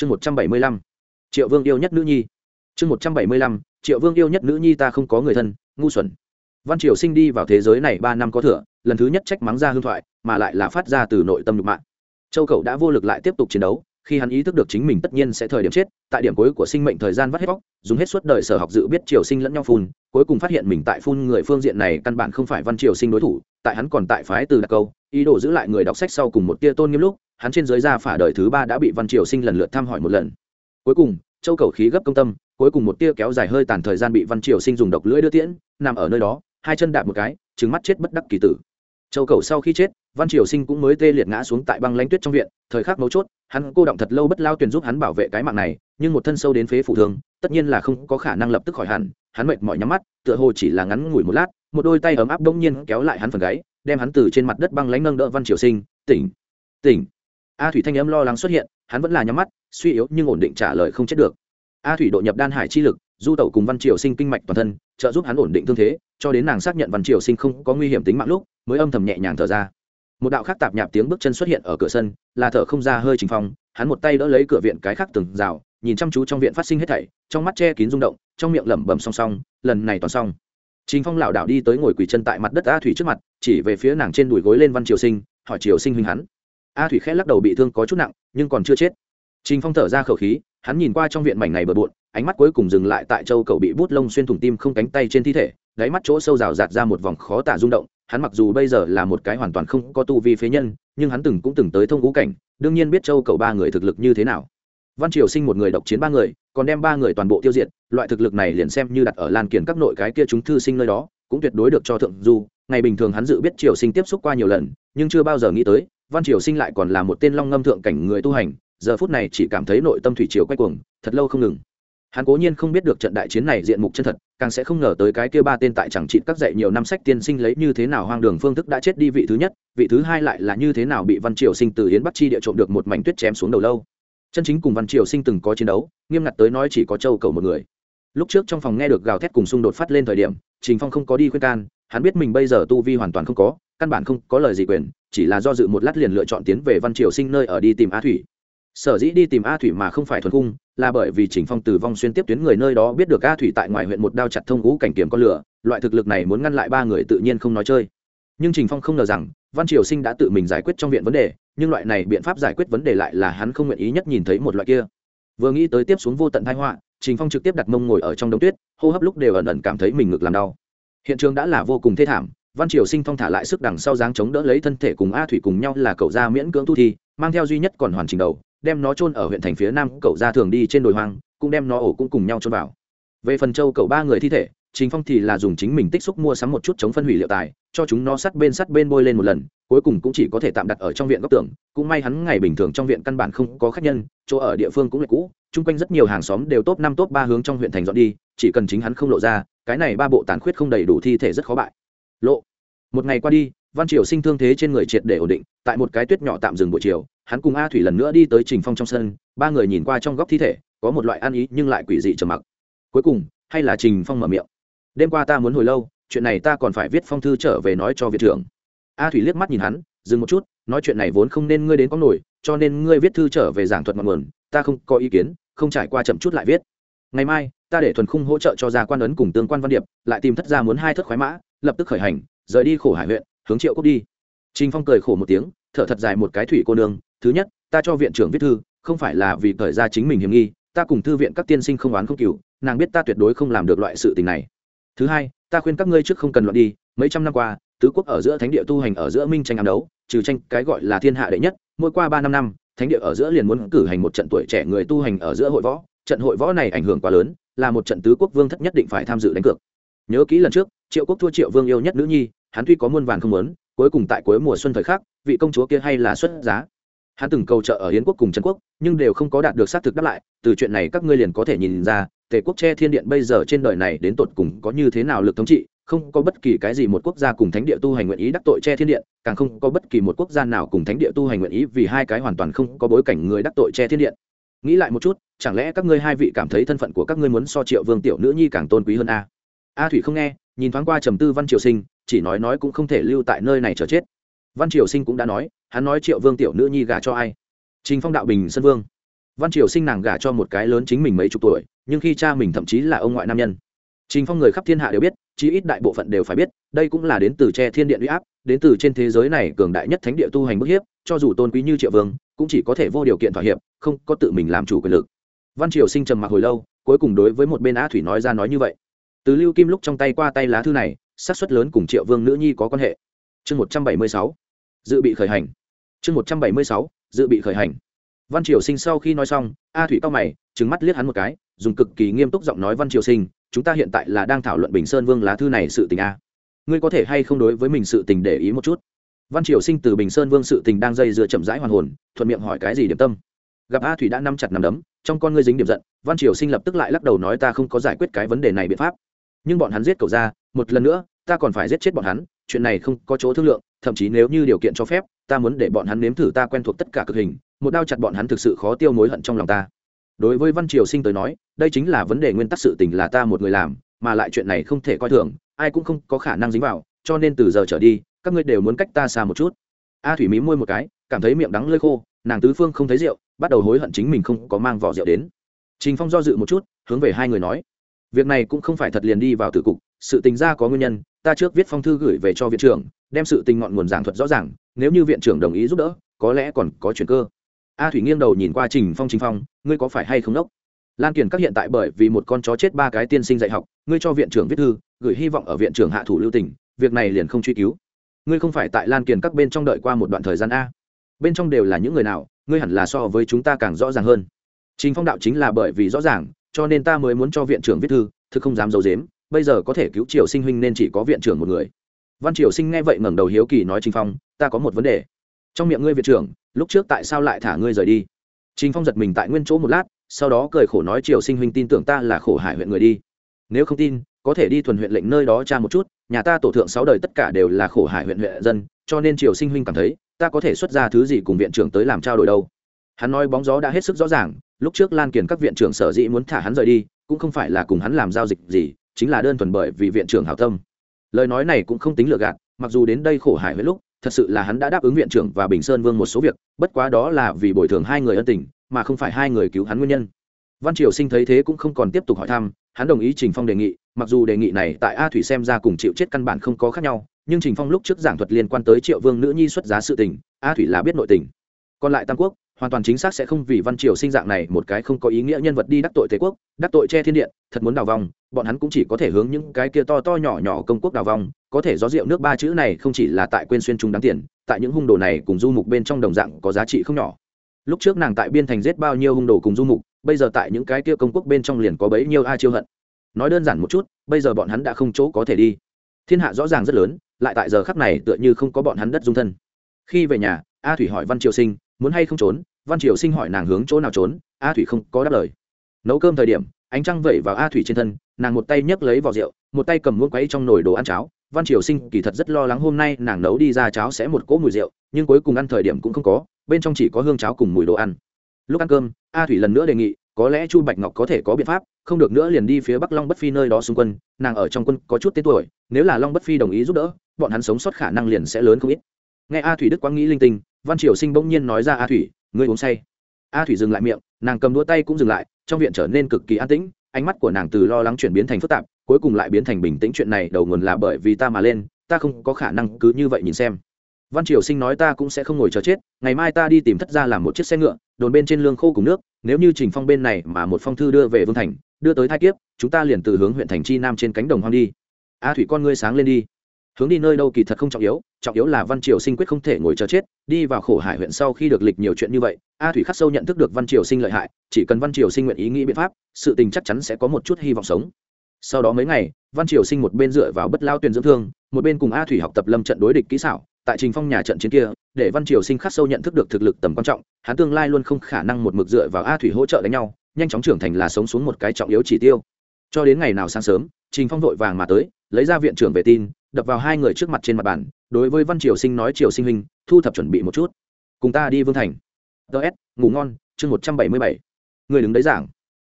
chương một trăm bảy mươi lăm, triệu vương yêu nhất nữ nhi. Chương một trăm bảy mươi lăm, triệu vương yêu nhất nữ nhi ta không có người thân, ngu xuẩn. Văn triều sinh đi vào thế giới này ba năm có thừa, lần thứ nhất trách mắng ra hương thoại, mà lại là phát ra từ nội tâm nhục mạng châu cậu đã vô lực lại tiếp tục chiến đấu, khi hắn ý thức được chính mình tất nhiên sẽ thời điểm chết, tại điểm cuối của sinh mệnh thời gian vắt hết bóc, dùng hết suốt đời sở học dự biết triều sinh lẫn nhau phun, cuối cùng phát hiện mình tại phun người phương diện này căn bản không phải văn triều sinh đối thủ, tại hắn còn tại phái từ đặc câu, ý đồ giữ lại người đọc sách sau cùng một tia tôn nghiêm lúc hắn trên giới ra phả đời thứ ba đã bị văn triều sinh lần lượt thăm hỏi một lần. Cuối cùng, châu cầu khí gấp công tâm, cuối cùng một tia kéo dài hơi tàn thời gian bị văn triều sinh dùng độc lưỡi đưa tiễn, nằm ở nơi đó, hai chân đạp một cái trứng mắt chết bất đắc kỳ tử. Châu cầu sau khi chết, văn triều sinh cũng mới tê liệt ngã xuống tại băng lãnh tuyết trong viện, thời khắc mấu chốt, hắn cô động thật lâu bất lao tuyển giúp hắn bảo vệ cái mạng này, nhưng một thân sâu đến phế phụ thương, tất nhiên là không có khả năng lập tức khỏi hẳn, hắn mệt mỏi nhắm mắt, tựa hồ chỉ là ngắn ngủi một lát, một đôi tay ấm áp đông nhiên kéo lại hắn phần gáy, đem hắn từ trên mặt đất băng lãnh nâng đỡ văn triều sinh, tỉnh tỉnh a thủy thanh âm lo lắng xuất hiện, hắn vẫn là nhắm mắt, suy yếu nhưng ổn định trả lời không chết được. A thủy độ nhập đan hải chi lực, du tẩu cùng văn triều sinh kinh mạch toàn thân, trợ giúp hắn ổn định thương thế, cho đến nàng xác nhận văn triều sinh không có nguy hiểm tính mạng lúc, mới âm thầm nhẹ nhàng thở ra. Một đạo khác tạp nhạp tiếng bước chân xuất hiện ở cửa sân, là thở không ra hơi trình phong, hắn một tay đỡ lấy cửa viện cái khác từng rào, nhìn chăm chú trong viện phát sinh hết thảy, trong mắt che kín rung động, trong miệng lẩm bẩm song song, lần này toàn xong. Trình phong lảo đảo đi tới ngồi quỳ chân tại mặt đất a thủy trước mặt, chỉ về phía nàng trên đùi gối lên văn triều sinh, hỏi triều sinh huynh hắn a thủy khẽ lắc đầu bị thương có chút nặng, nhưng còn chưa chết. Trình phong thở ra khẩu khí, hắn nhìn qua trong viện mảnh này bừa bộn, ánh mắt cuối cùng dừng lại tại châu cậu bị bút lông xuyên thủng tim không cánh tay trên thi thể, đáy mắt chỗ sâu rào rạt ra một vòng khó tả rung động. Hắn mặc dù bây giờ là một cái hoàn toàn không có tu vi phế nhân, nhưng hắn từng cũng từng tới thông ngũ cảnh, đương nhiên biết châu cậu ba người thực lực như thế nào. Văn triều sinh một người độc chiến ba người, còn đem ba người toàn bộ tiêu diệt, loại thực lực này liền xem như đặt ở lan kiển các nội cái kia chúng thư sinh nơi đó, cũng tuyệt đối được cho thượng du. Ngày bình thường hắn dự biết triều sinh tiếp xúc qua nhiều lần, nhưng chưa bao giờ nghĩ tới văn triều sinh lại còn là một tên long ngâm thượng cảnh người tu hành, giờ phút này chỉ cảm thấy nội tâm thủy triều quay cuồng, thật lâu không ngừng. Hắn cố nhiên không biết được trận đại chiến này diện mục chân thật, càng sẽ không ngờ tới cái kia ba tên tại chẳng trị các dạy nhiều năm sách tiên sinh lấy như thế nào hoang đường phương thức đã chết đi vị thứ nhất, vị thứ hai lại là như thế nào bị văn triều sinh từ yến bắc chi địa trộm được một mảnh tuyết chém xuống đầu lâu. Chân chính cùng văn triều sinh từng có chiến đấu, nghiêm ngặt tới nói chỉ có châu cầu một người. Lúc trước trong phòng nghe được gào thét cùng xung đột phát lên thời điểm, trình phong không có đi khuyên can, hắn biết mình bây giờ tu vi hoàn toàn không có căn bản không có lời gì quyền, chỉ là do dự một lát liền lựa chọn tiến về văn triều sinh nơi ở đi tìm a thủy. Sở dĩ đi tìm a thủy mà không phải thuần cung, là bởi vì chỉnh phong từ vong xuyên tiếp tuyến người nơi đó biết được a thủy tại ngoài huyện một đao chặt thông ngũ cảnh kiểm con lửa, loại thực lực này muốn ngăn lại ba người tự nhiên không nói chơi. Nhưng trình phong không ngờ rằng, văn triều sinh đã tự mình giải quyết trong viện vấn đề, nhưng loại này biện pháp giải quyết vấn đề lại là hắn không nguyện ý nhất nhìn thấy một loại kia. Vừa nghĩ tới tiếp xuống vô tận thái họa, trình phong trực tiếp đặt mông ngồi ở trong đống tuyết, hô hấp lúc đều ẩn ẩn cảm thấy mình ngực làm đau. Hiện trường đã là vô cùng thê thảm văn triều sinh phong thả lại sức đằng sau dáng chống đỡ lấy thân thể cùng a thủy cùng nhau là cậu gia miễn cưỡng thu thi, mang theo duy nhất còn hoàn chỉnh đầu, đem nó chôn ở huyện thành phía nam, cậu gia thường đi trên đồi hoang, cũng đem nó ổ cũng cùng nhau chôn vào. Về phần châu cậu ba người thi thể, trình phong thì là dùng chính mình tích xúc mua sắm một chút chống phân hủy liệu tài, cho chúng nó sắt bên sắt bên bôi lên một lần, cuối cùng cũng chỉ có thể tạm đặt ở trong viện góc tường. Cũng may hắn ngày bình thường trong viện căn bản không có khách nhân, chỗ ở địa phương cũng là cũ, chung quanh rất nhiều hàng xóm đều top năm top ba hướng trong huyện thành dọn đi, chỉ cần chính hắn không lộ ra, cái này ba bộ tàn khuyết không đầy đủ thi thể rất khó bại lộ. Một ngày qua đi, văn triều sinh thương thế trên người triệt để ổn định, tại một cái tuyết nhỏ tạm dừng buổi chiều, hắn cùng a thủy lần nữa đi tới trình phong trong sân, ba người nhìn qua trong góc thi thể, có một loại ăn ý nhưng lại quỷ dị trầm mặc. Cuối cùng, hay là trình phong mở miệng. Đêm qua ta muốn hồi lâu, chuyện này ta còn phải viết phong thư trở về nói cho viện trưởng. A thủy liếc mắt nhìn hắn, dừng một chút, nói chuyện này vốn không nên ngươi đến có nổi, cho nên ngươi viết thư trở về giảng thuật ngọn nguồn, ta không có ý kiến, không trải qua chậm chút lại viết. Ngày mai, ta để thuần khung hỗ trợ cho gia quan ấn cùng tương quan văn điệp, lại tìm thất gia muốn hai thất khoái mã lập tức khởi hành, rời đi khổ hải huyện, hướng triệu cốc đi. Trình phong cười khổ một tiếng, thở thật dài một cái thủy cô nương, thứ nhất, ta cho viện trưởng viết thư, không phải là vì thời ra chính mình hiểm nghi, ta cùng thư viện các tiên sinh không oán không cừu, nàng biết ta tuyệt đối không làm được loại sự tình này. Thứ hai, ta khuyên các ngươi trước không cần loạn đi, mấy trăm năm qua, tứ quốc ở giữa thánh địa tu hành ở giữa minh tranh ám đấu, trừ tranh cái gọi là thiên hạ đệ nhất, mỗi qua ba năm năm, thánh địa ở giữa liền muốn cử hành một trận tuổi trẻ người tu hành ở giữa hội võ, trận hội võ này ảnh hưởng quá lớn, là một trận tứ quốc vương thất nhất định phải tham dự đánh cược. Nhớ kỹ lần trước triệu quốc thua triệu vương yêu nhất nữ nhi, hắn tuy có muôn vàn không muốn, cuối cùng tại cuối mùa xuân thời khắc, vị công chúa kia hay là xuất giá. Hắn từng cầu trợ ở hiến quốc cùng trần quốc, nhưng đều không có đạt được xác thực đáp lại, từ chuyện này các ngươi liền có thể nhìn ra, tề quốc che thiên điện bây giờ trên đời này đến tột cùng có như thế nào lực thống trị, không có bất kỳ cái gì một quốc gia cùng thánh địa tu hành nguyện ý đắc tội che thiên điện, càng không có bất kỳ một quốc gia nào cùng thánh địa tu hành nguyện ý vì hai cái hoàn toàn không có bối cảnh người đắc tội che thiên điện. Nghĩ lại một chút, chẳng lẽ các ngươi hai vị cảm thấy thân phận của các ngươi muốn so triệu vương tiểu nữ nhi càng tôn quý hơn a? A thủy không nghe nhìn thoáng qua trầm tư văn triều sinh, chỉ nói nói cũng không thể lưu tại nơi này chờ chết. Văn triều sinh cũng đã nói, hắn nói triệu vương tiểu nữ nhi gả cho ai? Trình phong đạo bình sân vương. Văn triều sinh nàng gả cho một cái lớn chính mình mấy chục tuổi, nhưng khi cha mình thậm chí là ông ngoại nam nhân. Trình phong người khắp thiên hạ đều biết, chí ít đại bộ phận đều phải biết, đây cũng là đến từ che thiên điện uy áp, đến từ trên thế giới này cường đại nhất thánh địa tu hành bức hiếp, cho dù tôn quý như triệu vương, cũng chỉ có thể vô điều kiện thỏa hiệp, không có tự mình làm chủ quyền lực. Văn triều sinh trầm mặc hồi lâu, cuối cùng đối với một bên á thủy nói ra nói như vậy từ lưu kim lúc trong tay qua tay lá thư này, xác suất lớn cùng triệu vương nữ nhi có quan hệ. Chương một trăm bảy mươi sáu, dự bị khởi hành. Chương một trăm bảy mươi sáu, dự bị khởi hành. Văn triều sinh sau khi nói xong, a thủy cao mày trứng mắt liếc hắn một cái, dùng cực kỳ nghiêm túc giọng nói văn triều sinh, chúng ta hiện tại là đang thảo luận bình sơn vương lá thư này sự tình a. Ngươi có thể hay không đối với mình sự tình để ý một chút? Văn triều sinh từ bình sơn vương sự tình đang dây dựa chậm rãi hoàn hồn, thuận miệng hỏi cái gì điểm tâm? Gặp a thủy đã nắm chặt nắm đấm, trong con ngươi dính điểm giận, văn triều sinh lập tức lại lắc đầu nói ta không có giải quyết cái vấn đề này biện pháp nhưng bọn hắn giết cậu ra, một lần nữa, ta còn phải giết chết bọn hắn, chuyện này không có chỗ thương lượng, thậm chí nếu như điều kiện cho phép, ta muốn để bọn hắn nếm thử ta quen thuộc tất cả cực hình, một đao chặt bọn hắn thực sự khó tiêu mối hận trong lòng ta. Đối với văn triều sinh tới nói, đây chính là vấn đề nguyên tắc sự tình là ta một người làm, mà lại chuyện này không thể coi thường, ai cũng không có khả năng dính vào, cho nên từ giờ trở đi, các ngươi đều muốn cách ta xa một chút. A thủy mí môi một cái, cảm thấy miệng đắng lơi khô, nàng tứ phương không thấy rượu, bắt đầu hối hận chính mình không có mang vỏ rượu đến. Trình phong do dự một chút, hướng về hai người nói việc này cũng không phải thật liền đi vào tử cục, sự tình ra có nguyên nhân, ta trước viết phong thư gửi về cho viện trưởng, đem sự tình ngọn nguồn giảng thuật rõ ràng, nếu như viện trưởng đồng ý giúp đỡ, có lẽ còn có chuyện cơ. A thủy nghiêng đầu nhìn qua trình phong trình phong, ngươi có phải hay không đốc? Lan kiển các hiện tại bởi vì một con chó chết ba cái tiên sinh dạy học, ngươi cho viện trưởng viết thư, gửi hy vọng ở viện trưởng hạ thủ lưu tỉnh việc này liền không truy cứu. Ngươi không phải tại lan kiển các bên trong đợi qua một đoạn thời gian a. Bên trong đều là những người nào, ngươi hẳn là so với chúng ta càng rõ ràng hơn. Trình phong đạo chính là bởi vì rõ ràng cho nên ta mới muốn cho viện trưởng viết thư thư không dám giấu dếm bây giờ có thể cứu triều sinh huynh nên chỉ có viện trưởng một người. Văn triều sinh nghe vậy ngẩng đầu hiếu kỳ nói trình phong, ta có một vấn đề. Trong miệng ngươi viện trưởng, lúc trước tại sao lại thả ngươi rời đi? Trình phong giật mình tại nguyên chỗ một lát, sau đó cười khổ nói triều sinh huynh tin tưởng ta là khổ hải huyện người đi. Nếu không tin, có thể đi thuần huyện lệnh nơi đó tra một chút, nhà ta tổ thượng sáu đời tất cả đều là khổ hải huyện huyện dân, cho nên triều sinh huynh cảm thấy, ta có thể xuất ra thứ gì cùng viện trưởng tới làm trao đổi đâu. Hắn nói bóng gió đã hết sức rõ ràng lúc trước lan kiển các viện trưởng sở dĩ muốn thả hắn rời đi, cũng không phải là cùng hắn làm giao dịch gì, chính là đơn thuần bởi vì viện trưởng hảo tâm. Lời nói này cũng không tính lừa gạt, mặc dù đến đây khổ hải với lúc, thật sự là hắn đã đáp ứng viện trưởng và bình sơn vương một số việc, bất quá đó là vì bồi thường hai người ân tình, mà không phải hai người cứu hắn nguyên nhân. Văn triều sinh thấy thế cũng không còn tiếp tục hỏi thăm, hắn đồng ý trình phong đề nghị, mặc dù đề nghị này tại a thủy xem ra cùng chịu chết căn bản không có khác nhau, nhưng trình phong lúc trước giảng thuật liên quan tới triệu vương nữ nhi xuất giá sự tình, a thủy là biết nội tình. Còn lại tam quốc hoàn toàn chính xác sẽ không vì văn triều sinh dạng này một cái không có ý nghĩa nhân vật đi đắc tội thế quốc, đắc tội che thiên điện thật muốn đào vòng bọn hắn cũng chỉ có thể hướng những cái kia to to nhỏ nhỏ công quốc đào vòng có thể gió rượu nước ba chữ này không chỉ là tại quên xuyên trung đáng tiền, tại những hung đồ này cùng du mục bên trong đồng dạng có giá trị không nhỏ. Lúc trước nàng tại biên thành giết bao nhiêu hung đồ cùng du mục, bây giờ tại những cái kia công quốc bên trong liền có bấy nhiêu ai chiêu hận. Nói đơn giản một chút, bây giờ bọn hắn đã không chỗ có thể đi. Thiên hạ rõ ràng rất lớn, lại tại giờ khắc này tựa như không có bọn hắn đất dung thân. Khi về nhà, a thủy hỏi văn triều sinh muốn hay không trốn, văn triều sinh hỏi nàng hướng chỗ nào trốn, a thủy không có đáp lời. Nấu cơm thời điểm, ánh trăng vẩy vào a thủy trên thân, nàng một tay nhấc lấy vỏ rượu, một tay cầm muỗng quấy trong nồi đồ ăn cháo. Văn triều sinh kỳ thật rất lo lắng hôm nay nàng nấu đi ra cháo sẽ một cỗ mùi rượu, nhưng cuối cùng ăn thời điểm cũng không có, bên trong chỉ có hương cháo cùng mùi đồ ăn. Lúc ăn cơm, a thủy lần nữa đề nghị, có lẽ chu bạch ngọc có thể có biện pháp, không được nữa liền đi phía bắc long bất phi nơi đó xung quân, nàng ở trong quân có chút tên tuổi, nếu là long bất phi đồng ý giúp đỡ, bọn hắn sống sót khả năng liền sẽ lớn không ít. Nghe a thủy đức quang nghĩ linh tinh văn triều sinh bỗng nhiên nói ra a thủy, ngươi uống say. A thủy dừng lại miệng, nàng cầm đũa tay cũng dừng lại, trong viện trở nên cực kỳ an tĩnh, ánh mắt của nàng từ lo lắng chuyển biến thành phức tạp, cuối cùng lại biến thành bình tĩnh chuyện này đầu nguồn là bởi vì ta mà lên, ta không có khả năng cứ như vậy nhìn xem. Văn triều sinh nói ta cũng sẽ không ngồi chờ chết, ngày mai ta đi tìm thất ra làm một chiếc xe ngựa, đồn bên trên lương khô cùng nước, nếu như trình phong bên này mà một phong thư đưa về vương thành, đưa tới thai kiếp, chúng ta liền từ hướng huyện thành chi nam trên cánh đồng hoang đi. A thủy con ngươi sáng lên đi hướng đi nơi đâu kỳ thật không trọng yếu trọng yếu là văn triều sinh quyết không thể ngồi chờ chết, đi vào khổ hải huyện sau khi được lịch nhiều chuyện như vậy, a thủy khắc sâu nhận thức được văn triều sinh lợi hại, chỉ cần văn triều sinh nguyện ý nghĩ biện pháp, sự tình chắc chắn sẽ có một chút hy vọng sống. Sau đó mấy ngày, văn triều sinh một bên dựa vào bất lao tuyển dưỡng thương, một bên cùng a thủy học tập lâm trận đối địch kỹ xảo, tại trình phong nhà trận chiến kia, để văn triều sinh khắc sâu nhận thức được thực lực tầm quan trọng, hắn tương lai luôn không khả năng một mực dựa vào a thủy hỗ trợ đánh nhau, nhanh chóng trưởng thành là sống xuống một cái trọng yếu chỉ tiêu. Cho đến ngày nào sáng sớm, trình phong vội vàng mà tới, lấy ra viện trưởng về tin đập vào hai người trước mặt trên mặt bàn, đối với văn triều sinh nói, triều sinh hình thu thập chuẩn bị một chút. Cùng ta đi vương thành. Ts ngủ ngon, chương một trăm bảy mươi bảy. Người đứng đấy giảng.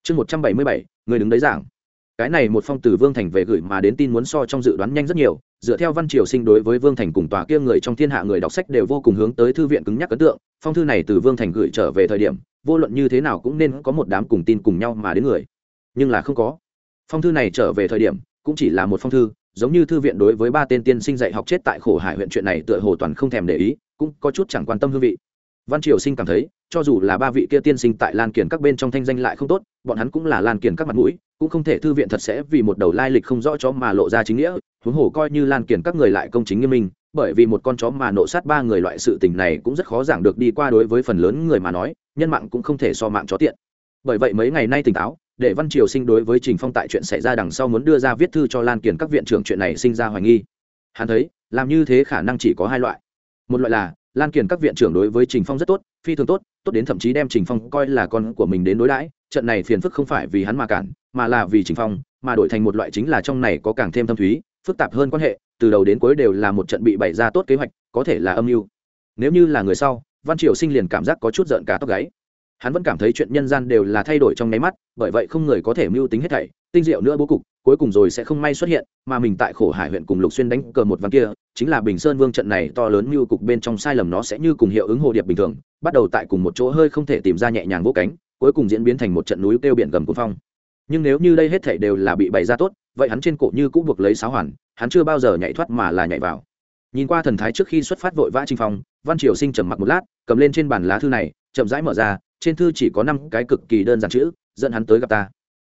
Chương một trăm bảy mươi bảy, người đứng đấy giảng. Cái này một phong từ vương thành về gửi mà đến tin muốn so trong dự đoán nhanh rất nhiều, dựa theo văn triều sinh đối với vương thành cùng tòa kia người trong thiên hạ người đọc sách đều vô cùng hướng tới thư viện cứng nhắc ấn tượng, phong thư này từ vương thành gửi trở về thời điểm, vô luận như thế nào cũng nên có một đám cùng tin cùng nhau mà đến người. Nhưng là không có. Phong thư này trở về thời điểm, cũng chỉ là một phong thư giống như thư viện đối với ba tên tiên sinh dạy học chết tại khổ hải huyện chuyện này tựa hồ toàn không thèm để ý, cũng có chút chẳng quan tâm hương vị. Văn triều sinh cảm thấy, cho dù là ba vị kia tiên sinh tại lan kiển các bên trong thanh danh lại không tốt, bọn hắn cũng là lan kiển các mặt mũi, cũng không thể thư viện thật sẽ vì một đầu lai lịch không rõ chó mà lộ ra chính nghĩa, huống hồ coi như lan kiển các người lại công chính nghiêm minh, bởi vì một con chó mà nộ sát ba người loại sự tình này cũng rất khó giảng được đi qua đối với phần lớn người mà nói, nhân mạng cũng không thể so mạng chó tiện. Bởi vậy mấy ngày nay tỉnh táo để văn triều sinh đối với trình phong tại chuyện xảy ra đằng sau muốn đưa ra viết thư cho lan kiển các viện trưởng chuyện này sinh ra hoài nghi. Hắn thấy, làm như thế khả năng chỉ có hai loại. Một loại là, lan kiển các viện trưởng đối với trình phong rất tốt, phi thường tốt tốt đến thậm chí đem trình phong coi là con của mình đến đối đãi, trận này phiền phức không phải vì hắn mà cản, mà là vì trình phong, mà đổi thành một loại chính là trong này có càng thêm thâm thúy, phức tạp hơn quan hệ, từ đầu đến cuối đều là một trận bị bày ra tốt kế hoạch, có thể là âm mưu. Nếu như là người sau, văn triều sinh liền cảm giác có chút giận cả tóc gáy hắn vẫn cảm thấy chuyện nhân gian đều là thay đổi trong nháy mắt, bởi vậy không người có thể mưu tính hết thảy, tinh diệu nữa bố cục, cuối cùng rồi sẽ không may xuất hiện, mà mình tại khổ hải huyện cùng lục xuyên đánh cờ một ván kia, chính là bình sơn vương trận này to lớn mưu cục bên trong sai lầm nó sẽ như cùng hiệu ứng hồ điệp bình thường, bắt đầu tại cùng một chỗ hơi không thể tìm ra nhẹ nhàng vô cánh, cuối cùng diễn biến thành một trận núi kêu biển gầm cuồng phong. Nhưng nếu như đây hết thảy đều là bị bày ra tốt, vậy hắn trên cổ như cũng buộc lấy sáo hoàn, hắn chưa bao giờ nhảy thoát mà là nhảy vào. Nhìn qua thần thái trước khi xuất phát vội vã trình phong, văn triều sinh trầm mặc một lát, cầm lên trên bàn lá thư này, chậm rãi mở ra trên thư chỉ có năm cái cực kỳ đơn giản chữ, dẫn hắn tới gặp ta.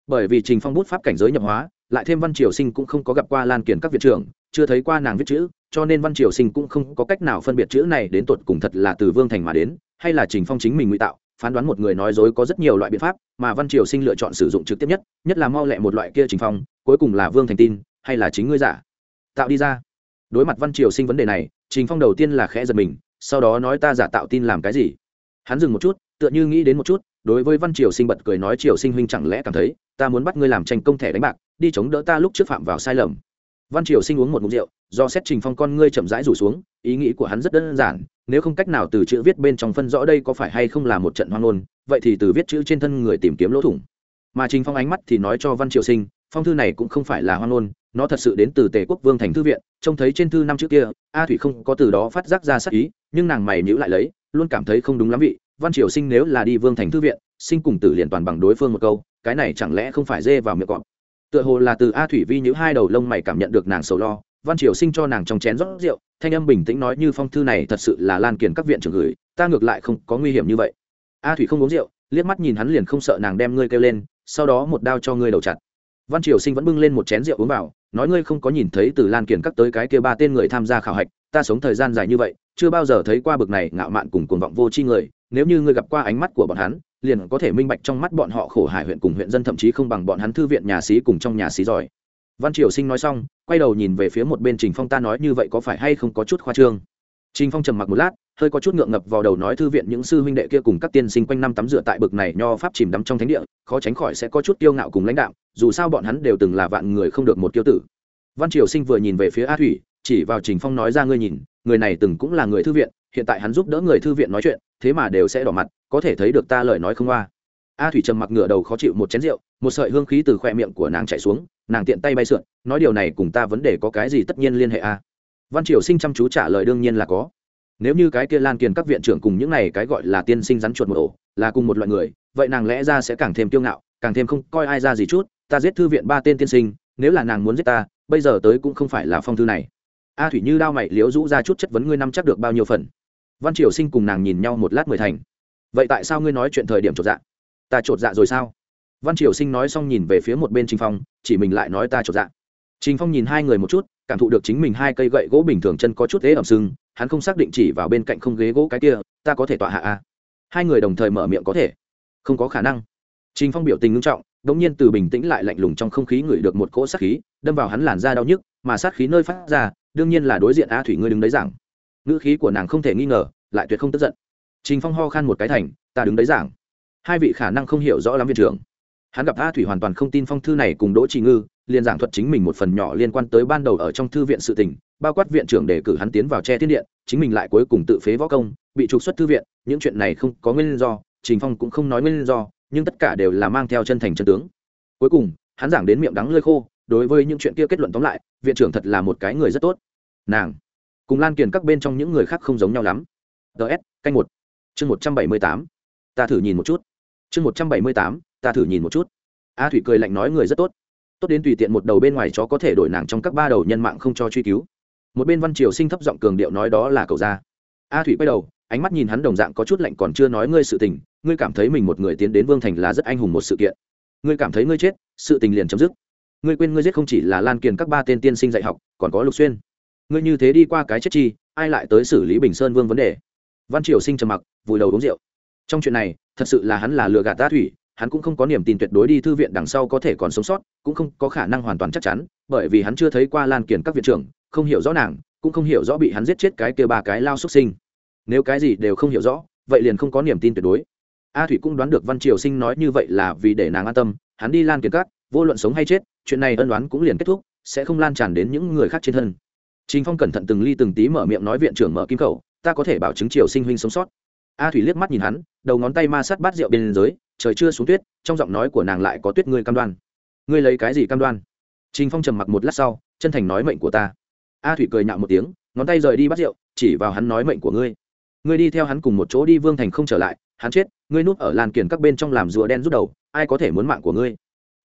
Bởi vì trình phong bút pháp cảnh giới nhập hóa, lại thêm văn triều sinh cũng không có gặp qua lan kiển các viện trưởng, chưa thấy qua nàng viết chữ, cho nên văn triều sinh cũng không có cách nào phân biệt chữ này đến tột cùng thật là từ vương thành mà đến, hay là trình phong chính mình ngụy tạo, phán đoán một người nói dối có rất nhiều loại biện pháp mà văn triều sinh lựa chọn sử dụng trực tiếp nhất nhất là mau lẹ một loại kia trình phong, cuối cùng là vương thành tin, hay là chính ngươi giả. Tạo đi ra. Đối mặt văn triều sinh vấn đề này, trình phong đầu tiên là khẽ giật mình, sau đó nói ta giả tạo tin làm cái gì? Hắn dừng một chút, tựa như nghĩ đến một chút, đối với văn triều sinh bật cười nói, triều sinh huynh chẳng lẽ cảm thấy ta muốn bắt ngươi làm tranh công thẻ đánh bạc, đi chống đỡ ta lúc trước phạm vào sai lầm? Văn triều sinh uống một mục rượu, do xét trình phong con ngươi chậm rãi rủ xuống, ý nghĩ của hắn rất đơn giản, nếu không cách nào từ chữ viết bên trong phân rõ đây có phải hay không là một trận hoang ngôn, vậy thì từ viết chữ trên thân người tìm kiếm lỗ thủng. Mà trình phong ánh mắt thì nói cho văn triều sinh, phong thư này cũng không phải là hoang ngôn, nó thật sự đến từ tề quốc vương thành thư viện, trông thấy trên thư năm chữ kia, a thủy không có từ đó phát giác ra sắc ý, nhưng nàng mày nhữ lại lấy luôn cảm thấy không đúng lắm vị, văn triều sinh nếu là đi vương thành thư viện, sinh cùng tử liền toàn bằng đối phương một câu, cái này chẳng lẽ không phải dê vào miệng cọp? Tựa hồ là từ a thủy vi những hai đầu lông mày cảm nhận được nàng sầu lo, văn triều sinh cho nàng trong chén rót rượu, thanh âm bình tĩnh nói như phong thư này thật sự là lan kiển các viện trưởng gửi, ta ngược lại không có nguy hiểm như vậy. A thủy không uống rượu, liếc mắt nhìn hắn liền không sợ nàng đem ngươi kêu lên, sau đó một đao cho ngươi đầu chặt. Văn triều sinh vẫn bưng lên một chén rượu uống vào, nói ngươi không có nhìn thấy từ lan kiển các tới cái kia ba tên người tham gia khảo hạch, ta sống thời gian dài như vậy chưa bao giờ thấy qua bực này ngạo mạn cùng cuồng vọng vô tri người, nếu như ngươi gặp qua ánh mắt của bọn hắn, liền có thể minh bạch trong mắt bọn họ khổ hải huyện cùng huyện dân thậm chí không bằng bọn hắn thư viện nhà sĩ cùng trong nhà sĩ giỏi. Văn triều sinh nói xong, quay đầu nhìn về phía một bên trình phong ta nói như vậy có phải hay không có chút khoa trương? Trình phong trầm mặc một lát, hơi có chút ngượng ngập vào đầu nói thư viện những sư huynh đệ kia cùng các tiên sinh quanh năm tắm rửa tại bực này nho pháp chìm đắm trong thánh địa, khó tránh khỏi sẽ có chút kiêu ngạo cùng lãnh đạo dù sao bọn hắn đều từng là vạn người không được một kiêu tử. Văn triều sinh vừa nhìn về phía a thủy, chỉ vào trình phong nói ra ngươi nhìn người này từng cũng là người thư viện, hiện tại hắn giúp đỡ người thư viện nói chuyện, thế mà đều sẽ đỏ mặt, có thể thấy được ta lời nói không qua a thủy trầm mặc ngửa đầu khó chịu một chén rượu, một sợi hương khí từ khoe miệng của nàng chạy xuống, nàng tiện tay bay sượn, nói điều này cùng ta vấn đề có cái gì tất nhiên liên hệ a? Văn triều sinh chăm chú trả lời đương nhiên là có. Nếu như cái kia lan kiền các viện trưởng cùng những này cái gọi là tiên sinh rắn chuột một ổ, là cùng một loại người, vậy nàng lẽ ra sẽ càng thêm kiêu ngạo, càng thêm không coi ai ra gì chút, ta giết thư viện ba tên tiên sinh, nếu là nàng muốn giết ta, bây giờ tới cũng không phải là phong thư này a thủy như đao mày liếu rũ ra chút chất vấn ngươi năm chắc được bao nhiêu phần? Văn triều sinh cùng nàng nhìn nhau một lát mười thành. Vậy tại sao ngươi nói chuyện thời điểm chột dạ? Ta chột dạ rồi sao? Văn triều sinh nói xong nhìn về phía một bên trình phong, chỉ mình lại nói ta chột dạ. Trình phong nhìn hai người một chút, cảm thụ được chính mình hai cây gậy gỗ bình thường chân có chút thế ẩm sưng, hắn không xác định chỉ vào bên cạnh không ghế gỗ cái kia, ta có thể tọa hạ a. Hai người đồng thời mở miệng có thể. Không có khả năng. Trình phong biểu tình ngưng trọng đ ỗ n g nhiên từ bình tĩnh lại lạnh lùng trong không khí ngửi được một cỗ sát khí, đâm vào hắn làn da đau nhức, mà sát khí nơi phát ra đương nhiên là đối diện a thủy ngươi đứng đấy giảng. Ngữ khí của nàng không thể nghi ngờ, lại tuyệt không tức giận. Trình phong ho khan một cái thành, ta đứng đấy giảng. Hai vị khả năng không hiểu rõ lắm viện trưởng. Hắn gặp a thủy hoàn toàn không tin phong thư này cùng đỗ trì ngư, liền giảng thuật chính mình một phần nhỏ liên quan tới ban đầu ở trong thư viện sự tình, bao quát viện trưởng để cử hắn tiến vào che thiên điện, chính mình lại cuối cùng tự phế võ công, bị trục xuất thư viện, những chuyện này không có nguyên do, trình phong cũng không nói nguyên do, nhưng tất cả đều là mang theo chân thành chân tướng. Cuối cùng, hắn giảng đến miệng đắng lơi khô, đối với những chuyện kia kết luận tóm lại, viện trưởng thật là một cái người rất tốt nàng cùng lan kiền các bên trong những người khác không giống nhau lắm ts canh một, chương một trăm bảy mươi tám, ta thử nhìn một chút. Chương một trăm bảy mươi tám, ta thử nhìn một chút. A thủy cười lạnh nói người rất tốt. Tốt đến tùy tiện một đầu bên ngoài chó có thể đổi nàng trong các ba đầu nhân mạng không cho truy cứu. Một bên văn triều sinh thấp giọng cường điệu nói đó là cậu ra a thủy quay đầu, ánh mắt nhìn hắn đồng dạng có chút lạnh còn chưa nói ngươi sự tình, ngươi cảm thấy mình một người tiến đến vương thành là rất anh hùng một sự kiện. Ngươi cảm thấy ngươi chết, sự tình liền chấm dứt. Ngươi quên ngươi giết không chỉ là lan kiền các ba tên tiên sinh dạy học, còn có lục xuyên ngươi như thế đi qua cái chết chi, ai lại tới xử lý bình sơn vương vấn đề? Văn triều sinh trầm mặc, vùi đầu uống rượu. Trong chuyện này, thật sự là hắn là lừa gạt ta thủy, hắn cũng không có niềm tin tuyệt đối đi thư viện đằng sau có thể còn sống sót, cũng không có khả năng hoàn toàn chắc chắn, bởi vì hắn chưa thấy qua lan kiền các viện trưởng, không hiểu rõ nàng, cũng không hiểu rõ bị hắn giết chết cái kia ba cái lao xuất sinh. Nếu cái gì đều không hiểu rõ, vậy liền không có niềm tin tuyệt đối. A thủy cũng đoán được văn triều sinh nói như vậy là vì để nàng an tâm, hắn đi lan kiển các, vô luận sống hay chết, chuyện này ân đoán cũng liền kết thúc, sẽ không lan tràn đến những người khác trên thân. Trình Phong cẩn thận từng ly từng tí mở miệng nói viện trưởng mở kim khẩu, ta có thể bảo chứng Triều Sinh huynh sống sót. A Thủy liếc mắt nhìn hắn, đầu ngón tay ma sát bát rượu bên dưới, trời chưa xuống tuyết, trong giọng nói của nàng lại có tuyết ngươi cam đoan. Ngươi lấy cái gì cam đoan? Trình Phong trầm mặc một lát sau, chân thành nói mệnh của ta. A Thủy cười nhạo một tiếng, ngón tay rời đi bát rượu, chỉ vào hắn nói mệnh của ngươi ngươi đi theo hắn cùng một chỗ đi vương thành không trở lại hắn chết ngươi núp ở làn kiển các bên trong làm rùa đen rút đầu ai có thể muốn mạng của ngươi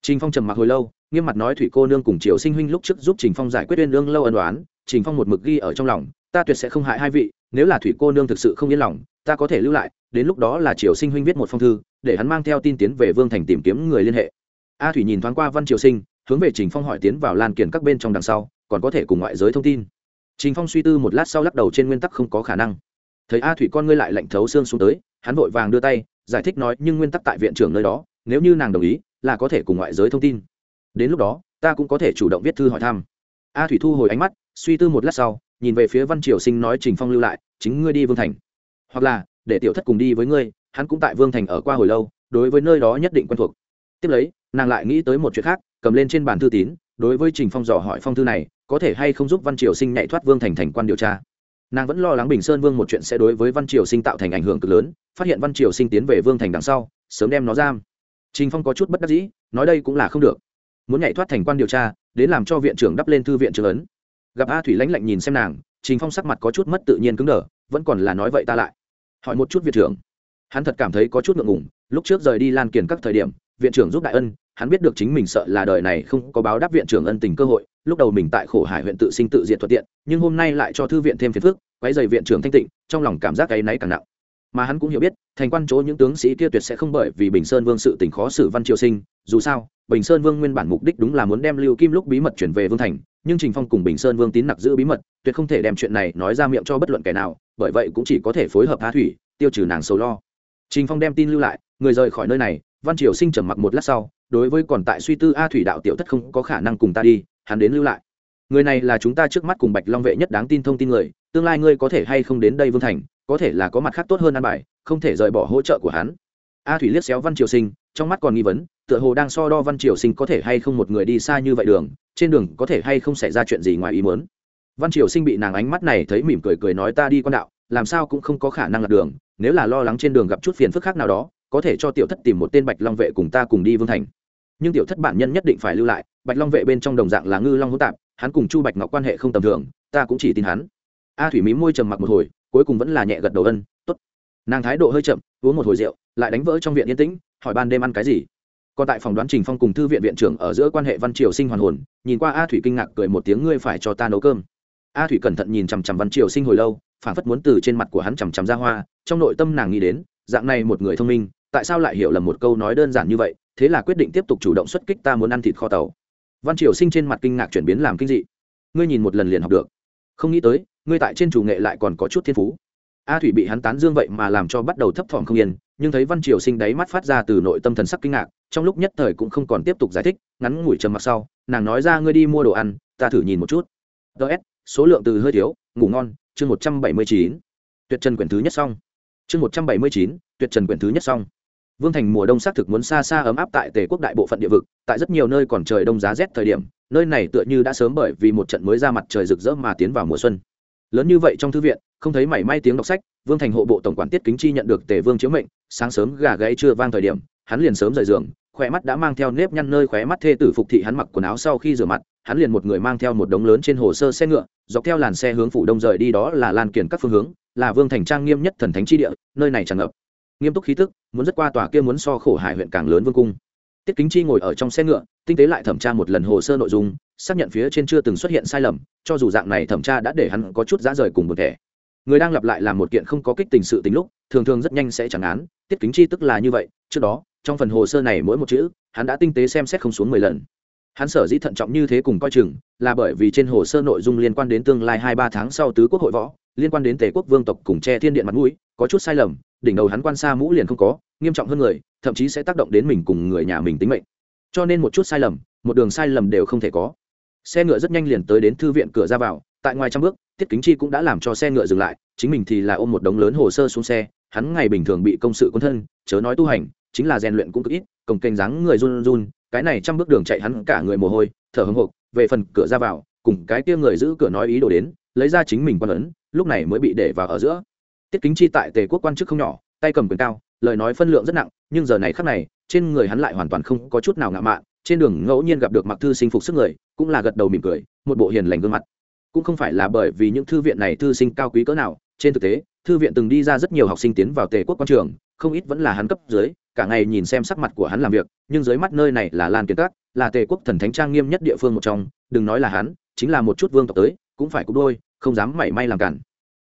trình phong trầm mặc hồi lâu nghiêm mặt nói thủy cô nương cùng triều sinh huynh lúc trước giúp trình phong giải quyết uyên lương lâu ân đoán trình phong một mực ghi ở trong lòng, ta tuyệt sẽ không hại hai vị, nếu là thủy cô nương thực sự không yên lòng, ta có thể lưu lại, đến lúc đó là triều sinh huynh viết một phong thư, để hắn mang theo tin tiến về vương thành tìm kiếm người liên hệ. A thủy nhìn thoáng qua văn triều sinh, hướng về trình phong hỏi tiến vào lan kiển các bên trong đằng sau, còn có thể cùng ngoại giới thông tin. Trình phong suy tư một lát sau lắc đầu trên nguyên tắc không có khả năng. Thấy a thủy con ngươi lại lạnh thấu xương xuống tới, hắn vội vàng đưa tay, giải thích nói, nhưng nguyên tắc tại viện trưởng nơi đó, nếu như nàng đồng ý, là có thể cùng ngoại giới thông tin. Đến lúc đó, ta cũng có thể chủ động viết thư hỏi thăm. A thủy thu hồi ánh mắt suy tư một lát sau, nhìn về phía văn triều sinh nói trình phong lưu lại, chính ngươi đi vương thành. Hoặc là, để tiểu thất cùng đi với ngươi, hắn cũng tại vương thành ở qua hồi lâu, đối với nơi đó nhất định quen thuộc. Tiếp lấy, nàng lại nghĩ tới một chuyện khác, cầm lên trên bàn thư tín, đối với trình phong dò hỏi phong thư này, có thể hay không giúp văn triều sinh nhảy thoát vương thành thành quan điều tra. Nàng vẫn lo lắng bình sơn vương một chuyện sẽ đối với văn triều sinh tạo thành ảnh hưởng cực lớn, phát hiện văn triều sinh tiến về vương thành đằng sau, sớm đem nó giam. Trình phong có chút bất đắc dĩ, nói đây cũng là không được. Muốn nhảy thoát thành quan điều tra, đến làm cho viện trưởng đắp lên thư viện trưởng ấn gặp a thủy lãnh lạnh nhìn xem nàng, trình phong sắc mặt có chút mất tự nhiên cứng đờ, vẫn còn là nói vậy ta lại. Hỏi một chút viện trưởng. Hắn thật cảm thấy có chút ngượng ngùng, lúc trước rời đi lan kiền các thời điểm, viện trưởng giúp đại ân, hắn biết được chính mình sợ là đời này không có báo đáp viện trưởng ân tình cơ hội, lúc đầu mình tại khổ hải huyện tự sinh tự diệt thuận tiện, nhưng hôm nay lại cho thư viện thêm phiền phức, quấy dày viện trưởng thanh tịnh, trong lòng cảm giác cái náy càng nặng. Mà hắn cũng hiểu biết, thành quan chỗ những tướng sĩ kia tuyệt sẽ không bởi vì bình sơn vương sự tình khó xử văn triều sinh, dù sao, bình sơn vương nguyên bản mục đích đúng là muốn đem lưu kim lúc bí mật chuyển về vương thành nhưng trình phong cùng bình sơn vương tín nặc giữ bí mật, tuyệt không thể đem chuyện này nói ra miệng cho bất luận kẻ nào, bởi vậy cũng chỉ có thể phối hợp tha thủy, tiêu trừ nàng sầu lo. Trình phong đem tin lưu lại, người rời khỏi nơi này, văn triều sinh trầm mặc một lát sau, đối với còn tại suy tư a thủy đạo tiểu thất không có khả năng cùng ta đi, hắn đến lưu lại. Người này là chúng ta trước mắt cùng bạch long vệ nhất đáng tin thông tin người, tương lai ngươi có thể hay không đến đây vương thành, có thể là có mặt khác tốt hơn an bài, không thể rời bỏ hỗ trợ của hắn. A thủy liếc xéo văn triều sinh, trong mắt còn nghi vấn tựa hồ đang so đo văn triều sinh có thể hay không một người đi xa như vậy đường, trên đường có thể hay không xảy ra chuyện gì ngoài ý muốn. Văn triều sinh bị nàng ánh mắt này thấy mỉm cười cười nói ta đi con đạo, làm sao cũng không có khả năng lạc đường, nếu là lo lắng trên đường gặp chút phiền phức khác nào đó, có thể cho tiểu thất tìm một tên bạch long vệ cùng ta cùng đi vương thành. Nhưng tiểu thất bản nhân nhất định phải lưu lại, bạch long vệ bên trong đồng dạng là ngư long hỗn tạp, hắn cùng chu bạch ngọc quan hệ không tầm thường, ta cũng chỉ tin hắn. A thủy mí môi trầm mặc một hồi, cuối cùng vẫn là nhẹ gật đầu ân t ố t nàng thái độ hơi chậm, uống một hồi rượu, lại đánh vỡ trong viện yên tĩnh, hỏi ban đêm ăn cái gì còn tại phòng đoán trình phong cùng thư viện viện trưởng ở giữa quan hệ văn triều sinh hoàn hồn, nhìn qua a thủy kinh ngạc cười một tiếng, ngươi phải cho ta nấu cơm. A thủy cẩn thận nhìn chằm chằm văn triều sinh hồi lâu phản phất muốn từ trên mặt của hắn chằm chằm ra hoa, trong nội tâm nàng nghĩ đến, dạng này một người thông minh, tại sao lại hiểu lầm một câu nói đơn giản như vậy, thế là quyết định tiếp tục chủ động xuất kích ta muốn ăn thịt kho tàu. Văn triều sinh trên mặt kinh ngạc chuyển biến làm kinh dị. Ngươi nhìn một lần liền học được. Không nghĩ tới, ngươi tại trên chủ nghệ lại còn có chút thiên phú a thủy bị hắn tán dương vậy mà làm cho bắt đầu thấp thỏm không yên, nhưng thấy văn triều sinh đáy mắt phát ra từ nội tâm thần sắc kinh ngạc, trong lúc nhất thời cũng không còn tiếp tục giải thích, ngắn ngủi trầm mặc sau, nàng nói ra ngươi đi mua đồ ăn, ta thử nhìn một chút. Ts số lượng từ hơi thiếu, ngủ ngon, chương một trăm bảy mươi chín. Tuyệt trần quyển thứ nhất xong. Chương một trăm bảy mươi chín, tuyệt trần quyển thứ nhất xong. Vương thành mùa đông xác thực muốn xa xa ấm áp tại tề quốc đại bộ phận địa vực, tại rất nhiều nơi còn trời đông giá rét thời điểm, nơi này tựa như đã sớm bởi vì một trận mới ra mặt trời rực rỡ mà tiến vào mùa xuân lớn như vậy trong thư viện, không thấy mảy may tiếng đọc sách, vương thành hộ bộ tổng quản tiết kính chi nhận được tề vương chiếu mệnh, sáng sớm gà gãy chưa vang thời điểm, hắn liền sớm rời giường khỏe mắt đã mang theo nếp nhăn nơi khóe mắt thê tử phục thị hắn mặc quần áo sau khi rửa mặt, hắn liền một người mang theo một đống lớn trên hồ sơ xe ngựa, dọc theo làn xe hướng phủ đông rời đi đó là lan kiển các phương hướng, là vương thành trang nghiêm nhất thần thánh chi địa, nơi này tràn ngập. Nghiêm túc khí tức, muốn rất qua tòa kia muốn so khổ hải huyện càng lớn vương cung. Tiết kính chi ngồi ở trong xe ngựa, tinh tế lại thẩm tra một lần hồ sơ nội dung xác nhận phía trên chưa từng xuất hiện sai lầm, cho dù dạng này thẩm tra đã để hắn có chút giá rời cùng một thẻ. Người đang lặp lại làm một kiện không có kích tình sự tính lúc, thường thường rất nhanh sẽ chẳng án, tiết kính chi tức là như vậy, trước đó, trong phần hồ sơ này mỗi một chữ, hắn đã tinh tế xem xét không xuống mười lần. Hắn sở dĩ thận trọng như thế cùng coi chừng, là bởi vì trên hồ sơ nội dung liên quan đến tương lai hai ba tháng sau tứ quốc hội võ, liên quan đến tề quốc vương tộc cùng che thiên điện mặt mũi, có chút sai lầm, đỉnh đầu hắn quan xa mũ liền không có, nghiêm trọng hơn người, thậm chí sẽ tác động đến mình cùng người nhà mình tính mệnh. Cho nên một chút sai lầm, một đường sai lầm đều không thể có xe ngựa rất nhanh liền tới đến thư viện cửa ra vào, tại ngoài trăm bước, tiết kính chi cũng đã làm cho xe ngựa dừng lại, chính mình thì là ôm một đống lớn hồ sơ xuống xe, hắn ngày bình thường bị công sự quân thân, chớ nói tu hành, chính là rèn luyện cũng cực ít, cổng kênh dáng người run run, cái này trăm bước đường chạy hắn cả người mồ hôi, thở hưng hộp về phần cửa ra vào, cùng cái kia người giữ cửa nói ý đồ đến, lấy ra chính mình quan ấn, lúc này mới bị để vào ở giữa. Tiết kính chi tại tề quốc quan chức không nhỏ, tay cầm quyền cao, lời nói phân lượng rất nặng, nhưng giờ này khắc này, trên người hắn lại hoàn toàn không có chút nào ngạo mạn trên đường ngẫu nhiên gặp được mặc thư sinh phục sức người, cũng là gật đầu mỉm cười, một bộ hiền lành gương mặt. Cũng không phải là bởi vì những thư viện này thư sinh cao quý cỡ nào, trên thực tế, thư viện từng đi ra rất nhiều học sinh tiến vào tề quốc quan trường, không ít vẫn là hắn cấp dưới, cả ngày nhìn xem sắc mặt của hắn làm việc, nhưng dưới mắt nơi này là lan kiến các, là tề quốc thần thánh trang nghiêm nhất địa phương một trong, đừng nói là hắn, chính là một chút vương tộc tới, cũng phải cúp đôi, không dám mảy may làm cản.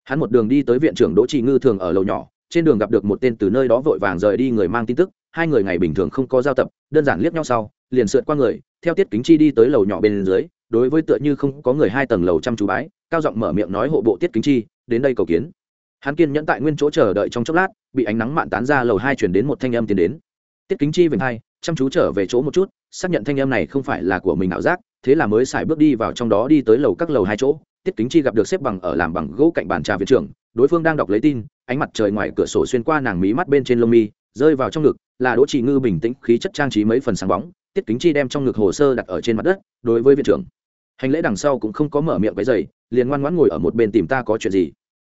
Hắn một đường đi tới viện trưởng đỗ trì ngư thường ở lầu nhỏ, trên đường gặp được một tên từ nơi đó vội vàng rời đi người mang tin tức, hai người ngày bình thường không có giao tập, đơn giản liếc nhau sau liền sượt qua người, theo tiết kính chi đi tới lầu nhỏ bên dưới, đối với tựa như không có người hai tầng lầu chăm chú bái, cao giọng mở miệng nói hộ bộ tiết kính chi, đến đây cầu kiến. Hắn kiên nhẫn tại nguyên chỗ chờ đợi trong chốc lát, bị ánh nắng mạn tán ra lầu hai chuyển đến một thanh âm tiến đến. Tiết kính chi vành hai, chăm chú trở về chỗ một chút, xác nhận thanh âm này không phải là của mình ảo giác, thế là mới xài bước đi vào trong đó đi tới lầu các lầu hai chỗ. Tiết kính chi gặp được xếp bằng ở làm bằng gỗ cạnh bàn trà viện trưởng, đối phương đang đọc lấy tin, ánh mặt trời ngoài cửa sổ xuyên qua nàng mí mắt bên trên lông mi, rơi vào trong ngực, là đỗ trị ngư bình tĩnh, khí chất trang trí mấy phần sáng bóng tiết kính chi đem trong ngực hồ sơ đặt ở trên mặt đất, đối với viện trưởng. Hành lễ đằng sau cũng không có mở miệng cái giày liền ngoan ngoãn ngồi ở một bên tìm ta có chuyện gì.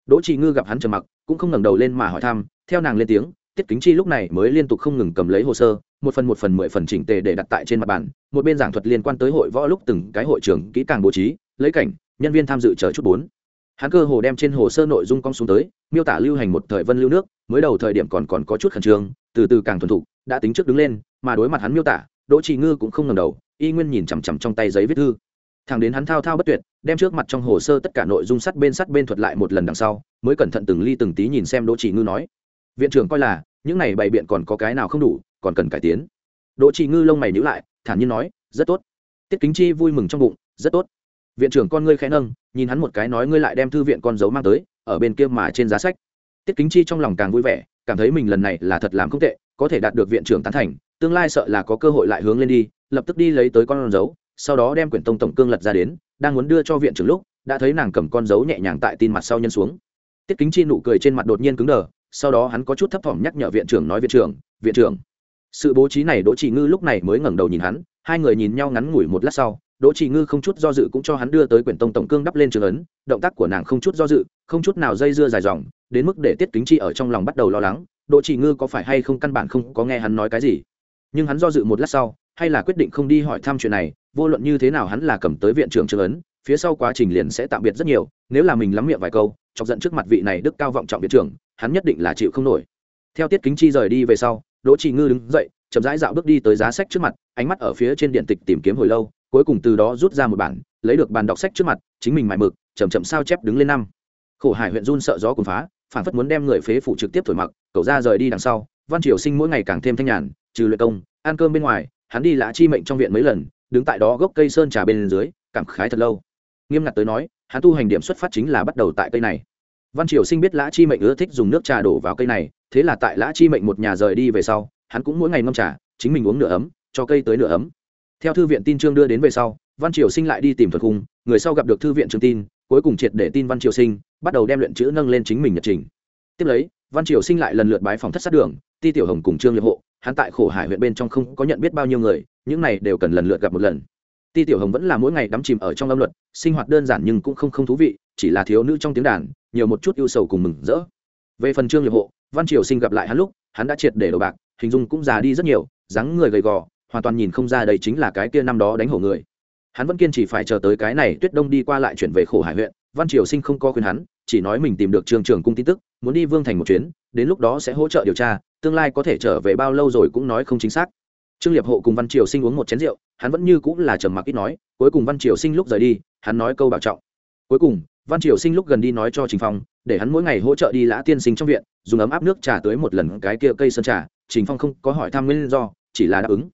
Đỗ trị ngư gặp hắn trầm mặc, cũng không ngẩng đầu lên mà hỏi thăm, theo nàng lên tiếng, tiết kính chi lúc này mới liên tục không ngừng cầm lấy hồ sơ, một phần một phần mười phần chỉnh tề để đặt tại trên mặt bàn, một bên giảng thuật liên quan tới hội võ lúc từng cái hội trưởng kỹ càng bố trí, lấy cảnh, nhân viên tham dự chờ chút bốn. Hắn cơ hồ đem trên hồ sơ nội dung cong xuống tới, miêu tả lưu hành một thời vân lưu nước, mới đầu thời điểm còn còn có chút khẩn trương, từ từ càng thuần thục, đã tính trước đứng lên, mà đối mặt hắn miêu tả đỗ trì ngư cũng không ngầm đầu, y nguyên nhìn chằm chằm trong tay giấy viết thư. Thằng đến hắn thao thao bất tuyệt, đem trước mặt trong hồ sơ tất cả nội dung sắt bên sắt bên thuật lại một lần đằng sau, mới cẩn thận từng ly từng tí nhìn xem đỗ trì ngư nói. Viện trưởng coi là, những này bày biện còn có cái nào không đủ, còn cần cải tiến. Đỗ trì ngư lông mày nhữ lại, thản nhiên nói, rất tốt. Tiết kính chi vui mừng trong bụng, rất tốt. Viện trưởng con ngươi khẽ nâng, nhìn hắn một cái nói ngươi lại đem thư viện con dấu mang tới, ở bên kia mà trên giá sách. Tiết kính chi trong lòng càng vui vẻ, cảm thấy mình lần này là thật làm không tệ có thể đạt được viện trưởng tán thành, tương lai sợ là có cơ hội lại hướng lên đi, lập tức đi lấy tới con dấu, sau đó đem quyển tông tổng cương lật ra đến, đang muốn đưa cho viện trưởng lúc, đã thấy nàng cầm con dấu nhẹ nhàng tại tin mặt sau nhân xuống. Tiết kính chi nụ cười trên mặt đột nhiên cứng đờ, sau đó hắn có chút thấp thỏm nhắc nhở viện trưởng nói viện trưởng viện trưởng. Sự bố trí này đỗ trị ngư lúc này mới ngẩng đầu nhìn hắn, hai người nhìn nhau ngắn ngủi một lát sau, đỗ trị ngư không chút do dự cũng cho hắn đưa tới quyển tông tổng cương đắp lên trường ấn, động tác của nàng không chút do dự, không chút nào dây dưa dài dòng, đến mức để tiết kính chi ở trong lòng bắt đầu lo lắng đỗ Chỉ ngư có phải hay không căn bản không có nghe hắn nói cái gì? Nhưng hắn do dự một lát sau, hay là quyết định không đi hỏi thăm chuyện này, vô luận như thế nào hắn là cầm tới viện trưởng trưởng ấn, phía sau quá trình liền sẽ tạm biệt rất nhiều, nếu là mình lắm miệng vài câu, chọc giận trước mặt vị này đức cao vọng trọng viện trưởng, hắn nhất định là chịu không nổi. Theo tiết kính chi rời đi về sau, đỗ Chỉ ngư đứng dậy, chậm rãi dạo bước đi tới giá sách trước mặt, ánh mắt ở phía trên điện tịch tìm kiếm hồi lâu, cuối cùng từ đó rút ra một bản, lấy được bàn đọc sách trước mặt, chính mình mải mực, chậm chậm sao chép đứng lên năm. Khổ hải huyện run sợ gió cùng phá phản phất muốn đem người phế phủ trực tiếp thổi mặc, cậu ra rời đi đằng sau, văn triều sinh mỗi ngày càng thêm thanh nhàn, trừ luyện công, ăn cơm bên ngoài, hắn đi lã chi mệnh trong viện mấy lần, đứng tại đó gốc cây sơn trà bên dưới, cảm khái thật lâu. Nghiêm ngặt tới nói, hắn tu hành điểm xuất phát chính là bắt đầu tại cây này. Văn triều sinh biết lã chi mệnh ưa thích dùng nước trà đổ vào cây này, thế là tại lã chi mệnh một nhà rời đi về sau, hắn cũng mỗi ngày ngâm trà, chính mình uống nửa ấm, cho cây tới nửa ấm. Theo thư viện tin trương đưa đến về sau, văn triều sinh lại đi tìm thuật khung, người sau gặp được thư viện trường tin cuối cùng triệt để tin văn triều sinh, bắt đầu đem luyện chữ nâng lên chính mình nhật trình. Tiếp lấy, văn triều sinh lại lần lượt bái phòng thất sát đường, ti tiểu hồng cùng trương liệp hộ, hắn tại khổ hải huyện bên trong không có nhận biết bao nhiêu người, những này đều cần lần lượt gặp một lần. Ti tiểu hồng vẫn là mỗi ngày đắm chìm ở trong âm luật, sinh hoạt đơn giản nhưng cũng không không thú vị, chỉ là thiếu nữ trong tiếng đàn, nhiều một chút ưu sầu cùng mừng rỡ. Về phần trương liệp hộ, văn triều sinh gặp lại hắn lúc, hắn đã triệt để đồ bạc, hình dung cũng già đi rất nhiều, dáng người gầy gò, hoàn toàn nhìn không ra đây chính là cái kia năm đó đánh hổ người hắn vẫn kiên trì phải chờ tới cái này tuyết đông đi qua lại chuyển về khổ hải huyện, văn triều sinh không có khuyên hắn, chỉ nói mình tìm được trường trường cung tin tức, muốn đi vương thành một chuyến, đến lúc đó sẽ hỗ trợ điều tra, tương lai có thể trở về bao lâu rồi cũng nói không chính xác. Trương liệp hộ cùng văn triều sinh uống một chén rượu, hắn vẫn như cũng là trầm mặc ít nói, cuối cùng văn triều sinh lúc rời đi, hắn nói câu bảo trọng. Cuối cùng, văn triều sinh lúc gần đi nói cho trình phong, để hắn mỗi ngày hỗ trợ đi lã tiên sinh trong viện, dùng ấm áp nước trà tới một lần cái kia cây sơn trà, trình phong không có hỏi thăm nguyên do, chỉ là đáp ứng.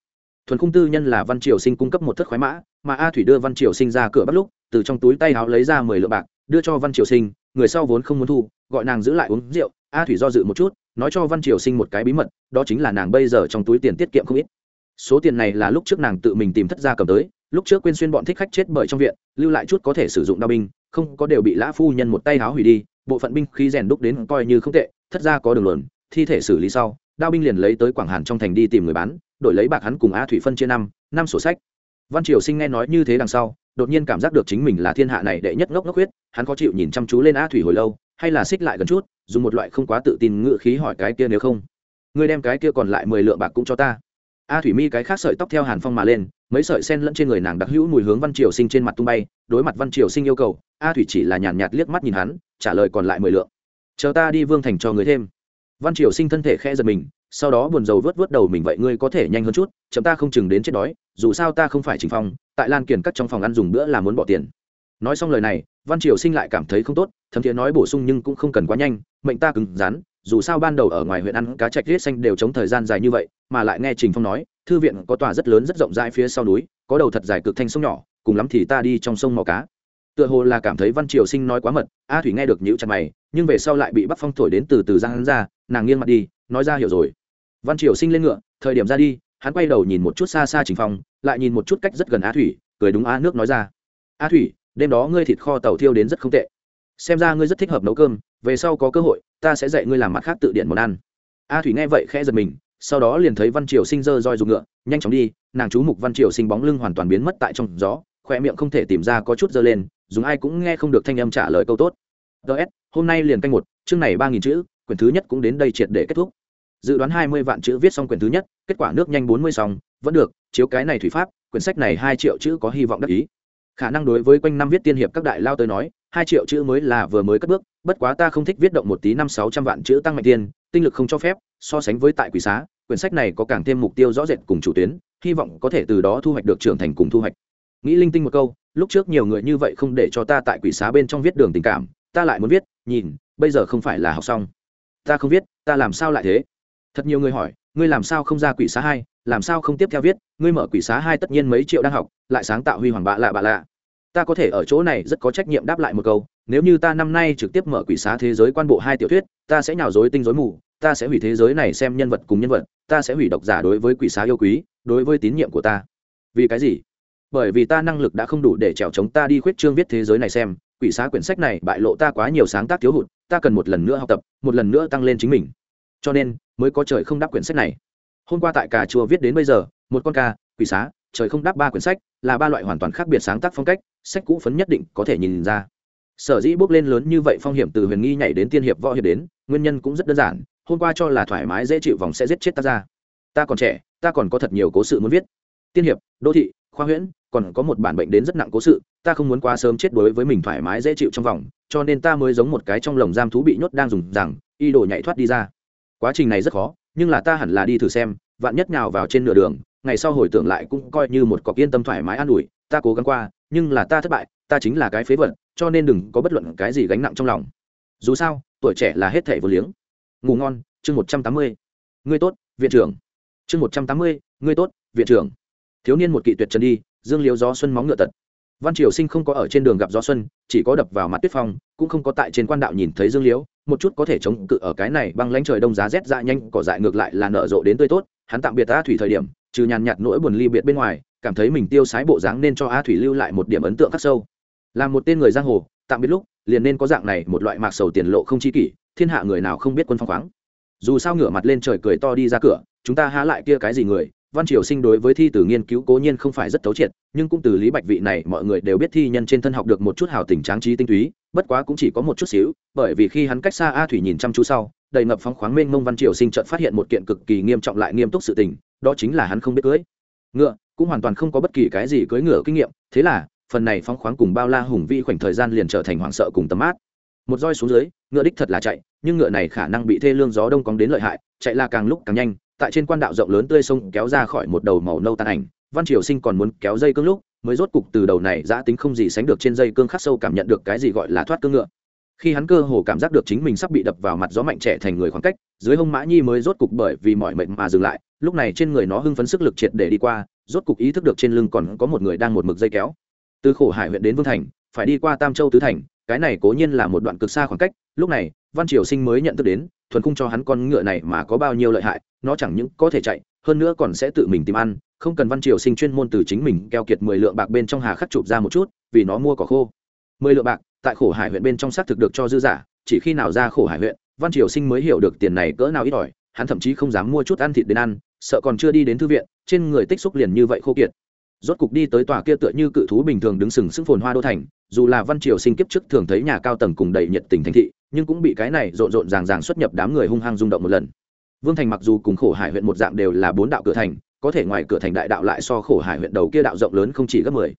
Thuần khung tư nhân là văn triều sinh cung cấp một thất khoái mã mà a thủy đưa văn triều sinh ra cửa bắt lúc, từ trong túi tay áo lấy ra mười lượng bạc, đưa cho văn triều sinh, người sau vốn không muốn thu, gọi nàng giữ lại uống rượu. A thủy do dự một chút, nói cho văn triều sinh một cái bí mật, đó chính là nàng bây giờ trong túi tiền tiết kiệm không ít. Số tiền này là lúc trước nàng tự mình tìm thất ra cầm tới, lúc trước quên xuyên bọn thích khách chết bởi trong viện, lưu lại chút có thể sử dụng đao binh, không có đều bị lã phu nhân một tay háo hủy đi, bộ phận binh khi rèn đúc đến coi như không tệ, thất ra có đường luận, thi thể xử lý sau, đao binh liền lấy tới quảng hàn trong thành đi tìm người bán, đổi lấy bạc hắn cùng a thủy phân chia năm năm sổ sách văn triều sinh nghe nói như thế đằng sau, đột nhiên cảm giác được chính mình là thiên hạ này đệ nhất ngốc ngốc huyết, hắn khó chịu nhìn chăm chú lên a thủy hồi lâu, hay là xích lại gần chút, dùng một loại không quá tự tin ngự khí hỏi cái kia nếu không. Ngươi đem cái kia còn lại mười lượng bạc cũng cho ta. A thủy mi cái khác sợi tóc theo hàn phong mà lên, mấy sợi sen lẫn trên người nàng đặc hữu mùi hướng văn triều sinh trên mặt tung bay, đối mặt văn triều sinh yêu cầu, a thủy chỉ là nhàn nhạt liếc mắt nhìn hắn, trả lời còn lại mười lượng. Chờ ta đi vương thành cho người thêm. Văn triều sinh thân thể khẽ giật mình, sau đó buồn rầu vớt vớt đầu mình, vậy ngươi có thể nhanh hơn chút, chậm ta không chừng đến chết đói dù sao ta không phải trình phong, tại lan kiển cắt trong phòng ăn dùng bữa là muốn bỏ tiền. Nói xong lời này, văn triều sinh lại cảm thấy không tốt, thấm thiế nói bổ sung nhưng cũng không cần quá nhanh, mệnh ta cứng rắn, dù sao ban đầu ở ngoài huyện ăn cá chạch riết xanh đều chống thời gian dài như vậy, mà lại nghe trình phong nói, thư viện có tòa rất lớn rất rộng rãi phía sau núi, có đầu thật dài cực thanh sông nhỏ, cùng lắm thì ta đi trong sông mò cá. Tựa hồ là cảm thấy văn triều sinh nói quá mật, a thủy nghe được nhữ chặt mày, nhưng về sau lại bị bắc phong thổi đến từ từ giang hắn ra, nàng nghiêng mặt đi, nói ra hiểu rồi. Văn triều sinh lên ngựa, thời điểm ra đi hắn quay đầu nhìn một chút xa xa trình phong, lại nhìn một chút cách rất gần a thủy, cười đúng a nước nói ra. A thủy, đêm đó ngươi thịt kho tàu thiêu đến rất không tệ. Xem ra ngươi rất thích hợp nấu cơm, về sau có cơ hội, ta sẽ dạy ngươi làm mặt khác tự điện món ăn. A thủy nghe vậy khẽ giật mình, sau đó liền thấy văn triều sinh dơ roi dùng ngựa, nhanh chóng đi, nàng chú mục văn triều sinh bóng lưng hoàn toàn biến mất tại trong gió khoe miệng không thể tìm ra có chút dơ lên, dùng ai cũng nghe không được thanh âm trả lời câu tốt. Ts hôm nay liền canh một, chương này ba nghìn chữ, quyển thứ nhất cũng đến đây triệt để kết thúc dự đoán hai mươi vạn chữ viết xong quyển thứ nhất kết quả nước nhanh bốn mươi xong vẫn được chiếu cái này thủy pháp quyển sách này hai triệu chữ có hy vọng đắc ý. Khả năng đối với quanh năm viết tiên hiệp các đại lao tới nói hai triệu chữ mới là vừa mới cất bước bất quá ta không thích viết động một tí năm sáu trăm vạn chữ tăng mạnh tiền, tinh lực không cho phép so sánh với tại quỷ xá quyển sách này có càng thêm mục tiêu rõ rệt cùng chủ tuyến hy vọng có thể từ đó thu hoạch được trưởng thành cùng thu hoạch. Nghĩ linh tinh một câu lúc trước nhiều người như vậy không để cho ta tại quỷ xá bên trong viết đường tình cảm ta lại muốn viết nhìn bây giờ không phải là học xong. Ta không viết ta làm sao lại thế? Thật nhiều người hỏi, ngươi làm sao không ra quỷ xá hai, làm sao không tiếp theo viết, ngươi mở quỷ xá hai tất nhiên mấy triệu đang học, lại sáng tạo huy hoàng bạ lạ bạ lạ. Ta có thể ở chỗ này rất có trách nhiệm đáp lại một câu, nếu như ta năm nay trực tiếp mở quỷ xá thế giới quan bộ hai tiểu thuyết, ta sẽ nhào dối tinh dối mù, ta sẽ hủy thế giới này xem nhân vật cùng nhân vật, ta sẽ hủy độc giả đối với quỷ xá yêu quý, đối với tín nhiệm của ta. Vì cái gì? Bởi vì ta năng lực đã không đủ để trèo chống ta đi khuyết trương viết thế giới này xem, quỷ xá quyển sách này bại lộ ta quá nhiều sáng tác thiếu hụt, ta cần một lần nữa học tập, một lần nữa tăng lên chính mình cho nên, mới có trời không đáp quyển sách này. Hôm qua tại cà chùa viết đến bây giờ, một con ca, quỷ xá, trời không đáp ba quyển sách, là ba loại hoàn toàn khác biệt sáng tác phong cách, sách cũ phấn nhất định có thể nhìn ra. Sở dĩ bước lên lớn như vậy phong hiểm từ huyền nghi nhảy đến tiên hiệp võ hiệp đến, nguyên nhân cũng rất đơn giản, hôm qua cho là thoải mái dễ chịu vòng sẽ giết chết ta ra. Ta còn trẻ, ta còn có thật nhiều cố sự muốn viết. Tiên hiệp, đô thị, khoa huyễn, còn có một bản bệnh đến rất nặng cố sự, ta không muốn quá sớm chết đối với mình thoải mái dễ chịu trong vòng, cho nên ta mới giống một cái trong lồng giam thú bị nhốt đang dùng rằng, y đồ nhảy thoát đi ra quá trình này rất khó, nhưng là ta hẳn là đi thử xem, vạn nhất nào vào trên nửa đường, ngày sau hồi tưởng lại cũng coi như một cọc yên tâm thoải mái an ủi, ta cố gắng qua, nhưng là ta thất bại, ta chính là cái phế vật, cho nên đừng có bất luận cái gì gánh nặng trong lòng. Dù sao, tuổi trẻ là hết thể vô liếng. Ngủ ngon, chương một trăm tám mươi. Ngươi tốt, viện trưởng. Chương một trăm tám mươi, ngươi tốt, viện trưởng. Thiếu niên một kỵ tuyệt trần đi, dương liếu gió xuân móng ngựa tật văn triều sinh không có ở trên đường gặp gió xuân chỉ có đập vào mặt tuyết phong cũng không có tại trên quan đạo nhìn thấy dương Liễu, một chút có thể chống cự ở cái này băng lánh trời đông giá rét dạ nhanh cỏ dại ngược lại là nở rộ đến tươi tốt hắn tạm biệt a thủy thời điểm trừ nhàn nhạt nỗi buồn ly biệt bên ngoài cảm thấy mình tiêu sái bộ dáng nên cho a thủy lưu lại một điểm ấn tượng khắc sâu. Là một tên người giang hồ tạm biệt lúc liền nên có dạng này một loại mạc sầu tiền lộ không chi kỷ thiên hạ người nào không biết quân phong khoáng. Dù sao ngửa mặt lên trời cười to đi ra cửa chúng ta há lại kia cái gì người văn triều sinh đối với thi tử nghiên cứu cố nhiên không phải rất thấu triệt, nhưng cũng từ lý bạch vị này mọi người đều biết thi nhân trên thân học được một chút hào tình tráng trí tinh túy, bất quá cũng chỉ có một chút xíu, bởi vì khi hắn cách xa a thủy nhìn chăm chú sau, đầy ngập phóng khoáng mênh mông văn triều sinh chợt phát hiện một kiện cực kỳ nghiêm trọng lại nghiêm túc sự tình, đó chính là hắn không biết cưới. Ngựa, cũng hoàn toàn không có bất kỳ cái gì cưỡi ngựa kinh nghiệm, thế là, phần này phóng khoáng cùng bao la hùng vi khoảnh thời gian liền trở thành hoảng sợ cùng tấm mát. Một roi xuống dưới, ngựa đích thật là chạy, nhưng ngựa này khả năng bị thê lương gió đông cóng đến lợi hại, chạy là càng lúc càng nhanh tại trên quan đạo rộng lớn tươi sông kéo ra khỏi một đầu màu nâu tàn ảnh, văn triều sinh còn muốn kéo dây cương lúc, mới rốt cục từ đầu này giã tính không gì sánh được trên dây cương khắc sâu cảm nhận được cái gì gọi là thoát cương ngựa. Khi hắn cơ hồ cảm giác được chính mình sắp bị đập vào mặt gió mạnh trẻ thành người khoảng cách, dưới hông mã nhi mới rốt cục bởi vì mọi mệnh mà dừng lại, lúc này trên người nó hưng phấn sức lực triệt để đi qua, rốt cục ý thức được trên lưng còn có một người đang một mực dây kéo. Từ khổ hải huyện đến vương thành, phải đi qua tam châu tứ thành, cái này cố nhiên là một đoạn cực xa khoảng cách, lúc này văn triều sinh mới nhận thức đến, thuần khung cho hắn con ngựa này mà có bao nhiêu lợi hại, nó chẳng những có thể chạy, hơn nữa còn sẽ tự mình tìm ăn, không cần văn triều sinh chuyên môn từ chính mình keo kiệt mười lượng bạc bên trong hà khắc chụp ra một chút, vì nó mua cỏ khô. Mười lượng bạc, tại khổ hải huyện bên trong xác thực được cho dư giả, chỉ khi nào ra khổ hải huyện, văn triều sinh mới hiểu được tiền này cỡ nào ít ỏi, hắn thậm chí không dám mua chút ăn thịt đến ăn, sợ còn chưa đi đến thư viện, trên người tích xúc liền như vậy khô kiệt. Rốt cục đi tới tòa kia tựa như cự thú bình thường đứng sừng sững phồn hoa đô thành, dù là văn triều sinh kiếp trước thường thấy nhà cao tầng cùng đầy nhiệt tình thành thị nhưng cũng bị cái này rộn rộn ràng ràng xuất nhập đám người hung hăng rung động một lần. Vương thành mặc dù cùng khổ hải huyện một dạng đều là bốn đạo cửa thành, có thể ngoài cửa thành đại đạo lại so khổ hải huyện đầu kia đạo rộng lớn không chỉ gấp mười.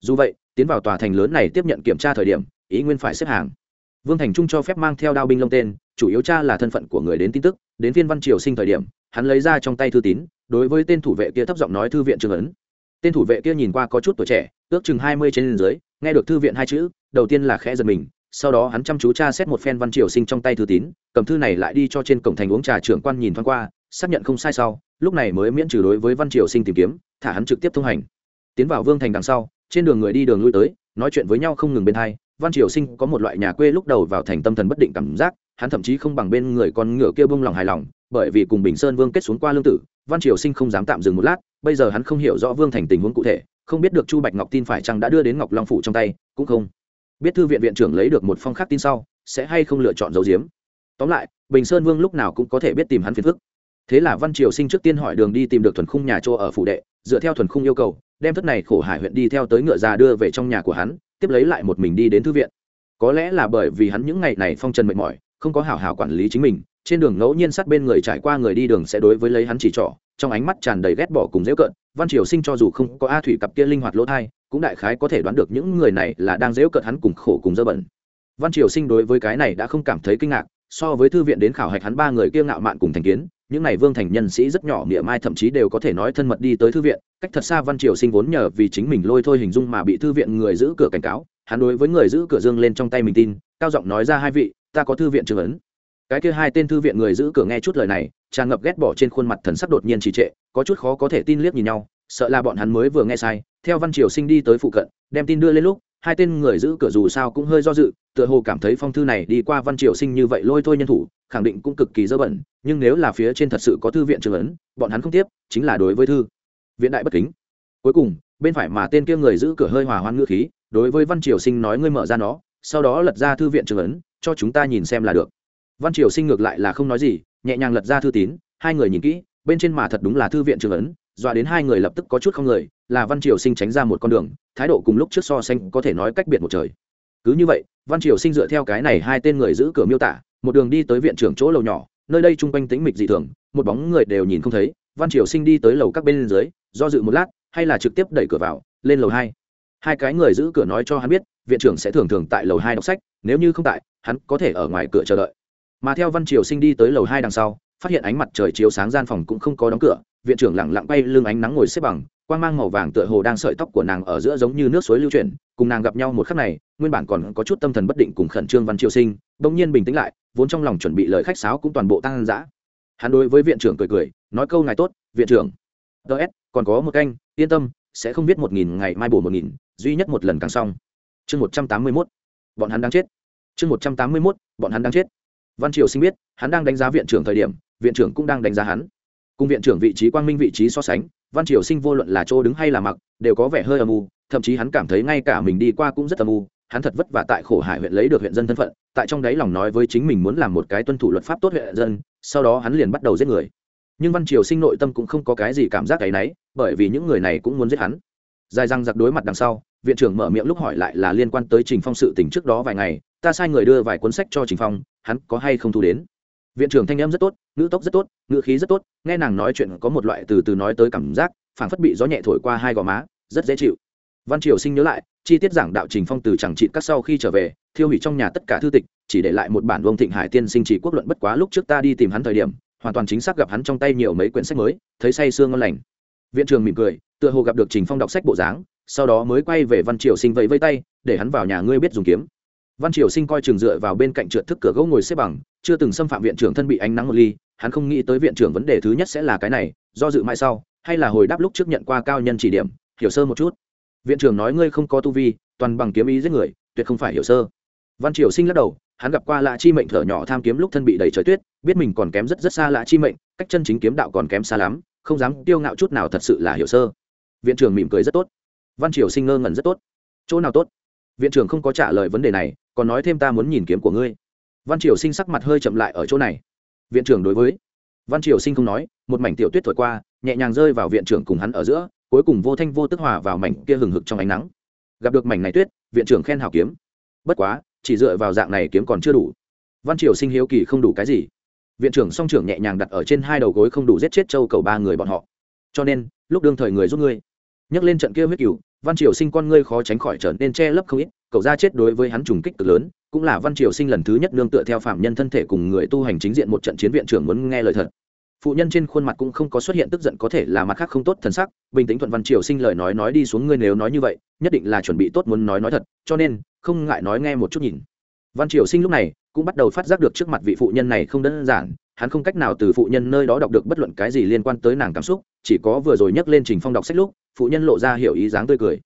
Dù vậy, tiến vào tòa thành lớn này tiếp nhận kiểm tra thời điểm, ý nguyên phải xếp hàng. Vương thành trung cho phép mang theo đao binh lông tên, chủ yếu cha là thân phận của người đến tin tức, đến viên văn triều sinh thời điểm, hắn lấy ra trong tay thư tín, đối với tên thủ vệ kia thấp giọng nói thư viện trường ấn. Tên thủ vệ kia nhìn qua có chút tuổi trẻ, ước chừng hai mươi trên dưới, nghe được thư viện hai chữ, đầu tiên là khẽ giật mình sau đó hắn chăm chú tra xét một phen văn triều sinh trong tay thư tín, cầm thư này lại đi cho trên cổng thành uống trà trưởng quan nhìn thoáng qua, xác nhận không sai sau, lúc này mới miễn trừ đối với văn triều sinh tìm kiếm, thả hắn trực tiếp thông hành. Tiến vào vương thành đằng sau, trên đường người đi đường lui tới, nói chuyện với nhau không ngừng bên hai, văn triều sinh có một loại nhà quê lúc đầu vào thành tâm thần bất định cảm giác, hắn thậm chí không bằng bên người con ngựa kia bông lòng hài lòng, bởi vì cùng bình sơn vương kết xuống qua lương tử, văn triều sinh không dám tạm dừng một lát, bây giờ hắn không hiểu rõ vương thành tình huống cụ thể, không biết được chu bạch ngọc tin phải chăng đã đưa đến ngọc long phủ trong tay, cũng không biết thư viện viện trưởng lấy được một phong khắc tin sau, sẽ hay không lựa chọn dấu diếm. Tóm lại, bình sơn vương lúc nào cũng có thể biết tìm hắn phiền phức. Thế là văn triều sinh trước tiên hỏi đường đi tìm được thuần khung nhà chỗ ở phủ đệ, dựa theo thuần khung yêu cầu, đem thất này khổ hải huyện đi theo tới ngựa già đưa về trong nhà của hắn, tiếp lấy lại một mình đi đến thư viện. Có lẽ là bởi vì hắn những ngày này phong trần mệt mỏi, không có hảo hảo quản lý chính mình, trên đường ngẫu nhiên sát bên người trải qua người đi đường sẽ đối với lấy hắn chỉ trỏ, trong ánh mắt tràn đầy ghét bỏ cùng dễu cợt, văn triều sinh cho dù không có a thủy cặp kia linh hoạt lỗ thai cũng đại khái có thể đoán được những người này là đang dễu cợt hắn cùng khổ cùng dơ bẩn. Văn triều sinh đối với cái này đã không cảm thấy kinh ngạc, so với thư viện đến khảo hạch hắn ba người kia ngạo mạn cùng thành kiến, những này vương thành nhân sĩ rất nhỏ miệng mai thậm chí đều có thể nói thân mật đi tới thư viện, cách thật xa văn triều sinh vốn nhờ vì chính mình lôi thôi hình dung mà bị thư viện người giữ cửa cảnh cáo, hắn đối với người giữ cửa dương lên trong tay mình tin, cao giọng nói ra hai vị, ta có thư viện trường ấn. Cái kia hai tên thư viện người giữ cửa nghe chút lời này, tràn ngập ghét bỏ trên khuôn mặt thần sắc đột nhiên trì trệ, có chút khó có thể tin liếc nhìn nhau sợ là bọn hắn mới vừa nghe sai, theo văn triều sinh đi tới phụ cận, đem tin đưa lên lúc, hai tên người giữ cửa dù sao cũng hơi do dự, tựa hồ cảm thấy phong thư này đi qua văn triều sinh như vậy lôi thôi nhân thủ, khẳng định cũng cực kỳ dơ bẩn, nhưng nếu là phía trên thật sự có thư viện trường ấn, bọn hắn không tiếp, chính là đối với thư viện đại bất kính. Cuối cùng, bên phải mà tên kia người giữ cửa hơi hòa hoan ngữ khí, đối với văn triều sinh nói ngươi mở ra nó, sau đó lật ra thư viện trường ấn, cho chúng ta nhìn xem là được. Văn triều sinh ngược lại là không nói gì, nhẹ nhàng lật ra thư tín, hai người nhìn kỹ, bên trên mà thật đúng là thư viện trường ấn dọa đến hai người lập tức có chút không người, là văn triều sinh tránh ra một con đường, thái độ cùng lúc trước so sánh có thể nói cách biệt một trời. Cứ như vậy, văn triều sinh dựa theo cái này hai tên người giữ cửa miêu tả, một đường đi tới viện trưởng chỗ lầu nhỏ, nơi đây chung quanh tính mịch dị thường, một bóng người đều nhìn không thấy, văn triều sinh đi tới lầu các bên dưới, do dự một lát, hay là trực tiếp đẩy cửa vào, lên lầu hai. Hai cái người giữ cửa nói cho hắn biết, viện trưởng sẽ thường thường tại lầu hai đọc sách, nếu như không tại, hắn có thể ở ngoài cửa chờ đợi. Mà theo văn triều sinh đi tới lầu hai đằng sau, phát hiện ánh mặt trời chiếu sáng gian phòng cũng không có đóng cửa viện trưởng lẳng lặng bay lưng ánh nắng ngồi xếp bằng, quang mang màu vàng tựa hồ đang sợi tóc của nàng ở giữa giống như nước suối lưu chuyển, cùng nàng gặp nhau một khắc này, nguyên bản còn có chút tâm thần bất định cùng khẩn trương văn triều sinh, bỗng nhiên bình tĩnh lại, vốn trong lòng chuẩn bị lời khách sáo cũng toàn bộ tăng dã hắn đối với viện trưởng cười cười, nói câu ngài tốt, viện trưởng. Ts còn có một canh, yên tâm, sẽ không biết một nghìn, ngày mai bổ một nghìn, duy nhất một lần càng xong. Chương một trăm tám mươi mốt, bọn hắn đang chết. Chương một trăm tám mươi mốt, bọn hắn đang chết. Văn triều sinh biết, hắn đang đánh giá viện trưởng thời điểm, viện trưởng cũng đang đánh giá hắn cùng viện trưởng vị trí quang minh vị trí so sánh, văn triều sinh vô luận là chỗ đứng hay là mặc, đều có vẻ hơi âm u, thậm chí hắn cảm thấy ngay cả mình đi qua cũng rất âm u, hắn thật vất vả tại khổ hải huyện lấy được huyện dân thân phận, tại trong đấy lòng nói với chính mình muốn làm một cái tuân thủ luật pháp tốt huyện dân, sau đó hắn liền bắt đầu giết người. Nhưng văn triều sinh nội tâm cũng không có cái gì cảm giác cái náy bởi vì những người này cũng muốn giết hắn. Dài răng giặc đối mặt đằng sau, viện trưởng mở miệng lúc hỏi lại là liên quan tới trình phong sự tình trước đó vài ngày, ta sai người đưa vài cuốn sách cho trình phong, hắn có hay không thu đến? Viện trưởng thanh âm rất tốt, ngữ tốc rất tốt, ngữ khí rất tốt, nghe nàng nói chuyện có một loại từ từ nói tới cảm giác, phảng phất bị gió nhẹ thổi qua hai gò má, rất dễ chịu. Văn triều sinh nhớ lại, chi tiết giảng đạo trình phong từ chẳng trị các sau khi trở về, thiêu hủy trong nhà tất cả thư tịch, chỉ để lại một bản vông thịnh hải tiên sinh chỉ quốc luận bất quá lúc trước ta đi tìm hắn thời điểm, hoàn toàn chính xác gặp hắn trong tay nhiều mấy quyển sách mới, thấy say sương ngon lành. Viện trưởng mỉm cười, tựa hồ gặp được trình phong đọc sách bộ dáng, sau đó mới quay về văn triều sinh vẫy vây tay, để hắn vào nhà ngươi biết dùng kiếm. Văn triều sinh coi trường dựa vào bên cạnh trượt thức cửa gỗ ngồi xếp bằng chưa từng xâm phạm viện trưởng thân bị ánh nắng một ly, hắn không nghĩ tới viện trưởng vấn đề thứ nhất sẽ là cái này, do dự mãi sau, hay là hồi đáp lúc trước nhận qua cao nhân chỉ điểm, hiểu sơ một chút. Viện trưởng nói ngươi không có tu vi, toàn bằng kiếm ý giết người, tuyệt không phải hiểu sơ. Văn triều sinh lắc đầu, hắn gặp qua lạ chi mệnh thở nhỏ tham kiếm lúc thân bị đầy trời tuyết, biết mình còn kém rất rất xa lạ chi mệnh, cách chân chính kiếm đạo còn kém xa lắm, không dám tiêu ngạo chút nào thật sự là hiểu sơ. Viện trưởng mỉm cười rất tốt. Văn triều sinh ngơ ngẩn rất tốt. Chỗ nào tốt? Viện trưởng không có trả lời vấn đề này, còn nói thêm ta muốn nhìn kiếm của ngươi văn triều sinh sắc mặt hơi chậm lại ở chỗ này. Viện trưởng đối với. Văn triều sinh không nói, một mảnh tiểu tuyết thổi qua, nhẹ nhàng rơi vào viện trưởng cùng hắn ở giữa, cuối cùng vô thanh vô tức hòa vào mảnh kia hừng hực trong ánh nắng. Gặp được mảnh này tuyết, viện trưởng khen hào kiếm. Bất quá, chỉ dựa vào dạng này kiếm còn chưa đủ. Văn triều sinh hiếu kỳ không đủ cái gì. Viện trưởng song trưởng nhẹ nhàng đặt ở trên hai đầu gối không đủ giết chết châu cầu ba người bọn họ. Cho nên, lúc đương thời người giúp ngươi nhắc lên trận kia huyết cửu văn triều sinh con ngươi khó tránh khỏi trở nên che lấp không ít, cậu ra chết đối với hắn trùng kích cực lớn, cũng là văn triều sinh lần thứ nhất nương tựa theo phạm nhân thân thể cùng người tu hành chính diện một trận chiến viện trưởng muốn nghe lời thật. Phụ nhân trên khuôn mặt cũng không có xuất hiện tức giận có thể là mặt khác không tốt thần sắc, bình tĩnh thuận văn triều sinh lời nói nói đi xuống ngươi nếu nói như vậy, nhất định là chuẩn bị tốt muốn nói nói thật, cho nên, không ngại nói nghe một chút nhìn. Văn triều sinh lúc này cũng bắt đầu phát giác được trước mặt vị phụ nhân này không đơn giản hắn không cách nào từ phụ nhân nơi đó đọc được bất luận cái gì liên quan tới nàng cảm xúc, chỉ có vừa rồi nhắc lên trình phong đọc sách lúc, phụ nhân lộ ra hiểu ý dáng tươi cười.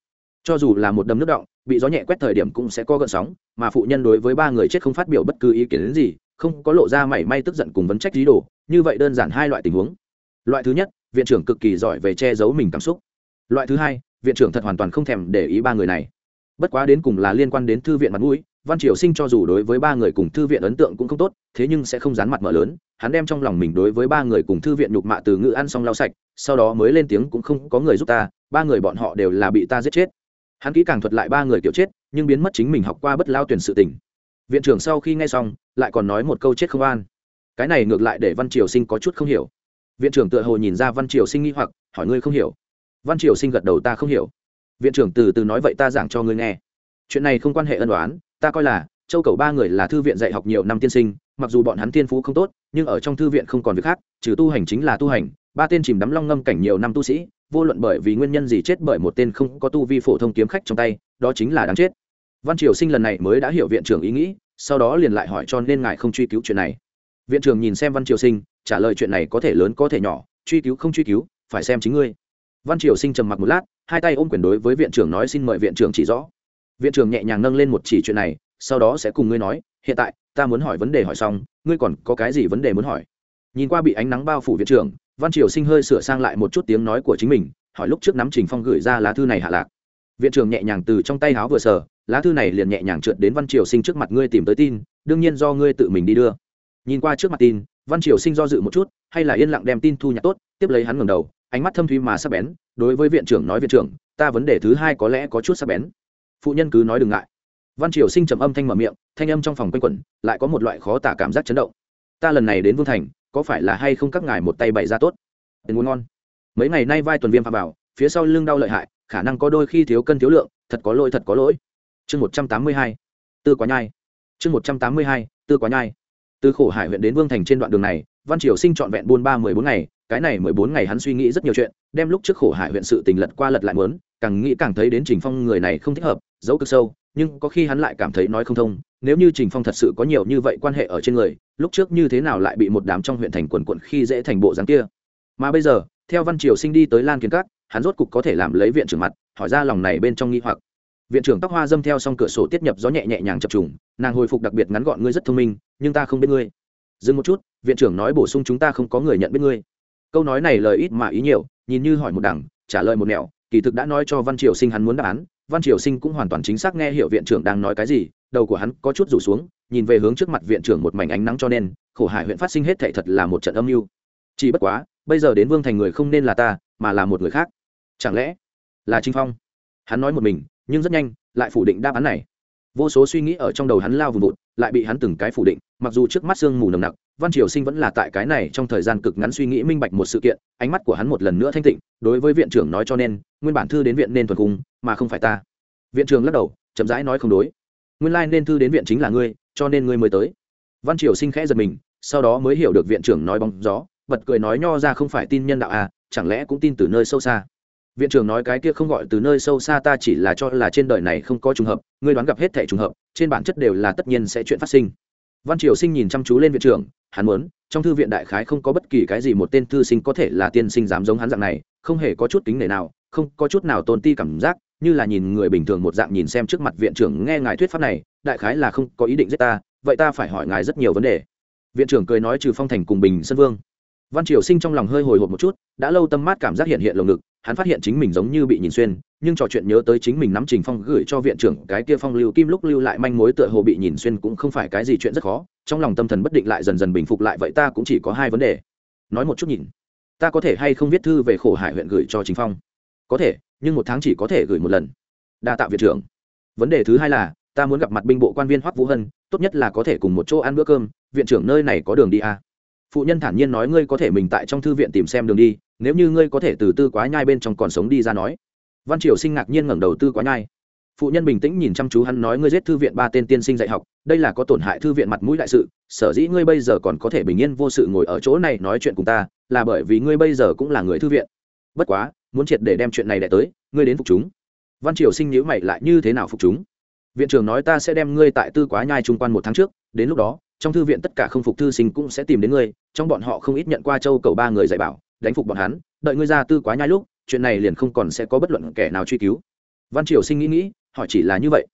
Cho dù là một đầm nước động, bị gió nhẹ quét thời điểm cũng sẽ có gợn sóng, mà phụ nhân đối với ba người chết không phát biểu bất cứ ý kiến gì, không có lộ ra mảy may tức giận cùng vấn trách lý đồ, như vậy đơn giản hai loại tình huống. Loại thứ nhất, viện trưởng cực kỳ giỏi về che giấu mình cảm xúc. Loại thứ hai, viện trưởng thật hoàn toàn không thèm để ý ba người này. Bất quá đến cùng là liên quan đến thư viện mặt mũi, văn triều sinh cho dù đối với ba người cùng thư viện ấn tượng cũng không tốt, thế nhưng sẽ không dán mặt mở lớn hắn đem trong lòng mình đối với ba người cùng thư viện nhục mạ từ ngữ ăn xong lau sạch, sau đó mới lên tiếng cũng không có người giúp ta, ba người bọn họ đều là bị ta giết chết. Hắn kỹ càng thuật lại ba người kiểu chết, nhưng biến mất chính mình học qua bất lao tuyển sự tình. Viện trưởng sau khi nghe xong, lại còn nói một câu chết không an. Cái này ngược lại để văn triều sinh có chút không hiểu. Viện trưởng tựa hồ nhìn ra văn triều sinh nghi hoặc, hỏi ngươi không hiểu. Văn triều sinh gật đầu ta không hiểu. Viện trưởng từ từ nói vậy ta giảng cho ngươi nghe. Chuyện này không quan hệ ân đoán ta coi là, châu cầu ba người là thư viện dạy học nhiều năm tiên sinh mặc dù bọn hắn tiên phú không tốt, nhưng ở trong thư viện không còn việc khác, trừ tu hành chính là tu hành, ba tên chìm đắm long ngâm cảnh nhiều năm tu sĩ, vô luận bởi vì nguyên nhân gì chết bởi một tên không có tu vi phổ thông kiếm khách trong tay, đó chính là đáng chết. Văn triều sinh lần này mới đã hiểu viện trưởng ý nghĩ, sau đó liền lại hỏi cho nên ngài không truy cứu chuyện này. Viện trưởng nhìn xem văn triều sinh, trả lời chuyện này có thể lớn có thể nhỏ, truy cứu không truy cứu, phải xem chính ngươi. Văn triều sinh trầm mặc một lát, hai tay ôm quyền đối với viện trưởng nói xin mời viện trưởng chỉ rõ. Viện trưởng nhẹ nhàng nâng lên một chỉ chuyện này sau đó sẽ cùng ngươi nói, hiện tại, ta muốn hỏi vấn đề hỏi xong, ngươi còn có cái gì vấn đề muốn hỏi? Nhìn qua bị ánh nắng bao phủ viện trưởng, văn triều sinh hơi sửa sang lại một chút tiếng nói của chính mình, hỏi lúc trước nắm trình phong gửi ra lá thư này hạ lạc. Viện trưởng nhẹ nhàng từ trong tay háo vừa sờ, lá thư này liền nhẹ nhàng trượt đến văn triều sinh trước mặt ngươi tìm tới tin, đương nhiên do ngươi tự mình đi đưa. Nhìn qua trước mặt tin, văn triều sinh do dự một chút, hay là yên lặng đem tin thu nhặt tốt, tiếp lấy hắn ngầm đầu, ánh mắt thâm thúy mà sắc bén, đối với viện trưởng nói viện trưởng, ta vấn đề thứ hai có lẽ có chút sắc bén. Phụ nhân cứ nói đừng ngại văn triều sinh trầm âm thanh mở miệng, thanh âm trong phòng quanh quẩn, lại có một loại khó tả cảm giác chấn động. Ta lần này đến vương thành, có phải là hay không các ngài một tay bày ra tốt? Tiền muốn ngon. Mấy ngày nay vai tuần viêm phạm vào, phía sau lưng đau lợi hại, khả năng có đôi khi thiếu cân thiếu lượng, thật có lỗi thật có lỗi. Chương một trăm tám mươi hai. Tư quá nhai. Chương một trăm tám mươi hai, tư quá nhai. Từ khổ hải huyện đến vương thành trên đoạn đường này, văn triều sinh trọn vẹn buôn ba mười bốn ngày, cái này mười bốn ngày hắn suy nghĩ rất nhiều chuyện, đem lúc trước khổ hải huyện sự tình lật qua lật lại mớn càng nghĩ càng thấy đến trình phong người này không thích hợp, giấu cực sâu nhưng có khi hắn lại cảm thấy nói không thông, nếu như trình phong thật sự có nhiều như vậy quan hệ ở trên người, lúc trước như thế nào lại bị một đám trong huyện thành quần quận khi dễ thành bộ dáng kia? Mà bây giờ, theo văn triều sinh đi tới lan kiến cát hắn rốt cục có thể làm lấy viện trưởng mặt, hỏi ra lòng này bên trong nghi hoặc. Viện trưởng tóc hoa dâm theo xong cửa sổ tiết nhập gió nhẹ nhẹ nhàng chập trùng, nàng hồi phục đặc biệt ngắn gọn, ngươi rất thông minh, nhưng ta không biết ngươi. Dừng một chút, viện trưởng nói bổ sung chúng ta không có người nhận biết ngươi. Câu nói này lời ít mà ý nhiều, nhìn như hỏi một đằng, trả lời một nẻo, kỳ thực đã nói cho văn triều sinh hắn muốn đáp án văn triều sinh cũng hoàn toàn chính xác nghe hiểu viện trưởng đang nói cái gì, đầu của hắn có chút rủ xuống, nhìn về hướng trước mặt viện trưởng một mảnh ánh nắng cho nên, khổ hải huyện phát sinh hết thệ thật là một trận âm mưu. Chỉ bất quá, bây giờ đến vương thành người không nên là ta, mà là một người khác. Chẳng lẽ là trinh phong? Hắn nói một mình, nhưng rất nhanh, lại phủ định đáp án này. Vô số suy nghĩ ở trong đầu hắn lao vùng vụt, lại bị hắn từng cái phủ định, mặc dù trước mắt sương mù nồng nặc, văn triều sinh vẫn là tại cái này trong thời gian cực ngắn suy nghĩ minh bạch một sự kiện, ánh mắt của hắn một lần nữa thanh tịnh, đối với viện trưởng nói cho nên, nguyên bản thư đến viện nên thuần cung mà không phải ta. Viện trưởng lắc đầu, chậm rãi nói không đối. Nguyên lai、like、nên thư đến viện chính là ngươi, cho nên ngươi mới tới. Văn triều sinh khẽ giật mình, sau đó mới hiểu được viện trưởng nói bóng gió, bật cười nói nho ra không phải tin nhân đạo à chẳng lẽ cũng tin từ nơi sâu xa. Viện trưởng nói cái kia không gọi từ nơi sâu xa ta chỉ là cho là trên đời này không có trùng hợp, ngươi đoán gặp hết thẻ trùng hợp, trên bản chất đều là tất nhiên sẽ chuyện phát sinh. Văn triều sinh nhìn chăm chú lên viện trưởng, hắn muốn, trong thư viện đại khái không có bất kỳ cái gì một tên thư sinh có thể là tiên sinh dám giống hắn dạng này, không hề có chút kính nể nào, không có chút nào tôn ti cảm giác như là nhìn người bình thường một dạng nhìn xem trước mặt viện trưởng nghe ngài thuyết pháp này, đại khái là không có ý định giết ta, vậy ta phải hỏi ngài rất nhiều vấn đề. Viện trưởng cười nói trừ phong thành cùng bình sân vương. Văn triều sinh trong lòng hơi hồi hộp một chút, đã lâu tâm mát cảm giác hiện hiện lồng ngực, hắn phát hiện chính mình giống như bị nhìn xuyên, nhưng trò chuyện nhớ tới chính mình nắm trình phong gửi cho viện trưởng cái kia phong lưu kim lúc lưu lại manh mối tựa hồ bị nhìn xuyên cũng không phải cái gì chuyện rất khó, trong lòng tâm thần bất định lại dần dần bình phục lại vậy ta cũng chỉ có hai vấn đề. Nói một chút nhìn, ta có thể hay không viết thư về khổ hải huyện gửi cho chính phong? Có thể, nhưng một tháng chỉ có thể gửi một lần. Đa tạ viện trưởng. Vấn đề thứ hai là, ta muốn gặp mặt binh bộ quan viên hoắc vũ hân, tốt nhất là có thể cùng một chỗ ăn bữa cơm. Viện trưởng nơi này có đường đi à. phụ nhân thản nhiên nói ngươi có thể mình tại trong thư viện tìm xem đường đi, nếu như ngươi có thể từ tư quá nhai bên trong còn sống đi ra nói. Văn triều sinh ngạc nhiên ngẩng đầu tư quá nhai. Phụ nhân bình tĩnh nhìn chăm chú hắn nói ngươi giết thư viện ba tên tiên sinh dạy học, đây là có tổn hại thư viện mặt mũi đại sự, sở dĩ ngươi bây giờ còn có thể bình yên vô sự ngồi ở chỗ này nói chuyện cùng ta, là bởi vì ngươi bây giờ cũng là người thư viện. Bất quá muốn triệt để đem chuyện này đẻ tới, ngươi đến phục chúng. Văn triều sinh nhữ mày lại như thế nào phục chúng? Viện trưởng nói ta sẽ đem ngươi tại tư quá nhai trung quan một tháng trước, đến lúc đó, trong thư viện tất cả không phục thư sinh cũng sẽ tìm đến ngươi, trong bọn họ không ít nhận qua châu cầu ba người dạy bảo, đánh phục bọn hắn, đợi ngươi ra tư quá nhai lúc, chuyện này liền không còn sẽ có bất luận kẻ nào truy cứu. Văn triều sinh nghĩ nghĩ họ chỉ là như vậy.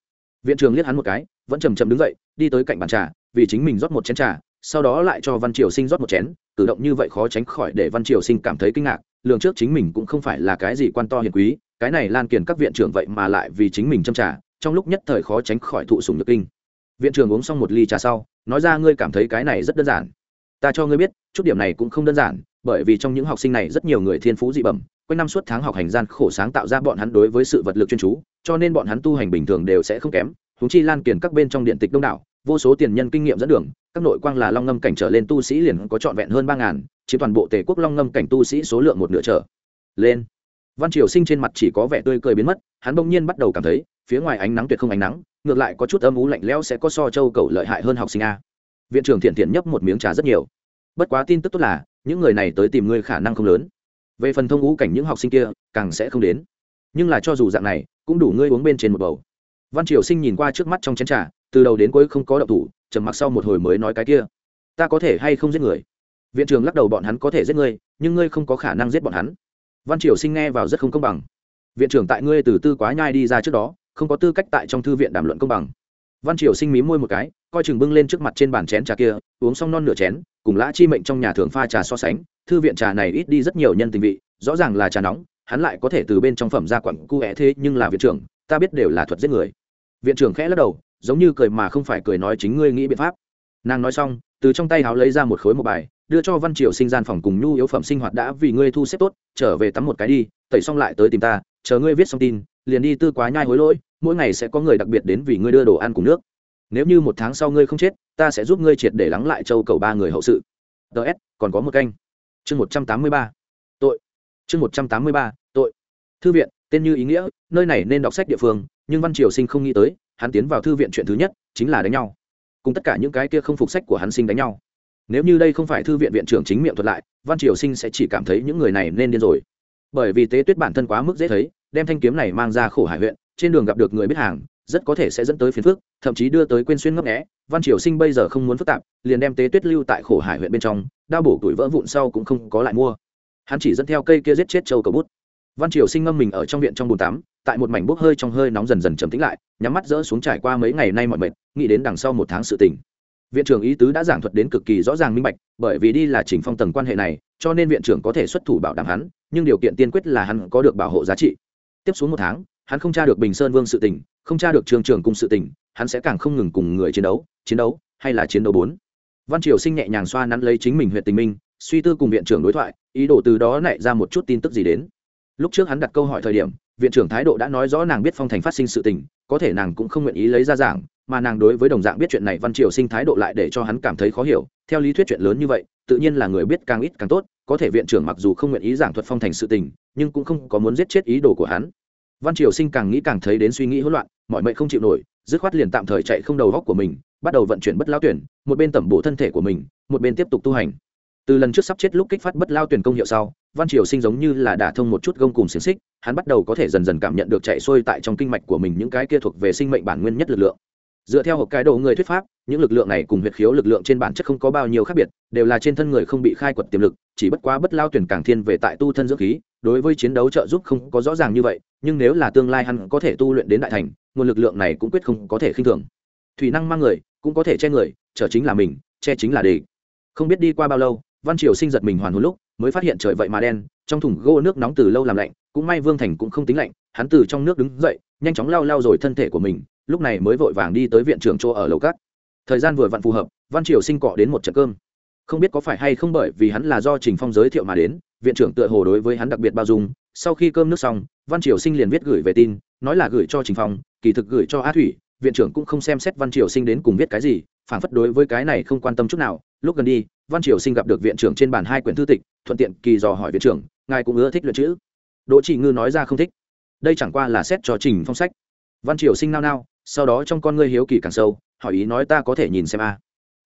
Viện trưởng liếc hắn một cái, vẫn chầm chầm đứng dậy, đi tới cạnh bàn trà, vì chính mình rót một chén trà sau đó lại cho văn triều sinh rót một chén, cử động như vậy khó tránh khỏi để văn triều sinh cảm thấy kinh ngạc, lường trước chính mình cũng không phải là cái gì quan to hiền quý, cái này lan kiền các viện trưởng vậy mà lại vì chính mình châm trà, trong lúc nhất thời khó tránh khỏi thụ sùng nhược kinh. Viện trưởng uống xong một ly trà sau, nói ra ngươi cảm thấy cái này rất đơn giản. Ta cho ngươi biết, chút điểm này cũng không đơn giản, bởi vì trong những học sinh này rất nhiều người thiên phú dị bẩm, quanh năm suốt tháng học hành gian khổ sáng tạo ra bọn hắn đối với sự vật lực chuyên chú, cho nên bọn hắn tu hành bình thường đều sẽ không kém húng chi lan kiền các bên trong điện tịch đông đảo vô số tiền nhân kinh nghiệm dẫn đường, các nội quang là long ngâm cảnh trở lên tu sĩ liền có trọn vẹn hơn ba ngàn, chiếm toàn bộ tề quốc long ngâm cảnh tu sĩ số lượng một nửa trở lên. Văn triều sinh trên mặt chỉ có vẻ tươi cười biến mất, hắn bỗng nhiên bắt đầu cảm thấy, phía ngoài ánh nắng tuyệt không ánh nắng, ngược lại có chút âm ú lạnh lẽo sẽ có so châu cầu lợi hại hơn học sinh a. Viện trưởng thiện thiện nhấp một miếng trà rất nhiều. Bất quá tin tức tốt là, những người này tới tìm ngươi khả năng không lớn. Về phần thông ngũ cảnh những học sinh kia, càng sẽ không đến. Nhưng là cho dù dạng này, cũng đủ ngươi uống bên trên một bầu. Văn triều sinh nhìn qua trước mắt trong chén trà từ đầu đến cuối không có động thủ, trầm mặc sau một hồi mới nói cái kia. Ta có thể hay không giết người? Viện trưởng lắc đầu bọn hắn có thể giết ngươi, nhưng ngươi không có khả năng giết bọn hắn. Văn triều sinh nghe vào rất không công bằng. Viện trưởng tại ngươi từ tư quá nhai đi ra trước đó, không có tư cách tại trong thư viện đàm luận công bằng. Văn triều sinh mí môi một cái, coi chừng bưng lên trước mặt trên bàn chén trà kia, uống xong non nửa chén, cùng lã chi mệnh trong nhà thường pha trà so sánh, thư viện trà này ít đi rất nhiều nhân tình vị, rõ ràng là trà nóng, hắn lại có thể từ bên trong phẩm ra quặng cu é thế nhưng là viện trưởng, ta biết đều là thuật giết người. Viện trưởng khẽ lắc đầu giống như cười mà không phải cười nói chính ngươi nghĩ biện pháp. Nàng nói xong, từ trong tay háo lấy ra một khối một bài, đưa cho văn triều sinh gian phòng cùng nhu yếu phẩm sinh hoạt đã vì ngươi thu xếp tốt, trở về tắm một cái đi, tẩy xong lại tới tìm ta, chờ ngươi viết xong tin, liền đi tư quá nhai hối lỗi, mỗi ngày sẽ có người đặc biệt đến vì ngươi đưa đồ ăn cùng nước. Nếu như một tháng sau ngươi không chết, ta sẽ giúp ngươi triệt để lắng lại châu cầu ba người hậu sự. Ts còn có một canh. Chương một trăm tám mươi ba. Tội. Chương một trăm tám mươi ba, tội. Thư viện, tên như ý nghĩa, nơi này nên đọc sách địa phương, nhưng văn triều sinh không nghĩ tới hắn tiến vào thư viện chuyện thứ nhất, chính là đánh nhau. Cùng tất cả những cái kia không phục sách của hắn sinh đánh nhau. Nếu như đây không phải thư viện viện trưởng chính miệng thuật lại, văn triều sinh sẽ chỉ cảm thấy những người này nên điên rồi. Bởi vì tế tuyết bản thân quá mức dễ thấy, đem thanh kiếm này mang ra khổ hải huyện, trên đường gặp được người biết hàng, rất có thể sẽ dẫn tới phiền phức, thậm chí đưa tới quên xuyên ngấp nghẽ văn triều sinh bây giờ không muốn phức tạp, liền đem tế tuyết lưu tại khổ hải huyện bên trong, đao bổ tuổi vỡ vụn sau cũng không có lại mua. Hắn chỉ dẫn theo cây kia giết chết châu cầu bút văn triều sinh ngâm mình ở trong viện trong bồn tắm, tại một mảnh bốc hơi trong hơi nóng dần dần trầm tĩnh lại, nhắm mắt rỡ xuống trải qua mấy ngày nay mọi mệt, nghĩ đến đằng sau một tháng sự tình. Viện trưởng ý tứ đã giảng thuật đến cực kỳ rõ ràng minh bạch, bởi vì đi là chỉnh phong tầng quan hệ này, cho nên viện trưởng có thể xuất thủ bảo đảm hắn, nhưng điều kiện tiên quyết là hắn có được bảo hộ giá trị. Tiếp xuống một tháng, hắn không tra được bình sơn vương sự tình, không tra được trường trường cung sự tình, hắn sẽ càng không ngừng cùng người chiến đấu chiến đấu hay là chiến đấu bốn. Văn triều sinh nhẹ nhàng xoa nắn lấy chính mình huyện tình minh, suy tư cùng viện trưởng đối thoại, ý đồ từ đó nảy ra một chút tin tức gì đến lúc trước hắn đặt câu hỏi thời điểm, viện trưởng thái độ đã nói rõ nàng biết phong thành phát sinh sự tình, có thể nàng cũng không nguyện ý lấy ra giảng, mà nàng đối với đồng dạng biết chuyện này văn triều sinh thái độ lại để cho hắn cảm thấy khó hiểu. Theo lý thuyết chuyện lớn như vậy, tự nhiên là người biết càng ít càng tốt, có thể viện trưởng mặc dù không nguyện ý giảng thuật phong thành sự tình, nhưng cũng không có muốn giết chết ý đồ của hắn. Văn triều sinh càng nghĩ càng thấy đến suy nghĩ hỗn loạn, mọi mệnh không chịu nổi, dứt khoát liền tạm thời chạy không đầu góc của mình, bắt đầu vận chuyển bất lao tuyển, một bên tẩm bổ thân thể của mình, một bên tiếp tục tu hành từ lần trước sắp chết lúc kích phát bất lao tuyển công hiệu sau, văn triều sinh giống như là đả thông một chút gông cùng xiềng xích, hắn bắt đầu có thể dần dần cảm nhận được chạy xuôi tại trong kinh mạch của mình những cái kia thuộc về sinh mệnh bản nguyên nhất lực lượng. Dựa theo hộp cái đầu người thuyết pháp, những lực lượng này cùng huyệt khiếu lực lượng trên bản chất không có bao nhiêu khác biệt, đều là trên thân người không bị khai quật tiềm lực, chỉ bất quá bất lao tuyển càng thiên về tại tu thân dưỡng khí, đối với chiến đấu trợ giúp không có rõ ràng như vậy, nhưng nếu là tương lai hắn có thể tu luyện đến đại thành, nguồn lực lượng này cũng quyết không có thể khinh thường. Thủy năng mang người, cũng có thể che người, trở chính là mình, che chính là đề không biết đi qua bao lâu văn triều sinh giật mình hoàn hồn lúc, mới phát hiện trời vậy mà đen, trong thùng gỗ nước nóng từ lâu làm lạnh, cũng may vương thành cũng không tính lạnh, hắn từ trong nước đứng dậy, nhanh chóng lau lau rồi thân thể của mình, lúc này mới vội vàng đi tới viện trưởng chỗ ở lầu cát. Thời gian vừa vặn phù hợp, văn triều sinh cọ đến một trận cơm. Không biết có phải hay không bởi vì hắn là do trình phong giới thiệu mà đến, viện trưởng tựa hồ đối với hắn đặc biệt bao dung. Sau khi cơm nước xong, văn triều sinh liền viết gửi về tin, nói là gửi cho trình phong, kỳ thực gửi cho Á thủy, viện trưởng cũng không xem xét văn triều sinh đến cùng viết cái gì phản phất đối với cái này không quan tâm chút nào lúc gần đi, văn triều sinh gặp được viện trưởng trên bàn hai quyển thư tịch, thuận tiện kỳ dò hỏi viện trưởng, ngài cũng ưa thích luyện chữ? Đỗ chỉ ngư nói ra không thích. Đây chẳng qua là xét cho trình phong sách. Văn triều sinh nao nao, sau đó trong con ngươi hiếu kỳ càng sâu, hỏi ý nói ta có thể nhìn xem a.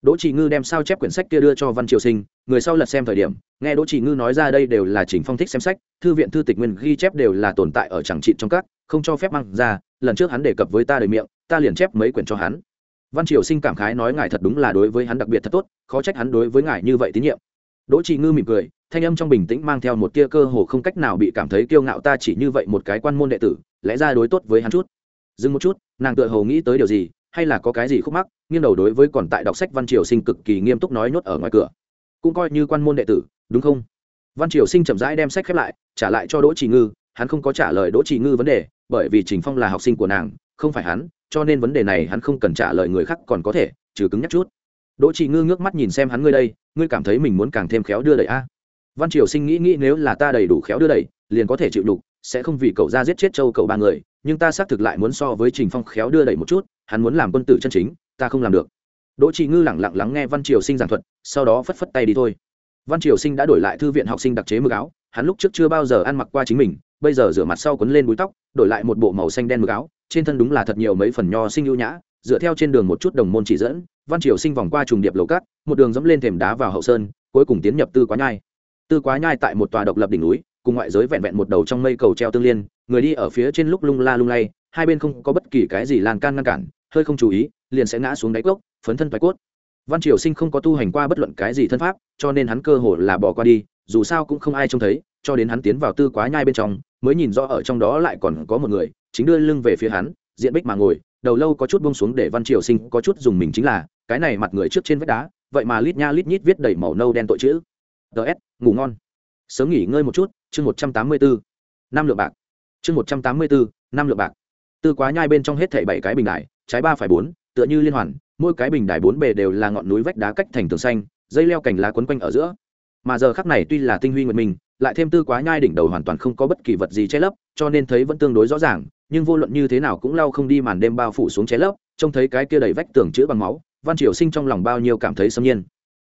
Đỗ chỉ ngư đem sao chép quyển sách kia đưa cho văn triều sinh, người sau lật xem thời điểm, nghe đỗ chỉ ngư nói ra đây đều là trình phong thích xem sách, thư viện thư tịch nguyên ghi chép đều là tồn tại ở chẳng trị trong các, không cho phép mang ra, lần trước hắn đề cập với ta đời miệng, ta liền chép mấy quyển cho hắn văn triều sinh cảm khái nói ngài thật đúng là đối với hắn đặc biệt thật tốt, khó trách hắn đối với ngài như vậy tín nhiệm. Đỗ chỉ ngư mỉm cười, thanh âm trong bình tĩnh mang theo một tia cơ hồ không cách nào bị cảm thấy kiêu ngạo ta chỉ như vậy một cái quan môn đệ tử, lẽ ra đối tốt với hắn chút. Dừng một chút, nàng tựa hồ nghĩ tới điều gì, hay là có cái gì khúc mắc, nghiêng đầu đối với còn tại đọc sách văn triều sinh cực kỳ nghiêm túc nói nhốt ở ngoài cửa. Cũng coi như quan môn đệ tử, đúng không? Văn triều sinh chậm rãi đem sách khép lại, trả lại cho đỗ chỉ ngư, hắn không có trả lời đỗ chỉ ngư vấn đề, bởi vì trình phong là học sinh của nàng không phải hắn, cho nên vấn đề này hắn không cần trả lời người khác còn có thể, trừ cứng nhắc chút. Đỗ chỉ ngư ngước mắt nhìn xem hắn ngươi đây, ngươi cảm thấy mình muốn càng thêm khéo đưa đẩy a? Văn triều sinh nghĩ nghĩ nếu là ta đầy đủ khéo đưa đẩy, liền có thể chịu đục, sẽ không vì cậu ra giết chết châu cậu ba người, nhưng ta xác thực lại muốn so với trình phong khéo đưa đẩy một chút, hắn muốn làm quân tử chân chính, ta không làm được. Đỗ chị ngư lẳng lặng lắng nghe văn triều sinh giảng thuật, sau đó phất phất tay đi thôi. Văn triều sinh đã đổi lại thư viện học sinh đặc chế mực áo, hắn lúc trước chưa bao giờ ăn mặc qua chính mình, bây giờ rửa mặt sau quấn lên búi tóc, đổi lại một bộ màu xanh đen mực áo trên thân đúng là thật nhiều mấy phần nho sinh ưu nhã, dựa theo trên đường một chút đồng môn chỉ dẫn, văn triều sinh vòng qua trùng điệp lầu cát, một đường dẫm lên thềm đá vào hậu sơn, cuối cùng tiến nhập tư quá nhai. Tư quá nhai tại một tòa độc lập đỉnh núi, cùng ngoại giới vẹn vẹn một đầu trong mây cầu treo tương liên, người đi ở phía trên lúc lung la lung lay, hai bên không có bất kỳ cái gì lan can ngăn cản, hơi không chú ý, liền sẽ ngã xuống đáy cốc, phấn thân thoái cốt. Văn triều sinh không có tu hành qua bất luận cái gì thân pháp, cho nên hắn cơ hồ là bỏ qua đi, dù sao cũng không ai trông thấy, cho đến hắn tiến vào tư quá nhai bên trong, mới nhìn rõ ở trong đó lại còn có một người chính đưa lưng về phía hắn, diện bích mà ngồi, đầu lâu có chút bông xuống để văn triều sinh có chút dùng mình chính là, cái này mặt người trước trên vách đá, vậy mà lít nha lít nhít viết đầy màu nâu đen tội chữ. Ts ngủ ngon. Sớm nghỉ ngơi một chút, chương một trăm tám mươi bốn năm lượng bạc. Chương một trăm tám mươi bốn năm lượng bạc. Tư quá nhai bên trong hết thảy bảy cái bình đài, trái ba phải bốn, tựa như liên hoàn, mỗi cái bình đài bốn bề đều là ngọn núi vách đá cách thành tường xanh, dây leo cành lá quấn quanh ở giữa. Mà giờ khắc này tuy là tinh huy nguyện mình lại thêm tư quá nhai đỉnh đầu hoàn toàn không có bất kỳ vật gì che lấp, cho nên thấy vẫn tương đối rõ ràng nhưng vô luận như thế nào cũng lau không đi màn đêm bao phủ xuống che lấp, trông thấy cái kia đầy vách tường chữ bằng máu, văn triều sinh trong lòng bao nhiêu cảm thấy xâm nhiên.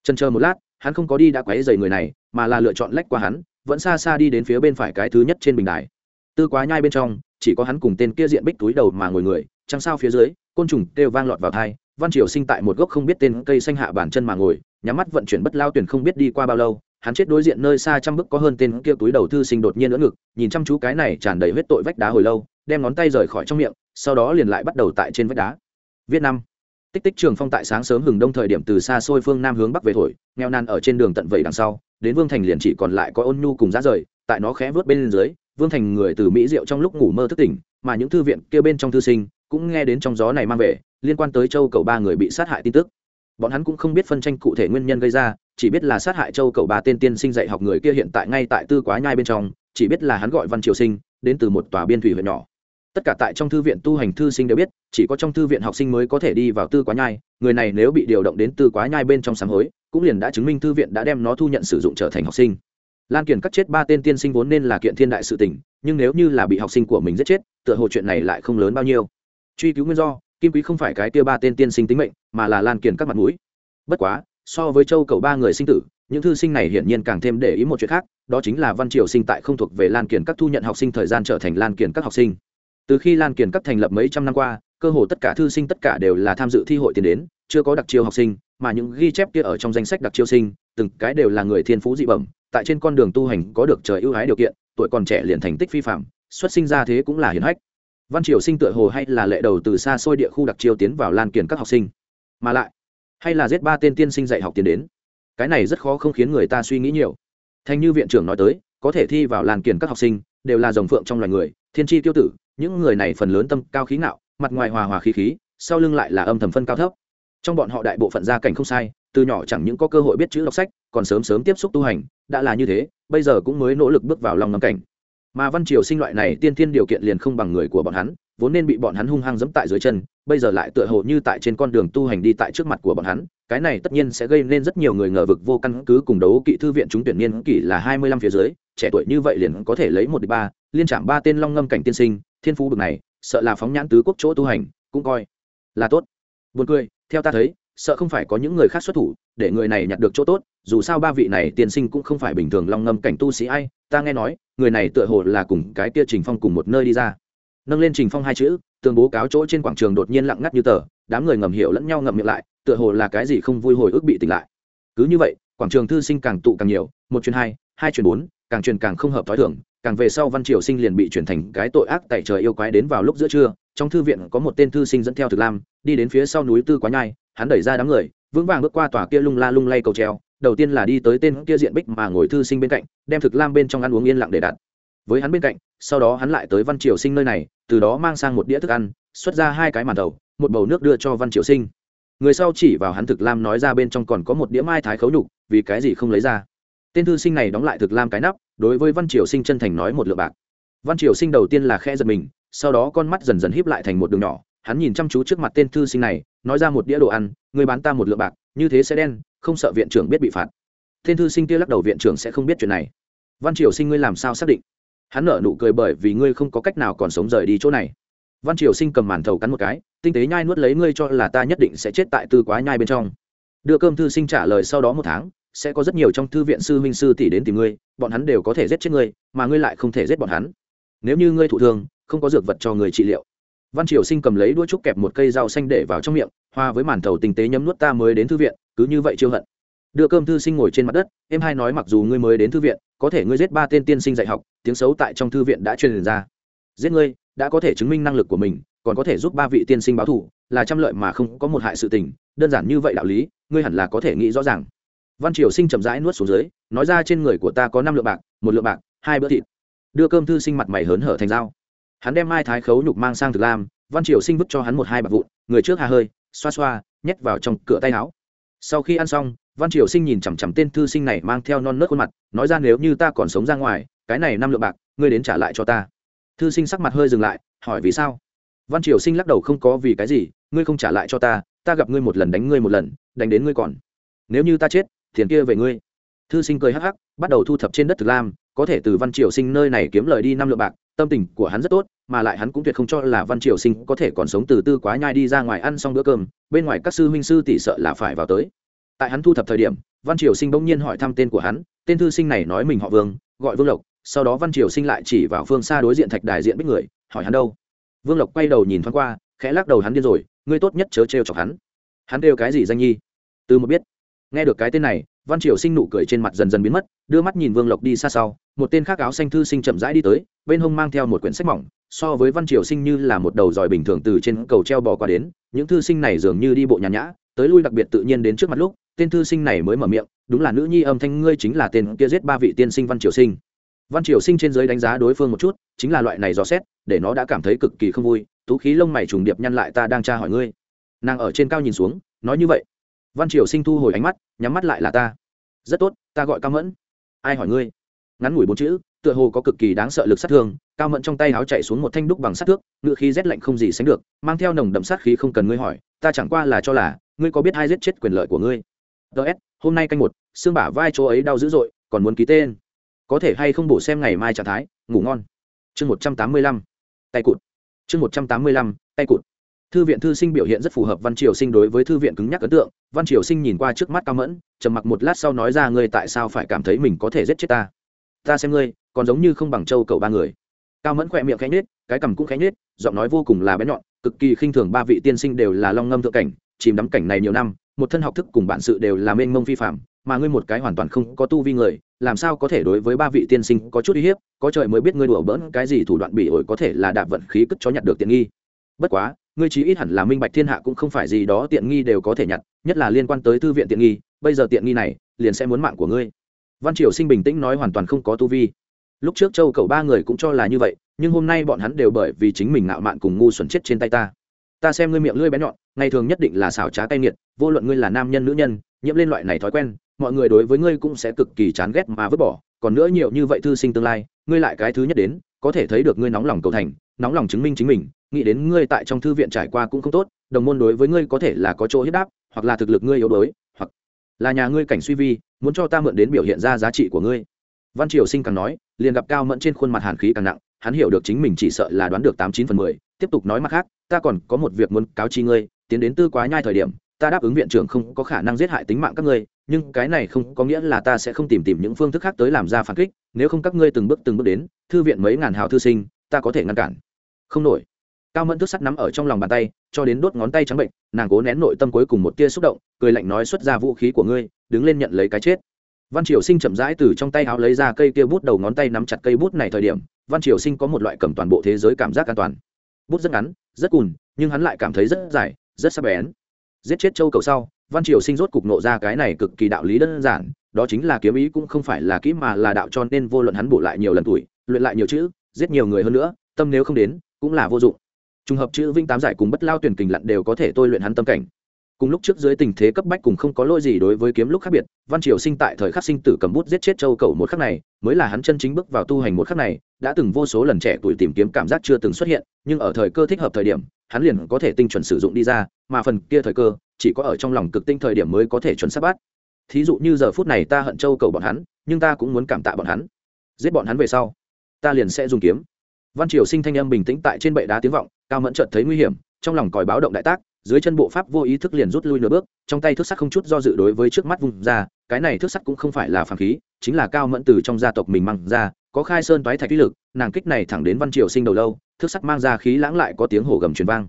Trần chờ một lát, hắn không có đi đã quấy dày người này, mà là lựa chọn lách qua hắn, vẫn xa xa đi đến phía bên phải cái thứ nhất trên bình đài. Tư quá nhai bên trong, chỉ có hắn cùng tên kia diện bích túi đầu mà ngồi người chẳng sao phía dưới, côn trùng kêu vang lọt vào thai văn triều sinh tại một gốc không biết tên cây xanh hạ bản chân mà ngồi, nhắm mắt vận chuyển bất lao tuyển không biết đi qua bao lâu, hắn chết đối diện nơi xa trăm bức có hơn tên kia túi đầu thư sinh đột nhiên lỡ ngực, nhìn chăm chú cái này tràn đầy huyết tội vách đá hồi lâu đem ngón tay rời khỏi trong miệng, sau đó liền lại bắt đầu tại trên vách đá. Viết năm. Tích tích trường phong tại sáng sớm hừng đông thời điểm từ xa xôi phương nam hướng bắc về thổi, nghèo nan ở trên đường tận vẩy đằng sau, đến vương thành liền chỉ còn lại có ôn nhu cùng giá rời, tại nó khẽ vớt bên dưới, vương thành người từ mỹ diệu trong lúc ngủ mơ thức tỉnh, mà những thư viện kia bên trong thư sinh cũng nghe đến trong gió này mang về, liên quan tới châu cầu ba người bị sát hại tin tức. Bọn hắn cũng không biết phân tranh cụ thể nguyên nhân gây ra, chỉ biết là sát hại châu cầu ba tên tiên sinh dạy học người kia hiện tại ngay tại tư quá nhai bên trong, chỉ biết là hắn gọi văn triều sinh, đến từ một tòa biên thủy huyện nhỏ tất cả tại trong thư viện tu hành thư sinh đều biết, chỉ có trong thư viện học sinh mới có thể đi vào tư quá nhai, người này nếu bị điều động đến tư quá nhai bên trong sáng hối, cũng liền đã chứng minh thư viện đã đem nó thu nhận sử dụng trở thành học sinh. Lan kiển cắt chết ba tên tiên sinh vốn nên là kiện thiên đại sự tình, nhưng nếu như là bị học sinh của mình giết chết, tựa hồ chuyện này lại không lớn bao nhiêu. Truy cứu nguyên do, kim quý không phải cái tia ba tên tiên sinh tính mệnh, mà là lan kiển các mặt mũi. Bất quá, so với châu cầu ba người sinh tử, những thư sinh này hiển nhiên càng thêm để ý một chuyện khác, đó chính là văn triều sinh tại không thuộc về lan kiển các thu nhận học sinh thời gian trở thành lan kiển các học sinh từ khi lan kiển cấp thành lập mấy trăm năm qua, cơ hồ tất cả thư sinh tất cả đều là tham dự thi hội tiền đến, chưa có đặc chiêu học sinh, mà những ghi chép kia ở trong danh sách đặc chiêu sinh, từng cái đều là người thiên phú dị bẩm, tại trên con đường tu hành có được trời ưu ái điều kiện, tuổi còn trẻ liền thành tích phi phạm, xuất sinh ra thế cũng là hiển hách. Văn triều sinh tựa hồ hay là lệ đầu từ xa xôi địa khu đặc chiêu tiến vào lan kiển các học sinh. Mà lại, hay là giết ba tên tiên sinh dạy học tiến đến? Cái này rất khó không khiến người ta suy nghĩ nhiều. Thành như viện trưởng nói tới có thể thi vào làn kiển các học sinh, đều là dòng phượng trong loài người, thiên tri tiêu tử, những người này phần lớn tâm cao khí ngạo, mặt ngoài hòa hòa khí khí, sau lưng lại là âm thầm phân cao thấp. Trong bọn họ đại bộ phận gia cảnh không sai, từ nhỏ chẳng những có cơ hội biết chữ đọc sách, còn sớm sớm tiếp xúc tu hành, đã là như thế, bây giờ cũng mới nỗ lực bước vào lòng ngắm cảnh. Mà văn triều sinh loại này tiên thiên điều kiện liền không bằng người của bọn hắn, vốn nên bị bọn hắn hung hăng dẫm tại dưới chân, bây giờ lại tựa hồ như tại trên con đường tu hành đi tại trước mặt của bọn hắn, cái này tất nhiên sẽ gây nên rất nhiều người ngờ vực vô căn cứ cùng đấu kỵ thư viện chúng tuyển niên kỷ là hai mươi lăm phía dưới trẻ tuổi như vậy liền có thể lấy một đ ba, liên trạm ba tên long ngâm cảnh tiên sinh, thiên phú bực này, sợ là phóng nhãn tứ quốc chỗ tu hành, cũng coi là tốt. Buồn cười, theo ta thấy, sợ không phải có những người khác xuất thủ, để người này nhặt được chỗ tốt, dù sao ba vị này tiên sinh cũng không phải bình thường long ngâm cảnh tu sĩ ai, ta nghe nói, người này tựa hồ là cùng cái kia trình phong cùng một nơi đi ra. Nâng lên trình phong hai chữ, tường bố cáo chỗ trên quảng trường đột nhiên lặng ngắt như tờ, đám người ngầm hiểu lẫn nhau ngậm miệng lại, tựa hồ là cái gì không vui hồi ức bị tỉnh lại. Cứ như vậy, quảng trường thư sinh càng tụ càng nhiều, một chuyến hai hai chuyến bốn càng truyền càng không hợp thói thường, càng về sau văn triều sinh liền bị chuyển thành cái tội ác tại trời yêu quái đến vào lúc giữa trưa trong thư viện có một tên thư sinh dẫn theo thực lam đi đến phía sau núi tư quá nhai hắn đẩy ra đám người vững vàng bước qua tòa kia lung la lung lay cầu treo đầu tiên là đi tới tên kia diện bích mà ngồi thư sinh bên cạnh đem thực lam bên trong ăn uống yên lặng để đặt. Với hắn bên cạnh sau đó hắn lại tới văn triều sinh nơi này từ đó mang sang một đĩa thức ăn xuất ra hai cái màn đầu một bầu nước đưa cho văn triều sinh. Người sau chỉ vào hắn thực lam nói ra bên trong còn có một đĩa mai thái khấu nhục vì cái gì không lấy ra? Tên thư sinh này đóng lại thực lam cái nắp đối với văn triều sinh chân thành nói một lượng bạc. Văn triều sinh đầu tiên là khe giật mình, sau đó con mắt dần dần híp lại thành một đường nhỏ, hắn nhìn chăm chú trước mặt tên thư sinh này, nói ra một đĩa đồ ăn người bán ta một lượng bạc, như thế sẽ đen, không sợ viện trưởng biết bị phạt. Tên thư sinh kia lắc đầu, viện trưởng sẽ không biết chuyện này. Văn triều sinh ngươi làm sao xác định? Hắn nở nụ cười, bởi vì ngươi không có cách nào còn sống rời đi chỗ này. Văn triều sinh cầm màn thầu cắn một cái, tinh tế nhai nuốt lấy ngươi cho là ta nhất định sẽ chết tại tư quá nhai bên trong. Đưa cơm thư sinh trả lời, sau đó một tháng, sẽ có rất nhiều trong thư viện sư minh sư tỷ đến tìm ngươi bọn hắn đều có thể giết chết ngươi, mà ngươi lại không thể giết bọn hắn. Nếu như ngươi thụ thương, không có dược vật cho người trị liệu. Văn triều sinh cầm lấy đũa trúc kẹp một cây rau xanh để vào trong miệng, hoa với màn thầu tinh tế nhấm nuốt ta mới đến thư viện, cứ như vậy chiêu hận. Đưa cơm thư sinh ngồi trên mặt đất, em hai nói mặc dù ngươi mới đến thư viện, có thể ngươi giết ba tên tiên sinh dạy học, tiếng xấu tại trong thư viện đã truyền ra. Giết ngươi, đã có thể chứng minh năng lực của mình, còn có thể giúp ba vị tiên sinh báo thù, là trăm lợi mà không có một hại sự tình, đơn giản như vậy đạo lý, ngươi hẳn là có thể nghĩ rõ ràng văn triều sinh chậm rãi nuốt xuống dưới, nói ra trên người của ta có năm lượng bạc, một lượng bạc, hai bữa thịt. Đưa cơm thư sinh mặt mày hớn hở thành dao. Hắn đem mai thái khấu nhục mang sang thực lam, văn triều sinh vứt cho hắn một hai bạc vụn, người trước hà hơi, xoa xoa, nhét vào trong cửa tay áo. Sau khi ăn xong, văn triều sinh nhìn chằm chằm tên thư sinh này mang theo non nớt khuôn mặt, nói ra nếu như ta còn sống ra ngoài, cái này năm lượng bạc, ngươi đến trả lại cho ta. Thư sinh sắc mặt hơi dừng lại, hỏi vì sao? Văn triều sinh lắc đầu không có vì cái gì, ngươi không trả lại cho ta ta gặp ngươi một lần đánh ngươi một lần, đánh đến ngươi còn. Nếu như ta chết tiền kia về ngươi. Thư sinh cười hắc hắc, bắt đầu thu thập trên đất thực lam, có thể từ văn triều sinh nơi này kiếm lời đi năm lượng bạc, tâm tình của hắn rất tốt, mà lại hắn cũng tuyệt không cho là văn triều sinh có thể còn sống từ tư quá nhai đi ra ngoài ăn xong bữa cơm, bên ngoài các sư huynh sư tỷ sợ là phải vào tới. Tại hắn thu thập thời điểm, văn triều sinh bỗng nhiên hỏi thăm tên của hắn, tên thư sinh này nói mình họ vương, gọi vương lộc, sau đó văn triều sinh lại chỉ vào phương xa đối diện thạch đài diện bích người, hỏi hắn đâu. Vương lộc quay đầu nhìn thoáng qua, khẽ lắc đầu hắn điên rồi, ngươi tốt nhất chớ trêu chọc hắn. Hắn kêu cái gì danh nhi? Từ một biết nghe được cái tên này, văn triều sinh nụ cười trên mặt dần dần biến mất, đưa mắt nhìn vương lộc đi xa sau, một tên khác áo xanh thư sinh chậm rãi đi tới, bên hông mang theo một quyển sách mỏng, so với văn triều sinh như là một đầu dòi bình thường từ trên cầu treo bò qua đến, những thư sinh này dường như đi bộ nhàn nhã, tới lui đặc biệt tự nhiên đến trước mặt lúc, tên thư sinh này mới mở miệng, đúng là nữ nhi âm thanh ngươi chính là tên kia giết ba vị tiên sinh văn triều sinh. Văn triều sinh trên giới đánh giá đối phương một chút, chính là loại này dò xét, để nó đã cảm thấy cực kỳ không vui, tú khí lông mày trùng điệp nhăn lại ta đang tra hỏi ngươi. Nàng ở trên cao nhìn xuống, nói như vậy văn triều sinh thu hồi ánh mắt, nhắm mắt lại là ta. Rất tốt, ta gọi cao mẫn. Ai hỏi ngươi? Ngắn ngủi bốn chữ, tựa hồ có cực kỳ đáng sợ lực sát thương, cao mẫn trong tay áo chạy xuống một thanh đúc bằng sát thước, ngự khí rét lạnh không gì sánh được, mang theo nồng đậm sát khí không cần ngươi hỏi, ta chẳng qua là cho là, ngươi có biết ai giết chết quyền lợi của ngươi? Ts hôm nay canh một xương bả vai chỗ ấy đau dữ dội, còn muốn ký tên. Có thể hay không bổ xem ngày mai trạng thái, ngủ ngon. Chương một trăm tám mươi lăm, tay cụt. Chương một trăm tám mươi lăm, tay cụt thư viện thư sinh biểu hiện rất phù hợp văn triều sinh đối với thư viện cứng nhắc ấn tượng. Văn triều sinh nhìn qua trước mắt cao mẫn, trầm mặc một lát sau nói ra, ngươi tại sao phải cảm thấy mình có thể giết chết ta? Ta xem ngươi, còn giống như không bằng châu cầu ba người. Cao mẫn khỏe miệng khẽ nhết cái cằm cũng khẽ nhết giọng nói vô cùng là bén nhọn, cực kỳ khinh thường ba vị tiên sinh đều là long ngâm thượng cảnh, chìm đắm cảnh này nhiều năm, một thân học thức cùng bản sự đều là mênh mông phi phạm mà ngươi một cái hoàn toàn không có tu vi người, làm sao có thể đối với ba vị tiên sinh có chút uy hiếp, có trời mới biết ngươi đùa bỡn cái gì thủ đoạn bị ổi có thể là đạp vận khí cất cho nhặt được tiện nghi. Bất quá ngươi chí ít hẳn là minh bạch thiên hạ cũng không phải gì đó tiện nghi đều có thể nhặt, nhất là liên quan tới thư viện tiện nghi, bây giờ tiện nghi này, liền sẽ muốn mạng của ngươi. Văn triều sinh bình tĩnh nói hoàn toàn không có tu vi. Lúc trước châu Cầu ba người cũng cho là như vậy, nhưng hôm nay bọn hắn đều bởi vì chính mình ngạo mạn cùng ngu xuẩn chết trên tay ta. Ta xem ngươi miệng lưỡi bé nhọn, ngày thường nhất định là xảo trá tay nghiệt, vô luận ngươi là nam nhân, nữ nhân, nhiễm lên loại này thói quen, mọi người đối với ngươi cũng sẽ cực kỳ chán ghét mà vứt bỏ. Còn nữa nhiều như vậy thư sinh tương lai, ngươi lại cái thứ nhất đến, có thể thấy được ngươi nóng lòng cầu thành, nóng lòng chứng minh chính mình nghĩ đến ngươi tại trong thư viện trải qua cũng không tốt, đồng môn đối với ngươi có thể là có chỗ hiếp đáp, hoặc là thực lực ngươi yếu đuối, hoặc là nhà ngươi cảnh suy vi, muốn cho ta mượn đến biểu hiện ra giá trị của ngươi. Văn triều sinh càng nói, liền gặp cao mẫn trên khuôn mặt hàn khí càng nặng, hắn hiểu được chính mình chỉ sợ là đoán được tám chín phần mười, tiếp tục nói mặt khác, ta còn có một việc muốn cáo chi ngươi, tiến đến tư quá nhai thời điểm, ta đáp ứng viện trưởng không có khả năng giết hại tính mạng các ngươi, nhưng cái này không có nghĩa là ta sẽ không tìm tìm những phương thức khác tới làm ra phản kích, nếu không các ngươi từng bước từng bước đến, thư viện mấy ngàn hào thư sinh, ta có thể ngăn cản. Không nổi cao mẫn thức sắt nắm ở trong lòng bàn tay, cho đến đốt ngón tay trắng bệnh, nàng cố nén nội tâm cuối cùng một tia xúc động, cười lạnh nói xuất ra vũ khí của ngươi, đứng lên nhận lấy cái chết. Văn triều sinh chậm rãi từ trong tay áo lấy ra cây kia bút đầu ngón tay nắm chặt cây bút này thời điểm, văn triều sinh có một loại cầm toàn bộ thế giới cảm giác an toàn. Bút rất ngắn, rất cùn, nhưng hắn lại cảm thấy rất dài, rất sắc bén. Giết chết châu cầu sau, văn triều sinh rốt cục nộ ra cái này cực kỳ đạo lý đơn giản, đó chính là kiếm ý cũng không phải là kỹ mà là đạo cho nên vô luận hắn bổ lại nhiều lần tuổi, luyện lại nhiều chữ, giết nhiều người hơn nữa, tâm nếu không đến, cũng là vô dụng trùng hợp chữ vinh tám giải cùng bất lao tuyển kình lặn đều có thể tôi luyện hắn tâm cảnh. Cùng lúc trước dưới tình thế cấp bách cùng không có lỗi gì đối với kiếm lúc khác biệt, văn triều sinh tại thời khắc sinh tử cầm bút giết chết châu cầu một khắc này, mới là hắn chân chính bước vào tu hành một khắc này, đã từng vô số lần trẻ tuổi tìm kiếm cảm giác chưa từng xuất hiện, nhưng ở thời cơ thích hợp thời điểm, hắn liền có thể tinh chuẩn sử dụng đi ra, mà phần kia thời cơ, chỉ có ở trong lòng cực tinh thời điểm mới có thể chuẩn sắp bắt. Thí dụ như giờ phút này ta hận châu cầu bọn hắn, nhưng ta cũng muốn cảm tạ bọn hắn. Giết bọn hắn về sau, ta liền sẽ dùng kiếm. Văn triều sinh thanh âm bình tĩnh tại trên bệ đá tiếng vọng cao mẫn chợt thấy nguy hiểm, trong lòng còi báo động đại tác, dưới chân bộ pháp vô ý thức liền rút lui nửa bước, trong tay thước sắt không chút do dự đối với trước mắt vùng ra, cái này thước sắt cũng không phải là phàm khí, chính là cao mẫn từ trong gia tộc mình mang ra, có khai sơn toái thạch khí lực, nàng kích này thẳng đến văn triều sinh đầu lâu, thước sắt mang ra khí lãng lại có tiếng hổ gầm truyền vang.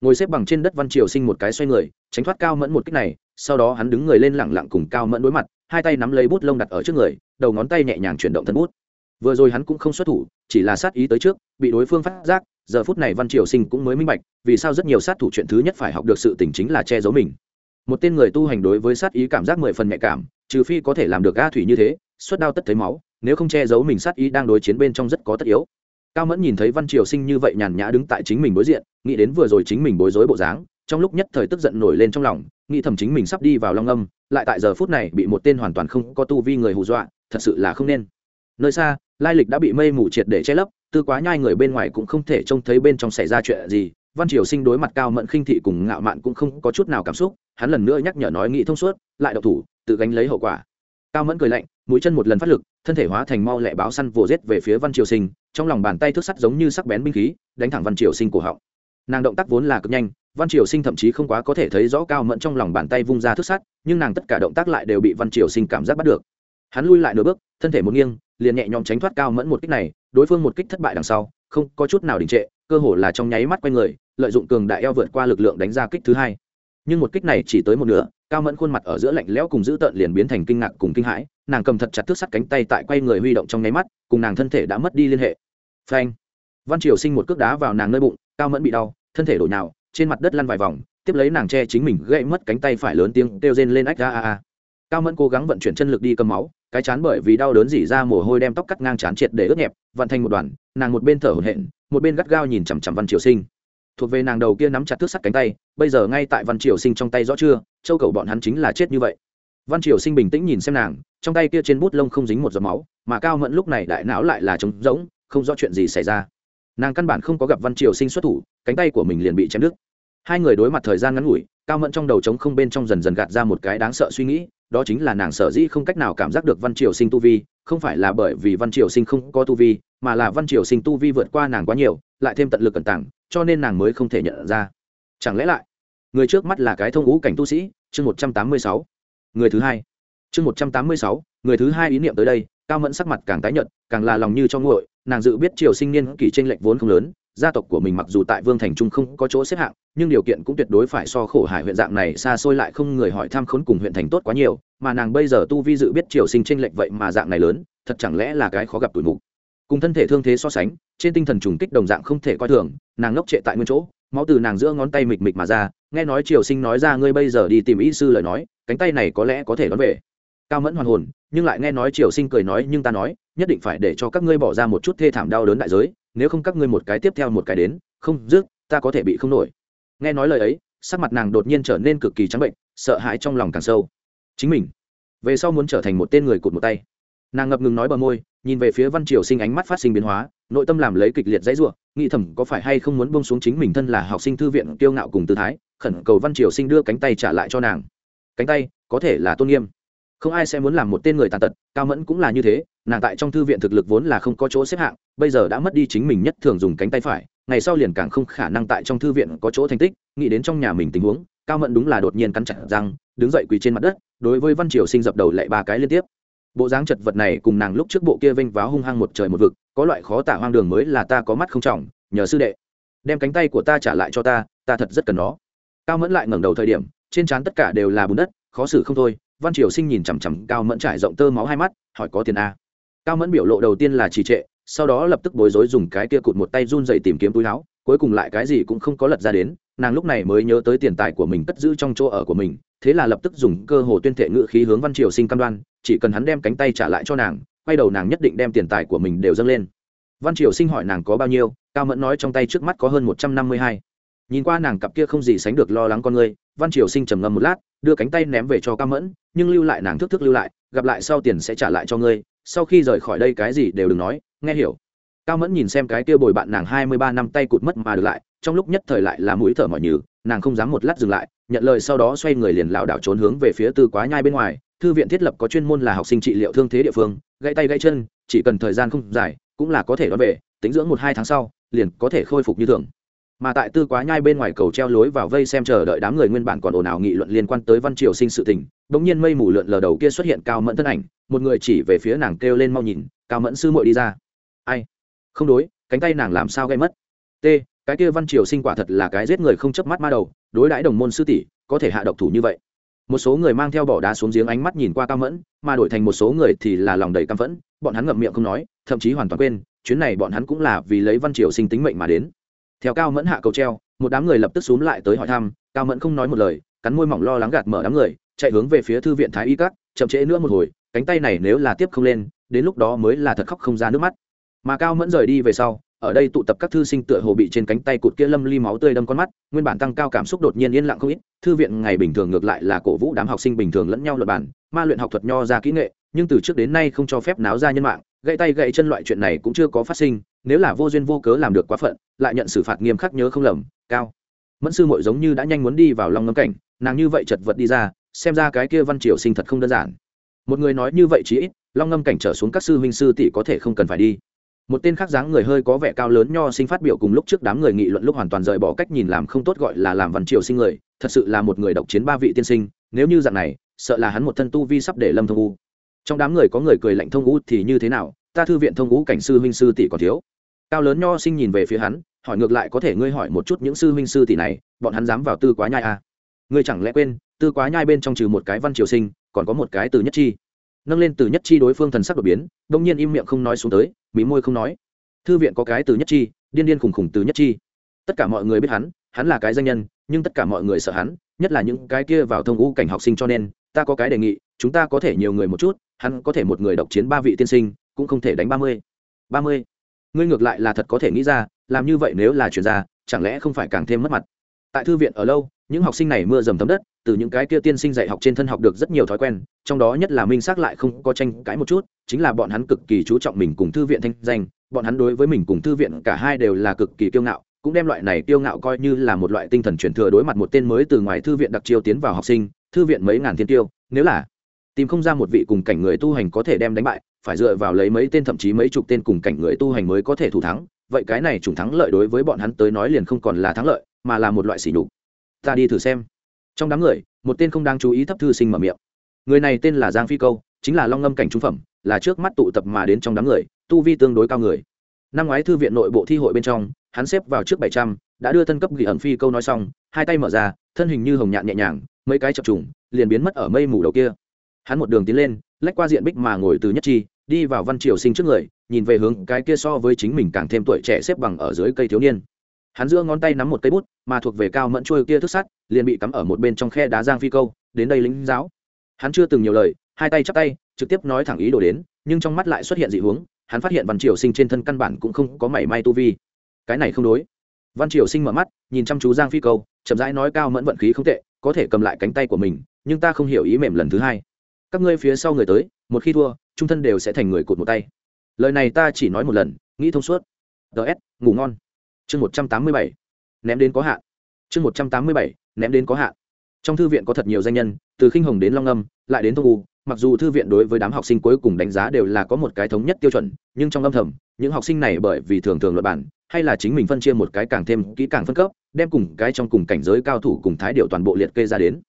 Ngồi xếp bằng trên đất văn triều sinh một cái xoay người, tránh thoát cao mẫn một kích này, sau đó hắn đứng người lên lẳng lặng cùng cao mẫn đối mặt, hai tay nắm lấy bút lông đặt ở trước người, đầu ngón tay nhẹ nhàng chuyển động thân bút. Vừa rồi hắn cũng không xuất thủ, chỉ là sát ý tới trước, bị đối phương phát giác giờ phút này văn triều sinh cũng mới minh bạch, vì sao rất nhiều sát thủ chuyện thứ nhất phải học được sự tỉnh chính là che giấu mình. Một tên người tu hành đối với sát ý cảm giác mười phần nhạy cảm, trừ phi có thể làm được ga thủy như thế, suất đao tất thấy máu, nếu không che giấu mình sát ý đang đối chiến bên trong rất có tất yếu. Cao mẫn nhìn thấy văn triều sinh như vậy nhàn nhã đứng tại chính mình đối diện, nghĩ đến vừa rồi chính mình bối rối bộ dáng, trong lúc nhất thời tức giận nổi lên trong lòng, nghĩ thầm chính mình sắp đi vào long âm, lại tại giờ phút này bị một tên hoàn toàn không có tu vi người hù dọa, thật sự là không nên. Nơi xa, lai lịch đã bị mây mù triệt để che lấp tư quá nhai người bên ngoài cũng không thể trông thấy bên trong xảy ra chuyện gì, văn triều sinh đối mặt cao mẫn khinh thị cùng ngạo mạn cũng không có chút nào cảm xúc, hắn lần nữa nhắc nhở nói nghĩ thông suốt, lại đậu thủ, tự gánh lấy hậu quả. Cao mẫn cười lạnh, mũi chân một lần phát lực, thân thể hóa thành mau lẹ báo săn vồ rết về phía văn triều sinh, trong lòng bàn tay thước sắt giống như sắc bén binh khí, đánh thẳng văn triều sinh cổ họng. Nàng động tác vốn là cực nhanh, văn triều sinh thậm chí không quá có thể thấy rõ cao mẫn trong lòng bàn tay vung ra thước sắt, nhưng nàng tất cả động tác lại đều bị văn triều sinh cảm giác bắt được. Hắn lui lại nửa bước, thân thể một nghiêng liền nhẹ nhõm tránh thoát cao mẫn một kích này, đối phương một kích thất bại đằng sau, không có chút nào đình trệ, cơ hồ là trong nháy mắt quay người, lợi dụng cường đại eo vượt qua lực lượng đánh ra kích thứ hai. Nhưng một kích này chỉ tới một nửa, cao mẫn khuôn mặt ở giữa lạnh lẽo cùng dữ tợn liền biến thành kinh ngạc cùng kinh hãi, nàng cầm thật chặt thước sắt cánh tay tại quay người huy động trong nháy mắt, cùng nàng thân thể đã mất đi liên hệ. Phanh! Văn triều sinh một cước đá vào nàng nơi bụng, cao mẫn bị đau, thân thể đổ nhào, trên mặt đất lăn vài vòng, tiếp lấy nàng che chính mình gãy mất cánh tay phải lớn tiếng kêu rên lên ách a a a cao mẫn cố gắng vận chuyển chân lực đi cầm máu, cái chán bởi vì đau đớn dỉ ra mồ hôi đem tóc cắt ngang chán triệt để ướt nhẹp, vận thành một đoàn, nàng một bên thở hổn hển, một bên gắt gao nhìn chằm chằm văn triều sinh. Thuộc về nàng đầu kia nắm chặt thước sắt cánh tay, bây giờ ngay tại văn triều sinh trong tay rõ chưa, châu cầu bọn hắn chính là chết như vậy. Văn triều sinh bình tĩnh nhìn xem nàng, trong tay kia trên bút lông không dính một giọt máu, mà cao mẫn lúc này đại não lại là trống rỗng, không rõ chuyện gì xảy ra. Nàng căn bản không có gặp văn triều sinh xuất thủ, cánh tay của mình liền bị chém đứt. Hai người đối mặt thời gian ngắn ngủi, cao mẫn trong đầu trống không bên trong dần dần gạt ra một cái đáng sợ suy nghĩ đó chính là nàng sở dĩ không cách nào cảm giác được văn triều sinh tu vi, không phải là bởi vì văn triều sinh không có tu vi, mà là văn triều sinh tu vi vượt qua nàng quá nhiều, lại thêm tận lực cẩn tảng cho nên nàng mới không thể nhận ra. Chẳng lẽ lại, người trước mắt là cái thông ngũ cảnh tu sĩ? Chương một trăm tám mươi sáu. Người thứ hai. Chương một trăm tám mươi sáu, người thứ hai ý niệm tới đây, cao mẫn sắc mặt càng tái nhợt, càng là lòng như cho nguội, nàng dự biết triều sinh niên kỷ tranh lệch vốn không lớn gia tộc của mình mặc dù tại vương thành trung không có chỗ xếp hạng, nhưng điều kiện cũng tuyệt đối phải so khổ hải huyện dạng này xa xôi lại không người hỏi tham khốn cùng huyện thành tốt quá nhiều, mà nàng bây giờ tu vi dự biết triều sinh tranh lệch vậy mà dạng này lớn, thật chẳng lẽ là cái khó gặp tuổi mục. Cùng thân thể thương thế so sánh, trên tinh thần trùng kích đồng dạng không thể coi thường, nàng ngốc trệ tại nguyên chỗ, máu từ nàng giữa ngón tay mịch mịch mà ra, nghe nói triều sinh nói ra ngươi bây giờ đi tìm y sư lời nói, cánh tay này có lẽ có thể đón về. Cao mẫn hoàn hồn, nhưng lại nghe nói triều sinh cười nói, nhưng ta nói, nhất định phải để cho các ngươi bỏ ra một chút thê thảm đau đớn đại giới nếu không các ngươi một cái tiếp theo một cái đến, không dứt ta có thể bị không nổi. Nghe nói lời ấy, sắc mặt nàng đột nhiên trở nên cực kỳ trắng bệnh, sợ hãi trong lòng càng sâu. Chính mình, về sau muốn trở thành một tên người cụt một tay. Nàng ngập ngừng nói bờ môi, nhìn về phía văn triều sinh ánh mắt phát sinh biến hóa, nội tâm làm lấy kịch liệt dãy ruộng nghĩ thầm có phải hay không muốn bông xuống chính mình thân là học sinh thư viện kiêu ngạo cùng tư thái, khẩn cầu văn triều sinh đưa cánh tay trả lại cho nàng. Cánh tay, có thể là tôn nghiêm không ai sẽ muốn làm một tên người tàn tật, cao mẫn cũng là như thế, nàng tại trong thư viện thực lực vốn là không có chỗ xếp hạng, bây giờ đã mất đi chính mình nhất thường dùng cánh tay phải, ngày sau liền càng không khả năng tại trong thư viện có chỗ thành tích, nghĩ đến trong nhà mình tình huống, cao mẫn đúng là đột nhiên cắn chặt răng, đứng dậy quỳ trên mặt đất, đối với văn triều sinh dập đầu lại ba cái liên tiếp. Bộ dáng chật vật này cùng nàng lúc trước bộ kia vênh váo hung hăng một trời một vực, có loại khó tả hoang đường mới là ta có mắt không trọng, nhờ sư đệ. Đem cánh tay của ta trả lại cho ta ta thật rất cần nó. Cao mẫn lại ngẩng đầu thời điểm, trên trán tất cả đều là bùn đất, khó xử không thôi văn triều sinh nhìn chằm chằm cao mẫn trải rộng tơ máu hai mắt, hỏi có tiền a cao mẫn biểu lộ đầu tiên là trì trệ, sau đó lập tức bối rối dùng cái kia cụt một tay run dậy tìm kiếm túi áo, cuối cùng lại cái gì cũng không có lật ra đến, nàng lúc này mới nhớ tới tiền tài của mình cất giữ trong chỗ ở của mình, thế là lập tức dùng cơ hồ tuyên thệ ngự khí hướng văn triều sinh cam đoan, chỉ cần hắn đem cánh tay trả lại cho nàng, quay đầu nàng nhất định đem tiền tài của mình đều dâng lên. Văn triều sinh hỏi nàng có bao nhiêu, cao mẫn nói trong tay trước mắt có hơn một trăm năm mươi hai nhìn qua nàng cặp kia không gì sánh được lo lắng con người, văn triều sinh trầm ngâm một lát, đưa cánh tay ném về cho cao mẫn, nhưng lưu lại nàng thức thức lưu lại, gặp lại sau tiền sẽ trả lại cho ngươi, sau khi rời khỏi đây cái gì đều đừng nói, nghe hiểu. Cao mẫn nhìn xem cái kia bồi bạn nàng hai mươi ba năm tay cụt mất mà được lại, trong lúc nhất thời lại là mũi thở mỏi nhừ, nàng không dám một lát dừng lại, nhận lời sau đó xoay người liền lảo đảo trốn hướng về phía tư quá nhai bên ngoài. Thư viện thiết lập có chuyên môn là học sinh trị liệu thương thế địa phương, gãy tay gãy chân, chỉ cần thời gian không dài, cũng là có thể đón về, tính dưỡng một hai tháng sau, liền có thể khôi phục như thường mà tại tư quá nhai bên ngoài cầu treo lối vào vây xem chờ đợi đám người nguyên bản còn ồn ào nghị luận liên quan tới văn triều sinh sự tình bỗng nhiên mây mù lượn lờ đầu kia xuất hiện cao mẫn thân ảnh, một người chỉ về phía nàng kêu lên mau nhìn, cao mẫn sư muội đi ra. Ai? Không đối, cánh tay nàng làm sao gây mất? T, cái kia văn triều sinh quả thật là cái giết người không chớp mắt ma đầu, đối đãi đồng môn sư tỷ, có thể hạ độc thủ như vậy. Một số người mang theo bỏ đá xuống giếng ánh mắt nhìn qua cao mẫn, mà đổi thành một số người thì là lòng đầy căm phẫn, bọn hắn ngậm miệng không nói, thậm chí hoàn toàn quên, chuyến này bọn hắn cũng là vì lấy văn triều sinh tính mệnh mà đến theo cao mẫn hạ cầu treo, một đám người lập tức xúm lại tới hỏi thăm, cao mẫn không nói một lời, cắn môi mỏng lo lắng gạt mở đám người, chạy hướng về phía thư viện thái y cắt chậm trễ nữa một hồi, cánh tay này nếu là tiếp không lên, đến lúc đó mới là thật khóc không ra nước mắt. Mà cao mẫn rời đi về sau, ở đây tụ tập các thư sinh tựa hồ bị trên cánh tay cụt kia lâm ly máu tươi đâm con mắt, nguyên bản tăng cao cảm xúc đột nhiên yên lặng không ít, thư viện ngày bình thường ngược lại là cổ vũ đám học sinh bình thường lẫn nhau luật bản ma luyện học thuật nho ra kỹ nghệ, nhưng từ trước đến nay không cho phép náo ra nhân mạng, gãy tay gãy chân loại chuyện này cũng chưa có phát sinh nếu là vô duyên vô cớ làm được quá phận, lại nhận xử phạt nghiêm khắc nhớ không lầm, cao. Mẫn sư mội giống như đã nhanh muốn đi vào lòng ngâm cảnh, nàng như vậy chật vật đi ra, xem ra cái kia văn triều sinh thật không đơn giản. Một người nói như vậy chí ít, long ngâm cảnh trở xuống các sư huynh sư tỷ có thể không cần phải đi. Một tên khác dáng người hơi có vẻ cao lớn nho sinh phát biểu cùng lúc trước đám người nghị luận lúc hoàn toàn rời bỏ cách nhìn làm không tốt gọi là làm văn triều sinh người, thật sự là một người độc chiến ba vị tiên sinh, nếu như dạng này, sợ là hắn một thân tu vi sắp để lâm thông u. Trong đám người có người cười lạnh thông u thì như thế nào, ta thư viện thông u cảnh sư huynh sư tỷ còn thiếu cao lớn nho sinh nhìn về phía hắn, hỏi ngược lại có thể ngươi hỏi một chút những sư huynh sư tỷ này, bọn hắn dám vào tư quá nhai à? ngươi chẳng lẽ quên, tư quá nhai bên trong trừ một cái văn triều sinh, còn có một cái từ nhất chi. Nâng lên từ nhất chi đối phương thần sắc đột biến, đông nhiên im miệng không nói xuống tới, mí môi không nói. Thư viện có cái từ nhất chi, điên điên khùng khùng từ nhất chi. Tất cả mọi người biết hắn hắn là cái danh nhân, nhưng tất cả mọi người sợ hắn, nhất là những cái kia vào thông ngũ cảnh học sinh cho nên, ta có cái đề nghị, chúng ta có thể nhiều người một chút, hắn có thể một người độc chiến ba vị tiên sinh, cũng không thể đánh ba mươi. Ba mươi ngươi ngược lại là thật có thể nghĩ ra, làm như vậy nếu là chuyển ra, chẳng lẽ không phải càng thêm mất mặt? Tại thư viện ở lâu, những học sinh này mưa dầm thấm đất, từ những cái kia tiên sinh dạy học trên thân học được rất nhiều thói quen, trong đó nhất là minh xác lại không có tranh cãi một chút, chính là bọn hắn cực kỳ chú trọng mình cùng thư viện thanh danh, bọn hắn đối với mình cùng thư viện cả hai đều là cực kỳ kiêu ngạo, cũng đem loại này kiêu ngạo coi như là một loại tinh thần truyền thừa đối mặt một tên mới từ ngoài thư viện đặc chiêu tiến vào học sinh, thư viện mấy ngàn thiên tiêu, nếu là tìm không ra một vị cùng cảnh người tu hành có thể đem đánh bại, phải dựa vào lấy mấy tên thậm chí mấy chục tên cùng cảnh người tu hành mới có thể thủ thắng. Vậy cái này chủng thắng lợi đối với bọn hắn tới nói liền không còn là thắng lợi, mà là một loại sỉ nhục. Ta đi thử xem. Trong đám người, một tên không đáng chú ý thấp thư sinh mở miệng. Người này tên là giang phi câu, chính là long ngâm cảnh trung phẩm, là trước mắt tụ tập mà đến trong đám người, tu vi tương đối cao người. Năm ngoái thư viện nội bộ thi hội bên trong, hắn xếp vào trước bảy trăm, đã đưa thân cấp ghi ẩn phi câu nói xong, hai tay mở ra, thân hình như hồng nhạn nhẹ nhàng, mấy cái chập trùng, liền biến mất ở mây mù đầu kia hắn một đường tiến lên, lách qua diện bích mà ngồi từ nhất chi, đi vào văn triều sinh trước người, nhìn về hướng cái kia so với chính mình càng thêm tuổi trẻ xếp bằng ở dưới cây thiếu niên. Hắn giữa ngón tay nắm một cây bút, mà thuộc về cao mẫn trôi kia thức sắt, liền bị cắm ở một bên trong khe đá giang phi câu, đến đây lính giáo. Hắn chưa từng nhiều lời, hai tay chắp tay, trực tiếp nói thẳng ý đồ đến, nhưng trong mắt lại xuất hiện dị hướng, hắn phát hiện văn triều sinh trên thân căn bản cũng không có mảy may tu vi. Cái này không đối. Văn triều sinh mở mắt, nhìn chăm chú giang phi câu, chậm rãi nói cao mẫn vận khí không tệ, có thể cầm lại cánh tay của mình, nhưng ta không hiểu ý mềm lần thứ hai các ngươi phía sau người tới, một khi thua, trung thân đều sẽ thành người cụt một tay. Lời này ta chỉ nói một lần, nghĩ thông suốt. Ts ngủ ngon. Chương một trăm tám mươi bảy, ném đến có hạn. Chương một trăm tám mươi bảy, ném đến có hạn. Trong thư viện có thật nhiều danh nhân, từ khinh hồng đến long âm, lại đến thông u, mặc dù thư viện đối với đám học sinh cuối cùng đánh giá đều là có một cái thống nhất tiêu chuẩn, nhưng trong âm thầm, những học sinh này bởi vì thường thường luật bản, hay là chính mình phân chia một cái càng thêm kỹ càng phân cấp, đem cùng cái trong cùng cảnh giới cao thủ cùng thái điệu toàn bộ liệt kê ra đến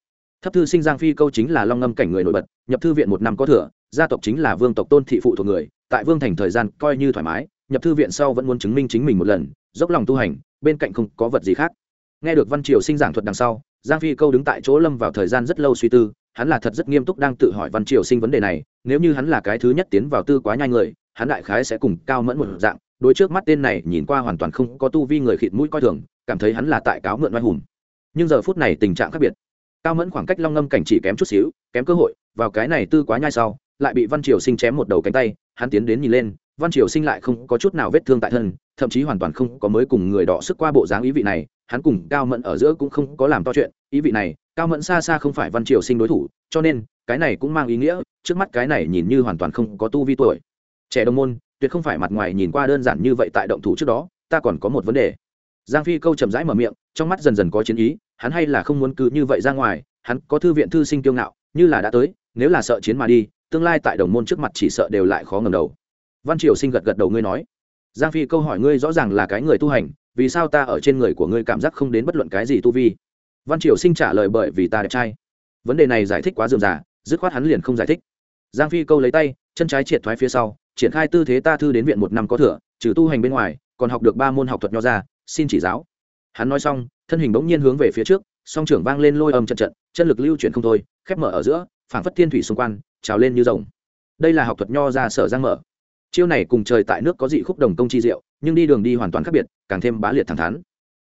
thấp thư sinh giang phi câu chính là long ngâm cảnh người nổi bật, nhập thư viện một năm có thừa, gia tộc chính là vương tộc tôn thị phụ thuộc người, tại vương thành thời gian coi như thoải mái, nhập thư viện sau vẫn muốn chứng minh chính mình một lần, dốc lòng tu hành, bên cạnh không có vật gì khác. Nghe được văn triều sinh giảng thuật đằng sau, giang phi câu đứng tại chỗ lâm vào thời gian rất lâu suy tư, hắn là thật rất nghiêm túc đang tự hỏi văn triều sinh vấn đề này, nếu như hắn là cái thứ nhất tiến vào tư quá nhanh người, hắn đại khái sẽ cùng cao mẫn một dạng đôi trước mắt tên này nhìn qua hoàn toàn không có tu vi người khịt mũi coi thường, cảm thấy hắn là tại cáo mượn oai hùng. Nhưng giờ phút này tình trạng khác biệt cao mẫn khoảng cách long ngâm cảnh chỉ kém chút xíu, kém cơ hội, vào cái này tư quá nhai sau, lại bị văn triều sinh chém một đầu cánh tay, hắn tiến đến nhìn lên, văn triều sinh lại không có chút nào vết thương tại thân, thậm chí hoàn toàn không có mới cùng người đỏ sức qua bộ dáng ý vị này, hắn cùng cao mẫn ở giữa cũng không có làm to chuyện, ý vị này, cao mẫn xa xa không phải văn triều sinh đối thủ, cho nên, cái này cũng mang ý nghĩa, trước mắt cái này nhìn như hoàn toàn không có tu vi tuổi. Trẻ đồng môn, tuyệt không phải mặt ngoài nhìn qua đơn giản như vậy tại động thủ trước đó, ta còn có một vấn đề. Giang phi câu chậm rãi mở miệng, trong mắt dần dần có chiến ý hắn hay là không muốn cứ như vậy ra ngoài, hắn có thư viện thư sinh kiêu ngạo, như là đã tới, nếu là sợ chiến mà đi, tương lai tại đồng môn trước mặt chỉ sợ đều lại khó ngầm đầu. Văn triều sinh gật gật đầu, ngươi nói, giang phi câu hỏi ngươi rõ ràng là cái người tu hành, vì sao ta ở trên người của ngươi cảm giác không đến bất luận cái gì tu vi? Văn triều sinh trả lời, bởi vì ta đẹp trai. Vấn đề này giải thích quá dườm giả dứt khoát hắn liền không giải thích. Giang phi câu lấy tay, chân trái triệt thoái phía sau, triển khai tư thế ta thư đến viện một năm có thừa, trừ tu hành bên ngoài, còn học được ba môn học thuật nho ra, xin chỉ giáo. Hắn nói xong thân hình bỗng nhiên hướng về phía trước, song trưởng vang lên lôi âm trận trận, chân lực lưu chuyển không thôi, khép mở ở giữa, phảng phất thiên thủy xung quanh, trào lên như rồng. Đây là học thuật nho ra sở giang mở. Chiêu này cùng trời tại nước có dị khúc đồng công chi diệu, nhưng đi đường đi hoàn toàn khác biệt, càng thêm bá liệt thẳng thắn.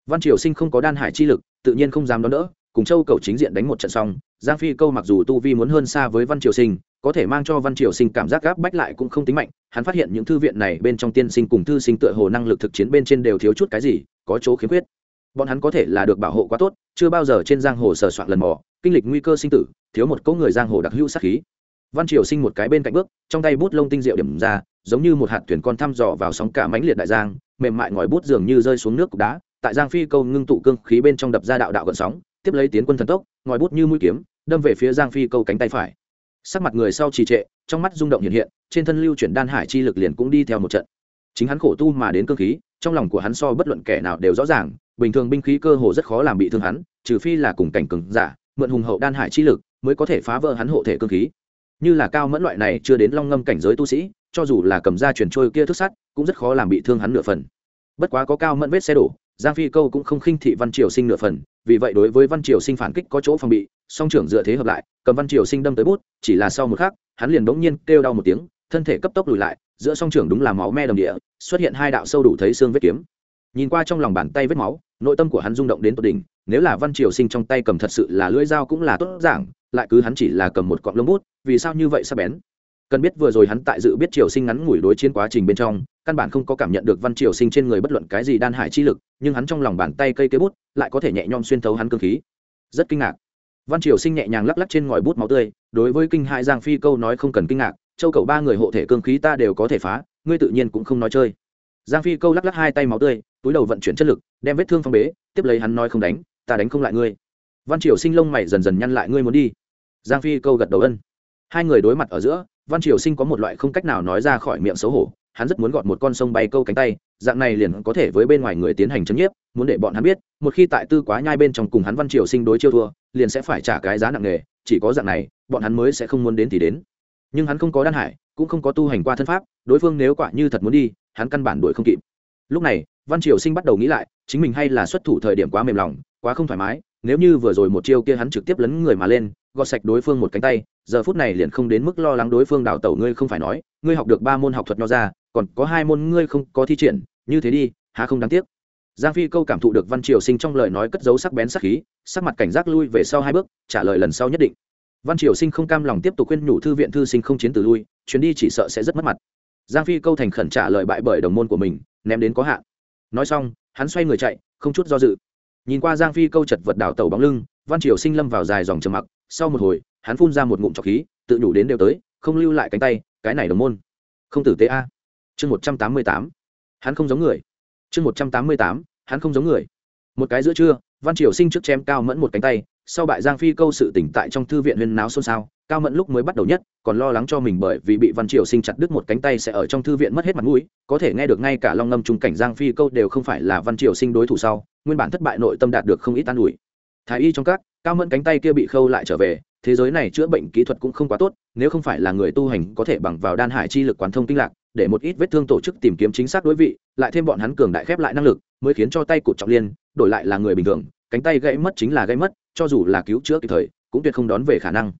Văn triều sinh không có đan hải chi lực, tự nhiên không dám đón đỡ, cùng châu cầu chính diện đánh một trận xong, giang phi câu mặc dù tu vi muốn hơn xa với văn triều sinh, có thể mang cho văn triều sinh cảm giác gáp bách lại cũng không tính mạnh, hắn phát hiện những thư viện này bên trong tiên sinh cùng thư sinh tựa hồ năng lực thực chiến bên trên đều thiếu chút cái gì, có chỗ khiếm khuyết bọn hắn có thể là được bảo hộ quá tốt, chưa bao giờ trên giang hồ sờ soạn lần mò, kinh lịch nguy cơ sinh tử, thiếu một cỗ người giang hồ đặc hữu sát khí. Văn triều sinh một cái bên cạnh bước, trong tay bút lông tinh diệu điểm ra, giống như một hạt thuyền con thăm dò vào sóng cả mãnh liệt đại giang, mềm mại ngòi bút dường như rơi xuống nước cục đá, tại giang phi câu ngưng tụ cương khí bên trong đập ra đạo đạo gần sóng, tiếp lấy tiến quân thần tốc, ngòi bút như mũi kiếm, đâm về phía giang phi câu cánh tay phải. Sắc mặt người sau trì trệ, trong mắt rung động hiện hiện, trên thân lưu chuyển đan hải chi lực liền cũng đi theo một trận. Chính hắn khổ tu mà đến cương khí, trong lòng của hắn so bất luận kẻ nào đều rõ ràng bình thường binh khí cơ hồ rất khó làm bị thương hắn, trừ phi là cùng cảnh cừng giả, mượn hùng hậu đan hải chi lực mới có thể phá vỡ hắn hộ thể cương khí. Như là cao mẫn loại này chưa đến long ngâm cảnh giới tu sĩ, cho dù là cầm ra truyền trôi kia thức sắt, cũng rất khó làm bị thương hắn nửa phần. Bất quá có cao mẫn vết xe đổ, giang phi câu cũng không khinh thị văn triều sinh nửa phần, vì vậy đối với văn triều sinh phản kích có chỗ phòng bị, song trưởng dựa thế hợp lại, cầm văn triều sinh đâm tới bút, chỉ là sau một khắc, hắn liền bỗng nhiên kêu đau một tiếng, thân thể cấp tốc lùi lại, giữa song trưởng đúng là máu me đồng địa, xuất hiện hai đạo sâu đủ thấy xương vết kiếm nhìn qua trong lòng bàn tay vết máu, nội tâm của hắn rung động đến tột đỉnh, nếu là văn triều sinh trong tay cầm thật sự là lưỡi dao cũng là tốt giảng lại cứ hắn chỉ là cầm một cọng lông bút, vì sao như vậy sắp bén? Cần biết vừa rồi hắn tại dự biết triều sinh ngắn ngủi đối chiến quá trình bên trong, căn bản không có cảm nhận được văn triều sinh trên người bất luận cái gì đan hải chi lực, nhưng hắn trong lòng bàn tay cây kế bút, lại có thể nhẹ nhõm xuyên thấu hắn cơ khí. Rất kinh ngạc. Văn triều sinh nhẹ nhàng lắc lắc trên ngòi bút máu tươi, đối với kinh hại giang phi câu nói không cần kinh ngạc, châu cầu ba người hộ thể cương khí ta đều có thể phá, ngươi tự nhiên cũng không nói chơi. Giang phi câu lắc lắc hai tay máu tươi túi đầu vận chuyển chất lực, đem vết thương phong bế, tiếp lấy hắn nói không đánh, ta đánh không lại ngươi. Văn triều sinh lông mày dần dần nhăn lại, ngươi muốn đi. Giang phi câu gật đầu ân. Hai người đối mặt ở giữa, văn triều sinh có một loại không cách nào nói ra khỏi miệng xấu hổ, hắn rất muốn gọt một con sông bay câu cánh tay, dạng này liền có thể với bên ngoài người tiến hành chấn nhiếp, muốn để bọn hắn biết, một khi tại tư quá nhai bên trong cùng hắn văn triều sinh đối chiêu thua, liền sẽ phải trả cái giá nặng nề, chỉ có dạng này, bọn hắn mới sẽ không muốn đến thì đến. Nhưng hắn không có đan hải, cũng không có tu hành qua thân pháp, đối phương nếu quả như thật muốn đi, hắn căn bản đuổi không kịp. Lúc này văn triều sinh bắt đầu nghĩ lại, chính mình hay là xuất thủ thời điểm quá mềm lòng, quá không thoải mái, nếu như vừa rồi một chiêu kia hắn trực tiếp lấn người mà lên, gọt sạch đối phương một cánh tay, giờ phút này liền không đến mức lo lắng đối phương đào tẩu ngươi không phải nói, ngươi học được ba môn học thuật nho ra, còn có hai môn ngươi không có thi triển, như thế đi, há không đáng tiếc. Giang phi câu cảm thụ được văn triều sinh trong lời nói cất dấu sắc bén sắc khí, sắc mặt cảnh giác lui về sau hai bước, trả lời lần sau nhất định. Văn triều sinh không cam lòng tiếp tục khuyên nhủ thư viện thư sinh không chiến từ lui, chuyến đi chỉ sợ sẽ rất mất mặt. Giang phi câu thành khẩn trả lời bại bởi đồng môn của mình, ném đến có hạn nói xong, hắn xoay người chạy, không chút do dự. Nhìn qua giang phi câu chật vật đảo tàu bóng lưng, văn triều sinh lâm vào dài dòng trầm mặc. Sau một hồi, hắn phun ra một ngụm trọc khí, tự nhủ đến đều tới, không lưu lại cánh tay, cái này đồng môn. Không tử tế a. Chương một trăm tám mươi tám. Hắn không giống người. Chương một trăm tám mươi tám, hắn không giống người. Một cái giữa trưa, văn triều sinh trước chém cao mẫn một cánh tay sau bại giang phi câu sự tỉnh tại trong thư viện huyên náo xôn xao, cao mẫn lúc mới bắt đầu nhất, còn lo lắng cho mình bởi vì bị văn triều sinh chặt đứt một cánh tay sẽ ở trong thư viện mất hết mặt mũi, có thể nghe được ngay cả long ngâm trung cảnh giang phi câu đều không phải là văn triều sinh đối thủ sau, nguyên bản thất bại nội tâm đạt được không ít an ủi. Thái y trong các, cao mẫn cánh tay kia bị khâu lại trở về, thế giới này chữa bệnh kỹ thuật cũng không quá tốt, nếu không phải là người tu hành có thể bằng vào đan hải chi lực quán thông kinh lạc, để một ít vết thương tổ chức tìm kiếm chính xác đối vị, lại thêm bọn hắn cường đại khép lại năng lực, mới khiến cho tay cụt trọng liên, đổi lại là người bình thường, cánh tay gãy mất chính là gãy mất cho dù là cứu chữa kịp thời, cũng tuyệt không đón về khả năng.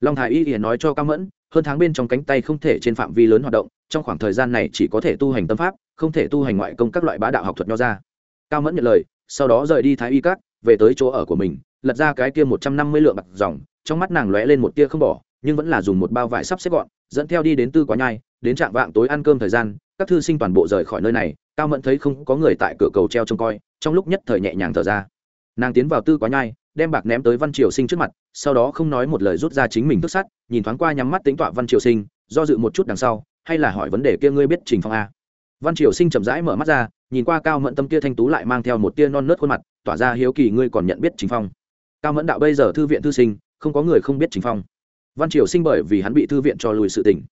Long thái y hiện nói cho cao mẫn, hơn tháng bên trong cánh tay không thể trên phạm vi lớn hoạt động, trong khoảng thời gian này chỉ có thể tu hành tâm pháp, không thể tu hành ngoại công các loại bá đạo học thuật nho ra. Cao mẫn nhận lời, sau đó rời đi thái y các, về tới chỗ ở của mình, lật ra cái kia một trăm năm mươi lượng bạc dòng, trong mắt nàng lóe lên một tia không bỏ, nhưng vẫn là dùng một bao vải sắp xếp gọn, dẫn theo đi đến tư quá nhai, đến trạng vạng tối ăn cơm thời gian, các thư sinh toàn bộ rời khỏi nơi này cao mẫn thấy không có người tại cửa cầu treo trông coi, trong lúc nhất thời nhẹ nhàng thở ra. Nàng tiến vào tư quá nhai đem bạc ném tới văn triều sinh trước mặt, sau đó không nói một lời rút ra chính mình thức sắt, nhìn thoáng qua nhắm mắt tính tọa văn triều sinh, do dự một chút đằng sau, hay là hỏi vấn đề kia ngươi biết trình phong a? Văn triều sinh chậm rãi mở mắt ra, nhìn qua cao mẫn tâm kia thanh tú lại mang theo một tia non nớt khuôn mặt, tỏa ra hiếu kỳ ngươi còn nhận biết trình phong. Cao mẫn đạo bây giờ thư viện thư sinh, không có người không biết trình phong. Văn triều sinh bởi vì hắn bị thư viện cho lùi sự tình.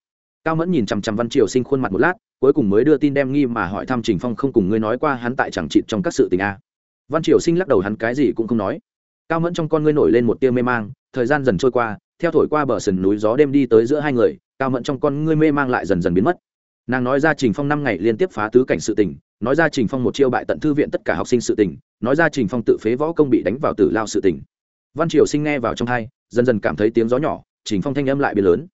Cao mẫn nhìn chằm chằm văn triều sinh khuôn mặt một lát, cuối cùng mới đưa tin đem nghi mà hỏi thăm trình phong không cùng ngươi nói qua hắn tại chẳng trị trong các sự tình a. Văn triều sinh lắc đầu hắn cái gì cũng không nói cao mẫn trong con ngươi nổi lên một tia mê mang, thời gian dần trôi qua, theo thổi qua bờ sườn núi gió đêm đi tới giữa hai người, cao mẫn trong con ngươi mê mang lại dần dần biến mất. Nàng nói ra trình phong năm ngày liên tiếp phá tứ cảnh sự tình, nói ra trình phong một chiêu bại tận thư viện tất cả học sinh sự tình, nói ra trình phong tự phế võ công bị đánh vào tử lao sự tình. Văn triều sinh nghe vào trong hai, dần dần cảm thấy tiếng gió nhỏ, trình phong thanh âm lại biến lớn.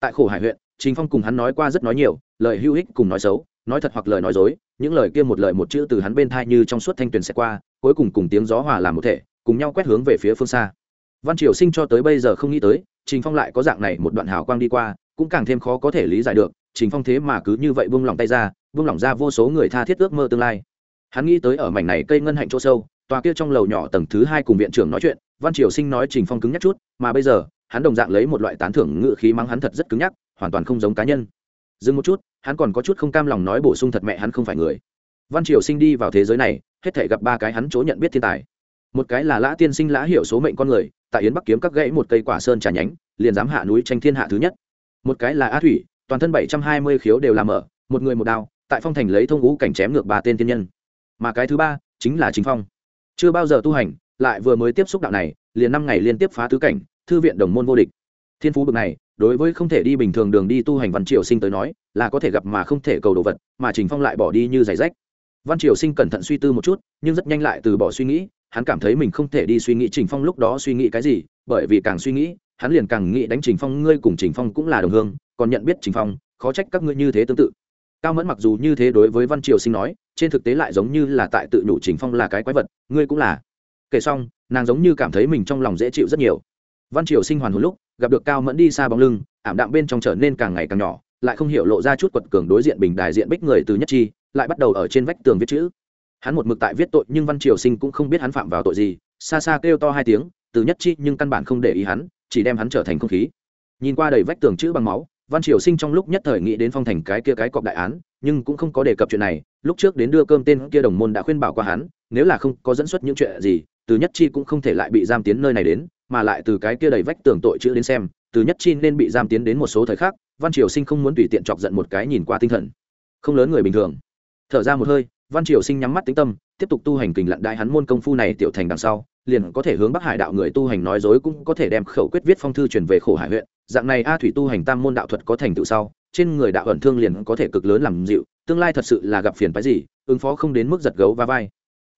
Tại khổ hải huyện, trình phong cùng hắn nói qua rất nói nhiều, lời hữu ích cùng nói xấu, nói thật hoặc lời nói dối, những lời kia một lời một chữ từ hắn bên thai như trong suốt thanh tuyền sẽ qua, cuối cùng cùng tiếng gió hòa làm một thể cùng nhau quét hướng về phía phương xa. Văn triều sinh cho tới bây giờ không nghĩ tới, trình phong lại có dạng này một đoạn hào quang đi qua, cũng càng thêm khó có thể lý giải được, trình phong thế mà cứ như vậy buông lỏng tay ra, buông lỏng ra vô số người tha thiết ước mơ tương lai. Hắn nghĩ tới ở mảnh này cây ngân hạnh chỗ sâu, tòa kia trong lầu nhỏ tầng thứ hai cùng viện trưởng nói chuyện, văn triều sinh nói trình phong cứng nhắc chút, mà bây giờ, hắn đồng dạng lấy một loại tán thưởng ngự khí mắng hắn thật rất cứng nhắc, hoàn toàn không giống cá nhân. Dừng một chút, hắn còn có chút không cam lòng nói bổ sung thật mẹ hắn không phải người. Văn triều sinh đi vào thế giới này, hết thể gặp ba cái hắn chỗ nhận biết thiên tài một cái là lã tiên sinh lã hiểu số mệnh con người, tại yến bắc kiếm các gãy một cây quả sơn trà nhánh, liền dám hạ núi tranh thiên hạ thứ nhất. Một cái là á thủy, toàn thân bảy trăm hai mươi khiếu đều làm mở, một người một đao, tại phong thành lấy thông ngũ cảnh chém ngược ba tên tiên nhân. Mà cái thứ ba chính là chính phong. Chưa bao giờ tu hành, lại vừa mới tiếp xúc đạo này, liền năm ngày liên tiếp phá tứ cảnh, thư viện đồng môn vô địch. Thiên phú bực này, đối với không thể đi bình thường đường đi tu hành văn triều sinh tới nói, là có thể gặp mà không thể cầu đồ vật, mà trình phong lại bỏ đi như giày rách. Văn triều sinh cẩn thận suy tư một chút, nhưng rất nhanh lại từ bỏ suy nghĩ hắn cảm thấy mình không thể đi suy nghĩ trình phong lúc đó suy nghĩ cái gì, bởi vì càng suy nghĩ, hắn liền càng nghĩ đánh trình phong, ngươi cùng trình phong cũng là đồng hương, còn nhận biết trình phong, khó trách các ngươi như thế tương tự. Cao mẫn mặc dù như thế đối với văn triều sinh nói, trên thực tế lại giống như là tại tự nhủ trình phong là cái quái vật, ngươi cũng là. Kể xong, nàng giống như cảm thấy mình trong lòng dễ chịu rất nhiều. Văn triều sinh hoàn hồn lúc, gặp được cao mẫn đi xa bóng lưng, ảm đạm bên trong trở nên càng ngày càng nhỏ, lại không hiểu lộ ra chút quật cường đối diện bình đại diện bích người từ nhất chi, lại bắt đầu ở trên vách tường viết chữ hắn một mực tại viết tội nhưng văn triều sinh cũng không biết hắn phạm vào tội gì, xa xa kêu to hai tiếng, từ nhất chi nhưng căn bản không để ý hắn, chỉ đem hắn trở thành không khí. Nhìn qua đầy vách tường chữ bằng máu, văn triều sinh trong lúc nhất thời nghĩ đến phong thành cái kia cái cọc đại án, nhưng cũng không có đề cập chuyện này. Lúc trước đến đưa cơm tên kia đồng môn đã khuyên bảo qua hắn, nếu là không có dẫn xuất những chuyện gì, từ nhất chi cũng không thể lại bị giam tiến nơi này đến, mà lại từ cái kia đầy vách tường tội chữ đến xem, từ nhất chi nên bị giam tiến đến một số thời khắc, văn triều sinh không muốn tùy tiện chọc giận một cái nhìn qua tinh thần. Không lớn người bình thường. Thở ra một hơi văn triều sinh nhắm mắt tính tâm, tiếp tục tu hành kình lặn đại hắn môn công phu này tiểu thành đằng sau, liền có thể hướng bắc hải đạo người tu hành nói dối cũng có thể đem khẩu quyết viết phong thư truyền về khổ hải huyện. Dạng này a thủy tu hành tam môn đạo thuật có thành tựu sau, trên người đạo ẩn thương liền có thể cực lớn làm dịu, tương lai thật sự là gặp phiền phái gì, ứng phó không đến mức giật gấu và vai.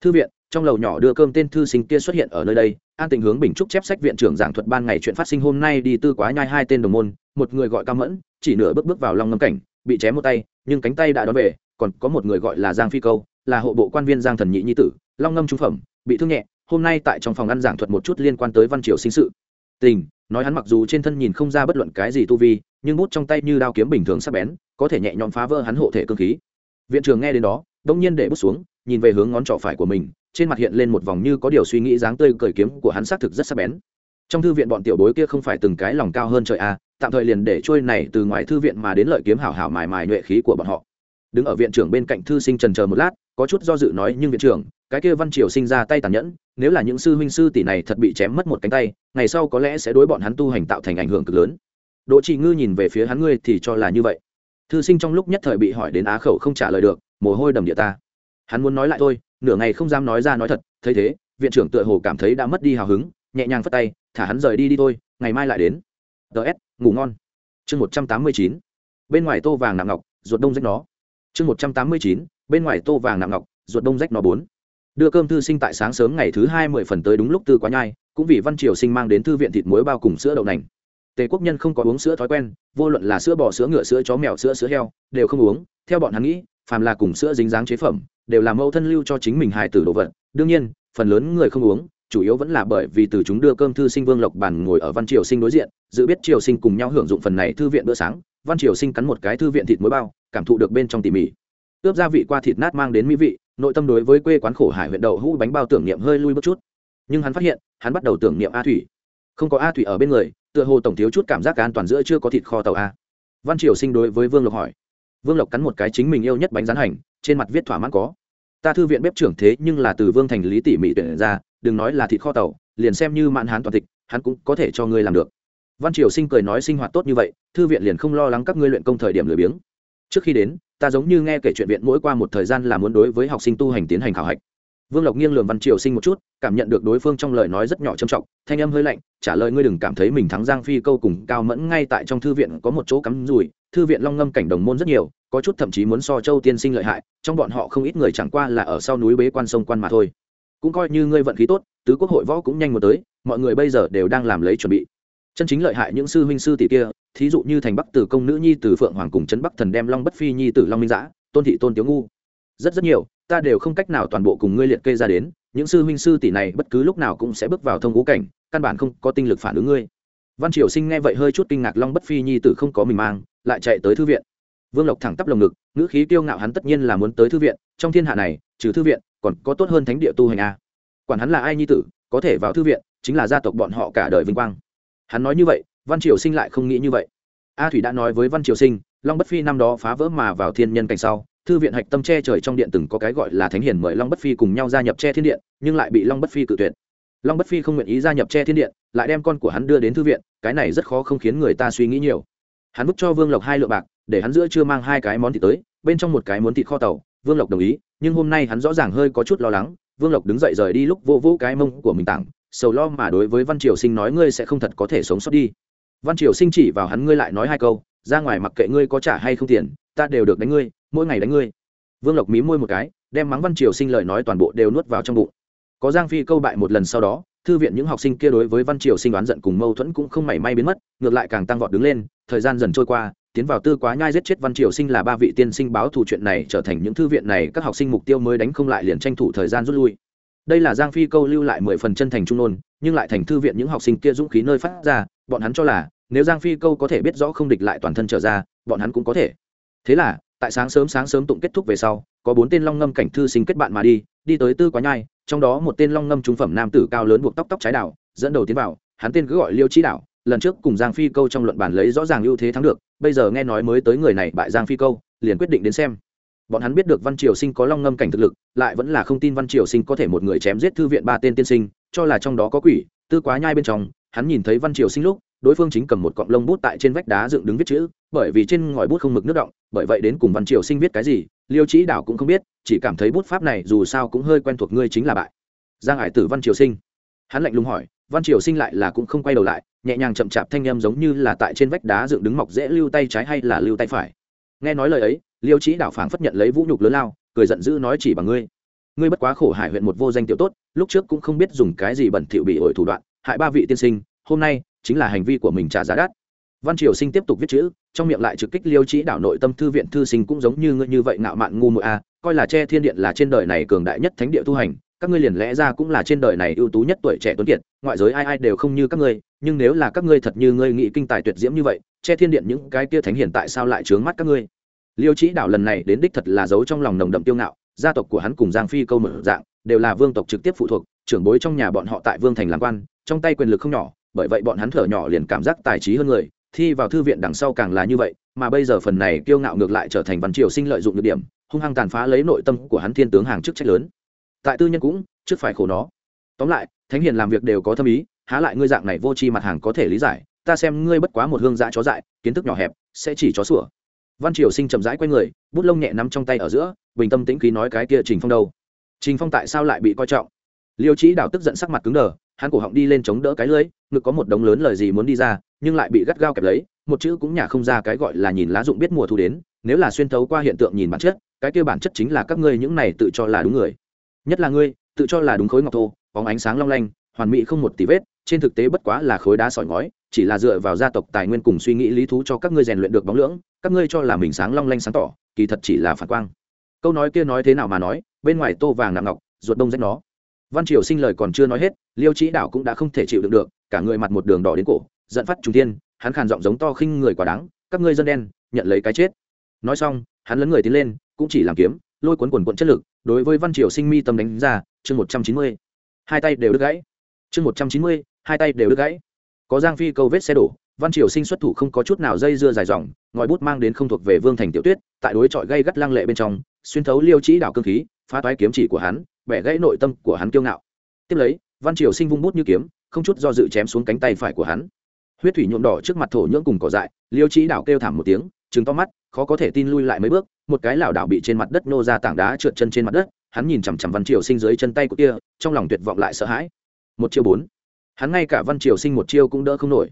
Thư viện, trong lầu nhỏ đưa cơm tên thư sinh kia xuất hiện ở nơi đây, an tình hướng bình trúc chép sách viện trưởng giảng thuật ban ngày chuyện phát sinh hôm nay đi tư quá nhai hai tên đồng môn, một người gọi cao mẫn, chỉ nửa bước bước vào long ngâm cảnh, bị chém một tay, nhưng cánh tay đã đón về còn có một người gọi là giang phi câu, là hộ bộ quan viên giang thần nhị nhi tử, long ngâm trung phẩm, bị thương nhẹ, hôm nay tại trong phòng ăn giảng thuật một chút liên quan tới văn triều sinh sự. Tình, nói hắn mặc dù trên thân nhìn không ra bất luận cái gì tu vi, nhưng bút trong tay như đao kiếm bình thường sắc bén, có thể nhẹ nhõm phá vỡ hắn hộ thể cơ khí. Viện trưởng nghe đến đó, đông nhiên để bút xuống, nhìn về hướng ngón trỏ phải của mình, trên mặt hiện lên một vòng như có điều suy nghĩ dáng tươi cởi kiếm của hắn xác thực rất sắc bén. Trong thư viện bọn tiểu bối kia không phải từng cái lòng cao hơn trời a, tạm thời liền để trôi này từ ngoài thư viện mà đến lợi kiếm hảo hảo mài mài nhuệ khí của bọn họ đứng ở viện trưởng bên cạnh thư sinh trần chờ một lát, có chút do dự nói, nhưng viện trưởng, cái kia văn triều sinh ra tay tàn nhẫn, nếu là những sư huynh sư tỷ này thật bị chém mất một cánh tay, ngày sau có lẽ sẽ đối bọn hắn tu hành tạo thành ảnh hưởng cực lớn. Đỗ trị ngư nhìn về phía hắn, ngươi thì cho là như vậy? Thư sinh trong lúc nhất thời bị hỏi đến á khẩu không trả lời được, mồ hôi đầm địa ta. Hắn muốn nói lại thôi, nửa ngày không dám nói ra nói thật, thấy thế, viện trưởng tựa hồ cảm thấy đã mất đi hào hứng, nhẹ nhàng phất tay, thả hắn rời đi đi thôi, ngày mai lại đến. Ts ngủ ngon. Chương một trăm tám mươi chín. Bên ngoài tô vàng nặng ngọc, ruột đông rách nó chương một trăm tám mươi chín, bên ngoài tô vàng nặng ngọc, ruột đông rách nó bốn. Đưa cơm thư sinh tại sáng sớm ngày thứ hai mười phần tới đúng lúc tư quá nhai, cũng vì văn triều sinh mang đến thư viện thịt muối bao cùng sữa đậu nành. Tề quốc nhân không có uống sữa thói quen, vô luận là sữa bò, sữa ngựa, sữa chó mèo, sữa sữa heo, đều không uống. Theo bọn hắn nghĩ, phàm là cùng sữa dính dáng chế phẩm, đều là mẫu thân lưu cho chính mình hài tử đồ vật. Đương nhiên, phần lớn người không uống, chủ yếu vẫn là bởi vì từ chúng đưa cơm thư sinh vương lộc bàn ngồi ở văn triều sinh đối diện, dự biết triều sinh cùng nhau hưởng dụng phần này thư viện bữa sáng văn triều sinh cắn một cái thư viện thịt muối bao cảm thụ được bên trong tỉ mỉ. Ướp gia vị qua thịt nát mang đến mỹ vị nội tâm đối với quê quán khổ hải huyện đậu hũ bánh bao tưởng niệm hơi lui bước chút. Nhưng hắn phát hiện hắn bắt đầu tưởng niệm a thủy. Không có a thủy ở bên người tựa hồ tổng thiếu chút cảm giác an toàn giữa chưa có thịt kho tàu a. Văn triều sinh đối với vương lộc hỏi. Vương lộc cắn một cái chính mình yêu nhất bánh rán hành trên mặt viết thỏa mãn có. Ta thư viện bếp trưởng thế nhưng là từ vương thành lý tỉ mỉ tuyển ra đừng nói là thịt kho tàu liền xem như mạn hán toàn thịt, hắn cũng có thể cho ngươi làm được văn triều sinh cười nói sinh hoạt tốt như vậy, thư viện liền không lo lắng các ngươi luyện công thời điểm lười biếng. Trước khi đến, ta giống như nghe kể chuyện viện mỗi qua một thời gian là muốn đối với học sinh tu hành tiến hành khảo hạch. Vương lộc nghiêng lường văn triều sinh một chút, cảm nhận được đối phương trong lời nói rất nhỏ trầm trọng, thanh âm hơi lạnh, trả lời ngươi đừng cảm thấy mình thắng giang phi câu cùng cao mẫn ngay tại trong thư viện có một chỗ cắm rùi thư viện long ngâm cảnh đồng môn rất nhiều, có chút thậm chí muốn so châu tiên sinh lợi hại, trong bọn họ không ít người chẳng qua là ở sau núi bế quan sông quan mà thôi. Cũng coi như ngươi vận khí tốt, tứ quốc hội võ cũng nhanh một tới, mọi người bây giờ đều đang làm lấy chuẩn bị chân chính lợi hại những sư huynh sư tỷ kia, thí dụ như thành bắc tử công nữ nhi từ phượng hoàng cùng trấn bắc thần đem long bất phi nhi tử long minh giã, tôn thị tôn tiếu ngu. Rất rất nhiều, ta đều không cách nào toàn bộ cùng ngươi liệt kê ra đến, những sư huynh sư tỷ này bất cứ lúc nào cũng sẽ bước vào thông ngũ cảnh, căn bản không có tinh lực phản ứng ngươi. Văn triều sinh nghe vậy hơi chút kinh ngạc long bất phi nhi tử không có mình mang, lại chạy tới thư viện. Vương lộc thẳng tắp lồng ngực, ngữ khí kiêu ngạo hắn tất nhiên là muốn tới thư viện, trong thiên hạ này, trừ thư viện, còn có tốt hơn thánh địa tu hành a. Quản hắn là ai nhi tử, có thể vào thư viện, chính là gia tộc bọn họ cả đời vinh quang hắn nói như vậy, văn triều sinh lại không nghĩ như vậy. A thủy đã nói với văn triều sinh, long bất phi năm đó phá vỡ mà vào thiên nhân cảnh sau, thư viện hạch tâm che trời trong điện từng có cái gọi là thánh hiền mời long bất phi cùng nhau gia nhập che thiên điện, nhưng lại bị long bất phi cự tuyệt. Long bất phi không nguyện ý gia nhập che thiên điện, lại đem con của hắn đưa đến thư viện, cái này rất khó không khiến người ta suy nghĩ nhiều. Hắn vứt cho vương lộc hai lượng bạc, để hắn giữa chưa mang hai cái món thịt tới, bên trong một cái muốn thịt kho tàu, vương lộc đồng ý, nhưng hôm nay hắn rõ ràng hơi có chút lo lắng, vương lộc đứng dậy rời đi lúc vô vô cái mông của mình tặng sầu lo mà đối với văn triều sinh nói ngươi sẽ không thật có thể sống sót đi. Văn triều sinh chỉ vào hắn ngươi lại nói hai câu, ra ngoài mặc kệ ngươi có trả hay không tiền, ta đều được đánh ngươi, mỗi ngày đánh ngươi. Vương lộc mí môi một cái, đem mắng văn triều sinh lời nói toàn bộ đều nuốt vào trong bụng. Có giang phi câu bại một lần sau đó, thư viện những học sinh kia đối với văn triều sinh đoán giận cùng mâu thuẫn cũng không mảy may biến mất, ngược lại càng tăng vọt đứng lên, thời gian dần trôi qua, tiến vào tư quá nhai giết chết văn triều sinh là ba vị tiên sinh báo thủ chuyện này trở thành những thư viện này các học sinh mục tiêu mới đánh không lại liền tranh thủ thời gian rút lui đây là giang phi câu lưu lại mười phần chân thành trung nôn nhưng lại thành thư viện những học sinh kia dũng khí nơi phát ra, bọn hắn cho là, nếu giang phi câu có thể biết rõ không địch lại toàn thân trở ra, bọn hắn cũng có thể. Thế là, tại sáng sớm sáng sớm tụng kết thúc về sau, có bốn tên long ngâm cảnh thư sinh kết bạn mà đi đi tới tư quá nhai, trong đó một tên long ngâm trung phẩm nam tử cao lớn buộc tóc tóc trái đảo, dẫn đầu tiến vào, hắn tên cứ gọi liêu trí đảo, lần trước cùng giang phi câu trong luận bàn lấy rõ ràng ưu thế thắng được, bây giờ nghe nói mới tới người này bại giang phi câu, liền quyết định đến xem bọn hắn biết được văn triều sinh có long ngâm cảnh thực lực, lại vẫn là không tin văn triều sinh có thể một người chém giết thư viện ba tên tiên sinh, cho là trong đó có quỷ, tư quá nhai bên trong, hắn nhìn thấy văn triều sinh lúc, đối phương chính cầm một cọng lông bút tại trên vách đá dựng đứng viết chữ, bởi vì trên ngòi bút không mực nước động, bởi vậy đến cùng văn triều sinh viết cái gì, liêu trí đảo cũng không biết, chỉ cảm thấy bút pháp này dù sao cũng hơi quen thuộc ngươi chính là bại. Giang hải tử văn triều sinh. Hắn lạnh lùng hỏi, văn triều sinh lại là cũng không quay đầu lại, nhẹ nhàng chậm chạp thanh â m giống như là tại trên vách đá dựng đứng mọc dễ lưu tay trái hay là lưu tay phải? Nghe nói lời ấy, liêu trí đảo phảng phất nhận lấy vũ nhục lớn lao, cười giận dữ nói chỉ bằng ngươi. Ngươi bất quá khổ hải huyện một vô danh tiểu tốt, lúc trước cũng không biết dùng cái gì bẩn thỉu bị ổi thủ đoạn, hại ba vị tiên sinh, hôm nay chính là hành vi của mình trả giá đắt. Văn triều sinh tiếp tục viết chữ, trong miệng lại trực kích liêu trí đảo nội tâm thư viện thư sinh cũng giống như ngươi như vậy ngạo mạn ngu muội a, coi là che thiên điện là trên đời này cường đại nhất thánh địa tu hành, các ngươi liền lẽ ra cũng là trên đời này ưu tú nhất tuổi trẻ tuấn kiệt, ngoại giới ai ai đều không như các ngươi, nhưng nếu là các ngươi thật như ngươi nghĩ kinh tài tuyệt diễm như vậy che thiên điện những cái kia thánh Hiền tại sao lại trướng mắt các ngươi? Liêu trí đảo lần này đến đích thật là giấu trong lòng nồng đậm tiêu ngạo, gia tộc của hắn cùng giang phi câu mở dạng, đều là vương tộc trực tiếp phụ thuộc, trưởng bối trong nhà bọn họ tại vương thành làm quan, trong tay quyền lực không nhỏ, bởi vậy bọn hắn thở nhỏ liền cảm giác tài trí hơn người, thi vào thư viện đằng sau càng là như vậy, mà bây giờ phần này kiêu ngạo ngược lại trở thành văn triều sinh lợi dụng được điểm, hung hăng tàn phá lấy nội tâm của hắn thiên tướng hàng chức trách lớn. Tại tư nhân cũng, trước phải khổ nó. Tóm lại, thánh hiền làm việc đều có thâm ý, há lại ngươi dạng này vô tri mặt hàng có thể lý giải ta xem ngươi bất quá một hương dã chó dại, kiến thức nhỏ hẹp, sẽ chỉ chó sủa. Văn triều sinh chậm rãi q u a y người, bút lông nhẹ nắm trong tay ở giữa, bình tâm tĩnh khí nói cái kia trình phong đâu? Trình phong tại sao lại bị coi trọng? Liêu trí đảo tức giận sắc mặt cứng đờ, hắn cổ họng đi lên chống đỡ cái lưới ngực có một đống lớn lời gì muốn đi ra, nhưng lại bị gắt gao kẹp lấy, một chữ cũng nhả không ra cái gọi là nhìn lá dụng biết mùa thu đến, nếu là xuyên thấu qua hiện tượng nhìn bản chất, cái kia bản chất chính là các ngươi những này tự cho là đúng người. Nhất là ngươi, tự cho là đúng khối ngọc thô, bóng ánh sáng long lanh, hoàn mỹ không một tí vết, trên thực tế bất quá là khối đá sỏi ngói chỉ là dựa vào gia tộc tài nguyên cùng suy nghĩ lý thú cho các ngươi rèn luyện được bóng lưỡng, các ngươi cho là mình sáng long lanh sáng tỏ, kỳ thật chỉ là phản quang. Câu nói kia nói thế nào mà nói, bên ngoài tô vàng nặng ngọc, ruột đông rách nó. Văn triều sinh lời còn chưa nói hết, liêu trí đạo cũng đã không thể chịu đựng được, cả người mặt một đường đỏ đến cổ, giận phát trung tiên hắn khàn giọng giống to khinh người quá đáng, các ngươi dân đen, nhận lấy cái chết. Nói xong, hắn lấn người tiến lên, cũng chỉ làm kiếm, lôi cuốn quần quận chất lực, đối với văn triều sinh mi tâm đánh ra, chương một trăm chín mươi. Hai tay đều đứt gãy. Chương một trăm chín mươi, hai tay đều đứt gãy có giang phi câu vết xe đổ, văn triều sinh xuất thủ không có chút nào dây dưa dài dòng, ngòi bút mang đến không thuộc về vương thành tiểu tuyết, tại đối chọi gây gắt lăng lệ bên trong, xuyên thấu liêu trí đảo cơ khí, phá toái kiếm chỉ của hắn, bẻ gãy nội tâm của hắn kiêu ngạo. Tiếp lấy, văn triều sinh vung bút như kiếm, không chút do dự chém xuống cánh tay phải của hắn. Huyết thủy nhuộm đỏ trước mặt thổ nhưỡng cùng cỏ dại, liêu trí đảo kêu thảm một tiếng, trừng to mắt, khó có thể tin lui lại mấy bước, một cái lảo đảo bị trên mặt đất nô ra tảng đá trượt chân trên mặt đất, hắn nhìn chằm chằm văn triều sinh dưới chân tay của kia, trong lòng tuyệt vọng lại sợ hãi. Một triệu bốn hắn ngay cả văn triều sinh một chiêu cũng đỡ không nổi.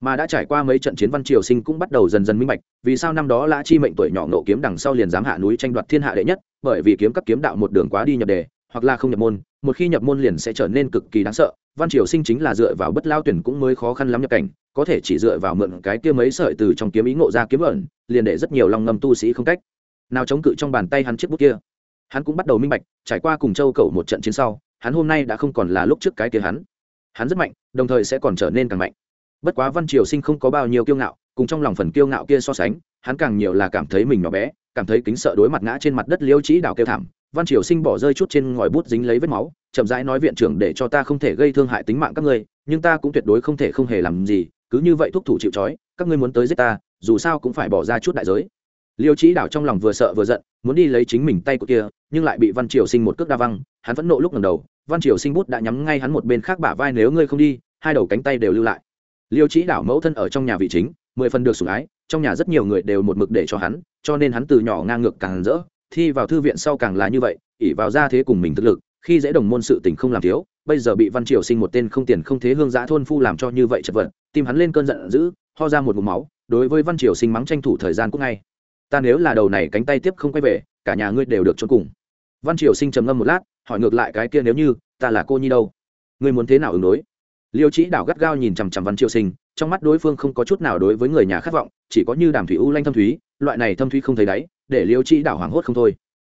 Mà đã trải qua mấy trận chiến, văn triều sinh cũng bắt đầu dần dần minh bạch, vì sao năm đó lã chi mệnh tuổi nhỏ nộ kiếm đằng sau liền dám hạ núi tranh đoạt thiên hạ đệ nhất, bởi vì kiếm các kiếm đạo một đường quá đi nhập đề, hoặc là không nhập môn, một khi nhập môn liền sẽ trở nên cực kỳ đáng sợ. Văn triều sinh chính là dựa vào bất lao tuyển cũng mới khó khăn lắm nhập cảnh, có thể chỉ dựa vào mượn cái kia mấy sợi từ trong kiếm ý ngộ ra kiếm ẩn, liền để rất nhiều lòng ngầm tu sĩ không cách nào chống cự trong bàn tay hắn chiếc bút kia. Hắn cũng bắt đầu minh bạch, trải qua cùng châu cầu một trận chiến sau, hắn hôm nay đã không còn là lúc trước cái kia hắn hắn rất mạnh, đồng thời sẽ còn trở nên càng mạnh. Bất quá văn triều sinh không có bao nhiêu kiêu ngạo, cùng trong lòng phần kiêu ngạo kia so sánh, hắn càng nhiều là cảm thấy mình nhỏ bé, cảm thấy kính sợ đối mặt ngã trên mặt đất liêu trí đào kêu thảm. Văn triều sinh bỏ rơi chút trên ngòi bút dính lấy vết máu, chậm rãi nói viện trưởng để cho ta không thể gây thương hại tính mạng các ngươi, nhưng ta cũng tuyệt đối không thể không hề làm gì, cứ như vậy thúc thủ chịu trói, các ngươi muốn tới giết ta, dù sao cũng phải bỏ ra chút đại giới. Liêu trí đảo trong lòng vừa sợ vừa giận, muốn đi lấy chính mình tay của kia, nhưng lại bị văn triều sinh một cước đa văng, hắn vẫn nộ lúc lần đầu văn triều sinh bút đã nhắm ngay hắn một bên khác bả vai nếu ngươi không đi, hai đầu cánh tay đều lưu lại. Liêu trí đảo mẫu thân ở trong nhà vị chính, mười phần được sủng ái, trong nhà rất nhiều người đều một mực để cho hắn, cho nên hắn từ nhỏ ngang ngược càng rỡ, thi vào thư viện sau càng là như vậy ỉ vào ra thế cùng mình thực lực, khi dễ đồng môn sự tình không làm thiếu, bây giờ bị văn triều sinh một tên không tiền không thế hương giã thôn phu làm cho như vậy chật vật, tim hắn lên cơn giận dữ, ho ra một mục máu, đối với văn triều sinh mắng tranh thủ thời gian cũng ngay. Ta nếu là đầu này cánh tay tiếp không quay về, cả nhà ngươi đều được trốn cùng. Văn triều sinh trầm ngâm một lát hỏi ngược lại cái kia nếu như, ta là cô nhi đâu? Ngươi muốn thế nào ứng đối? Liêu trí đảo gắt gao nhìn chằm chằm văn triều sinh, trong mắt đối phương không có chút nào đối với người nhà khát vọng, chỉ có như đàm thủy u lanh thâm thúy, loại này thâm thúy không thấy đáy, để liêu trí đảo hoảng hốt không thôi.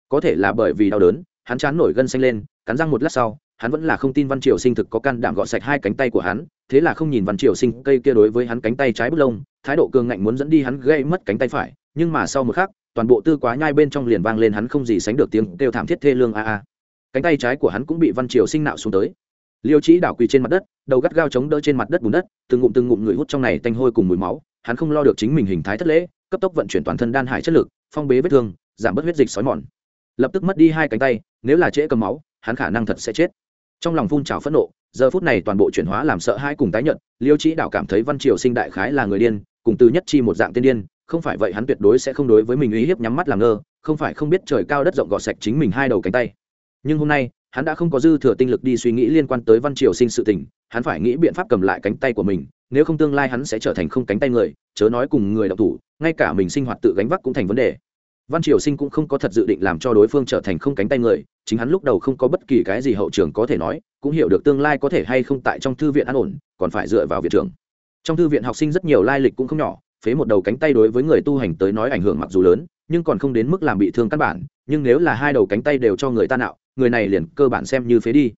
Có thể là bởi vì đau đớn, hắn chán nổi gân xanh lên, cắn răng một lát sau, hắn vẫn là không tin văn triều sinh thực có can đảm gọt sạch hai cánh tay của hắn, thế là không nhìn văn triều sinh cây kia đối với hắn cánh tay trái bức lông, thái độ cường ngạnh muốn dẫn đi hắn gây mất cánh tay phải, nhưng mà sau một khắc, toàn bộ tư quá nhai bên trong liền vang lên hắn không gì sánh được tiếng kêu thảm thiết thê lương a a cánh tay trái của hắn cũng bị văn triều sinh nạo xuống tới. Liêu trí đảo quỳ trên mặt đất, đầu gắt gao chống đỡ trên mặt đất bùn đất, từng ngụm từng ngụm người hút trong này tanh hôi cùng mùi máu, hắn không lo được chính mình hình thái thất lễ, cấp tốc vận chuyển toàn thân đan hải chất lực, phong bế vết thương, giảm bớt huyết dịch sói mòn. Lập tức mất đi hai cánh tay, nếu là trễ cầm máu, hắn khả năng thật sẽ chết. Trong lòng phun trào phẫn nộ, giờ phút này toàn bộ chuyển hóa làm sợ hai cùng tái nhận liêu trí đảo cảm thấy văn triều sinh đại khái là người điên, cùng từ nhất chi một dạng tiên điên, không phải vậy hắn tuyệt đối sẽ không đối với mình uy hiếp nhắm mắt làm ngơ, không phải không biết trời cao đất rộng gọt sạch chính mình hai đầu cánh tay nhưng hôm nay, hắn đã không có dư thừa tinh lực đi suy nghĩ liên quan tới văn triều sinh sự tình, hắn phải nghĩ biện pháp cầm lại cánh tay của mình, nếu không tương lai hắn sẽ trở thành không cánh tay người, chớ nói cùng người đọc thủ, ngay cả mình sinh hoạt tự gánh vác cũng thành vấn đề. Văn triều sinh cũng không có thật dự định làm cho đối phương trở thành không cánh tay người, chính hắn lúc đầu không có bất kỳ cái gì hậu trường có thể nói, cũng hiểu được tương lai có thể hay không tại trong thư viện an ổn, còn phải dựa vào viện trưởng. Trong thư viện học sinh rất nhiều lai lịch cũng không nhỏ, phế một đầu cánh tay đối với người tu hành tới nói ảnh hưởng mặc dù lớn, nhưng còn không đến mức làm bị thương căn bản, nhưng nếu là hai đầu cánh tay đều cho người ta nạo người này liền cơ bản xem như phế đi.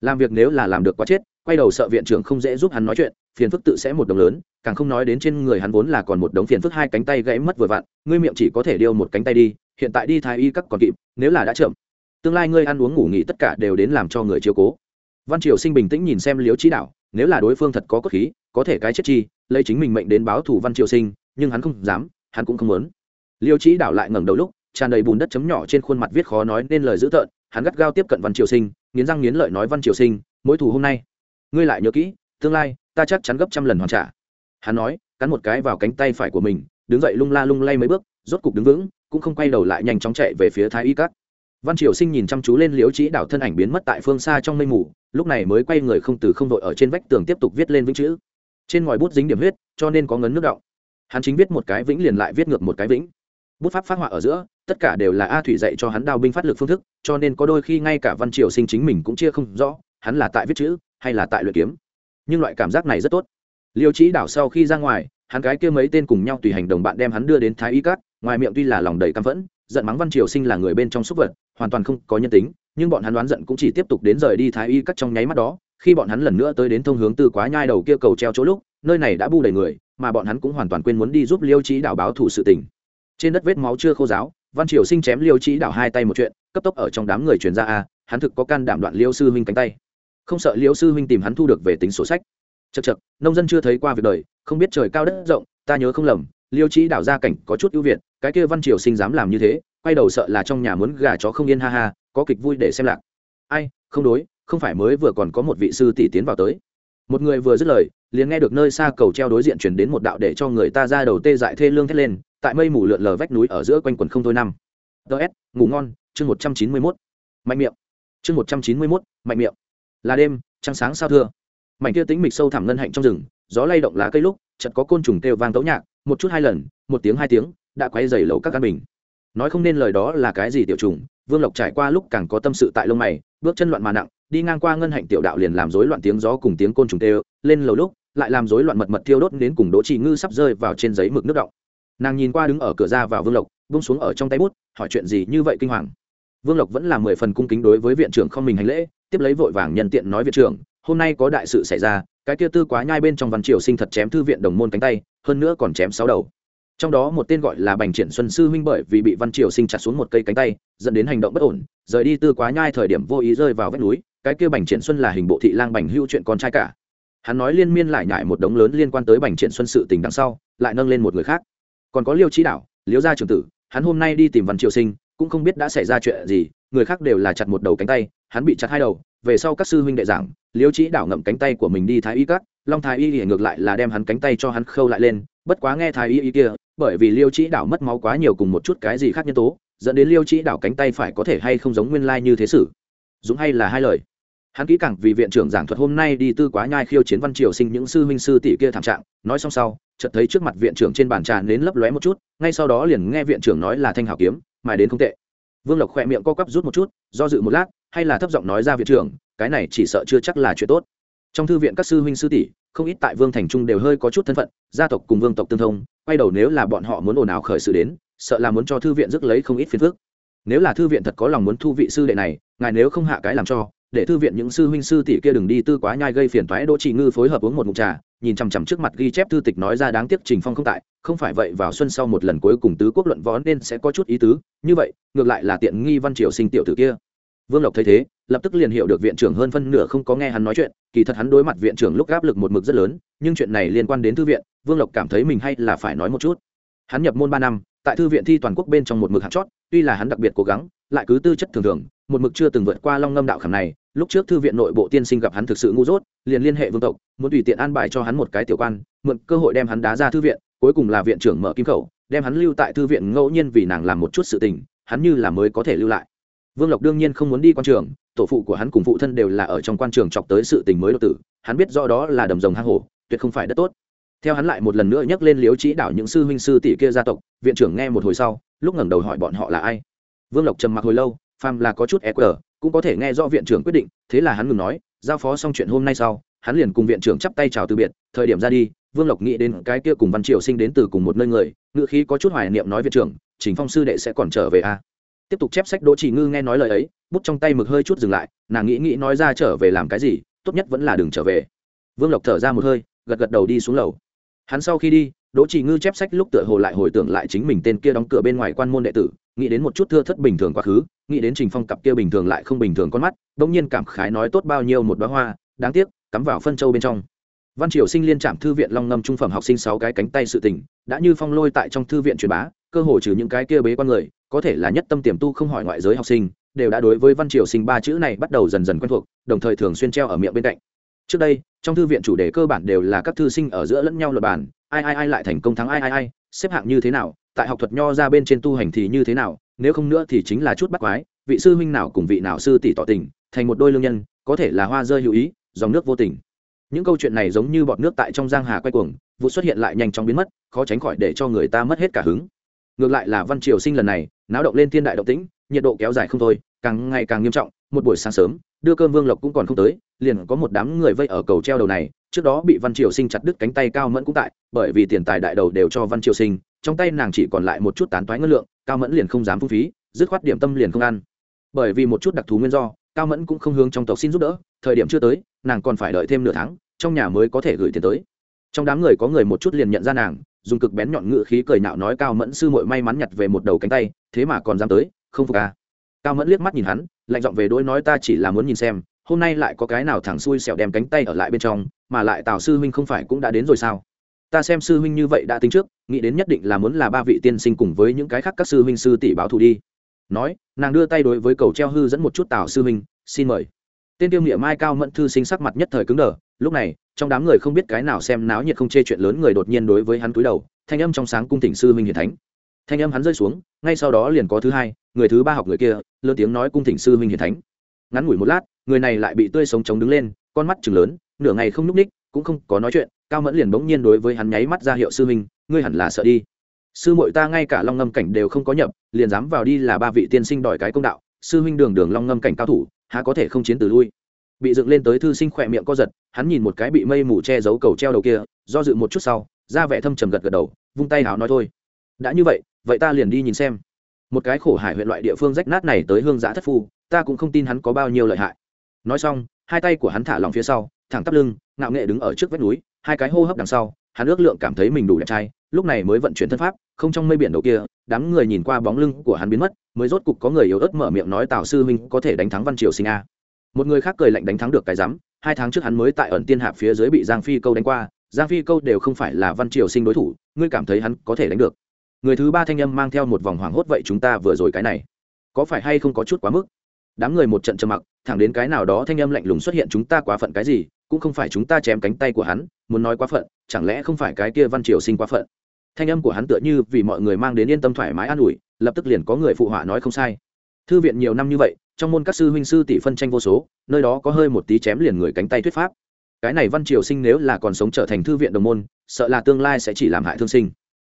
Làm việc nếu là làm được quá chết, quay đầu sợ viện trưởng không dễ giúp hắn nói chuyện, phiền phức tự sẽ một đồng lớn, càng không nói đến trên người hắn vốn là còn một đống phiền phức hai cánh tay gãy mất vừa vặn, ngươi miệng chỉ có thể điêu một cánh tay đi, hiện tại đi thái y các còn kịp, nếu là đã chậm, tương lai ngươi ăn uống ngủ nghỉ tất cả đều đến làm cho người chiếu cố. Văn triều sinh bình tĩnh nhìn xem liếu trí đạo, nếu là đối phương thật có cốt khí, có thể cái chết chi, lấy chính mình mệnh đến báo thủ văn triều sinh, nhưng hắn không dám, hắn cũng không muốn. Liêu trí đạo lại ngẩng đầu lúc, tràn đầy bùn đất chấm nhỏ trên khuôn mặt viết khó nói nên lời dữ tợn hắn gắt gao tiếp cận văn triều sinh, nghiến răng nghiến lợi nói văn triều sinh mỗi thù hôm nay, ngươi lại nhớ kỹ, tương lai, ta chắc chắn gấp trăm lần hoàn trả. Hắn nói, cắn một cái vào cánh tay phải của mình, đứng dậy lung la lung lay mấy bước, rốt cục đứng vững, cũng không quay đầu lại nhanh chóng chạy về phía thái y cát văn triều sinh nhìn chăm chú lên liễu trí đảo thân ảnh biến mất tại phương xa trong mây mù, lúc này mới quay người không từ không đội ở trên vách tường tiếp tục viết lên vĩnh chữ. Trên ngòi bút dính điểm huyết, cho nên có ngấn nước động. Hắn chính viết một cái vĩnh liền lại viết ngược một cái vĩnh. Bút pháp phát họa ở giữa tất cả đều là a thủy dạy cho hắn đao binh phát lực phương thức, cho nên có đôi khi ngay cả văn triều sinh chính mình cũng chia không rõ, hắn là tại viết chữ, hay là tại luyện kiếm. Nhưng loại cảm giác này rất tốt. Liêu trí đảo sau khi ra ngoài, hắn gái kia mấy tên cùng nhau tùy hành đồng bạn đem hắn đưa đến thái y cát ngoài miệng tuy là lòng đầy căm phẫn, giận mắng văn triều sinh là người bên trong súc vật, hoàn toàn không có nhân tính, nhưng bọn hắn đoán giận cũng chỉ tiếp tục đến rời đi thái y cắt trong nháy mắt đó, khi bọn hắn lần nữa tới đến thông hướng từ quá nhai đầu kia cầu treo chỗ lúc, nơi này đã bu đầy người, mà bọn hắn cũng hoàn toàn quên muốn đi giúp liêu trí đảo báo thủ sự tình. Trên đất vết máu chưa khô giáo văn triều sinh chém liêu trí đảo hai tay một chuyện, cấp tốc ở trong đám người truyền ra a, hắn thực có can đảm đoạn liêu sư huynh cánh tay. Không sợ liêu sư huynh tìm hắn thu được về tính sổ sách. Chật chật nông dân chưa thấy qua việc đời, không biết trời cao đất rộng, ta nhớ không lầm, liêu trí đảo gia cảnh có chút ưu việt, cái kia văn triều sinh dám làm như thế, quay đầu sợ là trong nhà muốn gà chó không yên ha ha, có kịch vui để xem lạc. Ai, không đối, không phải mới vừa còn có một vị sư tỷ tiến vào tới. Một người vừa dứt lời liền nghe được nơi xa cầu treo đối diện chuyển đến một đạo để cho người ta ra đầu tê dại thê lương thét lên, tại mây mù lượn lờ vách núi ở giữa quanh quần không thôi năm. Ts ngủ ngon, chương một trăm chín mươi mốt. Mạnh miệng. Chương một trăm chín mươi mốt, mạnh miệng. Là đêm, trăng sáng sao thưa. Mảnh kia tính mịch sâu thẳm ngân hạnh trong rừng, gió lay động lá cây lúc, chợt có côn trùng kêu vang tấu nhạc, một chút hai lần, một tiếng hai tiếng, đã quay dày lầu các căn bình. Nói không nên lời đó là cái gì tiểu trùng, vương lộc trải qua lúc càng có tâm sự tại lông mày, bước chân loạn mà nặng, đi ngang qua ngân hạnh tiểu đạo liền làm rối loạn tiếng gió cùng tiếng côn trùng tê lên lầu lúc lại làm rối loạn mật mật thiêu đốt đến cùng đỗ trì ngư sắp rơi vào trên giấy mực nước động. Nàng nhìn qua đứng ở cửa ra vào vương lộc bung xuống ở trong tay bút, hỏi chuyện gì như vậy kinh hoàng. Vương lộc vẫn là mười phần cung kính đối với viện trưởng không mình hành lễ, tiếp lấy vội vàng nhân tiện nói viện trưởng, hôm nay có đại sự xảy ra, cái kia tư quá nhai bên trong văn triều sinh thật chém thư viện đồng môn cánh tay, hơn nữa còn chém sáu đầu. Trong đó một tên gọi là bành triển xuân sư huynh bởi vì bị văn triều sinh chặt xuống một cây cánh tay, dẫn đến hành động bất ổn, rời đi tư quá nhai thời điểm vô ý rơi vào vách núi, cái kia bành triển xuân là hình bộ thị lang bành hưu chuyện con trai cả hắn nói liên miên lại nhải một đống lớn liên quan tới bành triển xuân sự tình đằng sau, lại nâng lên một người khác. Còn có liêu trí đạo, liêu gia trường tử, hắn hôm nay đi tìm văn triều sinh, cũng không biết đã xảy ra chuyện gì, người khác đều là chặt một đầu cánh tay, hắn bị chặt hai đầu. Về sau các sư huynh đệ giảng, liêu trí đảo ngậm cánh tay của mình đi thái y cắt long thái y thì ngược lại là đem hắn cánh tay cho hắn khâu lại lên, bất quá nghe thái y y kia, bởi vì liêu trí đảo mất máu quá nhiều cùng một chút cái gì khác nhân tố, dẫn đến liêu trí đảo cánh tay phải có thể hay không giống nguyên lai như thế sử dũng hay là hai lời? Hắn kỹ càng vì viện trưởng giảng thuật hôm nay đi tư quá nhai khiêu chiến văn triều sinh những sư huynh sư tỷ kia thảm trạng. Nói xong sau, chợt thấy trước mặt viện trưởng trên bàn trà nến lấp lóe một chút, ngay sau đó liền nghe viện trưởng nói là thanh hảo kiếm mà đến không tệ. Vương lộc khỏe miệng co quắp rút một chút, do dự một lát, hay là thấp giọng nói ra viện trưởng, cái này chỉ sợ chưa chắc là chuyện tốt. Trong thư viện các sư huynh sư tỷ, không ít tại vương thành trung đều hơi có chút thân phận, gia tộc cùng vương tộc tương thông, quay đầu nếu là bọn họ muốn ồn ào khởi sự đến, sợ là muốn cho thư viện rước lấy không ít phiền phức. Nếu là thư viện thật có lòng muốn thu vị sư đệ này, ngài nếu không hạ cái làm cho để thư viện những sư huynh sư tỷ kia đừng đi tư quá nhai gây phiền toái, đỗ chỉ ngư phối hợp uống một mụn trà, nhìn chằm chằm trước mặt ghi chép thư tịch nói ra đáng tiếc trình phong không tại, không phải vậy vào xuân sau một lần cuối cùng tứ quốc luận võ nên sẽ có chút ý tứ, như vậy, ngược lại là tiện nghi văn triều sinh tiểu tử kia. Vương lộc thấy thế, lập tức liền hiểu được viện trưởng hơn phân nửa không có nghe hắn nói chuyện, kỳ thật hắn đối mặt viện trưởng lúc áp lực một mực rất lớn, nhưng chuyện này liên quan đến thư viện, vương lộc cảm thấy mình hay là phải nói một chút. Hắn nhập môn ba năm, tại thư viện thi toàn quốc bên trong một mực hạt chót, tuy là hắn đặc biệt cố gắng, lại cứ tư chất thường thường, một mực chưa từng vượt qua long ngâm đạo khảm này lúc trước thư viện nội bộ tiên sinh gặp hắn thực sự ngu dốt, liền liên hệ vương tộc, muốn tùy tiện an bài cho hắn một cái tiểu quan, mượn cơ hội đem hắn đá ra thư viện, cuối cùng là viện trưởng mở kim khẩu, đem hắn lưu tại thư viện ngẫu nhiên vì nàng làm một chút sự tình, hắn như là mới có thể lưu lại. Vương lộc đương nhiên không muốn đi quan trường, tổ phụ của hắn cùng phụ thân đều là ở trong quan trường chọc tới sự tình mới độc tử, hắn biết rõ đó là đầm rồng hang hổ, tuyệt không phải đất tốt. Theo hắn lại một lần nữa nhắc lên liếu trí đảo những sư huynh sư tỷ kia gia tộc, viện trưởng nghe một hồi sau, lúc ngẩng đầu hỏi bọn họ là ai. Vương lộc trầm mặc hồi lâu pham là có chút e quờ cũng có thể nghe rõ viện trưởng quyết định, thế là hắn ngừng nói, giao phó xong chuyện hôm nay sau, hắn liền cùng viện trưởng chắp tay chào từ biệt, thời điểm ra đi, vương lộc nghĩ đến cái kia cùng văn triều sinh đến từ cùng một nơi người ngựa khí có chút hoài niệm nói viện trưởng chính phong sư đệ sẽ còn trở về a à? tiếp tục chép sách đỗ chỉ ngư nghe nói lời ấy, bút trong tay mực hơi chút dừng lại, nàng nghĩ nghĩ nói ra trở về làm cái gì, tốt nhất vẫn là đừng trở về vương lộc thở ra một hơi, gật gật đầu đi xuống lầu hắn sau khi đi, đỗ chỉ ngư chép sách lúc tựa hồ lại hồi tưởng lại chính mình tên kia đóng cửa bên ngoài quan môn đệ tử nghĩ đến một chút thưa thất bình thường quá khứ, nghĩ đến trình phong cặp kia bình thường lại không bình thường con mắt đ ỗ n g nhiên cảm khái nói tốt bao nhiêu một đoá hoa, đáng tiếc, cắm vào phân châu bên trong. Văn triều sinh liên trạm thư viện long ngâm trung phẩm học sinh sáu cái cánh tay sự tỉnh đã như phong lôi tại trong thư viện truyền bá, cơ hồ trừ những cái kia bế quan người, có thể là nhất tâm tiềm tu không hỏi ngoại giới học sinh, đều đã đối với văn triều sinh ba chữ này bắt đầu dần dần quen thuộc, đồng thời thường xuyên treo ở miệng bên cạnh. Trước đây, trong thư viện chủ đề cơ bản đều là các thư sinh ở giữa lẫn nhau luật bản ai ai ai lại thành công thắng ai ai ai, xếp hạng như thế nào tại học thuật nho ra bên trên tu hành thì như thế nào, nếu không nữa thì chính là chút bắt quái, vị sư huynh nào cùng vị nào sư tỷ tỏ tình, thành một đôi lương nhân, có thể là hoa rơi hữu ý, dòng nước vô tình. Những câu chuyện này giống như bọt nước tại trong giang hà quay cuồng, vụ xuất hiện lại nhanh chóng biến mất, khó tránh khỏi để cho người ta mất hết cả hứng. Ngược lại là văn triều sinh lần này, náo động lên thiên đại động tĩnh, nhiệt độ kéo dài không thôi, càng ngày càng nghiêm trọng, một buổi sáng sớm, đưa cơm vương lộc cũng còn không tới, liền có một đám người vây ở cầu treo đầu này, trước đó bị văn triều sinh chặt đứt cánh tay cao mẫn cũng tại, bởi vì tiền tài đại đầu đều cho văn triều sinh trong tay nàng chỉ còn lại một chút tán toái ngân lượng, cao mẫn liền không dám phung phí, dứt khoát điểm tâm liền không ăn. Bởi vì một chút đặc thù nguyên do, cao mẫn cũng không hướng trong tộc xin giúp đỡ, thời điểm chưa tới, nàng còn phải đợi thêm nửa tháng, trong nhà mới có thể gửi tiền tới. Trong đám người có người một chút liền nhận ra nàng, dùng cực bén nhọn ngự khí cười nạo nói cao mẫn sư muội may mắn nhặt về một đầu cánh tay, thế mà còn dám tới, không phục à. cao mẫn liếc mắt nhìn hắn, lạnh giọng về đôi nói ta chỉ là muốn nhìn xem, hôm nay lại có cái nào thẳng xuôi xẻo đem cánh tay ở lại bên trong, mà lại tào sư huynh không phải cũng đã đến rồi sao? Ta xem sư huynh như vậy đã tính trước, nghĩ đến nhất định là muốn là ba vị tiên sinh cùng với những cái khác các sư huynh sư tỷ báo thù đi. Nói, nàng đưa tay đối với cầu treo hư dẫn một chút tào sư huynh, xin mời. Tên tiêu nghĩa mai cao mẫn thư sinh sắc mặt nhất thời cứng đờ, lúc này, trong đám người không biết cái nào xem náo nhiệt không chê chuyện lớn người đột nhiên đối với hắn cúi đầu, thanh âm trong sáng cung tỉnh sư huynh hiền thánh. Thanh âm hắn rơi xuống, ngay sau đó liền có thứ hai, người thứ ba học người kia, lớn tiếng nói cung thỉnh sư huynh hiền thánh. Ngắn ngủi một lát, người này lại bị tươi sống chống đứng lên, con mắt chừng lớn, nửa ngày không nhúc ních cũng không có nói chuyện cao mẫn liền bỗng nhiên đối với hắn nháy mắt ra hiệu sư huynh, ngươi hẳn là sợ đi. Sư muội ta ngay cả long ngâm cảnh đều không có nhập, liền dám vào đi là ba vị tiên sinh đòi cái công đạo, sư huynh đường đường long ngâm cảnh cao thủ, há có thể không chiến từ lui. Bị dựng lên tới thư sinh khỏe miệng co giật, hắn nhìn một cái bị mây mù che giấu cầu treo đầu kia, do dự một chút sau, ra vẻ thâm trầm gật gật đầu, vung tay háo nói thôi. Đã như vậy vậy ta liền đi nhìn xem. Một cái khổ hải huyện loại địa phương rách nát này tới hương giã thất phu, ta cũng không tin hắn có bao nhiêu lợi hại. Nói xong, hai tay của hắn thả lòng phía sau, thẳng tắp lưng, ngạo nghệ đứng ở trước vách núi hai cái hô hấp đằng sau, hắn ước lượng cảm thấy mình đủ đẹp trai, lúc này mới vận chuyển thân pháp, không trong mây biển đầu kia, đám người nhìn qua bóng lưng của hắn biến mất, mới rốt cục có người yếu ớt mở miệng nói tào sư huynh, có thể đánh thắng văn triều sinh a. Một người khác cười lạnh đánh thắng được cái rắm hai tháng trước hắn mới tại ẩn tiên hạp phía dưới bị giang phi câu đánh qua, giang phi câu đều không phải là văn triều sinh đối thủ, ngươi cảm thấy hắn có thể đánh được. Người thứ ba thanh âm mang theo một vòng hoảng hốt vậy chúng ta vừa rồi cái này, có phải hay không có chút quá mức? Đám người một trận trầm mặc, thẳng đến cái nào đó thanh âm lạnh lùng xuất hiện chúng ta quá phận cái gì, cũng không phải chúng ta chém cánh tay của hắn, muốn nói quá phận, chẳng lẽ không phải cái kia văn triều sinh quá phận? Thanh âm của hắn tựa như vì mọi người mang đến yên tâm thoải mái an ủi, lập tức liền có người phụ họa nói không sai. Thư viện nhiều năm như vậy, trong môn các sư huynh sư tỷ phân tranh vô số, nơi đó có hơi một tí chém liền người cánh tay thuyết pháp. Cái này văn triều sinh nếu là còn sống trở thành thư viện đồng môn, sợ là tương lai sẽ chỉ làm hại thương sinh.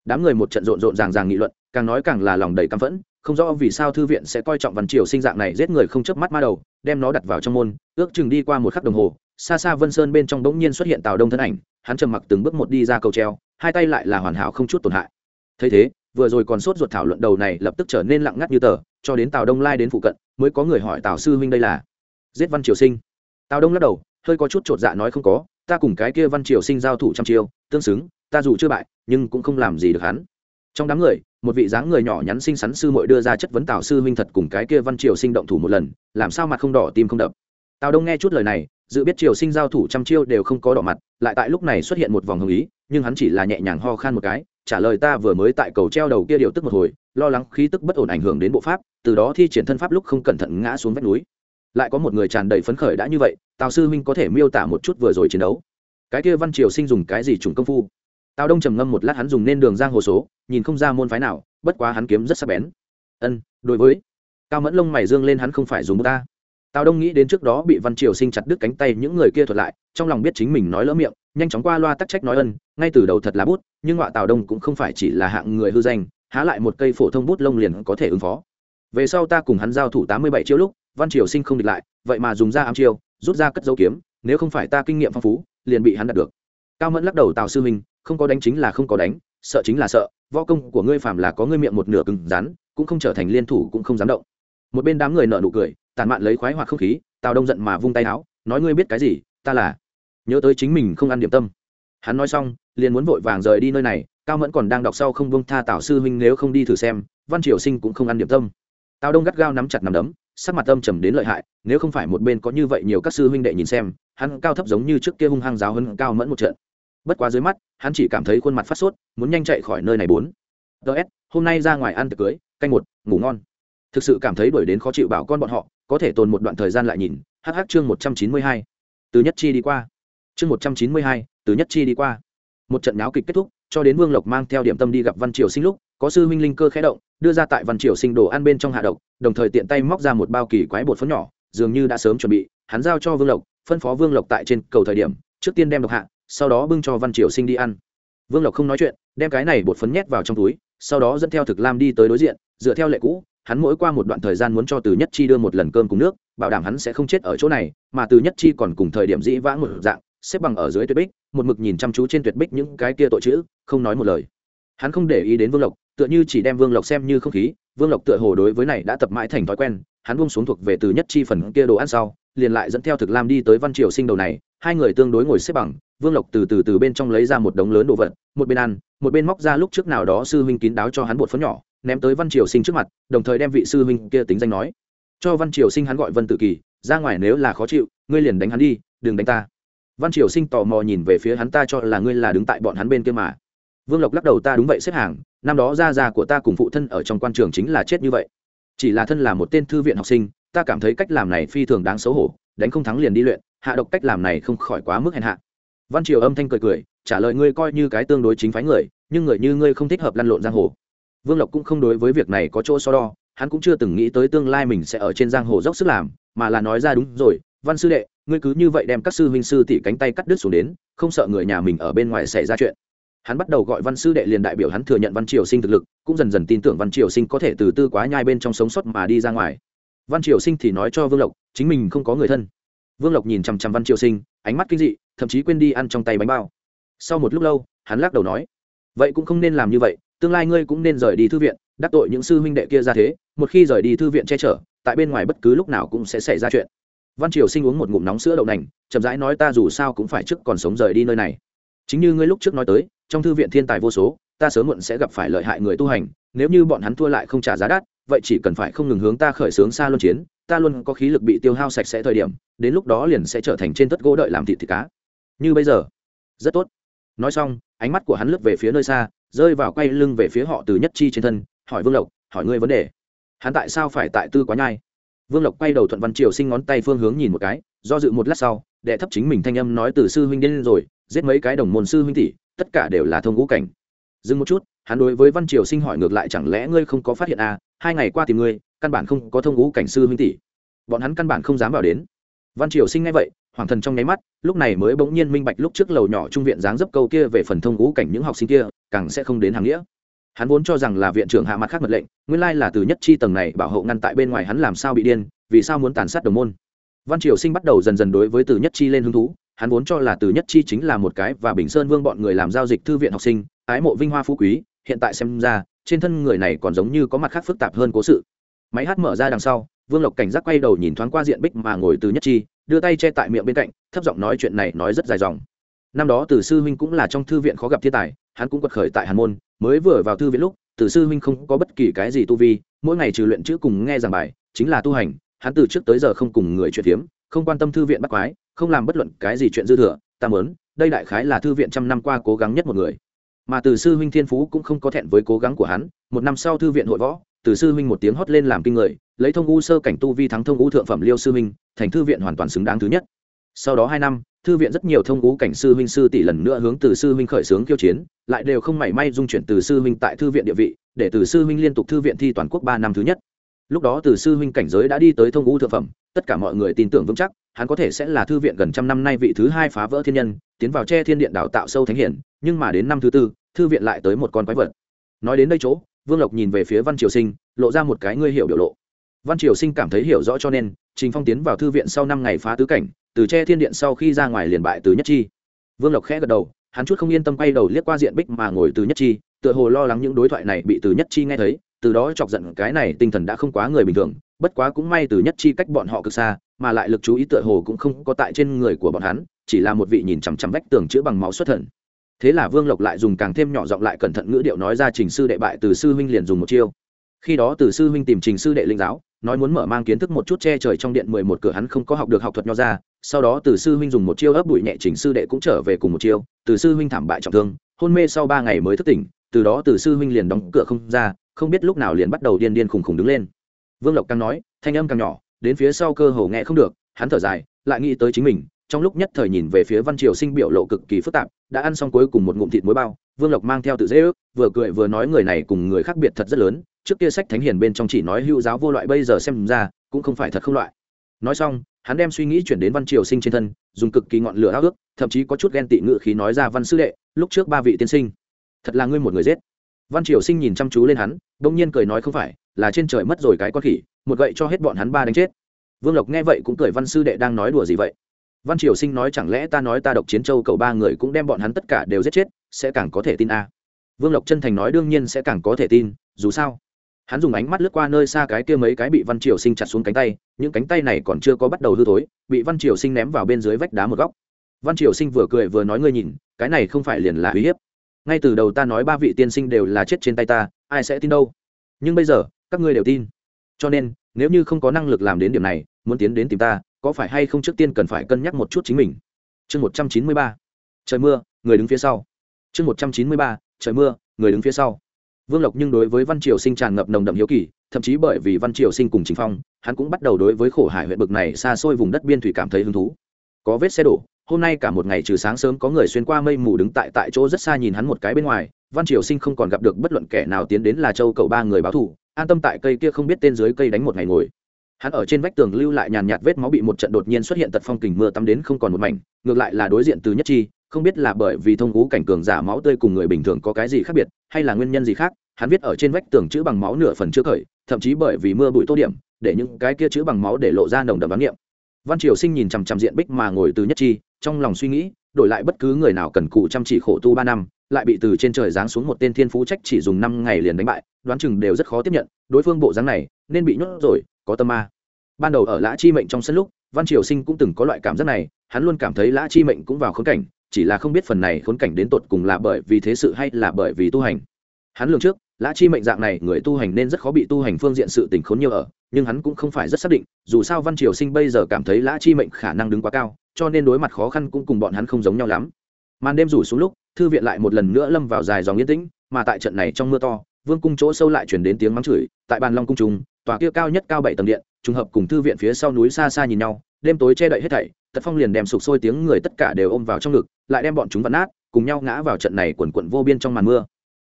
Đám người một trận rộn rộn ràng ràng nghị luận, càng nói càng là lòng đầy căm phẫn không rõ vì sao thư viện sẽ coi trọng văn triều sinh dạng này giết người không chớp mắt ma đầu, đem nó đặt vào trong môn, ước chừng đi qua một khắc đồng hồ, xa xa vân sơn bên trong bỗng nhiên xuất hiện tào đông thân ảnh, hắn trầm mặc từng bước một đi ra cầu treo, hai tay lại là hoàn hảo không chút tổn hại. Thấy thế, vừa rồi còn sốt ruột thảo luận đầu này lập tức trở nên lặng ngắt như tờ, cho đến tào đông lai đến phụ cận, mới có người hỏi tào sư huynh đây là giết văn triều sinh. Tào đông lắc đầu, hơi có chút chột dạ nói không có, ta cùng cái kia văn triều sinh giao thủ trăm chiêu, tương xứng, ta dù chưa bại, nhưng cũng không làm gì được hắn. Trong đám người một vị dáng người nhỏ nhắn xinh xắn sư muội đưa ra chất vấn tào sư huynh thật cùng cái kia văn triều sinh động thủ một lần, làm sao mặt không đỏ tim không đập. Tào đông nghe chút lời này, dự biết triều sinh giao thủ trăm chiêu đều không có đỏ mặt, lại tại lúc này xuất hiện một vòng hồng ý, nhưng hắn chỉ là nhẹ nhàng ho khan một cái, trả lời ta vừa mới tại cầu treo đầu kia điều tức một hồi, lo lắng khí tức bất ổn ảnh hưởng đến bộ pháp, từ đó thi triển thân pháp lúc không cẩn thận ngã xuống vách núi. Lại có một người tràn đầy phấn khởi đã như vậy, tào sư huynh có thể miêu tả một chút vừa rồi chiến đấu. Cái kia văn triều sinh dùng cái gì trùng công phu? Tào đông trầm ngâm một lát hắn dùng nên đường giang hồ số, nhìn không ra môn phái nào, bất quá hắn kiếm rất sắc bén. Ân, đối với. Cao mẫn lông mày dương lên hắn không phải dùng ta. Tào đông nghĩ đến trước đó bị văn triều sinh chặt đứt cánh tay những người kia thuật lại, trong lòng biết chính mình nói lỡ miệng, nhanh chóng qua loa tắc trách nói ân, ngay từ đầu thật là bút, nhưng họa tào đông cũng không phải chỉ là hạng người hư danh, há lại một cây phổ thông bút lông liền có thể ứng phó. Về sau ta cùng hắn giao thủ tám mươi bảy chiêu lúc, văn triều sinh không địch lại, vậy mà dùng ra ám chiêu, rút ra cất dấu kiếm, nếu không phải ta kinh nghiệm phong phú, liền bị hắn đạt được cao mẫn lắc đầu, tào sư huynh, không có đánh chính là không có đánh, sợ chính là sợ. Võ công của ngươi phàm là có ngươi miệng một nửa cứng rắn, cũng không trở thành liên thủ cũng không dám động. Một bên đám người nợ nụ cười, tàn mạn lấy khoái hoặc không khí, tào đông giận mà vung tay áo, nói ngươi biết cái gì, ta là nhớ tới chính mình không ăn điểm tâm. Hắn nói xong, liền muốn vội vàng rời đi nơi này, cao mẫn còn đang đọc sau không bông tha tào sư huynh nếu không đi thử xem, văn triều sinh cũng không ăn điểm tâm. Tào đông gắt gao nắm chặt nằm đấm, sắc mặt âm trầm đến lợi hại, nếu không phải một bên có như vậy nhiều các sư huynh đệ nhìn xem hắn cao thấp giống như trước kia hung hăng giáo hơn cao mẫn một trận. Bất quá dưới mắt, hắn chỉ cảm thấy khuôn mặt phát sốt, muốn nhanh chạy khỏi nơi này bốn. Ts hôm nay ra ngoài ăn tiệc cưới, canh một, ngủ ngon. Thực sự cảm thấy đuổi đến khó chịu bảo con bọn họ, có thể tồn một đoạn thời gian lại nhìn hh chương một trăm chín mươi hai. Từ nhất chi đi qua. Chương một trăm chín mươi hai, từ nhất chi đi qua. Một trận náo kịch kết thúc, cho đến vương lộc mang theo điểm tâm đi gặp văn triều sinh lúc, có sư huynh linh cơ khẽ động, đưa ra tại văn triều sinh đồ ăn bên trong hạ độc, đồng thời tiện tay móc ra một bao kỳ quái bột phấn nhỏ, dường như đã sớm chuẩn bị, hắn giao cho vương lộc phân phó vương lộc tại trên cầu thời điểm, trước tiên đem độc hạ, sau đó bưng cho văn triều sinh đi ăn. Vương lộc không nói chuyện, đem cái này bột phấn nhét vào trong túi, sau đó dẫn theo thực lam đi tới đối diện, dựa theo lệ cũ, hắn mỗi qua một đoạn thời gian muốn cho từ nhất chi đưa một lần cơm cùng nước, bảo đảm hắn sẽ không chết ở chỗ này, mà từ nhất chi còn cùng thời điểm dĩ vãng một dạng, xếp bằng ở dưới tuyệt bích, một mực nhìn chăm chú trên tuyệt bích những cái kia tội chữ, không nói một lời. Hắn không để ý đến vương lộc, tựa như chỉ đem vương lộc xem như không khí, vương lộc tựa hồ đối với này đã tập mãi thành thói quen, hắn buông xuống thuộc về từ nhất chi phần kia đồ ăn sau liền lại dẫn theo thực lam đi tới văn triều sinh đầu này, hai người tương đối ngồi xếp bằng, vương lộc từ từ từ bên trong lấy ra một đống lớn đồ vật, một bên ăn, một bên móc ra lúc trước nào đó sư huynh kín đáo cho hắn bột phấn nhỏ, ném tới văn triều sinh trước mặt, đồng thời đem vị sư huynh kia tính danh nói. Cho văn triều sinh hắn gọi vân tự kỳ, ra ngoài nếu là khó chịu, ngươi liền đánh hắn đi, đừng đánh ta. Văn triều sinh tò mò nhìn về phía hắn, ta cho là ngươi là đứng tại bọn hắn bên kia mà. Vương lộc lắc đầu, ta đúng vậy xếp hàng, năm đó gia già của ta cùng phụ thân ở trong quan trường chính là chết như vậy chỉ là thân là một tên thư viện học sinh, ta cảm thấy cách làm này phi thường đáng xấu hổ, đánh không thắng liền đi luyện, hạ độc cách làm này không khỏi quá mức hèn hạ. Văn triều âm thanh cười cười, trả lời ngươi coi như cái tương đối chính phái người, nhưng người như ngươi không thích hợp lăn lộn giang hồ. Vương lộc cũng không đối với việc này có chỗ so đo, hắn cũng chưa từng nghĩ tới tương lai mình sẽ ở trên giang hồ dốc sức làm, mà là nói ra đúng rồi, văn sư đệ, ngươi cứ như vậy đem các sư huynh sư tỷ cánh tay cắt đứt xuống đến, không sợ người nhà mình ở bên ngoài xảy ra chuyện hắn bắt đầu gọi văn sư đệ liền đại biểu hắn thừa nhận văn triều sinh thực lực, cũng dần dần tin tưởng văn triều sinh có thể từ tư quá nhai bên trong sống sót mà đi ra ngoài. Văn triều sinh thì nói cho vương lộc, chính mình không có người thân. Vương lộc nhìn chằm chằm văn triều sinh, ánh mắt kinh dị, thậm chí quên đi ăn trong tay bánh bao. Sau một lúc lâu, hắn lắc đầu nói, vậy cũng không nên làm như vậy, tương lai ngươi cũng nên rời đi thư viện, đắc tội những sư huynh đệ kia ra thế, một khi rời đi thư viện che chở, tại bên ngoài bất cứ lúc nào cũng sẽ xảy ra chuyện. Văn triều sinh uống một ngụm nóng sữa đậu nành, chậm rãi nói, ta dù sao cũng phải trước còn sống rời đi nơi này. Chính như ngươi lúc trước nói tới trong thư viện thiên tài vô số, ta sớm muộn sẽ gặp phải lợi hại người tu hành, nếu như bọn hắn thua lại không trả giá đắt, vậy chỉ cần phải không ngừng hướng ta khởi xướng xa luân chiến, ta luôn có khí lực bị tiêu hao sạch sẽ thời điểm, đến lúc đó liền sẽ trở thành trên tất gỗ đợi làm thịt thịt cá. Như bây giờ, rất tốt. Nói xong, ánh mắt của hắn lướt về phía nơi xa, rơi vào quay lưng về phía họ từ nhất chi trên thân, hỏi vương lộc, hỏi ngươi vấn đề. Hắn tại sao phải tại tư quá nhai? Vương lộc quay đầu thuận văn triều sinh ngón tay phương hướng nhìn một cái, do dự một lát sau, đệ thấp chính mình thanh âm nói, từ sư huynh đến rồi, giết mấy cái đồng môn sư huynh tỷ tất cả đều là thông ngũ cảnh. Dừng một chút, hắn đối với văn triều sinh hỏi ngược lại chẳng lẽ ngươi không có phát hiện à hai ngày qua tìm ngươi, căn bản không có thông ngũ cảnh sư huynh tỷ. Bọn hắn căn bản không dám vào đến. Văn triều sinh nghe vậy hoàng thần trong nháy mắt, lúc này mới bỗng nhiên minh bạch lúc trước lầu nhỏ trung viện dáng dấp câu kia về phần thông ngũ cảnh những học sinh kia, càng sẽ không đến hàng nghĩa. Hắn vốn cho rằng là viện trưởng hạ mặt khác mật lệnh, nguyên lai là từ nhất chi tầng này bảo hộ ngăn tại bên ngoài hắn làm sao bị điên, vì sao muốn tàn sát đồng môn. Văn triều sinh bắt đầu dần dần đối với từ nhất chi lên hứng thú hắn vốn cho là từ nhất chi chính là một cái và bình sơn vương bọn người làm giao dịch thư viện học sinh, ái mộ vinh hoa phú quý, hiện tại xem ra, trên thân người này còn giống như có mặt khác phức tạp hơn cố sự. Máy hát mở ra đằng sau, vương lộc cảnh giác quay đầu nhìn thoáng qua diện bích mà ngồi từ nhất chi, đưa tay che tại miệng bên cạnh, thấp giọng nói chuyện này nói rất dài dòng. Năm đó từ sư huynh cũng là trong thư viện khó gặp thiên tài, hắn cũng quật khởi tại hàn môn, mới vừa vào thư viện lúc, từ sư huynh không có bất kỳ cái gì tu vi, mỗi ngày trừ luyện chữ cùng nghe giảng bài, chính là tu hành, hắn từ trước tới giờ không cùng người chuyện phiếm không quan tâm thư viện bắt quái, không làm bất luận cái gì chuyện dư thừa, ta mớn đây đại khái là thư viện trăm năm qua cố gắng nhất một người. Mà từ sư huynh thiên phú cũng không có thẹn với cố gắng của hắn, một năm sau thư viện hội võ, từ sư huynh một tiếng hót lên làm kinh người, lấy thông u sơ cảnh tu vi thắng thông u thượng phẩm liêu sư minh thành thư viện hoàn toàn xứng đáng thứ nhất. Sau đó hai năm, thư viện rất nhiều thông u cảnh sư huynh sư tỷ lần nữa hướng từ sư huynh khởi xướng kiêu chiến, lại đều không mảy may dung chuyển từ sư huynh tại thư viện địa vị, để từ sư huynh liên tục thư viện thi toàn quốc ba năm thứ nhất. Lúc đó từ sư huynh cảnh giới đã đi tới thông u thượng phẩm tất cả mọi người tin tưởng vững chắc, hắn có thể sẽ là thư viện gần trăm năm nay vị thứ hai phá vỡ thiên nhân, tiến vào che thiên điện đào tạo sâu thánh hiển, nhưng mà đến năm thứ tư, thư viện lại tới một con quái vật. Nói đến đây chỗ, vương lộc nhìn về phía văn triều sinh, lộ ra một cái ngươi hiểu biểu lộ. Văn triều sinh cảm thấy hiểu rõ cho nên, trình phong tiến vào thư viện sau năm ngày phá tứ cảnh, từ che thiên điện sau khi ra ngoài liền bại từ nhất chi. Vương lộc khẽ gật đầu, hắn chút không yên tâm quay đầu liếc qua diện bích mà ngồi từ nhất chi, tựa hồ lo lắng những đối thoại này bị từ nhất chi nghe thấy, từ đó chọc giận cái này tinh thần đã không quá người bình thường bất quá cũng may từ nhất chi cách bọn họ cực xa, mà lại lực chú ý tựa hồ cũng không có tại trên người của bọn hắn, chỉ là một vị nhìn chằm chằm vách tường chữa bằng máu xuất thần. Thế là vương lộc lại dùng càng thêm nhỏ giọng lại cẩn thận ngữ điệu nói ra trình sư đệ bại từ sư huynh liền dùng một chiêu. Khi đó từ sư huynh tìm trình sư đệ linh giáo, nói muốn mở mang kiến thức một chút che trời trong điện mười một cửa hắn không có học được học thuật nho ra, sau đó từ sư huynh dùng một chiêu ấp bụi nhẹ trình sư đệ cũng trở về cùng một chiêu, từ sư huynh thảm bại trọng thương, hôn mê sau ba ngày mới thức tỉnh, từ đó từ sư huynh liền đóng cửa không ra, không biết lúc nào liền bắt đầu điên điên khùng khùng đứng lên vương lộc càng nói, thanh âm càng nhỏ, đến phía sau cơ hồ nghe không được, hắn thở dài, lại nghĩ tới chính mình, trong lúc nhất thời nhìn về phía văn triều sinh biểu lộ cực kỳ phức tạp, đã ăn xong cuối cùng một ngụm thịt muối bao, vương lộc mang theo tự dễ ước, vừa cười vừa nói người này cùng người khác biệt thật rất lớn, trước kia sách thánh hiền bên trong chỉ nói hữu giáo vô loại, bây giờ xem ra, cũng không phải thật không loại. Nói xong, hắn đem suy nghĩ chuyển đến văn triều sinh trên thân, dùng cực kỳ ngọn lửa háo ước, thậm chí có chút ghen tị ngự khí nói ra, văn sư đệ, lúc trước ba vị tiên sinh, thật là ngươi một người giết văn triều sinh nhìn chăm chú lên hắn đông nhiên cười nói không phải, là trên trời mất rồi cái con khỉ, một gậy cho hết bọn hắn ba đánh chết. Vương lộc nghe vậy cũng cười văn sư đệ đang nói đùa gì vậy? Văn triều sinh nói chẳng lẽ ta nói ta độc chiến châu cầu ba người cũng đem bọn hắn tất cả đều giết chết, sẽ càng có thể tin a vương lộc chân thành nói đương nhiên sẽ càng có thể tin, dù sao. Hắn dùng ánh mắt lướt qua nơi xa cái kia mấy cái bị văn triều sinh chặt xuống cánh tay, những cánh tay này còn chưa có bắt đầu hư thối, bị văn triều sinh ném vào bên dưới vách đá một góc. Văn triều sinh vừa cười vừa nói ngươi nhìn, cái này không phải liền là uy hiếp ngay từ đầu ta nói ba vị tiên sinh đều là chết trên tay ta, ai sẽ tin đâu? Nhưng bây giờ, các ngươi đều tin. Cho nên, nếu như không có năng lực làm đến điểm này, muốn tiến đến tìm ta, có phải hay không trước tiên cần phải cân nhắc một chút chính mình? Chương một trăm chín mươi ba. Trời mưa, người đứng phía sau. Chương một trăm chín mươi ba. Trời mưa, người đứng phía sau. Vương lộc nhưng đối với văn triều sinh tràn ngập nồng đậm hiếu kỳ, thậm chí bởi vì văn triều sinh cùng chính phong, hắn cũng bắt đầu đối với khổ hải huyện bực này xa xôi vùng đất biên thủy cảm thấy hứng thú. Có vết xe đổ hôm nay cả một ngày trừ sáng sớm có người xuyên qua mây mù đứng tại tại chỗ rất xa nhìn hắn một cái bên ngoài, văn triều sinh không còn gặp được bất luận kẻ nào tiến đến là châu cậu ba người báo thù, an tâm tại cây kia không biết tên dưới cây đánh một ngày ngồi. Hắn ở trên vách tường lưu lại nhàn nhạt vết máu bị một trận đột nhiên xuất hiện tật phong kình mưa tắm đến không còn một mảnh, ngược lại là đối diện từ nhất chi, không biết là bởi vì thông ngũ cảnh cường giả máu tươi cùng người bình thường có cái gì khác biệt, hay là nguyên nhân gì khác, hắn viết ở trên vách tường chữ bằng máu nửa phần chưa khởi, thậm chí bởi vì mưa bụi tô điểm, để những cái kia chữ bằng máu để lộ ra nồng đậm bán niệm văn triều sinh nhìn chằm chằm diện bích mà ngồi từ nhất chi trong lòng suy nghĩ, đổi lại bất cứ người nào cần cụ chăm chỉ khổ tu ba năm, lại bị từ trên trời giáng xuống một tên thiên phú trách chỉ dùng năm ngày liền đánh bại, đoán chừng đều rất khó tiếp nhận, đối phương bộ dáng này, nên bị nhốt rồi, có tâm ma. Ban đầu ở lã chi mệnh trong sân lúc, văn triều sinh cũng từng có loại cảm giác này, hắn luôn cảm thấy lã chi mệnh cũng vào khốn cảnh, chỉ là không biết phần này khốn cảnh đến tột cùng là bởi vì thế sự hay là bởi vì tu hành. Hắn lường trước, lã chi mệnh dạng này người tu hành nên rất khó bị tu hành phương diện sự tình khốn nhiều ở, nhưng hắn cũng không phải rất xác định, dù sao văn triều sinh bây giờ cảm thấy lã chi mệnh khả năng đứng quá cao cho nên đối mặt khó khăn cũng cùng bọn hắn không giống nhau lắm. Màn đêm rủ xuống lúc, thư viện lại một lần nữa lâm vào dài dòng yên tĩnh, mà tại trận này trong mưa to, vương cung chỗ sâu lại chuyển đến tiếng mắng chửi, tại bàn long cung trùng, tòa kia cao nhất cao bảy tầng điện, trùng hợp cùng thư viện phía sau núi xa xa nhìn nhau, đêm tối che đậy hết thảy, tật phong liền đem sụp sôi tiếng người tất cả đều ôm vào trong ngực, lại đem bọn chúng vặn nát, cùng nhau ngã vào trận này quần quận vô biên trong màn mưa.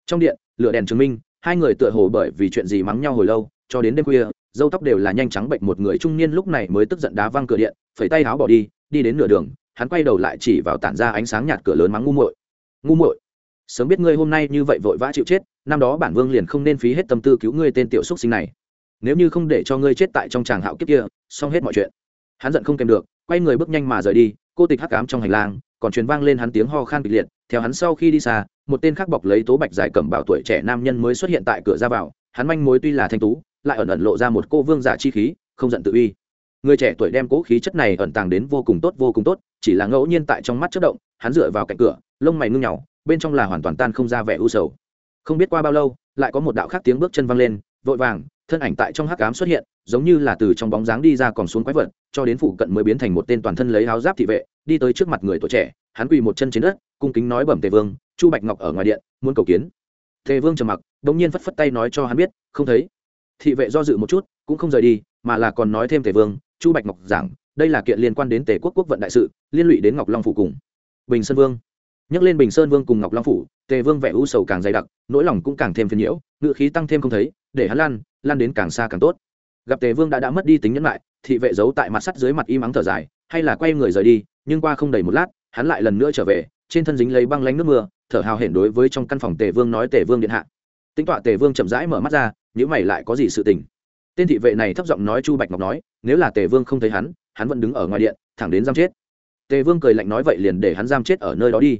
Trong điện, lửa đèn chứng minh, hai người tựa hồ bởi vì chuyện gì mắng nhau hồi lâu, cho đến đêm khuya, dâu tóc đều là nhanh trắng bệnh một người trung niên lúc này mới tức giận đá văng cửa điện, phẩy tay áo bỏ đi đi đến nửa đường, hắn quay đầu lại chỉ vào tản ra ánh sáng nhạt cửa lớn mắng ngu muội. Ngu muội, sớm biết ngươi hôm nay như vậy vội vã chịu chết, năm đó bản vương liền không nên phí hết tâm tư cứu ngươi tên tiểu xúc sinh này. Nếu như không để cho ngươi chết tại trong tràng hạo kiếp kia, xong hết mọi chuyện. Hắn giận không kèm được, quay người bước nhanh mà rời đi, cô tịch hắc ám trong hành lang, còn truyền vang lên hắn tiếng ho khan kịch liệt, theo hắn sau khi đi xa, một tên khác bọc lấy tố bạch dài cẩm bảo tuổi trẻ nam nhân mới xuất hiện tại cửa ra vào, hắn manh mối tuy là thanh tú, lại ẩn ẩn lộ ra một cô vương giả chi khí, không giận tự uy người trẻ tuổi đem cố khí chất này ẩn tàng đến vô cùng tốt, vô cùng tốt, chỉ là ngẫu nhiên tại trong mắt chất động, hắn dựa vào cạnh cửa, lông mày ngưng nhàu bên trong là hoàn toàn tan không ra vẻ u sầu. Không biết qua bao lâu, lại có một đạo khác tiếng bước chân văng lên, vội vàng, thân ảnh tại trong hắc cám xuất hiện, giống như là từ trong bóng dáng đi ra còn xuống quái vật, cho đến phụ cận mới biến thành một tên toàn thân lấy áo giáp thị vệ, đi tới trước mặt người tuổi trẻ, hắn quỳ một chân trên đất, cung kính nói bẩm tề vương, chu bạch ngọc ở ngoài điện, muốn cầu kiến. Tề vương trầm mặc đ ỗ n g nhiên phất phất tay nói cho hắn biết, không thấy. Thị vệ do dự một chút, cũng không rời đi, mà là còn nói thêm tề vương chu bạch ngọc giảng, đây là kiện liên quan đến tề quốc quốc vận đại sự, liên lụy đến ngọc long phủ cùng bình sơn vương. Nhắc lên bình sơn vương cùng ngọc long phủ, tề vương vẻ u sầu càng dày đặc, nỗi lòng cũng càng thêm phiền nhiễu ngự khí tăng thêm không thấy, để hắn lan lan đến càng xa càng tốt. Gặp tề vương đã đã mất đi tính nhẫn lại thị vệ giấu tại mặt sắt dưới mặt im ắng thở dài, hay là quay người rời đi, nhưng qua không đầy một lát, hắn lại lần nữa trở về, trên thân dính lấy băng lánh nước mưa, thở hào hển đối với trong căn phòng tề vương nói tề vương điện hạ. Tính tọa tề vương chậm rãi mở mắt ra nhữ mày lại có gì sự tình tên thị vệ này thấp giọng nói chu bạch ngọc nói, nếu là tề vương không thấy hắn hắn vẫn đứng ở ngoài điện, thẳng đến giam chết. Tề vương cười lạnh nói vậy liền để hắn giam chết ở nơi đó đi.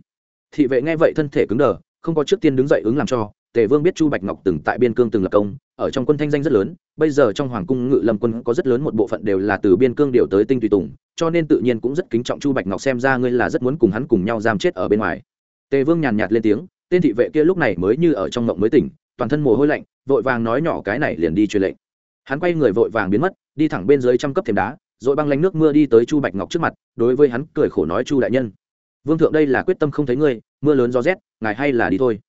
Thị vệ nghe vậy thân thể cứng đờ, không có trước tiên đứng dậy ứng làm cho. Tề vương biết chu bạch ngọc từng tại biên cương từng lập công, ở trong quân thanh danh rất lớn, bây giờ trong hoàng cung ngự lâm quân có rất lớn một bộ phận đều là từ biên cương điều tới tinh tùy tùng, cho nên tự nhiên cũng rất kính trọng chu bạch ngọc xem ra ngươi là rất muốn cùng hắn cùng nhau giam chết ở bên ngoài. Tề vương nhàn nhạt lên tiếng, tên thị vệ kia lúc này mới như ở trong mộng mới tỉnh, toàn thân mồ hôi lạnh, vội vàng nói nhỏ cái này liền đi truyền lệnh hắn quay người vội vàng biến mất, đi thẳng bên dưới trăm cấp thềm đá, rồi băng lánh nước mưa đi tới chu bạch ngọc trước mặt, đối với hắn cười khổ nói, chu đại nhân, vương thượng đây là quyết tâm không thấy ngươi, mưa lớn gió rét, ngài hay là đi thôi.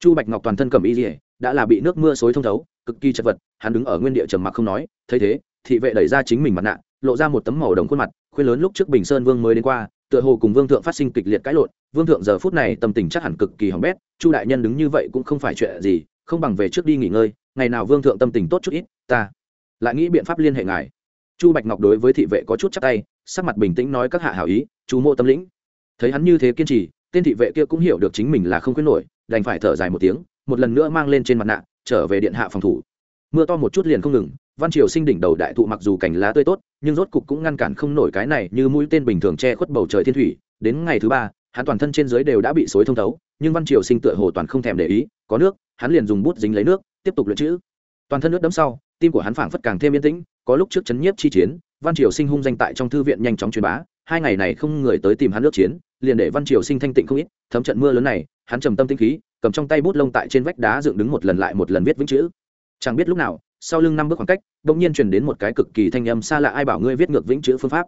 Chu bạch ngọc toàn thân cầm y dỉa đã là bị nước mưa xối thông thấu, cực kỳ chật vật, hắn đứng ở nguyên địa trầm mặc không nói, thấy thế, thị vệ đẩy ra chính mình mặt nạ, lộ ra một tấm màu đồng khuôn mặt, khuyên lớn lúc trước bình sơn vương mới đến qua, tựa hồ cùng vương thượng phát sinh kịch liệt cãi lộn, vương thượng giờ phút này tâm tình chắc hẳn cực kỳ hỏng bét, chu đại nhân đứng như vậy cũng không phải chuyện gì, không bằng về trước đi nghỉ ngơi, ngày nào vương thượng tâm tình tốt chút ít, ta lại nghĩ biện pháp liên hệ ngài. Chu bạch ngọc đối với thị vệ có chút chắc tay, sắc mặt bình tĩnh nói các hạ hảo ý, chú mộ tâm lĩnh. Thấy hắn như thế kiên trì, tên thị vệ kia cũng hiểu được chính mình là không khuyến nổi, đành phải thở dài một tiếng, một lần nữa mang lên trên mặt nạ, trở về điện hạ phòng thủ. Mưa to một chút liền không ngừng, văn triều sinh đỉnh đầu đại thụ mặc dù cảnh lá tươi tốt, nhưng rốt cục cũng ngăn cản không nổi cái này như mũi tên bình thường che khuất bầu trời thiên thủy. Đến ngày thứ ba, hắn toàn thân trên dưới đều đã bị xối thông thấu, nhưng văn triều sinh tựa hồ toàn không thèm để ý, có nước, hắn liền dùng bút dính lấy nước, tiếp tục luyện chữ. Toàn thân nước đấm sau tim của hắn phảng phất càng thêm yên tĩnh, có lúc trước chấn nhiếp chi chiến, văn triều sinh hung danh tại trong thư viện nhanh chóng truyền bá, hai ngày này không người tới tìm hắn nước chiến, liền để văn triều sinh thanh tịnh không ít, thấm trận mưa lớn này, hắn trầm tâm tinh khí, cầm trong tay bút lông tại trên vách đá dựng đứng một lần lại một lần viết vĩnh chữ. Chẳng biết lúc nào, sau lưng năm bước khoảng cách đ ỗ n g nhiên truyền đến một cái cực kỳ thanh âm xa lạ ai bảo ngươi viết ngược vĩnh chữ phương pháp.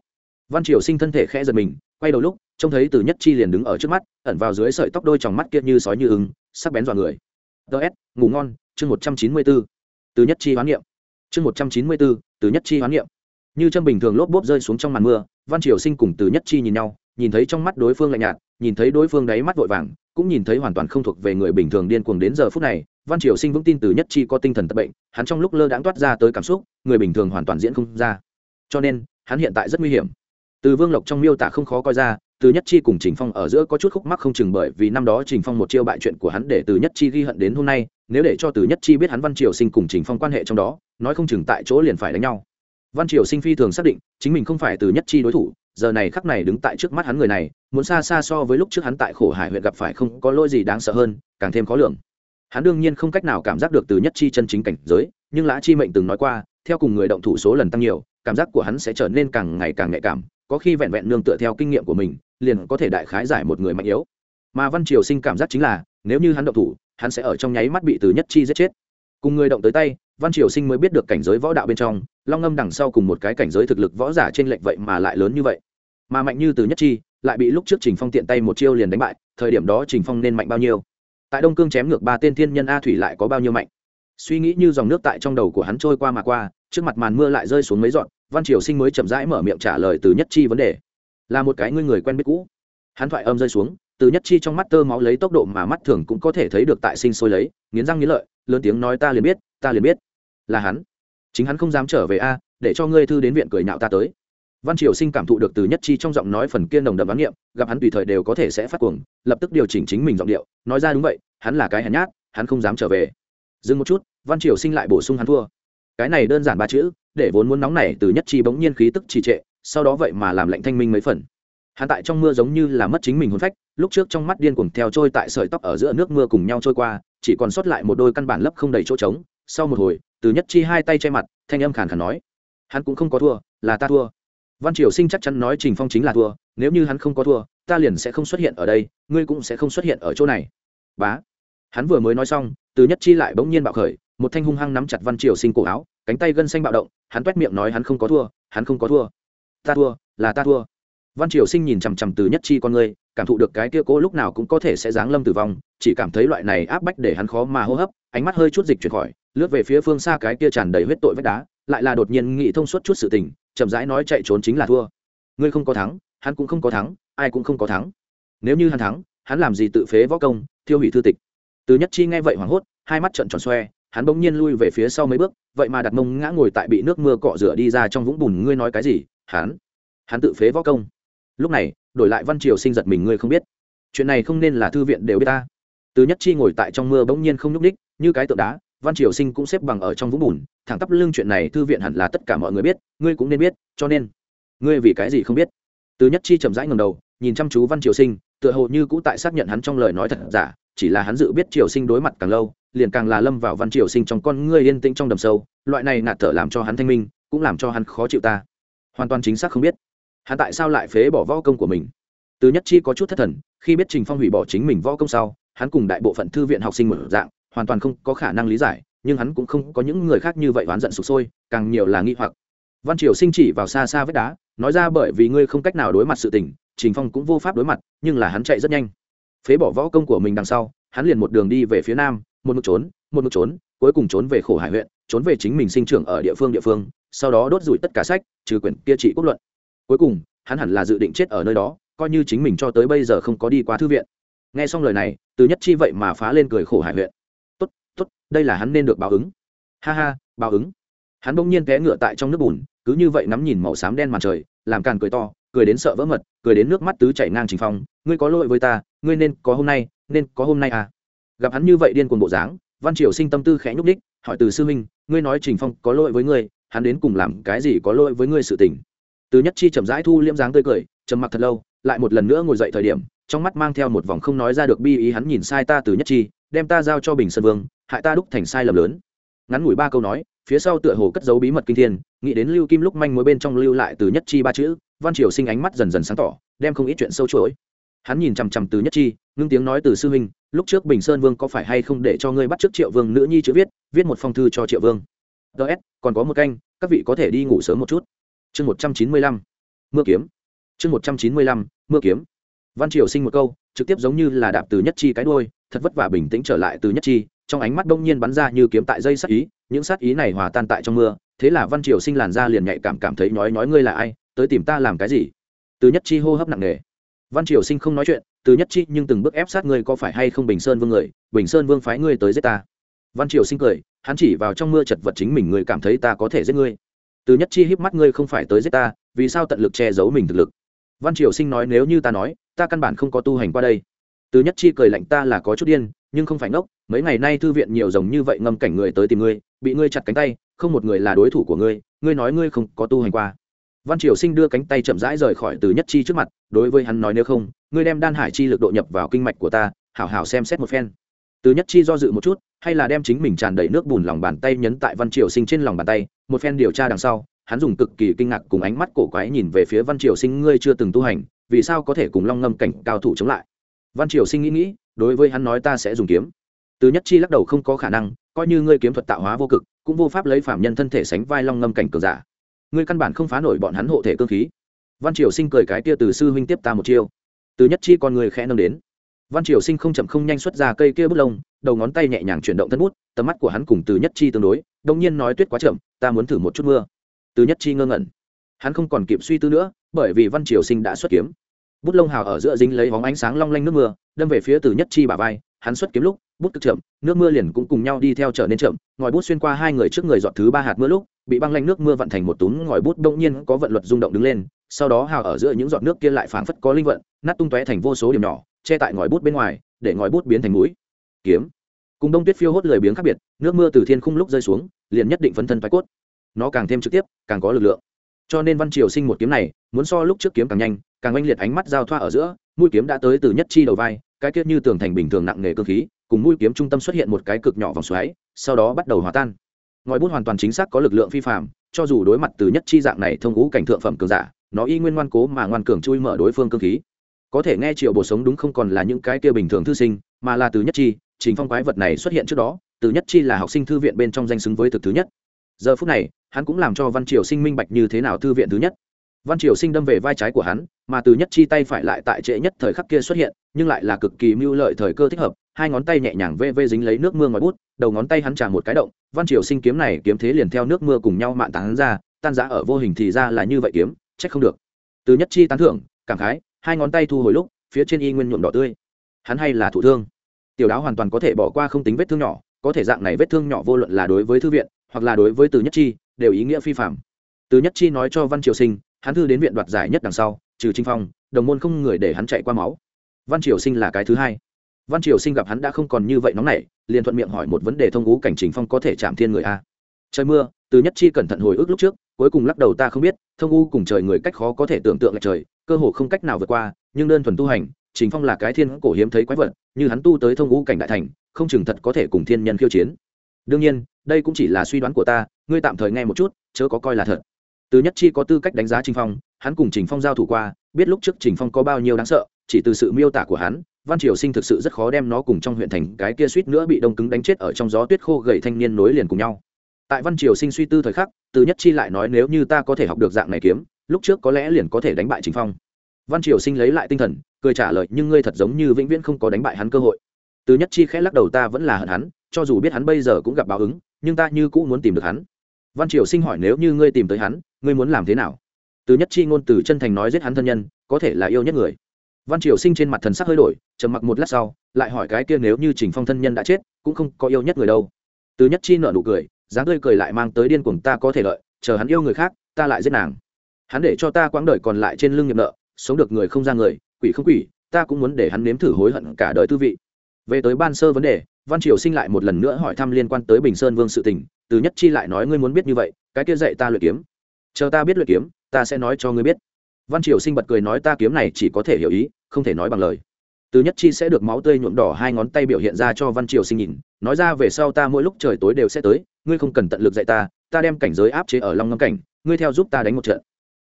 Văn triều sinh thân thể khẽ giật mình, quay đầu lúc, trông thấy từ nhất chi liền đứng ở trước mắt, ẩn vào dưới sợi tóc đôi tròng mắt kia như sói như ứng sắc bén dọa người. Ts ngủ ngon, chương một trăm chín mươi b ố từ nhất chi hoán niệm chương một trăm chín mươi bốn, từ nhất chi hoán niệm. Như chân bình thường lốp bốp rơi xuống trong màn mưa, văn triều sinh cùng từ nhất chi nhìn nhau, nhìn thấy trong mắt đối phương lạnh nhạt, nhìn thấy đối phương đáy mắt vội vàng, cũng nhìn thấy hoàn toàn không thuộc về người bình thường điên cuồng đến giờ phút này, văn triều sinh vững tin từ nhất chi có tinh thần tật bệnh, hắn trong lúc lơ đãng toát ra tới cảm xúc, người bình thường hoàn toàn diễn không ra. Cho nên, hắn hiện tại rất nguy hiểm. Từ vương lộc trong miêu tả không khó coi ra, từ nhất chi cùng trình phong ở giữa có chút khúc mắc không chừng bởi vì năm đó trình phong một chiêu bại chuyện của hắn để từ nhất chi ghi hận đến hôm nay nếu để cho từ nhất chi biết hắn văn triều sinh cùng trình phong quan hệ trong đó, nói không chừng tại chỗ liền phải đánh nhau. Văn triều sinh phi thường xác định, chính mình không phải từ nhất chi đối thủ, giờ này khắc này đứng tại trước mắt hắn người này, muốn xa xa so với lúc trước hắn tại khổ hải huyện gặp phải không có lỗi gì đáng sợ hơn, càng thêm khó lường. Hắn đương nhiên không cách nào cảm giác được từ nhất chi chân chính cảnh giới, nhưng lã chi mệnh từng nói qua, theo cùng người động thủ số lần tăng nhiều, cảm giác của hắn sẽ trở nên càng ngày càng nhạy cảm, có khi vẹn vẹn nương tựa theo kinh nghiệm của mình, liền có thể đại khái giải một người mạnh yếu. Mà văn triều sinh cảm giác chính là, nếu như hắn động thủ hắn sẽ ở trong nháy mắt bị từ nhất chi giết chết. Cùng người động tới tay, văn triều sinh mới biết được cảnh giới võ đạo bên trong, long ngâm đằng sau cùng một cái cảnh giới thực lực võ giả trên lệnh vậy mà lại lớn như vậy. Mà mạnh như từ nhất chi, lại bị lúc trước trình phong tiện tay một chiêu liền đánh bại, thời điểm đó trình phong nên mạnh bao nhiêu? Tại đông cương chém ngược ba tên thiên nhân a thủy lại có bao nhiêu mạnh? Suy nghĩ như dòng nước tại trong đầu của hắn trôi qua mà qua, trước mặt màn mưa lại rơi xuống mấy dọn văn triều sinh mới chậm rãi mở miệng trả lời từ nhất chi vấn đề. Là một cái ngươi người quen biết cũ. Hắn thoại âm rơi xuống từ nhất chi trong mắt tơ máu lấy tốc độ mà mắt thường cũng có thể thấy được tại sinh sôi lấy, nghiến răng nghiến lợi, lớn tiếng nói ta liền biết, ta liền biết. Là hắn. Chính hắn không dám trở về a, để cho ngươi thư đến viện cười nhạo ta tới. Văn triều sinh cảm thụ được từ nhất chi trong giọng nói phần kia nồng đậm đoán niệm, gặp hắn tùy thời đều có thể sẽ phát cuồng, lập tức điều chỉnh chính mình giọng điệu, nói ra đúng vậy, hắn là cái hèn nhát, hắn không dám trở về. Dừng một chút, văn triều sinh lại bổ sung hắn thua. Cái này đơn giản ba chữ, để vốn muốn nóng này từ nhất chi bỗng nhiên khí tức trì trệ, sau đó vậy mà làm lạnh thanh minh mấy phần hắn tại trong mưa giống như là mất chính mình hôn phách, lúc trước trong mắt điên cuồng theo trôi tại sợi tóc ở giữa nước mưa cùng nhau trôi qua, chỉ còn sót lại một đôi căn bản lấp không đầy chỗ trống. Sau một hồi, từ nhất chi hai tay che mặt, thanh âm khàn khàn nói, hắn cũng không có thua, là ta thua. Văn triều sinh chắc chắn nói trình phong chính là thua, nếu như hắn không có thua, ta liền sẽ không xuất hiện ở đây, ngươi cũng sẽ không xuất hiện ở chỗ này. Bá. Hắn vừa mới nói xong, từ nhất chi lại bỗng nhiên bạo khởi, một thanh hung hăng nắm chặt văn triều sinh cổ áo, cánh tay gân xanh bạo động, hắn t miệng nói hắn không có thua, hắn không có thua. Ta thua, là ta thua văn triều sinh nhìn chằm chằm từ nhất chi con ngươi, cảm thụ được cái kia cố lúc nào cũng có thể sẽ giáng lâm tử vong, chỉ cảm thấy loại này áp bách để hắn khó mà hô hấp, ánh mắt hơi chút dịch chuyển khỏi, lướt về phía phương xa cái kia tràn đầy huyết tội vách đá, lại là đột nhiên nghĩ thông suốt chút sự tình, chậm rãi nói chạy trốn chính là thua. Ngươi không có thắng, hắn cũng không có thắng, ai cũng không có thắng. Nếu như hắn thắng, hắn làm gì tự phế võ công, thiêu hủy thư tịch? Từ nhất chi nghe vậy hoảng hốt, hai mắt trợn tròn xoe, hắn bỗng nhiên lui về phía sau mấy bước, vậy mà đặt mông ngã ngồi tại bị nước mưa cọ rửa đi ra trong vũng bùn, ngươi nói cái gì? Hắn hắn tự phế võ công lúc này, đổi lại văn triều sinh giật mình ngươi không biết. Chuyện này không nên là thư viện đều biết ta. Từ nhất chi ngồi tại trong mưa bỗng nhiên không nhúc ních như cái tượng đá, văn triều sinh cũng xếp bằng ở trong vũng bùn, thẳng tắp lưng chuyện này thư viện hẳn là tất cả mọi người biết, ngươi cũng nên biết, cho nên, ngươi vì cái gì không biết? Từ nhất chi chậm rãi ngầm đầu, nhìn chăm chú văn triều sinh, tựa hồ như cũ tại xác nhận hắn trong lời nói thật giả, chỉ là hắn dự biết triều sinh đối mặt càng lâu, liền càng là lâm vào văn triều sinh trong con ngươi yên tĩnh trong đầm sâu, loại này ngạt thở làm cho hắn thanh minh, cũng làm cho hắn khó chịu ta. Hoàn toàn chính xác không biết hắn tại sao lại phế bỏ võ công của mình? Từ nhất chi có chút thất thần, khi biết trình phong hủy bỏ chính mình võ công sau, hắn cùng đại bộ phận thư viện học sinh mở dạng, hoàn toàn không có khả năng lý giải, nhưng hắn cũng không có những người khác như vậy oán giận sụp sôi, càng nhiều là nghi hoặc. Văn triều sinh chỉ vào xa xa vết đá, nói ra bởi vì ngươi không cách nào đối mặt sự tình, trình phong cũng vô pháp đối mặt, nhưng là hắn chạy rất nhanh. Phế bỏ võ công của mình đằng sau, hắn liền một đường đi về phía nam, một mực trốn, một mực trốn, cuối cùng trốn về khổ hải huyện, trốn về chính mình sinh trưởng ở địa phương địa phương, sau đó đốt rủi tất cả sách, trừ quyển kia trị quốc luận cuối cùng, hắn hẳn là dự định chết ở nơi đó, coi như chính mình cho tới bây giờ không có đi qua thư viện. Nghe xong lời này, từ nhất chi vậy mà phá lên cười khổ hải huyện. Tốt tốt, đây là hắn nên được báo ứng. Ha ha, báo ứng. Hắn bỗng nhiên té ngựa tại trong nước bùn, cứ như vậy ngắm nhìn màu xám đen màn trời, làm càn cười to, cười đến sợ vỡ mật, cười đến nước mắt tứ chảy ngang trình phong. Ngươi có lỗi với ta, ngươi nên có hôm nay, nên có hôm nay à. Gặp hắn như vậy điên cuồng bộ dáng, văn triều sinh tâm tư khẽ nhúc đích hỏi từ sư minh, ngươi nói trình phong có lỗi với ngươi, hắn đến cùng làm cái gì có lỗi với ngươi sự tình? Từ nhất chi chậm rãi thu liễm dáng tươi cười, trầm mặc thật lâu, lại một lần nữa ngồi dậy thời điểm, trong mắt mang theo một vòng không nói ra được bi ý hắn nhìn sai ta từ nhất chi, đem ta giao cho bình sơn vương, hại ta đúc thành sai lầm lớn. Ngắn ngủi ba câu nói, phía sau tựa hồ cất giấu bí mật kinh thiên, nghĩ đến lưu kim lúc manh mối bên trong lưu lại từ nhất chi ba chữ, văn triều sinh ánh mắt dần dần sáng tỏ, đem không ít chuyện sâu chuỗi. Hắn nhìn chằm chằm từ nhất chi, ngưng tiếng nói từ sư huynh, lúc trước bình sơn vương có phải hay không để cho ngươi bắt trước triệu vương nữ nhi chữ viết viết một phong thư cho triệu vương. Ts còn có một canh, các vị có thể đi ngủ sớm một chút chương một trăm chín mươi lăm, mưa kiếm. Chương một trăm chín mươi lăm, mưa kiếm. Văn triều sinh một câu, trực tiếp giống như là đạp từ nhất chi cái đôi thật vất vả bình tĩnh trở lại từ nhất chi, trong ánh mắt đông nhiên bắn ra như kiếm tại dây sát ý, những sát ý này hòa tan tại trong mưa, thế là văn triều sinh làn ra liền nhạy cảm cảm thấy nói nói ngươi là ai, tới tìm ta làm cái gì? Từ nhất chi hô hấp nặng nề. Văn triều sinh không nói chuyện, từ nhất chi nhưng từng bước ép sát ngươi có phải hay không bình sơn vương người, bình sơn vương phái ngươi tới giết ta. Văn triều sinh cười, hắn chỉ vào trong mưa chật vật chính mình người cảm thấy ta có thể giết ngươi từ nhất chi híp mắt ngươi không phải tới giết ta, vì sao tận lực che giấu mình thực lực? Văn triều sinh nói nếu như ta nói, ta căn bản không có tu hành qua đây. Từ nhất chi cười lạnh ta là có chút điên, nhưng không phải ngốc, mấy ngày nay thư viện nhiều rồng như vậy ngâm cảnh người tới tìm ngươi, bị ngươi chặt cánh tay, không một người là đối thủ của ngươi ngươi nói ngươi không có tu hành qua. Văn triều sinh đưa cánh tay chậm rãi rời khỏi từ nhất chi trước mặt, đối với hắn nói nếu không, ngươi đem đan hải chi lực độ nhập vào kinh mạch của ta, hảo hảo xem xét một phen. Từ nhất chi do dự một chút, hay là đem chính mình tràn đầy nước bùn lòng bàn tay nhấn tại văn triều sinh trên lòng bàn tay một phen điều tra đằng sau, hắn dùng cực kỳ kinh ngạc cùng ánh mắt cổ quái nhìn về phía văn triều sinh ngươi chưa từng tu hành, vì sao có thể cùng long ngâm cảnh cao thủ chống lại? Văn triều sinh nghĩ nghĩ, đối với hắn nói ta sẽ dùng kiếm. Từ nhất chi lắc đầu không có khả năng, coi như ngươi kiếm thuật tạo hóa vô cực, cũng vô pháp lấy phạm nhân thân thể sánh vai long ngâm cảnh cường giả. Ngươi căn bản không phá nổi bọn hắn hộ thể cơ khí. Văn triều sinh cười cái tia từ sư huynh tiếp ta một chiêu. Từ nhất chi con người khẽ nâng đến. Văn triều sinh không chậm không nhanh xuất ra cây kia bút lông, đầu ngón tay nhẹ nhàng chuyển động thân bút, tầm mắt của hắn cùng từ nhất chi tương đối đông nhiên nói tuyết quá chậm, ta muốn thử một chút mưa. Từ nhất chi ngơ ngẩn. Hắn không còn kịp suy tư nữa, bởi vì văn triều sinh đã xuất kiếm. Bút lông hào ở giữa dính lấy bóng ánh sáng long lanh nước mưa, đâm về phía từ nhất chi bà vai, hắn xuất kiếm lúc, bút cực chậm, nước mưa liền cũng cùng nhau đi theo trở nên chậm, ngòi bút xuyên qua hai người trước người dọn thứ ba hạt mưa lúc, bị băng lanh nước mưa vận thành một túm ngòi bút đông nhiên có vận luật rung động đứng lên, sau đó hào ở giữa những giọt nước kia lại phảng phất có linh vận, nát tung tóe thành vô số điểm nhỏ, che tại ngòi bút bên ngoài, để ngòi bút biến thành mũi. Kiếm cùng đông tuyết phiêu hốt lười biếng khác biệt, nước mưa từ thiên khung lúc rơi xuống, liền nhất định phấn thân thoái cốt. Nó càng thêm trực tiếp, càng có lực lượng. Cho nên văn triều sinh một kiếm này, muốn so lúc trước kiếm càng nhanh, càng oanh liệt ánh mắt giao thoa ở giữa, mũi kiếm đã tới từ nhất chi đầu vai, cái kết như tường thành bình thường nặng nề cơ khí, cùng mũi kiếm trung tâm xuất hiện một cái cực nhỏ vòng xoáy, sau đó bắt đầu hòa tan. Ngòi bút hoàn toàn chính xác có lực lượng phi phạm cho dù đối mặt từ nhất chi dạng này thông ngũ cảnh thượng phẩm cường giả, nó y nguyên ngoan cố mà ngoan cường chui mở đối phương cơ khí. Có thể nghe triệu bộ sống đúng không còn là những cái kia bình thường thư sinh, mà là từ nhất chi chính phong quái vật này xuất hiện trước đó, từ nhất chi là học sinh thư viện bên trong danh xứng với thực thứ nhất. Giờ phút này, hắn cũng làm cho văn triều sinh minh bạch như thế nào thư viện thứ nhất. Văn triều sinh đâm về vai trái của hắn, mà từ nhất chi tay phải lại tại trễ nhất thời khắc kia xuất hiện, nhưng lại là cực kỳ mưu lợi thời cơ thích hợp, hai ngón tay nhẹ nhàng vê vê dính lấy nước mưa ngoài bút, đầu ngón tay hắn trả một cái động, văn triều sinh kiếm này kiếm thế liền theo nước mưa cùng nhau mạn tán ra, tan giã ở vô hình thì ra là như vậy kiếm, trách không được. Từ nhất chi tán thưởng, cảm khái, hai ngón tay thu hồi lúc, phía trên y nguyên nhuộm đỏ tươi. Hắn hay là thủ thương? Tiểu đáo hoàn toàn có thể bỏ qua không tính vết thương nhỏ, có thể dạng này vết thương nhỏ vô luận là đối với thư viện, hoặc là đối với từ nhất chi, đều ý nghĩa phi phạm từ nhất chi nói cho văn triều sinh, hắn thư đến viện đoạt giải nhất đằng sau, trừ trinh phong, đồng môn không người để hắn chạy qua máu. Văn triều sinh là cái thứ hai. Văn triều sinh gặp hắn đã không còn như vậy nóng nảy, liền thuận miệng hỏi một vấn đề thông ngũ cảnh trình phong có thể chạm thiên người a. Trời mưa, từ nhất chi cẩn thận hồi ức lúc trước, cuối cùng lắc đầu ta không biết, thông u cùng trời người cách khó có thể tưởng tượng lại trời, cơ hồ không cách nào vượt qua, nhưng đơn thuần tu hành, trình phong là cái thiên cổ hiếm thấy quái vật như hắn tu tới thông u cảnh đại thành, không chừng thật có thể cùng thiên nhân khiêu chiến. Đương nhiên, đây cũng chỉ là suy đoán của ta, ngươi tạm thời nghe một chút, chớ có coi là thật. Từ nhất chi có tư cách đánh giá trình phong, hắn cùng trình phong giao thủ qua, biết lúc trước trình phong có bao nhiêu đáng sợ, chỉ từ sự miêu tả của hắn, văn triều sinh thực sự rất khó đem nó cùng trong huyện thành cái kia suýt nữa bị đông cứng đánh chết ở trong gió tuyết khô gầy thanh niên nối liền cùng nhau. Tại văn triều sinh suy tư thời khắc, từ nhất chi lại nói nếu như ta có thể học được dạng này kiếm, lúc trước có lẽ liền có thể đánh bại chính phong. Văn triều sinh lấy lại tinh thần cười trả lời, nhưng ngươi thật giống như vĩnh viễn không có đánh bại hắn cơ hội. Từ nhất chi khẽ lắc đầu, ta vẫn là hận hắn, cho dù biết hắn bây giờ cũng gặp báo ứng, nhưng ta như cũ muốn tìm được hắn. Văn triều sinh hỏi, nếu như ngươi tìm tới hắn, ngươi muốn làm thế nào? Từ nhất chi ngôn từ chân thành nói giết hắn thân nhân, có thể là yêu nhất người. Văn triều sinh trên mặt thần sắc hơi đổi, trầm mặc một lát sau, lại hỏi cái kia nếu như trình phong thân nhân đã chết, cũng không có yêu nhất người đâu. Từ nhất chi nợ nụ cười, dáng tươi cười lại mang tới điên cuồng, ta có thể lợi chờ hắn yêu người khác, ta lại giết nàng. Hắn để cho ta quãng đời còn lại trên lưng nghiệp nợ, sống được người không ra người quỷ không quỷ, ta cũng muốn để hắn nếm thử hối hận cả đời tư vị. Về tới ban sơ vấn đề, văn triều sinh lại một lần nữa hỏi thăm liên quan tới bình sơn vương sự tình, từ nhất chi lại nói ngươi muốn biết như vậy, cái kia dạy ta luyện kiếm. Chờ ta biết luyện kiếm, ta sẽ nói cho ngươi biết. Văn triều sinh bật cười nói ta kiếm này chỉ có thể hiểu ý, không thể nói bằng lời. Từ nhất chi sẽ được máu tươi nhuộm đỏ hai ngón tay biểu hiện ra cho văn triều sinh nhìn, nói ra về sau ta mỗi lúc trời tối đều sẽ tới, ngươi không cần tận lực dạy ta ta đem cảnh giới áp chế ở long ngâm cảnh, ngươi theo giúp ta đánh một trận.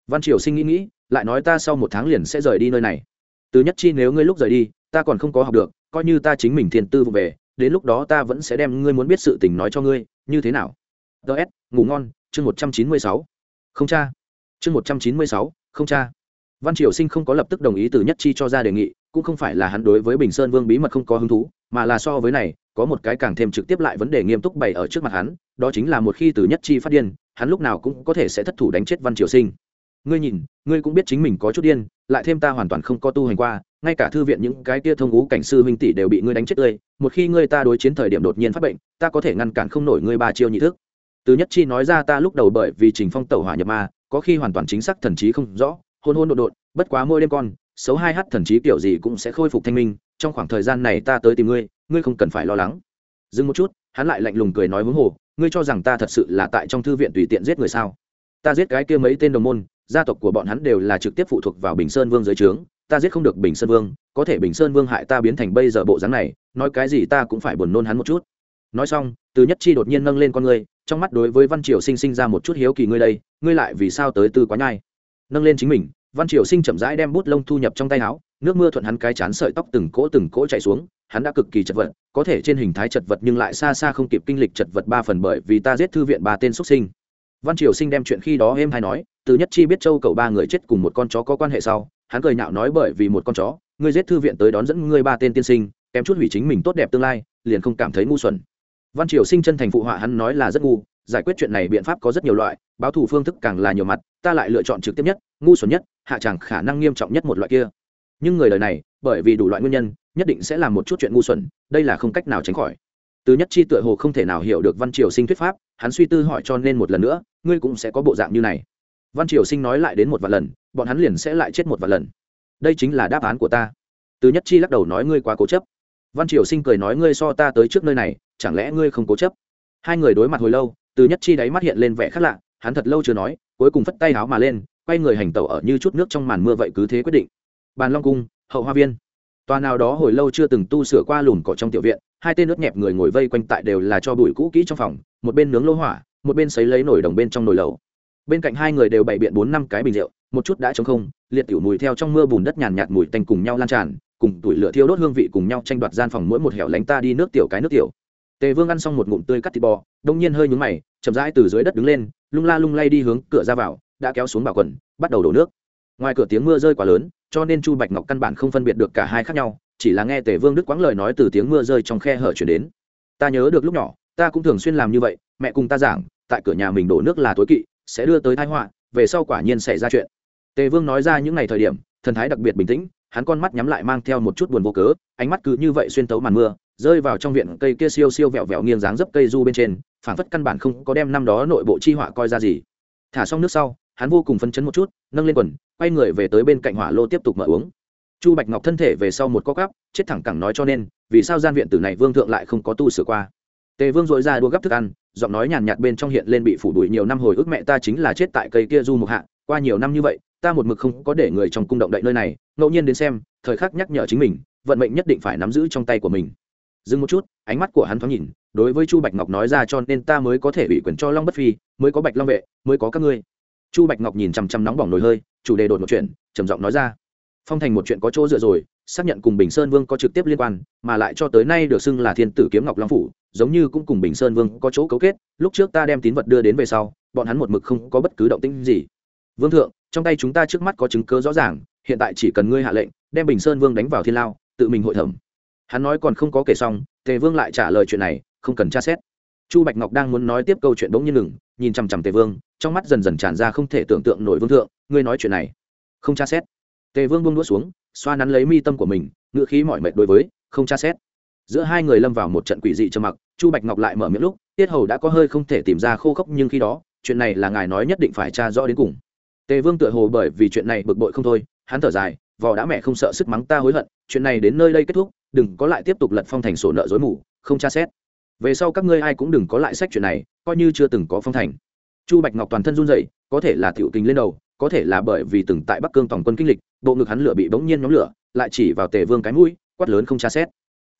Văn triều sinh nghĩ nghĩ, lại nói ta sau một tháng liền sẽ rời đi nơi này từ nhất chi nếu ngươi lúc rời đi, ta còn không có học được, coi như ta chính mình thiền tư vụ về, đến lúc đó ta vẫn sẽ đem ngươi muốn biết sự tình nói cho ngươi, như thế nào? Ts ngủ ngon, chương một trăm chín mươi sáu. Không cha. Chương một trăm chín mươi sáu, không cha. Văn triều sinh không có lập tức đồng ý từ nhất chi cho ra đề nghị, cũng không phải là hắn đối với bình sơn vương bí mật không có hứng thú, mà là so với này, có một cái càng thêm trực tiếp lại vấn đề nghiêm túc bày ở trước mặt hắn, đó chính là một khi từ nhất chi phát điên, hắn lúc nào cũng có thể sẽ thất thủ đánh chết văn triều sinh ngươi nhìn, ngươi cũng biết chính mình có chút điên, lại thêm ta hoàn toàn không có tu hành qua, ngay cả thư viện những cái kia thông ngũ cảnh sư huynh tỷ đều bị ngươi đánh chết tươi, một khi ngươi ta đối chiến thời điểm đột nhiên phát bệnh, ta có thể ngăn cản không nổi ngươi ba chiêu nhị thức. Từ nhất chi nói ra ta lúc đầu bởi vì trình phong tẩu hỏa nhập ma, có khi hoàn toàn chính xác thần trí không rõ, hôn hôn đột đột bất quá môi đêm con, xấu hai hát thần trí kiểu gì cũng sẽ khôi phục thanh minh, trong khoảng thời gian này ta tới tìm ngươi ngươi không cần phải lo lắng. Dừng một chút, hắn lại lạnh lùng cười nói huống hồ, ngươi cho rằng ta thật sự là tại trong thư viện tùy tiện giết người sao? Ta giết cái kia mấy tên đồng môn gia tộc của bọn hắn đều là trực tiếp phụ thuộc vào bình sơn vương dưới trướng. Ta giết không được bình sơn vương, có thể bình sơn vương hại ta biến thành bây giờ bộ dáng này, nói cái gì ta cũng phải buồn nôn hắn một chút. Nói xong, từ nhất chi đột nhiên nâng lên con ngươi, trong mắt đối với văn triều sinh sinh ra một chút hiếu kỳ ngươi đây, ngươi lại vì sao tới tư quá nhai? Nâng lên chính mình, văn triều sinh chậm rãi đem bút lông thu nhập trong tay áo, nước mưa thuận hắn cái chán sợi tóc từng cỗ từng cỗ chạy xuống, hắn đã cực kỳ chật vật, có thể trên hình thái chật vật nhưng lại xa xa không kịp kinh lịch chật vật ba phần bởi vì ta giết thư viện ba tên xuất sinh. Văn triều sinh đem chuyện khi đó êm hay nói từ nhất chi biết châu cậu ba người chết cùng một con chó có quan hệ sau, hắn cười nhạo nói bởi vì một con chó, ngươi giết thư viện tới đón dẫn ngươi ba tên tiên sinh, kém chút hủy chính mình tốt đẹp tương lai, liền không cảm thấy ngu xuẩn. Văn triều sinh chân thành phụ họa hắn nói là rất ngu, giải quyết chuyện này biện pháp có rất nhiều loại, báo thù phương thức càng là nhiều mặt, ta lại lựa chọn trực tiếp nhất, ngu xuẩn nhất, hạ chẳng khả năng nghiêm trọng nhất một loại kia. Nhưng người đời này, bởi vì đủ loại nguyên nhân, nhất định sẽ làm một chút chuyện ngu xuẩn, đây là không cách nào tránh khỏi. Từ nhất chi tựa hồ không thể nào hiểu được văn triều sinh thuyết pháp, hắn suy tư hỏi cho nên một lần nữa, ngươi cũng sẽ có bộ dạng như này văn triều sinh nói lại đến một vài lần, bọn hắn liền sẽ lại chết một vài lần. Đây chính là đáp án của ta. Từ nhất chi lắc đầu nói ngươi quá cố chấp. Văn triều sinh cười nói ngươi so ta tới trước nơi này, chẳng lẽ ngươi không cố chấp? Hai người đối mặt hồi lâu, từ nhất chi đáy mắt hiện lên vẻ khác lạ, hắn thật lâu chưa nói, cuối cùng phất tay háo mà lên, quay người hành tẩu ở như chút nước trong màn mưa vậy cứ thế quyết định. Bàn long cung, hậu hoa viên. Tòa nào đó hồi lâu chưa từng tu sửa qua lùn cỏ trong tiểu viện, hai tên nước nhẹp người ngồi vây quanh tại đều là cho bụi cũ kỹ trong phòng, một bên nướng lô hỏa, một bên sấy lấy nổi đồng bên trong nồi lầu bên cạnh hai người đều bày biện bốn năm cái bình rượu, một chút đã trống không, liệt tiểu mùi theo trong mưa bùn đất nhàn nhạt mùi tanh cùng nhau lan tràn, cùng tuổi lửa thiêu đốt hương vị cùng nhau tranh đoạt gian phòng mỗi một hẻo lánh ta đi nước tiểu cái nước tiểu. Tề vương ăn xong một ngụm tươi cắt thịt bò, đông nhiên hơi nhúng mày, chậm rãi từ dưới đất đứng lên, lung la lung lay đi hướng cửa ra vào, đã kéo xuống bảo quần, bắt đầu đổ nước. Ngoài cửa tiếng mưa rơi quá lớn, cho nên chu bạch ngọc căn bản không phân biệt được cả hai khác nhau, chỉ là nghe tề vương đức quãng lời nói từ tiếng mưa rơi trong khe hở chuyển đến. Ta nhớ được lúc nhỏ, ta cũng thường xuyên làm như vậy, mẹ cùng ta giảng, tại cửa nhà mình đổ nước là tối kỵ sẽ đưa tới thái họa, về sau quả nhiên xảy ra chuyện. Tề vương nói ra những ngày thời điểm, thần thái đặc biệt bình tĩnh, hắn con mắt nhắm lại mang theo một chút buồn vô cớ, ánh mắt cứ như vậy xuyên tấu màn mưa, rơi vào trong viện cây kia siêu siêu vẹo vẹo nghiêng dáng dấp cây du bên trên, phảng phất căn bản không có đem năm đó nội bộ chi họa coi ra gì. Thả xong nước sau, hắn vô cùng phấn chấn một chút, nâng lên quần, quay người về tới bên cạnh hỏa lô tiếp tục mở uống. Chu bạch ngọc thân thể về sau một co cắp chết thẳng cẳng nói cho nên, vì sao gian viện tử này vương thượng lại không có tu sửa qua? Tề vương dội ra đua gấp thức ăn, giọng nói nhàn nhạt bên trong hiện lên bị phủ đuổi nhiều năm hồi ức mẹ ta chính là chết tại cây kia du mục hạ, qua nhiều năm như vậy, ta một mực không có để người trong cung động đậy nơi này, ngẫu nhiên đến xem, thời khắc nhắc nhở chính mình, vận mệnh nhất định phải nắm giữ trong tay của mình. Dừng một chút, ánh mắt của hắn thoáng nhìn, đối với chu bạch ngọc nói ra cho nên ta mới có thể ủy quyền cho long bất phi, mới có bạch long vệ, mới có các ngươi. Chu bạch ngọc nhìn chằm chằm nóng bỏng nồi hơi, chủ đề đột một chuyện, trầm giọng nói ra. Phong thành một chuyện có chỗ dựa rồi, xác nhận cùng bình sơn vương có trực tiếp liên quan, mà lại cho tới nay được xưng là thiên tử kiếm ngọc long phủ giống như cũng cùng bình sơn vương có chỗ cấu kết, lúc trước ta đem tín vật đưa đến về sau, bọn hắn một mực không có bất cứ động tĩnh gì. Vương thượng, trong tay chúng ta trước mắt có chứng cứ rõ ràng, hiện tại chỉ cần ngươi hạ lệnh, đem bình sơn vương đánh vào thiên lao, tự mình hội thẩm. Hắn nói còn không có kể xong, tề vương lại trả lời chuyện này, không cần tra xét. Chu bạch ngọc đang muốn nói tiếp câu chuyện bỗng nhiên ngừng, nhìn chằm chằm tề vương, trong mắt dần dần tràn ra không thể tưởng tượng nổi vương thượng, ngươi nói chuyện này, không tra xét. Tề vương buông đũa xuống, xoa nắn lấy mi tâm của mình ngựa khí mọi mệt đối với, không tra xét giữa hai người lâm vào một trận quỷ dị trầm mặc, chu bạch ngọc lại mở miệng lúc, tiết hầu đã có hơi không thể tìm ra khô khốc nhưng khi đó, chuyện này là ngài nói nhất định phải tra rõ đến cùng. Tề vương tựa hồ bởi vì chuyện này bực bội không thôi, hắn thở dài, vò đã mẹ không sợ sức mắng ta hối hận, chuyện này đến nơi đây kết thúc, đừng có lại tiếp tục lật phong thành sổ nợ dối mù, không tra xét. Về sau các ngươi ai cũng đừng có lại sách chuyện này, coi như chưa từng có phong thành. Chu bạch ngọc toàn thân run dậy có thể là tiểu tình lên đầu, có thể là bởi vì từng tại bắc cương tổng quân kinh lịch, bộ ngực hắn lửa bị bỗng nhiên nhóm lửa, lại chỉ vào tề vương cái mũi, quát lớn không tra xét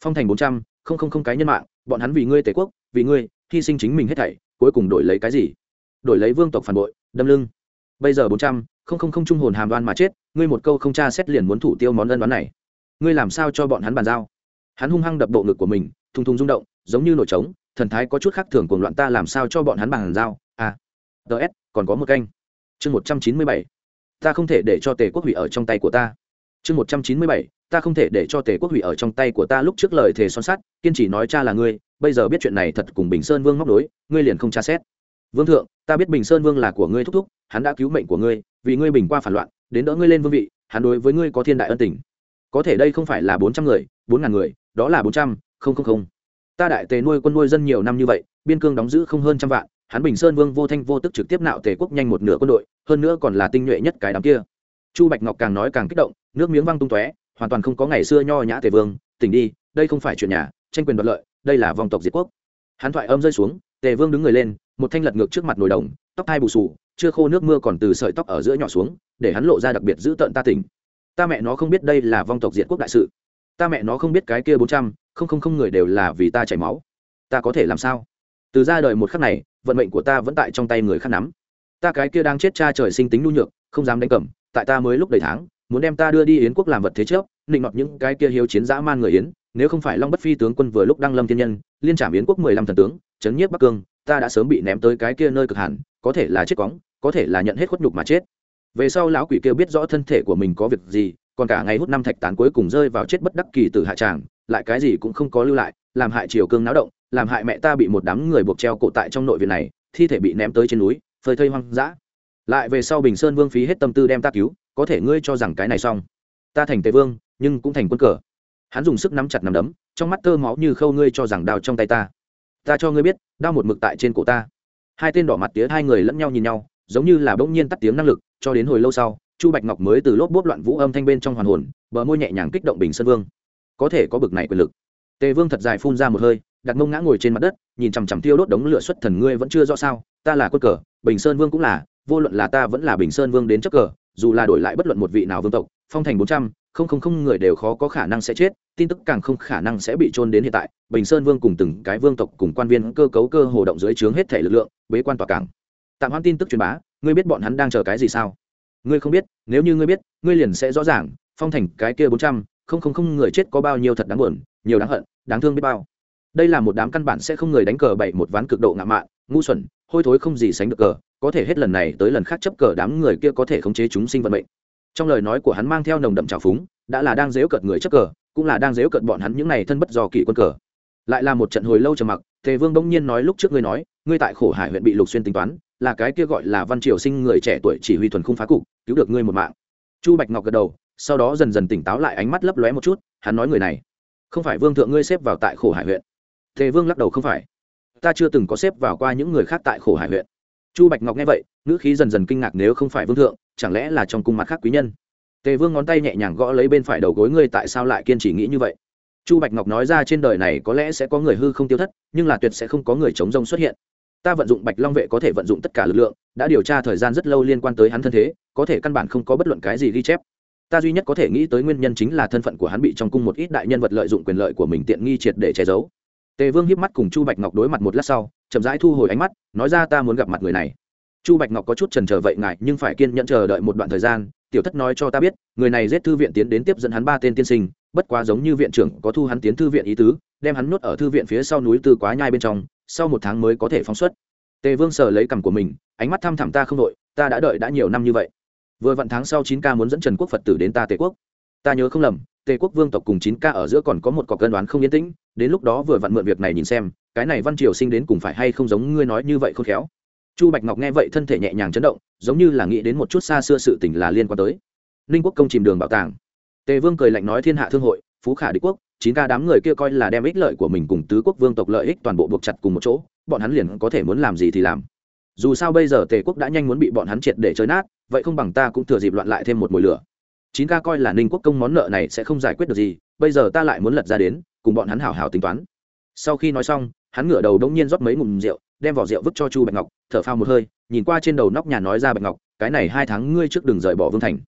phong thành bốn trăm, không không không cái nhân mạng, bọn hắn vì ngươi tề quốc, vì ngươi, hy sinh chính mình hết thảy, cuối cùng đổi lấy cái gì? Đổi lấy vương tộc phản bội, đâm lưng. Bây giờ bốn trăm, không không không trung hồn hàm đoan mà chết, ngươi một câu không tra xét liền muốn thủ tiêu món ân đoán này. Ngươi làm sao cho bọn hắn bàn giao? Hắn hung hăng đập bộ ngực của mình, thùng thùng rung động, giống như nổi trống, thần thái có chút khác thường cuồng loạn ta làm sao cho bọn hắn bàn giao? À ts còn có một canh. Chương một trăm chín mươi bảy. Ta không thể để cho tề quốc hủy ở trong tay của ta. Chương một trăm chín mươi bảy ta không thể để cho tề quốc hủy ở trong tay của ta lúc trước lời thề son sắt, kiên trì nói cha là ngươi, bây giờ biết chuyện này thật cùng bình sơn vương móc đối ngươi liền không tra xét. Vương thượng, ta biết bình sơn vương là của ngươi thúc thúc, hắn đã cứu mệnh của ngươi, vì ngươi bình qua phản loạn, đến đỡ ngươi lên vương vị, hắn đối với ngươi có thiên đại ân tình. Có thể đây không phải là bốn trăm người, bốn ngàn người, đó là bốn trăm, không không không. Ta đại tề nuôi quân nuôi dân nhiều năm như vậy, biên cương đóng giữ không hơn trăm vạn, hắn bình sơn vương vô thanh vô tức trực tiếp nạo tề quốc nhanh một nửa quân đội, hơn nữa còn là tinh nhuệ nhất cái đám kia. Chu bạch ngọc càng nói càng kích động, nước miếng văng tung tóe hoàn toàn không có ngày xưa nho nhã tề vương, tỉnh đi, đây không phải chuyện nhà, tranh quyền đoạt lợi, đây là vòng tộc diệt quốc. Hắn thoại âm rơi xuống, tề vương đứng người lên, một thanh lật ngược trước mặt nồi đồng, tóc thai bù sù chưa khô nước mưa còn từ sợi tóc ở giữa nhỏ xuống, để hắn lộ ra đặc biệt giữ tợn ta tỉnh. Ta mẹ nó không biết đây là vong tộc diệt quốc đại sự. Ta mẹ nó không biết cái kia bốn trăm, không không không người đều là vì ta chảy máu. Ta có thể làm sao? Từ ra đời một khắc này, vận mệnh của ta vẫn tại trong tay người khác nắm. Ta cái kia đang chết cha trời sinh tính nhu nhược, không dám đánh cẩm tại ta mới lúc đầy tháng muốn đem ta đưa đi yến quốc làm vật thế trước, định nọt những cái kia hiếu chiến dã man người yến, nếu không phải long bất phi tướng quân vừa lúc đăng lâm thiên nhân, liên trảm yến quốc mười lăm thần tướng, chấn nhiếp bắc cương, ta đã sớm bị ném tới cái kia nơi cực hẳn, có thể là chết cóng, có thể là nhận hết khuất nhục mà chết. Về sau lão quỷ kia biết rõ thân thể của mình có việc gì, còn cả ngày hút năm thạch tán cuối cùng rơi vào chết bất đắc kỳ từ hạ tràng, lại cái gì cũng không có lưu lại, làm hại triều cương náo động, làm hại mẹ ta bị một đám người buộc treo cổ tại trong nội viện này, thi thể bị ném tới trên núi, phơi thây hoang dã. Lại về sau bình sơn vương phí hết tâm tư đem ta cứu có thể ngươi cho rằng cái này xong. Ta thành tề vương, nhưng cũng thành quân cờ. Hắn dùng sức nắm chặt nắm đấm, trong mắt tơ máu như khâu ngươi cho rằng đao trong tay ta. Ta cho ngươi biết, đao một mực tại trên cổ ta. Hai tên đỏ mặt tía hai người lẫn nhau nhìn nhau, giống như là bỗng nhiên tắt tiếng năng lực, cho đến hồi lâu sau, chu bạch ngọc mới từ lốp bốp loạn vũ âm thanh bên trong hoàn hồn, bờ môi nhẹ nhàng kích động bình sơn vương. Có thể có bực này quyền lực. Tề vương thật dài phun ra một hơi, đặt mông ngã ngồi trên mặt đất, nhìn chằm chằm tiêu đốt đống lửa xuất thần ngươi vẫn chưa rõ sao, ta là quân cờ, bình sơn vương cũng là, vô luận là ta vẫn là bình sơn vương đến chấp cờ dù là đổi lại bất luận một vị nào vương tộc, phong thành bốn trăm, không không không người đều khó có khả năng sẽ chết, tin tức càng không khả năng sẽ bị trôn đến hiện tại. Bình sơn vương cùng từng cái vương tộc cùng quan viên cơ cấu cơ hồ động dưới trướng hết thể lực lượng, bế quan tòa cảng. Tạm hoãn tin tức truyền bá, ngươi biết bọn hắn đang chờ cái gì sao? Ngươi không biết, nếu như ngươi biết, ngươi liền sẽ rõ ràng, phong thành cái kia bốn trăm, không không không người chết có bao nhiêu thật đáng buồn, nhiều đáng hận, đáng thương biết bao. Đây là một đám căn bản sẽ không người đánh cờ bảy một ván cực độ ngạo mạn, ngu xuẩn, hôi thối không gì sánh được cờ có thể hết lần này tới lần khác chấp cờ đám người kia có thể khống chế chúng sinh vận mệnh. Trong lời nói của hắn mang theo nồng đậm trào phúng, đã là đang dếu cợt người chấp cờ, cũng là đang dếu cợt bọn hắn những này thân bất do kỷ quân cờ. Lại là một trận hồi lâu trầm mặc, tề vương bỗng nhiên nói lúc trước ngươi nói, ngươi tại khổ hải huyện bị lục xuyên tính toán, là cái kia gọi là văn triều sinh người trẻ tuổi chỉ huy thuần khung phá cục, cứu được ngươi một mạng. Chu bạch ngọc gật đầu, sau đó dần dần tỉnh táo lại ánh mắt lấp lóe một chút, hắn nói người này, không phải vương thượng ngươi xếp vào tại khổ hải huyện. Tề vương lắc đầu, không phải. Ta chưa từng có xếp vào qua những người khác tại khổ hải huyện chu bạch ngọc nghe vậy, ngữ khí dần dần kinh ngạc nếu không phải vương thượng, chẳng lẽ là trong cung mặt khác quý nhân? Tề vương ngón tay nhẹ nhàng gõ lấy bên phải đầu gối ngươi tại sao lại kiên trì nghĩ như vậy? Chu bạch ngọc nói ra trên đời này có lẽ sẽ có người hư không tiêu thất, nhưng là tuyệt sẽ không có người chống rông xuất hiện. Ta vận dụng bạch long vệ có thể vận dụng tất cả lực lượng, đã điều tra thời gian rất lâu liên quan tới hắn thân thế, có thể căn bản không có bất luận cái gì ghi chép. Ta duy nhất có thể nghĩ tới nguyên nhân chính là thân phận của hắn bị trong cung một ít đại nhân vật lợi dụng quyền lợi của mình tiện nghi triệt để che giấu. Tề vương hiếp mắt cùng chu bạch ngọc đối mặt một lát sau chậm rãi thu hồi ánh mắt, nói ra ta muốn gặp mặt người này. Chu bạch ngọc có chút trần trờ vậy ngại nhưng phải kiên nhẫn chờ đợi một đoạn thời gian, tiểu thất nói cho ta biết, người này giết thư viện tiến đến tiếp dẫn hắn ba tên tiên sinh, bất quá giống như viện trưởng có thu hắn tiến thư viện ý tứ, đem hắn nuốt ở thư viện phía sau núi tư quá nhai bên trong, sau một tháng mới có thể phóng xuất. Tề vương sờ lấy cằm của mình, ánh mắt thăm thẳm ta không đội ta đã đợi đã nhiều năm như vậy. Vừa vặn tháng sau chín ca muốn dẫn trần quốc phật tử đến ta tề quốc. Ta nhớ không lầm, tề quốc vương tộc cùng chín ca ở giữa còn có một cọc cân đoán không yên tĩnh, đến lúc đó vừa vặn mượn việc này nhìn xem cái này văn triều sinh đến cùng phải hay không giống ngươi nói như vậy không khéo? Chu bạch ngọc nghe vậy thân thể nhẹ nhàng chấn động, giống như là nghĩ đến một chút xa xưa sự tình là liên quan tới. Ninh quốc công chìm đường bảo tàng. Tề vương cười lạnh nói thiên hạ thương hội, phú khả địch quốc, chín ca đám người kia coi là đem ích lợi của mình cùng tứ quốc vương tộc lợi ích toàn bộ buộc chặt cùng một chỗ, bọn hắn liền có thể muốn làm gì thì làm. Dù sao bây giờ tề quốc đã nhanh muốn bị bọn hắn triệt để chơi nát, vậy không bằng ta cũng thừa dịp loạn lại thêm một mùi lửa. Chín ca coi là ninh quốc công món nợ này sẽ không giải quyết được gì, bây giờ ta lại muốn lật ra đến, cùng bọn hắn hảo hảo tính toán. Sau khi nói xong hắn ngửa đầu đống nhiên rót mấy ngụm rượu, đem vỏ rượu vứt cho chu bạch ngọc, thở phao một hơi, nhìn qua trên đầu nóc nhà nói ra bạch ngọc, cái này hai tháng ngươi trước đừng rời bỏ vương thành.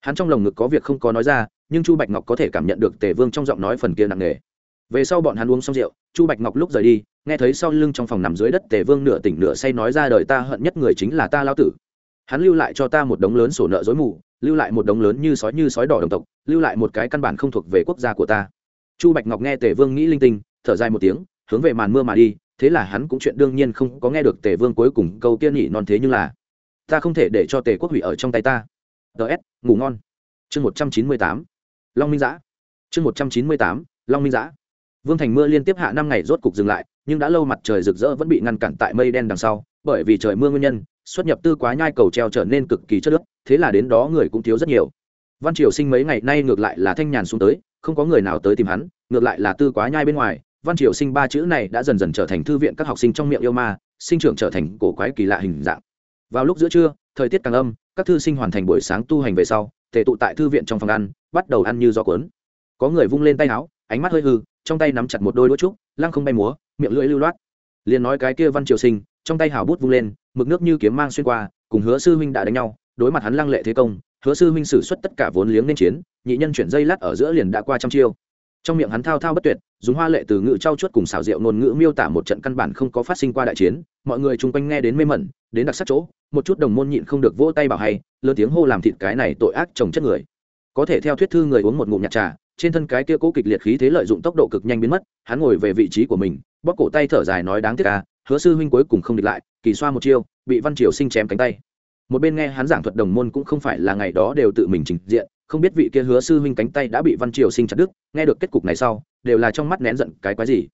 Hắn trong lồng ngực có việc không có nói ra, nhưng chu bạch ngọc có thể cảm nhận được tề vương trong giọng nói phần kia nặng nề. Về sau bọn hắn uống xong rượu, chu bạch ngọc lúc rời đi, nghe thấy sau lưng trong phòng nằm dưới đất tề vương nửa tỉnh nửa say nói ra đời ta hận nhất người chính là ta lao tử. Hắn lưu lại cho ta một đống lớn sổ nợ dối mù, lưu lại một đống lớn như sói như sói đỏ đồng tộc, lưu lại một cái căn bản không thuộc về quốc gia của ta. Chu bạch ngọc nghe tề vương nghĩ linh tinh, thở dài một tiếng hướng về màn mưa mà đi, thế là hắn cũng chuyện đương nhiên không có nghe được tề vương cuối cùng câu tiên nhị non thế nhưng là, ta không thể để cho tề quốc hủy ở trong tay ta. Ts ngủ ngon. Chương một trăm chín mươi tám, long minh giã. Chương một trăm chín mươi tám, long minh giã. Vương thành mưa liên tiếp hạ năm ngày rốt cục dừng lại, nhưng đã lâu mặt trời rực rỡ vẫn bị ngăn cản tại mây đen đằng sau, bởi vì trời mưa nguyên nhân, xuất nhập tư quá nhai cầu treo trở nên cực kỳ chất nước thế là đến đó người cũng thiếu rất nhiều. Văn triều sinh mấy ngày nay ngược lại là thanh nhàn xuống tới, không có người nào tới tìm hắn, ngược lại là tư quá nhai bên ngoài văn triều sinh ba chữ này đã dần dần trở thành thư viện các học sinh trong miệng yêu ma, sinh trưởng trở thành cổ quái kỳ lạ hình dạng. Vào lúc giữa trưa, thời tiết càng âm, các thư sinh hoàn thành buổi sáng tu hành về sau, tề tụ tại thư viện trong phòng ăn, bắt đầu ăn như gió cuốn. Có người vung lên tay áo, ánh mắt hơi hư, trong tay nắm chặt một đôi đũa trúc, lăng không bay múa, miệng lưỡi lưu loát. Liền nói cái kia văn triều sinh, trong tay hào bút vung lên, mực nước như kiếm mang xuyên qua, cùng hứa sư huynh đã đánh nhau, đối mặt hắn lăng lệ thế công, hứa sư huynh sử xuất tất cả vốn liếng nên chiến, nhị nhân chuyển dây lát ở giữa liền đã qua trăm chiêu trong miệng hắn thao thao bất tuyệt, dùng hoa lệ từ ngữ trau chuốt cùng xảo diệu ngôn ngữ miêu tả một trận căn bản không có phát sinh qua đại chiến, mọi người chung quanh nghe đến mê mẩn, đến đặc sắc chỗ, một chút đồng môn nhịn không được vỗ tay bảo hay, lớn tiếng hô làm thịt cái này tội ác trồng chất người. Có thể theo thuyết thư người uống một ngụm nhạt trà, trên thân cái kia cố kịch liệt khí thế lợi dụng tốc độ cực nhanh biến mất, hắn ngồi về vị trí của mình, bóp cổ tay thở dài nói đáng tiếc à hứa sư huynh cuối cùng không địch lại, kỳ xoa một chiêu, bị văn triều sinh chém cánh tay. Một bên nghe hắn giảng thuật đồng môn cũng không phải là ngày đó đều tự mình trình diện không biết vị kia hứa sư huynh cánh tay đã bị văn triều sinh chặt đứt, nghe được kết cục này sau, đều là trong mắt nén giận, cái quái gì?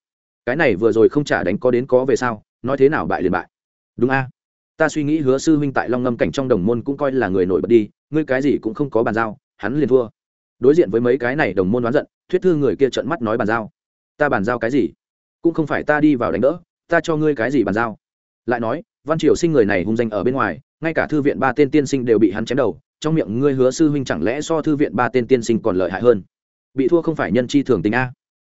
Cái này vừa rồi không trả đánh có đến có về sau nói thế nào bại liền bại. Đúng a. Ta suy nghĩ hứa sư huynh tại long ngâm cảnh trong đồng môn cũng coi là người nổi bật đi, ngươi cái gì cũng không có bàn giao, hắn liền thua. Đối diện với mấy cái này đồng môn đoán giận, thuyết thư người kia trợn mắt nói bàn giao. Ta bàn giao cái gì? Cũng không phải ta đi vào đánh đỡ, ta cho ngươi cái gì bàn giao? Lại nói, văn triều sinh người này hung danh ở bên ngoài, ngay cả thư viện ba tên tiên sinh đều bị hắn chém đầu trong miệng ngươi hứa sư huynh chẳng lẽ so thư viện ba tên tiên sinh còn lợi hại hơn? Bị thua không phải nhân chi thường tình a.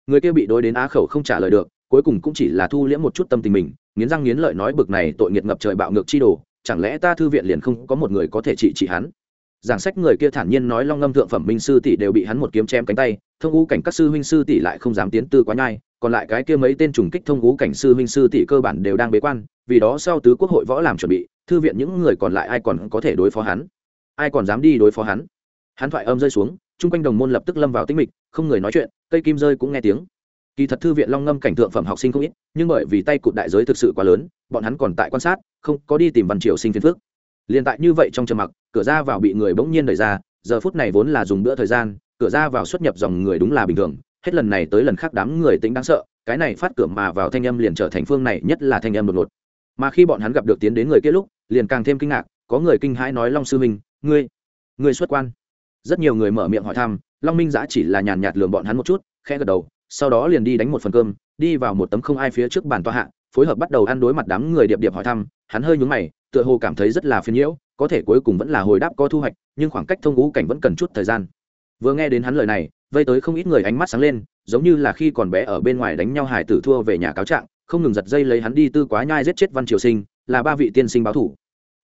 Người kia bị đối đến á khẩu không trả lời được, cuối cùng cũng chỉ là thu liễm một chút tâm tình mình, nghiến răng nghiến lợi nói bực này tội nghiệt ngập trời bạo ngược chi đồ, chẳng lẽ ta thư viện liền không có một người có thể trị trị hắn? Giảng sách người kia thản nhiên nói long ngâm thượng phẩm minh sư tỷ đều bị hắn một kiếm chém cánh tay, thông ngũ cảnh các sư huynh sư tỷ lại không dám tiến tư quá nhai, còn lại cái kia mấy tên trùng kích thông ngũ cảnh sư huynh sư tỷ cơ bản đều đang bế quan, vì đó sau tứ quốc hội võ làm chuẩn bị, thư viện những người còn lại ai còn có thể đối phó hắn? Ai còn dám đi đối phó hắn? Hắn thoại âm rơi xuống, chung quanh đồng môn lập tức lâm vào tĩnh mịch, không người nói chuyện, cây kim rơi cũng nghe tiếng. Kỳ thật thư viện long ngâm cảnh thượng phẩm học sinh không ít, nhưng bởi vì tay cụt đại giới thực sự quá lớn, bọn hắn còn tại quan sát, không có đi tìm văn triều sinh phiên phước liền tại như vậy trong trầm mặc, cửa ra vào bị người bỗng nhiên đẩy ra, giờ phút này vốn là dùng bữa thời gian, cửa ra vào xuất nhập dòng người đúng là bình thường, hết lần này tới lần khác đám người tính đáng sợ, cái này phát cửa mà vào thanh âm liền trở thành phương này nhất là thanh âm đột ngột. Mà khi bọn hắn gặp được tiến đến người kia lúc, liền càng thêm kinh ngạc, có người kinh hãi nói long sư minh ngươi ngươi xuất quan. Rất nhiều người mở miệng hỏi thăm, long minh giã chỉ là nhàn nhạt lường bọn hắn một chút, khẽ gật đầu, sau đó liền đi đánh một phần cơm, đi vào một tấm không ai phía trước bàn toa hạ, phối hợp bắt đầu ăn đối mặt đám người điệp điệp hỏi thăm, hắn hơi nhúng mày, tựa hồ cảm thấy rất là phiền nhiễu, có thể cuối cùng vẫn là hồi đáp có thu hoạch, nhưng khoảng cách thông ngũ cảnh vẫn cần chút thời gian. Vừa nghe đến hắn lời này, vây tới không ít người ánh mắt sáng lên, giống như là khi còn bé ở bên ngoài đánh nhau hải tử thua về nhà cáo trạng, không ngừng giật dây lấy hắn đi tư quá nhai giết chết văn triều sinh, là ba vị tiên sinh báo thủ.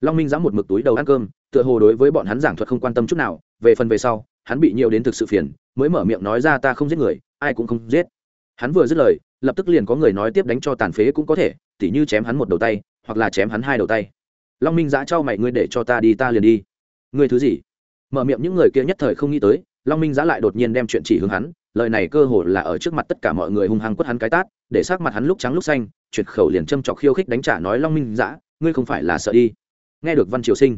Long minh giã một mực túi đầu ăn cơm tựa hồ đối với bọn hắn giảng thuật không quan tâm chút nào, về phần về sau, hắn bị nhiều đến thực sự phiền, mới mở miệng nói ra ta không giết người, ai cũng không giết. Hắn vừa dứt lời, lập tức liền có người nói tiếp đánh cho tàn phế cũng có thể, tỉ như chém hắn một đầu tay, hoặc là chém hắn hai đầu tay. Long minh giã trao mày, ngươi để cho ta đi, ta liền đi. Ngươi thứ gì? Mở miệng những người kia nhất thời không nghĩ tới, long minh giã lại đột nhiên đem chuyện chỉ hướng hắn, lời này cơ hồ là ở trước mặt tất cả mọi người hung hăng quất hắn cái tát, để sát mặt hắn lúc trắng lúc xanh, chuyển khẩu liền châm chọc khiêu khích đánh trả nói long minh giã, ngươi không phải là sợ đi. Nghe được văn triều sinh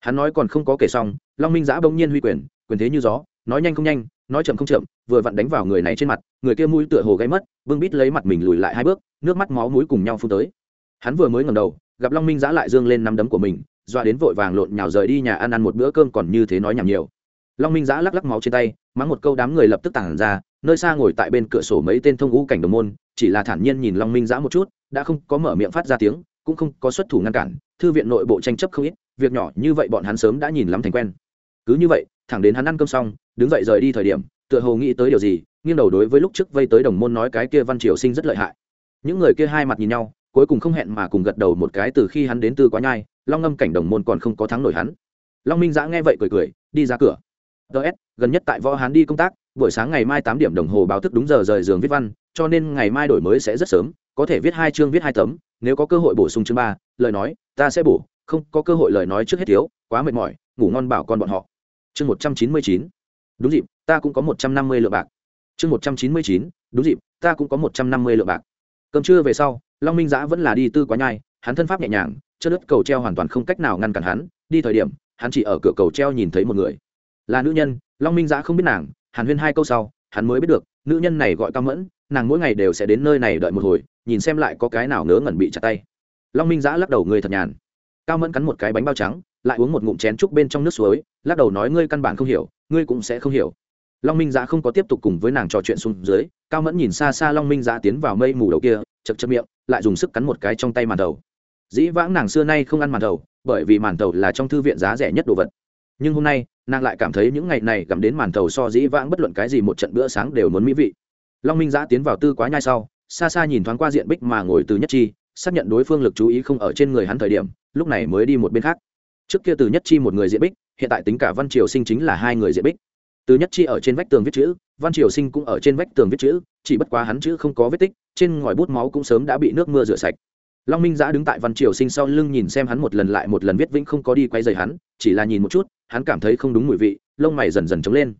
hắn nói còn không có kể xong, long minh giã bỗng nhiên huy quyền quyền thế như gió, nói nhanh không nhanh, nói chậm không chậm, vừa vặn đánh vào người này trên mặt, người kia mũi tựa hồ gáy mất vương bít lấy mặt mình lùi lại hai bước, nước mắt máu mũi cùng nhau phun tới. Hắn vừa mới ngầm đầu, gặp long minh giã lại dương lên nắm đấm của mình, doa đến vội vàng lộn nhào rời đi nhà ăn ăn một bữa cơm còn như thế nói nhảm nhiều. Long minh giã lắc lắc máu trên tay, mắng một câu đám người lập tức tản ra, nơi xa ngồi tại bên cửa sổ mấy tên thông ngũ cảnh đồng môn, chỉ là thản nhiên nhìn long minh giã một chút, đã không có mở miệng phát ra tiếng, cũng không có xuất thủ ngăn cản, thư viện nội bộ tranh chấp không ít việc nhỏ như vậy bọn hắn sớm đã nhìn lắm thành quen. Cứ như vậy, thẳng đến hắn ăn cơm xong, đứng dậy rời đi thời điểm, tựa hồ nghĩ tới điều gì, nghiêng đầu đối với lúc trước vây tới đồng môn nói cái kia văn triều sinh rất lợi hại. Những người kia hai mặt nhìn nhau, cuối cùng không hẹn mà cùng gật đầu một cái từ khi hắn đến tư quá nhai, long ngâm cảnh đồng môn còn không có thắng nổi hắn. Long minh giã nghe vậy cười cười, đi ra cửa. Ts gần nhất tại võ hán đi công tác, buổi sáng ngày mai tám điểm đồng hồ báo thức đúng giờ rời giường viết văn, cho nên ngày mai đổi mới sẽ rất sớm, có thể viết hai chương viết hai tấm, nếu có cơ hội bổ sung chương ba, lời nói, ta sẽ bổ không có cơ hội lời nói trước hết thiếu, quá mệt mỏi, ngủ ngon bảo con bọn họ. Chương một trăm chín mươi chín. Đúng dịp, ta cũng có một trăm năm mươi lượng bạc. Chương một trăm chín mươi chín. Đúng dịp, ta cũng có một trăm năm mươi lượng bạc. Cơm trưa về sau, long minh giã vẫn là đi tư quá nhai, hắn thân pháp nhẹ nhàng chất đất cầu treo hoàn toàn không cách nào ngăn cản hắn, đi thời điểm, hắn chỉ ở cửa cầu treo nhìn thấy một người. Là nữ nhân, long minh giã không biết nàng, hàn huyên hai câu sau, hắn mới biết được, nữ nhân này gọi cao mẫn, nàng mỗi ngày đều sẽ đến nơi này đợi một hồi, nhìn xem lại có cái nào ngớ ngẩn bị chặt tay. Long minh giã lắc đầu, người thật nhàn cao mẫn cắn một cái bánh bao trắng, lại uống một ngụm chén trúc bên trong nước suối, lắc đầu nói, ngươi căn bản không hiểu, ngươi cũng sẽ không hiểu. Long minh giã không có tiếp tục cùng với nàng trò chuyện xuống dưới, cao mẫn nhìn xa xa long minh giã tiến vào mây mù đầu kia, chật chật miệng, lại dùng sức cắn một cái trong tay màn đầu. Dĩ vãng nàng xưa nay không ăn màn đầu, bởi vì màn đầu là trong thư viện giá rẻ nhất đồ vật. Nhưng hôm nay, nàng lại cảm thấy những ngày này gặm đến màn thầu so dĩ vãng bất luận cái gì một trận bữa sáng đều muốn mỹ vị. Long minh giã tiến vào tư quá nhai sau, xa xa nhìn thoáng qua diện bích mà ngồi từ nhất chi xác nhận đối phương lực chú ý không ở trên người hắn thời điểm, lúc này mới đi một bên khác. Trước kia từ nhất chi một người diện bích, hiện tại tính cả văn triều sinh chính là hai người diện bích. Từ nhất chi ở trên vách tường viết chữ, văn triều sinh cũng ở trên vách tường viết chữ, chỉ bất quá hắn chữ không có vết tích, trên ngòi bút máu cũng sớm đã bị nước mưa rửa sạch. Long minh giã đứng tại văn triều sinh sau lưng nhìn xem hắn một lần lại một lần viết vĩnh không có đi quay dày hắn, chỉ là nhìn một chút, hắn cảm thấy không đúng mùi vị, lông mày dần dần trống lên.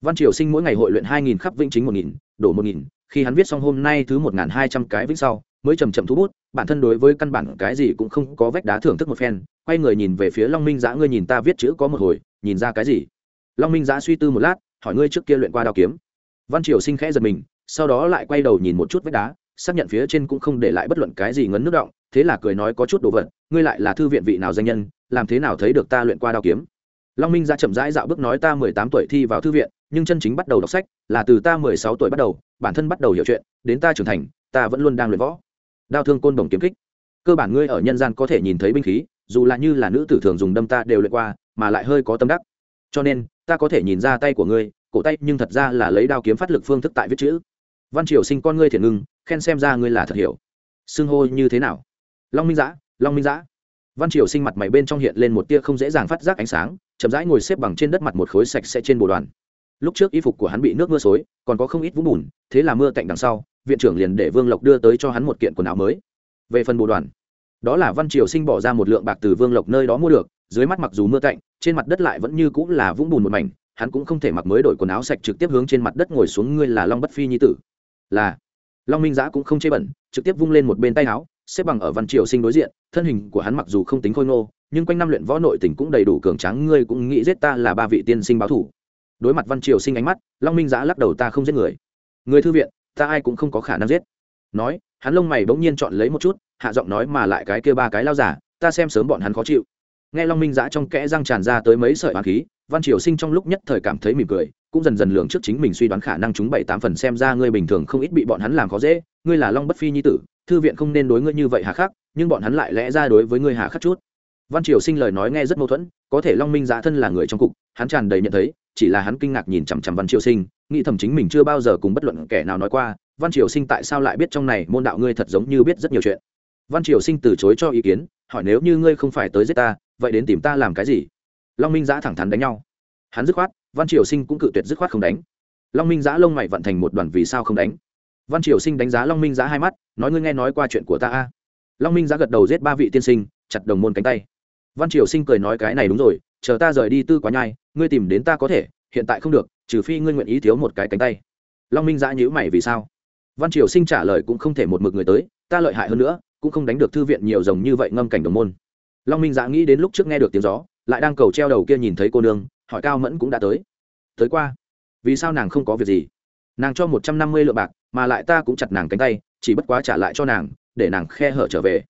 Văn triều sinh mỗi ngày hội luyện hai nghìn khắp vĩnh chính một nghìn, đổ một nghìn, khi hắn viết xong hôm nay thứ một n g h n hai trăm cái vĩnh sau mới chầm chậm thu bút, bản thân đối với căn bản cái gì cũng không có vách đá thưởng thức một phen, quay người nhìn về phía long minh giã, ngươi nhìn ta viết chữ có một hồi, nhìn ra cái gì? Long minh giã suy tư một lát, hỏi ngươi trước kia luyện qua đao kiếm. Văn triều sinh khẽ giật mình, sau đó lại quay đầu nhìn một chút vách đá, xác nhận phía trên cũng không để lại bất luận cái gì ngấn nước động, thế là cười nói có chút đồ vật, ngươi lại là thư viện vị nào danh nhân, làm thế nào thấy được ta luyện qua đao kiếm? Long minh ra chậm rãi dạo bước nói ta mười tám tuổi thi vào thư viện, nhưng chân chính bắt đầu đọc sách là từ ta mười sáu tuổi bắt đầu, bản thân bắt đầu hiểu chuyện, đến ta trưởng thành, ta vẫn luôn đang luyện võ đao thương côn đồng kiếm kích. Cơ bản ngươi ở nhân gian có thể nhìn thấy binh khí, dù là như là nữ tử thường dùng đâm ta đều luyện qua, mà lại hơi có tâm đắc. Cho nên, ta có thể nhìn ra tay của ngươi, cổ tay nhưng thật ra là lấy đao kiếm phát lực phương thức tại viết chữ. Văn triều sinh con ngươi thiện ngưng, khen xem ra ngươi là thật hiểu. Xưng hô như thế nào? Long minh giã, long minh giã. Văn triều sinh mặt mày bên trong hiện lên một tia không dễ dàng phát giác ánh sáng, chậm rãi ngồi xếp bằng trên đất mặt một khối sạch sẽ trên bồ đoàn. Lúc trước y phục của hắn bị nước mưa xối, còn có không ít vũng bùn, thế là mưa cạnh đằng sau viện trưởng liền để vương lộc đưa tới cho hắn một kiện quần áo mới. Về phần bồ đoàn, đó là văn triều sinh bỏ ra một lượng bạc từ vương lộc nơi đó mua được, dưới mắt mặc dù mưa cạnh trên mặt đất lại vẫn như cũng là vũng bùn một mảnh, hắn cũng không thể mặc mới đổi quần áo sạch trực tiếp hướng trên mặt đất ngồi xuống, ngươi là long bất phi nhi tử. Là. Long minh giã cũng không chê bẩn, trực tiếp vung lên một bên tay áo, xếp bằng ở văn triều sinh đối diện, thân hình của hắn mặc dù không tính khôi ngô, nhưng quanh năm luyện võ nội tỉnh cũng đầy đủ cường tráng, ngươi cũng nghĩ giết ta là ba vị tiên sinh báo thủ. Đối mặt văn triều sinh ánh mắt, long minh giã lắc đầu, ta không giết người. Người thư viện ta ai cũng không có khả năng giết. Nói, hắn lông mày bỗng nhiên chọn lấy một chút, hạ giọng nói mà lại cái kia ba cái lao giả, ta xem sớm bọn hắn khó chịu. Nghe long minh giã trong kẽ răng tràn ra tới mấy sợi hoàng khí, văn triều sinh trong lúc nhất thời cảm thấy mỉm cười, cũng dần dần lượng trước chính mình suy đoán khả năng chúng bảy tám phần xem ra ngươi bình thường không ít bị bọn hắn làm khó dễ, ngươi là long bất phi nhi tử, thư viện không nên đối ngươi như vậy hà khắc, nhưng bọn hắn lại lẽ ra đối với ngươi hà khắc chút. Văn triều sinh lời nói nghe rất mâu thuẫn, có thể long minh giã thân là người trong cục, hắn tràn đầy nhận thấy, chỉ là hắn kinh ngạc nhìn chằm chằm văn triều sinh nghĩ thầm chính mình chưa bao giờ cùng bất luận kẻ nào nói qua, văn triều sinh tại sao lại biết trong này môn đạo ngươi thật giống như biết rất nhiều chuyện. Văn triều sinh từ chối cho ý kiến, hỏi nếu như ngươi không phải tới giết ta, vậy đến tìm ta làm cái gì? Long minh giã thẳng thắn đánh nhau. Hắn dứt khoát, văn triều sinh cũng cự tuyệt dứt khoát không đánh. Long minh giã lông mày vận thành một đoàn vì sao không đánh. Văn triều sinh đánh giá long minh giã hai mắt, nói ngươi nghe nói qua chuyện của ta a. Long minh giã gật đầu giết ba vị tiên sinh, chặt đồng môn cánh tay. Văn triều sinh cười nói cái này đúng rồi, chờ ta rời đi tư quá nhai, ngươi tìm đến ta có thể, hiện tại không được trừ phi ngươi nguyện ý thiếu một cái cánh tay. Long minh giã nhữ mày vì sao? Văn triều sinh trả lời cũng không thể một mực người tới, ta lợi hại hơn nữa, cũng không đánh được thư viện nhiều rồng như vậy ngâm cảnh đồng môn. Long minh giã nghĩ đến lúc trước nghe được tiếng gió, lại đang cầu treo đầu kia nhìn thấy cô nương, hỏi cao mẫn cũng đã tới. Tới qua. Vì sao nàng không có việc gì? Nàng cho một trăm năm mươi lượng bạc, mà lại ta cũng chặt nàng cánh tay, chỉ bất quá trả lại cho nàng, để nàng khe hở trở về.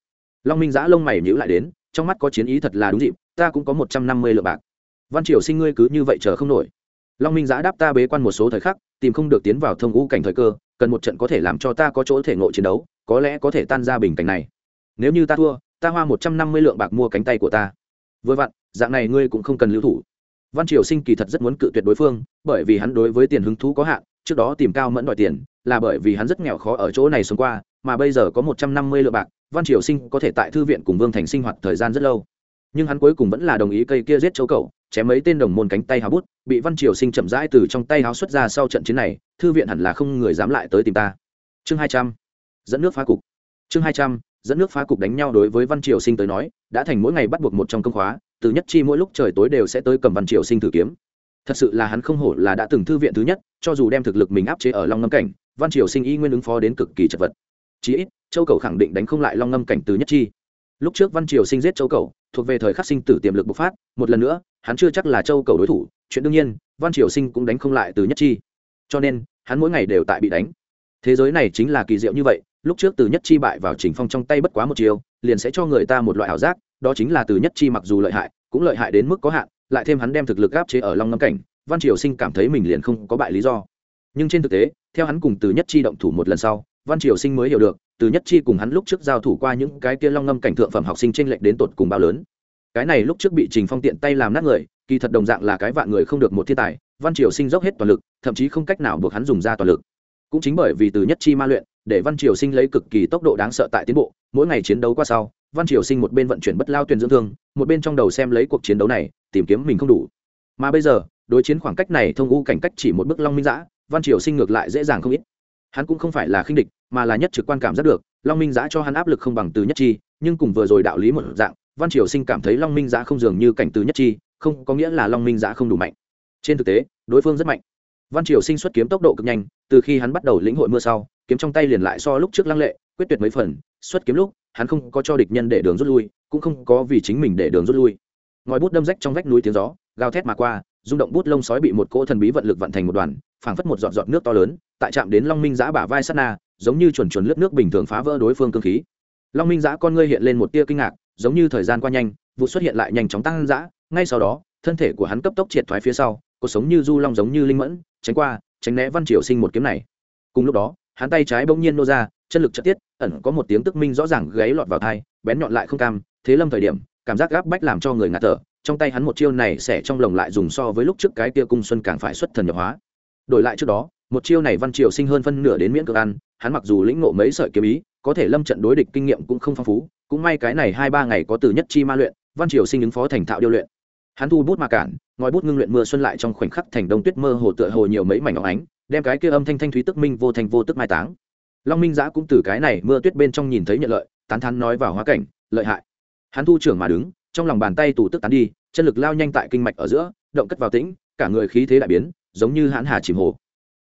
Long minh giã lông mày nhữ lại đến, trong mắt có chiến ý thật là đúng dịp, ta cũng có một trăm năm mươi lượng bạc. Văn triều sinh ngươi cứ như vậy chờ không nổi long minh giã đáp ta bế quan một số thời khắc, tìm không được tiến vào thông ngũ cảnh thời cơ, cần một trận có thể làm cho ta có chỗ thể ngộ chiến đấu, có lẽ có thể tan ra bình cảnh này. Nếu như ta thua, ta hoa một trăm năm mươi lượng bạc mua cánh tay của ta. Vừa vặn, dạng này ngươi cũng không cần lưu thủ. Văn triều sinh kỳ thật rất muốn cự tuyệt đối phương, bởi vì hắn đối với tiền hứng thú có hạn, trước đó tìm cao mẫn đòi tiền, là bởi vì hắn rất nghèo khó ở chỗ này xuống qua, mà bây giờ có một trăm năm mươi lượng bạc, văn triều sinh có thể tại thư viện cùng vương thành sinh hoạt thời gian rất lâu. Nhưng hắn cuối cùng vẫn là đồng ý cây kia giết châu cầu chém mấy tên đồng môn cánh tay háo bút, bị văn triều sinh chậm rãi từ trong tay háo xuất ra sau trận chiến này, thư viện hẳn là không người dám lại tới tìm ta. Chương hai trăm, dẫn nước phá cục. Chương hai trăm, dẫn nước phá cục đánh nhau đối với văn triều sinh tới nói, đã thành mỗi ngày bắt buộc một trong công khóa, từ nhất chi mỗi lúc trời tối đều sẽ tới cầm văn triều sinh thử kiếm. Thật sự là hắn không hổ là đã từng thư viện thứ nhất, cho dù đem thực lực mình áp chế ở long ngâm cảnh, văn triều sinh y nguyên ứng phó đến cực kỳ chật vật. Chí ít, châu cầu khẳng định đánh không lại long ngâm cảnh từ nhất chi. Lúc trước văn triều sinh giết châu cầu thuộc về thời khắc sinh tử tiềm lực bộc phát, một lần nữa hắn chưa chắc là châu cầu đối thủ, chuyện đương nhiên, văn triều sinh cũng đánh không lại từ nhất chi. Cho nên, hắn mỗi ngày đều tại bị đánh. Thế giới này chính là kỳ diệu như vậy, lúc trước từ nhất chi bại vào trình phong trong tay bất quá một chiều liền sẽ cho người ta một loại ảo giác, đó chính là từ nhất chi mặc dù lợi hại, cũng lợi hại đến mức có hạn, lại thêm hắn đem thực lực áp chế ở long ngâm cảnh, văn triều sinh cảm thấy mình liền không có bại lý do. Nhưng trên thực tế, theo hắn cùng từ nhất chi động thủ một lần sau, văn triều sinh mới hiểu được, từ nhất chi cùng hắn lúc trước giao thủ qua những cái kia long ngâm cảnh thượng phẩm học sinh t r ê n lệch đến tột cùng bao lớn cái này lúc trước bị trình phong tiện tay làm nát người, kỳ thật đồng dạng là cái vạn người không được một thiên tài, văn triều sinh dốc hết toàn lực, thậm chí không cách nào buộc hắn dùng ra toàn lực. Cũng chính bởi vì từ nhất chi ma luyện, để văn triều sinh lấy cực kỳ tốc độ đáng sợ tại tiến bộ, mỗi ngày chiến đấu qua sau, văn triều sinh một bên vận chuyển bất lao tuyển dưỡng thương, một bên trong đầu xem lấy cuộc chiến đấu này, tìm kiếm mình không đủ. Mà bây giờ, đối chiến khoảng cách này thông u cảnh cách chỉ một bước long minh giã, văn triều sinh ngược lại dễ dàng không ít. Hắn cũng không phải là khinh địch, mà là nhất trực quan cảm giác được, long minh giã cho hắn áp lực không bằng từ nhất chi, nhưng cùng vừa rồi đạo lý một dạng văn triều sinh cảm thấy long minh giã không dường như cảnh từ nhất chi, không có nghĩa là long minh giã không đủ mạnh. Trên thực tế, đối phương rất mạnh. Văn triều sinh xuất kiếm tốc độ cực nhanh, từ khi hắn bắt đầu lĩnh hội mưa sau, kiếm trong tay liền lại so lúc trước lăng lệ, quyết tuyệt mấy phần, xuất kiếm lúc, hắn không có cho địch nhân để đường rút lui, cũng không có vì chính mình để đường rút lui. Ngòi bút đâm rách trong vách núi tiếng gió, gào thét mà qua, rung động bút lông sói bị một cỗ thần bí vận lực vận thành một đoàn, phảng phất một giọt giọt nước to lớn, tại chạm đến long minh giã bả vai sát na, giống như chuẩn chuẩn lướt nước bình thường phá vỡ đối phương cơ khí. Long minh giã con ngươi hiện lên một tia kinh ngạc giống như thời gian qua nhanh, vụ xuất hiện lại nhanh chóng tăng dã, ngay sau đó, thân thể của hắn cấp tốc triệt thoái phía sau, cuộc sống như du long giống như linh mẫn, tránh qua, tránh né văn triều sinh một kiếm này. Cùng lúc đó, hắn tay trái bỗng nhiên nô ra, chân lực chất tiết, ẩn có một tiếng tức minh rõ ràng gáy lọt vào thai, bén nhọn lại không cam, thế lâm thời điểm, cảm giác gáp bách làm cho người ngạt thở, trong tay hắn một chiêu này sẽ trong lồng lại dùng so với lúc trước cái kia cung xuân càng phải xuất thần nhập hóa. Đổi lại trước đó, một chiêu này văn triều sinh hơn phân nửa đến miễn cực ăn, hắn mặc dù lĩnh ngộ mấy sợi kiếm ý có thể lâm trận đối địch kinh nghiệm cũng không phong phú, cũng may cái này hai ba ngày có từ nhất chi ma luyện, văn triều sinh ứng phó thành thạo điêu luyện. Hắn thu bút mà cản ngòi bút ngưng luyện mưa xuân lại trong khoảnh khắc thành đông tuyết mơ hồ tựa hồ nhiều mấy mảnh óng ánh, đem cái kia âm thanh thanh thúy tức minh vô thành vô tức mai táng. Long minh giã cũng từ cái này mưa tuyết bên trong nhìn thấy nhận lợi, tán thắn nói vào hóa cảnh, lợi hại. Hắn thu trưởng mà đứng, trong lòng bàn tay tủ tức tán đi, chân lực lao nhanh tại kinh mạch ở giữa, động cất vào tĩnh, cả người khí thế đại biến, giống như hãn hà chìm hồ.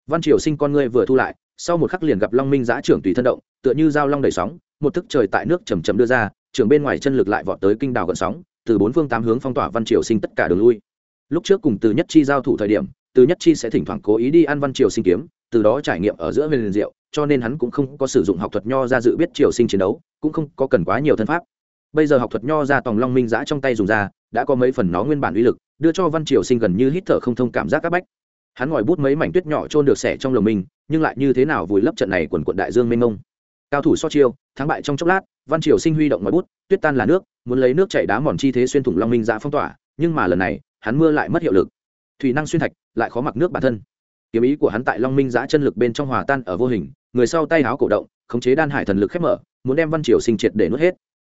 Văn triều sinh con ngươi vừa thu lại sau một khắc liền gặp long minh giã trưởng tùy thân động, tựa như dao long đầy sóng, một thức trời tại nước chầm chầm đưa ra, trưởng bên ngoài chân lực lại vọt tới kinh đảo gần sóng, từ bốn phương tám hướng phong tỏa văn triều sinh tất cả đường lui. Lúc trước cùng từ nhất chi giao thủ thời điểm, từ nhất chi sẽ thỉnh thoảng cố ý đi ăn văn triều sinh kiếm, từ đó trải nghiệm ở giữa huyền diệu, cho nên hắn cũng không có sử dụng học thuật nho ra dự biết triều sinh chiến đấu, cũng không có cần quá nhiều thân pháp. Bây giờ học thuật nho ra tòng long minh giã trong tay dùng ra, đã có mấy phần nó nguyên bản uy lực, đưa cho văn triều sinh gần như hít thở không thông cảm giác các bách hắn ngòi bút mấy mảnh tuyết nhỏ trôn được xẻ trong lồng mình, nhưng lại như thế nào vùi lấp trận này quần quận đại dương mênh mông. Cao thủ so chiêu, thắng bại trong chốc lát, văn triều sinh huy động ngòi bút, tuyết tan là nước, muốn lấy nước chảy đá mòn chi thế xuyên thủng long minh ra phong tỏa, nhưng mà lần này, hắn mưa lại mất hiệu lực. Thủy năng xuyên thạch, lại khó mặc nước bản thân. Kiếm ý của hắn tại long minh giã chân lực bên trong hòa tan ở vô hình, người sau tay áo cổ động, khống chế đan hải thần lực khép mở, muốn đem văn triều sinh triệt để nuốt hết.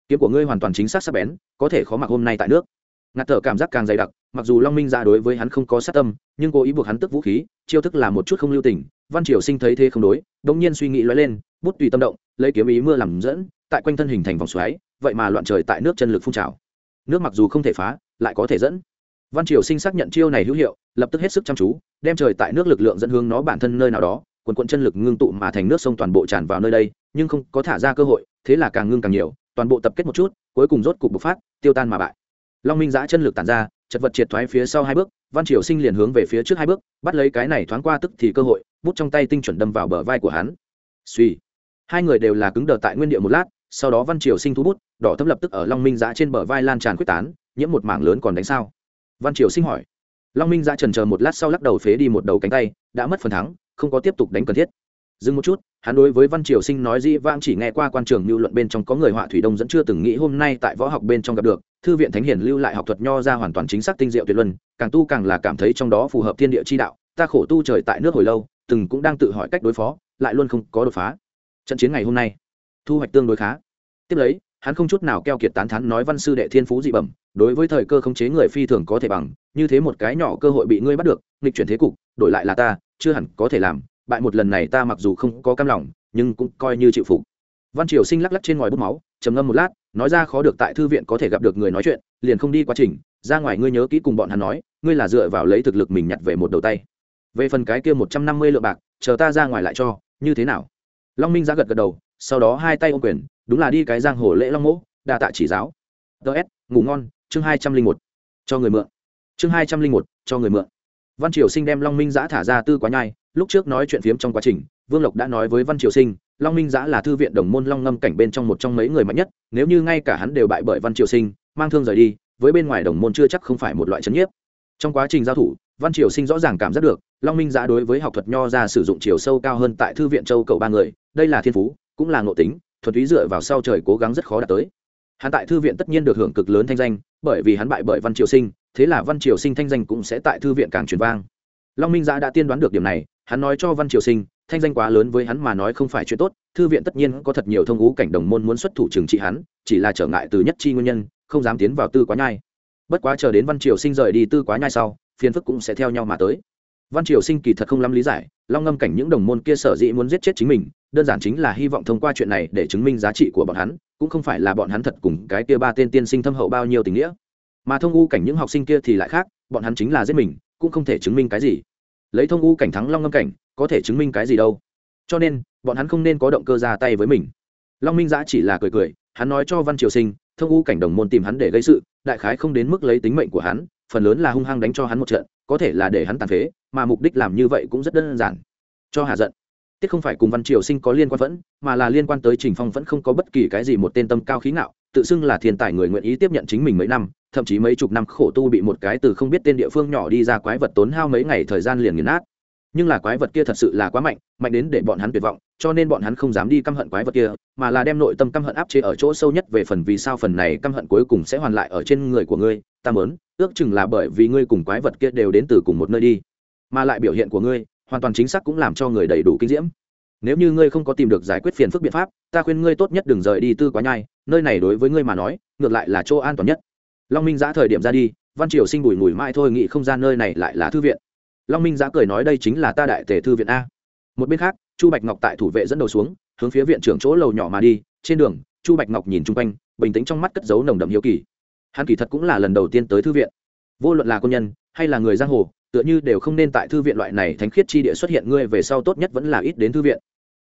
Kiếm của ngươi hoàn toàn chính xác sắc bén, có thể khó mặc hôm nay tại nước ngạt thở cảm giác càng dày đặc, mặc dù long minh ra đối với hắn không có sát tâm, nhưng cố ý buộc hắn tức vũ khí, chiêu thức là một chút không lưu tình, văn triều sinh thấy thế không đối, đống nhiên suy nghĩ lóe lên, bút tùy tâm động, lấy kiếm ý mưa làm dẫn, tại quanh thân hình thành vòng xoáy, vậy mà loạn trời tại nước chân lực phun trào. Nước mặc dù không thể phá, lại có thể dẫn. Văn triều sinh xác nhận chiêu này hữu hiệu, lập tức hết sức chăm chú, đem trời tại nước lực lượng dẫn hướng nó bản thân nơi nào đó, quần quận chân lực ngưng tụ mà thành nước sông toàn bộ tràn vào nơi đây, nhưng không có thả ra cơ hội, thế là càng ngưng càng nhiều, toàn bộ tập kết một chút, cuối cùng rốt cục bộc phát, tiêu tan mà bại long minh giã chân lực tản ra, chật vật triệt thoái phía sau hai bước, văn triều sinh liền hướng về phía trước hai bước, bắt lấy cái này thoáng qua tức thì cơ hội, bút trong tay tinh chuẩn đâm vào bờ vai của hắn. Suy hai người đều là cứng đờ tại nguyên địa một lát, sau đó văn triều sinh thu bút, đỏ thấm lập tức ở long minh giã trên bờ vai lan tràn quyết tán, nhiễm một mảng lớn còn đánh sao? Văn triều sinh hỏi. Long minh giã trần chờ một lát sau lắc đầu phế đi một đầu cánh tay, đã mất phần thắng, không có tiếp tục đánh cần thiết dừng một chút, hắn đối với văn triều sinh nói dĩ vãng chỉ nghe qua quan trường lưu luận bên trong có người họa thủy đông dẫn chưa từng nghĩ hôm nay tại võ học bên trong gặp được, thư viện thánh hiền lưu lại học thuật nho ra hoàn toàn chính xác tinh diệu tuyệt luân, càng tu càng là cảm thấy trong đó phù hợp thiên địa chi đạo, ta khổ tu trời tại nước hồi lâu, từng cũng đang tự hỏi cách đối phó, lại luôn không có đột phá. Trận chiến ngày hôm nay, thu hoạch tương đối khá. Tiếp lấy, hắn không chút nào keo kiệt tán thắn nói văn sư đệ thiên phú dị bẩm, đối với thời cơ khống chế người phi thường có thể bằng, như thế một cái nhỏ cơ hội bị ngươi bắt được, nghịch chuyển thế cục, đổi lại là ta, chưa hẳn có thể làm bại một lần này ta mặc dù không có cam lòng, nhưng cũng coi như chịu phục. Văn triều sinh lắc lắc trên ngoài bút máu, trầm ngâm một lát, nói ra khó được tại thư viện có thể gặp được người nói chuyện, liền không đi quá trình, ra ngoài ngươi nhớ kỹ cùng bọn hắn nói, ngươi là dựa vào lấy thực lực mình nhặt về một đầu tay. Về phần cái kia một trăm năm mươi lượng bạc, chờ ta ra ngoài lại cho, như thế nào? Long minh ra gật gật đầu, sau đó hai tay ô quyền, đúng là đi cái giang hồ lễ long mỗ, đa tạ chỉ giáo. Ts ngủ ngon, chương hai trăm linh một, cho người mượn. Chương hai trăm linh một, cho người mượn. Văn triều sinh đem long minh giã thả ra tư quá nhai lúc trước nói chuyện phiếm trong quá trình, vương lộc đã nói với văn triều sinh, long minh giã là thư viện đồng môn long ngâm cảnh bên trong một trong mấy người mạnh nhất, nếu như ngay cả hắn đều bại bởi văn triều sinh, mang thương rời đi, với bên ngoài đồng môn chưa chắc không phải một loại c nhiếp. Trong quá trình giao thủ, văn triều sinh rõ ràng cảm giác được, long minh giã đối với học thuật nho ra sử dụng chiều sâu cao hơn tại thư viện châu cầu ba người, đây là thiên phú, cũng là ngộ tính, thuật ý dựa vào sau trời cố gắng rất khó đạt tới. Hắn tại thư viện tất nhiên được hưởng cực lớn thanh danh, bởi vì hắn bại bởi văn triều sinh, thế là văn triều sinh thanh danh cũng sẽ tại thư viện càng truyền vang long minh giã đã tiên đoán được điểm này, hắn nói cho văn triều sinh, thanh danh quá lớn với hắn mà nói không phải chuyện tốt, thư viện tất nhiên có thật nhiều thông ngũ cảnh đồng môn muốn xuất thủ trừng trị hắn, chỉ là trở ngại từ nhất chi nguyên nhân, không dám tiến vào tư quá nhai. Bất quá chờ đến văn triều sinh rời đi tư quá nhai sau, phiền phức cũng sẽ theo nhau mà tới. Văn triều sinh kỳ thật không lắm lý giải, long ngâm cảnh những đồng môn kia sở dĩ muốn giết chết chính mình, đơn giản chính là hy vọng thông qua chuyện này để chứng minh giá trị của bọn hắn, cũng không phải là bọn hắn thật cùng cái kia ba tên tiên sinh thâm hậu bao nhiêu tình nghĩa. Mà thông u cảnh những học sinh kia thì lại khác, bọn hắn chính là giết mình cũng không thể chứng minh cái gì. Lấy thông u cảnh thắng long ngâm cảnh, có thể chứng minh cái gì đâu. Cho nên, bọn hắn không nên có động cơ ra tay với mình. Long minh giã chỉ là cười cười, hắn nói cho văn triều sinh, thông u cảnh đồng môn tìm hắn để gây sự, đại khái không đến mức lấy tính mệnh của hắn, phần lớn là hung hăng đánh cho hắn một trận, có thể là để hắn tàn phế, mà mục đích làm như vậy cũng rất đơn giản. Cho hạ giận. Tiết không phải cùng văn triều sinh có liên quan vẫn, mà là liên quan tới trình phong vẫn không có bất kỳ cái gì một tên tâm cao khí ngạo tự xưng là thiên tài người nguyện ý tiếp nhận chính mình mấy năm, thậm chí mấy chục năm khổ tu bị một cái từ không biết tên địa phương nhỏ đi ra quái vật tốn hao mấy ngày thời gian liền nghiền nát. Nhưng là quái vật kia thật sự là quá mạnh mạnh đến để bọn hắn tuyệt vọng, cho nên bọn hắn không dám đi căm hận quái vật kia, mà là đem nội tâm căm hận áp chế ở chỗ sâu nhất về phần vì sao phần này căm hận cuối cùng sẽ hoàn lại ở trên người của ngươi, ta mớn ước chừng là bởi vì ngươi cùng quái vật kia đều đến từ cùng một nơi đi, mà lại biểu hiện của ngươi hoàn toàn chính xác cũng làm cho người đầy đủ kinh diễm nếu như ngươi không có tìm được giải quyết phiền phức biện pháp, ta khuyên ngươi tốt nhất đừng rời đi tư quá nhai, nơi này đối với ngươi mà nói, ngược lại là chỗ an toàn nhất. Long minh giã thời điểm ra đi, văn triều sinh bùi mùi mãi thôi nghĩ không ra nơi này lại là thư viện. Long minh giã cười nói đây chính là ta đại tề thư viện a. Một bên khác, chu bạch ngọc tại thủ vệ dẫn đầu xuống, hướng phía viện trưởng chỗ lầu nhỏ mà đi, trên đường, chu bạch ngọc nhìn chung quanh, bình tĩnh trong mắt cất giấu nồng đậm hiếu kỳ. Hắn kỳ thật cũng là lần đầu tiên tới thư viện. Vô luận là công nhân, hay là người giang hồ, tựa như đều không nên tại thư viện loại này thánh khiết chi địa xuất hiện, ngươi về sau tốt nhất vẫn là ít đến thư viện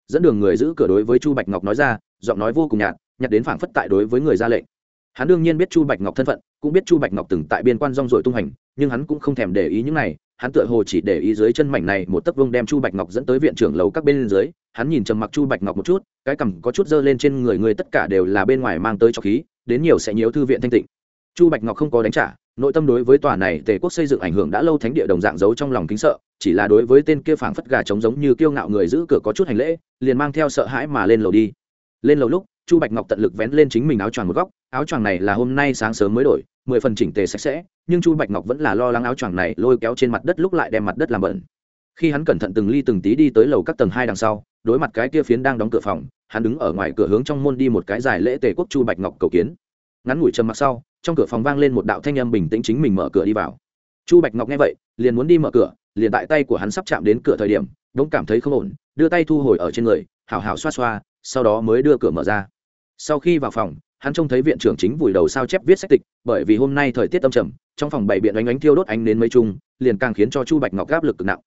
dẫn đường người giữ cửa đối với chu bạch ngọc nói ra, giọng nói vô cùng nhạt nhặt đến phảng phất tại đối với người ra lệnh. Hắn đương nhiên biết chu bạch ngọc thân phận, cũng biết chu bạch ngọc từng tại biên quan rong rồi tung hành, nhưng hắn cũng không thèm để ý những này, hắn tựa hồ chỉ để ý dưới chân mảnh này một tấc vông đem chu bạch ngọc dẫn tới viện trưởng lầu các bên dưới, hắn nhìn trầm mặc chu bạch ngọc một chút, cái cằm có chút dơ lên trên người người tất cả đều là bên ngoài mang tới cho khí, đến nhiều sẽ nhiều thư viện thanh tịnh. Chu bạch ngọc không có đánh trả, nội tâm đối với tòa này tề quốc xây dựng ảnh hưởng đã lâu thánh địa đồng dạng giấu trong lòng kính sợ chỉ là đối với tên kia phảng phất gà trống giống như kiêu ngạo người giữ cửa có chút hành lễ, liền mang theo sợ hãi mà lên lầu đi. Lên lầu lúc, chu bạch ngọc tận lực vén lên chính mình áo choàng một góc, áo choàng này là hôm nay sáng sớm mới đổi, mười phần chỉnh tề sạch sẽ, nhưng chu bạch ngọc vẫn là lo lắng áo choàng này lôi kéo trên mặt đất lúc lại đem mặt đất làm bẩn. Khi hắn cẩn thận từng ly từng tí đi tới lầu các tầng hai đằng sau, đối mặt cái kia phiến đang đóng cửa phòng, hắn đứng ở ngoài cửa hướng trong môn đi một cái dài lễ tề quốc chu bạch ngọc cầu kiến. Ngắn ngủi trầm mặc sau, trong cửa phòng vang lên một đạo thanh âm bình tĩnh chính mình mở cửa đi vào. Chu bạch ngọc nghe vậy, liền muốn đi mở cửa liền tại tay của hắn sắp chạm đến cửa thời điểm, bỗng cảm thấy không ổn, đưa tay thu hồi ở trên người hào hào xoa xoa, sau đó mới đưa cửa mở ra. Sau khi vào phòng, hắn trông thấy viện trưởng chính vùi đầu sao chép viết sách tịch, bởi vì hôm nay thời tiết tâm trầm, trong phòng bảy biện ánh ánh thiêu đốt ánh đến mấy chung, liền càng khiến cho chu bạch ngọc áp lực cực nặng.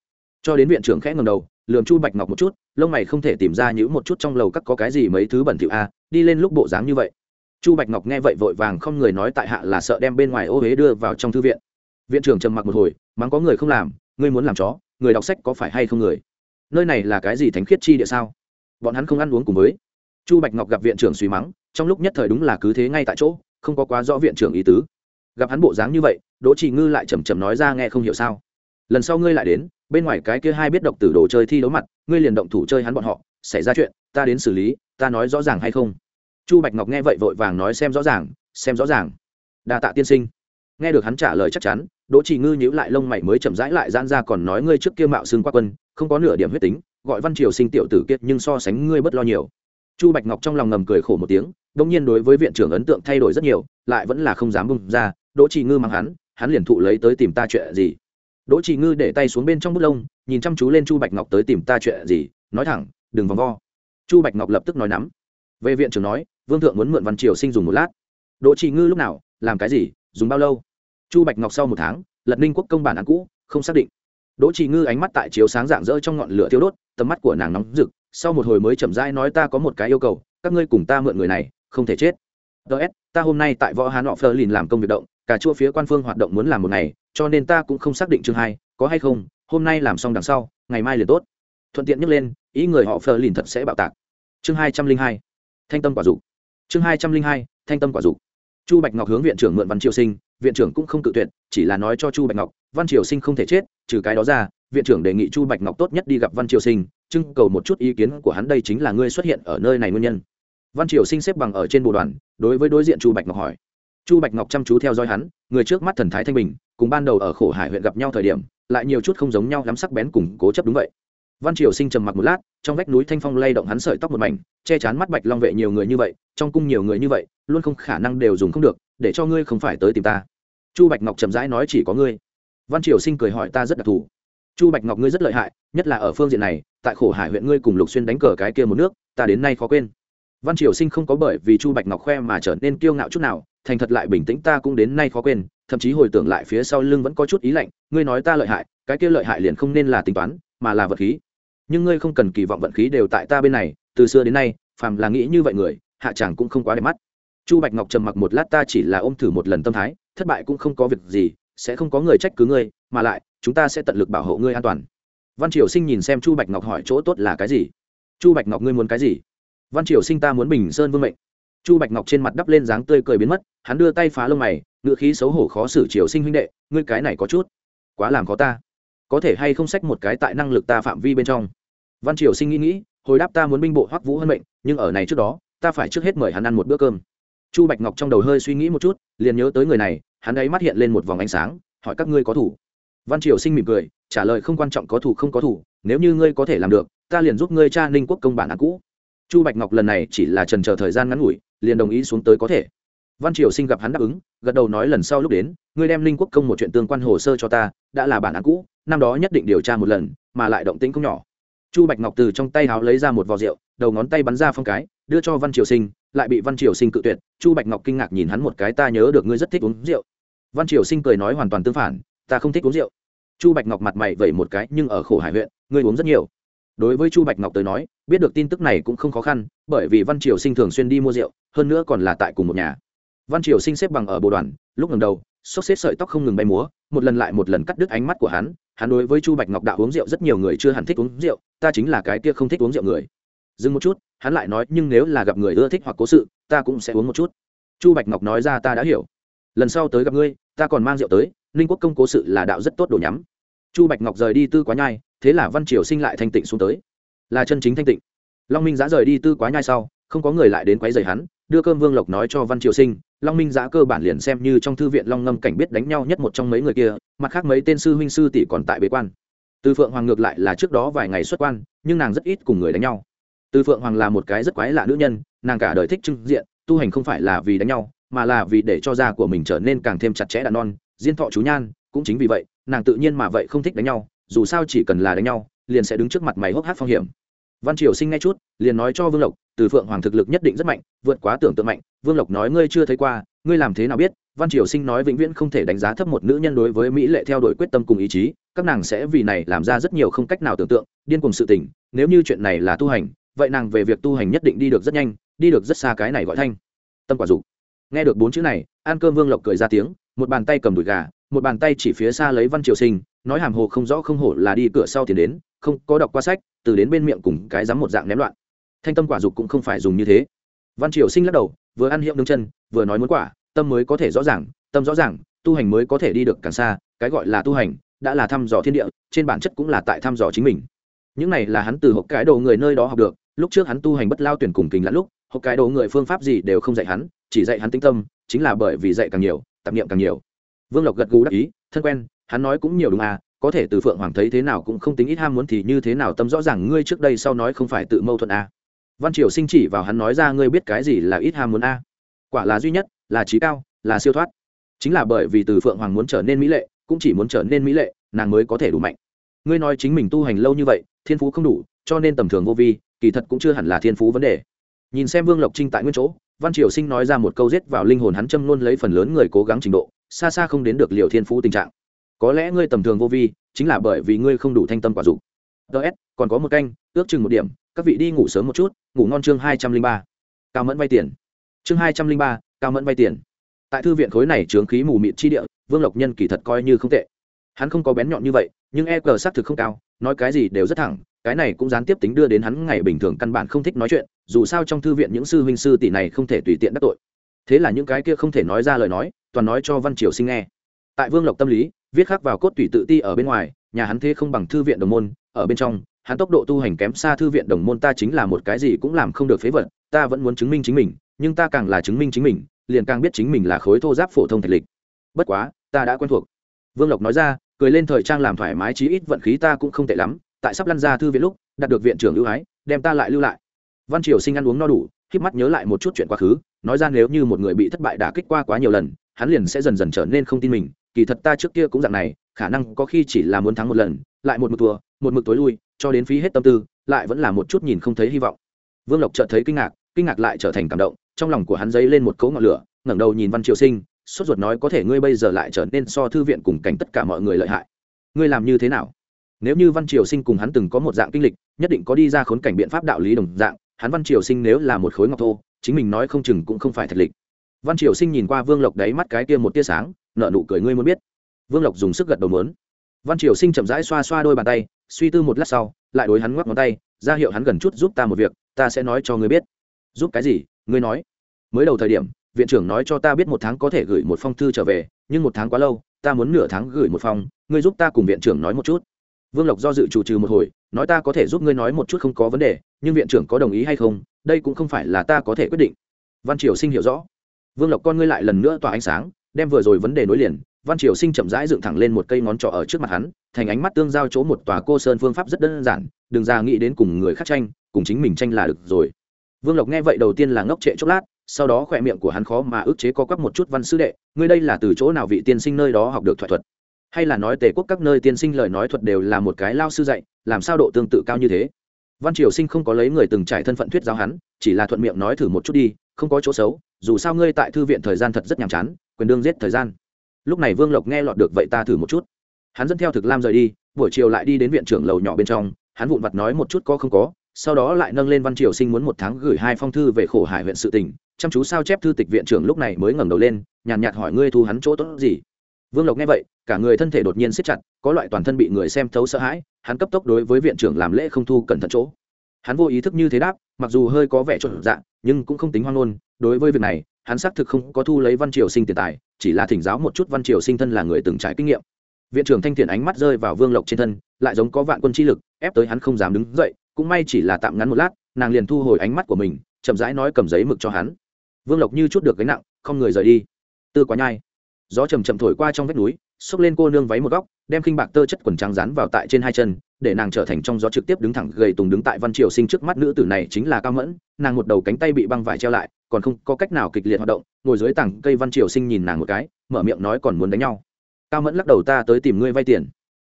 Cho đến viện trưởng khẽ ngầm đầu, lườm chu bạch ngọc một chút, lông mày không thể tìm ra những một chút trong lầu các có cái gì mấy thứ bẩn thỉu a, đi lên lúc bộ dáng như vậy. Chu bạch ngọc nghe vậy vội vàng không người nói tại hạ là sợ đem bên ngoài ô huế đưa vào trong thư viện. Viện trưởng trầm mặc một hồi, mắng có người không làm ngươi muốn làm chó, người đọc sách có phải hay không người? Nơi này là cái gì thánh khiết chi địa sao? Bọn hắn không ăn uống cùng với. Chu bạch ngọc gặp viện trưởng suy mắng, trong lúc nhất thời đúng là cứ thế ngay tại chỗ, không có quá rõ viện trưởng ý tứ. Gặp hắn bộ dáng như vậy, đỗ trì ngư lại chầm chầm nói ra nghe không hiểu sao. Lần sau ngươi lại đến, bên ngoài cái kia hai biết độc tử đồ chơi thi đấu mặt, ngươi liền động thủ chơi hắn bọn họ, xảy ra chuyện, ta đến xử lý, ta nói rõ ràng hay không? Chu bạch ngọc nghe vậy vội vàng nói xem rõ ràng, xem rõ ràng. Đa tạ tiên sinh nghe được hắn trả lời chắc chắn, đỗ trì ngư nhíu lại lông mày mới chậm rãi lại gian ra còn nói ngươi trước kia mạo xương qua quân, không có nửa điểm huyết tính, gọi văn triều sinh tiểu tử kiệt nhưng so sánh ngươi bất lo nhiều. Chu bạch ngọc trong lòng ngầm cười khổ một tiếng đông nhiên đối với viện trưởng ấn tượng thay đổi rất nhiều, lại vẫn là không dám bung ra, đỗ trì ngư mang hắn hắn liền thụ lấy tới tìm ta chuyện gì. Đỗ trì ngư để tay xuống bên trong bút lông, nhìn chăm chú lên chu bạch ngọc tới tìm ta chuyện gì, nói thẳng, đừng vòng vo. Chu bạch ngọc lập tức nói nắm. Về viện trưởng nói, vương thượng muốn mượn văn triều sinh dùng một lát. Đỗ trì ngư lúc nào, làm cái gì, dùng bao lâu? Chu bạch ngọc sau một tháng, lật ninh quốc công bản án cũ, không xác định. Đỗ trì ngư ánh mắt tại chiếu sáng dạng dỡ trong ngọn lửa thiêu đốt, tầm mắt của nàng nóng rực, sau một hồi mới chậm rãi nói ta có một cái yêu cầu, các ngươi cùng ta mượn người này, không thể chết. Ts ta hôm nay tại võ hán họ phơ lìn làm công việc động, cả chua phía quan phương hoạt động muốn làm một ngày, cho nên ta cũng không xác định chương hai, có hay không, hôm nay làm xong đằng sau, ngày mai liền tốt. Thuận tiện nhắc lên, ý người họ phơ lìn thật sẽ bạo tạc. Chương hai trăm linh hai, thanh tâm quả dục. Chương hai trăm linh hai, thanh tâm quả dục. Chu bạch ngọc hướng viện trưởng mượn văn triều sinh viện trưởng cũng không cự tuyệt, chỉ là nói cho chu bạch ngọc, văn triều sinh không thể chết, trừ cái đó ra, viện trưởng đề nghị chu bạch ngọc tốt nhất đi gặp văn triều sinh, trưng cầu một chút ý kiến của hắn đây chính là ngươi xuất hiện ở nơi này nguyên nhân. Văn triều sinh xếp bằng ở trên bộ đoàn, đối với đối diện chu bạch ngọc hỏi. Chu bạch ngọc chăm chú theo dõi hắn, người trước mắt thần thái thanh bình, cùng ban đầu ở khổ hải huyện gặp nhau thời điểm, lại nhiều chút không giống nhau lắm sắc bén cùng cố chấp đúng vậy. Văn triều sinh trầm mặc một lát, trong vách núi thanh phong lay động hắn sợi tóc một mảnh, che chắn mắt bạch long vệ nhiều người như vậy, trong cung nhiều người như vậy, luôn không khả năng đều dùng không được để cho ngươi không phải tới tìm ta. Chu bạch ngọc chậm rãi nói chỉ có ngươi. Văn triều sinh cười hỏi ta rất đặc thù. Chu bạch ngọc ngươi rất lợi hại, nhất là ở phương diện này, tại khổ hải huyện ngươi cùng lục xuyên đánh cờ cái kia một nước, ta đến nay khó quên. Văn triều sinh không có bởi vì chu bạch ngọc khoe mà trở nên kiêu ngạo chút nào, thành thật lại bình tĩnh ta cũng đến nay khó quên, thậm chí hồi tưởng lại phía sau lưng vẫn có chút ý lạnh, ngươi nói ta lợi hại, cái kia lợi hại liền không nên là tính toán, mà là vật khí. Nhưng ngươi không cần kỳ vọng vận khí đều tại ta bên này, từ xưa đến nay, phàm là nghĩ như vậy người, hạ chàng cũng không quá đẹp mắt chu bạch ngọc trầm mặc một lát ta chỉ là ôm thử một lần tâm thái, thất bại cũng không có việc gì, sẽ không có người trách cứ ngươi, mà lại, chúng ta sẽ tận lực bảo hộ ngươi an toàn. Văn triều sinh nhìn xem chu bạch ngọc hỏi chỗ tốt là cái gì? Chu bạch ngọc ngươi muốn cái gì? Văn triều sinh ta muốn bình sơn vương mệnh. Chu bạch ngọc trên mặt đắp lên dáng tươi cười biến mất, hắn đưa tay phá lông mày ngựa khí xấu hổ khó xử triều sinh huynh đệ, ngươi cái này có chút, quá làm khó ta. Có thể hay không sách một cái tại năng lực ta phạm vi bên trong? Văn triều sinh nghĩ nghĩ, hồi đáp ta muốn binh bộ hoắc vũ hơn mệnh, nhưng ở này trước đó, ta phải trước hết mời hắn ăn một bữa cơm chu bạch ngọc trong đầu hơi suy nghĩ một chút, liền nhớ tới người này, hắn ấy mắt hiện lên một vòng ánh sáng, hỏi các ngươi có thủ. Văn triều sinh mỉm cười, trả lời không quan trọng có thủ không có thủ, nếu như ngươi có thể làm được, ta liền giúp ngươi cha ninh quốc công bản án cũ. Chu bạch ngọc lần này chỉ là trần chờ thời gian ngắn ngủi, liền đồng ý xuống tới có thể. Văn triều sinh gặp hắn đáp ứng, gật đầu nói lần sau lúc đến, ngươi đem ninh quốc công một chuyện tương quan hồ sơ cho ta, đã là bản án cũ, năm đó nhất định điều tra một lần, mà lại động tĩnh không nhỏ. Chu bạch ngọc từ trong tay háo lấy ra một vò rượu đầu ngón tay bắn ra phong cái, đưa cho văn triều sinh, lại bị văn triều sinh cự tuyệt. Chu bạch ngọc kinh ngạc nhìn hắn một cái, ta nhớ được ngươi rất thích uống rượu. Văn triều sinh cười nói hoàn toàn tương phản, ta không thích uống rượu. Chu bạch ngọc mặt mày vẩy một cái, nhưng ở khổ hải huyện, ngươi uống rất nhiều. Đối với chu bạch ngọc tới nói, biết được tin tức này cũng không khó khăn, bởi vì văn triều sinh thường xuyên đi mua rượu, hơn nữa còn là tại cùng một nhà. Văn triều sinh xếp bằng ở bộ đoàn, lúc ngầm đầu, xốc xếp sợi tóc không ngừng bay múa, một lần lại một lần cắt đứt ánh mắt của hắn. Hắn đối với chu bạch ngọc đạo uống rượu rất nhiều người chưa hẳn thích uống rượu, ta chính là cái kia không thích uống rượu người dừng một chút, hắn lại nói, nhưng nếu là gặp người ưa thích hoặc cố sự, ta cũng sẽ uống một chút. Chu bạch ngọc nói ra, ta đã hiểu. Lần sau tới gặp ngươi, ta còn mang rượu tới, ninh quốc công cố sự là đạo rất tốt đồ nhắm. Chu bạch ngọc rời đi tư quá nhai, thế là văn triều sinh lại thanh tịnh xuống tới. Là chân chính thanh tịnh. Long minh giã rời đi tư quá nhai sau, không có người lại đến quấy rầy hắn, đưa cơm vương lộc nói cho văn triều sinh, long minh giã cơ bản liền xem như trong thư viện long ngâm cảnh biết đánh nhau nhất một trong mấy người kia, mặt khác mấy tên sư huynh sư tỷ còn tại bế quan. Từ phượng hoàng ngược lại là trước đó vài ngày xuất quan, nhưng nàng rất ít cùng người đánh nhau từ phượng hoàng là một cái rất quái lạ nữ nhân, nàng cả đời thích trưng diện, tu hành không phải là vì đánh nhau, mà là vì để cho da của mình trở nên càng thêm chặt chẽ đàn non, diên thọ chú nhan, cũng chính vì vậy, nàng tự nhiên mà vậy không thích đánh nhau, dù sao chỉ cần là đánh nhau, liền sẽ đứng trước mặt mày hốc hát phong hiểm. Văn triều sinh ngay chút, liền nói cho vương lộc, từ phượng hoàng thực lực nhất định rất mạnh, vượt quá tưởng tượng mạnh. Vương lộc nói, ngươi chưa thấy qua, ngươi làm thế nào biết? Văn triều sinh nói, vĩnh viễn không thể đánh giá thấp một nữ nhân đối với mỹ lệ theo đuổi quyết tâm cùng ý chí, các nàng sẽ vì này làm ra rất nhiều không cách nào tưởng tượng, điên cùng sự tình, nếu như chuyện này là tu hành vậy nàng về việc tu hành nhất định đi được rất nhanh, đi được rất xa cái này gọi thanh. Tâm quả dục. Nghe được bốn chữ này, an cơm vương lộc cười ra tiếng, một bàn tay cầm đùi gà, một bàn tay chỉ phía xa lấy văn triều sinh, nói hàm hồ không rõ không hổ là đi cửa sau tiền đến, không có đọc qua sách, từ đến bên miệng cùng cái dám một dạng ném loạn. Thanh tâm quả dục cũng không phải dùng như thế. Văn triều sinh lắc đầu, vừa ăn hiệu nương chân, vừa nói muốn quả, tâm mới có thể rõ ràng, tâm rõ ràng, tu hành mới có thể đi được càng xa, cái gọi là tu hành, đã là thăm dò thiên địa, trên bản chất cũng là tại thăm dò chính mình. Những này là hắn từ hộp cái đầu người nơi đó học được lúc trước hắn tu hành bất lao tuyển cùng kinh lẫn lúc, hộp cái đồ người phương pháp gì đều không dạy hắn, chỉ dạy hắn tinh tâm, chính là bởi vì dạy càng nhiều, tạp niệm càng nhiều vương lộc gật gù đắc ý, thân quen, hắn nói cũng nhiều đúng à có thể từ phượng hoàng thấy thế nào cũng không tính ít ham muốn thì như thế nào, tâm rõ ràng ngươi trước đây sau nói không phải tự mâu thuẫn à. văn triều sinh chỉ vào hắn nói ra ngươi biết cái gì là ít ham muốn à. quả là duy nhất, là trí cao, là siêu thoát chính là bởi vì từ phượng hoàng muốn trở nên mỹ lệ, cũng chỉ muốn trở nên mỹ lệ, nàng mới có thể đủ mạnh ngươi nói chính mình tu hành lâu như vậy, thiên phú không đủ, cho nên tầm thường vô vi kỳ thật cũng chưa hẳn là thiên phú vấn đề. Nhìn xem vương lộc trinh tại nguyên chỗ, văn triều sinh nói ra một câu giết vào linh hồn hắn châm luôn lấy phần lớn người cố gắng trình độ, xa xa không đến được liều thiên phú tình trạng. Có lẽ ngươi tầm thường vô vi, chính là bởi vì ngươi không đủ thanh tâm quả dục. Ts còn có một canh, ước chừng một điểm, các vị đi ngủ sớm một chút, ngủ ngon chương hai trăm linh ba. Cao mẫn vay tiền. Chương hai trăm linh ba, cao mẫn vay tiền. Tại thư viện khối này trướng khí mù mịt chi địa, vương lộc nhân kỳ thật coi như không tệ. Hắn không có bén nhọn như vậy nhưng e cờ xác thực không cao, nói cái gì đều rất thẳng, cái này cũng gián tiếp tính đưa đến hắn ngày bình thường căn bản không thích nói chuyện, dù sao trong thư viện những sư huynh sư tỷ này không thể tùy tiện đắc tội. Thế là những cái kia không thể nói ra lời nói, toàn nói cho văn triều sinh nghe. Tại vương lộc tâm lý, viết khắc vào cốt tùy tự ti ở bên ngoài, nhà hắn thế không bằng thư viện đồng môn, ở bên trong, hắn tốc độ tu hành kém xa thư viện đồng môn ta chính là một cái gì cũng làm không được phế vật, ta vẫn muốn chứng minh chính mình, nhưng ta càng là chứng minh chính mình, liền càng biết chính mình là khối thô giáp phổ thông thạch lịch. Bất quá, ta đã quen thuộc. Vương lộc nói ra cười lên thời trang làm thoải mái chí ít vận khí ta cũng không tệ lắm, tại sắp lăn ra thư viện lúc, đạt được viện trưởng ưu ái, đem ta lại lưu lại. Văn triều sinh ăn uống no đủ k mắt nhớ lại một chút chuyện quá khứ, nói ra nếu như một người bị thất bại đả kích qua quá nhiều lần, hắn liền sẽ dần dần trở nên không tin mình, kỳ thật ta trước kia cũng dạng này, khả năng có khi chỉ là muốn thắng một lần, lại một mực thua, một mực tối lui, cho đến phí hết tâm tư, lại vẫn là một chút nhìn không thấy hy vọng. Vương lộc chợt thấy kinh ngạc kinh ngạc lại trở thành cảm động, trong lòng của hắn dấy lên một cấu ngọn lửa, ngẩng đầu nhìn văn triều sinh sốt ruột nói có thể ngươi bây giờ lại trở nên so thư viện cùng cảnh tất cả mọi người lợi hại. Ngươi làm như thế nào? Nếu như văn triều sinh cùng hắn từng có một dạng kinh lịch, nhất định có đi ra khốn cảnh biện pháp đạo lý đồng dạng, hắn văn triều sinh nếu là một khối ngọc thô, chính mình nói không chừng cũng không phải thật lịch. Văn triều sinh nhìn qua vương lộc đáy mắt cái kia một tia sáng nợ nụ cười ngươi muốn biết. Vương lộc dùng sức gật đầu mớn văn triều sinh chậm rãi xoa xoa đôi bàn tay, suy tư một lát sau, lại đối hắn ngoắc ngón tay, ra hiệu hắn gần chút giúp ta một việc, ta sẽ nói cho ngươi biết. Giúp cái gì? Ngươi nói. Mới đầu thời điểm viện trưởng nói cho ta biết một tháng có thể gửi một phong thư trở về, nhưng một tháng quá lâu, ta muốn nửa tháng gửi một phong, ngươi giúp ta cùng viện trưởng nói một chút. Vương lộc do dự chủ trừ một hồi, nói ta có thể giúp ngươi nói một chút không có vấn đề, nhưng viện trưởng có đồng ý hay không, đây cũng không phải là ta có thể quyết định. Văn triều sinh hiểu rõ. Vương lộc con ngươi lại lần nữa tỏa ánh sáng, đem vừa rồi vấn đề nối liền, văn triều sinh chậm rãi dựng thẳng lên một cây ngón trỏ ở trước mặt hắn, thành ánh mắt tương giao chỗ một tòa cô sơn phương pháp rất đơn giản, đừng ra nghĩ đến cùng người khác tranh, cùng chính mình tranh là được rồi. Vương lộc nghe vậy đầu tiên là ngốc trệ chốc lát sau đó khỏe miệng của hắn khó mà ước chế có quắc một chút văn sư đệ, ngươi đây là từ chỗ nào vị tiên sinh nơi đó học được thoại thuật? Hay là nói tề quốc các nơi tiên sinh lời nói thuật đều là một cái lao sư dạy, làm sao độ tương tự cao như thế? Văn triều sinh không có lấy người từng trải thân phận thuyết giáo hắn, chỉ là thuận miệng nói thử một chút đi, không có chỗ xấu, dù sao ngươi tại thư viện thời gian thật rất nhàm chán, quyền đương giết thời gian. Lúc này vương lộc nghe lọt được vậy ta thử một chút. Hắn dẫn theo thực lam rời đi, buổi chiều lại đi đến viện trưởng lầu nhỏ bên trong, hắn vụn vặt nói một chút có không có, sau đó lại nâng lên văn triều sinh muốn một tháng gửi hai phong thư về khổ hải huyện sự tỉnh chăm chú sao chép thư tịch viện trưởng lúc này mới ngẩng đầu lên, nhàn nhạt hỏi ngươi thu hắn chỗ tốt gì? Vương lộc nghe vậy, cả người thân thể đột nhiên siết chặt, có loại toàn thân bị người xem thấu sợ hãi, hắn cấp tốc đối với viện trưởng làm lễ không thu cẩn thận chỗ. Hắn vô ý thức như thế đáp, mặc dù hơi có vẻ trộn dạng nhưng cũng không tính hoang ngôn, đối với việc này, hắn xác thực không có thu lấy văn triều sinh tiền tài, chỉ là thỉnh giáo một chút văn triều sinh thân là người từng trải kinh nghiệm. Viện trưởng thanh thiện ánh mắt rơi vào vương lộc trên thân, lại giống có vạn quân chi lực, ép tới hắn không dám đứng dậy, cũng may chỉ là tạm ngắn một lát, nàng liền thu hồi ánh mắt của mình, chậm rãi nói cầm giấy mực cho hắn vương lộc như chút được gánh nặng, không người rời đi. Tư quá nhai. Gió chầm chậm thổi qua trong vách núi, xốc lên cô nương váy một góc, đem khinh bạc tơ chất quần trắng rán vào tại trên hai chân, để nàng trở thành trong gió trực tiếp đứng thẳng gầy tùng đứng tại văn triều sinh trước mắt nữ tử này chính là cao mẫn. Nàng một đầu cánh tay bị băng vải treo lại, còn không có cách nào kịch liệt hoạt động, ngồi dưới tảng cây văn triều sinh nhìn nàng một cái, mở miệng nói còn muốn đánh nhau. Cao mẫn lắc đầu ta tới tìm ngươi vay tiền.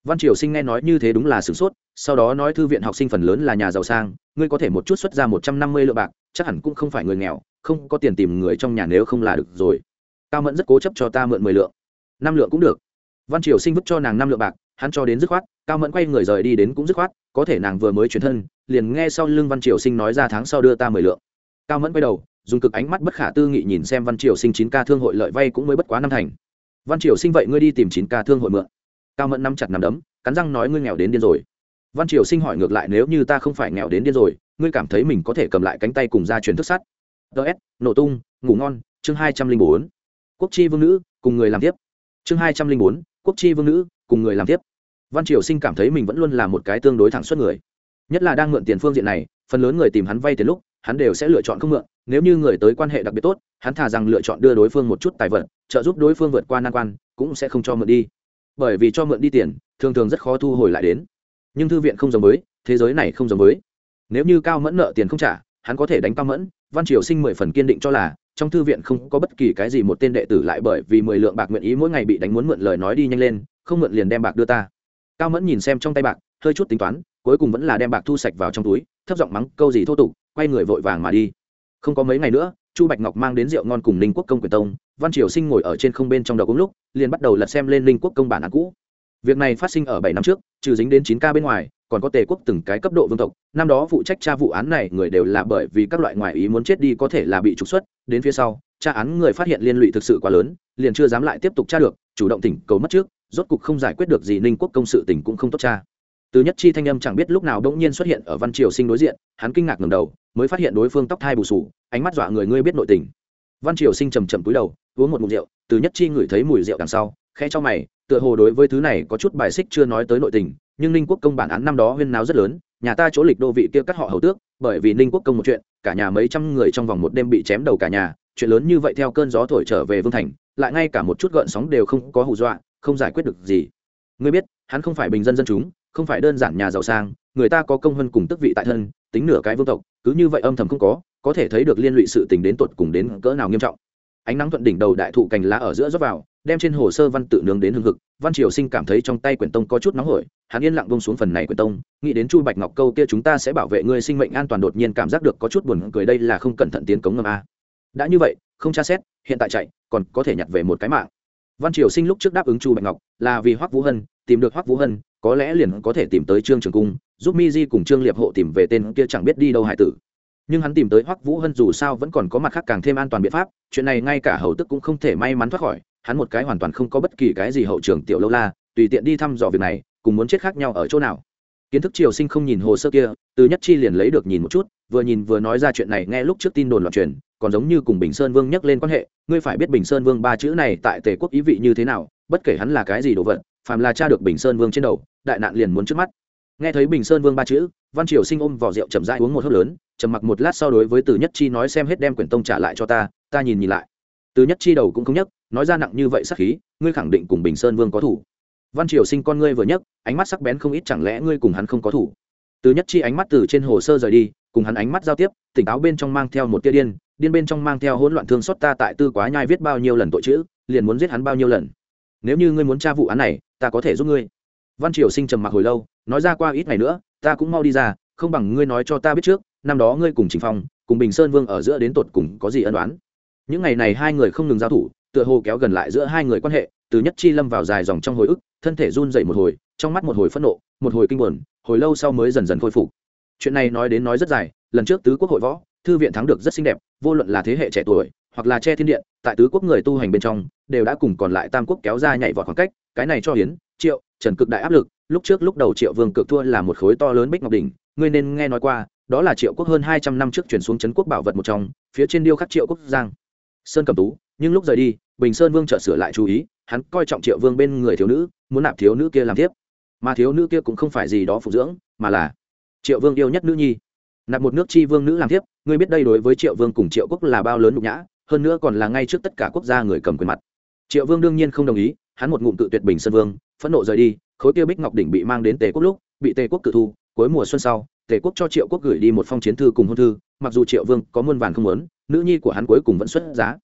Văn triều sinh nghe nói như thế đúng là sửng sốt, sau đó nói thư viện học sinh phần lớn là nhà giàu sang, ngươi có thể một chút xuất ra một trăm năm mươi lượng bạc, chắc hẳn cũng không phải người nghèo không có tiền tìm người trong nhà nếu không là được rồi. Cao mẫn rất cố chấp cho ta mượn mười lượng. Năm lượng cũng được. Văn triều sinh vứt cho nàng năm lượng bạc, hắn cho đến dứt khoát, cao mẫn quay người rời đi đến cũng dứt khoát, có thể nàng vừa mới chuyển thân, liền nghe sau lưng văn triều sinh nói ra tháng sau đưa ta mười lượng. Cao mẫn quay đầu, dùng cực ánh mắt bất khả tư nghị nhìn xem văn triều sinh chín ca thương hội lợi vay cũng mới bất quá năm thành. Văn triều sinh vậy ngươi đi tìm chín ca thương hội mượn. Cao mẫn nắm chặt nắm đấm, cắn răng nói ngươi nghèo đến điên rồi. Văn triều sinh hỏi ngược lại nếu như ta không phải nghèo đến điên rồi, ngươi cảm thấy mình có thể cầm lại cánh tay cùng ra truyền thức sắt? Ts nổ tung, ngủ ngon, chương hai trăm linh bốn. Quốc chi vương nữ, cùng người làm tiếp. Chương hai trăm linh bốn, quốc chi vương nữ, cùng người làm tiếp. Văn triều sinh cảm thấy mình vẫn luôn là một cái tương đối thẳng suốt người. Nhất là đang mượn tiền phương diện này, phần lớn người tìm hắn vay tiền lúc, hắn đều sẽ lựa chọn không mượn. Nếu như người tới quan hệ đặc biệt tốt, hắn thà rằng lựa chọn đưa đối phương một chút tài vật, trợ giúp đối phương vượt qua nan quan, cũng sẽ không cho mượn đi. Bởi vì cho mượn đi tiền, thường thường rất khó thu hồi lại đến. Nhưng thư viện không giống với, thế giới này không giống với. Nếu như cao mẫn nợ tiền không trả, hắn có thể đánh cao mẫn văn triều sinh mười phần kiên định cho là, trong thư viện không có bất kỳ cái gì một tên đệ tử lại bởi vì mười lượng bạc nguyện ý mỗi ngày bị đánh muốn mượn lời nói đi nhanh lên, không mượn liền đem bạc đưa ta. Cao mẫn nhìn xem trong tay bạc, hơi chút tính toán, cuối cùng vẫn là đem bạc thu sạch vào trong túi, thấp giọng mắng, câu gì thô tục, quay người vội vàng mà đi. Không có mấy ngày nữa, chu bạch ngọc mang đến rượu ngon cùng ninh quốc công quyền tông, văn triều sinh ngồi ở trên không bên trong đầu cũng lúc, liền bắt đầu lật xem lên ninh quốc công bản án cũ. Việc này phát sinh ở bảy năm trước, trừ dính đến chín ca bên ngoài còn có tề quốc từng cái cấp độ vương tộc, năm đó phụ trách tra vụ án này người đều là bởi vì các loại ngoại ý muốn chết đi có thể là bị trục xuất, đến phía sau, tra án người phát hiện liên lụy thực sự quá lớn, liền chưa dám lại tiếp tục tra được, chủ động tỉnh cầu mất trước, rốt cục không giải quyết được gì ninh quốc công sự tỉnh cũng không tốt tra. Từ nhất chi thanh âm chẳng biết lúc nào bỗng nhiên xuất hiện ở văn triều sinh đối diện, hắn kinh ngạc ngầm đầu, mới phát hiện đối phương tóc thai bù sù, ánh mắt dọa người ngươi biết nội tình. Văn triều sinh trầm trầm túi đầu, uống một mụn rượu, từ nhất chi ngửi thấy mùi rượu đằng sau, khẽ cho mày, tựa hồ đối với thứ này có chút bài xích chưa nói tới nội tình nhưng ninh quốc công bản án năm đó huyên náo rất lớn nhà ta chỗ lịch đô vị kia cắt họ hầu tước bởi vì ninh quốc công một chuyện cả nhà mấy trăm người trong vòng một đêm bị chém đầu cả nhà chuyện lớn như vậy theo cơn gió thổi trở về vương thành lại ngay cả một chút gợn sóng đều không có hù dọa không giải quyết được gì ngươi biết hắn không phải bình dân dân chúng không phải đơn giản nhà giàu sang người ta có công hơn cùng tức vị tại thân tính nửa cái vương tộc cứ như vậy âm thầm không có có thể thấy được liên lụy sự tình đến tột cùng đến cỡ nào nghiêm trọng ánh nắng thuận đỉnh đầu đại thụ cành lá ở giữa rót vào đem trên hồ sơ văn tự nướng đến hưng hực, văn triều sinh cảm thấy trong tay quyển tông có chút nóng hổi, hắn yên lặng bông xuống phần này quyển tông, nghĩ đến chu bạch ngọc câu kia chúng ta sẽ bảo vệ ngươi sinh mệnh an toàn đột nhiên cảm giác được có chút buồn cười đây là không cẩn thận tiến cống ngầm a. Đã như vậy, không tra xét, hiện tại chạy, còn có thể nhặt về một cái mạng. Văn triều sinh lúc trước đáp ứng chu bạch ngọc, là vì hoắc vũ hân, tìm được hoắc vũ hân, có lẽ liền có thể tìm tới trương trường cung, giúp mi di cùng trương liệp hộ tìm về tên kia chẳng biết đi đâu hải tử. Nhưng hắn tìm tới hoắc vũ hân dù sao vẫn còn có mặt khác càng thêm an toàn biện pháp, chuyện này ngay cả hầu tức cũng không thể may mắn thoát khỏi hắn một cái hoàn toàn không có bất kỳ cái gì hậu trường tiểu lâu la, tùy tiện đi thăm dò việc này, cùng muốn chết khác nhau ở chỗ nào. Kiến thức triều sinh không nhìn hồ sơ kia, từ nhất chi liền lấy được nhìn một chút, vừa nhìn vừa nói ra chuyện này, nghe lúc trước tin đồn loạn truyền, còn giống như cùng bình sơn vương nhắc lên quan hệ, ngươi phải biết bình sơn vương ba chữ này tại tề quốc ý vị như thế nào, bất kể hắn là cái gì đồ vật, phàm là cha được bình sơn vương trên đầu, đại nạn liền muốn trước mắt. Nghe thấy bình sơn vương ba chữ, văn triều sinh ôm vỏ rượu chậm rãi uống một hớp lớn, trầm mặc một lát sau đối với từ nhất chi nói xem hết đem quyển tông trả lại cho ta ta nhìn nhìn lại từ nhất chi đầu cũng không nhấc, nói ra nặng như vậy sắc khí, ngươi khẳng định cùng bình sơn vương có thủ. Văn triều sinh con ngươi vừa nhấc, ánh mắt sắc bén không ít, chẳng lẽ ngươi cùng hắn không có thủ? Từ nhất chi ánh mắt từ trên hồ sơ rời đi, cùng hắn ánh mắt giao tiếp, tỉnh táo bên trong mang theo một tia điên điên bên trong mang theo hỗn loạn thương xót ta tại tư quá nhai viết bao nhiêu lần tội chữ, liền muốn giết hắn bao nhiêu lần. Nếu như ngươi muốn tra vụ án này, ta có thể giúp ngươi. Văn triều sinh trầm mặc hồi lâu, nói ra qua ít ngày nữa, ta cũng mau đi ra, không bằng ngươi nói cho ta biết trước, năm đó ngươi cùng trình phong, cùng bình sơn vương ở giữa đến tột cùng có gì ân đoán những ngày này hai người không ngừng giao thủ, tựa hồ kéo gần lại giữa hai người quan hệ, từ nhất chi lâm vào dài dòng trong hồi ức, thân thể run dậy một hồi, trong mắt một hồi phẫn nộ, một hồi kinh buồn, hồi lâu sau mới dần dần khôi phục. Chuyện này nói đến nói rất dài, lần trước tứ quốc hội võ, thư viện thắng được rất xinh đẹp, vô luận là thế hệ trẻ tuổi, hoặc là che thiên điện, tại tứ quốc người tu hành bên trong, đều đã cùng còn lại tam quốc kéo ra nhảy vọt khoảng cách, cái này cho hiến, triệu, trần cực đại áp lực, lúc trước lúc đầu triệu vương cực thua là một khối to lớn bích ngọc đỉnh, ngươi nên nghe nói qua, đó là triệu quốc hơn hai trăm năm trước chuyển xuống trấn quốc bảo vật một trong, phía trên điêu khắc triệu quốc giang sơn cầm tú, nhưng lúc rời đi, bình sơn vương chợt sửa lại chú ý, hắn coi trọng triệu vương bên người thiếu nữ, muốn nạp thiếu nữ kia làm tiếp mà thiếu nữ kia cũng không phải gì đó phục dưỡng, mà là triệu vương yêu nhất nữ nhi. Nạp một nước chi vương nữ làm tiếp ngươi biết đây đối với triệu vương cùng triệu quốc là bao lớn nhục nhã, hơn nữa còn là ngay trước tất cả quốc gia người cầm quyền mặt. Triệu vương đương nhiên không đồng ý, hắn một ngụm tự tuyệt bình sơn vương, phẫn nộ rời đi, khối kia bích ngọc đỉnh bị mang đến tề quốc lúc, bị tề quốc cự thu, cuối mùa xuân sau, tề quốc cho triệu quốc gửi đi một phong chiến thư cùng hôn thư, mặc dù triệu vương có muôn vàn không muốn nữ nhi của hắn cuối cùng vẫn xuất giá.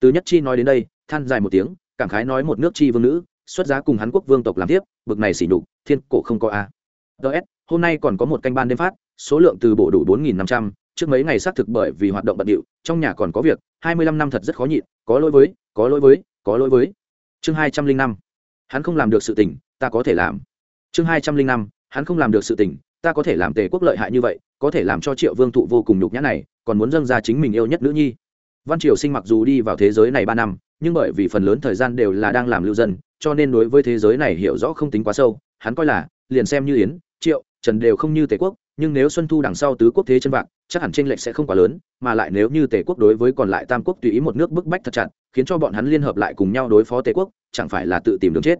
Từ nhất chi nói đến đây, than dài một tiếng, cảm khái nói một nước chi vương nữ, xuất giá cùng hắn quốc vương tộc làm tiếp, bực này xỉ nhục, thiên cổ không có a. Ts hôm nay còn có một canh ban đêm phát, số lượng từ bộ đủ bốn nghìn năm trăm, trước mấy ngày xác thực bởi vì hoạt động bận điệu, trong nhà còn có việc, hai mươi lăm năm thật rất khó nhịn, có lỗi với, có lỗi với, có lỗi với. Chương hai trăm linh năm, hắn không làm được sự tình, ta có thể làm. Chương hai trăm linh năm, hắn không làm được sự tình, ta có thể làm tề quốc lợi hại như vậy có thể làm cho triệu vương thụ vô cùng nhục nhã này, còn muốn dâng ra chính mình yêu nhất nữ nhi. Văn triều sinh mặc dù đi vào thế giới này ba năm, nhưng bởi vì phần lớn thời gian đều là đang làm lưu dân, cho nên đối với thế giới này hiểu rõ không tính quá sâu. Hắn coi là, liền xem như yến, triệu, trần đều không như tề quốc, nhưng nếu xuân thu đằng sau tứ quốc thế chân vạc chắc hẳn tranh lệch sẽ không quá lớn, mà lại nếu như tề quốc đối với còn lại tam quốc tùy ý một nước bức bách thật chặt, khiến cho bọn hắn liên hợp lại cùng nhau đối phó tề quốc, chẳng phải là tự tìm đường chết.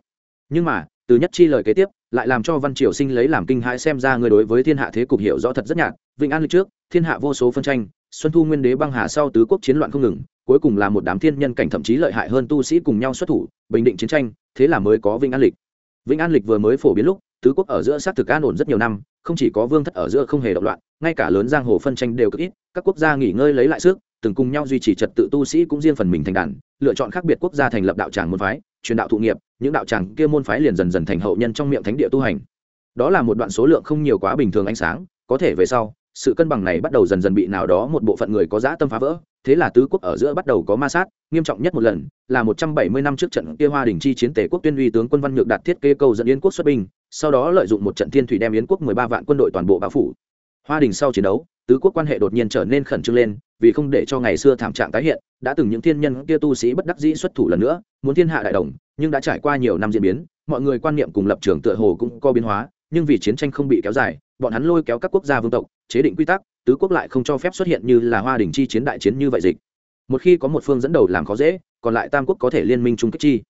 Nhưng mà, từ nhất chi lời kế tiếp lại làm cho văn triều sinh lấy làm kinh hãi xem ra người đối với thiên hạ thế cục hiểu rõ thật rất nhạt. Vịnh an lịch trước, thiên hạ vô số phân tranh, xuân thu nguyên đế băng hà sau tứ quốc chiến loạn không ngừng, cuối cùng là một đám thiên nhân cảnh thậm chí lợi hại hơn tu sĩ cùng nhau xuất thủ, bình định chiến tranh, thế là mới có Vịnh an lịch. Vịnh an lịch vừa mới phổ biến lúc, tứ quốc ở giữa xác thực an ổn rất nhiều năm, không chỉ có vương thất ở giữa không hề động loạn, ngay cả lớn giang hồ phân tranh đều cực ít, các quốc gia nghỉ ngơi lấy lại sức, từng cùng nhau duy trì trật tự tu sĩ cũng riêng phần mình thành đàn, lựa chọn khác biệt quốc gia thành lập đạo tràng môn phái, truyền đạo thụ nghiệp những đạo tràng kia môn phái liền dần dần thành hậu nhân trong miệng thánh địa tu hành. Đó là một đoạn số lượng không nhiều quá bình thường ánh sáng, có thể về sau, sự cân bằng này bắt đầu dần dần bị nào đó một bộ phận người có dã tâm phá vỡ, thế là tứ quốc ở giữa bắt đầu có ma sát, nghiêm trọng nhất một lần, là một trăm bảy mươi năm trước trận kia hoa đình chi chiến tể quốc tuyên uy tướng quân văn nhược đạt thiết kế cầu dẫn yến quốc xuất binh, sau đó lợi dụng một trận thiên thủy đem yến quốc mười ba vạn quân đội toàn bộ bao phủ. Hoa đình sau chiến đấu, tứ quốc quan hệ đột nhiên trở nên khẩn trương lên vì không để cho ngày xưa thảm trạng tái hiện, đã từng những thiên nhân kia tu sĩ bất đắc dĩ xuất thủ lần nữa, muốn thiên hạ đại đồng, nhưng đã trải qua nhiều năm diễn biến, mọi người quan niệm cùng lập trường tựa hồ cũng có biến hóa, nhưng vì chiến tranh không bị kéo dài, bọn hắn lôi kéo các quốc gia vương tộc, chế định quy tắc, tứ quốc lại không cho phép xuất hiện như là hoa đình chi chiến đại chiến như vậy dịch. Một khi có một phương dẫn đầu làm khó dễ, còn lại tam quốc có thể liên minh chung kích chi.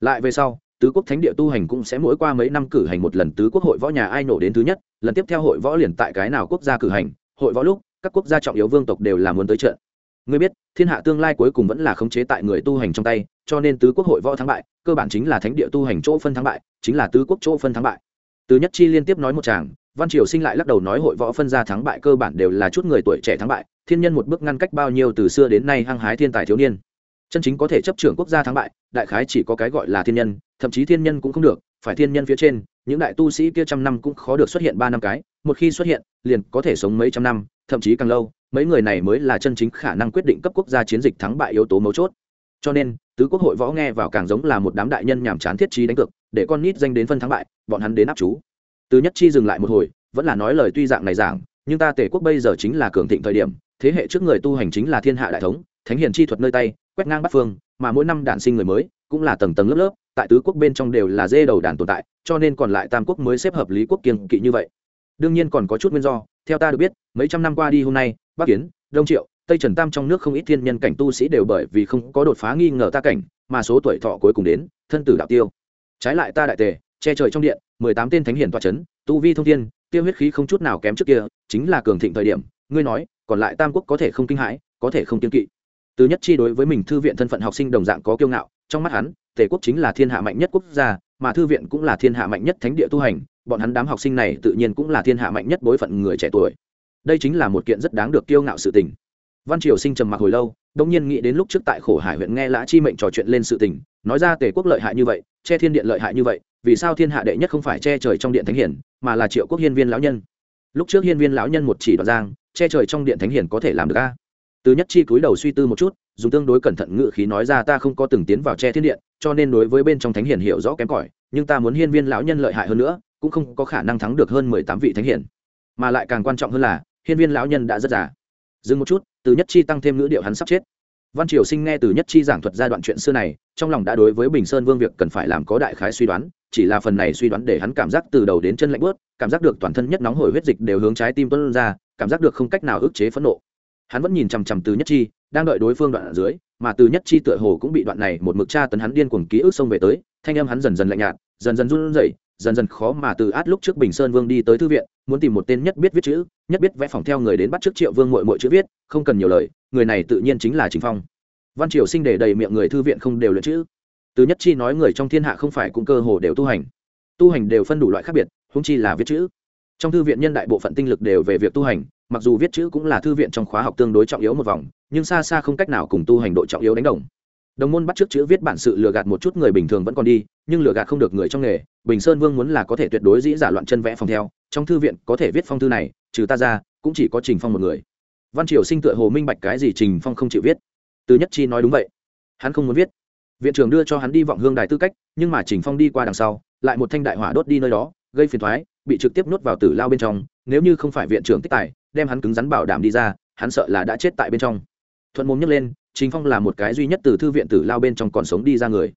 Lại về sau, tứ quốc thánh địa tu hành cũng sẽ mỗi qua mấy năm cử hành một lần tứ quốc hội võ nhà ai nổ đến thứ nhất, lần tiếp theo hội võ liền tại cái nào quốc gia cử hành, hội võ lúc các quốc gia trọng yếu vương tộc đều là muốn tới trận. Ngươi biết, thiên hạ tương lai cuối cùng vẫn là khống chế tại người tu hành trong tay, cho nên tứ quốc hội võ thắng bại, cơ bản chính là thánh địa tu hành chỗ phân thắng bại, chính là tứ quốc chỗ phân thắng bại. Từ nhất chi liên tiếp nói một chàng văn triều sinh lại lắc đầu nói hội võ phân ra thắng bại cơ bản đều là chút người tuổi trẻ thắng bại, thiên nhân một bước ngăn cách bao nhiêu từ xưa đến nay hăng hái thiên tài thiếu niên. Chân chính có thể chấp trưởng quốc gia thắng bại, đại khái chỉ có cái gọi là thiên nhân, thậm chí thiên nhân cũng không được, phải thiên nhân phía trên, những đại tu sĩ kia trăm năm cũng khó được xuất hiện ba năm cái, một khi xuất hiện, liền có thể sống mấy trăm năm thậm chí càng lâu, mấy người này mới là chân chính khả năng quyết định cấp quốc gia chiến dịch thắng bại yếu tố mấu chốt. Cho nên, tứ quốc hội võ nghe vào càng giống là một đám đại nhân nhàm chán thiết trí đánh cược, để con nít danh đến phân thắng bại, bọn hắn đến áp chú. Từ nhất chi dừng lại một hồi, vẫn là nói lời tuy dạng này giảng, nhưng ta tể quốc bây giờ chính là cường thịnh thời điểm, thế hệ trước người tu hành chính là thiên hạ đại thống, thánh hiền chi thuật nơi tay, quét ngang bắt phương, mà mỗi năm đản sinh người mới, cũng là tầng tầng lớp lớp, tại tứ quốc bên trong đều là dê đầu đàn tồn tại, cho nên còn lại tam quốc mới xếp hợp lý quốc kiên kỵ như vậy đương nhiên còn có chút nguyên do, theo ta được biết, mấy trăm năm qua đi hôm nay, bắc kiến đông triệu, tây trần tam trong nước không ít thiên nhân cảnh tu sĩ đều bởi vì không có đột phá nghi ngờ ta cảnh, mà số tuổi thọ cuối cùng đến, thân tử đạo tiêu. Trái lại ta đại tề, che trời trong điện, mười tám tên thánh hiển toa c h ấ n tu vi thông thiên, tiêu huyết khí không chút nào kém trước kia, chính là cường thịnh thời điểm, ngươi nói, còn lại tam quốc có thể không kinh hãi, có thể không kiên kỵ. Từ nhất chi đối với mình thư viện thân phận học sinh đồng dạng có kiêu ngạo, trong mắt hắn, tề quốc chính là thiên hạ mạnh nhất quốc gia, mà thư viện cũng là thiên hạ mạnh nhất thánh địa tu hành bọn hắn đám học sinh này tự nhiên cũng là thiên hạ mạnh nhất bối phận người trẻ tuổi. Đây chính là một kiện rất đáng được kiêu ngạo sự tình. Văn triều sinh trầm mặc hồi lâu, đông nhiên nghĩ đến lúc trước tại khổ hải huyện nghe lã chi mệnh trò chuyện lên sự tình, nói ra tề quốc lợi hại như vậy, che thiên điện lợi hại như vậy, vì sao thiên hạ đệ nhất không phải che trời trong điện thánh hiển, mà là triệu quốc hiên viên lão nhân? Lúc trước hiên viên lão nhân một chỉ đoạn giang, che trời trong điện thánh hiển có thể làm được a? Từ nhất chi cúi đầu suy tư một chút, dùng tương đối cẩn thận ngự khí nói ra ta không có từng tiến vào che thiên điện, cho nên đối với bên trong thánh hiển hiểu rõ kém cỏi, nhưng ta muốn hiên viên lão nhân lợi hại hơn nữa cũng không có khả năng thắng được hơn mười tám vị thánh hiển. Mà lại càng quan trọng hơn là, hiên viên lão nhân đã rất già. Dừng một chút, từ nhất chi tăng thêm ngữ điệu hắn sắp chết. Văn triều sinh nghe từ nhất chi giảng thuật ra đoạn chuyện xưa này, trong lòng đã đối với bình sơn vương việc cần phải làm có đại khái suy đoán, chỉ là phần này suy đoán để hắn cảm giác từ đầu đến chân lạnh bớt cảm giác được toàn thân nhất nóng hổi huyết dịch đều hướng trái tim tuân ra, cảm giác được không cách nào ức chế phẫn nộ. Hắn vẫn nhìn chằm chằm từ nhất chi, đang đợi đối phương đoạn ở dưới, mà từ nhất chi tựa hồ cũng bị đoạn này một mực tra tấn hắn điên cuồng ký ức xông về tới, thanh âm hắn dần dần lạnh nhạt, dần dần run rẩy dần dần khó mà từ át lúc trước bình sơn vương đi tới thư viện, muốn tìm một tên nhất biết viết chữ, nhất biết vẽ phòng theo người đến bắt trước triệu vương mội mội chữ viết, không cần nhiều lời, người này tự nhiên chính là chính phong. Văn triều sinh để đầy miệng người thư viện không đều luyện chữ. Từ nhất chi nói người trong thiên hạ không phải cũng cơ hồ đều tu hành. Tu hành đều phân đủ loại khác biệt húng chi là viết chữ. Trong thư viện nhân đại bộ phận tinh lực đều về việc tu hành, mặc dù viết chữ cũng là thư viện trong khóa học tương đối trọng yếu một vòng, nhưng xa xa không cách nào cùng tu hành độ trọng yếu đánh đồng đồng môn bắt trước chữ viết bản sự lừa gạt một chút người bình thường vẫn còn đi, nhưng lừa gạt không được người trong nghề. Bình sơn vương muốn là có thể tuyệt đối dĩ giả loạn chân vẽ phòng theo, trong thư viện có thể viết phong thư này, trừ ta ra, cũng chỉ có trình phong một người. Văn triều sinh tựa hồ minh bạch cái gì trình phong không chịu viết. Từ nhất chi nói đúng vậy. Hắn không muốn viết. Viện trưởng đưa cho hắn đi vọng hương đài tư cách, nhưng mà trình phong đi qua đằng sau, lại một thanh đại hỏa đốt đi nơi đó, gây phiền thoái bị trực tiếp nuốt vào tử lao bên trong. Nếu như không phải viện trưởng tích tài, đem hắn cứng rắn bảo đảm đi ra, hắn sợ là đã chết tại bên trong. Thuận mồm nhấc lên trình phong là một cái duy nhất từ thư viện tử lao bên trong còn sống đi ra người.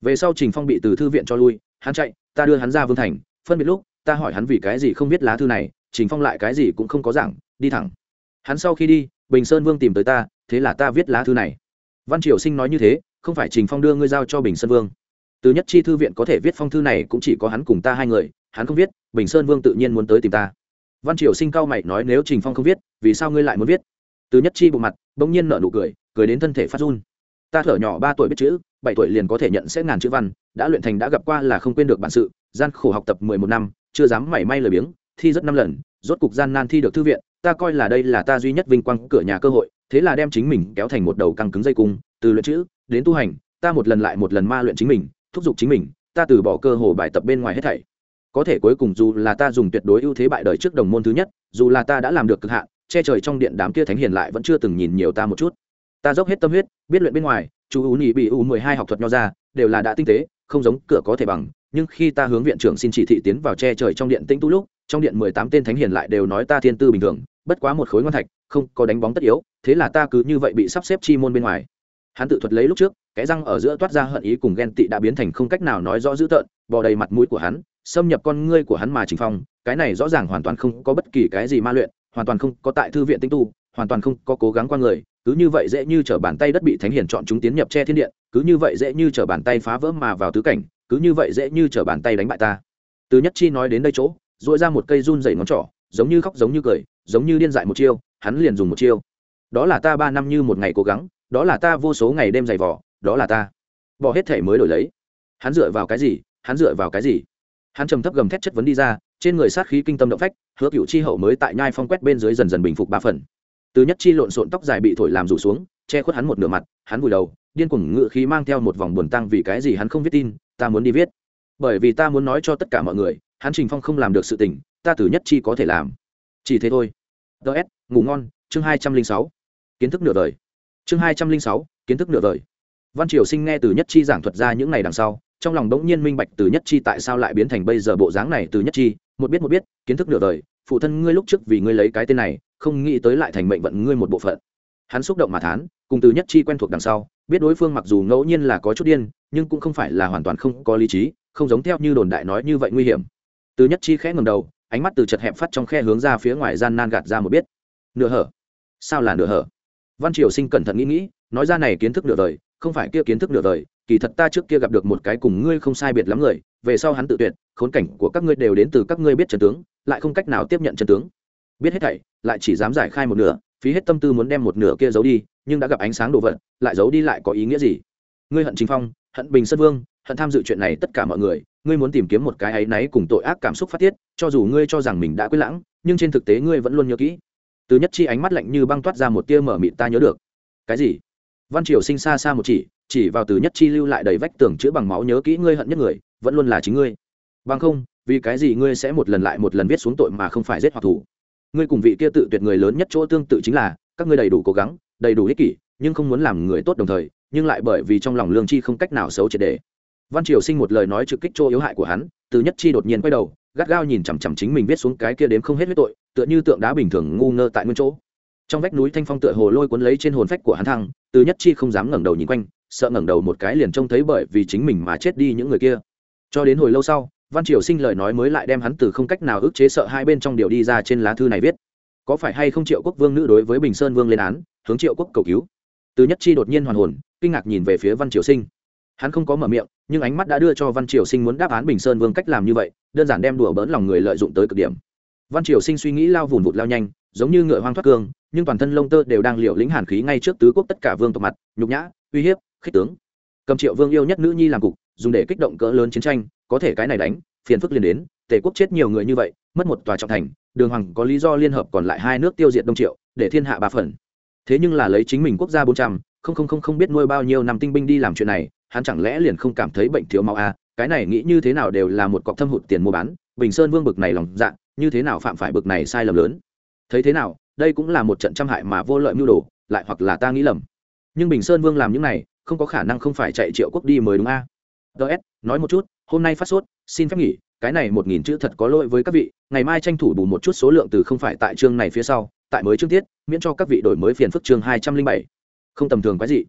Về sau trình phong bị từ thư viện cho lui, hắn chạy, ta đưa hắn ra vương thành, phân biệt lúc, ta hỏi hắn vì cái gì không biết lá thư này, trình phong lại cái gì cũng không có giảng, đi thẳng. Hắn sau khi đi, bình sơn vương tìm tới ta, thế là ta viết lá thư này. Văn triều sinh nói như thế, không phải trình phong đưa ngươi giao cho bình sơn vương. Từ nhất chi thư viện có thể viết phong thư này cũng chỉ có hắn cùng ta hai người, hắn không viết, bình sơn vương tự nhiên muốn tới tìm ta. Văn triều sinh cao mày nói nếu trình phong không viết, vì sao ngươi lại muốn viết? Từ nhất chi bộ mặt, bỗng nhiên nở nụ cười cười đến thân thể phát run. Ta thở nhỏ ba tuổi biết chữ, bảy tuổi liền có thể nhận xét ngàn chữ văn, đã luyện thành đã gặp qua là không quên được bản sự, gian khổ học tập mười một năm, chưa dám mảy may lời biếng, thi rất năm lần, rốt cục gian nan thi được thư viện, ta coi là đây là ta duy nhất vinh quang cửa nhà cơ hội, thế là đem chính mình kéo thành một đầu căng cứng dây cung, từ luyện chữ đến tu hành, ta một lần lại một lần ma luyện chính mình, thúc giục chính mình, ta từ bỏ cơ hồ bài tập bên ngoài hết thảy. Có thể cuối cùng dù là ta dùng tuyệt đối ưu thế bại đời trước đồng môn thứ nhất, dù là ta đã làm được cực hạn che trời trong điện đám kia thánh hiền lại vẫn chưa từng nhìn nhiều ta một chút. Ta dốc hết tâm huyết, biết luyện bên ngoài, chú ú nhị bị u mười hai học thuật nho ra, đều là đã tinh tế, không giống cửa có thể bằng, nhưng khi ta hướng viện trưởng xin chỉ thị tiến vào che trời trong điện tĩnh tu lúc, trong điện mười tám tên thánh hiền lại đều nói ta thiên tư bình thường, bất quá một khối ngon thạch, không có đánh bóng tất yếu, thế là ta cứ như vậy bị sắp xếp chi môn bên ngoài. Hắn tự thuật lấy lúc trước cái răng ở giữa toát ra hận ý cùng ghen tị đã biến thành không cách nào nói rõ dữ tợn, bò đầy mặt mũi của hắn, xâm nhập con ngươi của hắn mà trình phong, cái này rõ ràng hoàn toàn không có bất kỳ cái gì ma luyện hoàn toàn không có tại thư viện tinh tu, hoàn toàn không có cố gắng qua người, cứ như vậy dễ như t r ở bàn tay đất bị thánh hiền chọn chúng tiến nhập che thiên điện cứ như vậy dễ như t r ở bàn tay phá vỡ mà vào tứ cảnh, cứ như vậy dễ như t r ở bàn tay đánh bại ta. Từ nhất chi nói đến đây chỗ dội ra một cây run dày ngón trỏ, giống như khóc giống như cười, giống như điên dại một chiêu, hắn liền dùng một chiêu. Đó là ta ba năm như một ngày cố gắng, đó là ta vô số ngày đêm dày vỏ đó là ta. Bỏ hết thể mới đổi lấy. Hắn dựa vào cái gì? Hắn dựa vào cái gì? Hắn trầm thấp gầm thét chất vấn đi ra trên người sát khí kinh tâm động phách, hứa cựu chi hậu mới tại nhai phong quét bên dưới dần dần bình phục ba phần. Từ nhất chi lộn xộn tóc dài bị thổi làm rủ xuống, che khuất hắn một nửa mặt, hắn vùi đầu, điên cuồng ngự khí mang theo một vòng buồn tăng vì cái gì hắn không viết tin, ta muốn đi viết. Bởi vì ta muốn nói cho tất cả mọi người, hắn trình phong không làm được sự tình, ta từ nhất chi có thể làm. Chỉ thế thôi. Ts ngủ ngon, chương hai trăm linh sáu. Kiến thức nửa đời chương hai trăm linh sáu, kiến thức nửa đời văn triều sinh nghe từ nhất chi giảng thuật ra những ngày đằng sau trong lòng đống nhiên minh bạch từ nhất chi tại sao lại biến thành bây giờ bộ dáng này từ nhất chi, một biết một biết, kiến thức nửa đời, phụ thân ngươi lúc trước vì ngươi lấy cái tên này, không nghĩ tới lại thành mệnh vận ngươi một bộ phận. Hắn xúc động mà thán, cùng từ nhất chi quen thuộc đằng sau, biết đối phương mặc dù ngẫu nhiên là có chút điên, nhưng cũng không phải là hoàn toàn không có lý trí, không giống theo như đồn đại nói như vậy nguy hiểm. Từ nhất chi khẽ ngầm đầu, ánh mắt từ chật hẹp phát trong khe hướng ra phía ngoài gian nan gạt ra một biết. Nửa hở? Sao là nửa hở? Văn triều sinh cẩn thận nghĩ nghĩ, nói ra này kiến thức nửa đời, không phải kia kiến thức nửa đời kỳ thật ta trước kia gặp được một cái cùng ngươi không sai biệt lắm người, về sau hắn tự tuyệt, khốn cảnh của các ngươi đều đến từ các ngươi biết trần tướng, lại không cách nào tiếp nhận trần tướng. Biết hết thảy, lại chỉ dám giải khai một nửa, phí hết tâm tư muốn đem một nửa kia giấu đi, nhưng đã gặp ánh sáng đồ vật, lại giấu đi lại có ý nghĩa gì? Ngươi hận chính phong, hận bình sơn vương, hận tham dự chuyện này tất cả mọi người, ngươi muốn tìm kiếm một cái áy náy cùng tội ác cảm xúc phát tiết, cho dù ngươi cho rằng mình đã quyết lãng, nhưng trên thực tế ngươi vẫn luôn nhớ kỹ. Từ nhất chi ánh mắt lạnh như băng toát ra một tia mở mịt ta nhớ được. Cái gì? Văn triều sinh xa xa một chỉ chỉ vào từ nhất chi lưu lại đầy vách tường chữa bằng máu nhớ kỹ ngươi hận nhất người, vẫn luôn là chính ngươi. Bằng không, vì cái gì ngươi sẽ một lần lại một lần viết xuống tội mà không phải giết hoặc thủ? Ngươi cùng vị kia tự tuyệt người lớn nhất chỗ tương tự chính là, các ngươi đầy đủ cố gắng, đầy đủ ích kỷ, nhưng không muốn làm người tốt đồng thời, nhưng lại bởi vì trong lòng lương chi không cách nào xấu triệt đề văn triều sinh một lời nói trực kích chỗ yếu hại của hắn, từ nhất chi đột nhiên quay đầu, gắt gao nhìn chằm chằm chính mình viết xuống cái kia đếm không hết huyết tội, tựa như tượng đá bình thường ngu ngơ tại nguyên chỗ. Trong vách núi thanh phong tựa hồ lôi cuốn lấy trên hồn phách của hắn thăng, từ nhất chi không dám ngẩng đầu nhìn quanh sợ ngẩng đầu một cái liền trông thấy bởi vì chính mình mà chết đi những người kia. Cho đến hồi lâu sau, văn triều sinh lời nói mới lại đem hắn từ không cách nào ức chế sợ hai bên trong điều đi ra trên lá thư này viết. Có phải hay không triệu quốc vương nữ đối với bình sơn vương lên án, hướng triệu quốc cầu cứu? Từ nhất chi đột nhiên hoàn hồn, kinh ngạc nhìn về phía văn triều sinh. Hắn không có mở miệng, nhưng ánh mắt đã đưa cho văn triều sinh muốn đáp án bình sơn vương cách làm như vậy, đơn giản đem đùa bỡn lòng người lợi dụng tới cực điểm. Văn triều sinh suy nghĩ lao vùn vụt lao nhanh, giống như ngựa hoang thoát cương, nhưng toàn thân lông tơ đều đang liều lĩnh hàn khí ngay trước tứ quốc tất cả vương tộc mặt, nhục nhã, uy hiếp khích tướng. Cầm triệu vương yêu nhất nữ nhi làm cục dùng để kích động cỡ lớn chiến tranh có thể cái này đánh phiền phức liền đến tề quốc chết nhiều người như vậy mất một tòa trọng thành đường hoàng có lý do liên hợp còn lại hai nước tiêu diệt đông triệu để thiên hạ ba phần. Thế nhưng là lấy chính mình quốc gia bốn trăm không không không không biết nuôi bao nhiêu năm tinh binh đi làm chuyện này hắn chẳng lẽ liền không cảm thấy bệnh thiếu máu à, cái này nghĩ như thế nào đều là một cọc thâm hụt tiền mua bán bình sơn vương bực này lòng dạ như thế nào phạm phải bực này sai lầm lớn? Thấy thế nào đây cũng là một trận trăm hại mà vô lợi mưu đồ lại hoặc là ta nghĩ lầm. Nhưng bình sơn vương làm những này không có khả năng không phải chạy triệu quốc đi mới đúng a. Ts nói một chút, hôm nay phát sốt, xin phép nghỉ, cái này một nghìn chữ thật có lỗi với các vị, ngày mai tranh thủ bù một chút số lượng từ không phải tại chương này phía sau, tại mới chương tiết, miễn cho các vị đổi mới phiền phức chương hai trăm linh bảy. Không tầm thường quái dị.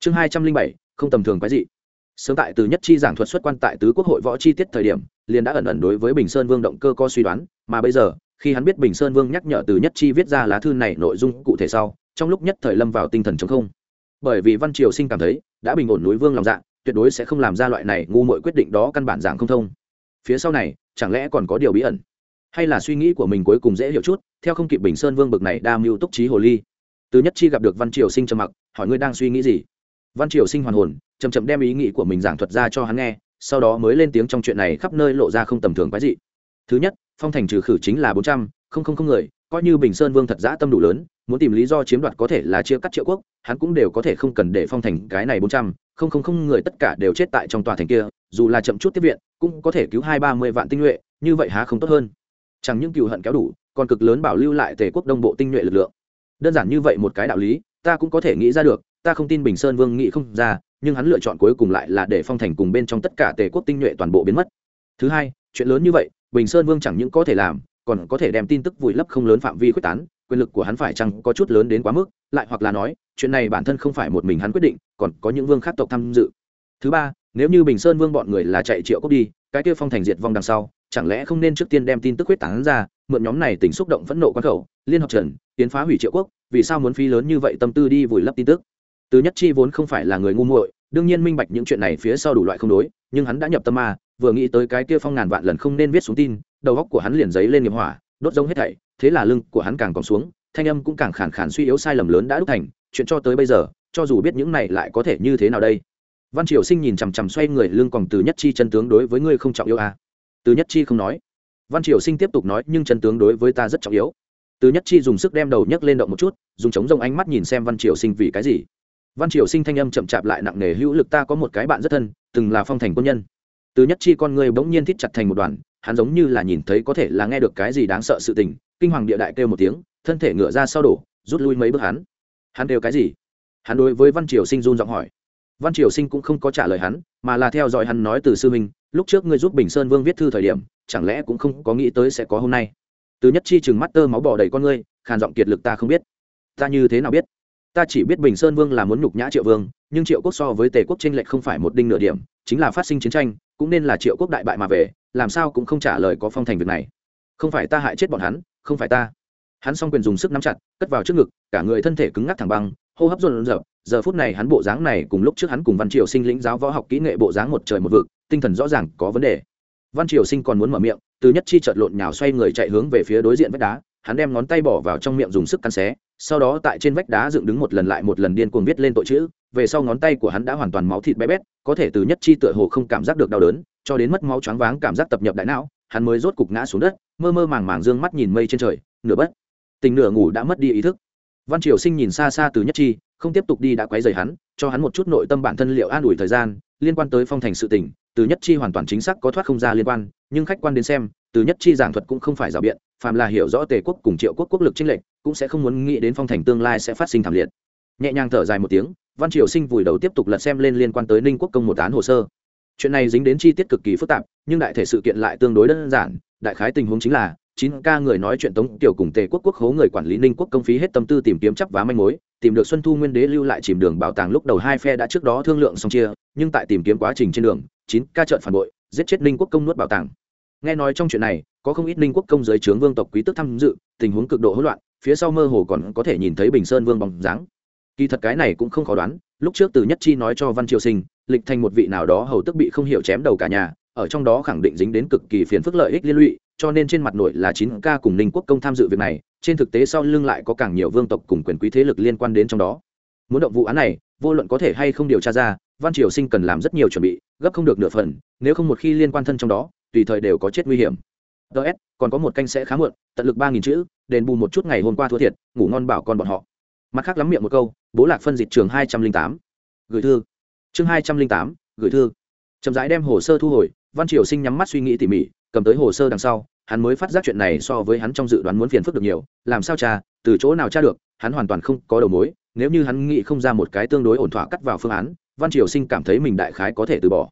Chương hai trăm linh bảy, không tầm thường quái dị. Sớm tại từ nhất chi giảng thuật xuất quan tại tứ quốc hội võ chi tiết thời điểm, liền đã ẩn ẩn đối với bình sơn vương động cơ có suy đoán, mà bây giờ, khi hắn biết bình sơn vương nhắc nhở từ nhất chi viết ra lá thư này nội dung cụ thể sau, trong lúc nhất thời lâm vào tinh thần chống không bởi vì văn triều sinh cảm thấy, đã bình ổn núi vương lòng dạ tuyệt đối sẽ không làm ra loại này ngu mội quyết định đó căn bản giảng không thông. Phía sau này, chẳng lẽ còn có điều bí ẩn? Hay là suy nghĩ của mình cuối cùng dễ hiểu chút, theo không kịp bình sơn vương bực này đa mưu túc trí hồ ly. Từ nhất chi gặp được văn triều sinh trầm mặc, hỏi ngươi đang suy nghĩ gì? Văn triều sinh hoàn hồn chầm chậm đem ý nghĩ của mình giảng thuật ra cho hắn nghe, sau đó mới lên tiếng trong chuyện này khắp nơi lộ ra không tầm thường quái dị. Thứ nhất, phong thành trừ khử chính là bốn trăm, không không không người, coi như bình sơn vương thật giã tâm đủ lớn muốn tìm lý do chiếm đoạt có thể là chia cắt triệu quốc, hắn cũng đều có thể không cần để phong thành cái này bốn trăm, không không không người tất cả đều chết tại trong tòa thành kia, dù là chậm chút tiếp viện, cũng có thể cứu hai ba mươi vạn tinh nhuệ, như vậy há không tốt hơn. Chẳng những cựu hận kéo đủ, còn cực lớn bảo lưu lại tề quốc đông bộ tinh nhuệ lực lượng. Đơn giản như vậy một cái đạo lý, ta cũng có thể nghĩ ra được, ta không tin bình sơn vương nghĩ không ra, nhưng hắn lựa chọn cuối cùng lại là để phong thành cùng bên trong tất cả tề quốc tinh nhuệ toàn bộ biến mất. Thứ hai, chuyện lớn như vậy, bình sơn vương chẳng những có thể làm, còn có thể đem tin tức vùi lấp không lớn phạm vi quyết tán quyền lực của hắn phải chăng có chút lớn đến quá mức, lại hoặc là nói, chuyện này bản thân không phải một mình hắn quyết định, còn có những vương khác tộc tham dự. Thứ ba, nếu như bình sơn vương bọn người là chạy triệu cốc đi, cái kia phong thành diệt vong đằng sau, chẳng lẽ không nên trước tiên đem tin tức quyết tán ra, mượn nhóm này tình xúc động phẫn nộ quan khẩu, liên hợp trần, tiến phá hủy triệu quốc, vì sao muốn phí lớn như vậy tâm tư đi vùi lấp tin tức? Từ nhất chi vốn không phải là người ngu muội, đương nhiên minh bạch những chuyện này phía sau đủ loại không đối, nhưng hắn đã nhập tâm ma, vừa nghĩ tới cái kia phong ngàn vạn lần không nên viết xuống tin, đầu góc của hắn liền giấy lên nghiệp hỏa đốt giống hết thảy, thế là lưng của hắn càng còn xuống, thanh âm cũng càng khản khàn suy yếu sai lầm lớn đã đúc thành, chuyện cho tới bây giờ, cho dù biết những này lại có thể như thế nào đây? Văn triều sinh nhìn chằm chằm xoay người lưng còn từ nhất chi chân tướng đối với ngươi không trọng yếu à. từ nhất chi không nói. Văn triều sinh tiếp tục nói, nhưng chân tướng đối với ta rất trọng yếu. Từ nhất chi dùng sức đem đầu nhấc lên động một chút, dùng chống rông ánh mắt nhìn xem văn triều sinh vì cái gì. Văn triều sinh thanh âm chậm chạp lại nặng nề, hữu lực ta có một cái bạn rất thân, từng là phong thành quân nhân từ nhất chi con người bỗng nhiên thít chặt thành một đoàn, hắn giống như là nhìn thấy có thể là nghe được cái gì đáng sợ sự tình, kinh hoàng địa đại kêu một tiếng, thân thể ngựa ra sau đổ, rút lui mấy bước hắn. Hắn kêu cái gì? Hắn đối với văn triều sinh run giọng hỏi. Văn triều sinh cũng không có trả lời hắn, mà là theo dõi hắn nói từ sư minh lúc trước ngươi giúp bình sơn vương viết thư thời điểm, chẳng lẽ cũng không có nghĩ tới sẽ có hôm nay? Từ nhất chi chừng mắt tơ máu bỏ đầy con ngươi, khàn giọng kiệt lực, ta không biết. Ta như thế nào biết? Ta chỉ biết bình sơn vương là muốn nhục nhã triệu vương, nhưng triệu quốc so với tề quốc tranh lệch không phải một đinh nửa điểm, chính là phát sinh chiến tranh cũng nên là triệu quốc đại bại mà về, làm sao cũng không trả lời có phong thành việc này. Không phải ta hại chết bọn hắn, không phải ta. Hắn s o n g quyền dùng sức nắm chặt, cất vào trước ngực, cả người thân thể cứng ngắc thẳng băng, hô hấp rộn rợp giờ phút này hắn bộ dáng này cùng lúc trước hắn cùng văn triều sinh lĩnh giáo võ học kỹ nghệ bộ dáng một trời một vực, tinh thần rõ ràng có vấn đề. Văn triều sinh còn muốn mở miệng, từ nhất chi trợt lộn nhào xoay người chạy hướng về phía đối diện vách đá, hắn đem ngón tay bỏ vào trong miệng dùng sức cắn xé sau đó tại trên vách đá dựng đứng một lần lại một lần điên cuồng viết lên tội chữ, về sau ngón tay của hắn đã hoàn toàn máu thịt bé bét, có thể từ nhất chi tựa hồ không cảm giác được đau đớn, cho đến mất máu choáng váng cảm giác tập nhập đại não, hắn mới rốt cục ngã xuống đất, mơ mơ màng màng dương mắt nhìn mây trên trời, nửa bất. Tình nửa ngủ đã mất đi ý thức. Văn triều sinh nhìn xa xa từ nhất chi, không tiếp tục đi đã quấy rầy hắn, cho hắn một chút nội tâm bản thân liệu an ủi thời gian, liên quan tới phong thành sự tình, từ nhất chi hoàn toàn chính xác có thoát không ra liên quan, nhưng khách quan đến xem, từ nhất chi giảng thuật cũng không phải rào biện phàm là hiểu rõ tề quốc cùng triệu quốc quốc lực chênh lệch, cũng sẽ không muốn nghĩ đến phong thành tương lai sẽ phát sinh thảm liệt. Nhẹ nhàng thở dài một tiếng, văn triều sinh vùi đầu tiếp tục lật xem lên liên quan tới ninh quốc công một án hồ sơ. Chuyện này dính đến chi tiết cực kỳ phức tạp, nhưng đại thể sự kiện lại tương đối đơn giản, đại khái tình huống chính là chín ca người nói chuyện tống tiểu cùng tề quốc quốc hố người quản lý ninh quốc công phí hết tâm tư tìm kiếm chấp vá manh mối, tìm được xuân thu nguyên đế lưu lại chìm đường bảo tàng lúc đầu hai phe đã trước đó thương lượng xong chia, nhưng tại tìm kiếm quá trình trên đường, chín ca trợn phản bội, giết chết ninh quốc công nuốt bảo tàng. Nghe nói trong chuyện này có không ít ninh quốc công giới trướng vương tộc quý tức tham dự, tình huống cực độ hỗn loạn, phía sau mơ hồ còn có thể nhìn thấy bình sơn vương bóng dáng. Kỳ thật cái này cũng không khó đoán, lúc trước từ nhất chi nói cho văn triều sinh, lịch thành một vị nào đó hầu tức bị không hiểu chém đầu cả nhà, ở trong đó khẳng định dính đến cực kỳ phiền phức lợi ích liên lụy, cho nên trên mặt nội là chín ca cùng ninh quốc công tham dự việc này, trên thực tế sau lưng lại có càng nhiều vương tộc cùng quyền quý thế lực liên quan đến trong đó. Muốn động vụ án này, vô luận có thể hay không điều tra ra, văn triều sinh cần làm rất nhiều chuẩn bị, gấp không được nửa phần, nếu không một khi liên quan thân trong đó, tùy thời đều có chết nguy hiểm ts còn có một canh sẽ khá muộn, tận lực ba nghìn chữ, đền bù một chút ngày hôm qua thua thiệt, ngủ ngon bảo con bọn họ. Mặt khác lắm miệng một câu, bố lạc phân dịch trường hai trăm linh tám. Gửi thư. Chương hai trăm linh tám, gửi thư. Chậm rãi đem hồ sơ thu hồi, văn triều sinh nhắm mắt suy nghĩ tỉ mỉ, cầm tới hồ sơ đằng sau, hắn mới phát giác chuyện này so với hắn trong dự đoán muốn phiền phức được nhiều, làm sao cha, từ chỗ nào cha được, hắn hoàn toàn không có đầu mối, nếu như hắn nghĩ không ra một cái tương đối ổn thỏa cắt vào phương án, văn triều sinh cảm thấy mình đại khái có thể từ bỏ.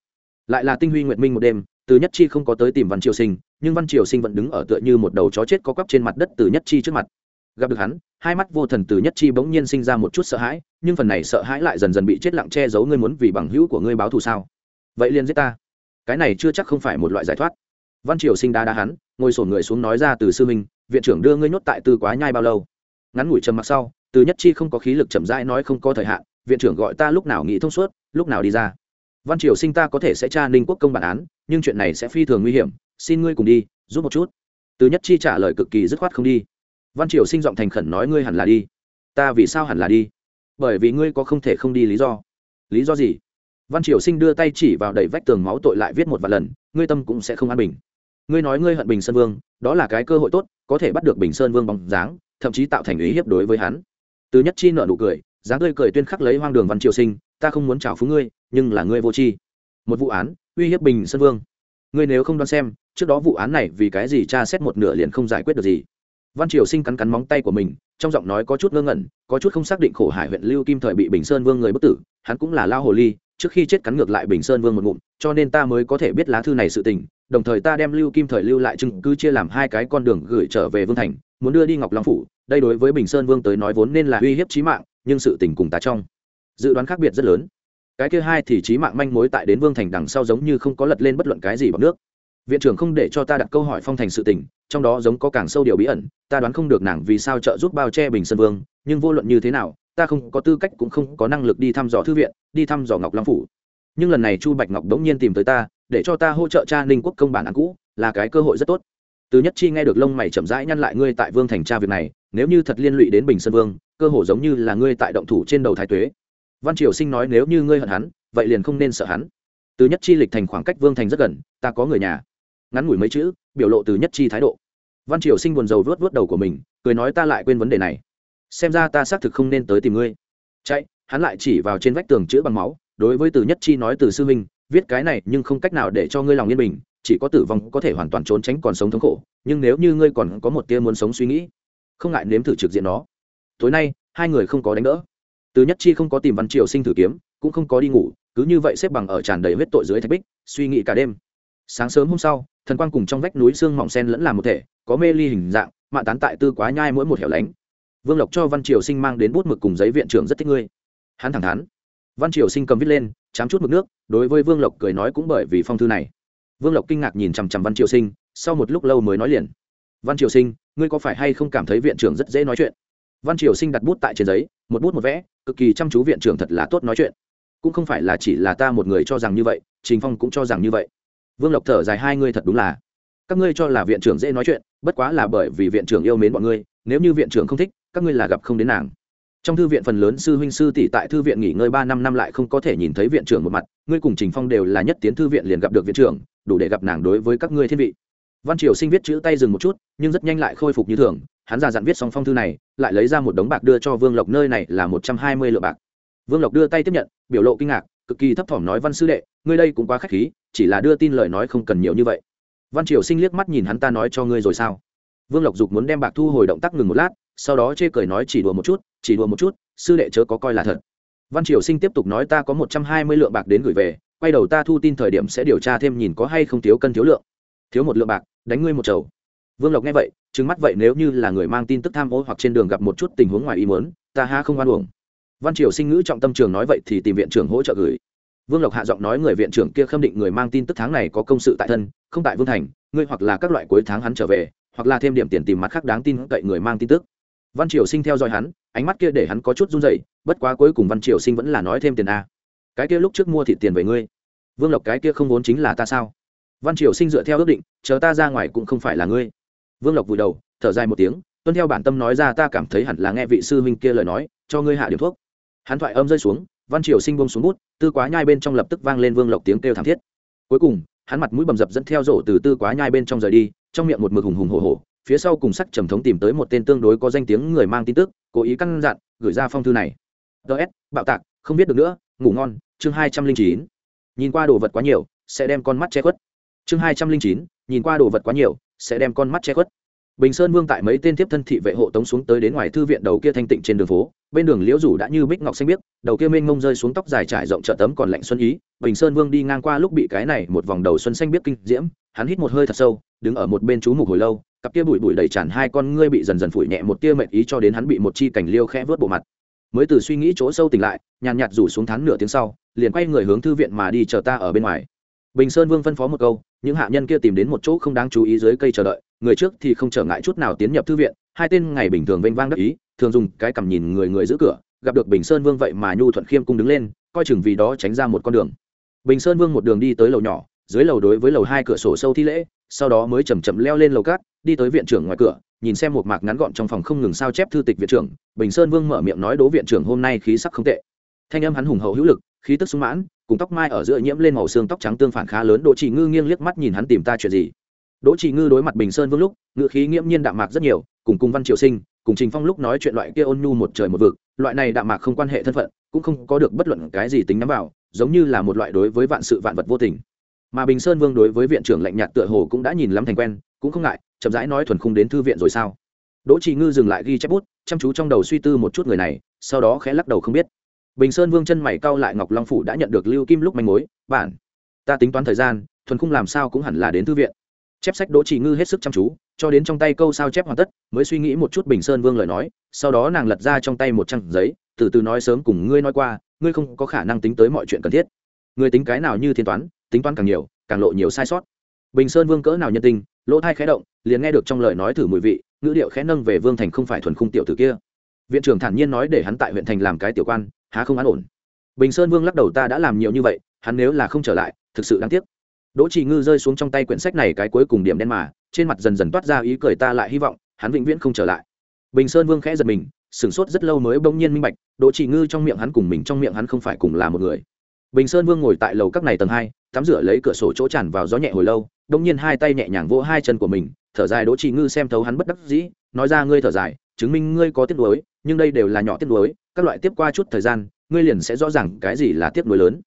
Lại là tinh huy nguyện minh một đêm từ nhất chi không có tới tìm văn triều sinh, nhưng văn triều sinh vẫn đứng ở tựa như một đầu chó chết có cắp trên mặt đất từ nhất chi trước mặt. Gặp được hắn, hai mắt vô thần từ nhất chi bỗng nhiên sinh ra một chút sợ hãi, nhưng phần này sợ hãi lại dần dần bị chết lặng che giấu ngươi muốn vì bằng hữu của ngươi báo thù sao? Vậy liền giết ta. Cái này chưa chắc không phải một loại giải thoát. Văn triều sinh đá đá hắn, ngồi sổn người xuống nói ra từ sư minh, viện trưởng đưa ngươi nhốt tại tư quá nhai bao lâu? Ngắn ngủi trầm mặc sau, từ nhất chi không có khí lực chậm rãi nói không có thời hạn, viện trưởng gọi ta lúc nào nghĩ thông suốt, lúc nào đi ra? Văn triều sinh ta có thể sẽ tra ninh quốc công bản án, nhưng chuyện này sẽ phi thường nguy hiểm, xin ngươi cùng đi, giúp một chút. Từ nhất chi trả lời cực kỳ dứt khoát không đi. Văn triều sinh giọng thành khẩn nói ngươi hẳn là đi. Ta vì sao hẳn là đi? Bởi vì ngươi có không thể không đi lý do. Lý do gì? Văn triều sinh đưa tay chỉ vào đầy vách tường máu tội lại viết một vài lần, ngươi tâm cũng sẽ không an bình. Ngươi nói ngươi hận bình sơn vương, đó là cái cơ hội tốt, có thể bắt được bình sơn vương bóng dáng, thậm chí tạo thành ý hiếp đối với hắn. Từ nhất chi nợ nụ cười, dáng tươi cười tuyên khắc lấy hoang đường văn triều sinh ta không muốn trào phú ngươi, nhưng là ngươi vô tri. Một vụ án, uy hiếp bình sơn vương. Ngươi nếu không đoán xem, trước đó vụ án này vì cái gì cha xét một nửa liền không giải quyết được gì. Văn triều sinh cắn cắn móng tay của mình, trong giọng nói có chút ngơ ngẩn, có chút không xác định khổ hải huyện lưu kim thời bị bình sơn vương người bất tử, hắn cũng là lao hồ ly, trước khi chết cắn ngược lại bình sơn vương một ngụm, cho nên ta mới có thể biết lá thư này sự tình, đồng thời ta đem lưu kim thời lưu lại chứng cứ chia làm hai cái con đường gửi trở về vương thành, muốn đưa đi ngọc long phủ, đây đối với bình sơn vương tới nói vốn nên là uy hiếp trí mạng, nhưng sự tình cùng ta trong dự đoán khác biệt rất lớn. Cái kia hai thì trí mạng manh mối tại đến vương thành đằng sau giống như không có lật lên bất luận cái gì bằng nước. Viện trưởng không để cho ta đặt câu hỏi phong thành sự tình, trong đó giống có càng sâu điều bí ẩn, ta đoán không được nàng vì sao trợ giúp bao che bình sơn vương, nhưng vô luận như thế nào, ta không có tư cách cũng không có năng lực đi thăm dò thư viện, đi thăm dò ngọc long phủ. Nhưng lần này chu bạch ngọc đống nhiên tìm tới ta, để cho ta hỗ trợ cha ninh quốc công bản án cũ, là cái cơ hội rất tốt. Từ nhất chi nghe được lông mày chậm rãi nhăn lại ngươi tại vương thành tra việc này, nếu như thật liên lụy đến bình sơn vương, cơ hồ giống như là ngươi tại động thủ trên đầu thái tuế văn triều sinh nói nếu như ngươi hận hắn, vậy liền không nên sợ hắn. Từ nhất chi lịch thành khoảng cách vương thành rất gần, ta có người nhà. Ngắn ngủi mấy chữ, biểu lộ từ nhất chi thái độ. Văn triều sinh buồn rầu vớt vớt đầu của mình, cười nói ta lại quên vấn đề này. Xem ra ta xác thực không nên tới tìm ngươi. Chạy, hắn lại chỉ vào trên vách tường chữ bằng máu, đối với từ nhất chi nói từ sư minh viết cái này nhưng không cách nào để cho ngươi lòng yên bình, chỉ có tử vong có thể hoàn toàn trốn tránh còn sống thống khổ, nhưng nếu như ngươi còn có một tia muốn sống suy nghĩ, không ngại nếm thử trực diện nó. Tối nay, hai người không có đánh đỡ từ nhất chi không có tìm văn triều sinh thử kiếm, cũng không có đi ngủ, cứ như vậy xếp bằng ở tràn đầy huyết tội dưới thạch bích, suy nghĩ cả đêm. Sáng sớm hôm sau, thần quang cùng trong vách núi xương mỏng sen lẫn làm một thể, có mê ly hình dạng mạ tán tại tư quá nhai mỗi một hẻo lánh. Vương lộc cho văn triều sinh mang đến bút mực cùng giấy viện trưởng rất thích ngươi. Hắn thẳng thắn. Văn triều sinh cầm viết lên, chám chút mực nước, đối với vương lộc cười nói cũng bởi vì phong thư này. Vương lộc kinh ngạc nhìn chằm chằm văn triều sinh, sau một lúc lâu mới nói liền. Văn triều sinh, ngươi có phải hay không cảm thấy viện trưởng rất dễ nói chuyện? Văn triều sinh đặt bút tại trên giấy một bút một vẽ, cực kỳ chăm chú viện trưởng thật là tốt nói chuyện. Cũng không phải là chỉ là ta một người cho rằng như vậy, trình phong cũng cho rằng như vậy. Vương lộc thở dài, hai ngươi thật đúng là. Các ngươi cho là viện trưởng dễ nói chuyện, bất quá là bởi vì viện trưởng yêu mến bọn ngươi, nếu như viện trưởng không thích, các ngươi là gặp không đến nàng. Trong thư viện phần lớn sư huynh sư tỷ tại thư viện nghỉ ngơi ba năm năm lại không có thể nhìn thấy viện trưởng một mặt, ngươi cùng trình phong đều là nhất tiến thư viện liền gặp được viện trưởng, đủ để gặp nàng đối với các ngươi thiên vị. Văn triều sinh viết chữ tay dừng một chút, nhưng rất nhanh lại khôi phục như thường hắn già dặn viết xong phong thư này, lại lấy ra một đống bạc đưa cho vương lộc, nơi này là một trăm hai mươi lượng bạc. Vương lộc đưa tay tiếp nhận, biểu lộ kinh ngạc, cực kỳ thấp thỏm nói, văn sư đệ, ngươi đây cũng quá k h á c h khí, chỉ là đưa tin lời nói không cần nhiều như vậy. Văn triều sinh liếc mắt nhìn hắn, ta nói cho ngươi rồi sao? Vương lộc dục muốn đem bạc thu hồi động tác ngừng một lát, sau đó chê cười nói, chỉ đùa một chút, chỉ đùa một chút, sư đệ chớ có coi là thật. Văn triều sinh tiếp tục nói, ta có một trăm hai mươi lượng bạc đến gửi về, quay đầu ta thu tin thời điểm sẽ điều tra thêm nhìn có hay không thiếu cân thiếu lượng. Thiếu một lượng bạc, đánh ngươi một chầu vương lộc nghe vậy, trừng mắt vậy nếu như là người mang tin tức tham ô hoặc trên đường gặp một chút tình huống ngoài ý muốn, ta ha không oan uổng. Văn triều sinh ngữ trọng tâm trường nói vậy thì tìm viện trưởng hỗ trợ gửi. Vương lộc hạ giọng nói người viện trưởng kia khâm định người mang tin tức tháng này có công sự tại thân, không tại vương thành, ngươi hoặc là các loại cuối tháng hắn trở về, hoặc là thêm điểm tiền tìm mặt khác đáng tin cậy người mang tin tức. Văn triều sinh theo dõi hắn, ánh mắt kia để hắn có chút run dậy bất quá cuối cùng văn triều sinh vẫn là nói thêm tiền a. Cái kia lúc trước mua thịt tiền về ngươi. Vương lộc cái kia không vốn chính là ta sao? Văn triều sinh dựa theo ước định, chờ ta ra ngoài cũng không phải là ngươi vương lộc vùi đầu, thở dài một tiếng, tuân theo bản tâm nói ra ta cảm thấy hẳn là nghe vị sư huynh kia lời nói, cho ngươi hạ điểm thuốc. Hắn thoại âm rơi xuống, văn triều sinh bông xuống bút, tư quá nhai bên trong lập tức vang lên vương lộc tiếng kêu thảm thiết. Cuối cùng, hắn mặt mũi bầm dập dẫn theo rổ từ tư quá nhai bên trong rời đi, trong miệng một mực hùng hùng hổ hổ. phía sau cùng sắc trầm thống tìm tới một tên tương đối có danh tiếng người mang tin tức, cố ý căn dặn, gửi ra phong thư này. Ts bạo tạc, không biết được nữa, ngủ ngon, chương hai trăm linh chín. Nhìn qua đồ vật quá nhiều, sẽ đem con mắt che khuất. Chương hai trăm linh chín, nhìn qua đồ vật quá nhiều sẽ đem con mắt che khuất. Bình sơn vương tại mấy tên tiếp thân thị vệ hộ tống xuống tới đến ngoài thư viện đầu kia thanh tịnh trên đường phố, bên đường liễu rủ đã như bích ngọc xanh biếc đầu kia mênh mông rơi xuống tóc dài trải rộng trợ tấm còn lạnh xuân ý, bình sơn vương đi ngang qua lúc bị cái này một vòng đầu xuân xanh biếc kinh diễm, hắn hít một hơi thật sâu, đứng ở một bên chú mục hồi lâu, cặp kia bụi bụi đầy tràn hai con ngươi bị dần dần phủi nhẹ một tia mệt ý cho đến hắn bị một chi cảnh liêu khẽ vớt bộ mặt. Mới từ suy nghĩ chỗ sâu tỉnh lại, nhàn nhạt rủ xuống thắn nửa tiếng sau, liền quay người hướng thư viện mà đi chờ ta ở bên ngoài bình sơn vương phân phó một câu, những hạ nhân kia tìm đến một chỗ không đáng chú ý dưới cây chờ đợi, người trước thì không trở ngại chút nào tiến nhập thư viện, hai tên ngày bình thường vênh vang đắc ý, thường dùng cái cầm nhìn người người giữ cửa, gặp được bình sơn vương vậy mà nhu thuận khiêm cung đứng lên, coi chừng vì đó tránh ra một con đường. Bình sơn vương một đường đi tới lầu nhỏ, dưới lầu đối với lầu hai cửa sổ sâu thi lễ, sau đó mới chầm chậm leo lên lầu cát, đi tới viện trưởng ngoài cửa, nhìn xem một mạc ngắn gọn trong phòng không ngừng sao chép thư tịch viện trưởng, bình sơn vương mở miệng nói đố viện trưởng hôm nay khí sắc không tệ. Thanh âm hắn hùng hậu hữu lực khí tức sung mãn, cùng tóc mai ở giữa nhiễm lên màu xương tóc trắng tương phản khá lớn, đỗ chỉ ngư nghiêng liếc mắt nhìn hắn tìm ta chuyện gì. Đỗ chỉ ngư đối mặt bình sơn vương lúc, ngựa khí nghiễm nhiên đạm mạc rất nhiều, cùng cùng văn triều sinh, cùng trình phong lúc nói chuyện loại kia ôn nhu một trời một vực, loại này đạm mạc không quan hệ thân phận, cũng không có được bất luận cái gì tính nắm vào, giống như là một loại đối với vạn sự vạn vật vô tình. Mà bình sơn vương đối với viện trưởng lạnh nhạt tựa hồ cũng đã nhìn lắm thành quen, cũng không ngại, chậm rãi nói thuần khung đến thư viện rồi sao? Đỗ trì ngư dừng lại ghi chép bút, chăm chú trong đầu suy tư một chút người này, sau đó khẽ lắc đầu không biết bình sơn vương chân mày cau lại ngọc long phủ đã nhận được lưu kim lúc manh mối, bản, ta tính toán thời gian, thuần khung làm sao cũng hẳn là đến thư viện. Chép sách đỗ trì ngư hết sức chăm chú, cho đến trong tay câu sao chép hoàn tất, mới suy nghĩ một chút bình sơn vương lời nói, sau đó nàng lật ra trong tay một trang giấy, từ từ nói sớm cùng ngươi nói qua, ngươi không có khả năng tính tới mọi chuyện cần thiết. Ngươi tính cái nào như thiên toán, tính toán càng nhiều, càng lộ nhiều sai sót. Bình sơn vương cỡ nào nhân tình, lỗ thai khẽ động, liền nghe được trong lời nói thử mùi vị, ngữ điệu khẽ nâng về vương thành không phải thuần khung tiểu tử kia. Viện trưởng thản nhiên nói để hắn tại huyện thành làm cái tiểu quan há không an ổn. Bình sơn vương lắc đầu, ta đã làm nhiều như vậy, hắn nếu là không trở lại, thực sự đáng tiếc. Đỗ trì ngư rơi xuống trong tay quyển sách này cái cuối cùng điểm đen mà, trên mặt dần dần toát ra ý cười, ta lại hy vọng, hắn vĩnh viễn không trở lại. Bình sơn vương khẽ giật mình, sửng sốt rất lâu mới bỗng nhiên minh bạch, đỗ trì ngư trong miệng hắn cùng mình trong miệng hắn không phải cùng là một người. Bình sơn vương ngồi tại lầu các này tầng hai, tắm rửa lấy cửa sổ chỗ tràn vào gió nhẹ hồi lâu đông nhiên hai tay nhẹ nhàng vỗ hai chân của mình, thở dài, đỗ trì ngư xem thấu hắn bất đắc dĩ, nói ra, ngươi thở dài chứng minh ngươi có tiếc nuối, nhưng đây đều là nhỏ tiếc nuối, các loại tiếp qua chút thời gian, ngươi liền sẽ rõ ràng cái gì là tiếc nuối lớn.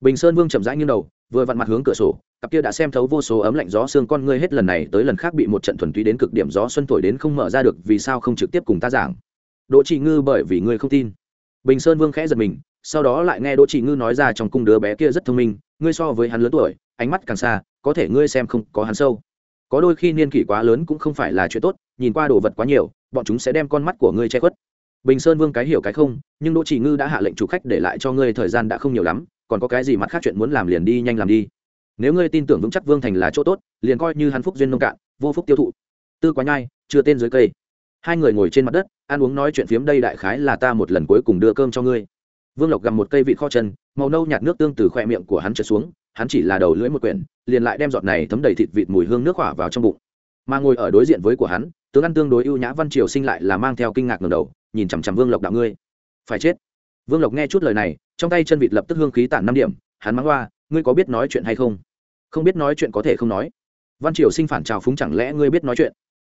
Bình sơn vương chậm rãi nghiêng đầu, vừa vặn mặt hướng cửa sổ, cặp kia đã xem thấu vô số ấm lạnh gió xương con ngươi hết lần này tới lần khác bị một trận thuần túy đến cực điểm gió xuân thổi đến không mở ra được, vì sao không trực tiếp cùng ta giảng? Đỗ trì ngư bởi vì ngươi không tin. Bình sơn vương khẽ giật mình, sau đó lại nghe đỗ trì ngư nói ra trong cung đứa bé kia rất thông minh, ngươi so với hắn lớn tuổi, ánh mắt càng xa, có thể ngươi xem không có hắn sâu. Có đôi khi niên kỷ quá lớn cũng không phải là chuyện tốt, nhìn qua đồ vật quá nhiều bọn chúng sẽ đem con mắt của ngươi che khuất. Bình sơn vương cái hiểu cái không, nhưng đỗ chỉ ngư đã hạ lệnh chủ khách để lại cho ngươi thời gian đã không nhiều lắm, còn có cái gì mặt khác chuyện muốn làm liền đi nhanh làm đi. Nếu ngươi tin tưởng vững chắc vương thành là chỗ tốt, liền coi như hắn phúc duyên nông cạn, vô phúc tiêu thụ. Tư quá nhai, chưa tên dưới cây. Hai người ngồi trên mặt đất, ăn uống nói chuyện phiếm đây đại khái là ta một lần cuối cùng đưa cơm cho ngươi. Vương lộc gặm một cây vị kho chân, màu nâu nhạt nước tương từ khoe miệng của hắn trượt xuống, hắn chỉ là đầu lưỡi một quyển, liền lại đem giọt này thấm đầy thịt vịt mùi hương nước hỏa vào trong bụng. Mà ngồi ở đối diện với của hắn tướng ăn tương đối ưu nhã văn triều sinh lại là mang theo kinh ngạc ngầm đầu, nhìn chằm chằm vương lộc đạo ngươi. Phải chết. Vương lộc nghe chút lời này, trong tay chân vịt lập tức hương khí tản năm điểm, hắn mắng hoa, ngươi có biết nói chuyện hay không? Không biết nói chuyện có thể không nói. Văn triều sinh phản trào phúng chẳng lẽ ngươi biết nói chuyện?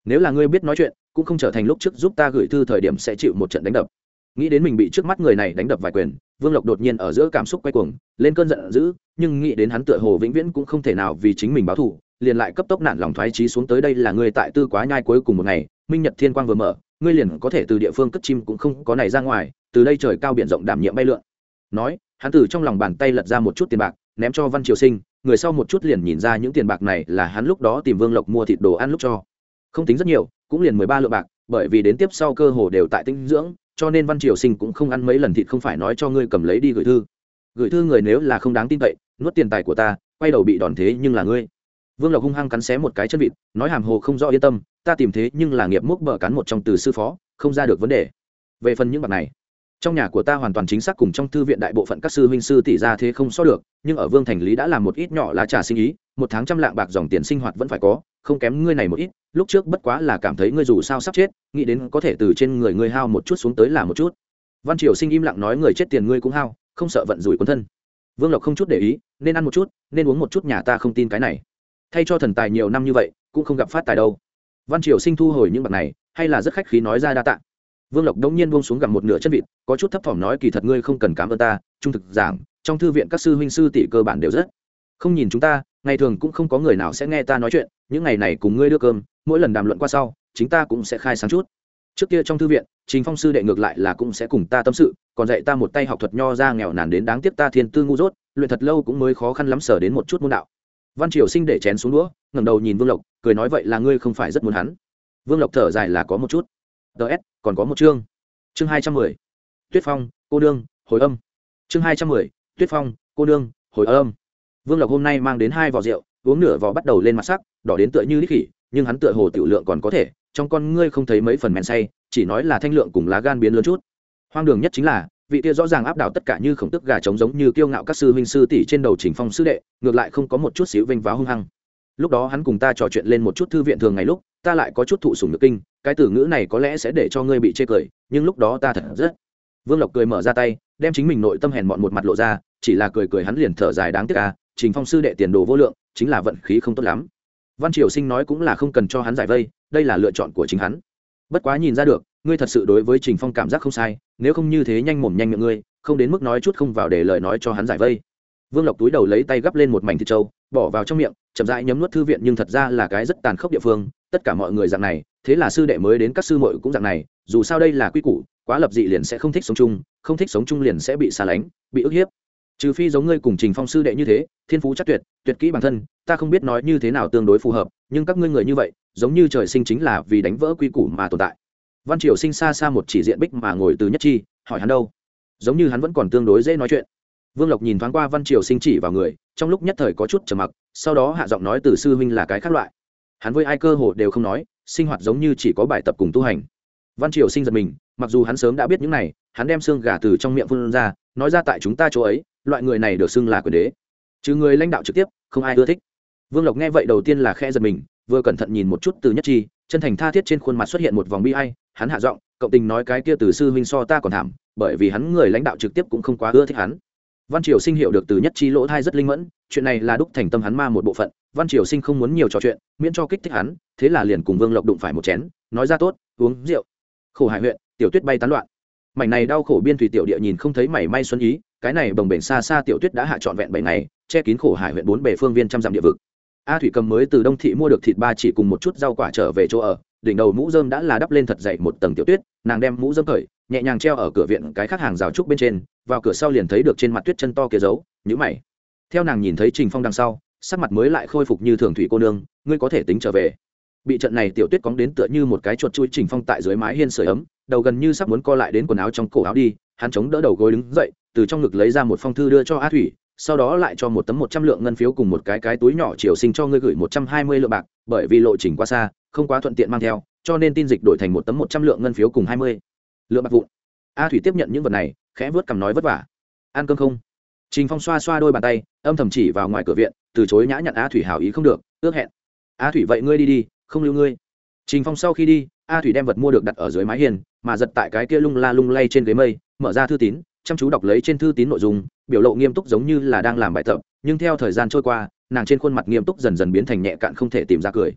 Nếu là ngươi biết nói chuyện, cũng không trở thành lúc trước giúp ta gửi thư thời điểm sẽ chịu một trận đánh đập. Nghĩ đến mình bị trước mắt người này đánh đập vài quyền, vương lộc đột nhiên ở giữa cảm xúc quay cuồng, lên cơn giận dữ, nhưng nghĩ đến hắn tựa hồ vĩnh viễn cũng không thể nào vì chính mình báo thù liền lại cấp tốc nản lòng thoái trí xuống tới đây là ngươi tại tư quá nhai cuối cùng một ngày, minh nhật thiên quang vừa mở, ngươi liền có thể từ địa phương cất chim cũng không có này ra ngoài, từ đây trời cao biển rộng đảm nhiệm bay lượn. Nói, hắn từ trong lòng bàn tay lật ra một chút tiền bạc, ném cho văn triều sinh, người sau một chút liền nhìn ra những tiền bạc này là hắn lúc đó tìm vương lộc mua thịt đồ ăn lúc cho. Không tính rất nhiều, cũng liền mười ba lượng bạc, bởi vì đến tiếp sau cơ hồ đều tại tinh dưỡng, cho nên văn triều sinh cũng không ăn mấy lần thịt không phải nói cho ngươi cầm lấy đi gửi thư. Gửi thư người nếu là không đáng tin cậy, nuốt tiền tài của ta, quay đầu bị đòn thế nhưng là ngươi vương lộc hung hăng cắn xé một cái chân vịt, nói hàm hồ không rõ yên tâm, ta tìm thế nhưng là nghiệp múc bờ cắn một trong từ sư phó, không ra được vấn đề. Về phần những bạc này, trong nhà của ta hoàn toàn chính xác cùng trong thư viện đại bộ phận các sư huynh sư tỷ ra thế không so được, nhưng ở vương thành lý đã làm một ít nhỏ lá trà sinh ý, một tháng trăm lạng bạc dòng tiền sinh hoạt vẫn phải có, không kém ngươi này một ít, lúc trước bất quá là cảm thấy ngươi dù sao sắp chết, nghĩ đến có thể từ trên người ngươi hao một chút xuống tới là một chút. Văn triều sinh im lặng nói người chết tiền ngươi cũng hao, không sợ vận rủi quân thân. Vương lộc không chút để ý, nên ăn một chút, nên uống một chút nhà ta không tin cái này thay cho thần tài nhiều năm như vậy, cũng không gặp phát tài đâu. Văn triều sinh thu hồi những bậc này, hay là rất khách khí nói ra đa tạ. Vương lộc đống nhiên buông xuống gặp một nửa chân vịt, có chút thấp thỏm nói kỳ thật ngươi không cần cảm ơn ta, trung thực giảng, trong thư viện các sư huynh sư tỷ cơ bản đều rất không nhìn chúng ta, ngày thường cũng không có người nào sẽ nghe ta nói chuyện, những ngày này cùng ngươi đưa cơm, mỗi lần đàm luận qua sau, chính ta cũng sẽ khai sáng chút. Trước kia trong thư viện chính phong sư đệ ngược lại là cũng sẽ cùng ta tâm sự, còn dạy ta một tay học thuật nho ra nghèo nàn đến đáng tiếc ta thiên tư ngu dốt, luyện thật lâu cũng mới khó khăn lắm sở đến một chút môn đạo văn triều sinh để chén xuống đũa, ngẩng đầu nhìn vương lộc, cười nói vậy là ngươi không phải rất muốn hắn. Vương lộc thở dài là có một chút. Ts còn có một chương. Chương hai trăm mười. Tuyết phong, cô đương hồi âm. Chương hai trăm mười. Tuyết phong, cô đương hồi âm. Vương lộc hôm nay mang đến hai vò rượu, uống nửa vò bắt đầu lên mặt sắc, đỏ đến tựa như đích khỉ, nhưng hắn tựa hồ tiểu lượng còn có thể, trong con ngươi không thấy mấy phần men say, chỉ nói là thanh lượng cùng lá gan biến lớn chút. Hoang đường nhất chính là vị kia rõ ràng áp đảo tất cả như khổng tức gà trống giống như kiêu ngạo các sư huynh sư tỷ trên đầu trình phong sư đệ, ngược lại không có một chút xíu vinh váo hung hăng. Lúc đó hắn cùng ta trò chuyện lên một chút thư viện thường ngày lúc, ta lại có chút thụ sùng nước kinh, cái từ ngữ này có lẽ sẽ để cho ngươi bị chê cười, nhưng lúc đó ta thật rất vương lộc cười mở ra tay, đem chính mình nội tâm hèn mọn một mặt lộ ra, chỉ là cười cười hắn liền thở dài đáng tiếc à trình phong sư đệ tiền đồ vô lượng, chính là vận khí không tốt lắm. Văn triều sinh nói cũng là không cần cho hắn giải vây, đây là lựa chọn của chính hắn. Bất quá nhìn ra được ngươi thật sự đối với trình phong cảm giác không sai, nếu không như thế nhanh mồm nhanh miệng ngươi, không đến mức nói chút không vào để lời nói cho hắn giải vây. Vương lộc túi đầu lấy tay gắp lên một mảnh thịt trâu, bỏ vào trong miệng, chậm rãi nhấm nuốt thư viện nhưng thật ra là cái rất tàn khốc địa phương, tất cả mọi người dạng này, thế là sư đệ mới đến các sư muội cũng dạng này, dù sao đây là quy củ, quá lập dị liền sẽ không thích sống chung, không thích sống chung liền sẽ bị xa lánh, bị ức hiếp. Trừ phi giống ngươi cùng trình phong sư đệ như thế, thiên phú chắc tuyệt tuyệt kỹ bản thân, ta không biết nói như thế nào tương đối phù hợp, nhưng các ngươi người như vậy, giống như trời sinh chính là vì đánh vỡ quy củ mà tồn tại văn triều sinh xa xa một chỉ diện bích mà ngồi từ nhất chi, hỏi hắn đâu? Giống như hắn vẫn còn tương đối dễ nói chuyện. Vương lộc nhìn thoáng qua văn triều sinh chỉ vào người, trong lúc nhất thời có chút trầm mặc, sau đó hạ giọng nói từ sư huynh là cái khác loại. Hắn với ai cơ hồ đều không nói, sinh hoạt giống như chỉ có bài tập cùng tu hành. Văn triều sinh giật mình, mặc dù hắn sớm đã biết những này, hắn đem xương gà từ trong miệng phương ra, nói ra tại chúng ta chỗ ấy, loại người này được xưng là quyền đế. Trừ người lãnh đạo trực tiếp, không ai ưa thích. Vương lộc nghe vậy đầu tiên là khe giật mình, vừa cẩn thận nhìn một chút từ nhất chi, chân thành tha thiết trên khuôn mặt xuất hiện một vòng bi hay hắn hạ giọng, cộng tình nói cái kia từ sư huynh so ta còn thảm, bởi vì hắn người lãnh đạo trực tiếp cũng không quá ưa thích hắn. Văn triều sinh hiểu được từ nhất chi lỗ thai rất linh mẫn, chuyện này là đúc thành tâm hắn ma một bộ phận, văn triều sinh không muốn nhiều trò chuyện, miễn cho kích thích hắn, thế là liền cùng vương lộc đụng phải một chén, nói ra tốt, uống rượu. Khổ hải huyện, tiểu tuyết bay tán loạn. Mảnh này đau khổ biên thủy tiểu địa nhìn không thấy mảy may xuân ý, cái này bồng bềnh xa xa tiểu tuyết đã hạ trọn vẹn bảy ngày, che kín khổ hải huyện bốn bề phương viên trăm dặm địa vực. A thủy cầm mới từ đông thị mua được thịt ba chỉ cùng một chút rau quả trở về chỗ ở đỉnh đầu mũ dơm đã là đắp lên thật dậy một tầng tiểu tuyết, nàng đem mũ dơm khởi nhẹ nhàng treo ở cửa viện cái khác hàng rào trúc bên trên, vào cửa sau liền thấy được trên mặt tuyết chân to kia giấu nhữ mày. Theo nàng nhìn thấy trình phong đằng sau, sắc mặt mới lại khôi phục như thường thủy cô nương, ngươi có thể tính trở về. Bị trận này tiểu tuyết cóng đến tựa như một cái chuột chui trình phong tại dưới mái hiên sưởi ấm, đầu gần như sắp muốn co lại đến quần áo trong cổ áo đi, hắn chống đỡ đầu gối đứng dậy, từ trong ngực lấy ra một phong thư đưa cho a thủy, sau đó lại cho một tấm một trăm lượng ngân phiếu cùng một cái cái túi nhỏ triều sinh cho ngươi gửi một trăm hai mươi lượng bạc, bởi vì lộ trình quá xa không quá thuận tiện mang theo, cho nên tin dịch đổi thành một tấm một trăm lượng ngân phiếu cùng hai mươi lượng bạc vụn. A thủy tiếp nhận những vật này, khẽ vớt cằm nói vất vả. Ăn cơm không? Trình phong xoa xoa đôi bàn tay, âm thầm chỉ vào ngoài cửa viện, từ chối nhã nhận a thủy hào ý không được, ước hẹn. A thủy vậy ngươi đi đi, không lưu ngươi. Trình phong sau khi đi, a thủy đem vật mua được đặt ở dưới mái hiền mà giật tại cái kia lung la lung lay trên ghế mây, mở ra thư tín, chăm chú đọc lấy trên thư tín nội dung, biểu lộ nghiêm túc giống như là đang làm bài tập, nhưng theo thời gian trôi qua, nàng trên khuôn mặt nghiêm túc dần dần biến thành nhẹ cạn không thể tìm ra cười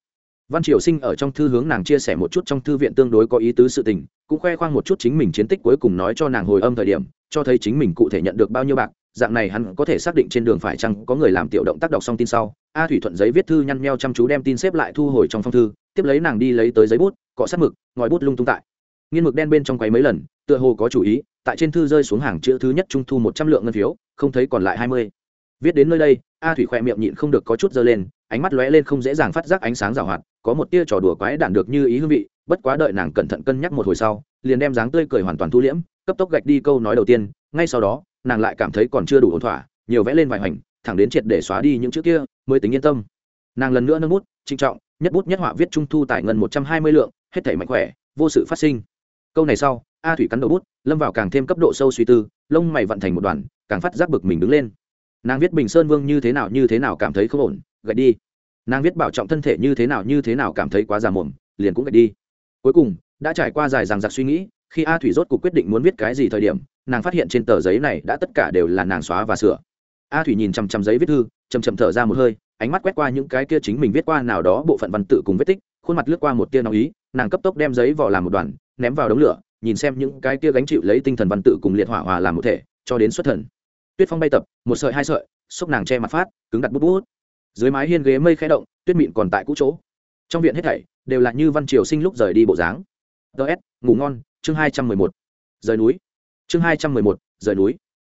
văn triều sinh ở trong thư hướng nàng chia sẻ một chút trong thư viện tương đối có ý tứ sự tình, cũng khoe khoang một chút chính mình chiến tích cuối cùng nói cho nàng hồi âm thời điểm, cho thấy chính mình cụ thể nhận được bao nhiêu bạc, dạng này hắn có thể xác định trên đường phải chăng có người làm tiểu động tác đọc xong tin sau. A thủy thuận giấy viết thư nhăn nheo chăm chú đem tin xếp lại thu hồi trong phong thư, tiếp lấy nàng đi lấy tới giấy bút, cọ sát mực, ngòi bút lung tung tại. Nghiên mực đen bên trong quấy mấy lần, tựa hồ có chủ ý, tại trên thư rơi xuống hàng chữ thứ nhất trung thu một trăm lượng ngân phiếu, không thấy còn lại hai mươi viết đến nơi đây, a thủy khoe miệng nhịn không được có chút dơ lên, ánh mắt lóe lên không dễ dàng phát giác ánh sáng rào hoạt, có một tia trò đùa quái đản được như ý hương vị, bất quá đợi nàng cẩn thận cân nhắc một hồi sau, liền đem dáng tươi cười hoàn toàn thu liễm, cấp tốc gạch đi câu nói đầu tiên, ngay sau đó, nàng lại cảm thấy còn chưa đủ ổn thỏa, nhiều vẽ lên vài hoành, thẳng đến triệt để xóa đi những chữ kia, mới tính yên tâm. Nàng lần nữa nâng bút trinh trọng, nhất bút nhất họa viết trung thu tài ngân một trăm hai mươi lượng, hết thể mạnh khỏe, vô sự phát sinh. Câu này sau, a thủy cắn đầu bút, lâm vào càng thêm cấp độ sâu suy tư, lông mày vận thành một đoàn, càng phát giác bực mình đứng lên nàng viết bình sơn vương như thế nào, như thế nào cảm thấy không ổn, gạch đi. Nàng viết bảo trọng thân thể như thế nào, như thế nào cảm thấy quá già mồm, liền cũng gạch đi. Cuối cùng, đã trải qua dài dằng dặc suy nghĩ, khi a thủy rốt cuộc quyết định muốn viết cái gì thời điểm, nàng phát hiện trên tờ giấy này đã tất cả đều là nàng xóa và sửa. A thủy nhìn chằm chằm giấy viết thư chầm chầm thở ra một hơi, ánh mắt quét qua những cái kia chính mình viết qua nào đó bộ phận văn tự cùng vết tích, khuôn mặt lướt qua một tia nóng ý, nàng cấp tốc đem giấy vỏ làm một đoàn, ném vào đống lửa, nhìn xem những cái kia gánh chịu lấy tinh thần văn tự cùng liệt hỏa hòa làm một thể, cho đến xuất thần tuyết phong bay tập, một sợi hai sợi, xúc nàng che mặt phát, cứng đặt bút bút. Dưới mái hiên ghế mây khẽ động, tuyết mịn còn tại cũ chỗ. Trong viện hết thảy đều là như văn triều sinh lúc rời đi bộ dáng. Ts ngủ ngon, chương hai trăm mười một. Rời núi. Chương hai trăm mười một, rời núi.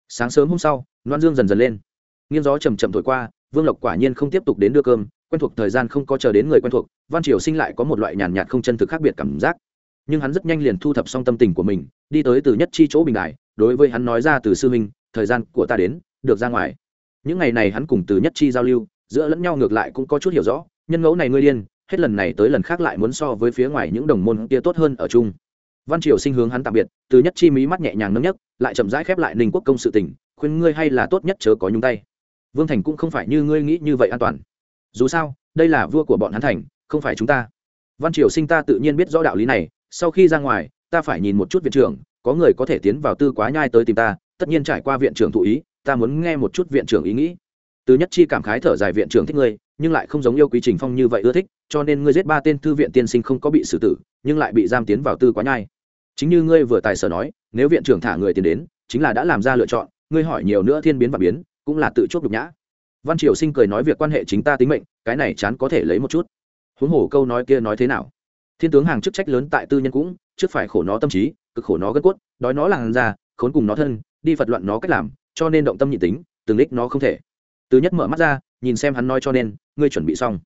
Sáng sớm hôm sau, loan dương dần dần lên. Nghiêng gió chầm chậm thổi qua, vương lộc quả nhiên không tiếp tục đến đưa cơm, quen thuộc thời gian không có chờ đến người quen thuộc, văn triều sinh lại có một loại nhàn nhạt không chân thực khác biệt cảm giác. Nhưng hắn rất nhanh liền thu thập xong tâm tình của mình, đi tới từ nhất chi chỗ bình đại, đối với hắn nói ra từ sư minh thời gian của ta đến, được ra ngoài. Những ngày này hắn cùng từ nhất chi giao lưu, giữa lẫn nhau ngược lại cũng có chút hiểu rõ, nhân ngẫu này ngươi điên, hết lần này tới lần khác lại muốn so với phía ngoài những đồng môn kia tốt hơn ở chung. Văn triều sinh hướng hắn tạm biệt, từ nhất chi mí mắt nhẹ nhàng nâng nhất lại chậm rãi khép lại ninh quốc công sự tình, khuyên ngươi hay là tốt nhất chớ có nhúng tay. Vương thành cũng không phải như ngươi nghĩ như vậy an toàn. Dù sao, đây là vua của bọn hắn thành, không phải chúng ta. Văn triều sinh ta tự nhiên biết rõ đạo lý này, sau khi ra ngoài, ta phải nhìn một chút viện trưởng, có người có thể tiến vào tư quá nhai tới tìm ta tất nhiên trải qua viện trưởng thụ ý, ta muốn nghe một chút viện trưởng ý nghĩ. Từ nhất chi cảm khái thở dài, viện trưởng thích ngươi, nhưng lại không giống yêu quý trình phong như vậy ưa thích, cho nên ngươi giết ba tên thư viện tiên sinh không có bị xử tử, nhưng lại bị giam tiến vào tư quá nhai. Chính như ngươi vừa tài sở nói, nếu viện trưởng thả người tiền đến, chính là đã làm ra lựa chọn, ngươi hỏi nhiều nữa thiên biến và biến, cũng là tự chuốc nhục nhã. Văn triều sinh cười nói, việc quan hệ chính ta tính mệnh, cái này chán có thể lấy một chút. Huống hồ câu nói kia nói thế nào? Thiên tướng hàng chức trách lớn tại tư nhân cũng, trước phải khổ nó tâm trí, cực khổ nó gân cốt, đói nó làn ra khốn cùng nó thân đi phật loạn nó cách làm, cho nên động tâm nhị tính, từng lích nó không thể. Từ nhất mở mắt ra, nhìn xem hắn nói cho nên, ngươi chuẩn bị xong.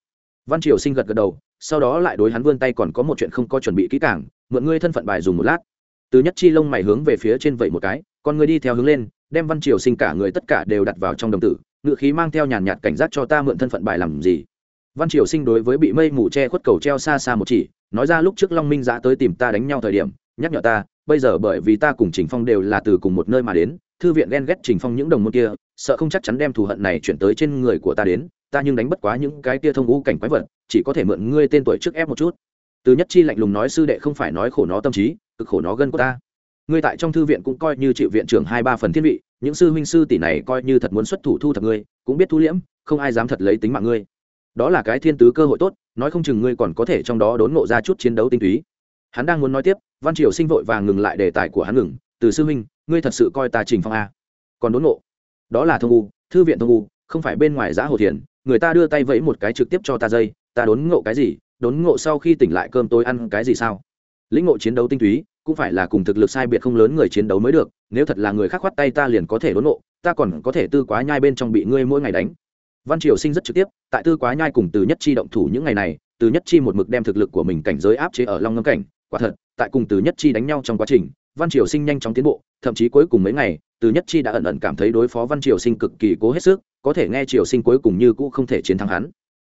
Văn triều sinh gật gật đầu, sau đó lại đối hắn vươn tay còn có một chuyện không có chuẩn bị kỹ càng, mượn ngươi thân phận bài dùng một lát. Từ nhất chi lông mày hướng về phía trên vậy một cái, con ngươi đi theo hướng lên, đem văn triều sinh cả người tất cả đều đặt vào trong đồng tử, ngự khí mang theo nhàn nhạt cảnh giác cho ta mượn thân phận bài làm gì. Văn triều sinh đối với bị mây mù che khuất cầu treo xa xa một chỉ, nói ra lúc trước long minh giã tới tìm ta đánh nhau thời điểm, nhắc nhở ta bây giờ bởi vì ta cùng trình phong đều là từ cùng một nơi mà đến, thư viện ghen ghét trình phong những đồng môn kia, sợ không chắc chắn đem thù hận này chuyển tới trên người của ta đến, ta nhưng đánh bất quá những cái kia thông ngũ cảnh quái vật, chỉ có thể mượn ngươi tên tuổi trước ép một chút. Từ nhất chi lạnh lùng nói, sư đệ không phải nói khổ nó tâm trí, cực khổ nó gân của ta. Ngươi tại trong thư viện cũng coi như chịu viện trưởng hai ba phần thiên vị, những sư huynh sư tỷ này coi như thật muốn xuất thủ thu thập ngươi, cũng biết thu liễm, không ai dám thật lấy tính mạng ngươi. Đó là cái thiên tứ cơ hội tốt, nói không chừng ngươi còn có thể trong đó đốn ngộ ra chút chiến đấu tinh túy. Hắn đang muốn nói tiếp văn triều sinh vội vàng ngừng lại đề tài của hắn ngừng, từ sư huynh, ngươi thật sự coi ta trình phong a. Còn đốn ngộ, đó là thông u, thư viện thông u, không phải bên ngoài Giá hồ thiền, người ta đưa tay vẫy một cái trực tiếp cho ta dây, ta đốn ngộ cái gì, đốn ngộ sau khi tỉnh lại cơm tối ăn cái gì sao? Lĩnh ngộ chiến đấu tinh túy, cũng phải là cùng thực lực sai biệt không lớn người chiến đấu mới được, nếu thật là người khác khoát tay ta liền có thể đốn ngộ, ta còn có thể tư quá nhai bên trong bị ngươi mỗi ngày đánh. Văn triều sinh rất trực tiếp, tại tư quá nhai cùng từ nhất chi động thủ những ngày này, từ nhất chi một mực đem thực lực của mình cảnh giới áp chế ở long ngâm cảnh quả thật, tại cùng từ nhất chi đánh nhau trong quá trình, văn triều sinh nhanh chóng tiến bộ, thậm chí cuối cùng mấy ngày, từ nhất chi đã ẩn ẩn cảm thấy đối phó văn triều sinh cực kỳ cố hết sức, có thể nghe triều sinh cuối cùng như cũ không thể chiến thắng hắn.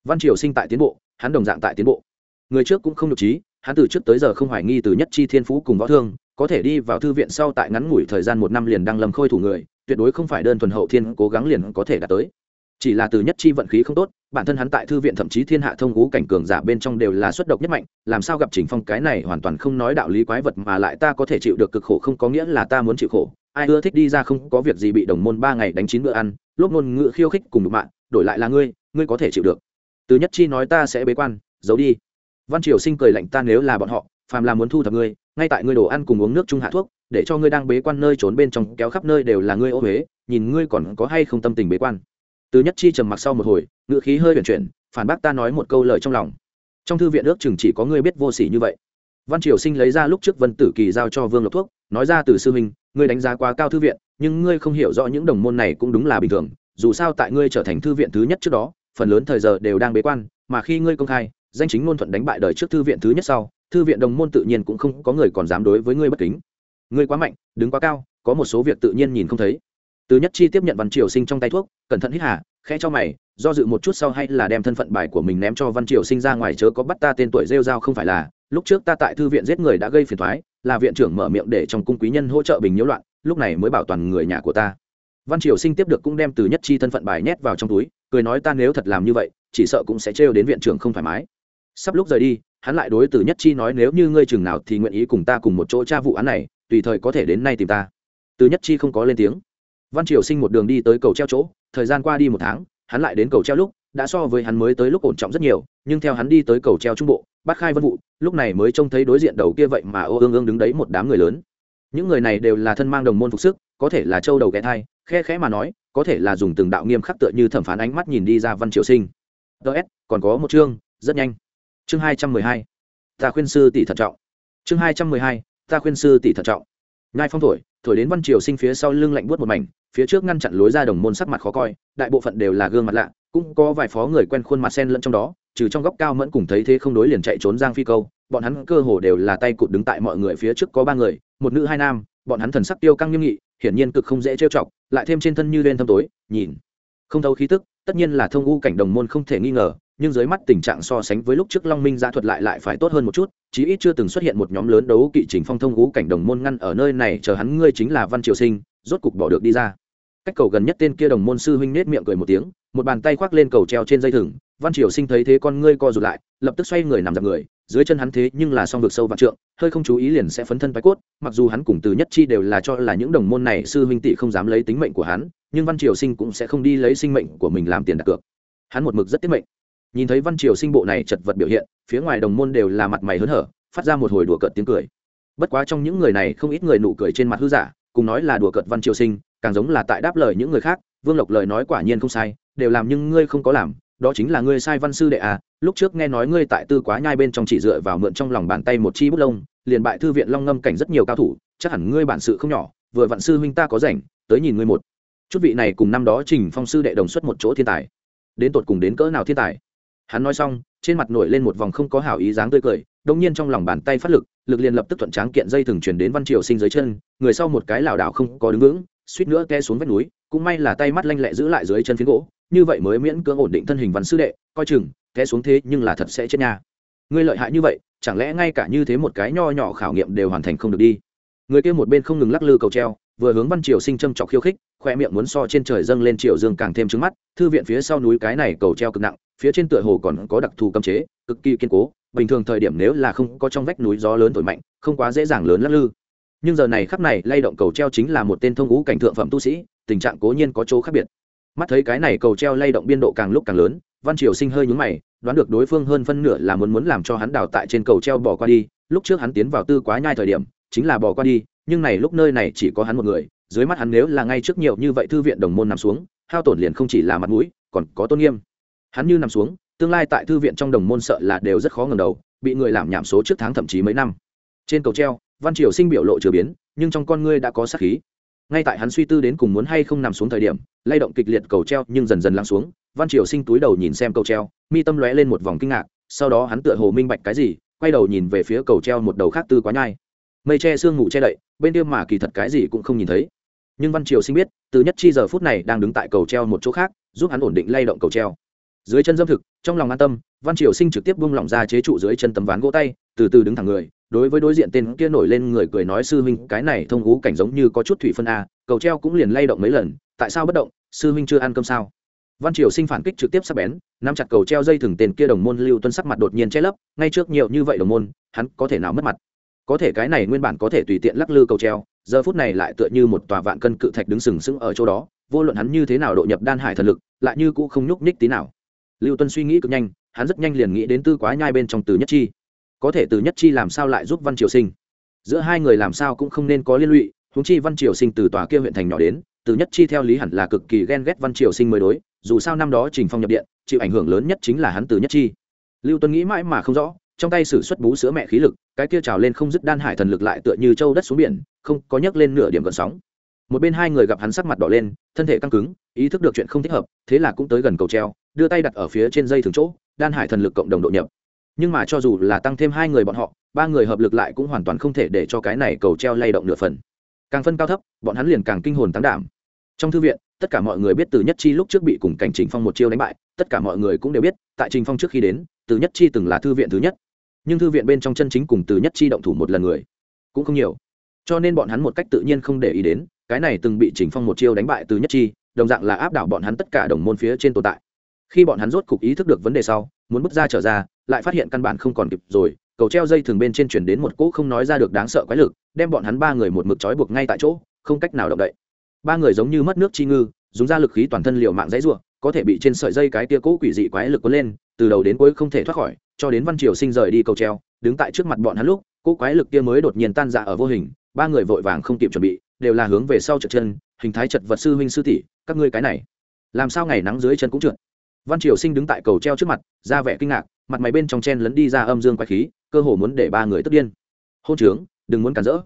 Văn triều sinh tại tiến bộ, hắn đồng dạng tại tiến bộ. Người trước cũng không được trí hắn từ trước tới giờ không hoài nghi từ nhất chi thiên phú cùng võ thương, có thể đi vào thư viện sau tại ngắn ngủi thời gian một năm liền đang lầm khôi thủ người, tuyệt đối không phải đơn thuần hậu thiên cố gắng liền có thể đạt tới chỉ là từ nhất chi vận khí không tốt, bản thân hắn tại thư viện thậm chí thiên hạ thông ngũ cảnh cường giả bên trong đều là xuất độc nhất mạnh, làm sao gặp trình phong cái này hoàn toàn không nói đạo lý quái vật mà lại ta có thể chịu được cực khổ không có nghĩa là ta muốn chịu khổ. Ai ưa thích đi ra không có việc gì bị đồng môn ba ngày đánh chín bữa ăn lúc ngôn ngữ khiêu khích cùng đục mạng đổi lại là ngươi ngươi có thể chịu được. Từ nhất chi nói ta sẽ bế quan, giấu đi. Văn triều sinh cười lạnh ta nếu là bọn họ, phàm là muốn thu thập ngươi, ngay tại ngươi đồ ăn cùng uống nước trung hạ thuốc, để cho ngươi đang bế quan nơi trốn bên trong, kéo khắp nơi đều là ngươi ô huế nhìn ngươi còn có hay không tâm tình bế quan từ nhất chi trầm mặc sau một hồi ngựa khí hơi chuyển chuyển, phản bác ta nói một câu lời trong lòng. Trong thư viện ước chừng chỉ có ngươi biết vô sỉ như vậy. Văn triều sinh lấy ra lúc trước vân tử kỳ giao cho vương lộc thuốc, nói ra từ sư huynh, ngươi đánh giá quá cao thư viện, nhưng ngươi không hiểu rõ những đồng môn này cũng đúng là bình thường. Dù sao tại ngươi trở thành thư viện thứ nhất trước đó, phần lớn thời giờ đều đang bế quan, mà khi ngươi công khai, danh chính ngôn thuận đánh bại đời trước thư viện thứ nhất sau, thư viện đồng môn tự nhiên cũng không có người còn dám đối với ngươi bất kính. Ngươi quá mạnh, đứng quá cao, có một số việc tự nhiên nhìn không thấy từ nhất chi tiếp nhận văn triều sinh trong tay thuốc, cẩn thận hít hà, khẽ cho mày, do dự một chút sau hay là đem thân phận bài của mình ném cho văn triều sinh ra ngoài chớ có bắt ta tên tuổi rêu rao không phải là, lúc trước ta tại thư viện giết người đã gây phiền thoái là viện trưởng mở miệng để trong cung quý nhân hỗ trợ bình nhiễu loạn, lúc này mới bảo toàn người nhà của ta. Văn triều sinh tiếp được cũng đem từ nhất chi thân phận bài nhét vào trong túi, cười nói ta nếu thật làm như vậy, chỉ sợ cũng sẽ trêu đến viện trưởng không thoải mái. Sắp lúc rời đi, hắn lại đối từ nhất chi nói nếu như ngươi chừng nào thì nguyện ý cùng ta cùng một chỗ tra vụ án này, tùy thời có thể đến nay tìm ta. Từ nhất chi không có lên tiếng văn triều sinh một đường đi tới cầu treo chỗ, thời gian qua đi một tháng, hắn lại đến cầu treo lúc, đã so với hắn mới tới lúc ổn trọng rất nhiều, nhưng theo hắn đi tới cầu treo trung bộ, bắt khai vân vụ lúc này mới trông thấy đối diện đầu kia vậy mà ô ương ương đứng đấy một đám người lớn. Những người này đều là thân mang đồng môn phục sức, có thể là châu đầu ghé thai, khe khẽ mà nói, có thể là dùng từng đạo nghiêm khắc tựa như thẩm phán ánh mắt nhìn đi ra văn triều sinh. Ts còn có một chương, rất nhanh. Chương hai trăm mười hai. Ta khuyên sư tỷ thận trọng. Chương hai trăm mười hai, ta khuyên sư tỷ thận trọng. Ngai phong thổi thổi đến văn triều sinh phía sau lưng lạnh buốt một mảnh phía trước ngăn chặn lối ra đồng môn sắc mặt khó coi, đại bộ phận đều là gương mặt lạ, cũng có vài phó người quen khuôn mặt sen lẫn trong đó, trừ trong góc cao mẫn cùng thấy thế không đối liền chạy trốn giang phi câu, bọn hắn cơ hồ đều là tay cụt đứng tại mọi người phía trước có ba người, một nữ hai nam, bọn hắn thần sắc tiêu căng nghiêm nghị, hiển nhiên cực không dễ trêu chọc, lại thêm trên thân như lên thâm tối, nhìn không thấu khí tức, tất nhiên là thông u cảnh đồng môn không thể nghi ngờ, nhưng dưới mắt tình trạng so sánh với lúc trước long minh gia thuật lại lại phải tốt hơn một chút, chí ít chưa từng xuất hiện một nhóm lớn đấu kỵ trình phong thông u cảnh đồng môn ngăn ở nơi này, chờ hắn ngươi chính là văn triều sinh rốt cục bỏ được đi ra. Cách cầu gần nhất tên kia đồng môn sư huynh nết miệng cười một tiếng, một bàn tay khoác lên cầu treo trên dây thừng, văn triều sinh thấy thế con ngươi co rụt lại, lập tức xoay người nằm dạp người, dưới chân hắn thế nhưng là song vực sâu vạn trượng, hơi không chú ý liền sẽ phấn thân bái cốt, mặc dù hắn cùng từ nhất chi đều là cho là những đồng môn này sư huynh tỷ không dám lấy tính mệnh của hắn, nhưng văn triều sinh cũng sẽ không đi lấy sinh mệnh của mình làm tiền đặt cược. Hắn một mực rất tiết mệnh. Nhìn thấy văn triều sinh bộ này chật vật biểu hiện, phía ngoài đồng môn đều là mặt mày hớn hở, phát ra một hồi đùa cợt tiếng cười. Bất quá trong những người này không ít người nụ cười trên mặt hư giả cùng nói là đùa cợt văn triều sinh, càng giống là tại đáp lời những người khác, vương lộc lời nói quả nhiên không sai, đều làm nhưng ngươi không có làm, đó chính là ngươi sai văn sư đệ à lúc trước nghe nói ngươi tại tư quá nhai bên trong chỉ dựa vào mượn trong lòng bàn tay một chi bút lông, liền bại thư viện long ngâm cảnh rất nhiều cao thủ, chắc hẳn ngươi bản sự không nhỏ, vừa vạn sư huynh ta có rảnh, tới nhìn ngươi một. Chút vị này cùng năm đó trình phong sư đệ đồng xuất một chỗ thiên tài. Đến tột cùng đến cỡ nào thiên tài? Hắn nói xong, trên mặt nổi lên một vòng không có hảo ý dáng tươi cười đông nhiên trong lòng bàn tay phát lực lực liền lập tức thuận tráng kiện dây thừng chuyển đến văn triều sinh dưới chân, người sau một cái lảo đảo không có đứng vững, suýt nữa té xuống vách núi, cũng may là tay mắt lanh lẹ giữ lại dưới chân phiến gỗ, như vậy mới miễn cưỡng ổn định thân hình văn sư đệ, coi chừng, té xuống thế nhưng là thật sẽ chết nha. Ngươi lợi hại như vậy, chẳng lẽ ngay cả như thế một cái nho nhỏ khảo nghiệm đều hoàn thành không được đi? Người kia một bên không ngừng lắc lư cầu treo, vừa hướng văn triều sinh châm chọc khiêu khích, khoe miệng muốn so trên trời dâng lên triều dương càng thêm trứng mắt, thư viện phía sau núi cái này cầu treo cực nặng phía trên tựa hồ còn có đặc thù cấm chế, cực kỳ kiên cố, bình thường thời điểm nếu là không có trong vách núi gió lớn thổi mạnh, không quá dễ dàng lớn lắc lư. Nhưng giờ này khắp này, lay động cầu treo chính là một tên thông ngũ cảnh thượng phẩm tu sĩ, tình trạng cố nhiên có chỗ khác biệt. Mắt thấy cái này cầu treo lay động biên độ càng lúc càng lớn, văn triều sinh hơi nhúng mày, đoán được đối phương hơn phân nửa là muốn muốn làm cho hắn đào tại trên cầu treo bỏ qua đi, lúc trước hắn tiến vào tư quá nhai thời điểm, chính là bỏ qua đi, nhưng này lúc nơi này chỉ có hắn một người, dưới mắt hắn nếu là ngay trước nhiều như vậy thư viện đồng môn nằm xuống, hao tổn liền không chỉ là mặt mũi, còn có tôn nghiêm hắn như nằm xuống, tương lai tại thư viện trong đồng môn sợ là đều rất khó ngầm đầu, bị người làm nhảm số trước tháng thậm chí mấy năm. Trên cầu treo, văn triều sinh biểu lộ chưa biến, nhưng trong con ngươi đã có sát khí. Ngay tại hắn suy tư đến cùng muốn hay không nằm xuống thời điểm, lay động kịch liệt cầu treo nhưng dần dần lắng xuống, văn triều sinh túi đầu nhìn xem cầu treo, mi tâm lóe lên một vòng kinh ngạc, sau đó hắn tựa hồ minh bạch cái gì, quay đầu nhìn về phía cầu treo một đầu khác tư quá nhai. Mây che sương ngủ che đậy, bên kia mà kỳ thật cái gì cũng không nhìn thấy. Nhưng văn triều sinh biết, từ nhất chi giờ phút này đang đứng tại cầu treo một chỗ khác, giúp hắn ổn định lay động cầu treo dưới chân dâm thực, trong lòng an tâm, văn triều sinh trực tiếp buông lỏng ra chế trụ dưới chân tấm ván gỗ tay, từ từ đứng thẳng người, đối với đối diện tên kia nổi lên người cười nói, sư huynh cái này thông ngũ cảnh giống như có chút thủy phân a, cầu treo cũng liền lay động mấy lần, tại sao bất động? Sư huynh chưa ăn cơm sao? Văn triều sinh phản kích trực tiếp sắp bén, nắm chặt cầu treo dây thừng tên kia đồng môn lưu tuân sắc mặt đột nhiên che lấp, ngay trước nhiều như vậy đồng môn, hắn có thể nào mất mặt? Có thể cái này nguyên bản có thể tùy tiện lắc lư cầu treo, giờ phút này lại tựa như một tòa vạn cân cự thạch đứng sừng sững ở chỗ đó, vô luận hắn như thế nào độ nhập đan hải thần lực, lại như cũ không nhúc nhích tí nào lưu tuân suy nghĩ cực nhanh, hắn rất nhanh liền nghĩ đến tư quá nhai bên trong từ nhất chi. Có thể từ nhất chi làm sao lại giúp văn triều sinh? Giữa hai người làm sao cũng không nên có liên lụy húng chi văn triều sinh từ tòa kia huyện thành nhỏ đến, từ nhất chi theo lý hẳn là cực kỳ ghen ghét văn triều sinh mới đối, dù sao năm đó trình phong nhập điện, chịu ảnh hưởng lớn nhất chính là hắn từ nhất chi. Lưu tuân nghĩ mãi mà không rõ, trong tay sử xuất bú sữa mẹ khí lực, cái kia trào lên không dứt đan hải thần lực lại tựa như châu đất xuống biển, không có nhấc lên nửa điểm gần sóng một bên hai người gặp hắn sắc mặt đỏ lên, thân thể căng cứng, ý thức được chuyện không thích hợp, thế là cũng tới gần cầu treo, đưa tay đặt ở phía trên dây thường chỗ, đan hải thần lực cộng đồng độ nhập. Nhưng mà cho dù là tăng thêm hai người bọn họ, ba người hợp lực lại cũng hoàn toàn không thể để cho cái này cầu treo lay động nửa phần. Càng phân cao thấp, bọn hắn liền càng kinh hồn tán đảm. Trong thư viện, tất cả mọi người biết từ nhất chi lúc trước bị cùng cảnh trình phong một chiêu đánh bại, tất cả mọi người cũng đều biết, tại trình phong trước khi đến, từ nhất chi từng là thư viện thứ nhất. Nhưng thư viện bên trong chân chính cùng từ nhất chi động thủ một lần người cũng không nhiều. Cho nên bọn hắn một cách tự nhiên không để ý đến cái này từng bị trình phong một chiêu đánh bại từ nhất chi, đồng dạng là áp đảo bọn hắn tất cả đồng môn phía trên tồn tại. Khi bọn hắn rốt cục ý thức được vấn đề sau, muốn bước ra trở ra, lại phát hiện căn bản không còn kịp rồi, cầu treo dây thường bên trên chuyển đến một cỗ không nói ra được đáng sợ quái lực, đem bọn hắn ba người một mực trói buộc ngay tại chỗ, không cách nào động đậy. Ba người giống như mất nước chi ngư, dùng ra lực khí toàn thân liệu mạng dãy ruộng, có thể bị trên sợi dây cái tia cỗ quỷ dị quái lực cuốn lên, từ đầu đến cuối không thể thoát khỏi, cho đến văn triều sinh rời đi cầu treo, đứng tại trước mặt bọn hắn lúc, cỗ quái lực kia mới đột nhiên tan ra ở vô hình, ba người vội vàng không kịp chuẩn bị đều là hướng về sau trượt chân, hình thái chật vật sư huynh sư tỷ, các ngươi cái này, làm sao ngày nắng dưới chân cũng trượt. Văn triều sinh đứng tại cầu treo trước mặt, ra vẻ kinh ngạc, mặt mày bên trong chen lấn đi ra âm dương quái khí, cơ hồ muốn để ba người tức điên. Hôn trướng, đừng muốn cản rỡ.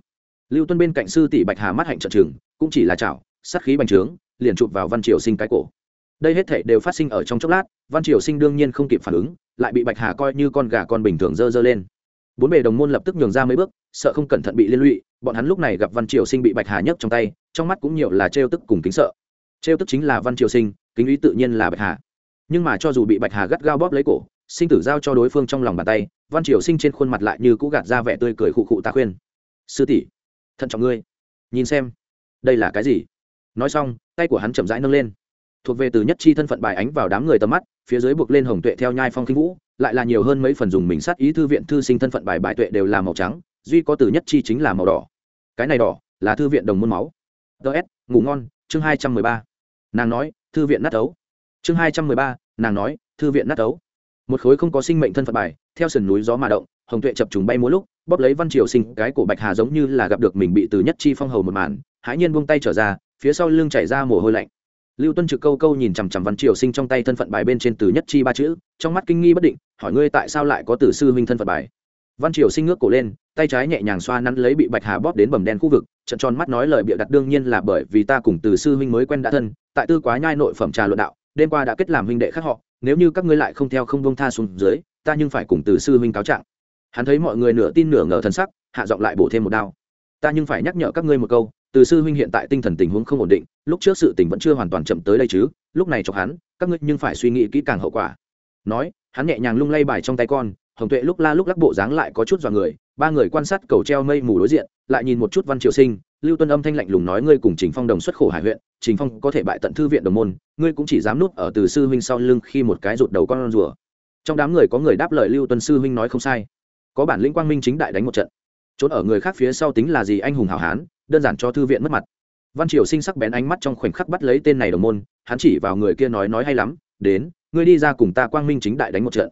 Lưu tuân bên cạnh sư tỷ bạch hà mắt hạnh trợ trường cũng chỉ là chảo, sát khí bành trướng, liền chụp vào văn triều sinh cái cổ. Đây hết thể đều phát sinh ở trong chốc lát, văn triều sinh đương nhiên không kịp phản ứng, lại bị bạch hà coi như con gà con bình thường dơ dơ lên bốn bề đồng môn lập tức nhường ra mấy bước, sợ không cẩn thận bị liên lụy, bọn hắn lúc này gặp văn triều sinh bị bạch hà nhấc trong tay, trong mắt cũng nhiều là trêu tức cùng kính sợ. Trêu tức chính là văn triều sinh, kính ý tự nhiên là bạch hà. Nhưng mà cho dù bị bạch hà gắt gao bóp lấy cổ, sinh tử giao cho đối phương trong lòng bàn tay, văn triều sinh trên khuôn mặt lại như cũ gạt ra vẻ tươi cười khụ khụ ta khuyên. Sư tỷ, thận trọng ngươi. Nhìn xem, đây là cái gì? Nói xong, tay của hắn chậm rãi nâng lên. Thuộc về từ nhất chi thân phận bài ánh vào đám người tầm mắt, phía dưới buộc lên hồng tuệ theo nhai phong khinh vũ lại là nhiều hơn mấy phần dùng mình sát ý thư viện thư sinh thân phận bài bài tuệ đều là màu trắng, duy có từ nhất chi chính là màu đỏ. Cái này đỏ là thư viện đồng môn máu. Ts ngủ ngon, chương hai trăm mười ba. Nàng nói, thư viện nát ấu. Chương hai trăm mười ba, nàng nói, thư viện nát ấu. Một khối không có sinh mệnh thân phận bài, theo sườn núi gió mà động, hồng tuệ chập trùng bay múa lúc, bóp lấy văn triều sinh, cái cổ bạch hà giống như là gặp được mình bị từ nhất chi phong hầu một màn, hãi nhiên buông tay trở ra, phía sau lưng chảy ra mồ hôi lạnh lưu tuân trực câu câu nhìn chằm chằm văn triều sinh trong tay thân phận bài bên trên từ nhất chi ba chữ, trong mắt kinh nghi bất định, hỏi ngươi tại sao lại có từ sư huynh thân phận bài. Văn triều sinh ngước cổ lên, tay trái nhẹ nhàng xoa nắn lấy bị bạch hà bóp đến bầm đen khu vực trận tròn mắt nói lời bịa đặt đương nhiên là bởi vì ta cùng từ sư huynh mới quen đã thân, tại tư quá nhai nội phẩm trà luận đạo, đêm qua đã kết làm huynh đệ khác họ, nếu như các ngươi lại không theo không bông tha xuống dưới, ta nhưng phải cùng từ sư huynh cáo trạng. Hắn thấy mọi người nửa tin nửa ngờ thân sắc, hạ giọng lại bổ thêm một đao. Ta nhưng phải nhắc nhở các ngươi một câu từ sư huynh hiện tại tinh thần tình huống không ổn định, lúc trước sự tình vẫn chưa hoàn toàn chậm tới đây chứ, lúc này cho hắn, các ngươi nhưng phải suy nghĩ kỹ càng hậu quả. Nói, hắn nhẹ nhàng lung lay bài trong tay con, hồng tuệ lúc la lúc lắc bộ dáng lại có chút dọa người, ba người quan sát cầu treo mây mù đối diện, lại nhìn một chút văn triều sinh, lưu tuân âm thanh lạnh lùng nói ngươi cùng trình phong đồng xuất khổ hải huyện, trình phong có thể bại tận thư viện đồng môn, ngươi cũng chỉ dám nuốt ở từ sư huynh sau lưng khi một cái rụt đầu con rùa. Trong đám người có người đáp lời lưu tuân sư huynh nói không sai. Có bản lĩnh quang minh chính đại đánh một trận. Trốn ở người khác phía sau tính là gì anh hùng hảo hán đơn giản cho thư viện mất mặt. Văn triều sinh sắc bén ánh mắt trong khoảnh khắc bắt lấy tên này đồng môn, hắn chỉ vào người kia nói nói hay lắm, đến, ngươi đi ra cùng ta quang minh chính đại đánh một trận.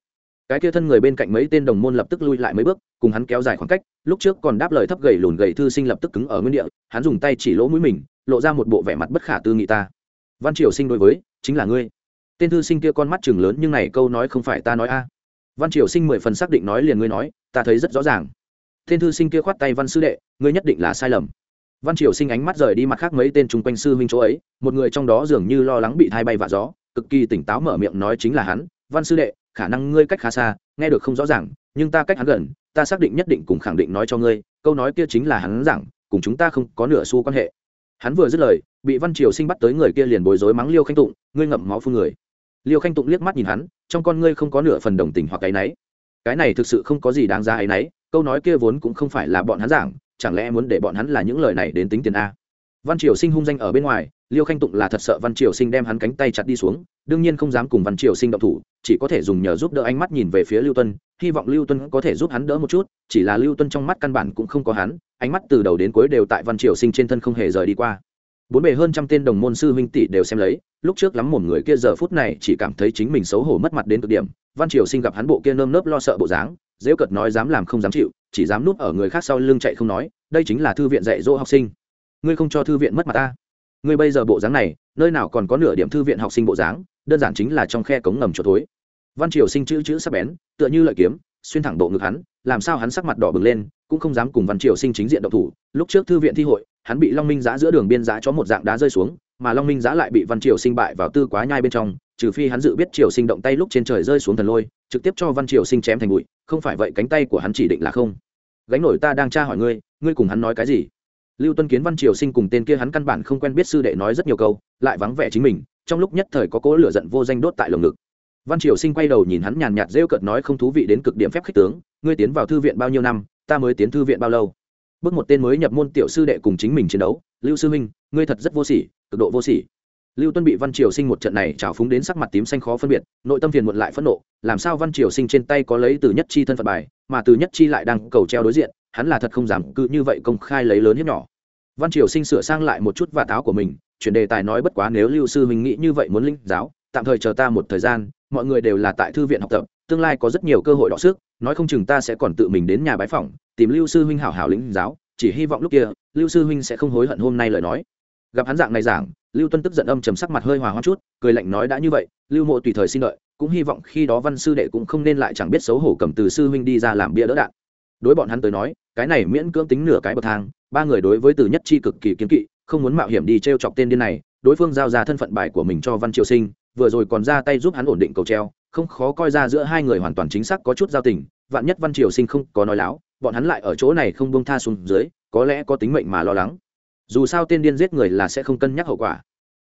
Cái kia thân người bên cạnh mấy tên đồng môn lập tức lui lại mấy bước, cùng hắn kéo dài khoảng cách, lúc trước còn đáp lời thấp gầy lùn gầy thư sinh lập tức cứng ở nguyên địa, hắn dùng tay chỉ lỗ mũi mình, lộ ra một bộ vẻ mặt bất khả tư nghị ta. Văn triều sinh đối với, chính là ngươi. Tên thư sinh kia con mắt chừng lớn nhưng này câu nói không phải ta nói a. Văn triều sinh mười phần xác định nói liền ngươi nói, ta thấy rất rõ ràng. Tên thư sinh kia khoát tay, văn sư đệ, ngươi nhất định là sai lầm văn triều sinh ánh mắt rời đi mặt khác mấy tên chung quanh sư huynh chỗ ấy, một người trong đó dường như lo lắng bị thai bay và gió, cực kỳ tỉnh táo mở miệng nói chính là hắn, văn sư đệ, khả năng ngươi cách khá xa, nghe được không rõ ràng, nhưng ta cách hắn gần, ta xác định nhất định cùng khẳng định nói cho ngươi, câu nói kia chính là hắn rằng cùng chúng ta không có nửa xu quan hệ. Hắn vừa dứt lời, bị văn triều sinh bắt tới người kia liền bối rối mắng liêu khanh tụng, ngươi ngậm máu phương người. Liêu khanh tụng liếc mắt nhìn hắn, trong con ngươi không có nửa phần đồng tình hoặc cái náy. Cái này thực sự không có gì đáng ra ấy náy, câu nói kia vốn cũng không phải là bọn hắn giảng chẳng lẽ muốn để bọn hắn là những lời này đến tính tiền a? Văn triều sinh hung danh ở bên ngoài, liêu khanh tụng là thật sợ văn triều sinh đem hắn cánh tay chặt đi xuống, đương nhiên không dám cùng văn triều sinh động thủ, chỉ có thể dùng nhờ giúp đỡ ánh mắt nhìn về phía lưu tuân, hy vọng lưu tuân có thể giúp hắn đỡ một chút, chỉ là lưu tuân trong mắt căn bản cũng không có hắn, ánh mắt từ đầu đến cuối đều tại văn triều sinh trên thân không hề rời đi qua. Bốn bề hơn trăm tên đồng môn sư huynh tỷ đều xem lấy, lúc trước lắm một người kia giờ phút này chỉ cảm thấy chính mình xấu hổ mất mặt đến cực điểm, văn triều sinh gặp hắn bộ kia nơm nớp lo sợ bộ dáng dễ cợt nói dám làm không dám chịu chỉ dám núp ở người khác sau lưng chạy không nói, đây chính là thư viện dạy dỗ học sinh. Ngươi không cho thư viện mất mặt ta. Ngươi bây giờ bộ dáng này, nơi nào còn có nửa điểm thư viện học sinh bộ dáng, đơn giản chính là trong khe cống ngầm chỗ thối. Văn triều sinh chữ chữ sắp bén, tựa như lợi kiếm, xuyên thẳng bộ ngực hắn, làm sao hắn sắc mặt đỏ bừng lên, cũng không dám cùng văn triều sinh chính diện độc thủ. Lúc trước thư viện thi hội, hắn bị long minh giã giữa đường biên giã cho một dạng đá rơi xuống, mà long minh giã lại bị văn triều sinh bại vào tư quá nhai bên trong trừ phi hắn dự biết triều sinh động tay lúc trên trời rơi xuống thần lôi trực tiếp cho văn triều sinh chém thành bụi không phải vậy cánh tay của hắn chỉ định là không. Gánh nổi ta đang tra hỏi ngươi ngươi cùng hắn nói cái gì? Lưu tuân kiến văn triều sinh cùng tên kia hắn căn bản không quen biết sư đệ nói rất nhiều câu lại vắng vẻ chính mình trong lúc nhất thời có cố lửa giận vô danh đốt tại lồng ngực. Văn triều sinh quay đầu nhìn hắn nhàn nhạt rêu cợt nói không thú vị đến cực điểm phép khích tướng ngươi tiến vào thư viện bao nhiêu năm ta mới tiến thư viện bao lâu? Bước một tên mới nhập môn tiểu sư đệ cùng chính mình chiến đấu lưu sư Minh, ngươi thật rất vô sỉ cực độ vô sỉ lưu tuân bị văn triều sinh một trận này trào phúng đến sắc mặt tím xanh khó phân biệt, nội tâm phiền muộn lại phẫn nộ, làm sao văn triều sinh trên tay có lấy từ nhất chi thân phận bài, mà từ nhất chi lại đang cầu treo đối diện, hắn là thật không dám cứ như vậy công khai lấy lớn hiếp nhỏ. Văn triều sinh sửa sang lại một chút và táo của mình, chuyển đề tài nói bất quá nếu lưu sư huynh nghĩ như vậy muốn linh giáo, tạm thời chờ ta một thời gian, mọi người đều là tại thư viện học tập, tương lai có rất nhiều cơ hội đọ sức, nói không chừng ta sẽ còn tự mình đến nhà bái phỏng, tìm lưu sư huynh hảo hảo lĩnh giáo, chỉ hy vọng lúc kia, lưu sư huynh sẽ không hối hận hôm nay lời nói gặp hắn dạng này giảng, lưu tuân tức giận âm trầm sắc mặt hơi hòa hoa chút, cười lạnh nói đã như vậy, lưu mộ tùy thời xin lợi cũng hy vọng khi đó văn sư đệ cũng không nên lại chẳng biết xấu hổ cầm từ sư huynh đi ra làm bia đỡ đạn. Đối bọn hắn tới nói, cái này miễn cưỡng tính nửa cái bậc thang, ba người đối với từ nhất chi cực kỳ kiến kỵ, không muốn mạo hiểm đi t r e o chọc tên điên này, đối phương giao ra thân phận bài của mình cho văn triều sinh, vừa rồi còn ra tay giúp hắn ổn định cầu treo, không khó coi ra giữa hai người hoàn toàn chính xác có chút giao tình, vạn nhất văn triều sinh không có nói láo, bọn hắn lại ở chỗ này không bông tha xuống dưới, có lẽ có tính mệnh mà lo lắng dù sao tên điên giết người là sẽ không cân nhắc hậu quả.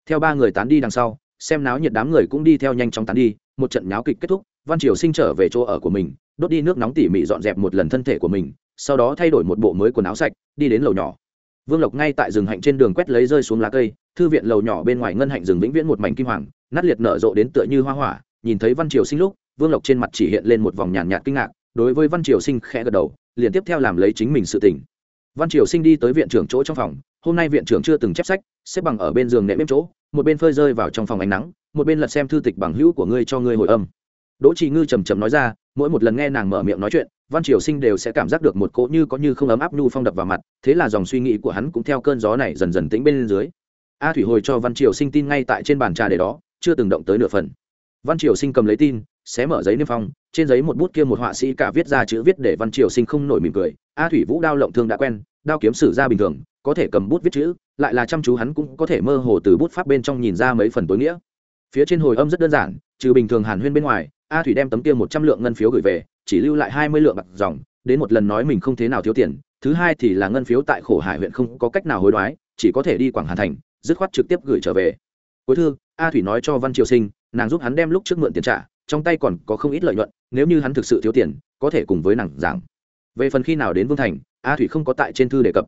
Theo ba người tán đi đằng sau xem náo nhiệt đám người cũng đi theo nhanh chóng tán đi một trận nháo kịch kết thúc văn triều sinh trở về chỗ ở của mình đốt đi nước nóng tỉ mỉ dọn dẹp một lần thân thể của mình sau đó thay đổi một bộ mới quần áo sạch đi đến lầu nhỏ. Vương lộc ngay tại rừng hạnh trên đường quét lấy rơi xuống lá cây thư viện lầu nhỏ bên ngoài ngân hạnh rừng vĩnh viễn một mảnh kim hoàng nát liệt nở rộ đến tựa như hoa hỏa nhìn thấy văn triều sinh lúc vương lộc trên mặt chỉ hiện lên một vòng nhàn nhạt, nhạt kinh ngạc đối với văn triều sinh khẽ gật đầu liền tiếp theo làm lấy chính mình sự tỉnh văn triều sinh đi tới viện trưởng chỗ trong phòng hôm nay viện trưởng chưa từng chép sách, xếp bằng ở bên giường nệm êm chỗ, một bên phơi rơi vào trong phòng ánh nắng, một bên lật xem thư tịch bằng hữu của ngươi cho ngươi hồi âm. Đỗ trì ngư trầm trầm nói ra, mỗi một lần nghe nàng mở miệng nói chuyện, văn triều sinh đều sẽ cảm giác được một cỗ như có như không ấm áp nhu phong đập vào mặt, thế là dòng suy nghĩ của hắn cũng theo cơn gió này dần dần tĩnh bên dưới. A thủy hồi cho văn triều sinh tin ngay tại trên bàn trà để đó, chưa từng động tới nửa phần. Văn triều sinh cầm lấy tin, xé mở giấy niêm phong, trên giấy một bút kia một họa sĩ cả viết ra chữ viết để văn triều sinh không nổi mỉm cười. A thủy vũ đao lộng thương đã quen, đao kiếm sử ra bình thường có thể cầm bút viết chữ, lại là chăm chú hắn cũng có thể mơ hồ từ bút pháp bên trong nhìn ra mấy phần tối nghĩa. Phía trên hồi âm rất đơn giản, trừ bình thường hàn huyên bên ngoài, a thủy đem tấm kia một trăm lượng ngân phiếu gửi về, chỉ lưu lại hai mươi lượng bạc dòng, đến một lần nói mình không thế nào thiếu tiền, thứ hai thì là ngân phiếu tại khổ hải huyện không có cách nào hối đoái, chỉ có thể đi quảng hà thành, dứt khoát trực tiếp gửi trở về. Cuối thư, a thủy nói cho văn triều sinh, nàng giúp hắn đem lúc trước mượn tiền trả, trong tay còn có không ít lợi nhuận, nếu như hắn thực sự thiếu tiền, có thể cùng với nàng giảng. Về phần khi nào đến vương thành, a thủy không có tại trên thư đề cập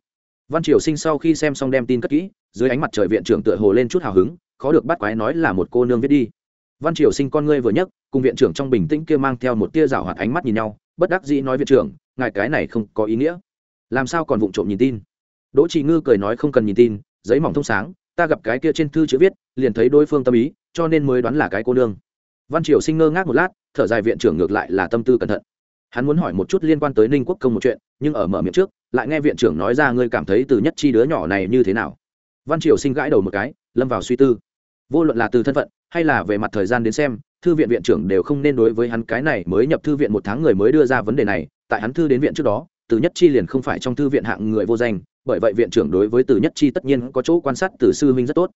văn triều sinh sau khi xem xong đem tin cất kỹ, dưới ánh mặt trời viện trưởng tựa hồ lên chút hào hứng, khó được bắt quái nói là một cô nương viết đi. Văn triều sinh con ngươi vừa nhấc, cùng viện trưởng trong bình tĩnh kia mang theo một tia rảo hoạt ánh mắt nhìn nhau, bất đắc dĩ nói viện trưởng, ngài cái này không có ý nghĩa. Làm sao còn vụng trộm nhìn tin? Đỗ trì ngư cười nói không cần nhìn tin, giấy mỏng thông sáng, ta gặp cái kia trên thư chữ viết, liền thấy đối phương tâm ý, cho nên mới đoán là cái cô nương. Văn triều sinh ngơ ngác một lát, thở dài viện trưởng ngược lại là tâm tư cẩn thận hắn muốn hỏi một chút liên quan tới ninh quốc công một chuyện, nhưng ở mở miệng trước, lại nghe viện trưởng nói ra ngươi cảm thấy từ nhất chi đứa nhỏ này như thế nào. Văn triều sinh gãi đầu một cái, lâm vào suy tư. Vô luận là từ thân phận, hay là về mặt thời gian đến xem, thư viện viện trưởng đều không nên đối với hắn cái này mới nhập thư viện một tháng người mới đưa ra vấn đề này, tại hắn thư đến viện trước đó, từ nhất chi liền không phải trong thư viện hạng người vô danh, bởi vậy viện trưởng đối với từ nhất chi tất nhiên có chỗ quan sát từ sư huynh rất tốt.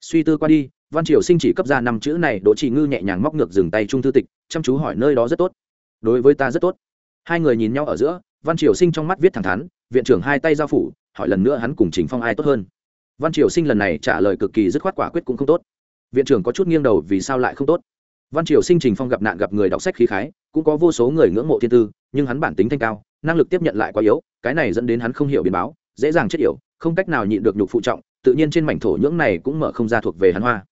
Suy tư qua đi, văn triều sinh chỉ cấp ra năm chữ này, đỗ chỉ ngư nhẹ nhàng móc ngược dừng tay trung thư tịch, chăm chú hỏi nơi đó rất tốt. Đối với ta rất tốt hai người nhìn nhau ở giữa, văn triều sinh trong mắt viết thẳng thắn, viện trưởng hai tay giao phủ, hỏi lần nữa hắn cùng trình phong ai tốt hơn? Văn triều sinh lần này trả lời cực kỳ dứt khoát quả quyết cũng không tốt. Viện trưởng có chút nghiêng đầu vì sao lại không tốt? Văn triều sinh trình phong gặp nạn gặp người đọc sách khí khái, cũng có vô số người ngưỡng mộ thiên tư, nhưng hắn bản tính thanh cao, năng lực tiếp nhận lại quá yếu, cái này dẫn đến hắn không hiểu biến báo, dễ dàng chết yểu, không cách nào nhịn được nhục phụ trọng, tự nhiên trên mảnh thổ nhưỡng này cũng mở không ra thuộc về hắn hoa.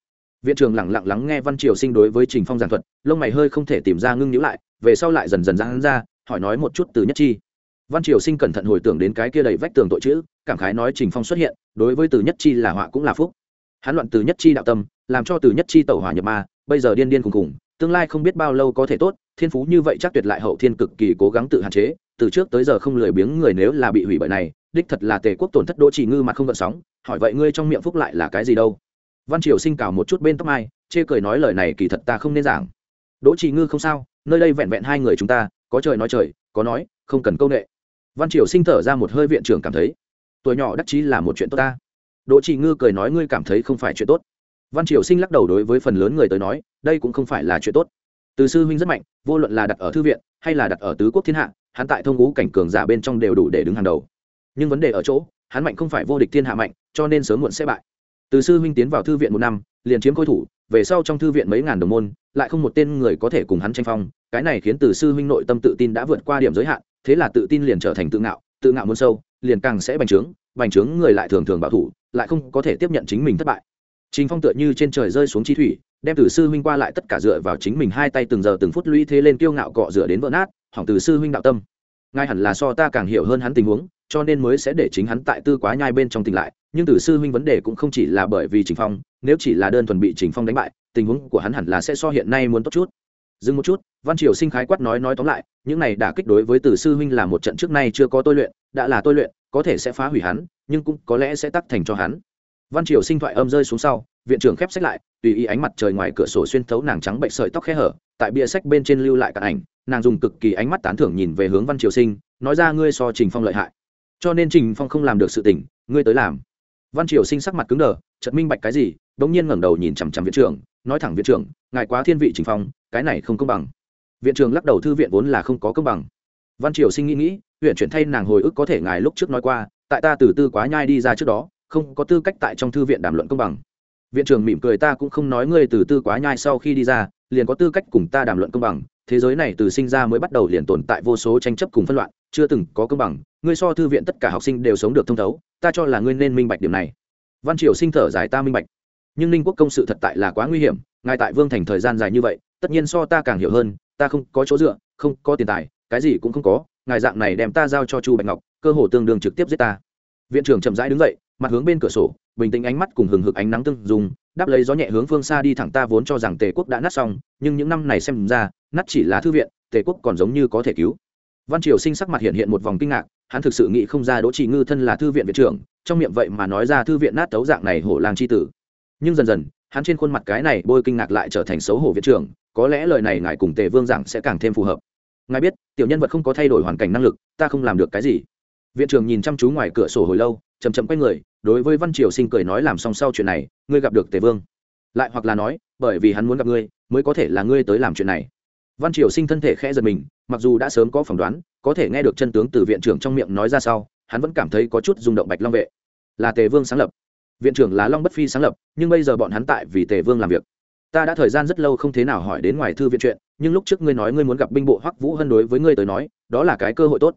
Viện trưởng lẳng lặng lắng nghe văn triều sinh đối với trình phong giảng thuật, lông mày hơi không thể tìm ra ngưng nhữ lại, về sau lại dần dần ra hắn ra hỏi nói một chút từ nhất chi. Văn triều sinh cẩn thận hồi tưởng đến cái kia đầy vách tường tội chữ, cảm khái nói trình phong xuất hiện, đối với từ nhất chi là họa cũng là phúc. Hắn loạn từ nhất chi đạo tâm, làm cho từ nhất chi tẩu hỏa nhập ma, bây giờ điên điên cùng cùng tương lai không biết bao lâu có thể tốt, thiên phú như vậy chắc tuyệt lại hậu thiên cực kỳ cố gắng tự hạn chế, từ trước tới giờ không lười biếng người nếu là bị hủy bởi này, đích thật là tề quốc tổn thất đỗ chỉ ngư mặt không gợn sóng, hỏi vậy ngươi trong miệng phúc lại là cái gì đâu? Văn triều sinh cào một chút bên tóc mai, chê cười nói lời này kỳ thật ta không nên giảng. Đỗ chỉ ngư không sao, nơi đây vẹn vẹn hai người chúng ta có trời nói trời, có nói, không cần công nghệ văn triều sinh thở ra một hơi viện trưởng cảm thấy, tuổi nhỏ đắc chí là một chuyện tốt ta. Đỗ trị ngư cười nói, ngươi cảm thấy không phải chuyện tốt. Văn triều sinh lắc đầu đối với phần lớn người tới nói, đây cũng không phải là chuyện tốt. Từ sư huynh rất mạnh, vô luận là đặt ở thư viện, hay là đặt ở tứ quốc thiên hạ, hắn tại thông ngũ cảnh cường giả bên trong đều đủ để đứng hàng đầu. Nhưng vấn đề ở chỗ, hắn mạnh không phải vô địch thiên hạ mạnh, cho nên sớm muộn sẽ bại. Từ sư huynh tiến vào thư viện một năm, liền chiếm khôi thủ về sau trong thư viện mấy ngàn đồng môn, lại không một tên người có thể cùng hắn tranh phong, cái này khiến từ sư huynh nội tâm tự tin đã vượt qua điểm giới hạn, thế là tự tin liền trở thành tự ngạo tự ngạo muốn sâu, liền càng sẽ bành trướng bành trướng người lại thường thường bảo thủ, lại không có thể tiếp nhận chính mình thất bại. Trình phong tựa như trên trời rơi xuống chi thủy, đem từ sư huynh qua lại tất cả dựa vào chính mình hai tay từng giờ từng phút lũy thế lên kiêu ngạo cọ rửa đến vỡ nát, hỏng từ sư huynh đạo tâm. Ngay hẳn là so ta càng hiểu hơn hắn tình huống cho nên mới sẽ để chính hắn tại tư quá nhai bên trong tỉnh lại, nhưng từ sư huynh vấn đề cũng không chỉ là bởi vì trình phong, nếu chỉ là đơn thuần bị trình phong đánh bại, tình huống của hắn hẳn là sẽ so hiện nay muốn tốt chút. Dừng một chút, văn triều sinh khái quát nói nói tóm lại, những này đã kích đối với từ sư huynh là một trận trước nay chưa có tôi luyện, đã là tôi luyện, có thể sẽ phá hủy hắn, nhưng cũng có lẽ sẽ tắc thành cho hắn. Văn triều sinh thoại âm rơi xuống sau, viện trưởng khép sách lại, tùy ý ánh mặt trời ngoài cửa sổ xuyên thấu nàng trắng bệnh sợi tóc khe hở, tại bia sách bên trên lưu lại cả ảnh, nàng dùng cực kỳ ánh mắt tán thưởng nhìn về hướng văn triều sinh, nói ra ngươi so trình phong lợi hại cho nên trình phong không làm được sự tình, ngươi tới làm. Văn triều sinh sắc mặt cứng đờ, chợt minh bạch cái gì bỗng nhiên ngẩng đầu nhìn chằm chằm viện trưởng, nói thẳng viện trưởng, ngài quá thiên vị trình phong, cái này không công bằng. Viện trưởng lắc đầu thư viện vốn là không có công bằng. Văn triều sinh nghĩ nghĩ, huyện chuyển thay nàng hồi ức có thể ngài lúc trước nói qua, tại ta từ tư quá nhai đi ra trước đó, không có tư cách tại trong thư viện đàm luận công bằng. Viện trưởng mỉm cười ta cũng không nói ngươi từ tư quá nhai sau khi đi ra, liền có tư cách cùng ta đàm luận công bằng thế giới này từ sinh ra mới bắt đầu liền tồn tại vô số tranh chấp cùng phân loạn, chưa từng có công bằng, ngươi so thư viện tất cả học sinh đều sống được thông thấu, ta cho là ngươi nên minh bạch điểm này. Văn triều sinh thở dài, ta minh bạch. Nhưng ninh quốc công sự thật tại là quá nguy hiểm, ngài tại vương thành thời gian dài như vậy, tất nhiên so ta càng hiểu hơn, ta không có chỗ dựa, không có tiền tài, cái gì cũng không có, ngài dạng này đem ta giao cho chu bạch ngọc, cơ hồ tương đương trực tiếp giết ta. Viện trưởng chậm rãi đứng dậy, mặt hướng bên cửa sổ bình tĩnh ánh mắt cùng hừng hực ánh nắng tương dùng đáp lấy gió nhẹ hướng phương xa đi thẳng ta vốn cho rằng tề quốc đã nát xong, nhưng những năm này xem ra, nát chỉ là thư viện, tề quốc còn giống như có thể cứu. Văn triều sinh sắc mặt hiện hiện một vòng kinh ngạc, hắn thực sự nghĩ không ra đỗ chỉ ngư thân là thư viện viện trưởng, trong miệng vậy mà nói ra thư viện nát tấu dạng này hổ lang c h i tử. Nhưng dần dần, hắn trên khuôn mặt cái này bôi kinh ngạc lại trở thành xấu hổ viện trưởng, có lẽ lời này ngài cùng tề vương giảng sẽ càng thêm phù hợp. Ngài biết, tiểu nhân vật không có thay đổi hoàn cảnh năng lực, ta không làm được cái gì viện trưởng nhìn chăm chú ngoài cửa sổ hồi lâu chầm chậm quay người, đối với văn triều sinh cười nói làm xong sau chuyện này, ngươi gặp được tề vương. Lại hoặc là nói, bởi vì hắn muốn gặp ngươi, mới có thể là ngươi tới làm chuyện này. Văn triều sinh thân thể khẽ giật mình, mặc dù đã sớm có phỏng đoán, có thể nghe được chân tướng từ viện trưởng trong miệng nói ra sau, hắn vẫn cảm thấy có chút rung động bạch long vệ. Là tề vương sáng lập. Viện trưởng là long bất phi sáng lập, nhưng bây giờ bọn hắn tại vì tề vương làm việc. Ta đã thời gian rất lâu không thế nào hỏi đến ngoài thư viện chuyện, nhưng lúc trước ngươi nói ngươi muốn gặp binh bộ hoắc vũ hân đối với ngươi tới nói, đó là cái cơ hội tốt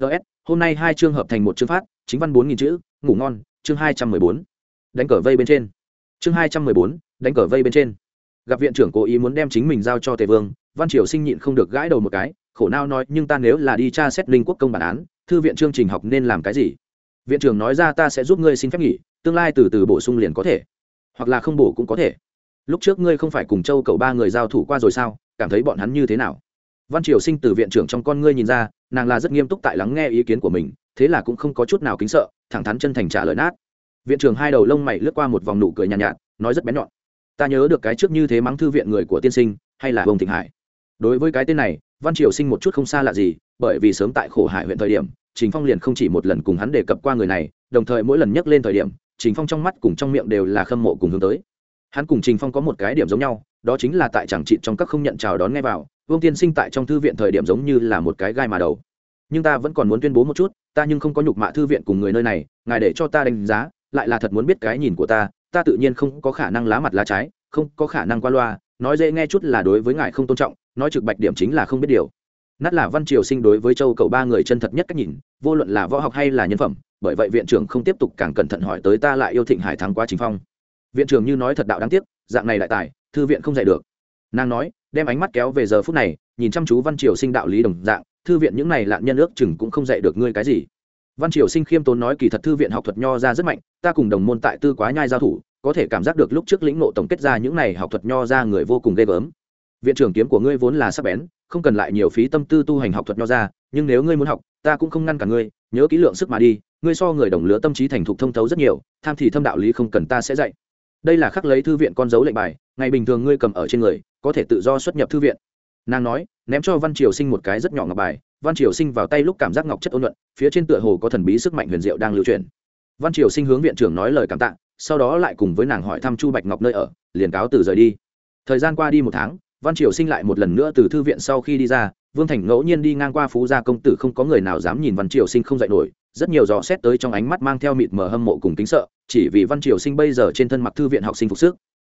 ts hôm nay hai chương hợp thành một chương phát, chính văn bốn nghìn chữ, ngủ ngon, chương hai trăm mười bốn. Đánh cờ vây bên trên. Chương hai trăm mười bốn, đánh cờ vây bên trên. Gặp viện trưởng cố ý muốn đem chính mình giao cho tề vương, văn triều sinh nhịn không được gãi đầu một cái, khổ nao nói, nhưng ta nếu là đi tra xét linh quốc công bản án, thư viện chương trình học nên làm cái gì? Viện trưởng nói ra, ta sẽ giúp ngươi xin phép nghỉ, tương lai từ từ bổ sung liền có thể. Hoặc là không bổ cũng có thể. Lúc trước ngươi không phải cùng châu cầu ba người giao thủ qua rồi sao? Cảm thấy bọn hắn như thế nào? Văn triều sinh từ viện trưởng trong con ngươi nhìn ra nàng là rất nghiêm túc tại lắng nghe ý kiến của mình thế là cũng không có chút nào kính sợ thẳng thắn chân thành trả lời nát. Viện trưởng hai đầu lông mày lướt qua một vòng nụ cười nhàn nhạt, nhạt nói rất bén nhọn. Ta nhớ được cái trước như thế mắng thư viện người của tiên sinh hay là ông thịnh hải. Đối với cái tên này văn triều sinh một chút không xa lạ gì bởi vì sớm tại khổ hải huyện thời điểm trình phong liền không chỉ một lần cùng hắn đề cập qua người này đồng thời mỗi lần nhắc lên thời điểm trình phong trong mắt cùng trong miệng đều là khâm mộ cùng hướng tới. Hắn cùng trình phong có một cái điểm giống nhau đó chính là tại chẳng trị trong các không nhận chào đón nghe vào vương tiên sinh tại trong thư viện thời điểm giống như là một cái gai mà đầu. Nhưng ta vẫn còn muốn tuyên bố một chút, ta nhưng không có nhục mạ thư viện cùng người nơi này, ngài để cho ta đánh giá, lại là thật muốn biết cái nhìn của ta ta tự nhiên không có khả năng lá mặt lá trái, không có khả năng qua loa, nói dễ nghe chút là đối với ngài không tôn trọng, nói trực bạch điểm chính là không biết điều. Nát là văn triều sinh đối với châu cầu ba người chân thật nhất cách nhìn, vô luận là võ học hay là nhân phẩm, bởi vậy viện trưởng không tiếp tục càng cẩn thận hỏi tới ta lại yêu thịnh hải thắng quá chính phong. Viện trưởng như nói thật đạo đáng tiếc, dạng này lại tài, thư viện không dạy được. Nàng nói đem ánh mắt kéo về giờ phút này, nhìn chăm chú văn triều sinh đạo lý đồng dạng, thư viện những này lạn nhân ước chừng cũng không dạy được ngươi cái gì. Văn triều sinh khiêm tốn nói kỳ thật thư viện học thuật nho ra rất mạnh, ta cùng đồng môn tại tư quá nhai giao thủ, có thể cảm giác được lúc trước lĩnh nộ tổng kết ra những này học thuật nho ra người vô cùng ghê gớm. Viện trưởng kiếm của ngươi vốn là sắc bén, không cần lại nhiều phí tâm tư tu hành học thuật nho ra, nhưng nếu ngươi muốn học, ta cũng không ngăn cả ngươi, nhớ kỹ lượng sức mà đi, ngươi so người đồng lứa tâm trí thành thục thông thấu rất nhiều, tham thì thâm đạo lý không cần ta sẽ dạy đây là khắc lấy thư viện con dấu lệnh bài, ngày bình thường ngươi cầm ở trên người, có thể tự do xuất nhập thư viện. Nàng nói, ném cho văn triều sinh một cái rất nhỏ ngọc bài, văn triều sinh vào tay lúc cảm giác ngọc chất ôn luận, phía trên tựa hồ có thần bí sức mạnh huyền diệu đang lưu truyền. Văn triều sinh hướng viện trưởng nói lời cảm tạ, sau đó lại cùng với nàng hỏi thăm chu bạch ngọc nơi ở, liền cáo từ rời đi. Thời gian qua đi một tháng, văn triều sinh lại một lần nữa từ thư viện sau khi đi ra, vương thành ngẫu nhiên đi ngang qua phú gia công tử không có người nào dám nhìn văn triều sinh không dạy nổi rất nhiều dò xét tới trong ánh mắt mang theo mịt mờ hâm mộ cùng kính sợ, chỉ vì văn triều sinh bây giờ trên thân mặc thư viện học sinh phục sức.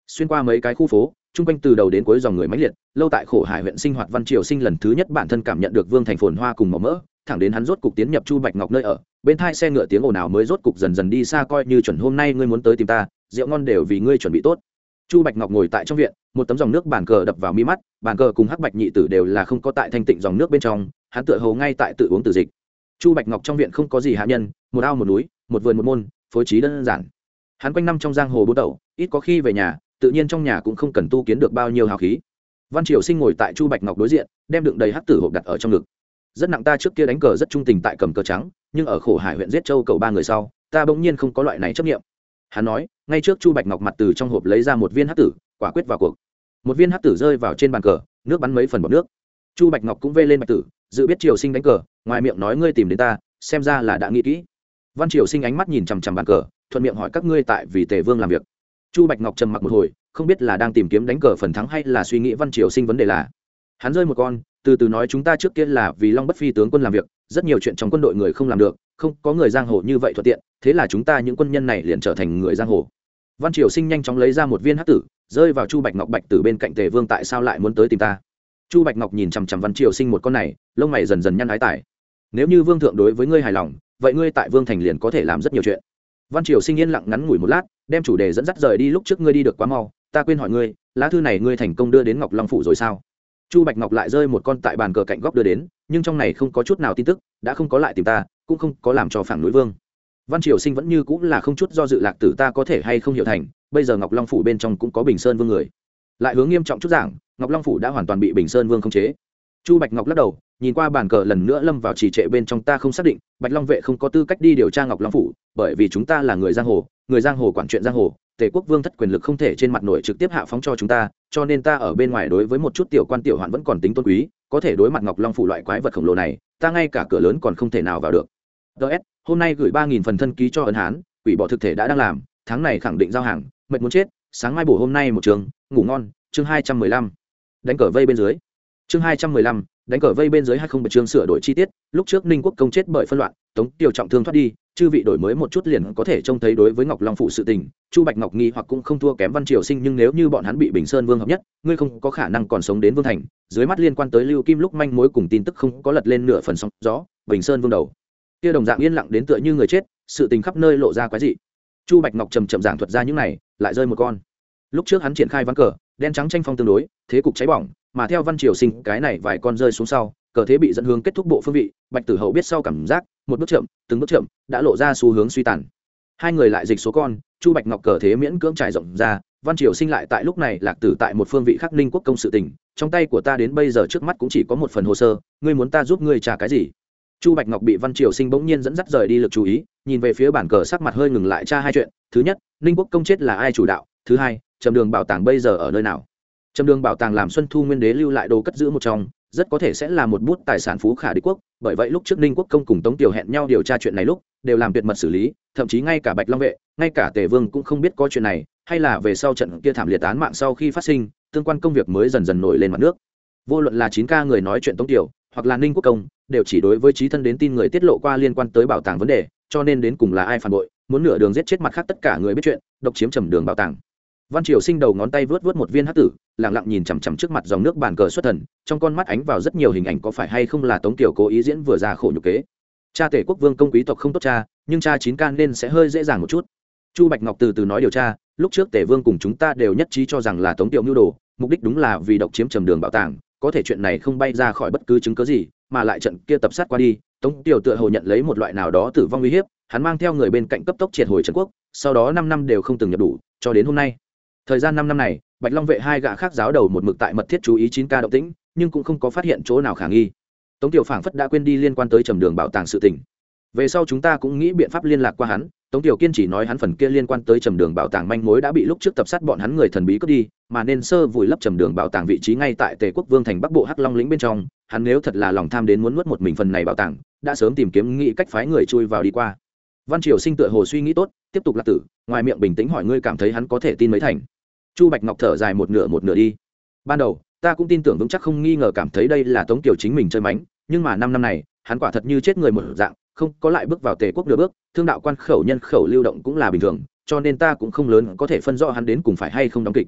Xuyên qua mấy cái khu phố, chung quanh từ đầu đến cuối dòng người máy liệt, lâu tại khổ hải huyện sinh hoạt văn triều sinh lần thứ nhất bản thân cảm nhận được vương thành phồn hoa cùng màu mỡ, thẳng đến hắn rốt cục tiến nhập chu bạch ngọc nơi ở, bên thai xe ngựa tiếng ồn ào mới rốt cục dần dần đi xa coi như chuẩn hôm nay ngươi muốn tới tìm ta, rượu ngon đều vì ngươi chuẩn bị tốt. Chu bạch ngọc ngồi tại trong viện, một tấm dòng nước bàn cờ đập vào mi mắt, bàn cờ cùng hắc bạch nhị tử đều là không có tại thanh tịnh dòng nước bên trong, hắn tựa hầu ngay tại tự uống tử dịch chu bạch ngọc trong viện không có gì hạ nhân, một ao một núi, một vườn một môn, phối trí đơn giản. Hắn quanh năm trong giang hồ bố tẩu, ít có khi về nhà, tự nhiên trong nhà cũng không cần tu kiến được bao nhiêu hào khí. Văn triều sinh ngồi tại chu bạch ngọc đối diện, đem đựng đầy hắc tử hộp đặt ở trong ngực. Rất nặng ta trước kia đánh cờ rất trung tình tại cầm cờ trắng, nhưng ở khổ hải huyện giết châu cầu ba người sau, ta bỗng nhiên không có loại này chấp nghiệm hắn nói, ngay trước chu bạch ngọc mặt từ trong hộp lấy ra một viên hắc tử, quả quyết vào cuộc. Một viên hắc tử rơi vào trên bàn cờ, nước bắn mấy phần bọc nước. Chu bạch ngọc cũng vê lên bạch tử dự biết triều sinh đánh cờ, ngoài miệng nói ngươi tìm đến ta, xem ra là đã nghĩ kỹ. Văn triều sinh ánh mắt nhìn chằm chằm bàn cờ, thuận miệng hỏi các ngươi tại vì tề vương làm việc. Chu bạch ngọc trầm mặc một hồi, không biết là đang tìm kiếm đánh cờ phần thắng hay là suy nghĩ văn triều sinh vấn đề là. Hắn rơi một con, từ từ nói chúng ta trước kia là vì long bất phi tướng quân làm việc, rất nhiều chuyện trong quân đội người không làm được, không có người giang hồ như vậy thuận tiện, thế là chúng ta những quân nhân này liền trở thành người giang hồ. Văn triều sinh nhanh chóng lấy ra một viên hát tử, rơi vào chu bạch ngọc bạch từ bên cạnh tề vương tại sao lại muốn tới tìm ta? Chu bạch ngọc nhìn chằm chằm văn triều sinh một con này, lông mày dần dần nhăn ái tải. nếu như vương thượng đối với ngươi hài lòng, vậy ngươi tại vương thành liền có thể làm rất nhiều chuyện. Văn triều sinh yên lặng ngắn ngủi một lát, đem chủ đề dẫn dắt rời đi lúc trước ngươi đi được quá mau, ta quên hỏi ngươi, lá thư này ngươi thành công đưa đến ngọc long phủ rồi sao? Chu bạch ngọc lại rơi một con tại bàn cờ cạnh góc đưa đến, nhưng trong này không có chút nào tin tức, đã không có lại tìm ta, cũng không có làm cho phản núi vương. Văn triều sinh vẫn như cũng là không chút do dự lạc tử ta có thể hay không hiểu thành, bây giờ ngọc long phủ bên trong cũng có bình sơn vương người lại hướng nghiêm trọng chút giảng, ngọc long phủ đã hoàn toàn bị bình sơn vương khống chế. Chu bạch ngọc lắc đầu, nhìn qua bàn cờ lần nữa lâm vào trì trệ bên trong ta không xác định, bạch long vệ không có tư cách đi điều tra ngọc long phủ, bởi vì chúng ta là người giang hồ, người giang hồ quản chuyện giang hồ, tề quốc vương thất quyền lực không thể trên mặt nổi trực tiếp hạ phóng cho chúng ta, cho nên ta ở bên ngoài đối với một chút tiểu quan tiểu hoạn vẫn còn tính tôn quý, có thể đối mặt ngọc long phủ loại quái vật khổng lồ này, ta ngay cả cửa lớn còn không thể nào vào được. Ts hôm nay gửi ba nghìn phần thân ký cho ấn hán, quỷ bỏ thực thể đã đang làm, tháng này khẳng định giao hàng mệt muốn chết sáng mai bổ hôm nay một trường, ngủ ngon, chương hai trăm mười lăm. Đánh cờ vây bên dưới. Chương hai trăm mười lăm, đánh cờ vây bên dưới hay không bật chương sửa đổi chi tiết, lúc trước ninh quốc công chết bởi phân loạn, tống Tiểu trọng thương thoát đi, chư vị đổi mới một chút liền có thể trông thấy đối với ngọc long phụ sự tình, chu bạch ngọc nghi hoặc cũng không thua kém văn triều sinh nhưng nếu như bọn hắn bị bình sơn vương hợp nhất, ngươi không có khả năng còn sống đến vương thành. Dưới mắt liên quan tới lưu kim lúc manh mối cùng tin tức không có lật lên nửa phần sóng gió, bình sơn vương đầu. Kia đồng dạng yên lặng đến tựa như người chết, sự tình khắp nơi lộ ra quái dị. Chu bạch ngọc trầm trầm giảng thuật ra những này, lại rơi một con lúc trước hắn triển khai ván cờ, đen trắng tranh phong tương đối, thế cục cháy bỏng, mà theo văn triều sinh, cái này vài con rơi xuống sau, cờ thế bị dẫn hướng kết thúc bộ phương vị, bạch tử hậu biết sau cảm giác, một bước chậm, từng bước chậm, đã lộ ra xu hướng suy tàn. Hai người lại dịch số con, chu bạch ngọc cờ thế miễn cưỡng trải rộng ra, văn triều sinh lại tại lúc này lạc tử tại một phương vị khắc ninh quốc công sự tình, trong tay của ta đến bây giờ trước mắt cũng chỉ có một phần hồ sơ, ngươi muốn ta giúp ngươi trả cái gì? Chu bạch ngọc bị văn triều sinh bỗng nhiên dẫn dắt rời đi lực chú ý, nhìn về phía bản cờ sắc mặt hơi ngừng lại tra hai chuyện, thứ nhất, ninh quốc công chết là ai chủ đạo, thứ hai trầm đường bảo tàng bây giờ ở nơi nào? Trầm đường bảo tàng làm xuân thu nguyên đế lưu lại đồ cất giữ một trong, rất có thể sẽ là một bút tài sản phú khả đế quốc, bởi vậy lúc trước ninh quốc công cùng tống tiểu hẹn nhau điều tra chuyện này lúc, đều làm tuyệt mật xử lý, thậm chí ngay cả bạch long vệ, ngay cả tề vương cũng không biết có chuyện này, hay là về sau trận kia thảm liệt án mạng sau khi phát sinh, tương quan công việc mới dần dần nổi lên mặt nước. Vô luận là chín ca người nói chuyện tống tiểu, hoặc là ninh quốc công, đều chỉ đối với trí thân đến tin người tiết lộ qua liên quan tới bảo tàng vấn đề, cho nên đến cùng là ai phản bội, muốn nửa đường giết chết mặt khác tất cả người biết chuyện, độc chiếm trầm đường bảo tàng văn triều sinh đầu ngón tay vớt vớt một viên hát tử lẳng lặng nhìn chằm chằm trước mặt dòng nước bàn cờ xuất thần, trong con mắt ánh vào rất nhiều hình ảnh có phải hay không là tống kiều cố ý diễn vừa ra khổ nhục kế. Cha tể quốc vương công quý tộc không tốt cha, nhưng cha chín can nên sẽ hơi dễ dàng một chút. Chu bạch ngọc từ từ nói điều tra, lúc trước tể vương cùng chúng ta đều nhất trí cho rằng là tống tiểu mưu đồ, mục đích đúng là vì độc chiếm trầm đường bảo tàng, có thể chuyện này không bay ra khỏi bất cứ chứng cớ gì, mà lại trận kia tập sát qua đi, tống tiểu tựa hồ nhận lấy một loại nào đó tử vong uy hiếp, hắn mang theo người bên cạnh cấp tốc triệt hồi trần quốc, sau đó năm năm đều không từng nhập đủ, cho đến hôm nay thời gian năm năm này, bạch long vệ hai gã khác giáo đầu một mực tại mật thiết chú ý chín ca động tĩnh, nhưng cũng không có phát hiện chỗ nào khả nghi. Tống tiểu phảng phất đã quên đi liên quan tới trầm đường bảo tàng sự tình. Về sau chúng ta cũng nghĩ biện pháp liên lạc qua hắn, tống tiểu kiên chỉ nói hắn phần kia liên quan tới trầm đường bảo tàng manh mối đã bị lúc trước tập sát bọn hắn người thần bí cướp đi, mà nên sơ vùi lấp trầm đường bảo tàng vị trí ngay tại tề quốc vương thành bắc bộ hắc long lĩnh bên trong, hắn nếu thật là lòng tham đến muốn nuốt một mình phần này bảo tàng, đã sớm tìm kiếm nghĩ cách phái người chui vào đi qua. Văn triều sinh tựa hồ suy nghĩ tốt, tiếp tục lạc tử, ngoài miệng bình tĩnh hỏi ngươi cảm thấy hắn có thể tin mấy thành chu bạch ngọc thở dài một nửa một nửa đi. Ban đầu, ta cũng tin tưởng vững chắc không nghi ngờ cảm thấy đây là tống kiều chính mình chơi mánh, nhưng mà năm năm này, hắn quả thật như chết người một dạng, không có lại bước vào tề quốc nửa bước, thương đạo quan khẩu nhân khẩu lưu động cũng là bình thường, cho nên ta cũng không lớn có thể phân rõ hắn đến cùng phải hay không đóng kịch.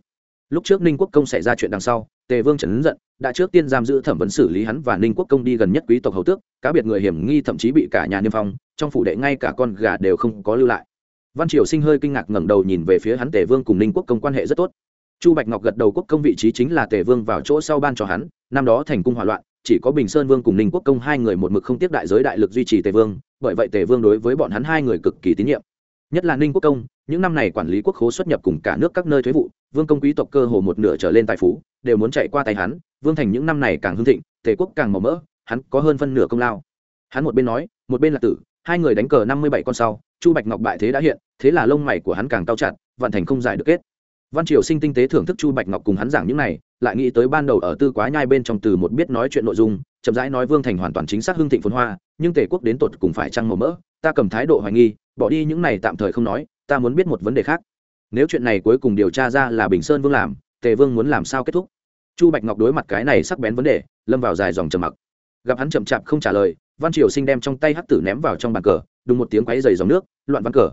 Lúc trước ninh quốc công xảy ra chuyện đằng sau, tề vương trần giận, đã trước tiên giam giữ thẩm vấn xử lý hắn và ninh quốc công đi gần nhất quý tộc hầu tước, cá biệt người hiểm nghi thậm chí bị cả nhà niêm phong, trong phủ đệ ngay cả con gà đều không có lưu lại văn triều sinh hơi kinh ngạc ngẩng đầu nhìn về phía hắn tề vương cùng ninh quốc công quan hệ rất tốt. Chu bạch ngọc gật đầu quốc công vị trí chính là tề vương vào chỗ sau ban cho hắn, năm đó thành cung hỏa loạn, chỉ có bình sơn vương cùng ninh quốc công hai người một mực không tiếp đại giới đại lực duy trì tề vương, bởi vậy tề vương đối với bọn hắn hai người cực kỳ tín nhiệm. Nhất là ninh quốc công, những năm này quản lý quốc khố xuất nhập cùng cả nước các nơi thuế vụ, vương công quý tộc cơ hồ một nửa trở lên tài phú, đều muốn chạy qua tay hắn, vương thành những năm này càng hưng thịnh, tề quốc càng màu mỡ, hắn có hơn phân nửa công lao. Hắn một bên nói, một bên là tử hai người đánh cờ năm mươi bảy con sau, chu bạch ngọc bại thế đã hiện, thế là lông mày của hắn càng cao chặt vạn thành không giải được kết. Văn triều sinh tinh tế thưởng thức chu bạch ngọc cùng hắn giảng những này, lại nghĩ tới ban đầu ở tư quá nhai bên trong từ một biết nói chuyện nội dung, chậm rãi nói vương thành hoàn toàn chính xác hưng thịnh phồn hoa, nhưng tề quốc đến tột cùng phải trăng màu mỡ, ta cầm thái độ hoài nghi, bỏ đi những này tạm thời không nói, ta muốn biết một vấn đề khác. Nếu chuyện này cuối cùng điều tra ra là bình sơn vương làm, tề vương muốn làm sao kết thúc? Chu bạch ngọc đối mặt cái này sắc bén vấn đề, lâm vào dài dòng trầm mặc. Gặp hắn chậm chạp không trả lời văn triều sinh đem trong tay hắc tử ném vào trong bàn cờ đùng một tiếng quáy dày dòng nước, loạn văn cờ.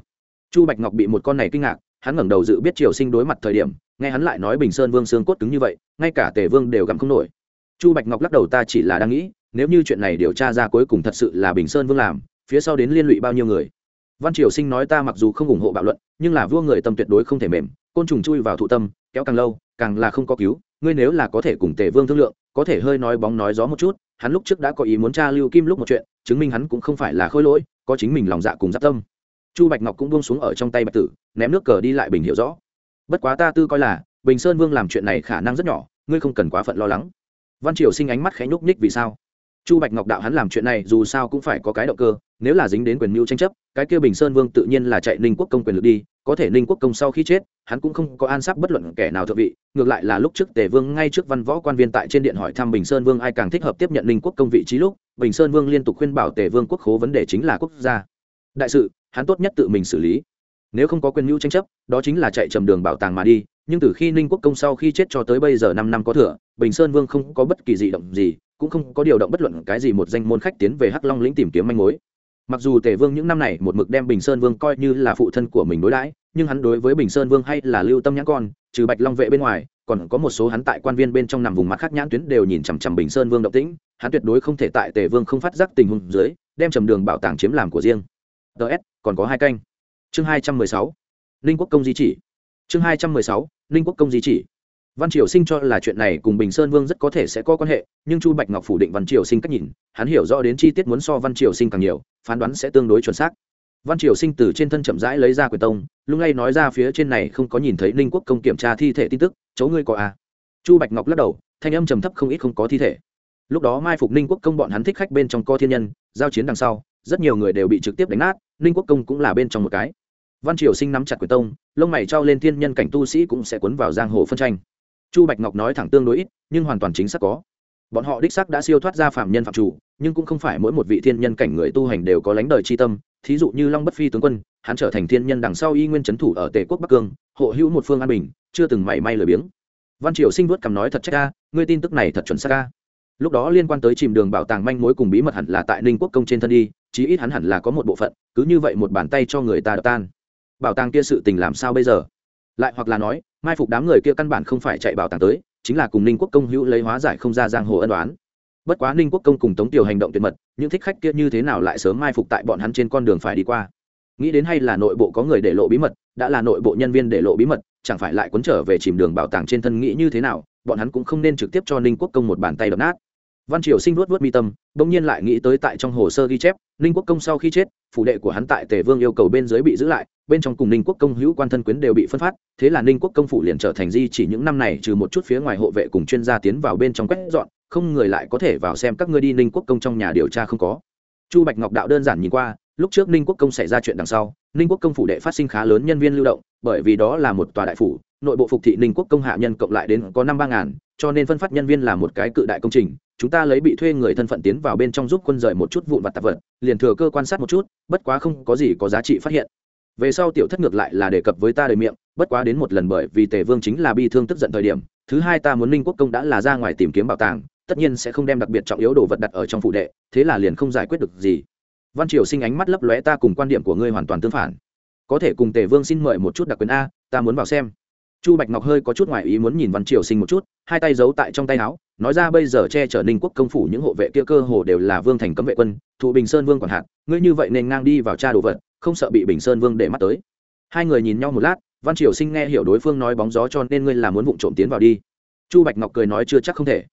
Chu bạch ngọc bị một con này kinh ngạc, hắn ngẩng đầu dự biết triều sinh đối mặt thời điểm, nghe hắn lại nói bình sơn vương xương cốt cứng như vậy, ngay cả tề vương đều gặm không nổi. Chu bạch ngọc lắc đầu, ta chỉ là đang nghĩ, nếu như chuyện này điều tra ra cuối cùng thật sự là bình sơn vương làm, phía sau đến liên lụy bao nhiêu người? Văn triều sinh nói, ta mặc dù không ủng hộ bạo luận, nhưng là vua người tâm tuyệt đối không thể mềm, côn trùng chui vào thụ tâm, kéo càng lâu, càng là không có cứu ngươi nếu là có thể cùng tề vương thương lượng, có thể hơi nói bóng nói gió một chút, hắn lúc trước đã có ý muốn tra lưu kim lúc một chuyện, chứng minh hắn cũng không phải là khôi lỗi, có chính mình lòng dạ cùng giáp tâm. Chu bạch ngọc cũng buông xuống ở trong tay bạch tử, ném nước cờ đi lại bình hiểu rõ. Bất quá ta tư coi là, bình sơn vương làm chuyện này khả năng rất nhỏ, ngươi không cần quá phận lo lắng. Văn triều sinh ánh mắt khẽ nhúc nhích vì sao? Chu bạch ngọc đạo hắn làm chuyện này dù sao cũng phải có cái động cơ, nếu là dính đến quyền mưu tranh chấp, cái kia bình sơn vương tự nhiên là chạy ninh quốc công quyền lực đi có thể ninh quốc công sau khi chết, hắn cũng không có an sắc bất luận kẻ nào thượng vị, ngược lại là lúc trước tề vương ngay trước văn võ quan viên tại trên điện hỏi thăm bình sơn vương ai càng thích hợp tiếp nhận ninh quốc công vị trí lúc, bình sơn vương liên tục khuyên bảo tề vương quốc khố vấn đề chính là quốc gia. Đại sự, hắn tốt nhất tự mình xử lý. Nếu không có quyền mưu tranh chấp, đó chính là chạy trầm đường bảo tàng mà đi, nhưng từ khi ninh quốc công sau khi chết cho tới bây giờ năm năm có thừa, bình sơn vương không có bất kỳ dị động gì, cũng không có điều động bất luận cái gì một danh môn khách tiến về hắc long lĩnh tìm kiếm manh mối mặc dù tề vương những năm này một mực đem bình sơn vương coi như là phụ thân của mình đối đãi, nhưng hắn đối với bình sơn vương hay là lưu tâm nhãn con, trừ bạch long vệ bên ngoài, còn có một số hắn tại quan viên bên trong nằm vùng mặt khác nhãn tuyến đều nhìn chằm chằm bình sơn vương động tĩnh, hắn tuyệt đối không thể tại tề vương không phát giác tình huống dưới, đem trầm đường bảo tàng chiếm làm của riêng. Ts còn có hai canh. Chương hai trăm mười sáu. Ninh quốc công di chỉ. Chương hai trăm mười sáu. Ninh quốc công di chỉ văn triều sinh cho là chuyện này cùng bình sơn vương rất có thể sẽ có quan hệ, nhưng chu bạch ngọc phủ định văn triều sinh cách nhìn, hắn hiểu rõ đến chi tiết muốn so văn triều sinh càng nhiều, phán đoán sẽ tương đối chuẩn xác. Văn triều sinh từ trên thân chậm rãi lấy ra quyền tông lúc ngay nói ra phía trên này không có nhìn thấy ninh quốc công kiểm tra thi thể tin tức chấu ngươi có à. chu bạch ngọc lắc đầu, thanh âm trầm thấp không ít không có thi thể. Lúc đó mai phục ninh quốc công bọn hắn thích khách bên trong co thiên nhân, giao chiến đằng sau, rất nhiều người đều bị trực tiếp đánh nát, ninh quốc công cũng là bên trong một cái. Văn triều sinh nắm chặt quyền tông, lông mày trao lên thiên nhân cảnh tu sĩ cũng sẽ cuốn vào giang hồ phân tranh chu bạch ngọc nói thẳng tương đối ít, nhưng hoàn toàn chính xác có. Bọn họ đích sắc đã siêu thoát ra phạm nhân phạm chủ, nhưng cũng không phải mỗi một vị thiên nhân cảnh người tu hành đều có lánh đời c h i tâm. Thí dụ như long bất phi tướng quân, hắn trở thành thiên nhân đằng sau y nguyên c h ấ n thủ ở tề quốc bắc cương, hộ hữu một phương an bình, chưa từng mảy may lười biếng. Văn triều sinh vuốt cằm nói thật chắc ca, ngươi tin tức này thật chuẩn xác ca. Lúc đó liên quan tới chìm đường bảo tàng manh mối cùng bí mật hẳn là tại ninh quốc công trên thân đi, chí ít hắn hẳn là có một bộ phận, cứ như vậy một bàn tay cho người ta đập tan. Bảo tàng kia sự tình làm sao bây giờ? Lại hoặc là nói mai phục đám người kia căn bản không phải chạy bảo tàng tới, chính là cùng ninh quốc công hữu lấy hóa giải không ra giang hồ ân đoán bất quá ninh quốc công cùng tống tiểu hành động tuyệt mật, những thích khách kia như thế nào lại sớm mai phục tại bọn hắn trên con đường phải đi qua? Nghĩ đến hay là nội bộ có người để lộ bí mật, đã là nội bộ nhân viên để lộ bí mật, chẳng phải lại quấn trở về chìm đường bảo tàng trên thân nghĩ như thế nào, bọn hắn cũng không nên trực tiếp cho ninh quốc công một bàn tay đập nát. Văn triều sinh vuốt vuốt mi tâm, bỗng nhiên lại nghĩ tới tại trong hồ sơ ghi chép, ninh quốc công sau khi chết, phủ đệ của hắn tại tề vương yêu cầu bên dưới bị giữ lại bên trong cùng ninh quốc công hữu quan thân quyến đều bị phân phát, thế là ninh quốc công phủ liền trở thành di chỉ những năm này trừ một chút phía ngoài hộ vệ cùng chuyên gia tiến vào bên trong quét dọn, không người lại có thể vào xem các ngươi đi ninh quốc công trong nhà điều tra không có. Chu bạch ngọc đạo đơn giản nhìn qua, lúc trước ninh quốc công xảy ra chuyện đằng sau, ninh quốc công phủ đệ phát sinh khá lớn nhân viên lưu động, bởi vì đó là một tòa đại phủ, nội bộ phục thị ninh quốc công hạ nhân cộng lại đến có năm ba ngàn, cho nên phân phát nhân viên là một cái cự đại công trình, chúng ta lấy bị thuê người thân phận tiến vào bên trong giúp quân rời một chút vụn vặt tạp vật, liền thừa cơ quan sát một chút, bất quá không có gì có giá trị phát hiện về sau tiểu thất ngược lại là đề cập với ta đời miệng, bất quá đến một lần bởi vì tề vương chính là bi thương tức giận thời điểm, thứ hai ta muốn ninh quốc công đã là ra ngoài tìm kiếm bảo tàng, tất nhiên sẽ không đem đặc biệt trọng yếu đồ vật đặt ở trong phụ đệ, thế là liền không giải quyết được gì. Văn triều sinh ánh mắt lấp lóe ta cùng quan điểm của ngươi hoàn toàn tương phản. Có thể cùng tề vương xin mời một chút đặc quyền a, ta muốn vào xem. Chu bạch ngọc hơi có chút ngoài ý muốn nhìn văn triều sinh một chút, hai tay giấu tại trong tay áo, nói ra bây giờ che chở ninh quốc công phủ những hộ vệ kia cơ hồ đều là vương thành cấm vệ quân, thụ bình sơn vương quản hạt, ngươi như vậy nên ngang đi vào tra đồ vật không sợ bị bình sơn vương để mắt tới. Hai người nhìn nhau một lát, văn triều sinh nghe hiểu đối phương nói bóng gió cho nên ngươi là muốn vụng trộm tiến vào đi. Chu bạch ngọc cười nói chưa chắc không thể.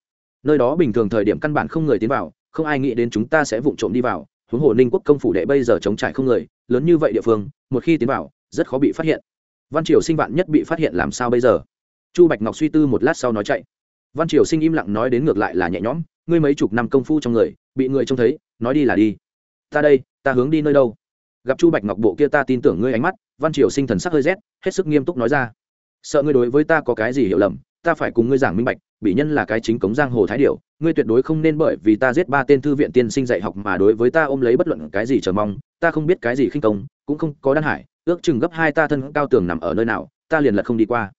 Nơi đó bình thường thời điểm căn bản không người tiến vào, không ai nghĩ đến chúng ta sẽ vụng trộm đi vào. Huống hồ ninh quốc công phủ đệ bây giờ chống trải không người, lớn như vậy địa phương, một khi tiến vào, rất khó bị phát hiện. Văn triều sinh vạn nhất bị phát hiện làm sao bây giờ? Chu bạch ngọc suy tư một lát sau nói chạy. Văn triều sinh im lặng nói đến ngược lại là nhẹ nhõm, ngươi mấy chục năm công phu trong người, bị người trông thấy, nói đi là đi. Ta đây, ta hướng đi nơi đâu? Gặp chu bạch ngọc bộ kia ta tin tưởng ngươi ánh mắt, văn triều sinh thần sắc hơi rét, hết sức nghiêm túc nói ra. Sợ ngươi đối với ta có cái gì hiểu lầm, ta phải cùng ngươi giảng minh bạch, bị nhân là cái chính cống giang hồ thái điệu ngươi tuyệt đối không nên bởi vì ta giết ba tên thư viện tiên sinh dạy học mà đối với ta ôm lấy bất luận cái gì chờ mong, ta không biết cái gì khinh công, cũng không có đan hải, ước chừng gấp hai ta thân cao tường nằm ở nơi nào, ta liền lật không đi qua.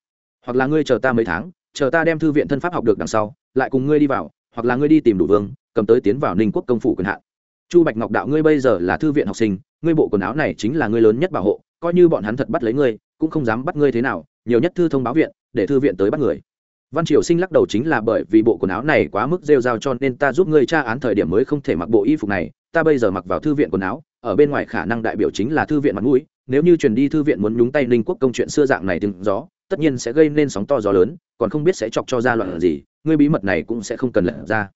Hoặc là ngươi chờ ta mấy tháng, chờ ta đem thư viện thân pháp học được đằng sau, lại cùng ngươi đi vào, hoặc là ngươi đi tìm đủ vương, cầm tới tiến vào ninh quốc công phủ quyền hạn. Chu bạch ngọc đạo, ngươi bây giờ là thư viện học sinh ngươi bộ quần áo này chính là ngươi lớn nhất bảo hộ, coi như bọn hắn thật bắt lấy ngươi, cũng không dám bắt ngươi thế nào, nhiều nhất thư thông báo viện, để thư viện tới bắt người. Văn triều sinh lắc đầu chính là bởi vì bộ quần áo này quá mức rêu rao cho nên ta giúp ngươi tra án thời điểm mới không thể mặc bộ y phục này, ta bây giờ mặc vào thư viện quần áo, ở bên ngoài khả năng đại biểu chính là thư viện mặt mũi, nếu như truyền đi thư viện muốn nhúng tay ninh quốc công chuyện xưa dạng này từng gió, tất nhiên sẽ gây nên sóng to gió lớn, còn không biết sẽ chọc cho ra loạn gì, ngươi bí mật này cũng sẽ không cần lật ra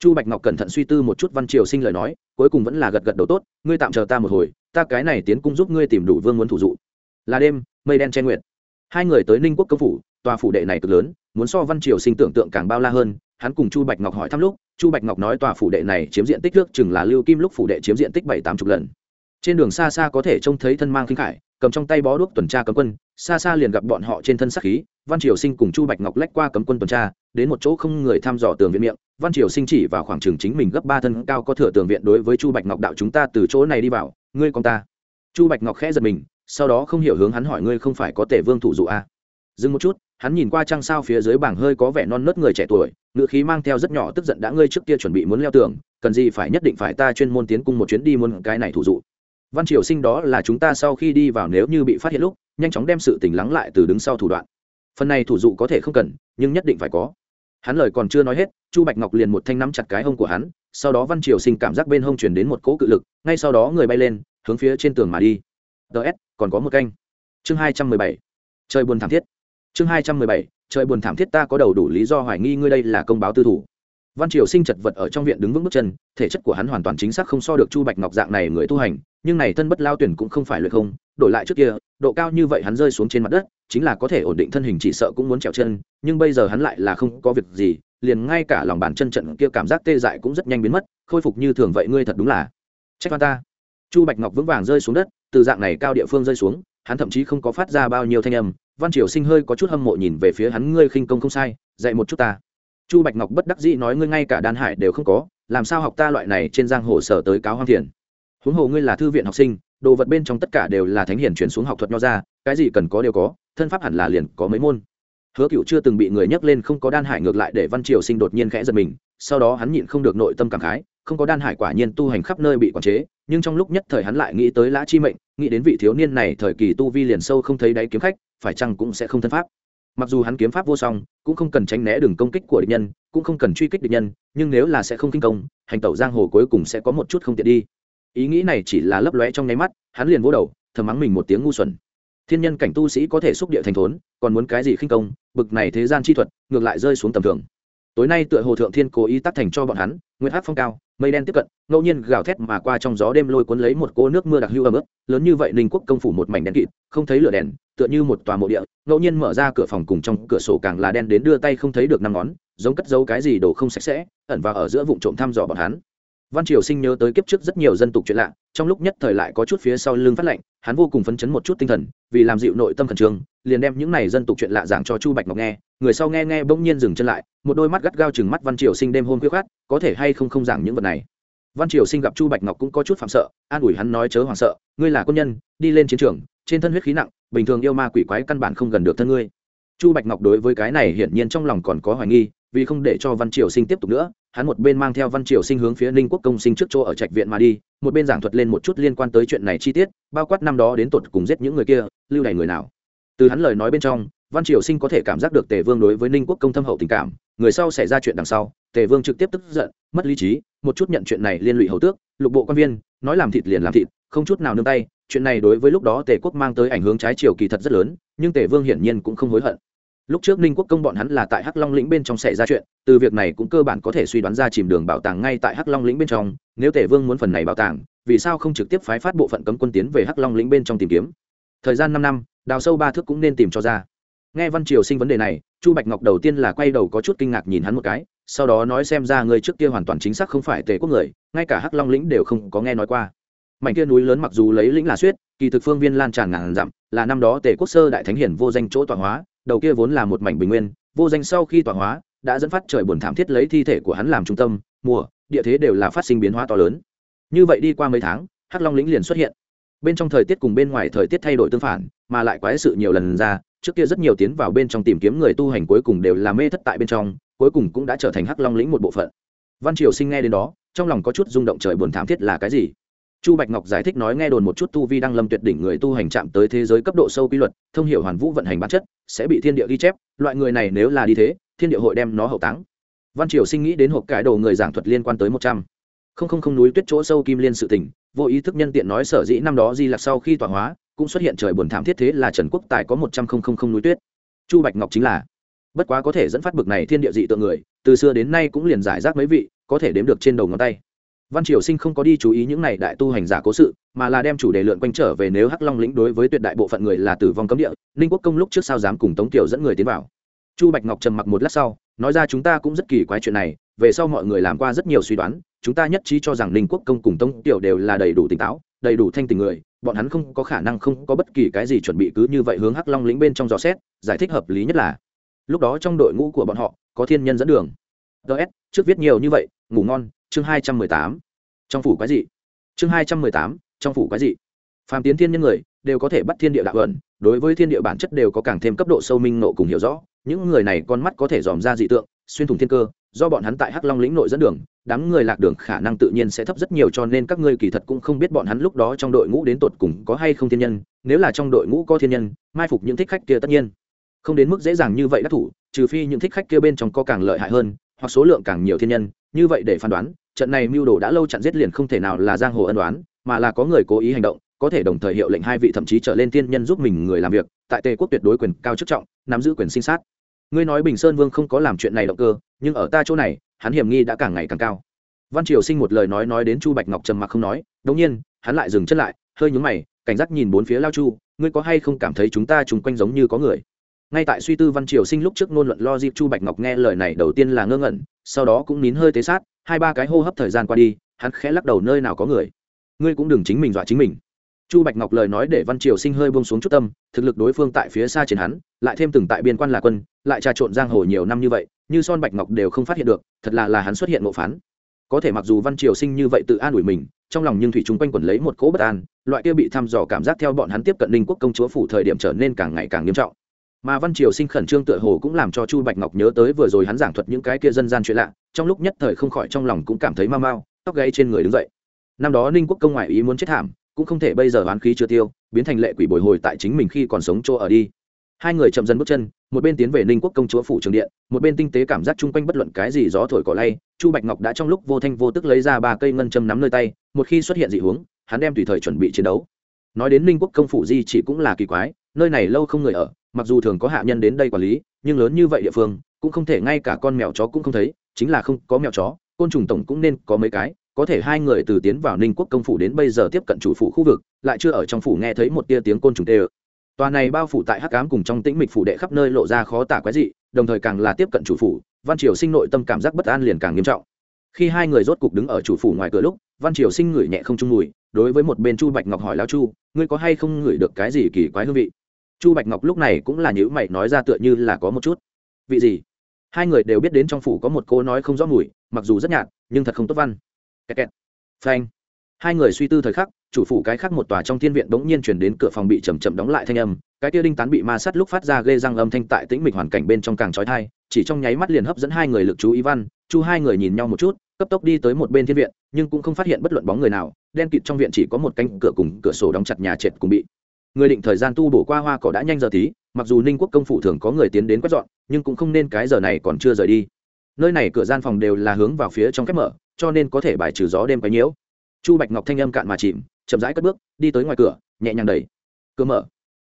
chu bạch ngọc cẩn thận suy tư một chút văn triều sinh lời nói, cuối cùng vẫn là gật gật đầu tốt, ngươi tạm chờ ta một hồi, ta cái này tiến cung giúp ngươi tìm đủ vương muốn thủ dụ. Là đêm, mây đen che nguyệt. Hai người tới ninh quốc công phủ, tòa phủ đệ này cực lớn, muốn so văn triều sinh tưởng tượng càng bao la hơn, hắn cùng chu bạch ngọc hỏi thăm lúc, chu bạch ngọc nói tòa phủ đệ này chiếm diện tích nước chừng là lưu kim lúc phủ đệ chiếm diện tích bảy tám chục lần. Trên đường xa xa có thể trông thấy thân mang khinh khải cầm trong tay bó đuốc tuần tra cấm quân, xa xa liền gặp bọn họ trên thân sắc khí, văn triều sinh cùng chu bạch ngọc lách qua cấm quân tuần tra, đến một chỗ không người thăm dò tường viện miệng, văn triều sinh chỉ vào khoảng trường chính mình gấp ba thân cao có thừa tường viện đối với chu bạch ngọc đạo chúng ta từ chỗ này đi vào, ngươi con ta chu bạch ngọc khẽ giật mình, sau đó không hiểu hướng hắn hỏi ngươi không phải có tể vương thủ dụ a à? dừng một chút, hắn nhìn qua trăng sao phía dưới bảng hơi có vẻ non nớt người trẻ tuổi ngự khí mang theo rất nhỏ tức giận đã ngươi trước kia chuẩn bị muốn leo tường, cần gì phải nhất định phải ta chuyên môn tiến cung một chuyến đi muốn cái này thủ dụ văn triều sinh đó là chúng ta sau khi đi vào nếu như bị phát hiện lúc, nhanh chóng đem sự tỉnh lắng lại từ đứng sau thủ đoạn. Phần này thủ dụ có thể không cần, nhưng nhất định phải có. Hắn lời còn chưa nói hết, chu bạch ngọc liền một thanh nắm chặt cái hông của hắn, sau đó văn triều sinh cảm giác bên hông chuyển đến một cỗ cự lực, ngay sau đó người bay lên, hướng phía trên tường mà đi. Ts còn có một canh. Chương hai trăm mười bảy. Trời buồn thảm thiết. Chương hai trăm mười bảy trời buồn thảm thiết ta có đầu đủ lý do hoài nghi ngươi đây là công báo tư thủ văn triều sinh chật vật ở trong viện đứng vững bước chân, thể chất của hắn hoàn toàn chính xác không so được chu bạch ngọc dạng này người tu hành, nhưng này thân bất lao tuyển cũng không phải luyện không, đổi lại trước kia, độ cao như vậy hắn rơi xuống trên mặt đất, chính là có thể ổn định thân hình chỉ sợ cũng muốn trèo chân, nhưng bây giờ hắn lại là không có việc gì, liền ngay cả lòng bàn chân trận kia cảm giác tê dại cũng rất nhanh biến mất, khôi phục như thường vậy ngươi thật đúng là trách văn ta. Chu bạch ngọc vững vàng rơi xuống đất, từ dạng này cao địa phương rơi xuống, hắn thậm chí không có phát ra bao nhiêu thanh âm, văn triều sinh hơi có chút hâm mộ nhìn về phía hắn, ngươi khinh công không sai, dạy một chút ta chu bạch ngọc bất đắc dĩ nói, ngươi ngay cả đan hải đều không có, làm sao học ta loại này trên giang hồ sở tới cáo hoang thiền? Huống hồ ngươi là thư viện học sinh, đồ vật bên trong tất cả đều là thánh hiển chuyển xuống học thuật nho ra, cái gì cần có đều có, thân pháp hẳn là liền có mấy môn. Hứa cựu chưa từng bị người nhắc lên không có đan hải ngược lại để văn triều sinh đột nhiên khẽ giật mình, sau đó hắn nhịn không được nội tâm cảm khái, không có đan hải quả nhiên tu hành khắp nơi bị quản chế, nhưng trong lúc nhất thời hắn lại nghĩ tới lã chi mệnh, nghĩ đến vị thiếu niên này thời kỳ tu vi liền sâu không thấy đáy kiếm khách, phải chăng cũng sẽ không thân pháp? Mặc dù hắn kiếm pháp vô song, cũng không cần tránh né đường công kích của địch nhân, cũng không cần truy kích địch nhân, nhưng nếu là sẽ không kinh công, hành tẩu giang hồ cuối cùng sẽ có một chút không tiện đi. Ý nghĩ này chỉ là lấp lóe trong nháy mắt, hắn liền vỗ đầu, thầm mắng mình một tiếng ngu xuẩn. Thiên nhân cảnh tu sĩ có thể xúc địa thành thốn, còn muốn cái gì khinh công, bực này thế gian chi thuật, ngược lại rơi xuống tầm thường. Tối nay tựa hồ thượng thiên cố ý tác thành cho bọn hắn nguyên hát phong cao mây đen tiếp cận ngẫu nhiên gào thét mà qua trong gió đêm lôi cuốn lấy một cô nước mưa đặc hưu ấm ướt lớn như vậy ninh quốc công phủ một mảnh đen kịt không thấy lửa đèn tựa như một tòa mộ địa ngẫu nhiên mở ra cửa phòng cùng trong cửa sổ càng là đen đến đưa tay không thấy được năm ngón giống cất dấu cái gì đồ không sạch sẽ ẩn vào ở giữa vụ trộm thăm dò bọn hắn. Văn triều sinh nhớ tới kiếp trước rất nhiều dân tục chuyện lạ trong lúc nhất thời lại có chút phía sau lưng phát lạnh, hắn vô cùng phấn chấn một chút tinh thần vì làm dịu nội tâm khẩn trương liền đem những này dân tục chuyện lạ giảng cho chu bạch ngọc nghe người sau nghe nghe bỗng nhiên dừng chân lại, một đôi mắt gắt gao chừng mắt văn triều sinh đêm hôm khuya khát có thể hay không không giảng những vật này. Văn triều sinh gặp chu bạch ngọc cũng có chút phạm sợ, an ủi hắn nói chớ hoảng sợ, ngươi là quân nhân, đi lên chiến trường, trên thân huyết khí nặng, bình thường yêu ma quỷ quái căn bản không gần được thân ngươi. Chu bạch ngọc đối với cái này hiển nhiên trong lòng còn có hoài nghi, vì không để cho văn triều sinh tiếp tục nữa, hắn một bên mang theo văn triều sinh hướng phía ninh quốc công sinh trước chỗ ở trạch viện mà đi, một bên giảng thuật lên một chút liên quan tới chuyện này chi tiết, bao quát năm đó đến tột cùng giết những người kia, lưu đày người nào. Từ hắn lời nói bên trong văn triều sinh có thể cảm giác được tề vương đối với ninh quốc công thâm hậu tình cảm. Người sau xảy ra chuyện đằng sau, tề vương trực tiếp tức giận, mất lý trí, một chút nhận chuyện này liên lụy hầu tước, lục bộ quan viên, nói làm thịt liền làm thịt, không chút nào nương tay. Chuyện này đối với lúc đó tề quốc mang tới ảnh hưởng trái chiều kỳ thật rất lớn, nhưng tề vương hiển nhiên cũng không hối hận. Lúc trước ninh quốc công bọn hắn là tại hắc long lĩnh bên trong xảy ra chuyện, từ việc này cũng cơ bản có thể suy đoán ra chìm đường bảo tàng ngay tại hắc long lĩnh bên trong. Nếu tề vương muốn phần này bảo tàng, vì sao không trực tiếp phái phát bộ phận cấm quân tiến về hắc long lĩnh bên trong tìm kiếm? Thời gian năm năm, đào sâu ba thước cũng nên tìm cho ra nghe văn triều sinh vấn đề này, chu bạch ngọc đầu tiên là quay đầu có chút kinh ngạc nhìn hắn một cái, sau đó nói xem ra người trước kia hoàn toàn chính xác không phải tề quốc người, ngay cả hắc long lĩnh đều không có nghe nói qua. Mảnh kia núi lớn mặc dù lấy lĩnh là suyết, kỳ thực phương viên lan tràn ngàn dặm, là năm đó tề quốc sơ đại thánh hiển vô danh chỗ tọa hóa, đầu kia vốn là một mảnh bình nguyên, vô danh sau khi tọa hóa, đã dẫn phát trời buồn thảm thiết lấy thi thể của hắn làm trung tâm, mùa, địa thế đều là phát sinh biến hóa to lớn. Như vậy đi qua mấy tháng, hắc long lĩnh liền xuất hiện bên trong thời tiết cùng bên ngoài thời tiết thay đổi tương phản, mà lại quái sự nhiều lần ra, trước kia rất nhiều tiến vào bên trong tìm kiếm người tu hành cuối cùng đều là mê thất tại bên trong, cuối cùng cũng đã trở thành hắc long lĩnh một bộ phận. Văn triều sinh nghe đến đó, trong lòng có chút rung động trời buồn thảm thiết là cái gì? Chu bạch ngọc giải thích nói nghe đồn một chút tu vi đang lâm tuyệt đỉnh người tu hành chạm tới thế giới cấp độ sâu quy luật, thông hiểu hoàn vũ vận hành bản chất, sẽ bị thiên địa ghi chép, loại người này nếu là đi thế, thiên địa hội đem nó hậu táng. Văn triều sinh nghĩ đến hộp cải đồ người giảng thuật liên quan tới một trăm không không không núi tuyết chỗ sâu kim liên sự tỉnh vô ý thức nhân tiện nói sở dĩ năm đó di lạc sau khi tọa hóa, cũng xuất hiện trời buồn thảm thiết thế là trần quốc tài có một trăm không không không núi tuyết. Chu bạch ngọc chính là. Bất quá có thể dẫn phát bực này thiên địa dị tượng người, từ xưa đến nay cũng liền giải rác mấy vị, có thể đếm được trên đầu ngón tay. Văn triều sinh không có đi chú ý những này đại tu hành giả cố sự, mà là đem chủ đề lượn quanh trở về nếu hắc long lĩnh đối với tuyệt đại bộ phận người là tử vong cấm địa, ninh quốc công lúc trước sao dám cùng tống tiểu dẫn người tiến vào? Chu bạch ngọc trầm mặc một lát sau, nói ra chúng ta cũng rất kỳ quái chuyện này, về sau mọi người làm qua rất nhiều suy đoán, chúng ta nhất trí cho rằng ninh quốc công cùng Tông tiểu đều là đầy đủ tỉnh táo, đầy đủ thanh tình người, bọn hắn không có khả năng không có bất kỳ cái gì chuẩn bị cứ như vậy hướng hắc long lĩnh bên trong dò xét, giải thích hợp lý nhất là, lúc đó trong đội ngũ của bọn họ, có thiên nhân dẫn đường. Ts trước viết nhiều như vậy, ngủ ngon, chương hai trăm mười tám. Trong phủ quái dị. Chương hai trăm mười tám, trong phủ quái dị. Phàm tiến thiên nhân người, đều có thể bắt thiên địa đạo ẩn, đối với thiên địa bản chất đều có càng thêm cấp độ sâu minh nộ cùng hiểu rõ những người này con mắt có thể dòm ra dị tượng, xuyên thủng thiên cơ, do bọn hắn tại hắc long lĩnh nội dẫn đường, đám người lạc đường khả năng tự nhiên sẽ thấp rất nhiều cho nên các ngươi kỳ thật cũng không biết bọn hắn lúc đó trong đội ngũ đến tột cùng có hay không thiên nhân, nếu là trong đội ngũ có thiên nhân, mai phục những thích khách kia tất nhiên. Không đến mức dễ dàng như vậy đắc thủ, trừ phi những thích khách kia bên trong có càng lợi hại hơn, hoặc số lượng càng nhiều thiên nhân, như vậy để phán đoán, trận này mưu đồ đã lâu chặn giết liền không thể nào là giang hồ ân đoán mà là có người cố ý hành động, có thể đồng thời hiệu lệnh hai vị thậm chí trở lên tiên nhân giúp mình người làm việc, tại tề quốc tuyệt đối quyền cao chức trọng, nắm giữ quyền sinh sát ngươi nói bình sơn vương không có làm chuyện này động cơ, nhưng ở ta chỗ này, hắn hiểm nghi đã càng ngày càng cao. Văn triều sinh một lời nói nói đến chu bạch ngọc trầm mặc không nói, đống nhiên, hắn lại dừng chân lại, hơi nhúng mày, cảnh giác nhìn bốn phía lao chu, ngươi có hay không cảm thấy chúng ta chung quanh giống như có người? Ngay tại suy tư văn triều sinh lúc trước ngôn luận lo dịp chu bạch ngọc nghe lời này đầu tiên là ngơ ngẩn, sau đó cũng nín hơi tế sát, hai ba cái hô hấp thời gian qua đi, hắn khẽ lắc đầu nơi nào có người. Ngươi cũng đừng chính mình dọa chính mình. Chu bạch ngọc lời nói để văn triều sinh hơi buông xuống chút tâm, thực lực đối phương tại phía xa trên hắn, lại thêm từng tại biên quan là quân lại trà trộn giang hồ nhiều năm như vậy, như son bạch ngọc đều không phát hiện được, thật là là hắn xuất hiện ngộ phán. Có thể mặc dù văn triều sinh như vậy tự an ủi mình, trong lòng nhưng thủy chúng quanh quẩn lấy một cỗ bất an, loại kia bị thăm dò cảm giác theo bọn hắn tiếp cận ninh quốc công chúa phủ thời điểm trở nên càng ngày càng nghiêm trọng. Mà văn triều sinh khẩn trương tựa hồ cũng làm cho chu bạch ngọc nhớ tới vừa rồi hắn giảng thuật những cái kia dân gian chuyện lạ, trong lúc nhất thời không khỏi trong lòng cũng cảm thấy mau mau, tóc gáy trên người đứng dậy. Năm đó ninh quốc công ngoại ý muốn chết thảm, cũng không thể bây giờ oán khí chưa tiêu, biến thành lệ quỷ bồi hồi tại chính mình khi còn sống chỗ ở đi hai người chậm dần bước chân một bên tiến về ninh quốc công chúa phủ trường điện một bên tinh tế cảm giác chung quanh bất luận cái gì gió thổi cỏ lay chu bạch ngọc đã trong lúc vô thanh vô tức lấy ra ba cây ngân châm nắm nơi tay một khi xuất hiện dị hướng, hắn đem tùy thời chuẩn bị chiến đấu. Nói đến ninh quốc công phủ di chỉ cũng là kỳ quái nơi này lâu không người ở mặc dù thường có hạ nhân đến đây quản lý nhưng lớn như vậy địa phương cũng không thể ngay cả con mèo chó cũng không thấy chính là không có mèo chó côn trùng tổng cũng nên có mấy cái có thể hai người từ tiến vào ninh quốc công phủ đến bây giờ tiếp cận chủ phủ khu vực lại chưa ở trong phủ nghe thấy một tia tiếng côn trùng tê ơ tòa này bao phủ tại hắc cám cùng trong tĩnh mịch phủ đệ khắp nơi lộ ra khó tả quái dị, đồng thời càng là tiếp cận chủ phủ, văn triều sinh nội tâm cảm giác bất an liền càng nghiêm trọng. Khi hai người rốt cục đứng ở chủ phủ ngoài cửa lúc, văn triều sinh ngửi nhẹ không trung mùi, đối với một bên chu bạch ngọc hỏi lao chu, ngươi có hay không ngửi được cái gì kỳ quái hương vị? Chu bạch ngọc lúc này cũng là những mày nói ra tựa như là có một chút. Vị gì? Hai người đều biết đến trong phủ có một cô nói không rõ mùi, mặc dù rất nhạt, nhưng thật không tốt văn. Kẹt kẹt. Phanh. Hai người suy tư thời khắc chủ phủ cái khác một tòa trong thiên viện bỗng nhiên chuyển đến cửa phòng bị chầm chậm đóng lại thanh âm, cái kia đinh tán bị ma sát lúc phát ra ghê răng âm thanh tại tĩnh mịch hoàn cảnh bên trong càng trói thai chỉ trong nháy mắt liền hấp dẫn hai người lực chú ý văn, chu hai người nhìn nhau một chút, cấp tốc đi tới một bên thiên viện, nhưng cũng không phát hiện bất luận bóng người nào, đen kịt trong viện chỉ có một cánh cửa cùng cửa sổ đóng chặt nhà trệt cùng bị. Người định thời gian tu bổ qua hoa cỏ đã nhanh giờ tí, mặc dù ninh quốc công phủ thường có người tiến đến quét dọn, nhưng cũng không nên cái giờ này còn chưa rời đi. Nơi này cửa gian phòng đều là hướng vào phía trong khép mở, cho nên có thể bài trừ gió đêm quấy nhiễu. Chu bạch ngọc thanh âm cạn mà chìm chậm rãi cất bước đi tới ngoài cửa nhẹ nhàng đẩy. Cửa mở.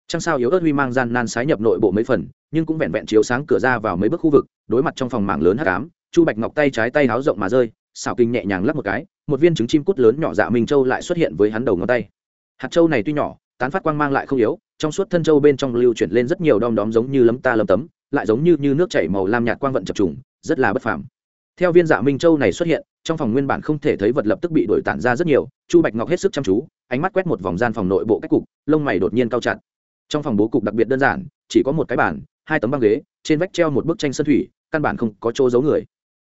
Trăng sao yếu ớt huy mang gian nan sái nhập nội bộ mấy phần nhưng cũng vẹn vẹn chiếu sáng cửa ra vào mấy bước khu vực đối mặt trong phòng mảng lớn hát ám chu bạch ngọc tay trái tay háo rộng mà rơi xảo kinh nhẹ nhàng lắp một cái một viên trứng chim cút lớn nhỏ dạ minh châu lại xuất hiện với hắn đầu ngón tay. Hạt châu này tuy nhỏ tán phát quang mang lại không yếu trong suốt thân châu bên trong lưu chuyển lên rất nhiều đom đóm giống như lấm ta lấm tấm lại giống như, như nước chảy màu lam nhạt quang vận chập trùng rất là bất phàm. Theo viên dạ minh châu này xuất hiện trong phòng nguyên bản không thể thấy vật lập tức bị đổi tản ra rất nhiều, chu bạch ngọc hết sức chăm chú, ánh mắt quét một vòng gian phòng nội bộ cách cục, lông mày đột nhiên cao chặt. Trong phòng bố cục đặc biệt đơn giản, chỉ có một cái bàn, hai tấm băng ghế, trên vách treo một bức tranh sân thủy, căn bản không có chỗ giấu người.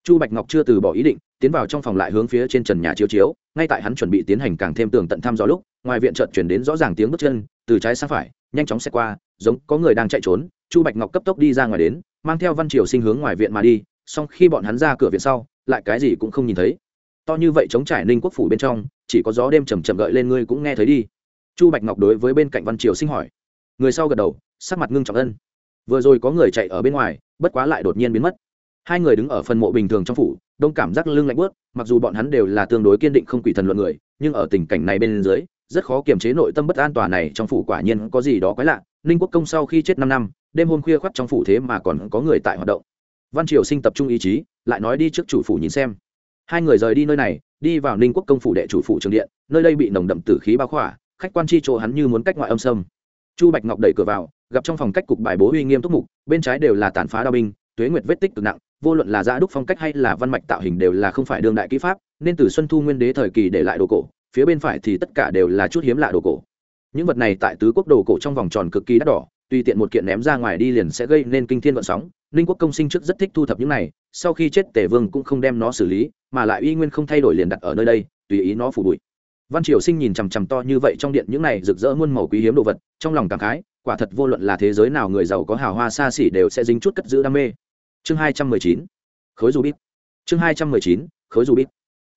Chu bạch ngọc chưa từ bỏ ý định, tiến vào trong phòng lại hướng phía trên trần nhà chiếu chiếu, ngay tại hắn chuẩn bị tiến hành càng thêm tường tận thăm dò lúc, ngoài viện trợt chuyển đến rõ ràng tiếng bước chân, từ trái sang phải, nhanh chóng xe qua, giống có người đang chạy trốn, chu bạch ngọc cấp tốc đi ra ngoài đến, mang theo văn triều sinh hướng ngoài viện mà đi, song khi bọn hắn ra cửa viện sau lại cái gì cũng không nhìn thấy. To như vậy chống trải ninh quốc phủ bên trong, chỉ có gió đêm chầm chậm gợi lên ngươi cũng nghe thấy đi. Chu bạch ngọc đối với bên cạnh văn triều sinh hỏi. Người sau gật đầu, sắc mặt ngưng trọng ân. Vừa rồi có người chạy ở bên ngoài, bất quá lại đột nhiên biến mất. Hai người đứng ở phần mộ bình thường trong phủ, đông cảm giác lưng lạnh bớt mặc dù bọn hắn đều là tương đối kiên định không quỷ thần luận người, nhưng ở tình cảnh này bên dưới, rất khó kiềm chế nội tâm bất an toàn này trong phủ quả nhiên có gì đó quái lạ. Ninh quốc công sau khi chết năm năm, đêm hôm khuya khoắt trong phủ thế mà còn có người tại hoạt động văn triều sinh tập trung ý chí, lại nói đi trước chủ phủ nhìn xem. Hai người rời đi nơi này, đi vào ninh quốc công phủ đệ chủ phủ trường điện, nơi đây bị nồng đậm tử khí bao khỏa, khách quan chi chỗ hắn như muốn cách ngoại âm sâm. Chu bạch ngọc đẩy cửa vào, gặp trong phòng cách cục bài bố uy nghiêm túc mục, bên trái đều là tàn phá đao binh, tuế nguyệt vết tích cực nặng, vô luận là giã đúc phong cách hay là văn mạch tạo hình đều là không phải đương đại kỹ pháp, nên từ xuân thu nguyên đế thời kỳ để lại đồ cổ, phía bên phải thì tất cả đều là chút hiếm lạ đồ cổ. Những vật này tại tứ quốc đồ cổ trong vòng tròn cực kỳ đắt đỏ, tùy tiện một kiện ném ra ngoài đi liền sẽ gây nên kinh thiên vận sóng ninh quốc công sinh trước rất thích thu thập những này, sau khi chết tể vương cũng không đem nó xử lý, mà lại uy nguyên không thay đổi liền đặt ở nơi đây, tùy ý nó phủ bụi. Văn triều sinh nhìn chằm chằm to như vậy trong điện những này rực rỡ muôn màu quý hiếm đồ vật, trong lòng cảm khái, quả thật vô luận là thế giới nào người giàu có hào hoa xa xỉ đều sẽ dính chút cất giữ đam mê. Chương hai trăm mười chín, khối du bít. Chương hai trăm mười chín, khối du bít.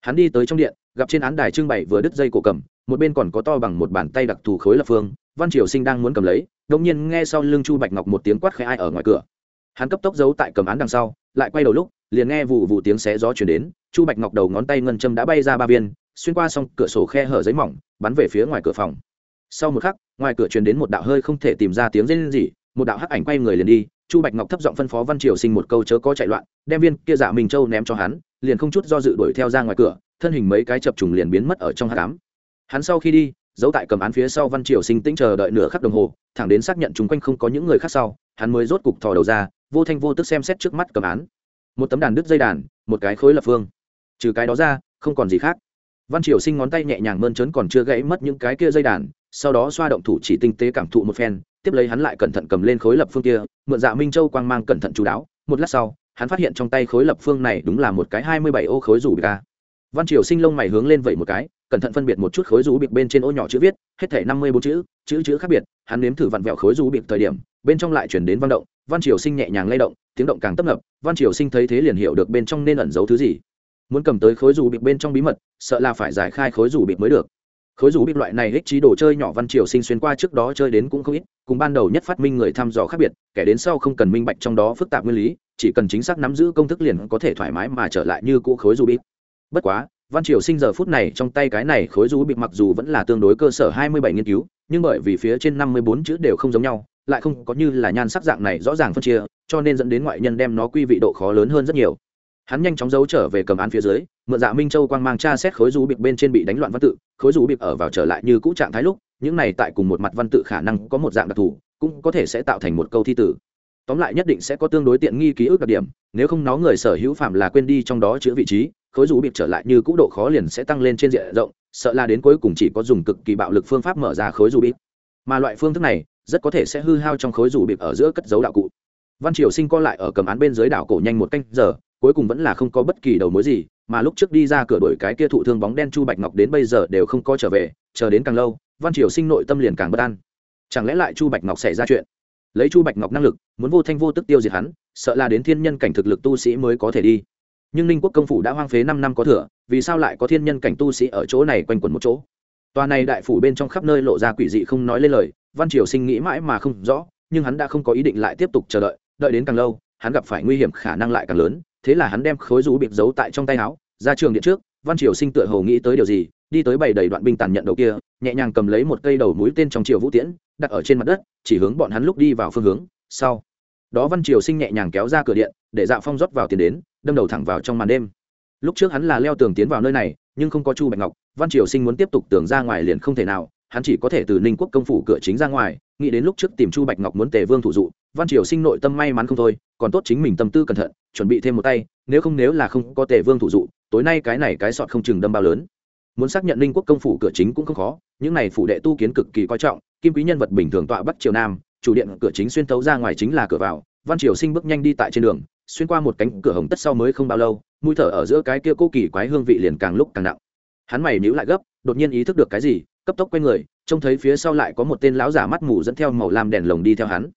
Hắn đi tới trong điện, gặp trên án đài trưng bày vừa đứt dây cổ cầm, một bên còn có to bằng một bàn tay đặc thù khối lập phương, văn triều sinh đang muốn cầm lấy đông nhiên nghe sau lưng chu bạch ngọc một tiếng quát khẽ ai ở ngoài cửa hắn cấp tốc giấu tại cầm án đằng sau, lại quay đầu lúc, liền nghe vụ vụ tiếng xé gió chuyển đến, chu bạch ngọc đầu ngón tay ngân châm đã bay ra ba viên, xuyên qua xong cửa sổ khe hở giấy mỏng, bắn về phía ngoài cửa phòng. Sau một khắc, ngoài cửa truyền đến một đạo hơi không thể tìm ra tiếng rên gì một đạo hắc ảnh quay người liền đi, chu bạch ngọc thấp giọng phân phó văn triều sinh một câu chớ có chạy loạn, đem viên kia giả minh châu ném cho hắn, liền không chút do dự đuổi theo ra ngoài cửa, thân hình mấy cái chập trùng liền biến mất ở trong hát cám hắn sau khi đi, giấu tại cầm án phía sau văn triều sinh tĩnh chờ đợi nửa khắc đồng hồ, thẳng đến xác nhận chung quanh không có những người khác sau, hắn mới rốt cục thò đầu ra vô thanh vô tức xem xét trước mắt cầm án. Một tấm đàn đứt dây đàn, một cái khối lập phương. Trừ cái đó ra, không còn gì khác. Văn triều sinh ngón tay nhẹ nhàng mơn trớn còn chưa gãy mất những cái kia dây đàn, sau đó xoa động thủ chỉ tinh tế cảm thụ một phen, tiếp lấy hắn lại cẩn thận cầm lên khối lập phương kia, mượn dạ minh châu quang mang cẩn thận chú đáo. Một lát sau, hắn phát hiện trong tay khối lập phương này đúng là một cái hai mươi bảy ô khối rủ bì ca văn triều sinh lông mày hướng lên vậy một cái, cẩn thận phân biệt một chút khối rú bịt bên trên ô nhỏ chữ viết, hết thể năm mươi bốn chữ chữ chữ khác biệt, hắn nếm thử vặn vẹo khối rú bịt thời điểm bên trong lại chuyển đến văn động, văn triều sinh nhẹ nhàng lay động, tiếng động càng tấp nập, văn triều sinh thấy thế liền hiểu được bên trong nên ẩn giấu thứ gì. Muốn cầm tới khối dù bịp bên trong bí mật, sợ là phải giải khai khối dù bịp mới được. Khối dù bịp loại này ích trí đồ chơi nhỏ văn triều sinh xuyên qua trước đó chơi đến cũng không ít, cùng ban đầu nhất phát minh người thăm dò khác biệt, kẻ đến sau không cần minh bạch trong đó phức tạp nguyên lý, chỉ cần chính xác nắm giữ công thức liền có thể thoải mái mà trở lại như cũ khối dù bịp. Bất quá, văn triều sinh giờ phút này trong tay cái này khối dù bịp mặc dù vẫn là tương đối cơ sở hai mươi bảy nghiên cứu, nhưng bởi vì phía trên năm mươi bốn chữ đều không giống nhau lại không có như là nhan sắc dạng này rõ ràng phân chia, cho nên dẫn đến ngoại nhân đem nó quy vị độ khó lớn hơn rất nhiều. Hắn nhanh chóng giấu trở về cầm án phía dưới, mượn dạ minh châu quang mang tra xét khối rú bịp bên trên bị đánh loạn văn tự, khối rú bịp ở vào trở lại như cũ trạng thái lúc, những này tại cùng một mặt văn tự khả năng có một dạng đặc thù, cũng có thể sẽ tạo thành một câu thi tử. Tóm lại nhất định sẽ có tương đối tiện nghi ký ức đặc điểm, nếu không nó người sở hữu phạm là quên đi trong đó chữ vị trí, khối rú bịp trở lại như cũ độ khó liền sẽ tăng lên trên diện rộng, sợ là đến cuối cùng chỉ có dùng cực kỳ bạo lực phương pháp mở ra khối rú bịp. Mà loại phương thức này rất có thể sẽ hư hao trong khối rủ bịp ở giữa cất dấu đạo cụ. Văn triều sinh co lại ở cầm án bên dưới đảo cổ nhanh một canh giờ, cuối cùng vẫn là không có bất kỳ đầu mối gì, mà lúc trước đi ra cửa đổi cái kia thụ thương bóng đen chu bạch ngọc đến bây giờ đều không có trở về, chờ đến càng lâu, văn triều sinh nội tâm liền càng bất an. Chẳng lẽ lại chu bạch ngọc xảy ra chuyện? Lấy chu bạch ngọc năng lực, muốn vô thanh vô tức tiêu diệt hắn, sợ là đến thiên nhân cảnh thực lực tu sĩ mới có thể đi. Nhưng ninh quốc công phủ đã hoang phế năm năm có thừa, vì sao lại có thiên nhân cảnh tu sĩ ở chỗ này quanh quẩn một chỗ? Tòa này đại phủ bên trong khắp nơi lộ ra quỷ dị không nói lên lời, văn triều sinh nghĩ mãi mà không rõ, nhưng hắn đã không có ý định lại tiếp tục chờ đợi đợi đến càng lâu, hắn gặp phải nguy hiểm khả năng lại càng lớn, thế là hắn đem khối rú bịt giấu tại trong tay áo, ra trường điện trước, văn triều sinh tựa hồ nghĩ tới điều gì, đi tới bầy đầy đoạn binh tàn nhận đầu kia, nhẹ nhàng cầm lấy một cây đầu mũi tên trong triều vũ tiễn, đặt ở trên mặt đất, chỉ hướng bọn hắn lúc đi vào phương hướng, sau. Đó văn triều sinh nhẹ nhàng kéo ra cửa điện, để dạ phong rót vào tiền đến, đâm đầu thẳng vào trong màn đêm. Lúc trước hắn là leo tường tiến vào nơi này nhưng không có chu bạch ngọc, văn triều sinh muốn tiếp tục tường ra ngoài liền không thể nào, hắn chỉ có thể từ ninh quốc công phủ cửa chính ra ngoài, nghĩ đến lúc trước tìm chu bạch ngọc muốn tề vương thủ dụ, văn triều sinh nội tâm may mắn không thôi, còn tốt chính mình tâm tư cẩn thận, chuẩn bị thêm một tay, nếu không nếu là không có tề vương thủ dụ, tối nay cái này cái sọt không chừng đâm bao lớn. Muốn xác nhận ninh quốc công phủ cửa chính cũng không khó, những này phủ đệ tu kiến cực kỳ coi trọng, kim quý nhân vật bình thường tọa bắc triều nam, chủ điện cửa chính xuyên tấu ra ngoài chính là cửa vào văn triều sinh bước nhanh đi tại trên đường, xuyên qua một cánh cửa hồng tất sau mới không bao lâu, mũi thở ở giữa cái kia cô kỳ quái hương vị liền càng lúc càng nặng. Hắn mày níu lại gấp, đột nhiên ý thức được cái gì, cấp tốc quay người, trông thấy phía sau lại có một tên lão giả mắt mù dẫn theo màu lam đèn lồng đi theo hắn.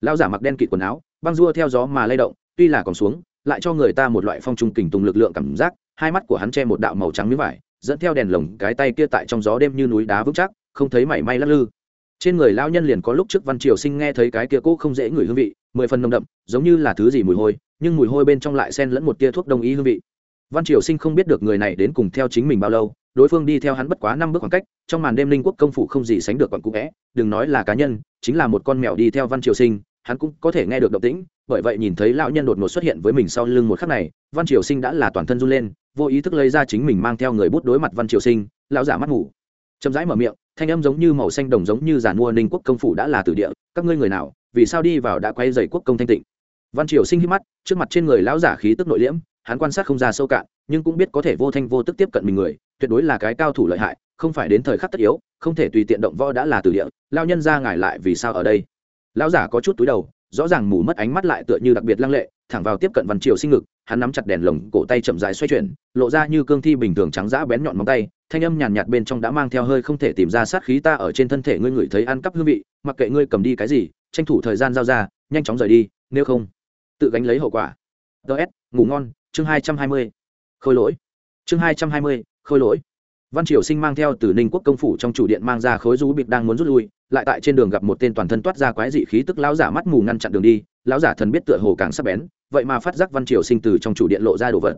Lão giả mặc đen kịt quần áo, băng rua theo gió mà lay động, tuy là còn xuống, lại cho người ta một loại phong trung kình tùng lực lượng cảm giác, hai mắt của hắn che một đạo màu trắng miếng vải, dẫn theo đèn lồng cái tay kia tại trong gió đêm như núi đá vững chắc, không thấy mảy may lắc lư. Trên người lão nhân liền có lúc trước văn triều sinh nghe thấy cái kia cũ không dễ ngửi hương vị mười phần nồng đậm, giống như là thứ gì mùi hôi, nhưng mùi hôi bên trong lại xen lẫn một tia thuốc đông y hương vị. Văn triều sinh không biết được người này đến cùng theo chính mình bao lâu, đối phương đi theo hắn bất quá năm bước khoảng cách, trong màn đêm linh quốc công phủ không gì sánh được còn cụ vẽ, đừng nói là cá nhân, chính là một con mèo đi theo văn triều sinh, hắn cũng có thể nghe được động tĩnh, bởi vậy nhìn thấy lão nhân đột ngột xuất hiện với mình sau lưng một khắc này, văn triều sinh đã là toàn thân run lên, vô ý thức lấy ra chính mình mang theo người bút đối mặt văn triều sinh, lão giả mắt ngủ. Chậm rãi mở miệng, thanh âm giống như màu xanh đồng giống như giàn mua ninh quốc công phủ đã là từ địa, các ngươi người nào vì sao đi vào đã quay dày quốc công thanh tịnh. Văn triều sinh hít mắt, trước mặt trên người lão giả khí tức nội liễm, hắn quan sát không ra sâu cạn, nhưng cũng biết có thể vô thanh vô tức tiếp cận mình người, tuyệt đối là cái cao thủ lợi hại, không phải đến thời khắc tất yếu, không thể tùy tiện động võ đã là từ địa, lao nhân ra ngài lại vì sao ở đây? Lão giả có chút túi đầu, rõ ràng mù mất ánh mắt lại tựa như đặc biệt lăng lệ thẳng vào tiếp cận văn triều sinh ngực hắn nắm chặt đèn lồng cổ tay chậm dài xoay chuyển lộ ra như cương thi bình thường trắng dã bén nhọn móng tay thanh âm nhàn nhạt, bên trong đã mang theo hơi không thể tìm ra sát khí ta ở trên thân thể ngươi ngửi thấy ăn cắp hương vị mặc kệ ngươi cầm đi cái gì tranh thủ thời gian giao ra nhanh chóng rời đi nếu không tự gánh lấy hậu quả. Ts ngủ ngon chương hai trăm hai mươi khôi lỗi. Chương hai trăm hai mươi khôi lỗi. Văn triều sinh mang theo từ ninh quốc công phủ trong chủ điện mang ra khối rú bịt đang muốn rút lui lại tại trên đường gặp một tên toàn thân toát ra quái dị khí tức lão giả mắt mù ngăn chặn đường đi lão giả thần biết tựa hồ càng sắp bén vậy mà phát giác văn triều sinh từ trong chủ điện lộ ra đồ vật.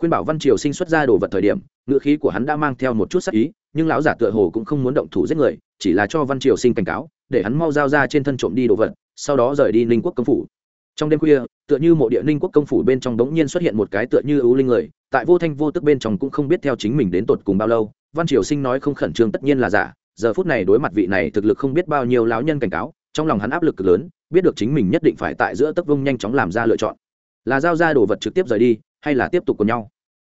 Khuyên bảo văn triều sinh xuất ra đồ vật thời điểm ngựa khí của hắn đã mang theo một chút sắc ý, nhưng lão giả tựa hồ cũng không muốn động thủ giết người, chỉ là cho văn triều sinh cảnh cáo, để hắn mau giao ra trên thân trộm đi đồ vật, sau đó rời đi ninh quốc công phủ. Trong đêm khuya, tựa như mộ địa ninh quốc công phủ bên trong đống nhiên xuất hiện một cái tựa như ưu linh người, tại vô thanh vô tức bên trong cũng không biết theo chính mình đến tột cùng bao lâu, văn triều sinh nói không khẩn trương tất nhiên là giả, giờ phút này đối mặt vị này thực lực không biết bao nhiêu lão nhân cảnh cáo, trong lòng hắn áp lực lớn, biết được chính mình nhất định phải tại giữa tấc vông nhanh chóng làm ra lựa chọn là giao ra đồ vật trực tiếp rời đi, hay là tiếp tục cùng nhau?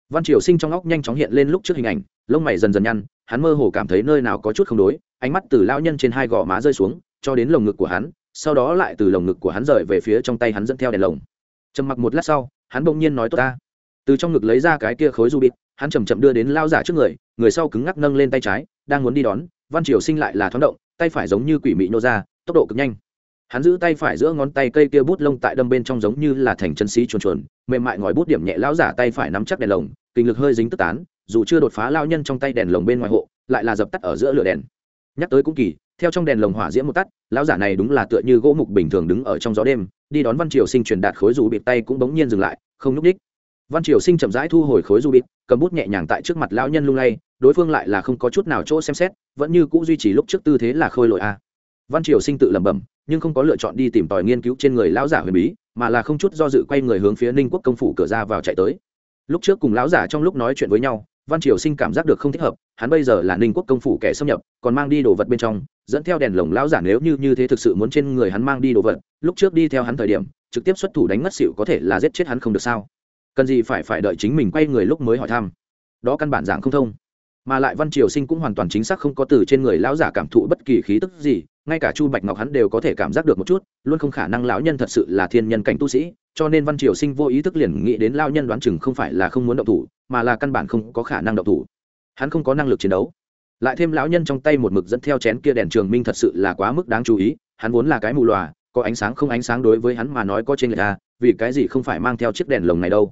Văn triều sinh trong óc nhanh chóng hiện lên lúc trước hình ảnh, lông mày dần dần nhăn, hắn mơ hồ cảm thấy nơi nào có chút không đối, ánh mắt từ lão nhân trên hai gò má rơi xuống, cho đến lồng ngực của hắn, sau đó lại từ lồng ngực của hắn rời về phía trong tay hắn dẫn theo đèn lồng. Trầm mặc một lát sau, hắn bỗng nhiên nói tốt ta. Từ trong ngực lấy ra cái kia khối du bịt hắn chầm chậm đưa đến lao giả trước người người sau cứng ngắc nâng lên tay trái, đang muốn đi đón, văn triều sinh lại là thoáng động, tay phải giống như quỷ mị nô ra, tốc độ cực nhanh hắn giữ tay phải giữa ngón tay cây kia bút lông tại đâm bên trong giống như là thành chân xí chuồn chuồn, mềm mại ngòi bút điểm nhẹ lão giả tay phải nắm chắc đèn lồng, kinh lực hơi dính tức tán, dù chưa đột phá lao nhân trong tay đèn lồng bên ngoài hộ, lại là dập tắt ở giữa lửa đèn. Nhắc tới cũng kỳ, theo trong đèn lồng hỏa diễm một tắt, lão giả này đúng là tựa như gỗ mục bình thường đứng ở trong gió đêm, đi đón văn triều sinh truyền đạt khối dù bịt tay cũng bỗng nhiên dừng lại, không nhúc đích văn triều sinh chậm rãi thu hồi khối dù bịt, cầm bút nhẹ nhàng tại trước mặt lão nhân lung lay, đối phương lại là không có chút nào chỗ xem xét, vẫn như cũ duy trì lúc trước tư thế là khôi lội a. Văn triều sinh tự lẩm bẩm nhưng không có lựa chọn đi tìm tòi nghiên cứu trên người lão giả huyền bí, mà là không chút do dự quay người hướng phía ninh quốc công phủ cửa ra vào chạy tới. Lúc trước cùng lão giả trong lúc nói chuyện với nhau, văn triều sinh cảm giác được không thích hợp, hắn bây giờ là ninh quốc công phủ kẻ xâm nhập, còn mang đi đồ vật bên trong, dẫn theo đèn lồng lão giả nếu như như thế thực sự muốn trên người hắn mang đi đồ vật, lúc trước đi theo hắn thời điểm, trực tiếp xuất thủ đánh ngất xỉu có thể là giết chết hắn không được sao? Cần gì phải phải đợi chính mình quay người lúc mới hỏi thăm? Đó căn bản giảng không thông. Mà lại văn triều sinh cũng hoàn toàn chính xác không có từ trên người lão giả cảm thụ bất kỳ khí tức gì ngay cả chu bạch ngọc hắn đều có thể cảm giác được một chút, luôn không khả năng lão nhân thật sự là thiên nhân cảnh tu sĩ, cho nên văn triều sinh vô ý thức liền nghĩ đến lão nhân đoán chừng không phải là không muốn động thủ, mà là căn bản không có khả năng động thủ. Hắn không có năng lực chiến đấu. Lại thêm lão nhân trong tay một mực dẫn theo chén kia đèn trường minh thật sự là quá mức đáng chú ý, hắn vốn là cái mù lòa có ánh sáng không ánh sáng đối với hắn mà nói có trên người à vì cái gì không phải mang theo chiếc đèn lồng này đâu.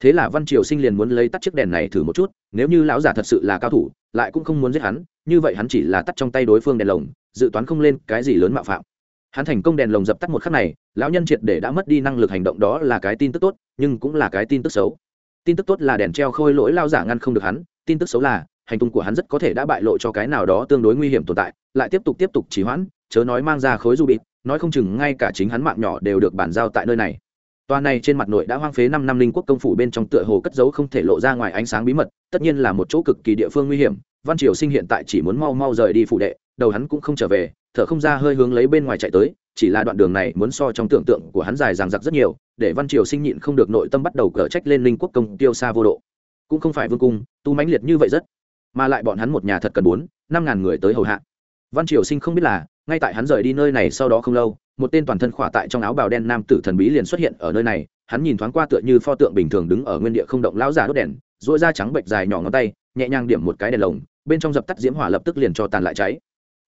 Thế là văn triều sinh liền muốn lấy tắt chiếc đèn này thử một chút, nếu như lão giả thật sự là cao thủ lại cũng không muốn giết hắn, như vậy hắn chỉ là tắt trong tay đối phương đèn lồng, dự toán không lên cái gì lớn mạo phạm. Hắn thành công đèn lồng dập tắt một khắc này, lão nhân triệt để đã mất đi năng lực hành động đó là cái tin tức tốt, nhưng cũng là cái tin tức xấu. Tin tức tốt là đèn treo khôi lỗi lao giả ngăn không được hắn, tin tức xấu là, hành tung của hắn rất có thể đã bại lộ cho cái nào đó tương đối nguy hiểm tồn tại, lại tiếp tục tiếp tục trì hoãn, chớ nói mang ra khối du bịt, nói không chừng ngay cả chính hắn mạng nhỏ đều được bàn giao tại nơi này. Toàn này trên mặt nội đã hoang phế năm năm linh quốc công phủ bên trong tựa hồ cất giấu không thể lộ ra ngoài ánh sáng bí mật, tất nhiên là một chỗ cực kỳ địa phương nguy hiểm. Văn Triều Sinh hiện tại chỉ muốn mau mau rời đi phủ đệ, đầu hắn cũng không trở về, thở không ra hơi hướng lấy bên ngoài chạy tới, chỉ là đoạn đường này muốn so trong tưởng tượng của hắn dài dằng dặc rất nhiều, để Văn Triều Sinh nhịn không được nội tâm bắt đầu cở trách lên linh quốc công tiêu xa vô độ. Cũng không phải vương cung, tu mãnh liệt như vậy rất, mà lại bọn hắn một nhà thật cần bốn, năm ngàn người tới hầu hạ. Văn Triều Sinh không biết là, ngay tại hắn rời đi nơi này sau đó không lâu, một tên toàn thân khỏa tại trong áo bào đen nam tử thần bí liền xuất hiện ở nơi này hắn nhìn thoáng qua tựa như pho tượng bình thường đứng ở nguyên địa không động lão giả đốt đèn dỗi da trắng bệnh dài nhỏ ngón tay nhẹ nhàng điểm một cái đèn lồng bên trong dập tắt diễm hỏa lập tức liền cho tàn lại cháy.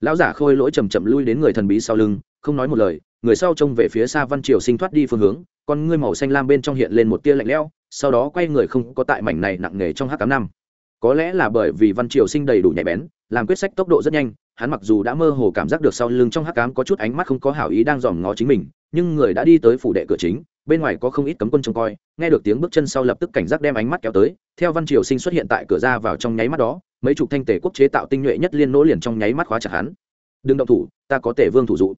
Lão giả khôi lỗi chầm chậm lui đến người thần bí sau lưng không nói một lời người sau trông về phía xa văn triều sinh thoát đi phương hướng con ngươi màu xanh lam bên trong hiện lên một tia lạnh lẽo sau đó quay người không có tại mảnh này nặng nề trong h tám năm. Có lẽ là bởi vì văn triều sinh đầy đủ nhạy bén làm quyết sách tốc độ rất nhanh hắn mặc dù đã mơ hồ cảm giác được sau lưng trong hắc cám có chút ánh mắt không có hảo ý đang dòm ngó chính mình, nhưng người đã đi tới phủ đệ cửa chính, bên ngoài có không ít cấm quân trông coi, nghe được tiếng bước chân sau lập tức cảnh giác đem ánh mắt kéo tới, theo văn triều sinh xuất hiện tại cửa ra vào trong nháy mắt đó, mấy chục thanh tể quốc chế tạo tinh nhuệ nhất liên nỗ liền trong nháy mắt khóa chặt hắn. Đừng động thủ, ta có tể vương thủ dụ.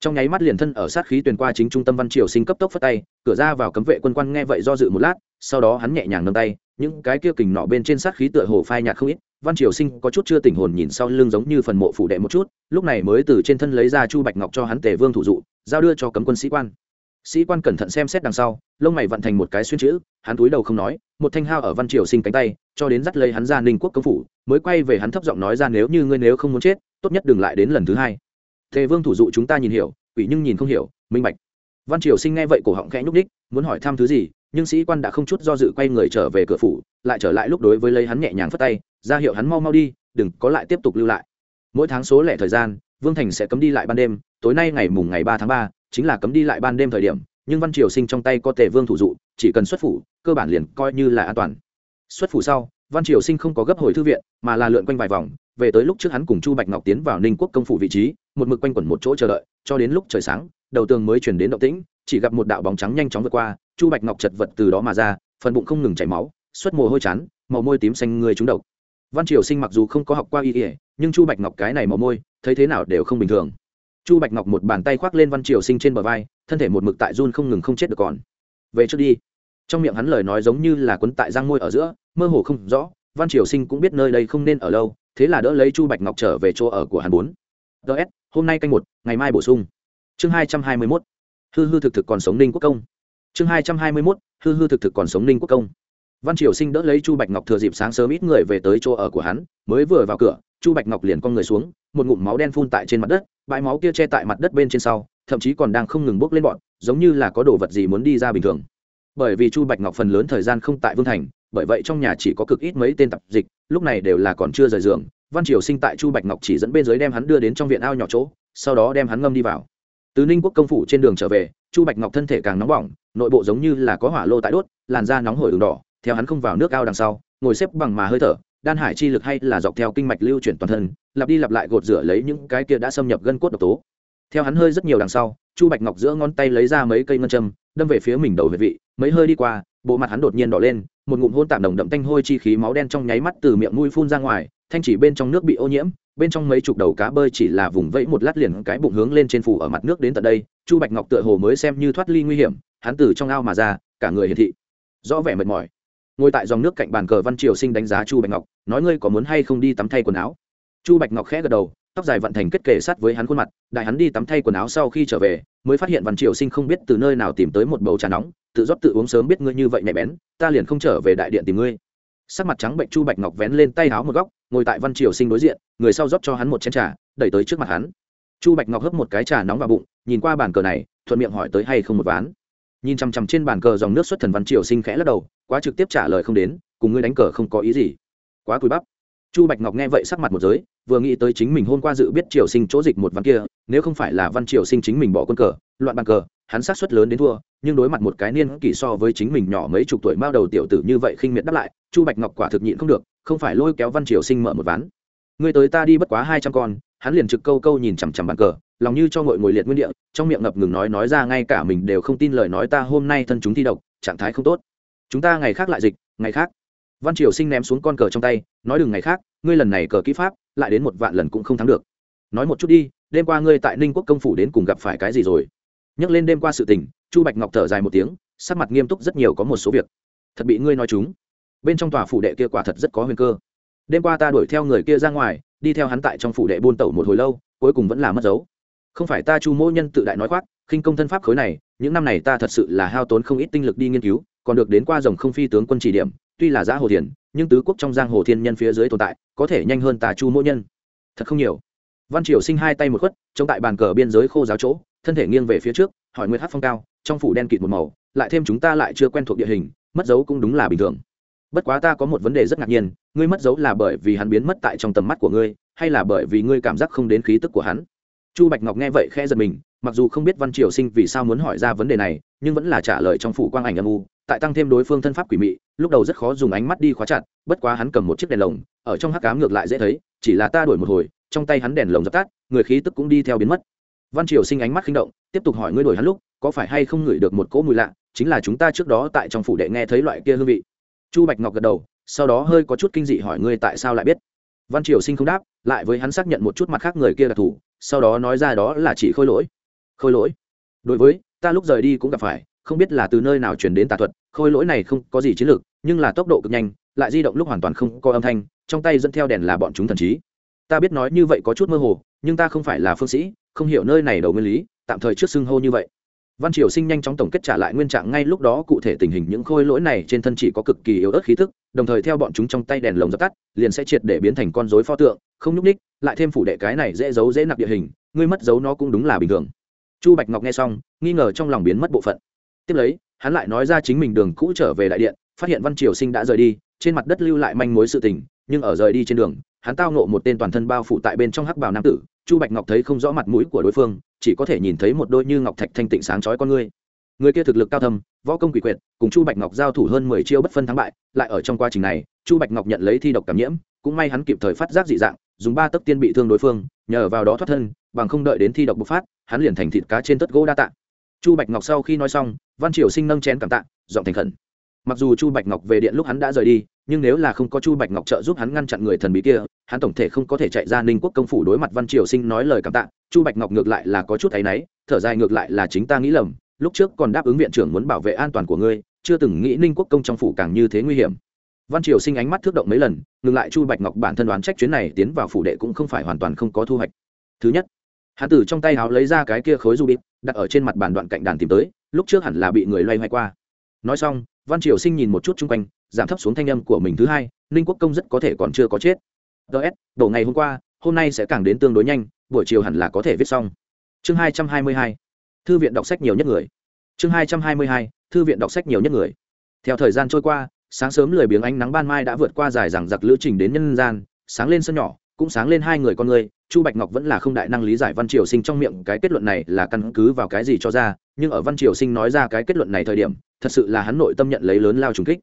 Trong nháy mắt liền thân ở sát khí tuyền qua chính trung tâm văn triều sinh cấp tốc phất tay, cửa ra vào cấm vệ quân quan nghe vậy do dự một lát, sau đó hắn nhẹ nhàng nâng tay những cái kia kình nọ bên trên sát khí tựa hồ phai nhạt không ít, văn triều sinh có chút chưa tỉnh hồn nhìn sau lưng giống như phần mộ phủ đệ một chút, lúc này mới từ trên thân lấy ra chu bạch ngọc cho hắn tề vương thủ dụ, giao đưa cho cấm quân sĩ quan. Sĩ quan cẩn thận xem xét đằng sau, lông mày vận thành một cái xuyên chữ, hắn túi đầu không nói, một thanh hao ở văn triều sinh cánh tay, cho đến dắt lấy hắn ra ninh quốc công phủ, mới quay về hắn thấp giọng nói ra nếu như ngươi nếu không muốn chết, tốt nhất đừng lại đến lần thứ hai. Tề vương thủ dụ chúng ta nhìn hiểu, quỷ nhưng nhìn không hiểu, minh bạch. Văn triều sinh nghe vậy cổ họng khẽ nhúc ních muốn hỏi thăm thứ gì nhưng sĩ quan đã không chút do dự quay người trở về cửa phủ, lại trở lại lúc đối với lấy hắn nhẹ nhàng phất tay, ra hiệu hắn mau mau đi, đừng có lại tiếp tục lưu lại. Mỗi tháng số lẻ thời gian, vương thành sẽ cấm đi lại ban đêm, tối nay ngày mùng ngày ba tháng ba, chính là cấm đi lại ban đêm thời điểm, nhưng văn triều sinh trong tay có tề vương thủ dụ, chỉ cần xuất phủ, cơ bản liền coi như là an toàn. Xuất phủ sau, văn triều sinh không có gấp hồi thư viện, mà là lượn quanh vài vòng, về tới lúc trước hắn cùng chu bạch ngọc tiến vào ninh quốc công phủ vị trí, một mực quanh quẩn một chỗ chờ đợi, cho đến lúc trời sáng, đầu tường mới chuyển đến động tĩnh, chỉ gặp một đạo bóng trắng nhanh chóng vượt qua chu bạch ngọc chật vật từ đó mà ra, phần bụng không ngừng chảy máu, xuất mồ hôi chán, màu môi tím xanh người trúng độc. Văn triều sinh mặc dù không có học qua y ỉa nhưng chu bạch ngọc cái này màu môi, thấy thế nào đều không bình thường. Chu bạch ngọc một bàn tay khoác lên văn triều sinh trên bờ vai, thân thể một mực tại run không ngừng không chết được còn. Về trước đi. Trong miệng hắn lời nói giống như là quấn tại giang môi ở giữa, mơ hồ không rõ, văn triều sinh cũng biết nơi đây không nên ở lâu, thế là đỡ lấy chu bạch ngọc trở về chỗ ở của hắn bốn. Ts hôm nay canh một, ngày mai bổ sung. Chương hai trăm hai mươi mốt. Hư hư thực thực còn sống ninh quốc công chương hai trăm hai mươi mốt, hư hư thực thực còn sống ninh quốc công. Văn triều sinh đỡ lấy chu bạch ngọc thừa dịp sáng sớm ít người về tới chỗ ở của hắn, mới vừa vào cửa, chu bạch ngọc liền con người xuống, một ngụm máu đen phun tại trên mặt đất, bãi máu kia che tại mặt đất bên trên sau, thậm chí còn đang không ngừng bốc lên bọn, giống như là có đồ vật gì muốn đi ra bình thường. Bởi vì chu bạch ngọc phần lớn thời gian không tại vương thành, bởi vậy trong nhà chỉ có cực ít mấy tên tập dịch, lúc này đều là còn chưa rời giường. Văn triều sinh tại chu bạch ngọc chỉ dẫn bên dưới đem hắn đưa đến trong viện ao nhỏ chỗ, sau đó đem hắn ngâm đi vào từ ninh quốc công phủ trên đường trở về, chu bạch ngọc thân thể càng nóng bỏng, nội bộ giống như là có hỏa lô tại đốt, làn da nóng hổi đường đỏ, theo hắn không vào nước ao đằng sau, ngồi xếp bằng mà hơi thở, đan hải chi lực hay là dọc theo kinh mạch lưu chuyển toàn thân, lặp đi lặp lại gột rửa lấy những cái kia đã xâm nhập gân cốt độc tố. Theo hắn hơi rất nhiều đằng sau, chu bạch ngọc giữa ngón tay lấy ra mấy cây ngân châm, đâm về phía mình đầu huyệt vị, mấy hơi đi qua, bộ mặt hắn đột nhiên đỏ lên, một ngụm hôn tạm đồng đậm tanh hôi chi khí máu đen trong nháy mắt từ miệng mũi phun ra ngoài, thanh chỉ bên trong nước bị ô nhiễm bên trong mấy chục đầu cá bơi chỉ là vùng vẫy một lát liền cái bụng hướng lên trên phủ ở mặt nước đến tận đây, chu bạch ngọc tựa hồ mới xem như thoát ly nguy hiểm, hắn từ trong ao mà ra, cả người hiển thị, rõ vẻ mệt mỏi. Ngồi tại dòng nước cạnh bàn cờ văn triều sinh đánh giá chu bạch ngọc, nói ngươi có muốn hay không đi tắm thay quần áo? Chu bạch ngọc khẽ gật đầu, tóc dài vận thành kết kề sát với hắn khuôn mặt, đại hắn đi tắm thay quần áo sau khi trở về, mới phát hiện văn triều sinh không biết từ nơi nào tìm tới một bầu trà nóng, tự rót tự uống sớm biết ngươi như vậy nhạy bén, ta liền không trở về đại điện tìm ngươi sắc mặt trắng bệnh chu bạch ngọc vén lên tay áo một góc, ngồi tại văn triều sinh đối diện, người sau rót cho hắn một chén trà, đẩy tới trước mặt hắn. Chu bạch ngọc hấp một cái trà nóng vào bụng, nhìn qua bàn cờ này, thuận miệng hỏi tới hay không một ván. Nhìn chằm chằm trên bàn cờ dòng nước xuất thần văn triều sinh khẽ lắc đầu, quá trực tiếp trả lời không đến, cùng ngươi đánh cờ không có ý gì. Quá cùi bắp chu bạch ngọc nghe vậy sắc mặt một giới, vừa nghĩ tới chính mình hôm qua dự biết triều sinh chỗ dịch một văn kia, nếu không phải là văn triều sinh chính mình bỏ quân cờ, loạn bàn cờ, hắn sát suất lớn đến thua, nhưng đối mặt một cái niên kỷ so với chính mình nhỏ mấy chục tuổi mao đầu tiểu tử như vậy khinh miệt đáp lại, chu bạch ngọc quả thực nhịn không được, không phải lôi kéo văn triều sinh mở một ván. Người tới ta đi bất quá hai trăm con, hắn liền trực câu câu nhìn chằm chằm bàn cờ, lòng như cho ngồi ngồi liệt nguyên địa, trong miệng ngập ngừng nói nói ra ngay cả mình đều không tin lời nói ta hôm nay thân chúng thi độc, trạng thái không tốt. Chúng ta ngày khác lại dịch, ngày khác. Văn triều sinh ném xuống con cờ trong tay nói đừng ngày khác, ngươi lần này cờ kỹ pháp, lại đến một vạn lần cũng không thắng được. Nói một chút đi, đêm qua ngươi tại ninh quốc công phủ đến cùng gặp phải cái gì rồi? Nhắc lên đêm qua sự tình, chu bạch ngọc thở dài một tiếng, sắc mặt nghiêm túc rất nhiều có một số việc. Thật bị ngươi nói chúng. Bên trong tòa phủ đệ kia quả thật rất có huyền cơ. Đêm qua ta đuổi theo người kia ra ngoài, đi theo hắn tại trong phủ đệ buôn tẩu một hồi lâu, cuối cùng vẫn là mất dấu. Không phải ta chu mỗ nhân tự đại nói khoác, khinh công thân pháp khối này, những năm này ta thật sự là hao tốn không ít tinh lực đi nghiên cứu, còn được đến qua dòng không phi tướng quân chỉ điểm, tuy là giã hồ thiền nhưng tứ quốc trong giang hồ thiên nhân phía dưới tồn tại, có thể nhanh hơn tà chu mỗi nhân. Thật không nhiều. Văn triều sinh hai tay một khuất, chống tại bàn cờ biên giới khô giáo chỗ, thân thể nghiêng về phía trước, hỏi nguyệt hát phong cao, trong phủ đen kịt một màu, lại thêm chúng ta lại chưa quen thuộc địa hình, mất dấu cũng đúng là bình thường. Bất quá ta có một vấn đề rất ngạc nhiên, ngươi mất dấu là bởi vì hắn biến mất tại trong tầm mắt của ngươi, hay là bởi vì ngươi cảm giác không đến khí tức của hắn? Chu bạch ngọc nghe vậy khẽ giật mình mặc dù không biết văn triều sinh vì sao muốn hỏi ra vấn đề này, nhưng vẫn là trả lời trong phủ quang ảnh âm u, tại tăng thêm đối phương thân pháp quỷ mị, lúc đầu rất khó dùng ánh mắt đi khóa chặt, bất quá hắn cầm một chiếc đèn lồng, ở trong hắc cám ngược lại dễ thấy, chỉ là ta đuổi một hồi, trong tay hắn đèn lồng dập tắt, người khí tức cũng đi theo biến mất. Văn triều sinh ánh mắt khinh động, tiếp tục hỏi ngươi đuổi hắn lúc, có phải hay không ngửi được một cỗ mùi lạ, chính là chúng ta trước đó tại trong phủ đệ nghe thấy loại kia hương vị. Chu bạch ngọc gật đầu, sau đó hơi có chút kinh dị hỏi ngươi tại sao lại biết. Văn triều sinh không đáp, lại với hắn xác nhận một chút mặt khác người kia đặc thù sau đó nói ra đó là chỉ khôi lỗi khôi lỗi. Đối với, ta lúc rời đi cũng gặp phải, không biết là từ nơi nào chuyển đến tà thuật, khôi lỗi này không có gì chiến lược, nhưng là tốc độ cực nhanh, lại di động lúc hoàn toàn không có âm thanh, trong tay dẫn theo đèn là bọn chúng thần trí. Ta biết nói như vậy có chút mơ hồ, nhưng ta không phải là phương sĩ, không hiểu nơi này đầu nguyên lý, tạm thời trước xưng hô như vậy. Văn triều sinh nhanh chóng tổng kết trả lại nguyên trạng ngay lúc đó, cụ thể tình hình những khôi lỗi này trên thân chỉ có cực kỳ yếu ớt khí thức, đồng thời theo bọn chúng trong tay đèn lồng dập tắt, liền sẽ triệt để biến thành con rối pho tượng, không nhúc ních lại thêm phủ đệ cái này dễ giấu dễ nặc địa hình, ngươi mất dấu nó cũng đúng là bình thường chu bạch ngọc nghe xong, nghi ngờ trong lòng biến mất bộ phận. Tiếp lấy, hắn lại nói ra chính mình đường cũ trở về đại điện, phát hiện văn triều sinh đã rời đi, trên mặt đất lưu lại manh mối sự tình, nhưng ở rời đi trên đường, hắn tao nộ một tên toàn thân bao phủ tại bên trong hắc bào nam tử, chu bạch ngọc thấy không rõ mặt mũi của đối phương, chỉ có thể nhìn thấy một đôi như ngọc thạch thanh tịnh sáng chói con ngươi. Người kia thực lực cao thâm, võ công quỷ quyệt, cùng chu bạch ngọc giao thủ hơn mười chiêu bất phân thắng bại, lại ở trong quá trình này, chu bạch ngọc nhận lấy thi độc cảm nhiễm, cũng may hắn kịp thời phát giác dị dạng, dùng ba tấc tiên bị thương đối phương, nhờ vào đó thoát thân, bằng không đợi đến thi độc bộc phát hắn liền thành thịt cá trên tất gỗ đa tạ. Chu bạch ngọc sau khi nói xong, văn triều sinh nâng chén cảm tạ, giọng thành khẩn. Mặc dù chu bạch ngọc về điện lúc hắn đã rời đi, nhưng nếu là không có chu bạch ngọc trợ giúp hắn ngăn chặn người thần bí kia, hắn tổng thể không có thể chạy ra ninh quốc công phủ đối mặt văn triều sinh nói lời cảm tạ. Chu bạch ngọc ngược lại là có chút áy náy, thở dài ngược lại là chính ta nghĩ lầm, lúc trước còn đáp ứng viện trưởng muốn bảo vệ an toàn của ngươi, chưa từng nghĩ ninh quốc công trong phủ càng như thế nguy hiểm. Văn triều sinh ánh mắt thước động mấy lần, ngừng lại chu bạch ngọc bản thân đoán trách chuyến này tiến vào phủ đệ cũng không phải hoàn toàn không có thu hoạch. Thứ nhất hắn từ trong tay áo lấy ra cái kia khối du bịt đặt ở trên mặt bàn đoạn cạnh đàn tìm tới, lúc trước hẳn là bị người loay hoay qua. Nói xong, văn triều sinh nhìn một chút chung quanh, giảm thấp xuống thanh âm của mình thứ hai, ninh quốc công rất có thể còn chưa có chết. Ts đổ ngày hôm qua, hôm nay sẽ càng đến tương đối nhanh, buổi chiều hẳn là có thể viết xong. Chương hai trăm hai mươi hai, thư viện đọc sách nhiều nhất người. Chương hai trăm hai mươi hai, thư viện đọc sách nhiều nhất người. Theo thời gian trôi qua, sáng sớm lười biếng ánh nắng ban mai đã vượt qua dài rằng giặc lữ trình đến nhân gian, sáng lên sân nhỏ, cũng sáng lên hai người con người chu bạch ngọc vẫn là không đại năng lý giải văn triều sinh trong miệng cái kết luận này là căn cứ vào cái gì cho ra, nhưng ở văn triều sinh nói ra cái kết luận này thời điểm, thật sự là hắn nội tâm nhận lấy lớn lao trùng kích.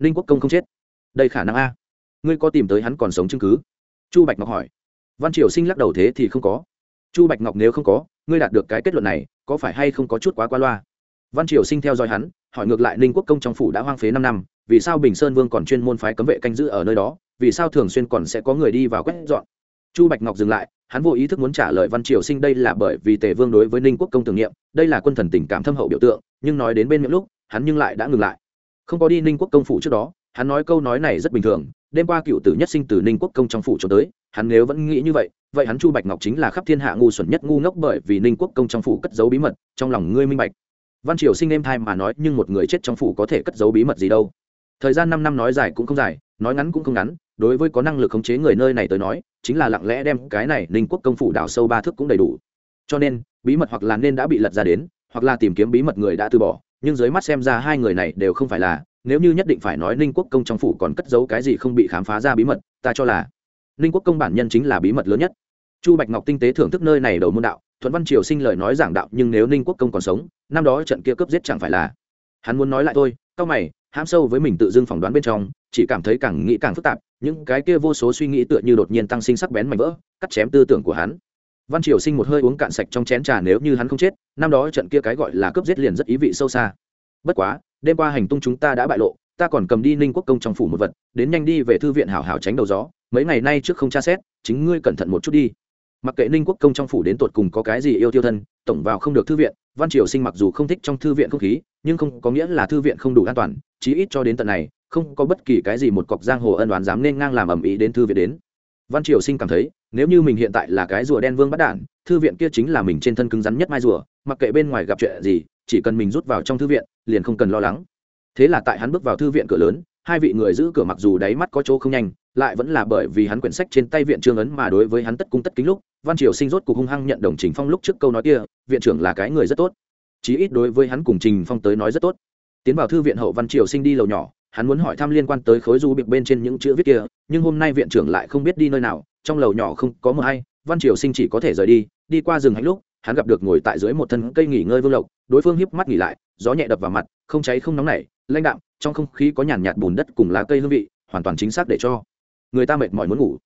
Ninh quốc công không chết. Đây khả năng a. Ngươi có tìm tới hắn còn sống chứng cứ? Chu bạch ngọc hỏi. Văn triều sinh lắc đầu thế thì không có. Chu bạch ngọc nếu không có, ngươi đạt được cái kết luận này, có phải hay không có chút quá qua loa? Văn triều sinh theo dõi hắn, hỏi ngược lại ninh quốc công trong phủ đã hoang phế năm năm, vì sao bình sơn vương còn chuyên môn phái cấm vệ canh giữ ở nơi đó, vì sao thường xuyên còn sẽ có người đi vào quét dọn? Chu bạch ngọc dừng lại, hắn vô ý thức muốn trả lời văn triều sinh đây là bởi vì tề vương đối với ninh quốc công tưởng niệm, đây là quân thần tình cảm thâm hậu biểu tượng, nhưng nói đến bên miệng lúc, hắn nhưng lại đã ngừng lại. Không có đi ninh quốc công phủ trước đó, hắn nói câu nói này rất bình thường, đêm qua cựu tử nhất sinh từ ninh quốc công trong phủ cho tới, hắn nếu vẫn nghĩ như vậy vậy hắn chu bạch ngọc chính là khắp thiên hạ ngu xuẩn nhất ngu ngốc bởi vì ninh quốc công trong phủ cất giấu bí mật, trong lòng ngươi minh bạch. Văn triều sinh êm thai mà nói, nhưng một người chết trong phủ có thể cất giấu bí mật gì đâu. Thời gian năm năm nói dài cũng không dài, nói ngắn cũng không ngắn đối với có năng lực khống chế người nơi này tới nói, chính là lặng lẽ đem cái này ninh quốc công phủ đào sâu ba thước cũng đầy đủ. Cho nên, bí mật hoặc là nên đã bị lật ra đến, hoặc là tìm kiếm bí mật người đã từ bỏ, nhưng dưới mắt xem ra hai người này đều không phải là, nếu như nhất định phải nói ninh quốc công trong phủ còn cất giấu cái gì không bị khám phá ra bí mật, ta cho là ninh quốc công bản nhân chính là bí mật lớn nhất. Chu bạch ngọc tinh tế thưởng thức nơi này đầu môn đạo, thuận văn triều sinh lời nói giảng đạo, nhưng nếu ninh quốc công còn sống, năm đó trận kia cướp giết chẳng phải là, hắn muốn nói lại thôi, cao mày hãm sâu với mình tự dưng phỏng đoán bên trong, chỉ cảm thấy càng nghĩ càng phức tạp, những cái kia vô số suy nghĩ tựa như đột nhiên tăng sinh sắc bén mạnh vỡ, cắt chém tư tưởng của hắn. Văn triều sinh một hơi uống cạn sạch trong chén trà nếu như hắn không chết, năm đó trận kia cái gọi là cướp giết liền rất ý vị sâu xa. Bất quá, đêm qua hành tung chúng ta đã bại lộ, ta còn cầm đi ninh quốc công trong phủ một vật, đến nhanh đi về thư viện hảo hảo tránh đầu gió, mấy ngày nay trước không tra xét, chính ngươi cẩn thận một chút đi. Mặc kệ ninh quốc công trong phủ đến tột cùng có cái gì yêu tiêu thân, tổng vào không được thư viện văn triều sinh mặc dù không thích trong thư viện không khí, nhưng không có nghĩa là thư viện không đủ an toàn, chí ít cho đến tận này, không có bất kỳ cái gì một cọc giang hồ ân đoán dám nên ngang làm ầm ĩ đến thư viện đến. Văn triều sinh cảm thấy, nếu như mình hiện tại là cái rùa đen vương bắt đản, thư viện kia chính là mình trên thân cứng rắn nhất mai rùa, mặc kệ bên ngoài gặp chuyện gì, chỉ cần mình rút vào trong thư viện, liền không cần lo lắng. Thế là tại hắn bước vào thư viện cửa lớn hai vị người giữ cửa mặc dù đáy mắt có chỗ không nhanh, lại vẫn là bởi vì hắn quyển sách trên tay viện trương ấn mà đối với hắn tất cung tất kính lúc, văn triều sinh rốt cuộc hung hăng nhận đồng trình phong lúc trước câu nói kia, viện trưởng là cái người rất tốt. Chí ít đối với hắn cùng trình phong tới nói rất tốt. Tiến vào thư viện hậu văn triều sinh đi lầu nhỏ, hắn muốn hỏi thăm liên quan tới khối du bịp bên trên những chữ viết kia, nhưng hôm nay viện trưởng lại không biết đi nơi nào, trong lầu nhỏ không có mờ hay văn triều sinh chỉ có thể rời đi đi qua rừng hạnh lúc, hắn gặp được ngồi tại dưới một thân cây nghỉ ngơi vương lộc, đối phương hiếp mắt nghỉ lại, gió nhẹ đập vào mặt, không cháy không nóng nảy lãnh đạm trong không khí có nhàn nhạt bùn đất cùng lá cây hương vị, hoàn toàn chính xác để cho người ta mệt mỏi muốn ngủ.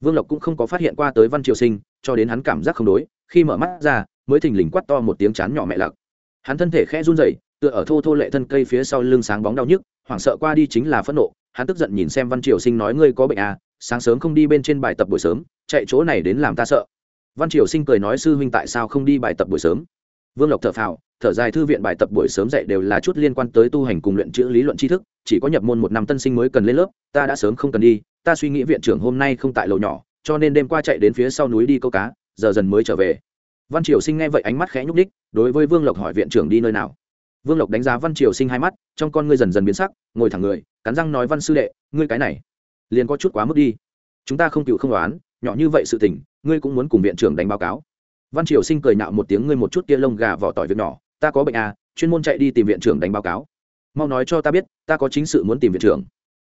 Vương lộc cũng không có phát hiện qua tới văn triều sinh, cho đến hắn cảm giác không đối, khi mở mắt ra, mới thình lình quát to một tiếng chán nhỏ mẹ lặc. Hắn thân thể khẽ run rẩy, tựa ở thô thô lệ thân cây phía sau lưng sáng bóng đau nhức, hoảng sợ qua đi chính là phẫn nộ, hắn tức giận nhìn xem văn triều sinh nói ngươi có bệnh à sáng sớm không đi bên trên bài tập buổi sớm, chạy chỗ này đến làm ta sợ. Văn triều sinh cười nói sư huynh tại sao không đi bài tập buổi sớm? Vương lộc thở phào, thở dài thư viện bài tập buổi sớm dạy đều là chút liên quan tới tu hành cùng luyện chữ lý luận tri thức, chỉ có nhập môn một năm tân sinh mới cần lên lớp, ta đã sớm không cần đi, ta suy nghĩ viện trưởng hôm nay không tại lầu nhỏ, cho nên đêm qua chạy đến phía sau núi đi câu cá, giờ dần mới trở về. Văn triều sinh nghe vậy ánh mắt khẽ nhúc đích đối với vương lộc hỏi viện trưởng đi nơi nào. Vương lộc đánh giá văn triều sinh hai mắt, trong con ngươi dần dần biến sắc, ngồi thẳng người, cắn răng nói văn sư đệ, ngươi cái này, liền có chút quá mức đi. Chúng ta không cựu không đoán, nhỏ như vậy sự tình, ngươi cũng muốn cùng viện trưởng đánh báo cáo văn triều sinh cười nạo một tiếng, ngươi một chút kia lông gà vỏ tỏi việc nhỏ, ta có bệnh à chuyên môn chạy đi tìm viện trưởng đánh báo cáo. Mau nói cho ta biết, ta có chính sự muốn tìm viện trưởng.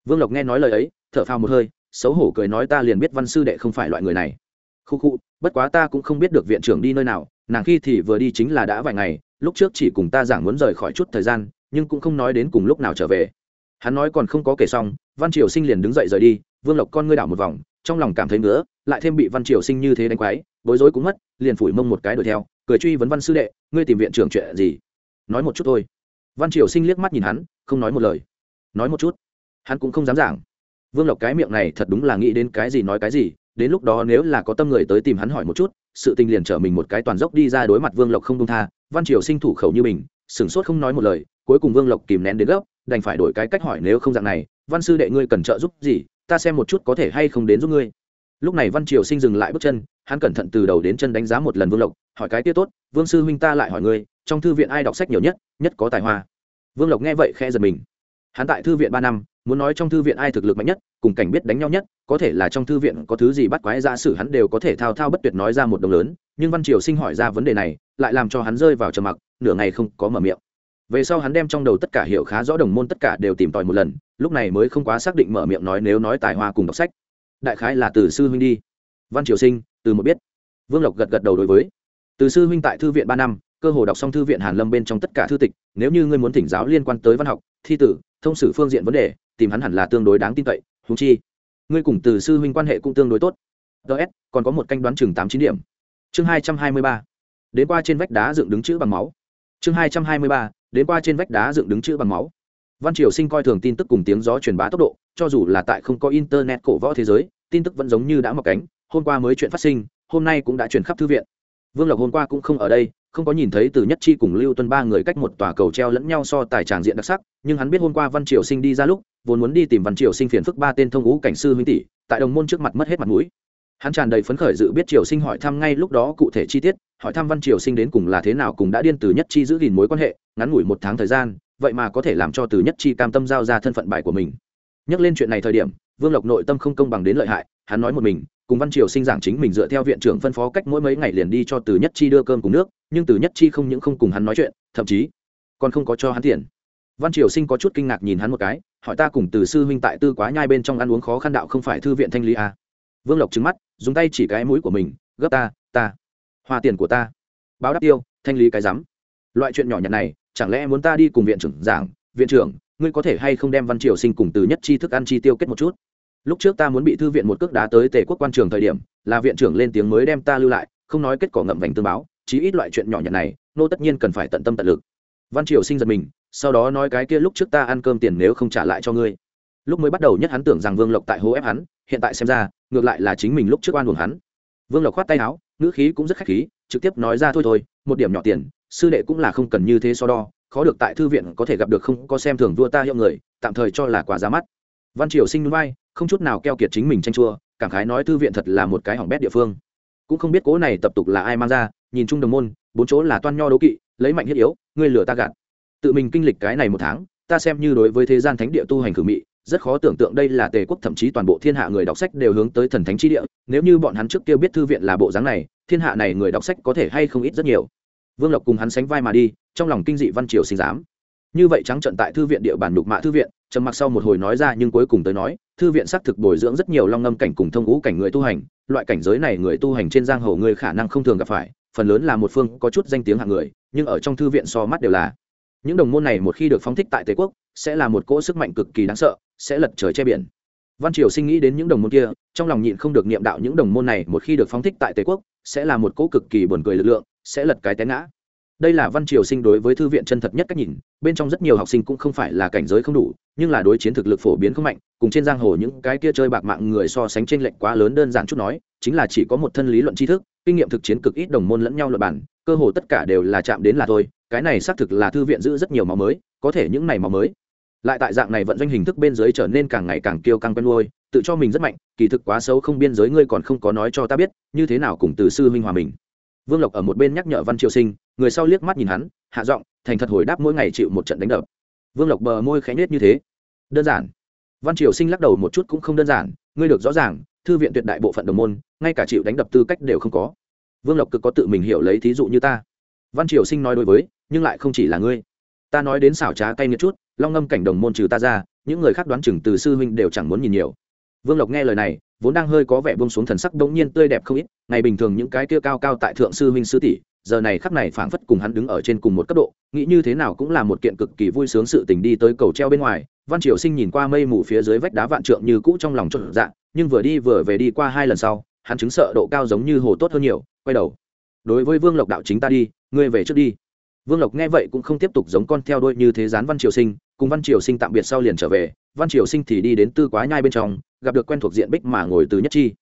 Vương lộc nghe nói lời ấy, thở phào một hơi, xấu hổ cười nói, ta liền biết văn sư đệ không phải loại người này. Khu khu, bất quá ta cũng không biết được viện trưởng đi nơi nào, nàng khi thì vừa đi chính là đã vài ngày, lúc trước chỉ cùng ta giảng muốn rời khỏi chút thời gian, nhưng cũng không nói đến cùng lúc nào trở về. Hắn nói còn không có kể xong, văn triều sinh liền đứng dậy rời đi, vương lộc con ngươi đảo một vòng, trong lòng cảm thấy nữa lại thêm bị văn triều sinh như thế đánh quái, bối rối cũng mất, liền phủi mông một cái đuổi theo, cười truy vấn văn sư đệ, ngươi tìm viện trưởng chuyện gì? Nói một chút thôi. Văn triều sinh liếc mắt nhìn hắn, không nói một lời. Nói một chút. Hắn cũng không dám giảng. Vương lộc cái miệng này thật đúng là nghĩ đến cái gì nói cái gì, đến lúc đó nếu là có tâm người tới tìm hắn hỏi một chút, sự tình liền trở mình một cái toàn dốc đi ra đối mặt vương lộc không công tha, văn triều sinh thủ khẩu như mình, sửng sốt không nói một lời, cuối cùng vương lộc kìm nén đến gấp, đành phải đổi cái cách hỏi nếu không dạng này, văn sư đệ ngươi cần trợ giúp gì, ta xem một chút có thể hay không đến giúp ngươi lúc này văn triều sinh dừng lại bước chân, hắn cẩn thận từ đầu đến chân đánh giá một lần vương lộc, hỏi cái tiết tốt, vương sư huynh ta lại hỏi ngươi, trong thư viện ai đọc sách nhiều nhất nhất có tài hoa? Vương lộc nghe vậy khe giật mình. Hắn tại thư viện ba năm, muốn nói trong thư viện ai thực lực mạnh nhất, cùng cảnh biết đánh nhau nhất, có thể là trong thư viện có thứ gì bắt quái giả sử hắn đều có thể thao thao bất tuyệt nói ra một đồng lớn, nhưng văn triều sinh hỏi ra vấn đề này, lại làm cho hắn rơi vào trầm mặc, nửa ngày không có mở miệng. Về sau hắn đem trong đầu tất cả hiểu khá rõ đồng môn tất cả đều tìm tòi một lần, lúc này mới không quá xác định mở miệng nói nếu nói tài hoa cùng đọc sách đại khái là từ sư huynh đi. Văn triều sinh, từ một biết. Vương lộc gật gật đầu đối với. Từ sư huynh tại thư viện ba năm, cơ hồ đọc xong thư viện hàn lâm bên trong tất cả thư tịch, nếu như ngươi muốn thỉnh giáo liên quan tới văn học, thi tử, thông sử phương diện vấn đề, tìm hắn hẳn là tương đối đáng tin cậy húng chi, ngươi cùng từ sư huynh quan hệ cũng tương đối tốt. Ts còn có một canh đoán chừng tám chín điểm. Chương hai trăm hai mươi ba. Đến qua trên vách đá dựng đứng chữ bằng máu. Chương hai trăm hai mươi ba, đến qua trên vách đá dựng đứng chữ bằng máu văn triều sinh coi thường tin tức cùng tiếng gió truyền bá tốc độ, cho dù là tại không có internet cổ võ thế giới, tin tức vẫn giống như đã mọc cánh, hôm qua mới chuyện phát sinh, hôm nay cũng đã truyền khắp thư viện. Vương lộc hôm qua cũng không ở đây, không có nhìn thấy từ nhất chi cùng lưu tuân ba người cách một tòa cầu treo lẫn nhau so tài tràng diện đặc sắc, nhưng hắn biết hôm qua văn triều sinh đi ra lúc, vốn muốn đi tìm văn triều sinh phiền phức ba tên thông ngũ cảnh sư huynh tỷ, tại đồng môn trước mặt mất hết mặt mũi hắn tràn đầy phấn khởi dự biết triều sinh hỏi thăm ngay lúc đó cụ thể chi tiết, hỏi thăm văn triều sinh đến cùng là thế nào cùng đã điên từ nhất chi giữ gìn mối quan hệ, ngắn ngủi một tháng thời gian, vậy mà có thể làm cho từ nhất chi cam tâm giao ra thân phận bài của mình nhắc lên chuyện này thời điểm, vương lộc nội tâm không công bằng đến lợi hại, hắn nói một mình, cùng văn triều sinh giảng chính mình dựa theo viện trưởng phân phó cách mỗi mấy ngày liền đi cho từ nhất chi đưa cơm cùng nước, nhưng từ nhất chi không những không cùng hắn nói chuyện, thậm chí còn không có cho hắn tiền văn triều sinh có chút kinh ngạc nhìn hắn một cái, hỏi ta cùng từ sư huynh tại tư quá nhai bên trong ăn uống khó khăn đạo không phải thư viện thanh lý à. vương lộc trứng mắt dùng tay chỉ cái mũi của mình, gấp ta ta. Hoa tiền của ta. Báo đáp tiêu, thanh lý cái rắm. Loại chuyện nhỏ nhặt này, chẳng lẽ muốn ta đi cùng viện trưởng giảng? Viện trưởng, ngươi có thể hay không đem văn triều sinh cùng từ nhất chi thức ăn chi tiêu kết một chút? Lúc trước ta muốn bị thư viện một cước đá tới tề quốc quan trường thời điểm, là viện trưởng lên tiếng mới đem ta lưu lại, không nói kết quả ngậm vành tương báo, chí ít loại chuyện nhỏ nhặt này, nô tất nhiên cần phải tận tâm tận lực. Văn triều sinh giật mình, sau đó nói cái kia lúc trước ta ăn cơm tiền nếu không trả lại cho ngươi lúc mới bắt đầu nhất hắn tưởng rằng vương lộc tại hố ép hắn, hiện tại xem ra, ngược lại là chính mình lúc trước oan buồn hắn. Vương lộc khoát tay áo, ngữ khí cũng rất khách khí, trực tiếp nói ra thôi thôi, một điểm nhỏ tiền, sư đệ cũng là không cần như thế so đo, khó được tại thư viện có thể gặp được không có xem thường vua ta hiệu người, tạm thời cho là quả giá mắt. Văn triều sinh núi bay không chút nào keo kiệt chính mình tranh chua, cảm khái nói thư viện thật là một cái hỏng bét địa phương. Cũng không biết cố này tập tục là ai mang ra, nhìn chung đồng môn, bốn chỗ là toan nho đố kỵ, lấy mạnh thiết yếu, ngươi lừa ta gạt. Tự mình kinh lịch cái này một tháng, ta xem như đối với thế gian thánh địa tu hành cử mị rất khó tưởng tượng đây là tề quốc thậm chí toàn bộ thiên hạ người đọc sách đều hướng tới thần thánh tri địa. Nếu như bọn hắn trước kia biết thư viện là bộ dáng này, thiên hạ này người đọc sách có thể hay không ít rất nhiều. Vương lộc cùng hắn sánh vai mà đi, trong lòng kinh dị văn triều sinh giám. Như vậy trắng trận tại thư viện địa bàn đục mạ thư viện, trầm mặc sau một hồi nói ra nhưng cuối cùng tới nói, thư viện xác thực bồi dưỡng rất nhiều long ngâm cảnh cùng thông ngũ cảnh người tu hành, loại cảnh giới này người tu hành trên giang hồ người khả năng không thường gặp phải, phần lớn là một phương có chút danh tiếng hạng người, nhưng ở trong thư viện so mắt đều là. Những đồng môn này một khi được phóng thích tại tề quốc sẽ là một cỗ sức mạnh cực kỳ đáng sợ, sẽ lật trời che biển. Văn triều sinh nghĩ đến những đồng môn kia, trong lòng nhịn không được niệm đạo những đồng môn này một khi được phóng thích tại tề quốc, sẽ là một cỗ cực kỳ buồn cười lực lượng, sẽ lật cái té ngã. Đây là văn triều sinh đối với thư viện chân thật nhất cách nhìn, bên trong rất nhiều học sinh cũng không phải là cảnh giới không đủ, nhưng là đối chiến thực lực phổ biến không mạnh, cùng trên giang hồ những cái kia chơi bạc mạng người so sánh trên lệnh quá lớn đơn giản chút nói, chính là chỉ có một thân lý luận tri thức, kinh nghiệm thực chiến cực ít đồng môn lẫn nhau luật bản cơ hồ tất cả đều là chạm đến là thôi, cái này xác thực là thư viện giữ rất nhiều máu mới có thể những này máu mới. Lại tại dạng này vận doanh hình thức bên dưới trở nên càng ngày càng kiêu căng quen nuôi, tự cho mình rất mạnh, kỳ thực quá xấu không biên giới ngươi còn không có nói cho ta biết, như thế nào cùng từ sư minh hòa mình. Vương lộc ở một bên nhắc nhở văn triều sinh, người sau liếc mắt nhìn hắn, hạ giọng, thành thật hồi đáp mỗi ngày chịu một trận đánh đập. Vương lộc bờ môi khẽ nết như thế. Đơn giản. Văn triều sinh lắc đầu một chút cũng không đơn giản, ngươi được rõ ràng, thư viện tuyệt đại bộ phận đồng môn, ngay cả chịu đánh đập tư cách đều không có. Vương lộc cực có tự mình hiểu lấy thí dụ như ta. Văn triều sinh nói đối với, nhưng lại không chỉ là ngươi ta nói đến xảo trá cay nghiệt chút long ngâm cảnh đồng môn trừ ta ra những người khác đoán chừng từ sư huynh đều chẳng muốn nhìn nhiều. Vương lộc nghe lời này vốn đang hơi có vẻ bông xuống thần sắc đ ỗ n g nhiên tươi đẹp không ít ngày bình thường những cái kia cao cao tại thượng sư huynh sư tỷ giờ này khắc này phảng phất cùng hắn đứng ở trên cùng một cấp độ nghĩ như thế nào cũng là một kiện cực kỳ vui sướng sự tình đi tới cầu treo bên ngoài văn triều sinh nhìn qua mây mù phía dưới vách đá vạn trượng như cũ trong lòng trộn dạng, nhưng vừa đi vừa về đi qua hai lần sau hắn chứng sợ độ cao giống như hồ tốt hơn nhiều quay đầu. Đối với vương lộc đạo chính ta đi ngươi về trước đi vương lộc nghe vậy cũng không tiếp tục giống con theo đuôi như thế gián văn triều sinh, cùng văn triều sinh tạm biệt sau liền trở về, văn triều sinh thì đi đến tư quá nhai bên trong, gặp được quen thuộc diện bích mà ngồi từ nhất chi.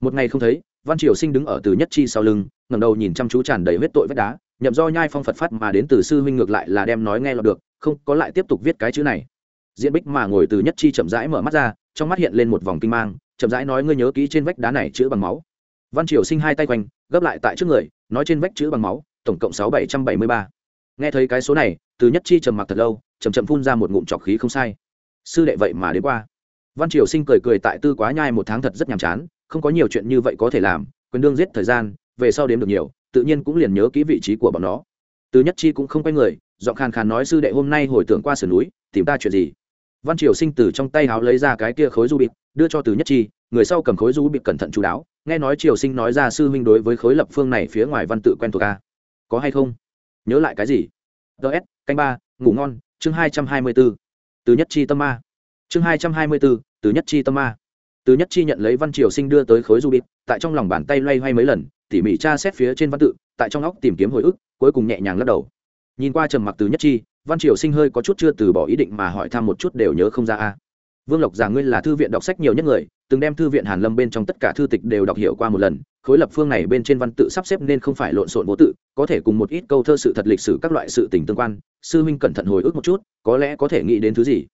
Một ngày không thấy, văn triều sinh đứng ở từ nhất chi sau lưng, ngẩng đầu nhìn chăm chú tràn đầy huyết tội vết đá, nhậm do nhai phong phật phát mà đến từ sư huynh ngược lại là đem nói nghe lọt được, không có lại tiếp tục viết cái chữ này. Diện bích mà ngồi từ nhất chi chậm rãi mở mắt ra, trong mắt hiện lên một vòng kinh mang, chậm rãi nói ngươi nhớ kỹ trên vách đá này chữ bằng máu. Văn triều sinh hai tay quanh, gấp lại tại trước người, nói trên vách chữ bằng máu, tổng cộng sáu bảy trăm bảy mươi ba nghe thấy cái số này, từ nhất chi trầm mặc thật lâu chầm chậm phun ra một ngụm trọc khí không sai. Sư đệ vậy mà đến qua. Văn triều sinh cười cười tại tư quá nhai một tháng thật rất nhàm chán, không có nhiều chuyện như vậy có thể làm quyền đương giết thời gian, về sau đếm được nhiều, tự nhiên cũng liền nhớ kỹ vị trí của bọn nó. Từ nhất chi cũng không quay người, giọng khàn khàn nói, sư đệ, hôm nay hồi tưởng qua sườn núi, tìm ta chuyện gì? Văn triều sinh từ trong tay háo lấy ra cái kia khối du bịt, đưa cho từ nhất chi, người sau cầm khối du bịt cẩn thận chú đáo, nghe nói triều sinh nói ra sư huynh đối với khối lập phương này phía ngoài văn tự quen thuộc a có hay không? Nhớ lại cái gì? Ts canh ba, ngủ ngon, chương hai trăm hai mươi b ố từ nhất chi tâm ma. Chương hai trăm hai mươi b ố từ nhất chi tâm ma. Từ nhất chi nhận lấy văn triều sinh đưa tới khối du bịt tại trong lòng bàn tay loay hoay mấy lần, tỉ mỉ tra xét phía trên văn tự, tại trong óc tìm kiếm hồi ức, cuối cùng nhẹ nhàng lắc đầu. Nhìn qua trầm mặc từ nhất chi, văn triều sinh hơi có chút chưa từ bỏ ý định mà hỏi thăm một chút đều nhớ không ra a. Vương lộc Già ngươi là thư viện đọc sách nhiều nhất người từng đem thư viện hàn lâm bên trong tất cả thư tịch đều đọc hiểu qua một lần, khối lập phương này bên trên văn tự sắp xếp nên không phải lộn xộn vô tự, có thể cùng một ít câu thơ sự thật lịch sử các loại sự tình tương quan, sư huynh cẩn thận hồi ức một chút, có lẽ có thể nghĩ đến thứ gì.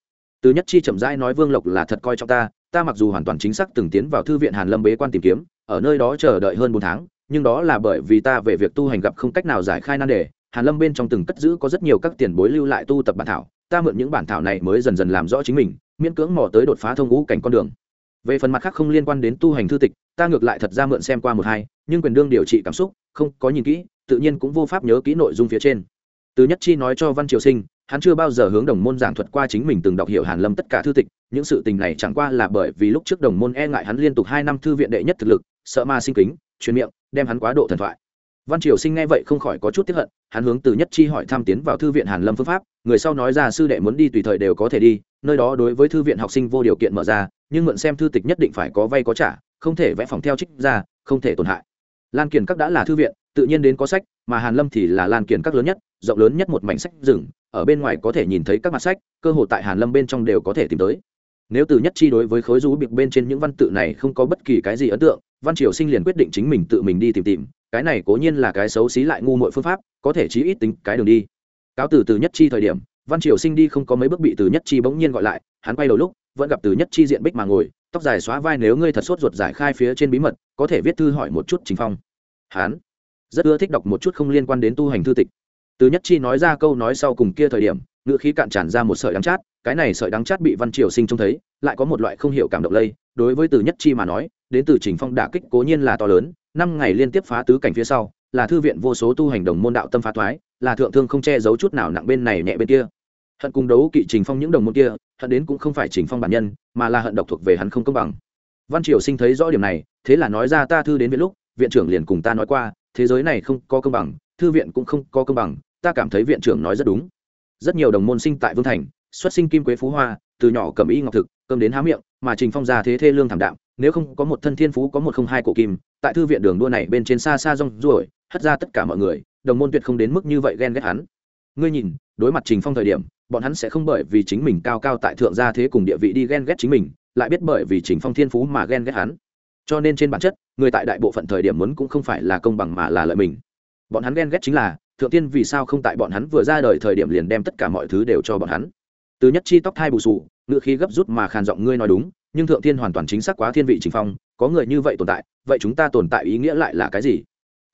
Từ nhất chi chậm rãi nói vương lộc là thật coi trọng ta ta mặc dù hoàn toàn chính xác từng tiến vào thư viện hàn lâm bế quan tìm kiếm, ở nơi đó chờ đợi hơn bốn tháng, nhưng đó là bởi vì ta về việc tu hành gặp không cách nào giải khai nan đề, hàn lâm bên trong từng cất giữ có rất nhiều các tiền bối lưu lại tu tập bản thảo, ta mượn những bản thảo này mới dần dần làm rõ chính mình, miễn cưỡng mò tới đột phá thông ngũ cảnh con đường về phần mặt khác không liên quan đến tu hành thư tịch, ta ngược lại thật ra mượn xem qua một hai, nhưng quyền đương điều trị cảm xúc, không có nhìn kỹ, tự nhiên cũng vô pháp nhớ kỹ nội dung phía trên. Từ nhất chi nói cho văn triều sinh, hắn chưa bao giờ hướng đồng môn giảng thuật qua chính mình từng đọc hiểu hàn lâm tất cả thư tịch, những sự tình này chẳng qua là bởi vì lúc trước đồng môn e ngại hắn liên tục hai năm thư viện đệ nhất thực lực, sợ ma sinh kính, truyền miệng, đem hắn quá độ thần thoại. Văn triều sinh nghe vậy không khỏi có chút tiếp hận, hắn hướng từ nhất chi hỏi tham tiến vào thư viện hàn lâm phương pháp, người sau nói ra sư đệ muốn đi tùy thời đều có thể đi, nơi đó đối với thư viện học sinh vô điều kiện mở ra nhưng mượn xem thư tịch nhất định phải có vay có trả, không thể vẽ phòng theo trích ra, không thể tổn hại. Lan kiền các đã là thư viện, tự nhiên đến có sách, mà hàn lâm thì là lan kiền các lớn nhất, rộng lớn nhất một mảnh sách rừng, ở bên ngoài có thể nhìn thấy các mặt sách, cơ hội tại hàn lâm bên trong đều có thể tìm tới. Nếu từ nhất chi đối với khối rú bịp bên trên những văn tự này không có bất kỳ cái gì ấn tượng, văn triều sinh liền quyết định chính mình tự mình đi tìm tìm, cái này cố nhiên là cái xấu xí lại ngu muội phương pháp, có thể chí ít tính cái đường đi. Cáo từ từ nhất chi thời điểm, văn triều sinh đi không có mấy bước bị từ nhất chi bỗng nhiên gọi lại, hắn quay đầu lúc vẫn gặp từ nhất chi diện bích mà ngồi, tóc dài xóa vai nếu ngươi thật sốt ruột giải khai phía trên bí mật, có thể viết thư hỏi một chút chính phong. Hắn rất ưa thích đọc một chút không liên quan đến tu hành thư tịch. Từ nhất chi nói ra câu nói sau cùng kia thời điểm ngựa khí cạn tràn ra một sợi đắng chát, cái này sợi đắng chát bị văn triều sinh trông thấy, lại có một loại không hiểu cảm động lây. Đối với từ nhất chi mà nói, đến từ trình phong đả kích cố nhiên là to lớn, năm ngày liên tiếp phá tứ cảnh phía sau, là thư viện vô số tu hành đồng môn đạo tâm phá thoái, là thượng thương không che giấu chút nào nặng bên này nhẹ bên kia. Hận cùng đấu kỵ trình phong những đồng môn kia hận đến cũng không phải trình phong bản nhân, mà là hận độc thuộc về hắn không công bằng. Văn triều sinh thấy rõ điểm này, thế là nói ra ta thư đến viện lúc, viện trưởng liền cùng ta nói qua, thế giới này không có công bằng, thư viện cũng không có công bằng, ta cảm thấy viện trưởng nói rất đúng. Rất nhiều đồng môn sinh tại vương thành, xuất sinh kim quế phú hoa, từ nhỏ cầm y ngọc thực cơm đến há miệng, mà trình phong già thế thê lương thảm đạm, nếu không có một thân thiên phú, có một không hai cổ kim, tại thư viện đường đua này bên trên xa xa rong ruổi, hất ra tất cả mọi người, đồng môn tuyệt không đến mức như vậy ghen ghét hắn. Ngươi nhìn, đối mặt trình phong thời điểm bọn hắn sẽ không bởi vì chính mình cao cao tại thượng gia thế cùng địa vị đi ghen ghét chính mình, lại biết bởi vì chính phong thiên phú mà ghen ghét hắn. Cho nên trên bản chất, người tại đại bộ phận thời điểm muốn cũng không phải là công bằng mà là lợi mình. Bọn hắn ghen ghét chính là, thượng tiên vì sao không tại bọn hắn vừa ra đời thời điểm liền đem tất cả mọi thứ đều cho bọn hắn? Từ nhất chi tóc thai bù sù, ngựa khí gấp rút mà khàn giọng ngươi nói đúng, nhưng thượng tiên hoàn toàn chính xác quá thiên vị chính phong, có người như vậy tồn tại, vậy chúng ta tồn tại ý nghĩa lại là cái gì?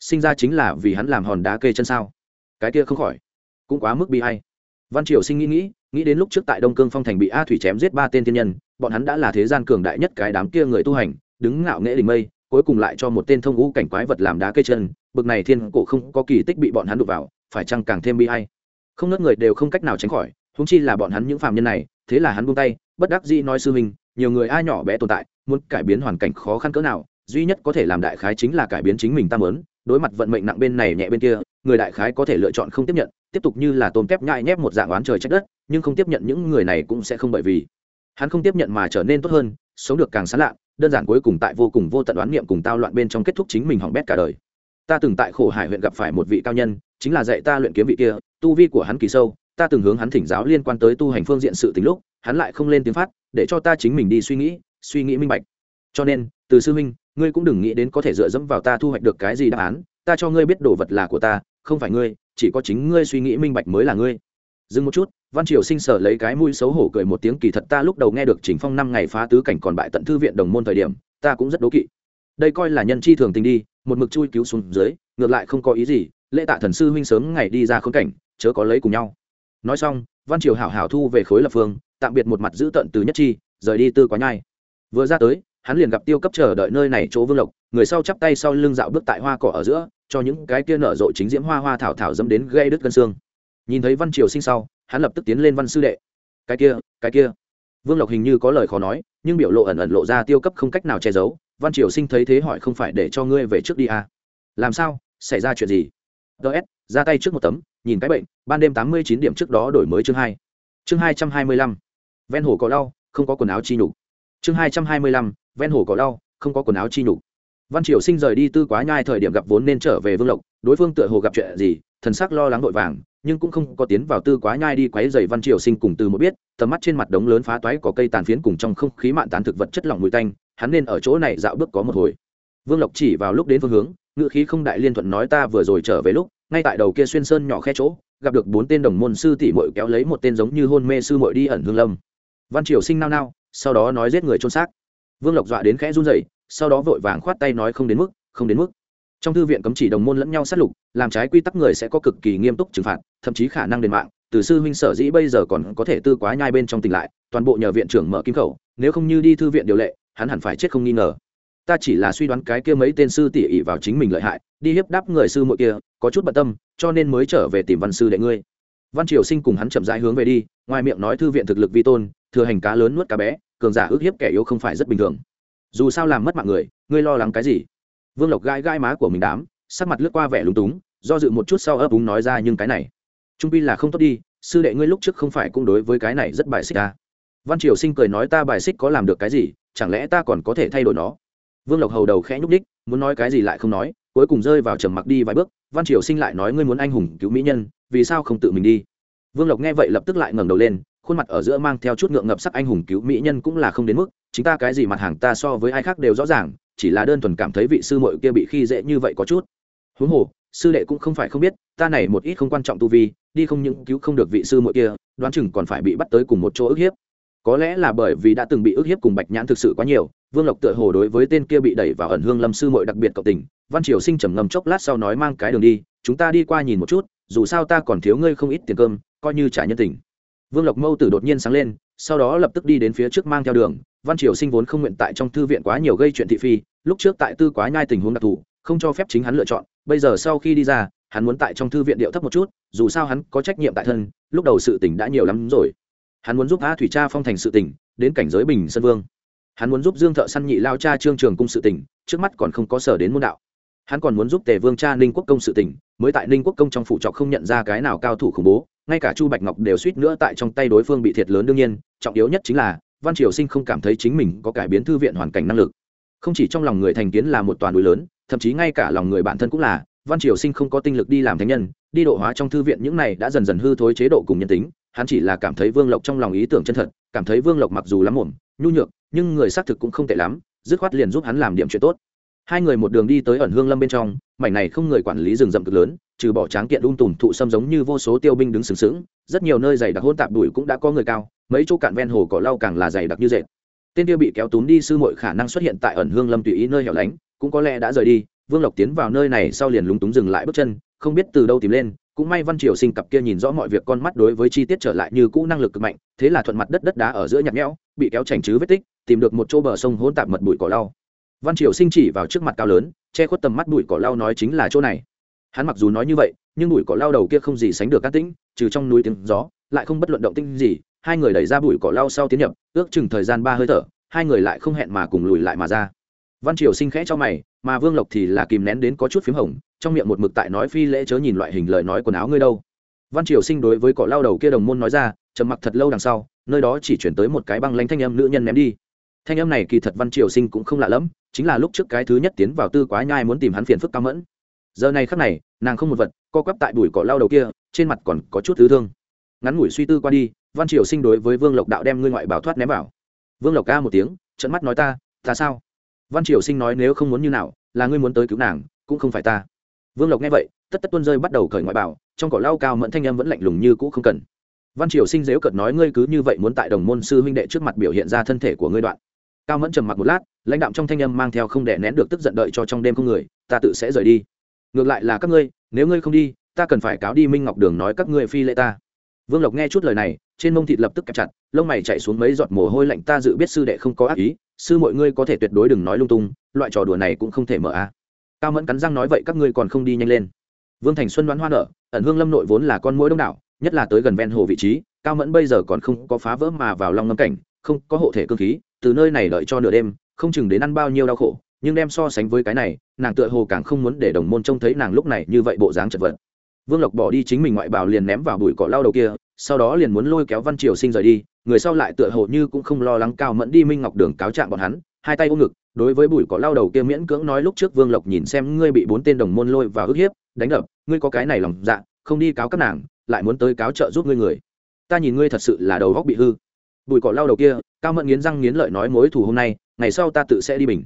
Sinh ra chính là vì hắn làm hòn đá kê chân sao? Cái kia không khỏi, cũng quá mức bi hay văn triều sinh nghĩ nghĩ nghĩ đến lúc trước tại đông cương phong thành bị a thủy chém giết ba tên thiên nhân bọn hắn đã là thế gian cường đại nhất cái đám kia người tu hành đứng ngạo nghễ đỉnh mây cuối cùng lại cho một tên thông ngũ cảnh quái vật làm đá cây chân bực này thiên cổ không có kỳ tích bị bọn hắn đụng vào phải chăng càng thêm bi hay không nớt người đều không cách nào tránh khỏi húng chi là bọn hắn những phạm nhân này thế là hắn buông tay bất đắc dĩ nói sư mình nhiều người ai nhỏ bé tồn tại muốn cải biến hoàn cảnh khó khăn cỡ nào duy nhất có thể làm đại khái chính là cải biến chính mình ta lớn, đối mặt vận mệnh nặng bên này nhẹ bên kia người đại khái có thể lựa chọn không tiếp nhận, tiếp tục như là tôm tép nhại nhép một dạng oán trời trách đất, nhưng không tiếp nhận những người này cũng sẽ không bởi vì hắn không tiếp nhận mà trở nên tốt hơn, sống được càng sán lạ, đơn giản cuối cùng tại vô cùng vô tận đoán niệm cùng tao loạn bên trong kết thúc chính mình hỏng bét cả đời. Ta từng tại khổ hải huyện gặp phải một vị cao nhân, chính là dạy ta luyện kiếm vị kia, tu vi của hắn kỳ sâu, ta từng hướng hắn thỉnh giáo liên quan tới tu hành phương diện sự tình lúc, hắn lại không lên tiếng phát, để cho ta chính mình đi suy nghĩ suy nghĩ minh bạch. Cho nên, từ sư minh ngươi cũng đừng nghĩ đến có thể dựa dẫm vào ta thu hoạch được cái gì đáp án ta cho ngươi biết đồ vật là của ta, không phải ngươi, chỉ có chính ngươi suy nghĩ minh bạch mới là ngươi. Dừng một chút, văn triều sinh sở lấy cái mũi xấu hổ cười một tiếng, kỳ thật ta lúc đầu nghe được chính phong năm ngày phá tứ cảnh còn bại tận thư viện đồng môn thời điểm, ta cũng rất đố kỵ. Đây coi là nhân chi thường tình đi, một mực chui cứu xuống dưới, ngược lại không có ý gì, lễ tạ thần sư huynh sớm ngày đi ra khốn cảnh, chớ có lấy cùng nhau. Nói xong, văn triều hảo hảo thu về khối lập phương, tạm biệt một mặt giữ tận từ nhất chi, rời đi tư quá nhai. Vừa ra tới hắn liền gặp tiêu cấp chờ đợi nơi này chỗ vương lộc, người sau chắp tay sau lưng dạo bước tại hoa cỏ ở giữa, cho những cái kia nở rộ chính diễm hoa hoa thảo thảo dẫm đến gây đứt gân xương. Nhìn thấy văn triều sinh sau, hắn lập tức tiến lên văn sư đệ. Cái kia cái kia. Vương lộc hình như có lời khó nói, nhưng biểu lộ ẩn ẩn lộ ra tiêu cấp không cách nào che giấu. Văn triều sinh thấy thế hỏi không phải để cho ngươi về trước đi à. làm sao? Xảy ra chuyện gì? Ts ra tay trước một tấm, nhìn cái bệnh, ban đêm tám mươi chín điểm trước đó đổi mới chương hai. Chương hai trăm hai mươi lăm. Ven hồ có đau không có quần áo chi nhục. Chương hai trăm hai mươi lăm ven hồ cỏ đau không có quần áo chi nhục. Văn triều sinh rời đi tư quá nhai thời điểm gặp vốn nên trở về vương lộc, đối phương tựa hồ gặp chuyện gì, thần sắc lo lắng vội vàng, nhưng cũng không có tiến vào tư quá nhai đi quấy dày văn triều sinh cùng từ một biết, tầm mắt trên mặt đống lớn phá toái có cây tàn phiến cùng trong không khí mạn tán thực vật chất lỏng mùi tanh, hắn nên ở chỗ này dạo bước có một hồi. Vương lộc chỉ vào lúc đến phương hướng ngự khí không đại liên thuận nói ta vừa rồi trở về lúc, ngay tại đầu kia xuyên sơn nhỏ khe chỗ, gặp được bốn tên đồng môn sư tỷ muội kéo lấy một tên giống như hôn mê sư muội đi ẩn hương lâm. Văn triều sinh nao nao, sau đó nói giết người trôn xác vương lộc dọa đến khẽ run rẩy, sau đó vội vàng khoát tay nói không đến mức, không đến mức. Trong thư viện cấm chỉ đồng môn lẫn nhau sát lục, làm trái quy tắc người sẽ có cực kỳ nghiêm túc trừng phạt, thậm chí khả năng đền mạng. Từ sư huynh sở dĩ bây giờ còn có thể tư quá nhai bên trong tỉnh lại, toàn bộ nhờ viện trưởng mở kim khẩu, nếu không như đi thư viện điều lệ, hắn hẳn phải chết không nghi ngờ. Ta chỉ là suy đoán cái kia mấy tên sư tỉ ỉ vào chính mình lợi hại, đi hiếp đáp người sư muội kia, có chút bận tâm, cho nên mới trở về tìm văn sư đệ ngươi. Văn triều sinh cùng hắn chậm rãi hướng về đi, ngoài miệng nói thư viện thực lực vi tôn, thừa hành cá lớn nuốt cá bé cường giả ước hiếp kẻ yếu không phải rất bình thường. Dù sao làm mất mạng người, ngươi lo lắng cái gì? Vương lộc gai gai má của mình đám, sắc mặt lướt qua vẻ lúng túng, do dự một chút sau ấp úng nói ra nhưng cái này, trung pi là không tốt đi, sư đệ ngươi lúc trước không phải cũng đối với cái này rất bài xích ta văn triều sinh cười nói ta bài xích có làm được cái gì, chẳng lẽ ta còn có thể thay đổi nó? Vương lộc hầu đầu khẽ nhúc đích muốn nói cái gì lại không nói, cuối cùng rơi vào trầm mặc đi vài bước, văn triều sinh lại nói ngươi muốn anh hùng cứu mỹ nhân, vì sao không tự mình đi? Vương lộc nghe vậy lập tức lại ngẩng đầu lên khuôn mặt ở giữa mang theo chút ngượng ngập sắc anh hùng cứu mỹ nhân cũng là không đến mức, chính ta cái gì mặt hàng ta so với ai khác đều rõ ràng, chỉ là đơn thuần cảm thấy vị sư muội kia bị khi dễ như vậy có chút. Huống hồ, sư đệ cũng không phải không biết, ta này một ít không quan trọng tu vi, đi không những cứu không được vị sư muội kia, đoán chừng còn phải bị bắt tới cùng một chỗ ức hiếp. Có lẽ là bởi vì đã từng bị ức hiếp cùng bạch nhãn thực sự quá nhiều, vương lộc tựa hồ đối với tên kia bị đẩy vào ẩn hương lâm sư muội đặc biệt cộng tình. Văn triều sinh trầm ngâm chốc lát sau nói mang cái đường đi, chúng ta đi qua nhìn một chút, dù sao ta còn thiếu ngươi không ít tiền cơm, coi như trả nhân tình vương lộc mâu tử đột nhiên sáng lên, sau đó lập tức đi đến phía trước mang theo đường. Văn triều sinh vốn không nguyện tại trong thư viện quá nhiều gây chuyện thị phi, lúc trước tại tư quá nhai tình huống đặc thù, không cho phép chính hắn lựa chọn. Bây giờ sau khi đi ra, hắn muốn tại trong thư viện điệu thấp một chút, dù sao hắn có trách nhiệm tại thân, lúc đầu sự tình đã nhiều lắm rồi. Hắn muốn giúp a thủy cha phong thành sự tình, đến cảnh giới bình sơn vương. Hắn muốn giúp dương thợ săn nhị lao cha trương trường cung sự tình, trước mắt còn không có sở đến môn đạo. Hắn còn muốn giúp tề vương cha ninh quốc công sự tình, mới tại ninh quốc công trong phủ trọc không nhận ra cái nào cao thủ khủng bố ngay cả chu bạch ngọc đều suýt nữa tại trong tay đối phương bị thiệt lớn đương nhiên, trọng yếu nhất chính là, văn triều sinh không cảm thấy chính mình có cải biến thư viện hoàn cảnh năng lực. Không chỉ trong lòng người thành kiến là một toàn núi lớn, thậm chí ngay cả lòng người bản thân cũng là, văn triều sinh không có tinh lực đi làm thánh nhân, đi độ hóa trong thư viện những này đã dần dần hư thối chế độ cùng nhân tính, hắn chỉ là cảm thấy vương lộc trong lòng ý tưởng chân thật, cảm thấy vương lộc mặc dù lắm ổn nhu nhược, nhưng người xác thực cũng không tệ lắm, dứt khoát liền giúp hắn làm điểm chuyện tốt. Hai người một đường đi tới ẩn hương lâm bên trong, mảnh này không người quản lý rừng rậm cực lớn trừ bỏ tráng kiện ung tùm thụ xâm giống như vô số tiêu binh đứng sừng sững, rất nhiều nơi dày đặc hôn tạp đùi cũng đã có người cao, mấy chỗ cạn ven hồ cỏ lau càng là dày đặc như dệt. Tên tiêu bị kéo túm đi sư muội khả năng xuất hiện tại ẩn hương lâm tùy ý nơi hẻo lánh, cũng có lẽ đã rời đi, vương lộc tiến vào nơi này sau liền lúng túng dừng lại bước chân, không biết từ đâu tìm lên, cũng may văn triều sinh cặp kia nhìn rõ mọi việc con mắt đối với chi tiết trở lại như cũ năng lực cực mạnh, thế là thuận mặt đất đất đá ở giữa nhạt nhẽo, bị kéo chảnh chứ vết tích, tìm được một chỗ bờ sông hôn tạp mật bụi cỏ lau. Văn triều sinh chỉ vào trước mặt cao lớn, che khuất tầm mắt bụi cỏ lau nói chính là chỗ này hắn mặc dù nói như vậy, nhưng bụi cỏ lao đầu kia không gì sánh được cát tĩnh, trừ trong núi tiếng gió, lại không bất luận động tinh gì. Hai người đẩy ra bụi cỏ lao sau tiến nhập, ước chừng thời gian ba hơi thở, hai người lại không hẹn mà cùng lùi lại mà ra. Văn triều sinh khẽ cho mày, mà vương lộc thì là kìm nén đến có chút p h í m hồng, trong miệng một mực tại nói phi lễ chớ nhìn loại hình lời nói quần áo ngươi đâu. Văn triều sinh đối với cỏ lao đầu kia đồng môn nói ra, trầm mặc thật lâu đằng sau, nơi đó chỉ chuyển tới một cái băng lanh thanh âm nữ nhân ném đi. Thanh âm này kỳ thật văn triều sinh cũng không lạ lẫm, chính là lúc trước cái thứ nhất tiến vào tư quá nhai muốn tìm hắn phiền phức cao mẫn giờ này khắc này, nàng không một vật, co quắp tại bụi cỏ lao đầu kia, trên mặt còn có chút thứ thương. Ngắn ngủi suy tư qua đi, văn triều sinh đối với vương lộc đạo đem ngươi ngoại bảo thoát ném vào. Vương lộc ca một tiếng trận mắt nói ta ta sao? Văn triều sinh nói nếu không muốn như nào, là ngươi muốn tới cứu nàng, cũng không phải ta. Vương lộc nghe vậy, tất tất tuân rơi bắt đầu cởi ngoại bảo, trong cỏ lao cao mẫn thanh em vẫn lạnh lùng như cũ không cần. Văn triều sinh dếu cợt nói ngươi cứ như vậy muốn tại đồng môn sư huynh đệ trước mặt biểu hiện ra thân thể của ngươi đoạn. Cao mẫn trầm mặc một lát, lãnh đạm trong thanh âm mang theo không đè nén được tức giận đợi cho trong đêm không người, ta tự sẽ rời đi ngược lại là các ngươi, nếu ngươi không đi, ta cần phải cáo đi minh ngọc đường nói các ngươi phi lệ ta. Vương lộc nghe chút lời này, trên mông thịt lập tức kẹp chặt, lông mày chạy xuống mấy giọt mồ hôi lạnh, ta dự biết sư đệ không có ác ý, sư mọi ngươi có thể tuyệt đối đừng nói lung tung, loại trò đùa này cũng không thể mở a. Cao mẫn cắn răng nói vậy các ngươi còn không đi nhanh lên. Vương thành xuân đoán hoa nở, ẩn hương lâm nội vốn là con mũi đông đảo, nhất là tới gần ven hồ vị trí, cao mẫn bây giờ còn không có phá vỡ mà vào long ngâm cảnh, không có hộ thể cơ khí, từ nơi này đợi cho nửa đêm, không chừng đến ăn bao nhiêu đau khổ nhưng đem so sánh với cái này, nàng tựa hồ càng không muốn để đồng môn trông thấy nàng lúc này như vậy bộ dáng chật vật. Vương lộc bỏ đi chính mình ngoại bào liền ném vào bụi cỏ lao đầu kia, sau đó liền muốn lôi kéo văn triều sinh rời đi, người sau lại tựa hồ như cũng không lo lắng cao mẫn đi minh ngọc đường cáo trạng bọn hắn, hai tay ôm ngực, đối với bụi cỏ lao đầu kia miễn cưỡng nói lúc trước vương lộc nhìn xem ngươi bị bốn tên đồng môn lôi vào ức hiếp, đánh đập, ngươi có cái này lòng dạ không đi cáo các nàng, lại muốn tới cáo trợ giúp ngươi người. Ta nhìn ngươi thật sự là đầu góc bị hư. Bụi cỏ lao đầu kia, cao mẫn nghiến răng nghiến lợi nói mối thù hôm nay, ngày sau ta tự sẽ đi bình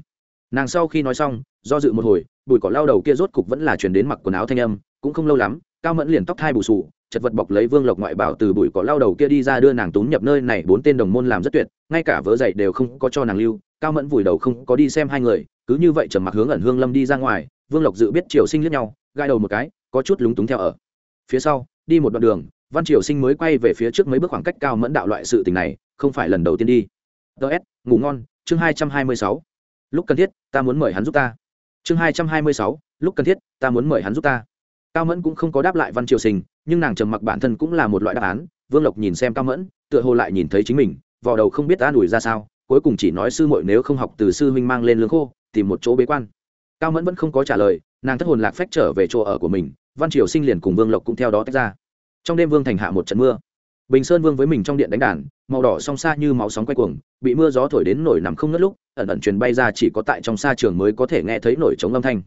nàng sau khi nói xong, do dự một hồi, bụi cỏ lao đầu kia rốt cục vẫn là chuyển đến mặc quần áo thanh âm, cũng không lâu lắm, cao mẫn liền tóc thai bù sù, chật vật bọc lấy vương lộc ngoại bảo từ bụi cỏ lao đầu kia đi ra đưa nàng túng nhập nơi này, bốn tên đồng môn làm rất tuyệt, ngay cả vớ dậy đều không có cho nàng lưu, cao mẫn vùi đầu không có đi xem hai người, cứ như vậy trầm mặc hướng ẩn hương lâm đi ra ngoài, vương lộc dự biết triều sinh liếc nhau gai đầu một cái, có chút lúng túng theo ở. Phía sau, đi một đoạn đường, văn triều sinh mới quay về phía trước mấy bước khoảng cách cao mẫn đạo loại sự tình này, không phải lần đầu tiên đi. Ts ngủ ngon, chương hai trăm hai mươi sáu lúc cần thiết, ta muốn mời hắn giúp ta. Chương hai trăm hai mươi sáu, lúc cần thiết, ta muốn mời hắn giúp ta. Cao mẫn cũng không có đáp lại văn triều sinh nhưng nàng trầm mặc bản thân cũng là một loại đáp án. Vương lộc nhìn xem cao mẫn, tựa hồ lại nhìn thấy chính mình, vò đầu không biết ta đuổi ra sao, cuối cùng chỉ nói sư muội nếu không học từ sư huynh mang lên lương khô, tìm một chỗ bế quan. Cao mẫn vẫn không có trả lời, nàng thất hồn lạc phách trở về chỗ ở của mình, văn triều sinh liền cùng vương lộc cũng theo đó tách ra. Trong đêm vương thành hạ một trận mưa bình sơn vương với mình trong điện đánh đàn, màu đỏ song xa như máu sóng quay cuồng, bị mưa gió thổi đến nổi nằm không ngất lúc, ẩn ẩn truyền bay ra chỉ có tại trong xa trường mới có thể nghe thấy nổi trống âm thanh.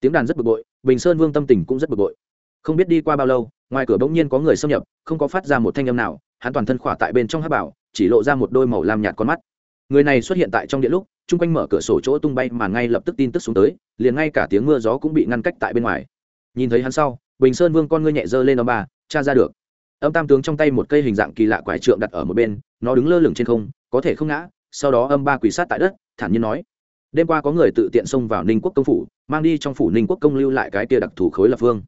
Tiếng đàn rất bực bội, bình sơn vương tâm tình cũng rất bực bội. Không biết đi qua bao lâu, ngoài cửa bỗng nhiên có người xâm nhập, không có phát ra một thanh âm nào, hắn toàn thân khỏa tại bên trong hát bảo, chỉ lộ ra một đôi màu lam nhạt con mắt. Người này xuất hiện tại trong điện lúc, chung quanh mở cửa sổ chỗ tung bay mà ngay lập tức tin tức xuống tới, liền ngay cả tiếng mưa gió cũng bị ngăn cách tại bên ngoài. Nhìn thấy hắn sau, bình sơn vương con ngươi nhẹ dơ lên âm ba cha ra được âm tam tướng trong tay một cây hình dạng kỳ lạ quải trượng đặt ở một bên, nó đứng lơ lửng trên không, có thể không ngã, sau đó âm ba quỳ sát tại đất, thản nhiên nói. Đêm qua có người tự tiện xông vào ninh quốc công phủ, mang đi trong phủ ninh quốc công lưu lại cái kia đặc thù khối lập vương.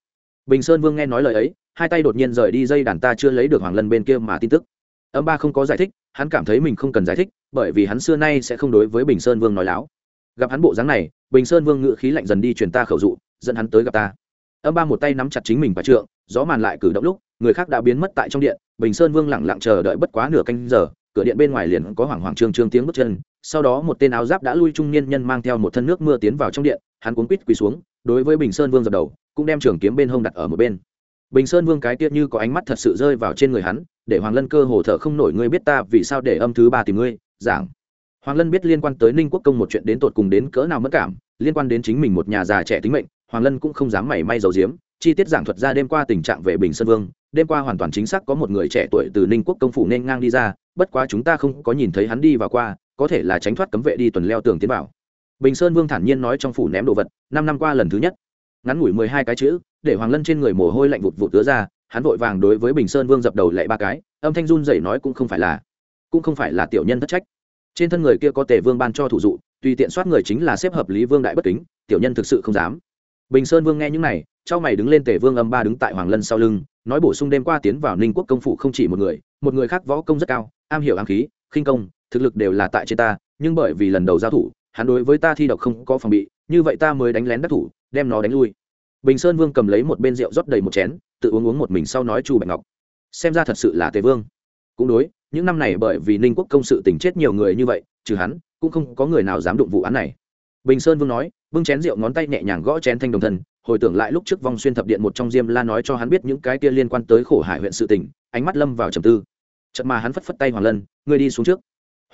Bình sơn vương nghe nói lời ấy, hai tay đột nhiên rời đi dây đàn ta chưa lấy được hoàng lân bên kia mà tin tức. Âm ba không có giải thích, hắn cảm thấy mình không cần giải thích, bởi vì hắn xưa nay sẽ không đối với bình sơn vương nói láo. Gặp hắn bộ dáng này, bình sơn vương ngự khí lạnh dần đi truyền ta khẩu dụ, dẫn hắn tới gặp ta. Âm ba một tay nắm chặt chính mình và trượng, gió màn lại cử động lúc người khác đã biến mất tại trong điện, bình sơn vương lẳng lặng chờ đợi bất quá nửa canh giờ, cửa điện bên ngoài liền có hoảng hoảng trương trương tiếng bước chân, sau đó một tên áo giáp đã lui trung niên nhân mang theo một thân nước mưa tiến vào trong điện, hắn cuốn quít quỳ xuống, đối với bình sơn vương dập đầu, cũng đem trường kiếm bên hông đặt ở một bên. Bình sơn vương cái tiết như có ánh mắt thật sự rơi vào trên người hắn, để hoàng lân cơ hồ thở không nổi, ngươi biết ta vì sao để âm thứ ba tìm ngươi? Giảng. Hoàng lân biết liên quan tới ninh quốc công một chuyện đến tột cùng đến cỡ nào mất cảm, liên quan đến chính mình một nhà già trẻ tính mệnh, hoàng lân cũng không dám mảy may giấu giếm chi tiết giảng thuật ra đêm qua tình trạng về bình sơn vương, đêm qua hoàn toàn chính xác có một người trẻ tuổi từ ninh quốc công phủ nên ngang đi ra, bất quá chúng ta không có nhìn thấy hắn đi và qua, có thể là tránh thoát cấm vệ đi tuần leo tường tiến vào. Bình sơn vương thản nhiên nói trong phủ ném đồ vật, năm năm qua lần thứ nhất. Ngắn ngủi mười hai cái chữ, để hoàng lân trên người mồ hôi lạnh vụt vụt tứa ra, hắn vội vàng đối với bình sơn vương dập đầu lệ ba cái, âm thanh run dậy nói cũng không phải là, cũng không phải là tiểu nhân thất trách. Trên thân người kia có tề vương ban cho thủ dụ, tùy tiện soát người chính là xếp hợp lý vương đại bất kính, tiểu nhân thực sự không dám. Bình sơn vương nghe những này trao mày đứng lên tề vương âm ba đứng tại hoàng lân sau lưng, nói bổ sung đêm qua tiến vào ninh quốc công phủ không chỉ một người một người khác võ công rất cao, am hiểu am khí, khinh công, thực lực đều là tại trên ta, nhưng bởi vì lần đầu giao thủ, hắn đối với ta thi độc không có phòng bị, như vậy ta mới đánh lén đắc thủ, đem nó đánh lui. Bình sơn vương cầm lấy một bên rượu rót đầy một chén, tự uống uống một mình sau nói chu bạch ngọc. Xem ra thật sự là tề vương. Cũng đối, những năm này bởi vì ninh quốc công sự tình chết nhiều người như vậy, trừ hắn, cũng không có người nào dám đụng vụ án này. Bình sơn vương nói bưng chén rượu ngón tay nhẹ nhàng gõ chén thanh đồng thân hồi tưởng lại lúc trước vong xuyên thập điện một trong diêm la nói cho hắn biết những cái kia liên quan tới khổ hải huyện sự tình, ánh mắt lâm vào trầm tư. Chật mà hắn phất phất tay hoàng lân người đi xuống trước.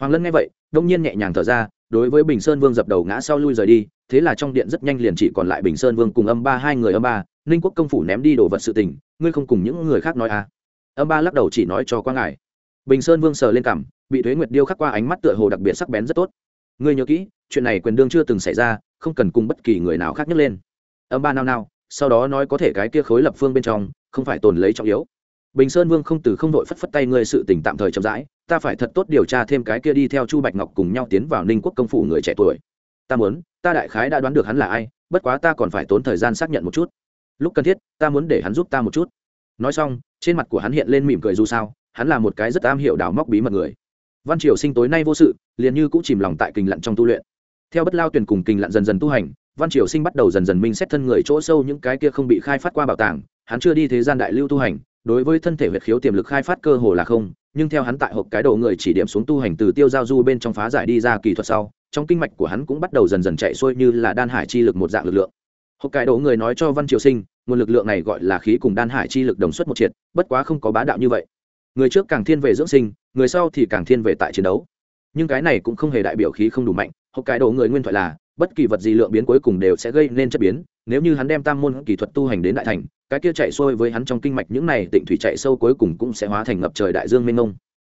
Hoàng lân nghe vậy, đông nhiên nhẹ nhàng thở ra, đối với bình sơn vương dập đầu ngã sau lui rời đi, thế là trong điện rất nhanh liền chỉ còn lại bình sơn vương cùng âm ba, hai người âm ba, ninh quốc công phủ ném đi đồ vật sự tình, ngươi không cùng những người khác nói à? Âm ba lắc đầu chỉ nói cho qua ngài. Bình sơn vương sờ lên cảm bị thuế nguyệt điêu khắc qua ánh mắt tựa hồ đặc biệt sắc bén rất tốt. Ngươi nhớ kỹ, chuyện này quyền đương chưa từng xảy ra không cần cùng bất kỳ người nào khác nhấc lên. Âm ba nao nao, sau đó nói có thể cái kia khối lập phương bên trong, không phải tồn lấy trọng yếu. Bình sơn vương không từ không đội phất phất tay ngươi sự tình tạm thời chậm rãi, ta phải thật tốt điều tra thêm cái kia đi theo chu bạch ngọc cùng nhau tiến vào ninh quốc công phủ người trẻ tuổi. Ta muốn, ta đại khái đã đoán được hắn là ai, bất quá ta còn phải tốn thời gian xác nhận một chút. Lúc cần thiết, ta muốn để hắn giúp ta một chút. Nói xong, trên mặt của hắn hiện lên mỉm cười dù sao, hắn là một cái rất am hiểu đào móc bí mật người. Văn triều sinh tối nay vô sự, liền như cũng chìm lòng tại kình lặn trong tu luyện theo bất lao tuyển cùng kình lặn dần dần tu hành, văn triều sinh bắt đầu dần dần minh xét thân người chỗ sâu những cái kia không bị khai phát qua bảo tàng, hắn chưa đi thế gian đại lưu tu hành, đối với thân thể huyệt khiếu tiềm lực khai phát cơ hồ là không, nhưng theo hắn tại hộp cái đầu người chỉ điểm xuống tu hành từ tiêu giao du bên trong phá giải đi ra kỳ thuật sau, trong kinh mạch của hắn cũng bắt đầu dần dần chạy xuôi như là đan hải chi lực một dạng lực lượng. Hộp cái đầu người nói cho văn triều sinh, nguồn lực lượng này gọi là khí cùng đan hải chi lực đồng xuất một triệt, bất quá không có bá đạo như vậy. Người trước càng thiên về dưỡng sinh, người sau thì càng thiên về tại chiến đấu. Nhưng cái này cũng không hề đại biểu khí không đủ mạnh hộp cái đồ người nguyên thoại là, bất kỳ vật gì lượng biến cuối cùng đều sẽ gây nên chất biến. Nếu như hắn đem tam môn kỹ thuật tu hành đến đại thành, cái kia chạy xuôi với hắn trong kinh mạch những này tịnh thủy chạy sâu cuối cùng cũng sẽ hóa thành ngập trời đại dương mênh mông.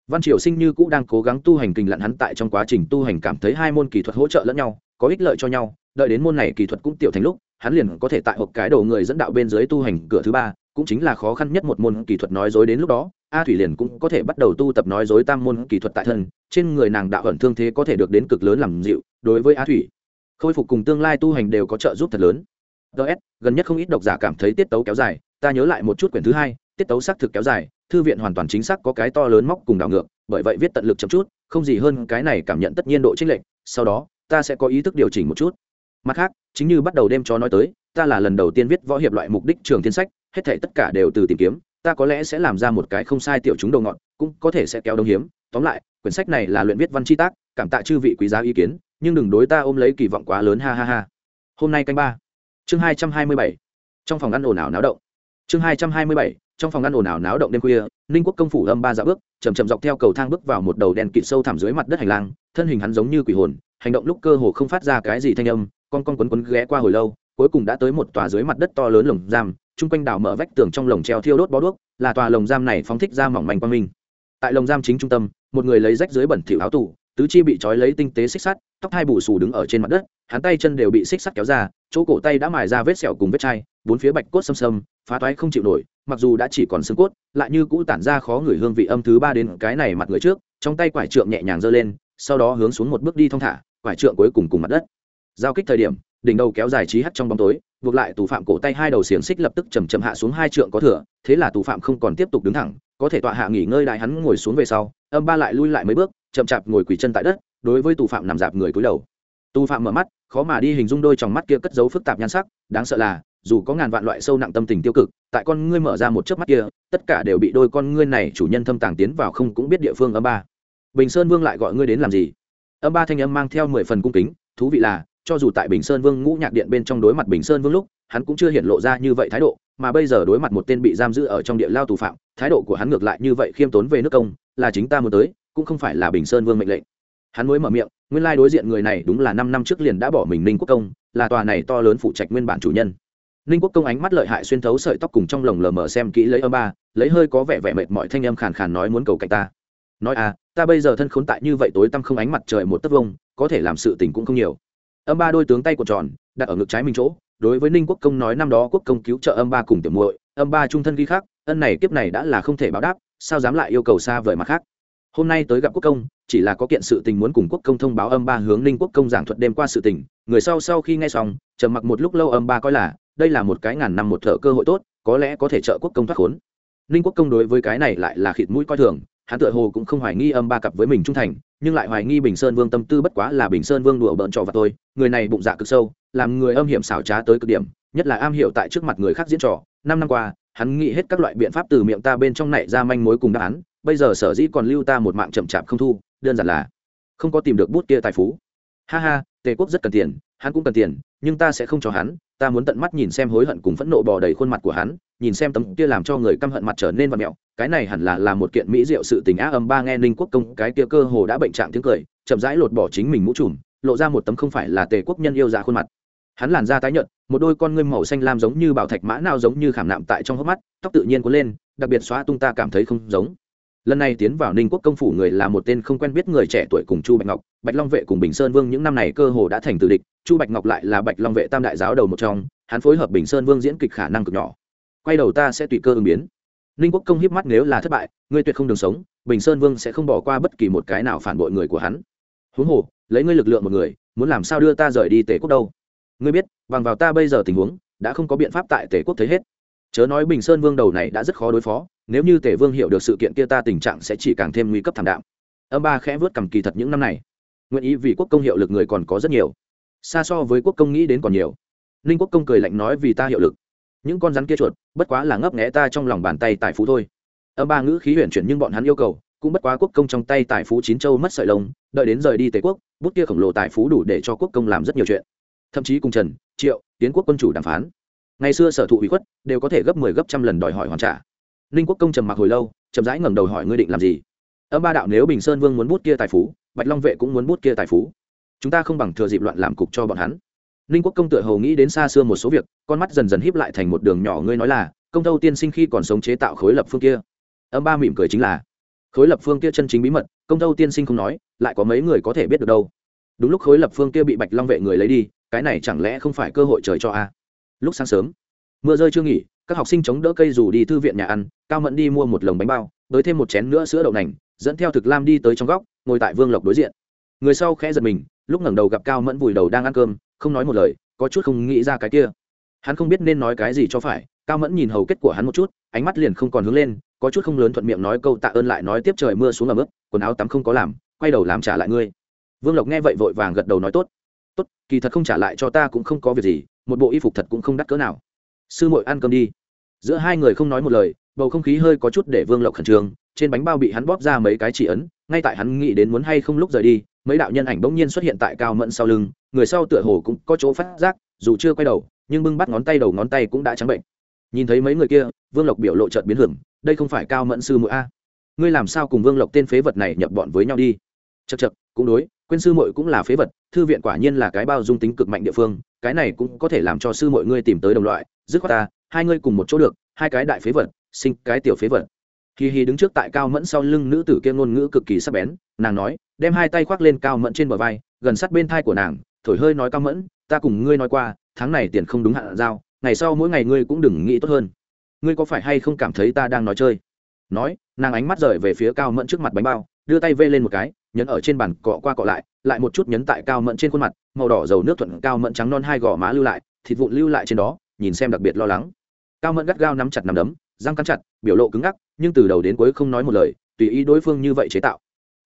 Văn triều sinh như cũ đang cố gắng tu hành kinh lặn hắn tại trong quá trình tu hành cảm thấy hai môn kỹ thuật hỗ trợ lẫn nhau, có ích lợi cho nhau. Đợi đến môn này kỹ thuật cũng tiểu thành lúc, hắn liền có thể tại hộp cái đầu người dẫn đạo bên dưới tu hành cửa thứ ba, cũng chính là khó khăn nhất một môn kỹ thuật nói dối đến lúc đó a thủy liền cũng có thể bắt đầu tu tập nói dối tam môn kỹ thuật tại thân, trên người nàng đạo ẩn thương thế có thể được đến cực lớn làm dịu, đối với a thủy, khôi phục cùng tương lai tu hành đều có trợ giúp thật lớn. Ts gần nhất không ít độc giả cảm thấy tiết tấu kéo dài, ta nhớ lại một chút quyển thứ hai, tiết tấu xác thực kéo dài, thư viện hoàn toàn chính xác có cái to lớn móc cùng đảo ngược, bởi vậy viết tận lực chậm chút, không gì hơn cái này cảm nhận tất nhiên độ chênh lệch, sau đó, ta sẽ có ý thức điều chỉnh một chút. Mặt khác, chính như bắt đầu đêm cho nói tới, ta là lần đầu tiên viết võ hiệp loại mục đích trường thiên sách, hết thể tất cả đều từ tìm kiếm ta có lẽ sẽ làm ra một cái không sai tiểu chúng đầu ngọn cũng có thể sẽ kéo đông hiếm. Tóm lại, quyển sách này là luyện viết văn chi tác, cảm tạ chư vị quý giá ý kiến, nhưng đừng đối ta ôm lấy kỳ vọng quá lớn, ha ha ha. Hôm nay canh ba. Chương hai trăm hai mươi bảy. Trong phòng ăn ồn ào náo động. Chương hai trăm hai mươi bảy. Trong phòng ăn ồn ào náo động đêm khuya, ninh quốc công phủ âm ba dạo bước chầm chậm dọc theo cầu thang bước vào một đầu đèn kịt sâu thẳm dưới mặt đất hành lang, thân hình hắn giống như quỷ hồn, hành động lúc cơ hồ không phát ra cái gì thanh âm, con con quấn quấn ghé qua hồi lâu, cuối cùng đã tới một tòa dưới mặt đất to lớn lồng giam chung quanh đảo mở vách tường trong lồng treo thiêu đốt bó đuốc, là tòa lồng giam này phóng thích ra mỏng manh quang minh. Tại lồng giam chính trung tâm, một người lấy rách dưới bẩn thỉu áo tù, tứ chi bị trói lấy tinh tế xích sắt, tóc hai bù xù đứng ở trên mặt đất, hắn tay chân đều bị xích sắt kéo ra, chỗ cổ tay đã mài ra vết sẹo cùng vết chai, bốn phía bạch cốt xâm xâm, phá toái không chịu nổi, mặc dù đã chỉ còn xương cốt, lại như cũ tản ra khó người hương vị âm thứ ba đến cái này mặt người trước, trong tay quải trượng nhẹ nhàng giơ lên, sau đó hướng xuống một bước đi thong thả, quải trượng cuối cùng cùng mặt đất. Giao kích thời điểm đỉnh đầu kéo dài trí hắt trong bóng tối, buộc lại tù phạm cổ tay hai đầu xiềng xích lập tức chầm chậm hạ xuống hai trượng có thừa, thế là tù phạm không còn tiếp tục đứng thẳng, có thể tọa hạ nghỉ ngơi đại hắn ngồi xuống về sau, âm ba lại lui lại mấy bước, chậm chạp ngồi quỳ chân tại đất, đối với tù phạm nằm dạp người cúi đầu. Tù phạm mở mắt, khó mà đi hình dung đôi trong mắt kia cất giấu phức tạp nhan sắc, đáng sợ là, dù có ngàn vạn loại sâu nặng tâm tình tiêu cực, tại con ngươi mở ra một chớp mắt kia, tất cả đều bị đôi con ngươi này chủ nhân thâm tàng tiến vào không cũng biết địa phương âm ba. Bình sơn vương lại gọi ngươi đến làm gì? Âm ba thanh âm mang theo mười phần cung kính, thú vị là cho dù tại bình sơn vương ngũ nhạc điện bên trong đối mặt bình sơn vương lúc, hắn cũng chưa hiện lộ ra như vậy thái độ, mà bây giờ đối mặt một tên bị giam giữ ở trong địa lao tù phạm, thái độ của hắn ngược lại như vậy khiêm tốn về nước công, là chính ta muốn tới, cũng không phải là bình sơn vương mệnh lệnh. Hắn mới mở miệng, nguyên lai đối diện người này đúng là năm năm trước liền đã bỏ mình ninh quốc công, là tòa này to lớn phụ trạch nguyên bản chủ nhân. Ninh quốc công ánh mắt lợi hại xuyên thấu sợi tóc cùng trong lồng lờ mờ xem kỹ lấy âm ba, lấy hơi có vẻ vẻ mệt mọi thanh âm khàn khàn nói muốn cầu cạnh ta. Nói à ta bây giờ thân khốn tại như vậy tối tăm không ánh mặt trời một tấc vông có thể làm sự tình cũng không nhiều âm ba đôi tướng tay của tròn, đặt ở ngực trái mình chỗ, đối với ninh quốc công nói năm đó quốc công cứu trợ âm ba cùng tiểu muội, âm ba trung thân ghi khác ân này kiếp này đã là không thể báo đáp, sao dám lại yêu cầu xa vời mặt khác? Hôm nay tới gặp quốc công, chỉ là có kiện sự tình muốn cùng quốc công thông báo âm ba hướng ninh quốc công giảng thuật đêm qua sự tình, người sau sau khi nghe xong, trầm mặc một lúc lâu âm ba coi là, đây là một cái ngàn năm một thợ cơ hội tốt, có lẽ có thể trợ quốc công thoát khốn. Ninh quốc công đối với cái này lại là khịt mũi coi thường, hắn tựa hồ cũng không hoài nghi âm ba cặp với mình trung thành nhưng lại hoài nghi bình sơn vương tâm tư bất quá là bình sơn vương đùa bỡn trò và tôi người này bụng dạ cực sâu, làm người âm hiểm xảo trá tới cực điểm, nhất là am hiểu tại trước mặt người khác diễn trò. Năm năm qua, hắn nghĩ hết các loại biện pháp từ miệng ta bên trong này ra manh mối cùng đáp án, bây giờ sở dĩ còn lưu ta một mạng chậm chạp không thu, đơn giản là không có tìm được bút kia tài phú. Ha ha, tề quốc rất cần tiền hắn cũng cần tiền, nhưng ta sẽ không cho hắn, ta muốn tận mắt nhìn xem hối hận cùng phẫn nộ bò đầy khuôn mặt của hắn, nhìn xem tấm kia làm cho người căm hận mặt trở nên và mẹo. Cái này hẳn là là một kiện mỹ diệu sự tình á, âm ba nghe ninh quốc công, cái kia cơ hồ đã bệnh trạng tiếng cười, chậm rãi lột bỏ chính mình mũ trùm, lộ ra một tấm không phải là tề quốc nhân yêu dạ khuôn mặt. Hắn làn da tái nhợt, một đôi con ngươi màu xanh lam giống như bảo thạch mã nào giống như khảm nạm tại trong hốc mắt, tóc tự nhiên cuốn lên, đặc biệt xóa tung ta cảm thấy không giống. Lần này tiến vào ninh quốc công phủ người là một tên không quen biết người trẻ tuổi cùng chu bạch ngọc, bạch long vệ cùng bình sơn vương những năm này cơ hồ đã thành tử địch chu bạch ngọc lại là bạch long vệ tam đại giáo đầu một trong, hắn phối hợp bình sơn vương diễn kịch khả năng cực nhỏ. Quay đầu ta sẽ tùy cơ ứng biến. Ninh quốc công hiếp mắt nếu là thất bại, ngươi tuyệt không đường sống, bình sơn vương sẽ không bỏ qua bất kỳ một cái nào phản bội người của hắn. Huống hồ, lấy ngươi lực lượng một người, muốn làm sao đưa ta rời đi tể quốc đâu? Ngươi biết, bằng vào ta bây giờ tình huống, đã không có biện pháp tại tể quốc thấy hết. Chớ nói bình sơn vương đầu này đã rất khó đối phó, nếu như tể vương hiểu được sự kiện kia ta tình trạng sẽ chỉ càng thêm nguy cấp thảm đạm. Âm ba khẽ vớt cầm kỳ thật những năm này. Nguyện ý vì quốc công hiệu lực người còn có rất nhiều xa so với quốc công nghĩ đến còn nhiều. Ninh quốc công cười lạnh nói vì ta hiệu lực. Những con rắn kia chuột, bất quá là ngấp nghẽ ta trong lòng bàn tay tài phú thôi. Âm ba ngữ khí huyền chuyển nhưng bọn hắn yêu cầu, cũng bất quá quốc công trong tay tài phú chín châu mất sợi lông, đợi đến rời đi tề quốc, bút kia khổng lồ tài phú đủ để cho quốc công làm rất nhiều chuyện. Thậm chí cùng trần, triệu tiến quốc quân chủ đàm phán. Ngày xưa sở thụ ủy khuất, đều có thể gấp mười 10 gấp trăm lần đòi hỏi hoàn trả. Ninh quốc công trầm mặc hồi lâu, chậm rãi ngẩng đầu hỏi ngươi định làm gì? Âm ba đạo nếu bình sơn vương muốn bút kia tài phú, bạch long vệ cũng muốn bút kia tài phú chúng ta không bằng thừa dịp loạn làm cục cho bọn hắn. Ninh quốc công tựa hầu nghĩ đến xa xưa một số việc, con mắt dần dần híp lại thành một đường nhỏ ngươi nói là, công tâu tiên sinh khi còn sống chế tạo khối lập phương kia. Âm ba mỉm cười chính là, khối lập phương kia chân chính bí mật, công tâu tiên sinh không nói, lại có mấy người có thể biết được đâu. Đúng lúc khối lập phương kia bị bạch long vệ người lấy đi, cái này chẳng lẽ không phải cơ hội trời cho a? Lúc sáng sớm, mưa rơi chưa nghỉ, các học sinh chống đỡ cây dù đi thư viện nhà ăn, cao mẫn đi mua một lồng bánh bao tới thêm một chén nữa sữa đậu nành, dẫn theo thực lam đi tới trong góc, ngồi tại vương lộc đối diện. Người sau khẽ giật mình lúc ngẩng đầu gặp cao mẫn vùi đầu đang ăn cơm, không nói một lời, có chút không nghĩ ra cái kia. Hắn không biết nên nói cái gì cho phải, cao mẫn nhìn hầu kết của hắn một chút, ánh mắt liền không còn hướng lên, có chút không lớn thuận miệng nói câu tạ ơn lại nói tiếp trời mưa xuống ở mức quần áo tắm không có làm, quay đầu làm trả lại ngươi. Vương lộc nghe vậy vội vàng gật đầu nói tốt. Tốt, kỳ thật không trả lại cho ta cũng không có việc gì, một bộ y phục thật cũng không đắt cỡ nào. Sư muội ăn cơm đi. Giữa hai người không nói một lời, bầu không khí hơi có chút để vương lộc khẩn trương, trên bánh bao bị hắn bóp ra mấy cái chỉ ấn, ngay tại hắn nghĩ đến muốn hay không lúc rời đi mấy đạo nhân ảnh bỗng nhiên xuất hiện tại cao mẫn sau lưng, người sau tựa hồ cũng có chỗ phát giác, dù chưa quay đầu, nhưng bưng bắt ngón tay đầu ngón tay cũng đã trắng bệnh. Nhìn thấy mấy người kia, vương lộc biểu lộ trợt biến hưởng, đây không phải cao mẫn sư muội a. Ngươi làm sao cùng vương lộc tên phế vật này nhập bọn với nhau đi? Chật chật cũng đối, quên sư muội cũng là phế vật, thư viện quả nhiên là cái bao dung tính cực mạnh địa phương, cái này cũng có thể làm cho sư muội ngươi tìm tới đồng loại. Dứt khoát ta, hai ngươi cùng một chỗ được, hai cái đại phế vật, sinh cái tiểu phế vật hì hì đứng trước tại cao mẫn sau lưng nữ tử kia ngôn ngữ cực kỳ sắc bén, nàng nói, đem hai tay khoác lên cao mẫn trên bờ vai, gần sát bên thai của nàng, thổi hơi nói cao mẫn, ta cùng ngươi nói qua, tháng này tiền không đúng hạn giao, ngày sau mỗi ngày ngươi cũng đừng nghĩ tốt hơn. Ngươi có phải hay không cảm thấy ta đang nói chơi? Nói, nàng ánh mắt rời về phía cao mẫn trước mặt bánh bao, đưa tay vê lên một cái, nhấn ở trên bàn cọ qua cọ lại lại một chút nhấn tại cao mẫn trên khuôn mặt, màu đỏ dầu nước thuận cao mẫn trắng non hai gò má lưu lại, thịt vụn lưu lại trên đó, nhìn xem đặc biệt lo lắng. Cao mẫn gắt gao nắm chặt nắm đấm, răng cắn chặt, biểu lộ cứng ngắc nhưng từ đầu đến cuối không nói một lời, tùy ý đối phương như vậy chế tạo.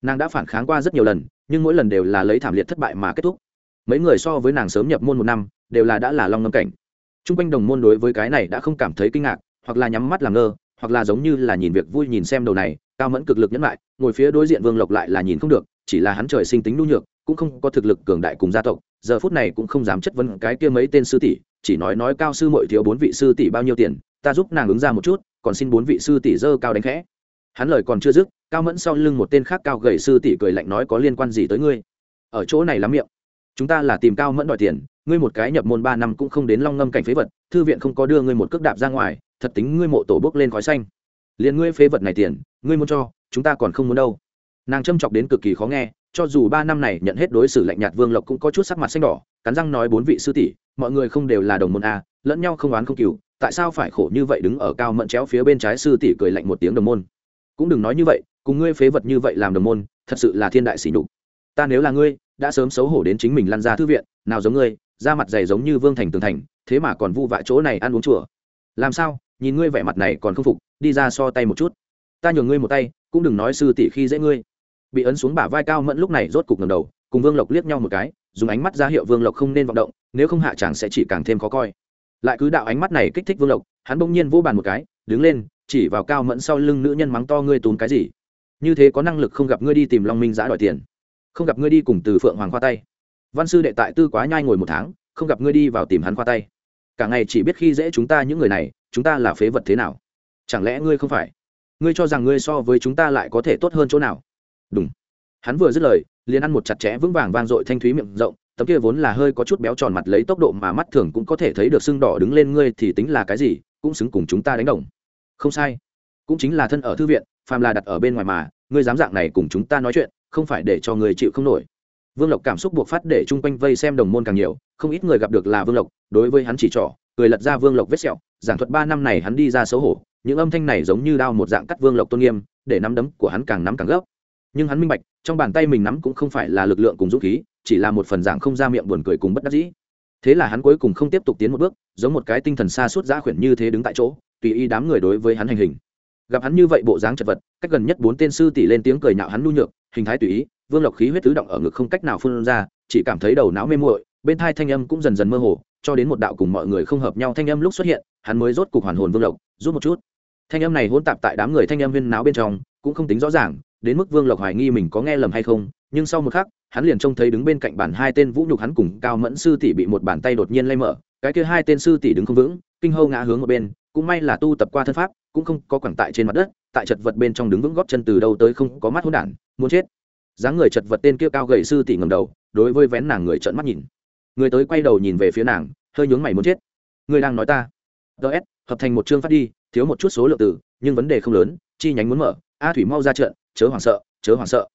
Nàng đã phản kháng qua rất nhiều lần, nhưng mỗi lần đều là lấy thảm liệt thất bại mà kết thúc. Mấy người so với nàng sớm nhập môn một năm, đều là đã là long ngâm cảnh. T r u n g quanh đồng môn đối với cái này đã không cảm thấy kinh ngạc, hoặc là nhắm mắt làm ngơ, hoặc là giống như là nhìn việc vui nhìn xem đầu này, cao mẫn cực lực nhẫn lại, ngồi phía đối diện vương lộc lại là nhìn không được, chỉ là hắn trời sinh tính nhu nhược, cũng không có thực lực cường đại cùng gia tộc, giờ phút này cũng không dám chất vấn cái kia mấy tên sư tỷ, chỉ nói nói cao sư mội thiếu bốn vị sư tỷ bao nhiêu tiền, ta giúp nàng ứng ra một chút còn xin bốn vị sư tỷ dơ cao đánh khẽ. Hắn lời còn chưa dứt, cao mẫn sau lưng một tên khác cao gầy sư tỷ cười lạnh nói có liên quan gì tới ngươi? Ở chỗ này lắm miệng. Chúng ta là tìm cao mẫn đòi tiền, ngươi một cái nhập môn ba năm cũng không đến long ngâm cảnh phế vật, thư viện không có đưa ngươi một cước đạp ra ngoài, thật tính ngươi mộ tổ bước lên khói xanh. Liền ngươi phế vật này tiền, ngươi muốn cho, chúng ta còn không muốn đâu. Nàng châm chọc đến cực kỳ khó nghe, cho dù ba năm này nhận hết đối xử lạnh nhạt vương lộc cũng có chút sắc mặt xanh đỏ, cắn răng nói bốn vị sư tỷ, mọi người không đều là đồng môn a, lẫn nhau không oán không cừu tại sao phải khổ như vậy đứng ở cao mận chéo phía bên trái sư tỷ cười lạnh một tiếng đồng môn? Cũng đừng nói như vậy, cùng ngươi phế vật như vậy làm đồng môn, thật sự là thiên đại sỉ nhục. Ta nếu là ngươi, đã sớm xấu hổ đến chính mình lăn ra thư viện, nào giống ngươi, da mặt dày giống như vương thành tường thành, thế mà còn vu vạ chỗ này ăn uống chùa. Làm sao? Nhìn ngươi vẻ mặt này còn không phục, đi ra so tay một chút. Ta nhường ngươi một tay, cũng đừng nói sư tỷ khi dễ ngươi. Bị ấn xuống bả vai cao mẫn lúc này rốt cục ngầm đầu, cùng vương lộc liếc nhau một cái, dùng ánh mắt ra hiệu vương lộc không nên vọng động, nếu không hạ chàng sẽ chỉ càng thêm khó coi lại cứ đạo ánh mắt này kích thích vương lộc, hắn bỗng nhiên vô bàn một cái, đứng lên, chỉ vào cao mẫn sau lưng nữ nhân mắng to ngươi tốn cái gì? Như thế có năng lực không gặp ngươi đi tìm long minh giã đòi tiền. Không gặp ngươi đi cùng từ phượng hoàng khoa tay. Văn sư đệ tại tư quá nhai ngồi một tháng, không gặp ngươi đi vào tìm hắn khoa tay. Cả ngày chỉ biết khi dễ chúng ta những người này, chúng ta là phế vật thế nào? Chẳng lẽ ngươi không phải? Ngươi cho rằng ngươi so với chúng ta lại có thể tốt hơn chỗ nào? Đúng. Hắn vừa dứt lời, liền ăn một chặt chẽ vững vàng vang dội thanh thúy miệng rộng tấm kia vốn là hơi có chút béo tròn mặt lấy tốc độ mà mắt thường cũng có thể thấy được sưng đỏ đứng lên ngươi thì tính là cái gì, cũng xứng cùng chúng ta đánh đồng. Không sai. Cũng chính là thân ở thư viện, phàm là đặt ở bên ngoài mà, ngươi dám dạng này cùng chúng ta nói chuyện, không phải để cho người chịu không nổi. Vương lộc cảm xúc buộc phát để chung quanh vây xem đồng môn càng nhiều, không ít người gặp được là vương lộc, đối với hắn chỉ trỏ, cười lật ra vương lộc vết sẹo, giảng thuật ba năm này hắn đi ra xấu hổ, những âm thanh này giống như đao một dạng cắt vương lộc tôn nghiêm, để nắm đấm của hắn càng nắm càng gấp. Nhưng hắn minh bạch, trong bàn tay mình nắm cũng không phải là lực lượng cùng dũng khí chỉ là một phần dạng không ra miệng buồn cười cùng bất đắc dĩ. Thế là hắn cuối cùng không tiếp tục tiến một bước, giống một cái tinh thần xa suốt giã khuyển như thế đứng tại chỗ, tùy ý đám người đối với hắn hành hình. Gặp hắn như vậy bộ dáng chật vật, cách gần nhất bốn tên sư tỷ lên tiếng cười nhạo hắn nhu nhược, hình thái tùy ý, vương lộc khí huyết tứ động ở ngực không cách nào phun ra, chỉ cảm thấy đầu não mê muội, bên thai thanh âm cũng dần dần mơ hồ, cho đến một đạo cùng mọi người không hợp nhau thanh âm lúc xuất hiện, hắn mới rốt cục hoàn hồn vương lộc, rút một chút. Thanh âm này hỗn tạp tại đám người thanh âm viên náo bên trong, cũng không tính rõ ràng, đến mức vương lộc hoài nghi mình có nghe lầm hay không nhưng sau một khắc, hắn liền trông thấy đứng bên cạnh bản hai tên vũ nhục hắn cùng cao mẫn sư tỷ bị một bàn tay đột nhiên lay mở, cái kia hai tên sư tỷ đứng không vững, kinh hâu ngã hướng ở bên, cũng may là tu tập qua thân pháp, cũng không có quẳng tại trên mặt đất, tại chật vật bên trong đứng vững góp chân từ đâu tới không có mắt hỗn đản, muốn chết. Dáng người chật vật tên kia cao gầy sư tỷ ngầm đầu, đối với vén nàng người trợn mắt nhìn. Người tới quay đầu nhìn về phía nàng, hơi nhướng mày muốn chết. Người đang nói ta. Ts hợp thành một chương phát đi, thiếu một chút số lượng từ, nhưng vấn đề không lớn, chi nhánh muốn mở, a thủy mau ra trận, chớ hoảng sợ, chớ hoảng sợ.